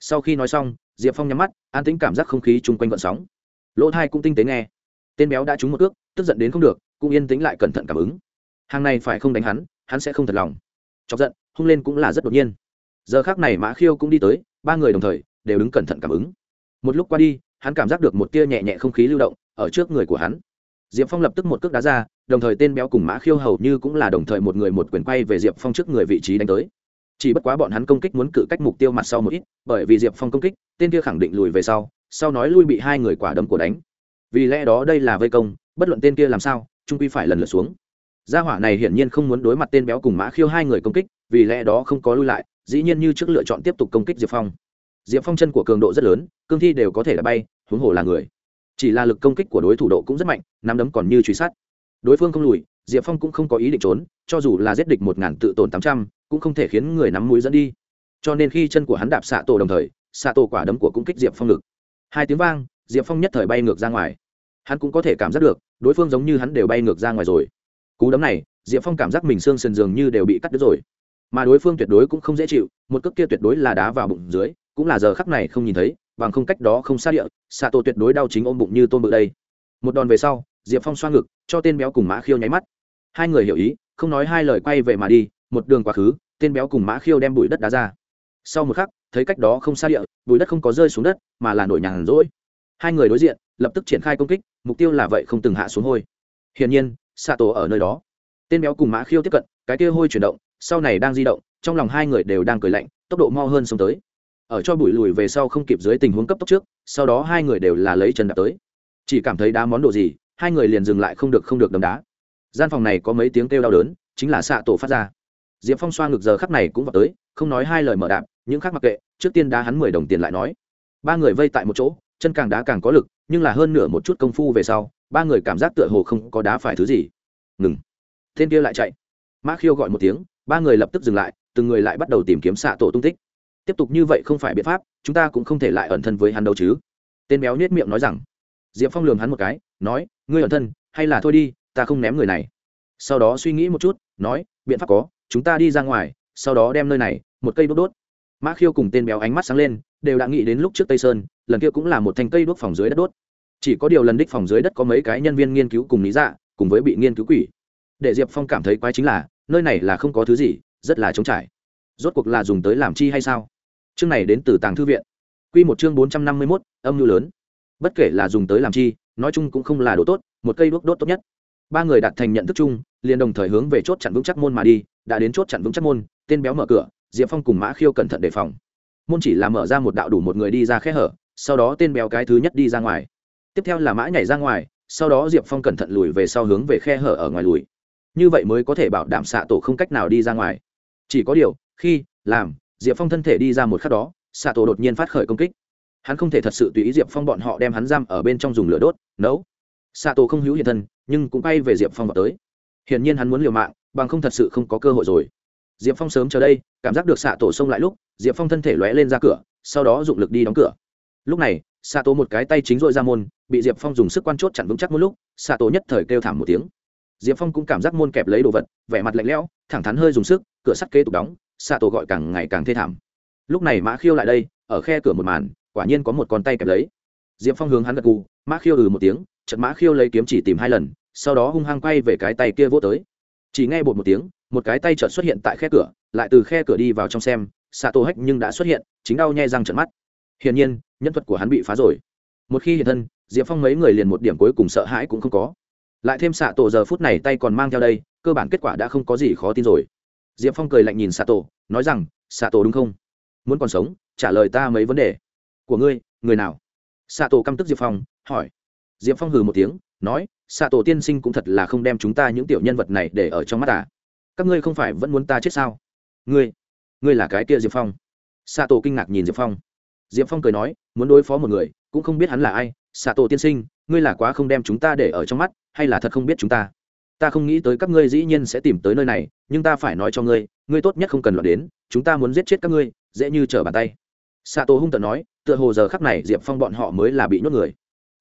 A: Sau khi nói xong, diệp phong nhắm mắt, an tính cảm giác không khí chung quanh vận sóng. Lỗ thai cũng tinh tế nghe. Tên béo đã trúng một ước tức giận đến không được, cũng yên tĩnh lại cẩn thận cảm ứng. Hàng này phải không đánh hắn hắn sẽ không thật lòng. Chọc giận, hung lên cũng là rất đột nhiên. Giờ khác này mã khiêu cũng đi tới, ba người đồng thời đều đứng cẩn thận cảm ứng. Một lúc qua đi, hắn cảm giác được một tia nhẹ nhẹ không khí lưu động ở trước người của hắn diệp phong lập tức một cước đá ra, đồng thời tên béo cùng mã khiêu hầu như cũng là đồng thời một người một quyền quay về diệp phong trước người vị trí đánh tới. Chỉ bất quá bọn hắn công kích muốn cự cách mục tiêu mặt sau một ít, bởi vì diệp phong công kích, tên kia khẳng định lùi về sau sau nói lui bị hai người quả đấm của đánh. Vì lẽ đó đây là vây công, bất luận tên kia làm sao, trung quy phải lần lượt xuống. Gia hỏa này hiển nhiên không muốn đối mặt tên béo cùng mã khiêu hai người công kích, vì lẽ đó không có lui lại, dĩ nhiên như trước lựa chọn tiếp tục công kích diệp phong. Diệp phong chân của cường độ rất lớn, cương thi đều có thể là bay, huống hồ là người chỉ là lực công kích của đối thủ độ cũng rất mạnh, nắm đấm còn như truy sát. Đối phương không lùi, diệp phong cũng không có ý định trốn, cho dù là giết địch một ngàn tự tổn tám trăm, cũng không thể khiến người nắm mũi dẫn đi. Cho nên khi chân của hắn đạp xạ tổ đồng thời, xạ tổ quả đấm của cũng kích diệp phong ngực. Hai tiếng vang, diệp phong nhất thời bay ngược ra ngoài. Hắn cũng có thể cảm giác được, đối phương giống như hắn đều bay ngược ra ngoài rồi. Cú đấm này, diệp phong cảm giác mình xương sườn dường như đều bị cắt đứt rồi. Mà đối phương tuyệt đối cũng không dễ chịu, một cước kia tuyệt đối là đá vào bụng dưới cũng là giờ khắc này không nhìn thấy, bằng không cách đó không xa địa xạ tổ tuyệt đối đau chính ôm bụng như tôm bự đây. Một đòn về sau, diệp phong xoa ngực, cho tên béo cùng mã khiêu nháy mắt. Hai người hiểu ý, không nói hai lời quay về mà đi, một đường quá khứ, tên béo cùng mã khiêu đem bụi đất đá ra. Sau một khắc, thấy cách đó không xa địa, bụi đất không có rơi xuống đất, mà là nổi nhàn rỗi. Hai người đối diện, lập tức triển khai công kích, mục tiêu là vậy không từng hạ xuống hôi. Hiển nhiên xạ tổ ở nơi đó. Tên béo cùng mã khiêu tiếp cận, cái kia hôi chuyển động, sau này đang di động, trong lòng hai người đều đang cười lạnh, tốc độ mo hơn xông tới ở cho bụi lùi về sau không kịp dưới tình huống cấp tốc trước, sau đó hai người đều là lấy chân đạp tới. Chỉ cảm thấy đá món đồ gì, hai người liền dừng lại không được không được đấm đá. Gian phòng này có mấy tiếng kêu đau đớn, chính là xạ tổ phát ra. Diệp phong xoa ngực giờ khắc này cũng vào tới, không nói hai lời mở đạp, những khác mặc kệ, trước tiên đá hắn mười đồng tiền lại nói. Ba người vây tại một chỗ, chân càng đá càng có lực, nhưng là hơn nửa một chút công phu về sau, ba người cảm giác tựa hồ không có đá phải thứ gì. Ngừng. Tên kia lại chạy. Mã khiêu gọi một tiếng, ba người lập tức dừng lại, từng người lại bắt đầu tìm kiếm xạ tổ tung tích tiếp tục như vậy không phải biện pháp, chúng ta cũng không thể lại ẩn thân với hắn đâu chứ. Tên béo nhét miệng nói rằng. Diệp phong lường hắn một cái, nói, ngươi ẩn thân, hay là thôi đi, ta không ném người này. Sau đó suy nghĩ một chút, nói, biện pháp có, chúng ta đi ra ngoài, sau đó đem nơi này, một cây đốt đốt. Mã khiêu cùng tên béo ánh mắt sáng lên, đều đã nghĩ đến lúc trước tây sơn, lần kia cũng là một thanh cây đốt phòng dưới đất đốt. Chỉ có điều lần đích phòng dưới đất có mấy cái nhân viên nghiên cứu cùng lý dạ cùng với bị nghiên cứu quỷ. Để diệp phong cảm thấy quái chính là, nơi này là không có thứ gì, rất là trống trải rốt cuộc là dùng tới làm chi hay sao? Chương này đến từ tàng thư viện. Q một chương bốn trăm năm mươi mốt, âm mưu lớn. Bất kể là dùng tới làm chi, nói chung cũng không là đồ tốt, một cây đuốc đốt tốt nhất. Ba người đạt thành nhận thức chung, liền đồng thời hướng về chốt chặn vững chắc môn mà đi, đã đến chốt chặn vững chắc môn, tên béo mở cửa, diệp phong cùng mã khiêu cẩn thận đề phòng. Môn chỉ là mở ra một đạo đủ một người đi ra khe hở, sau đó tên béo cái thứ nhất đi ra ngoài. Tiếp theo là mã nhảy ra ngoài, sau đó diệp phong cẩn thận lùi về sau hướng về khe hở ở ngoài lùi. Như vậy mới có thể bảo đảm xạ tổ không cách nào đi ra ngoài. Chỉ có điều khi, làm, diệp phong thân thể đi ra một khắc đó xạ tổ đột nhiên phát khởi công kích. Hắn không thể thật sự tùy ý diệp phong bọn họ đem hắn giam ở bên trong dùng lửa đốt, nấu. Xạ tổ không hữu hiện thân, nhưng cũng bay về diệp phong vào tới. Hiển nhiên hắn muốn liều mạng, bằng không thật sự không có cơ hội rồi. Diệp phong sớm chờ đây, cảm giác được xạ tổ xông lại lúc, diệp phong thân thể lóe lên ra cửa, sau đó dụng lực đi đóng cửa. Lúc này xạ tổ một cái tay chính dội ra môn, bị diệp phong dùng sức quan chốt chặn vững chắc một lúc xạ tổ nhất thời kêu thảm một tiếng. Diệp phong cũng cảm giác môn kẹp lấy đồ vật, vẻ mặt lạnh lẽo, thẳng thắn hơi dùng sức, cửa sắt kế tục đóng xạ tổ gọi càng ngày càng thê thảm. Lúc này mã khiêu lại đây, ở khe cửa một màn, quả nhiên có một con tay kẹp lấy. Diệp phong hướng hắn gật gù, mã khiêu ừ một tiếng trận mã khiêu lấy kiếm chỉ tìm hai lần, sau đó hung hăng quay về cái tay kia vô tới. Chỉ nghe bột một tiếng, một cái tay chợt xuất hiện tại khe cửa, lại từ khe cửa đi vào trong xem xạ tổ hách nhưng đã xuất hiện, chính đau nhai răng trận mắt. Hiển nhiên, nhân thuật của hắn bị phá rồi. Một khi hiện thân, diệp phong mấy người liền một điểm cuối cùng sợ hãi cũng không có. Lại thêm xạ tổ giờ phút này tay còn mang theo đây, cơ bản kết quả đã không có gì khó tin rồi diệp phong cười lạnh nhìn xạ tổ nói rằng xạ tổ đúng không? Muốn còn sống, trả lời ta mấy vấn đề của ngươi, người nào? Xạ tổ căm tức diệp phong, hỏi. Diệp phong hừ một tiếng, nói xạ tổ tiên sinh cũng thật là không đem chúng ta những tiểu nhân vật này để ở trong mắt à. các ngươi không phải vẫn muốn ta chết sao? Ngươi ngươi là cái kia diệp phong. Xạ tổ kinh ngạc nhìn diệp phong. Diệp phong cười nói, muốn đối phó một người, cũng không biết hắn là ai. Xạ tổ tiên sinh, ngươi là quá không đem chúng ta để ở trong mắt, hay là thật không biết chúng ta? Ta không nghĩ tới các ngươi dĩ nhiên sẽ tìm tới nơi này, nhưng ta phải nói cho ngươi ngươi tốt nhất không cần loạn đến, chúng ta muốn giết chết các ngươi, dễ như trở bàn tay. Xạ tổ hung tận nói, tựa hồ giờ khắc này diệp phong bọn họ mới là bị nhốt người.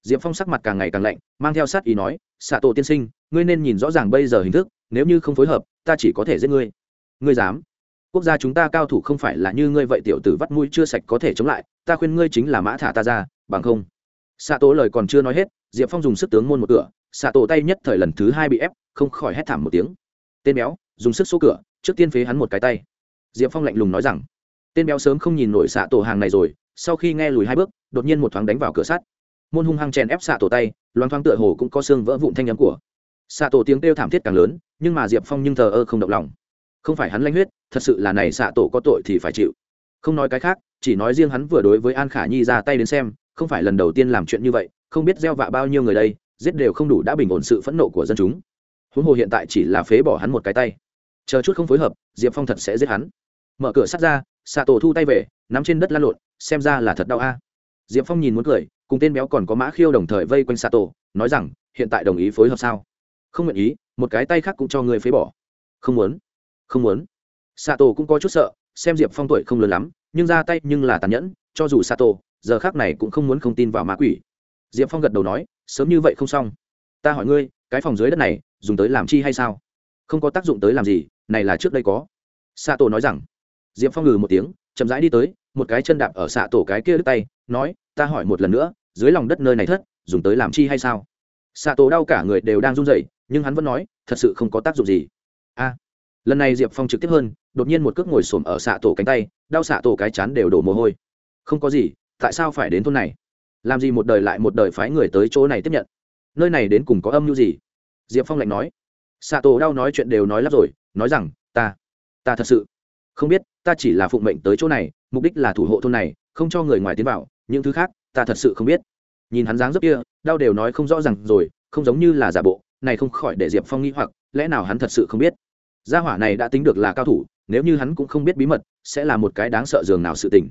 A: Diệp phong sắc mặt càng ngày càng lạnh, mang theo sát ý nói xạ tổ tiên sinh, ngươi nên nhìn rõ ràng bây giờ hình thức, nếu như không phối hợp, ta chỉ có thể giết ngươi. Ngươi dám? Quốc gia chúng ta cao thủ không phải là như ngươi vậy tiểu tử vắt mũi chưa sạch có thể chống lại, ta khuyên ngươi chính là mã thả ta ra, bằng không. Xạ tổ lời còn chưa nói hết, diệp phong dùng sức tướng môn một cửa xạ tổ tay nhất thời lần thứ hai bị ép không khỏi hét thảm một tiếng. Tên béo, dùng sức số cửa, trước tiên phế hắn một cái tay. Diệp phong lạnh lùng nói rằng, tên béo sớm không nhìn nổi xạ tổ hàng này rồi, sau khi nghe lùi hai bước, đột nhiên một thoáng đánh vào cửa sắt. Môn hung hăng chèn ép xạ tổ tay, loáng thoáng tựa hồ cũng có xương vỡ vụn thanh nhắm của. Xạ tổ tiếng kêu thảm thiết càng lớn, nhưng mà diệp phong nhưng thờ ơ không động lòng. Không phải hắn lanh huyết, thật sự là này xạ tổ có tội thì phải chịu. Không nói cái khác, chỉ nói riêng hắn vừa đối với an khả nhi ra tay đến xem, không phải lần đầu tiên làm chuyện như vậy, không biết gieo vạ bao nhiêu người đây, giết đều không đủ đã bình ổn sự phẫn nộ của dân chúng huống hồ hiện tại chỉ là phế bỏ hắn một cái tay. Chờ chút không phối hợp, diệp phong thật sẽ giết hắn. Mở cửa sắt ra xạ tổ thu tay về, nắm trên đất lăn lộn, xem ra là thật đau a. Diệp phong nhìn muốn cười, cùng tên béo còn có mã khiêu đồng thời vây quanh xạ tổ nói rằng, hiện tại đồng ý phối hợp sao? Không nguyện ý, một cái tay khác cũng cho người phế bỏ. Không muốn không muốn. Xạ tổ cũng có chút sợ, xem diệp phong tuổi không lớn lắm, nhưng ra tay nhưng là tàn nhẫn, cho dù xạ tổ giờ khác này cũng không muốn không tin vào ma quỷ. Diệp phong gật đầu nói, sớm như vậy không xong. Ta hỏi ngươi cái phòng dưới đất này dùng tới làm chi hay sao? Không có tác dụng tới làm gì, này là trước đây có. Xạ tổ nói rằng. Diệp phong ngừ một tiếng, chậm rãi đi tới, một cái chân đạp ở xạ tổ cái kia đứt tay, nói, ta hỏi một lần nữa, dưới lòng đất nơi này thất, dùng tới làm chi hay sao? Xạ tổ đau cả người đều đang run rẩy, nhưng hắn vẫn nói, thật sự không có tác dụng gì. A. Lần này diệp phong trực tiếp hơn, đột nhiên một cước ngồi xổm ở xạ tổ cánh tay, đau xạ tổ cái chán đều đổ mồ hôi. Không có gì, tại sao phải đến thôn này? Làm gì một đời lại một đời phái người tới chỗ này tiếp nhận? Nơi này đến cùng có âm mưu gì? Diệp phong lạnh nói. Xạ tổ đau nói chuyện đều nói lắp rồi, nói rằng, ta ta thật sự không biết, ta chỉ là phụng mệnh tới chỗ này, mục đích là thủ hộ thôn này, không cho người ngoài tiến vào, những thứ khác, ta thật sự không biết. Nhìn hắn dáng dấp kia, đau đều nói không rõ r à n g rồi, không giống như là giả bộ, này không khỏi để diệp phong nghĩ hoặc, lẽ nào hắn thật sự không biết? Gia hỏa này đã tính được là cao thủ, nếu như hắn cũng không biết bí mật, sẽ là một cái đáng sợ dường nào sự tình.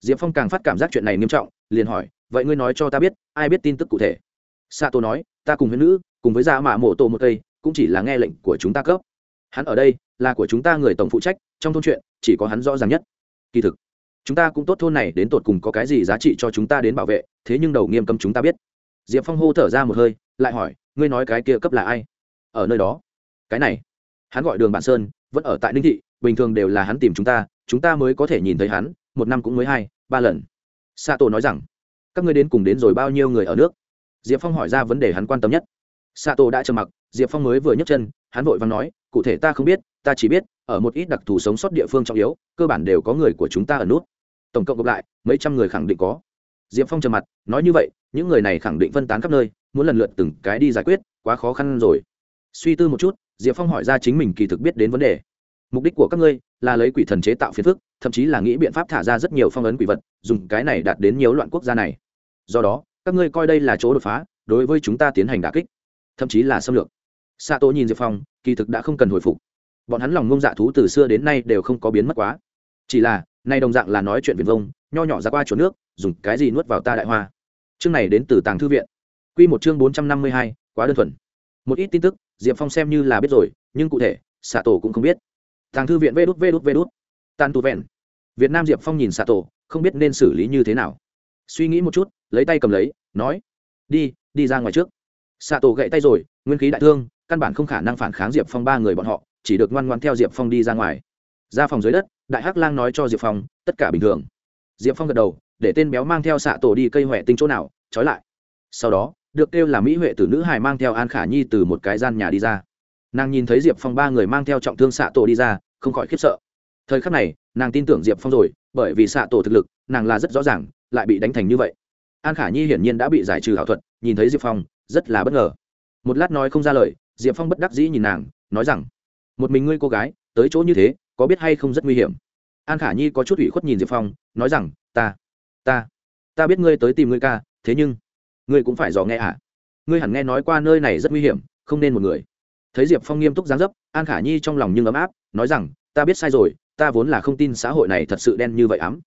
A: Diệp phong càng phát cảm giác chuyện này nghiêm trọng, liền hỏi, vậy ngươi nói cho ta biết, ai biết tin tức cụ thể? Sato nói, ta cùng với nữ, cùng với gia mạ mộ tổ một cây, cũng chỉ là nghe lệnh của chúng ta cấp. Hắn ở đây là của chúng ta người tổng phụ trách, trong thôn chuyện, chỉ có hắn rõ ràng nhất. Kỳ thực, chúng ta cũng tốt thôn này đến tột cùng có cái gì giá trị cho chúng ta đến bảo vệ, thế nhưng đầu nghiêm cấm chúng ta biết. Diệp phong hô thở ra một hơi, lại hỏi, ngươi nói cái kia cấp là ai? Ở nơi đó. Cái này? Hắn gọi đường bản sơn, vẫn ở tại ninh thị, bình thường đều là hắn tìm chúng ta chúng ta mới có thể nhìn thấy hắn, một năm cũng mới hai, ba lần. Sa tổ nói rằng, các ngươi đến cùng đến rồi bao nhiêu người ở nước? Diệp phong hỏi ra vấn đề hắn quan tâm nhất. Sa tổ đã trầm mặc, diệp phong mới vừa nhấc chân, hắn vội và nói, cụ thể ta không biết, ta chỉ biết, ở một ít đặc thù sống sót địa phương trọng yếu, cơ bản đều có người của chúng ta ở nút. Tổng cộng gộp lại, mấy trăm người khẳng định có. Diệp phong trầm mặt, nói như vậy, những người này khẳng định phân tán khắp nơi, muốn lần lượt từng cái đi giải quyết, quá khó khăn rồi. Suy tư một chút, diệp phong hỏi ra chính mình kỳ thực biết đến vấn đề. Mục đích của các ngươi là lấy quỷ thần chế tạo phiền phức, thậm chí là nghĩ biện pháp thả ra rất nhiều phong ấn quỷ vật, dùng cái này đạt đến nhiều loạn quốc gia này. Do đó các ngươi coi đây là chỗ đột phá, đối với chúng ta tiến hành đà kích, thậm chí là xâm lược. Xạ tổ nhìn diệp phong, kỳ thực đã không cần hồi phục. Bọn hắn lòng ngông dạ thú từ xưa đến nay đều không có biến mất quá. Chỉ là, nay đồng dạng là nói chuyện viền vông, nho nhỏ ra qua chỗ nước, dùng cái gì nuốt vào ta đại hoa. Chương này đến từ tàng thư viện. Q một chương bốn trăm năm mươi hai, quá đơn thuần. Một ít tin tức, diệp phong xem như là biết rồi, nhưng cụ thể xạ tổ cũng không biết. Tàng thư viện vê đút vê đút vê đút. Tan tu vẹn. Việt nam diệp phong nhìn xạ tổ không biết nên xử lý như thế nào suy nghĩ một chút, lấy tay cầm lấy, nói, đi đi ra ngoài trước. Xạ tổ gậy tay rồi, nguyên khí đại thương, căn bản không khả năng phản kháng diệp phong ba người bọn họ, chỉ được ngoan ngoan theo diệp phong đi ra ngoài. Ra phòng dưới đất, đại hắc lang nói cho diệp phong, tất cả bình thường. Diệp phong gật đầu, để tên béo mang theo xạ tổ đi cây huệ tinh chỗ nào, trói lại. Sau đó, được kêu là mỹ huệ tử nữ hài mang theo an khả nhi từ một cái gian nhà đi ra. Nàng nhìn thấy diệp phong ba người mang theo trọng thương xạ tổ đi ra, không khỏi khiếp sợ. Thời khắc này, nàng tin tưởng diệp phong rồi, bởi vì xạ tổ thực lực, nàng là rất rõ ràng lại bị đánh thành như vậy. An khả nhi hiển nhiên đã bị giải trừ ảo thuật, nhìn thấy diệp phong, rất là bất ngờ. Một lát nói không ra lời, diệp phong bất đắc dĩ nhìn nàng, nói rằng, một mình ngươi cô gái, tới chỗ như thế, có biết hay không rất nguy hiểm. An khả nhi có chút ủy khuất nhìn diệp phong, nói rằng, ta ta ta biết ngươi tới tìm ngươi ca, thế nhưng, ngươi cũng phải dò nghe à? Ngươi hẳn nghe nói qua nơi này rất nguy hiểm, không nên một người. Thấy diệp phong nghiêm túc dáng dấp, an khả nhi trong lòng nhưng ấm áp, nói rằng, ta biết sai rồi, ta vốn là không tin xã hội này thật sự đen như vậy ám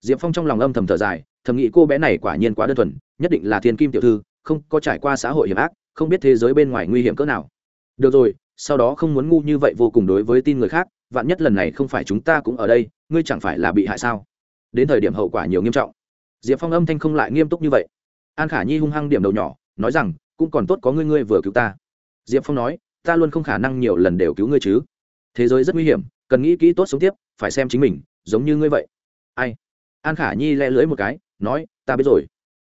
A: diệp phong trong lòng âm thầm thở dài, thầm nghĩ cô bé này quả nhiên quá đơn thuần, nhất định là thiên kim tiểu thư, không có trải qua xã hội hiểm ác, không biết thế giới bên ngoài nguy hiểm cỡ nào. Được rồi, sau đó không muốn ngu như vậy vô cùng đối với tin người khác, vạn nhất lần này không phải chúng ta cũng ở đây, ngươi chẳng phải là bị hại sao? Đến thời điểm hậu quả nhiều nghiêm trọng. Diệp phong âm thanh không lại nghiêm túc như vậy. An khả nhi hung hăng điểm đầu nhỏ, nói rằng, cũng còn tốt có ngươi ngươi vừa cứu ta. Diệp phong nói, ta luôn không khả năng nhiều lần đều cứu ngươi chứ. Thế giới rất nguy hiểm, cần nghĩ kỹ tốt sống tiếp, phải xem chính mình, giống như ngươi vậy. Ai? An khả nhi le lưới một cái, nói, ta biết rồi.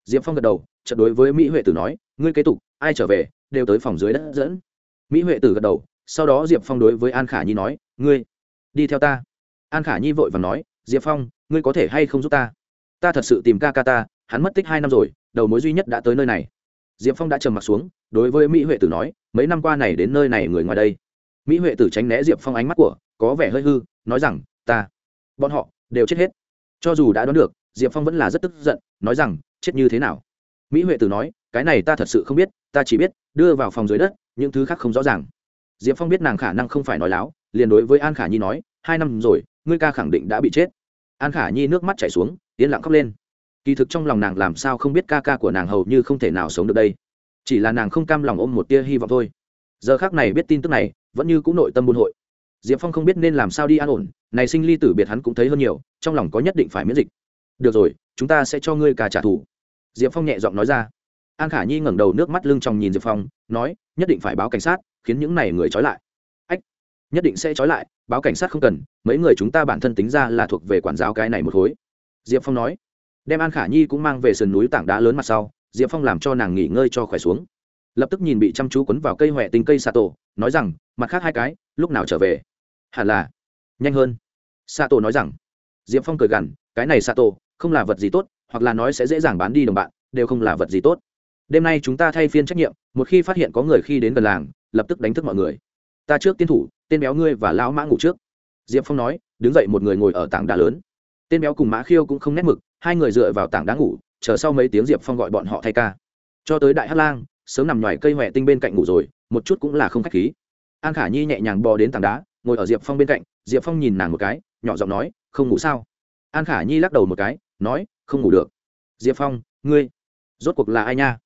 A: Diệp phong gật đầu trận đối với mỹ huệ tử nói, ngươi kế tục, ai trở về, đều tới phòng dưới đất dẫn. Mỹ huệ tử gật đầu, sau đó diệp phong đối với an khả nhi nói, ngươi, đi theo ta. An khả nhi vội và nói, diệp phong, ngươi có thể hay không giúp ta? Ta thật sự tìm ca ca ta, hắn mất tích hai năm rồi, đầu mối duy nhất đã tới nơi này. Diệp phong đã trầm m ặ t xuống, đối với mỹ huệ tử nói, mấy năm qua này đến nơi này người ngoài đây. Mỹ huệ tử tránh né diệp phong ánh mắt của, có vẻ hơi hư, nói rằng, ta, bọn họ đều chết hết cho dù đã đoán được, diệp phong vẫn là rất tức giận, nói rằng, chết như thế nào? Mỹ huệ tử nói, cái này ta thật sự không biết, ta chỉ biết, đưa vào phòng dưới đất, những thứ khác không rõ ràng. Diệp phong biết nàng khả năng không phải nói láo, liền đối với an khả nhi nói, hai năm rồi, ngươi ca khẳng định đã bị chết. An khả nhi nước mắt chảy xuống, yên lặng khóc lên. Kỳ thực trong lòng nàng làm sao không biết ca ca của nàng hầu như không thể nào sống được đây. Chỉ là nàng không cam lòng ôm một tia hy vọng thôi. Giờ khác này biết tin tức này, vẫn như cũng nội tâm buôn hội. Diệp phong không biết nên làm sao đi an ổn này sinh ly tử biệt hắn cũng thấy hơn nhiều, trong lòng có nhất định phải miễn dịch. Được rồi, chúng ta sẽ cho ngươi cả trả thù. Diệp phong nhẹ giọng nói ra. An khả nhi ngẩng đầu nước mắt lưng trong nhìn diệp phong, nói, nhất định phải báo cảnh sát, khiến những này người trói lại. Ách, nhất định sẽ trói lại, báo cảnh sát không cần, mấy người chúng ta bản thân tính ra là thuộc về quản giáo cái này một khối. Diệp phong nói. Đem an khả nhi cũng mang về sườn núi tảng đá lớn mặt sau, diệp phong làm cho nàng nghỉ ngơi cho khỏe xuống. Lập tức nhìn bị chăm chú quấn vào cây huệ tinh cây xà tổ, nói rằng, mặt khác hai cái, lúc nào trở về? Hẳn là nhanh hơn xạ tổ nói rằng, diệp phong cười gằn, cái này xạ tổ không là vật gì tốt, hoặc là nói sẽ dễ dàng bán đi đồng bạn, đều không là vật gì tốt. Đêm nay chúng ta thay phiên trách nhiệm, một khi phát hiện có người khi đến gần làng, lập tức đánh thức mọi người. Ta trước tiên thủ, tên béo ngươi và lão mã ngủ trước. Diệp phong nói, đứng dậy một người ngồi ở tảng đá lớn. Tên béo cùng mã khiêu cũng không nét mực, hai người dựa vào tảng đá ngủ, chờ sau mấy tiếng diệp phong gọi bọn họ thay ca. Cho tới đại hát lang, sớm nằm ngoài cây huệ tinh bên cạnh ngủ rồi, một chút cũng là không k h á c h khí. An khả nhi nhẹ nhàng bò đến tảng đá, ngồi ở diệp phong bên cạnh, diệp phong nhìn nàng một cái nhỏ giọng nói, không ngủ sao? An khả nhi lắc đầu một cái, nói, không ngủ được. Diệp phong, ngươi, rốt cuộc là ai nha?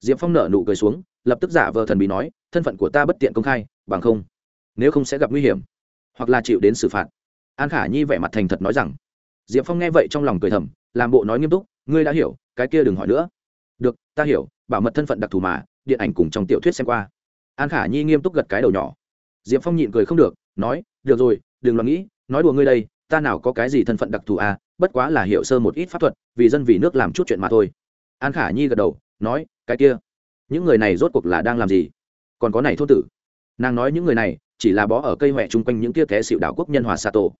A: Diệp phong nở nụ cười xuống, lập tức giả vờ thần bí nói, thân phận của ta bất tiện công khai, bằng không, nếu không sẽ gặp nguy hiểm, hoặc là chịu đến xử phạt. An khả nhi vẻ mặt thành thật nói rằng. Diệp phong nghe vậy trong lòng cười thầm, làm bộ nói nghiêm túc, ngươi đã hiểu, cái kia đừng hỏi nữa. Được, ta hiểu, bảo mật thân phận đặc thù mà, điện ảnh cùng trong tiểu thuyết xem qua. An khả nhi nghiêm túc gật cái đầu nhỏ. Diệp phong nhịn cười không được, nói, được rồi, đừng lo nghĩ nói đùa ngươi đây, ta nào có cái gì thân phận đặc thù à bất quá là hiểu sơ một ít pháp thuật, vì dân vì nước làm chút chuyện mà thôi. An khả nhi gật đầu, nói, cái kia, những người này rốt cuộc là đang làm gì? Còn có này thốt tử. Nàng nói những người này, chỉ là bó ở cây huệ chung quanh những kia thế xịu đảo quốc nhân hòa xa tổ.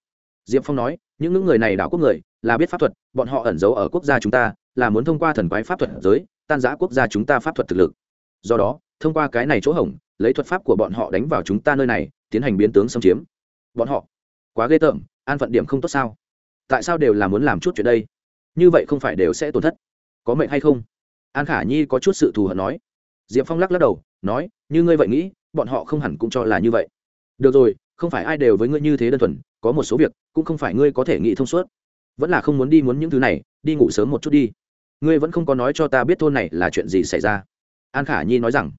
A: Diệp phong nói, những những người này đảo quốc người, là biết pháp thuật, bọn họ ẩn giấu ở quốc gia chúng ta, là muốn thông qua thần quái pháp thuật giới, tan giã quốc gia chúng ta pháp thuật thực lực. Do đó, thông qua cái này chỗ hỏng lấy thuật pháp của bọn họ đánh vào chúng ta nơi này, tiến hành biến tướng xâm chiếm. Bọn họ quá ghê tởm, an phận điểm không tốt sao? Tại sao đều là muốn làm chút chuyện đây? Như vậy không phải đều sẽ tổn thất. Có mệnh hay không? An khả nhi có chút sự thù hận nói. Diệp phong lắc lắc đầu, nói, như ngươi vậy nghĩ, bọn họ không hẳn cũng cho là như vậy. Được rồi, không phải ai đều với ngươi như thế đơn thuần, có một số việc, cũng không phải ngươi có thể nghĩ thông suốt. Vẫn là không muốn đi muốn những thứ này, đi ngủ sớm một chút đi. Ngươi vẫn không có nói cho ta biết thôn này là chuyện gì xảy ra. An khả nhi nói rằng,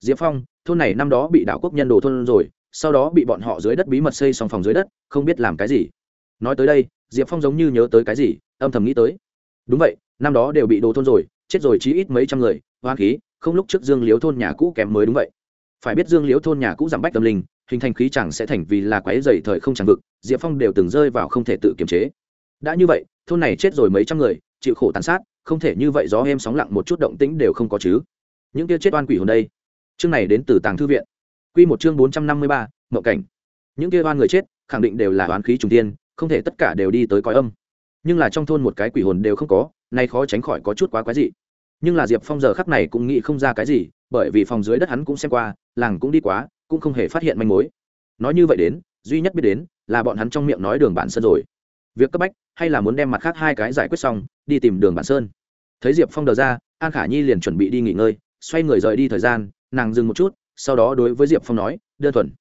A: diệp phong, thôn này năm đó bị đảo quốc nhân đồ thôn rồi sau đó bị bọn họ dưới đất bí mật xây xong phòng dưới đất, không biết làm cái gì. Nói tới đây, diệp phong giống như nhớ tới cái gì, âm thầm nghĩ tới. Đúng vậy, năm đó đều bị đồ thôn rồi, chết rồi chí ít mấy trăm người hoang khí, không lúc trước dương liếu thôn nhà cũ kém mới đúng vậy. Phải biết dương liếu thôn nhà cũ giảm bách tâm linh, hình thành khí chẳng sẽ thành vì là quái dày thời không chẳng vực, diệp phong đều từng rơi vào không thể tự kiềm chế. Đã như vậy, thôn này chết rồi mấy trăm người, chịu khổ tàn sát, không thể như vậy gió em sóng lặng một chút động tĩnh đều không có chứ. Những kia chết oan quỷ hồn đây. Chương này đến từ tàng thư viện. Quy một chương bốn trăm năm mươi ba cảnh. Những kia oan người chết, khẳng định đều là oán khí trùng tiên không thể tất cả đều đi tới cõi âm. Nhưng là trong thôn một cái quỷ hồn đều không có, nay khó tránh khỏi có chút quá quái dị. Nhưng là diệp phong giờ khắc này cũng nghĩ không ra cái gì, bởi vì phòng dưới đất hắn cũng xem qua, làng cũng đi quá, cũng không hề phát hiện manh mối. Nói như vậy đến, duy nhất biết đến, là bọn hắn trong miệng nói đường bản sơn rồi. Việc cấp bách, hay là muốn đem mặt khác hai cái giải quyết xong, đi tìm đường bản sơn. Thấy diệp phong đờ ra, an khả nhi liền chuẩn bị đi nghỉ ngơi, xoay người rời đi thời gian, nàng dừng một chút sau đó đối với diệp phong nói, đơn thuần,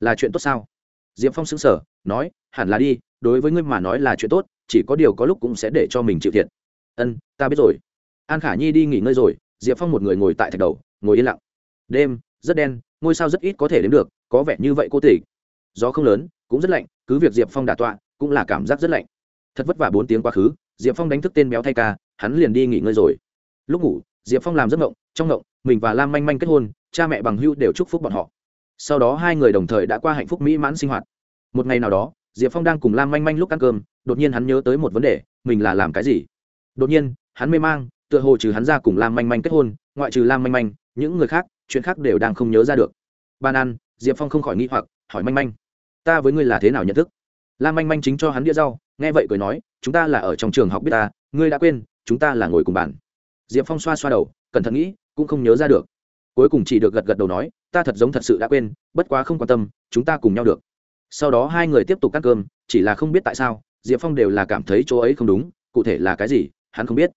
A: là chuyện tốt sao? Diệp phong xứng sở nói, hẳn là đi, đối với ngươi mà nói là chuyện tốt, chỉ có điều có lúc cũng sẽ để cho mình chịu thiệt. Ân, ta biết rồi. An khả nhi đi nghỉ ngơi rồi, diệp phong một người ngồi tại thạch đầu, ngồi yên lặng. Đêm, rất đen, ngôi sao rất ít có thể đến được, có vẻ như vậy cô tỷ gió không lớn, cũng rất lạnh, cứ việc diệp phong đà tọa, cũng là cảm giác rất lạnh. Thật vất vả bốn tiếng quá khứ, diệp phong đánh thức tên béo thay ca, hắn liền đi nghỉ ngơi rồi. Lúc ngủ, diệp phong làm giấc ngộng trong ngộng mình và lam manh manh kết hôn, cha mẹ bằng hưu đều chúc phúc bọn họ. Sau đó hai người đồng thời đã qua hạnh phúc mỹ mãn sinh hoạt. Một ngày nào đó, diệp phong đang cùng lam manh manh lúc ăn cơm, đột nhiên hắn nhớ tới một vấn đề, mình là làm cái gì? Đột nhiên, hắn mê mang, tựa hồ trừ hắn ra cùng lam manh manh kết hôn, ngoại trừ lam manh manh, những người khác, chuyện khác đều đang không nhớ ra được. Ban ăn, diệp phong không khỏi nghĩ hoặc, hỏi manh manh, ta với ngươi là thế nào nhận thức? Lam manh manh chính cho hắn đĩa rau, nghe vậy cười nói, chúng ta là ở trong trường học biết ta, ngươi đã quên, chúng ta là ngồi cùng bàn. Diệp phong xoa xoa đầu, cẩn thận nghĩ cũng không nhớ ra được. Cuối cùng chỉ được gật gật đầu nói, ta thật giống thật sự đã quên, bất quá không quan tâm, chúng ta cùng nhau được. Sau đó hai người tiếp tục ăn cơm, chỉ là không biết tại sao, diệp phong đều là cảm thấy chỗ ấy không đúng, cụ thể là cái gì, hắn không biết.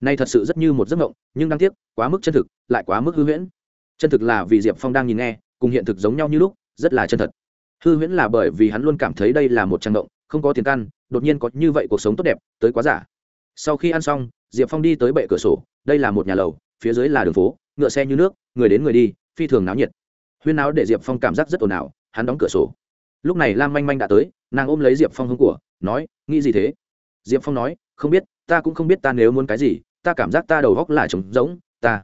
A: Nay thật sự rất như một giấc mộng, nhưng đáng tiếc, quá mức chân thực, lại quá mức hư huyễn. Chân thực là vì diệp phong đang nhìn nghe, cùng hiện thực giống nhau như lúc, rất là chân thật. Hư huyễn là bởi vì hắn luôn cảm thấy đây là một trang động không có tiền căn, đột nhiên có như vậy cuộc sống tốt đẹp, tới quá giả. Sau khi ăn xong, diệp phong đi tới bệ cửa sổ, đây là một nhà lầu phía dưới là đường phố, ngựa xe như nước, người đến người đi, phi thường náo nhiệt. Huyên náo để diệp phong cảm giác rất ồn ào, hắn đóng cửa sổ. Lúc này lam manh manh đã tới, nàng ôm lấy diệp phong hông của, nói, nghĩ gì thế? Diệp phong nói, không biết, ta cũng không biết ta nếu muốn cái gì, ta cảm giác ta đầu góc là trống giống ta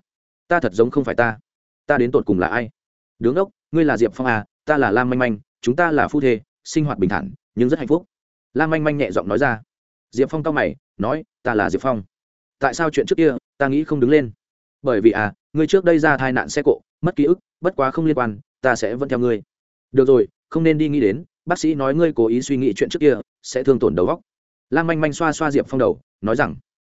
A: ta thật giống không phải ta. Ta đến tột cùng là ai? Đứng ốc, ngươi là diệp phong à ta là lam manh manh, chúng ta là phu thê, sinh hoạt bình thản, nhưng rất hạnh phúc. Lam manh manh nhẹ giọng nói ra. Diệp phong cao mày, nói, ta là diệp phong. Tại sao chuyện trước kia, ta nghĩ không đứng lên? Bởi vì à ngươi trước đây ra tai nạn xe cộ, mất ký ức, bất quá không liên quan, ta sẽ vẫn theo ngươi. Được rồi, không nên đi nghĩ đến, bác sĩ nói ngươi cố ý suy nghĩ chuyện trước kia, sẽ thương tổn đầu góc lam manh manh xoa xoa diệp phong đầu, nói rằng,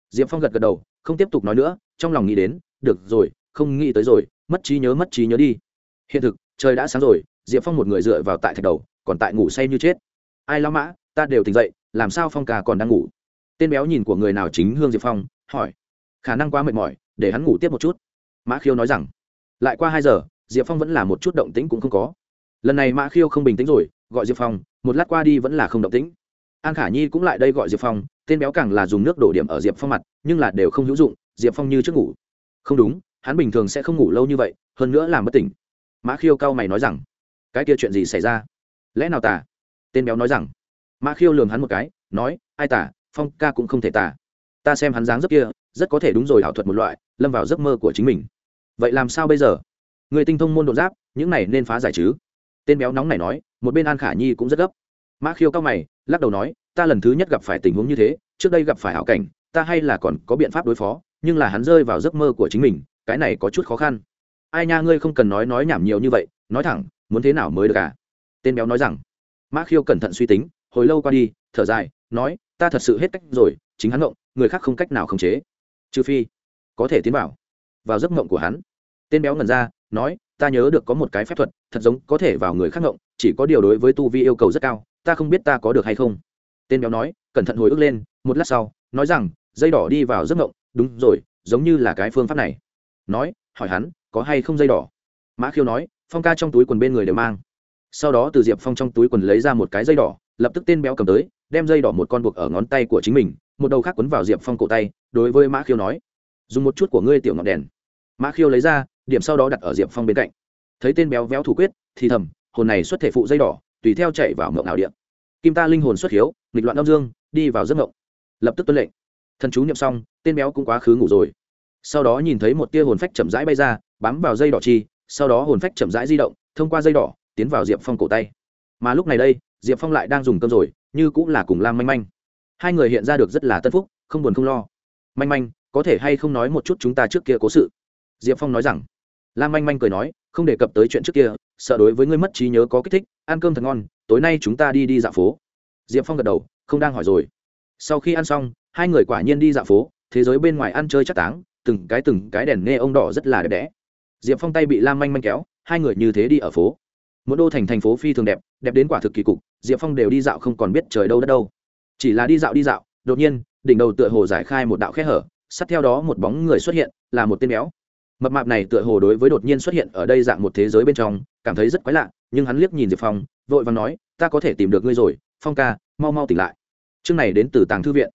A: diệp phong gật gật đầu, không tiếp tục nói nữa, trong lòng nghĩ đến, được rồi, không nghĩ tới rồi, mất trí nhớ, mất trí nhớ đi. Hiện thực, trời đã sáng rồi, diệp phong một người dựa vào tại thạch đầu, còn tại ngủ say như chết. Ai lao mã, ta đều tỉnh dậy, làm sao phong cà còn đang ngủ? Tên béo nhìn của người nào chính hương diệp phong, hỏi. Khả năng quá mệt mỏi để hắn ngủ tiếp một chút. Mã khiêu nói rằng, lại qua hai giờ, diệp phong vẫn là một chút động tĩnh cũng không có. Lần này mã khiêu không bình tĩnh rồi, gọi diệp phong, một lát qua đi vẫn là không động tĩnh. An khả nhi cũng lại đây gọi diệp phong, tên béo càng là dùng nước đổ điểm ở diệp phong mặt, nhưng là đều không hữu dụng, diệp phong như trước ngủ. Không đúng, hắn bình thường sẽ không ngủ lâu như vậy, hơn nữa làm bất tỉnh. Mã khiêu cao mày nói rằng, cái kia chuyện gì xảy ra? Lẽ nào tà? Tên béo nói rằng, mã khiêu lường hắn một cái, nói, ai tà, phong ca cũng không thể tà. Ta xem hắn dáng rất kia, rất có thể đúng rồi, ảo thuật một loại lâm vào giấc mơ của chính mình. Vậy làm sao bây giờ? Người tinh thông môn đột giáp, những này nên phá giải chứ? Tên béo nóng này nói, một bên an khả nhi cũng rất gấp. Mã khiêu cao mày, lắc đầu nói, ta lần thứ nhất gặp phải tình huống như thế, trước đây gặp phải hảo cảnh, ta hay là còn có biện pháp đối phó, nhưng là hắn rơi vào giấc mơ của chính mình, cái này có chút khó khăn. Ai nha ngươi không cần nói nói nhảm nhiều như vậy, nói thẳng, muốn thế nào mới được à? Tên béo nói rằng. Mã khiêu cẩn thận suy tính, hồi lâu qua đi, thở dài, nói, ta thật sự hết cách rồi, chính hắn ngộng, người khác không cách nào khống chế. Trừ phi có thể tiến vào. Vào giấc mộng của hắn. Tên béo ngần ra, nói, ta nhớ được có một cái phép thuật, thật giống có thể vào người khác ngộng, chỉ có điều đối với tu vi yêu cầu rất cao, ta không biết ta có được hay không. Tên béo nói, cẩn thận hồi ức lên, một lát sau, nói rằng, dây đỏ đi vào giấc ngộng đúng rồi, giống như là cái phương pháp này. Nói, hỏi hắn, có hay không dây đỏ? Mã khiêu nói, phong ca trong túi quần bên người đều mang. Sau đó từ diệp phong trong túi quần lấy ra một cái dây đỏ, lập tức tên béo cầm tới, đem dây đỏ một con buộc ở ngón tay của chính mình, một đầu khác quấn vào diệp phong cổ tay, đối với mã khiêu nói dùng một chút của ngươi tiểu ngọn đèn. Mã khiêu lấy ra, điểm sau đó đặt ở diệp phong bên cạnh. Thấy tên béo véo thủ quyết, thì thầm, hồn này xuất thể phụ dây đỏ, tùy theo chạy vào mộng ảo điện kim ta linh hồn xuất hiếu, nghịch loạn âm dương, đi vào giấc mộng. Lập tức tuân lệnh. Thần chú nhậm xong, tên béo cũng quá khứ ngủ rồi. Sau đó nhìn thấy một tia hồn phách chậm rãi bay ra, bám vào dây đỏ chi, sau đó hồn phách chậm rãi di động, thông qua dây đỏ, tiến vào diệp phong cổ tay. Mà lúc này đây, diệp phong lại đang dùng cơm rồi, như cũng là cùng lam manh manh. Hai người hiện ra được rất là tân phúc, không buồn không lo. Manh manh có thể hay không nói một chút chúng ta trước kia cố sự? Diệp phong nói rằng. Lam manh manh cười nói, không đề cập tới chuyện trước kia, sợ đối với ngươi mất trí nhớ có kích thích, ăn cơm thật ngon, tối nay chúng ta đi đi dạo phố. Diệp phong gật đầu, không đang hỏi rồi. Sau khi ăn xong, hai người quả nhiên đi dạo phố, thế giới bên ngoài ăn chơi chắc táng, từng cái từng cái đèn nghe ông đỏ rất là đẹp đẽ. Diệp phong tay bị lam manh manh kéo, hai người như thế đi ở phố. Mỗi đô thành thành phố phi thường đẹp đẹp đến quả thực kỳ cục, diệp phong đều đi dạo không còn biết trời đâu đất đâu. Chỉ là đi dạo đi dạo, đột nhiên, đỉnh đầu tựa hồ giải khai một đạo khe hở sát theo đó một bóng người xuất hiện, là một tên béo. Mập mạp này tựa hồ đối với đột nhiên xuất hiện ở đây dạng một thế giới bên trong, cảm thấy rất quái lạ, nhưng hắn liếc nhìn diệp phong, vội và nói, ta có thể tìm được ngươi rồi, phong ca, mau mau tỉnh lại. Chương này đến từ tàng thư viện.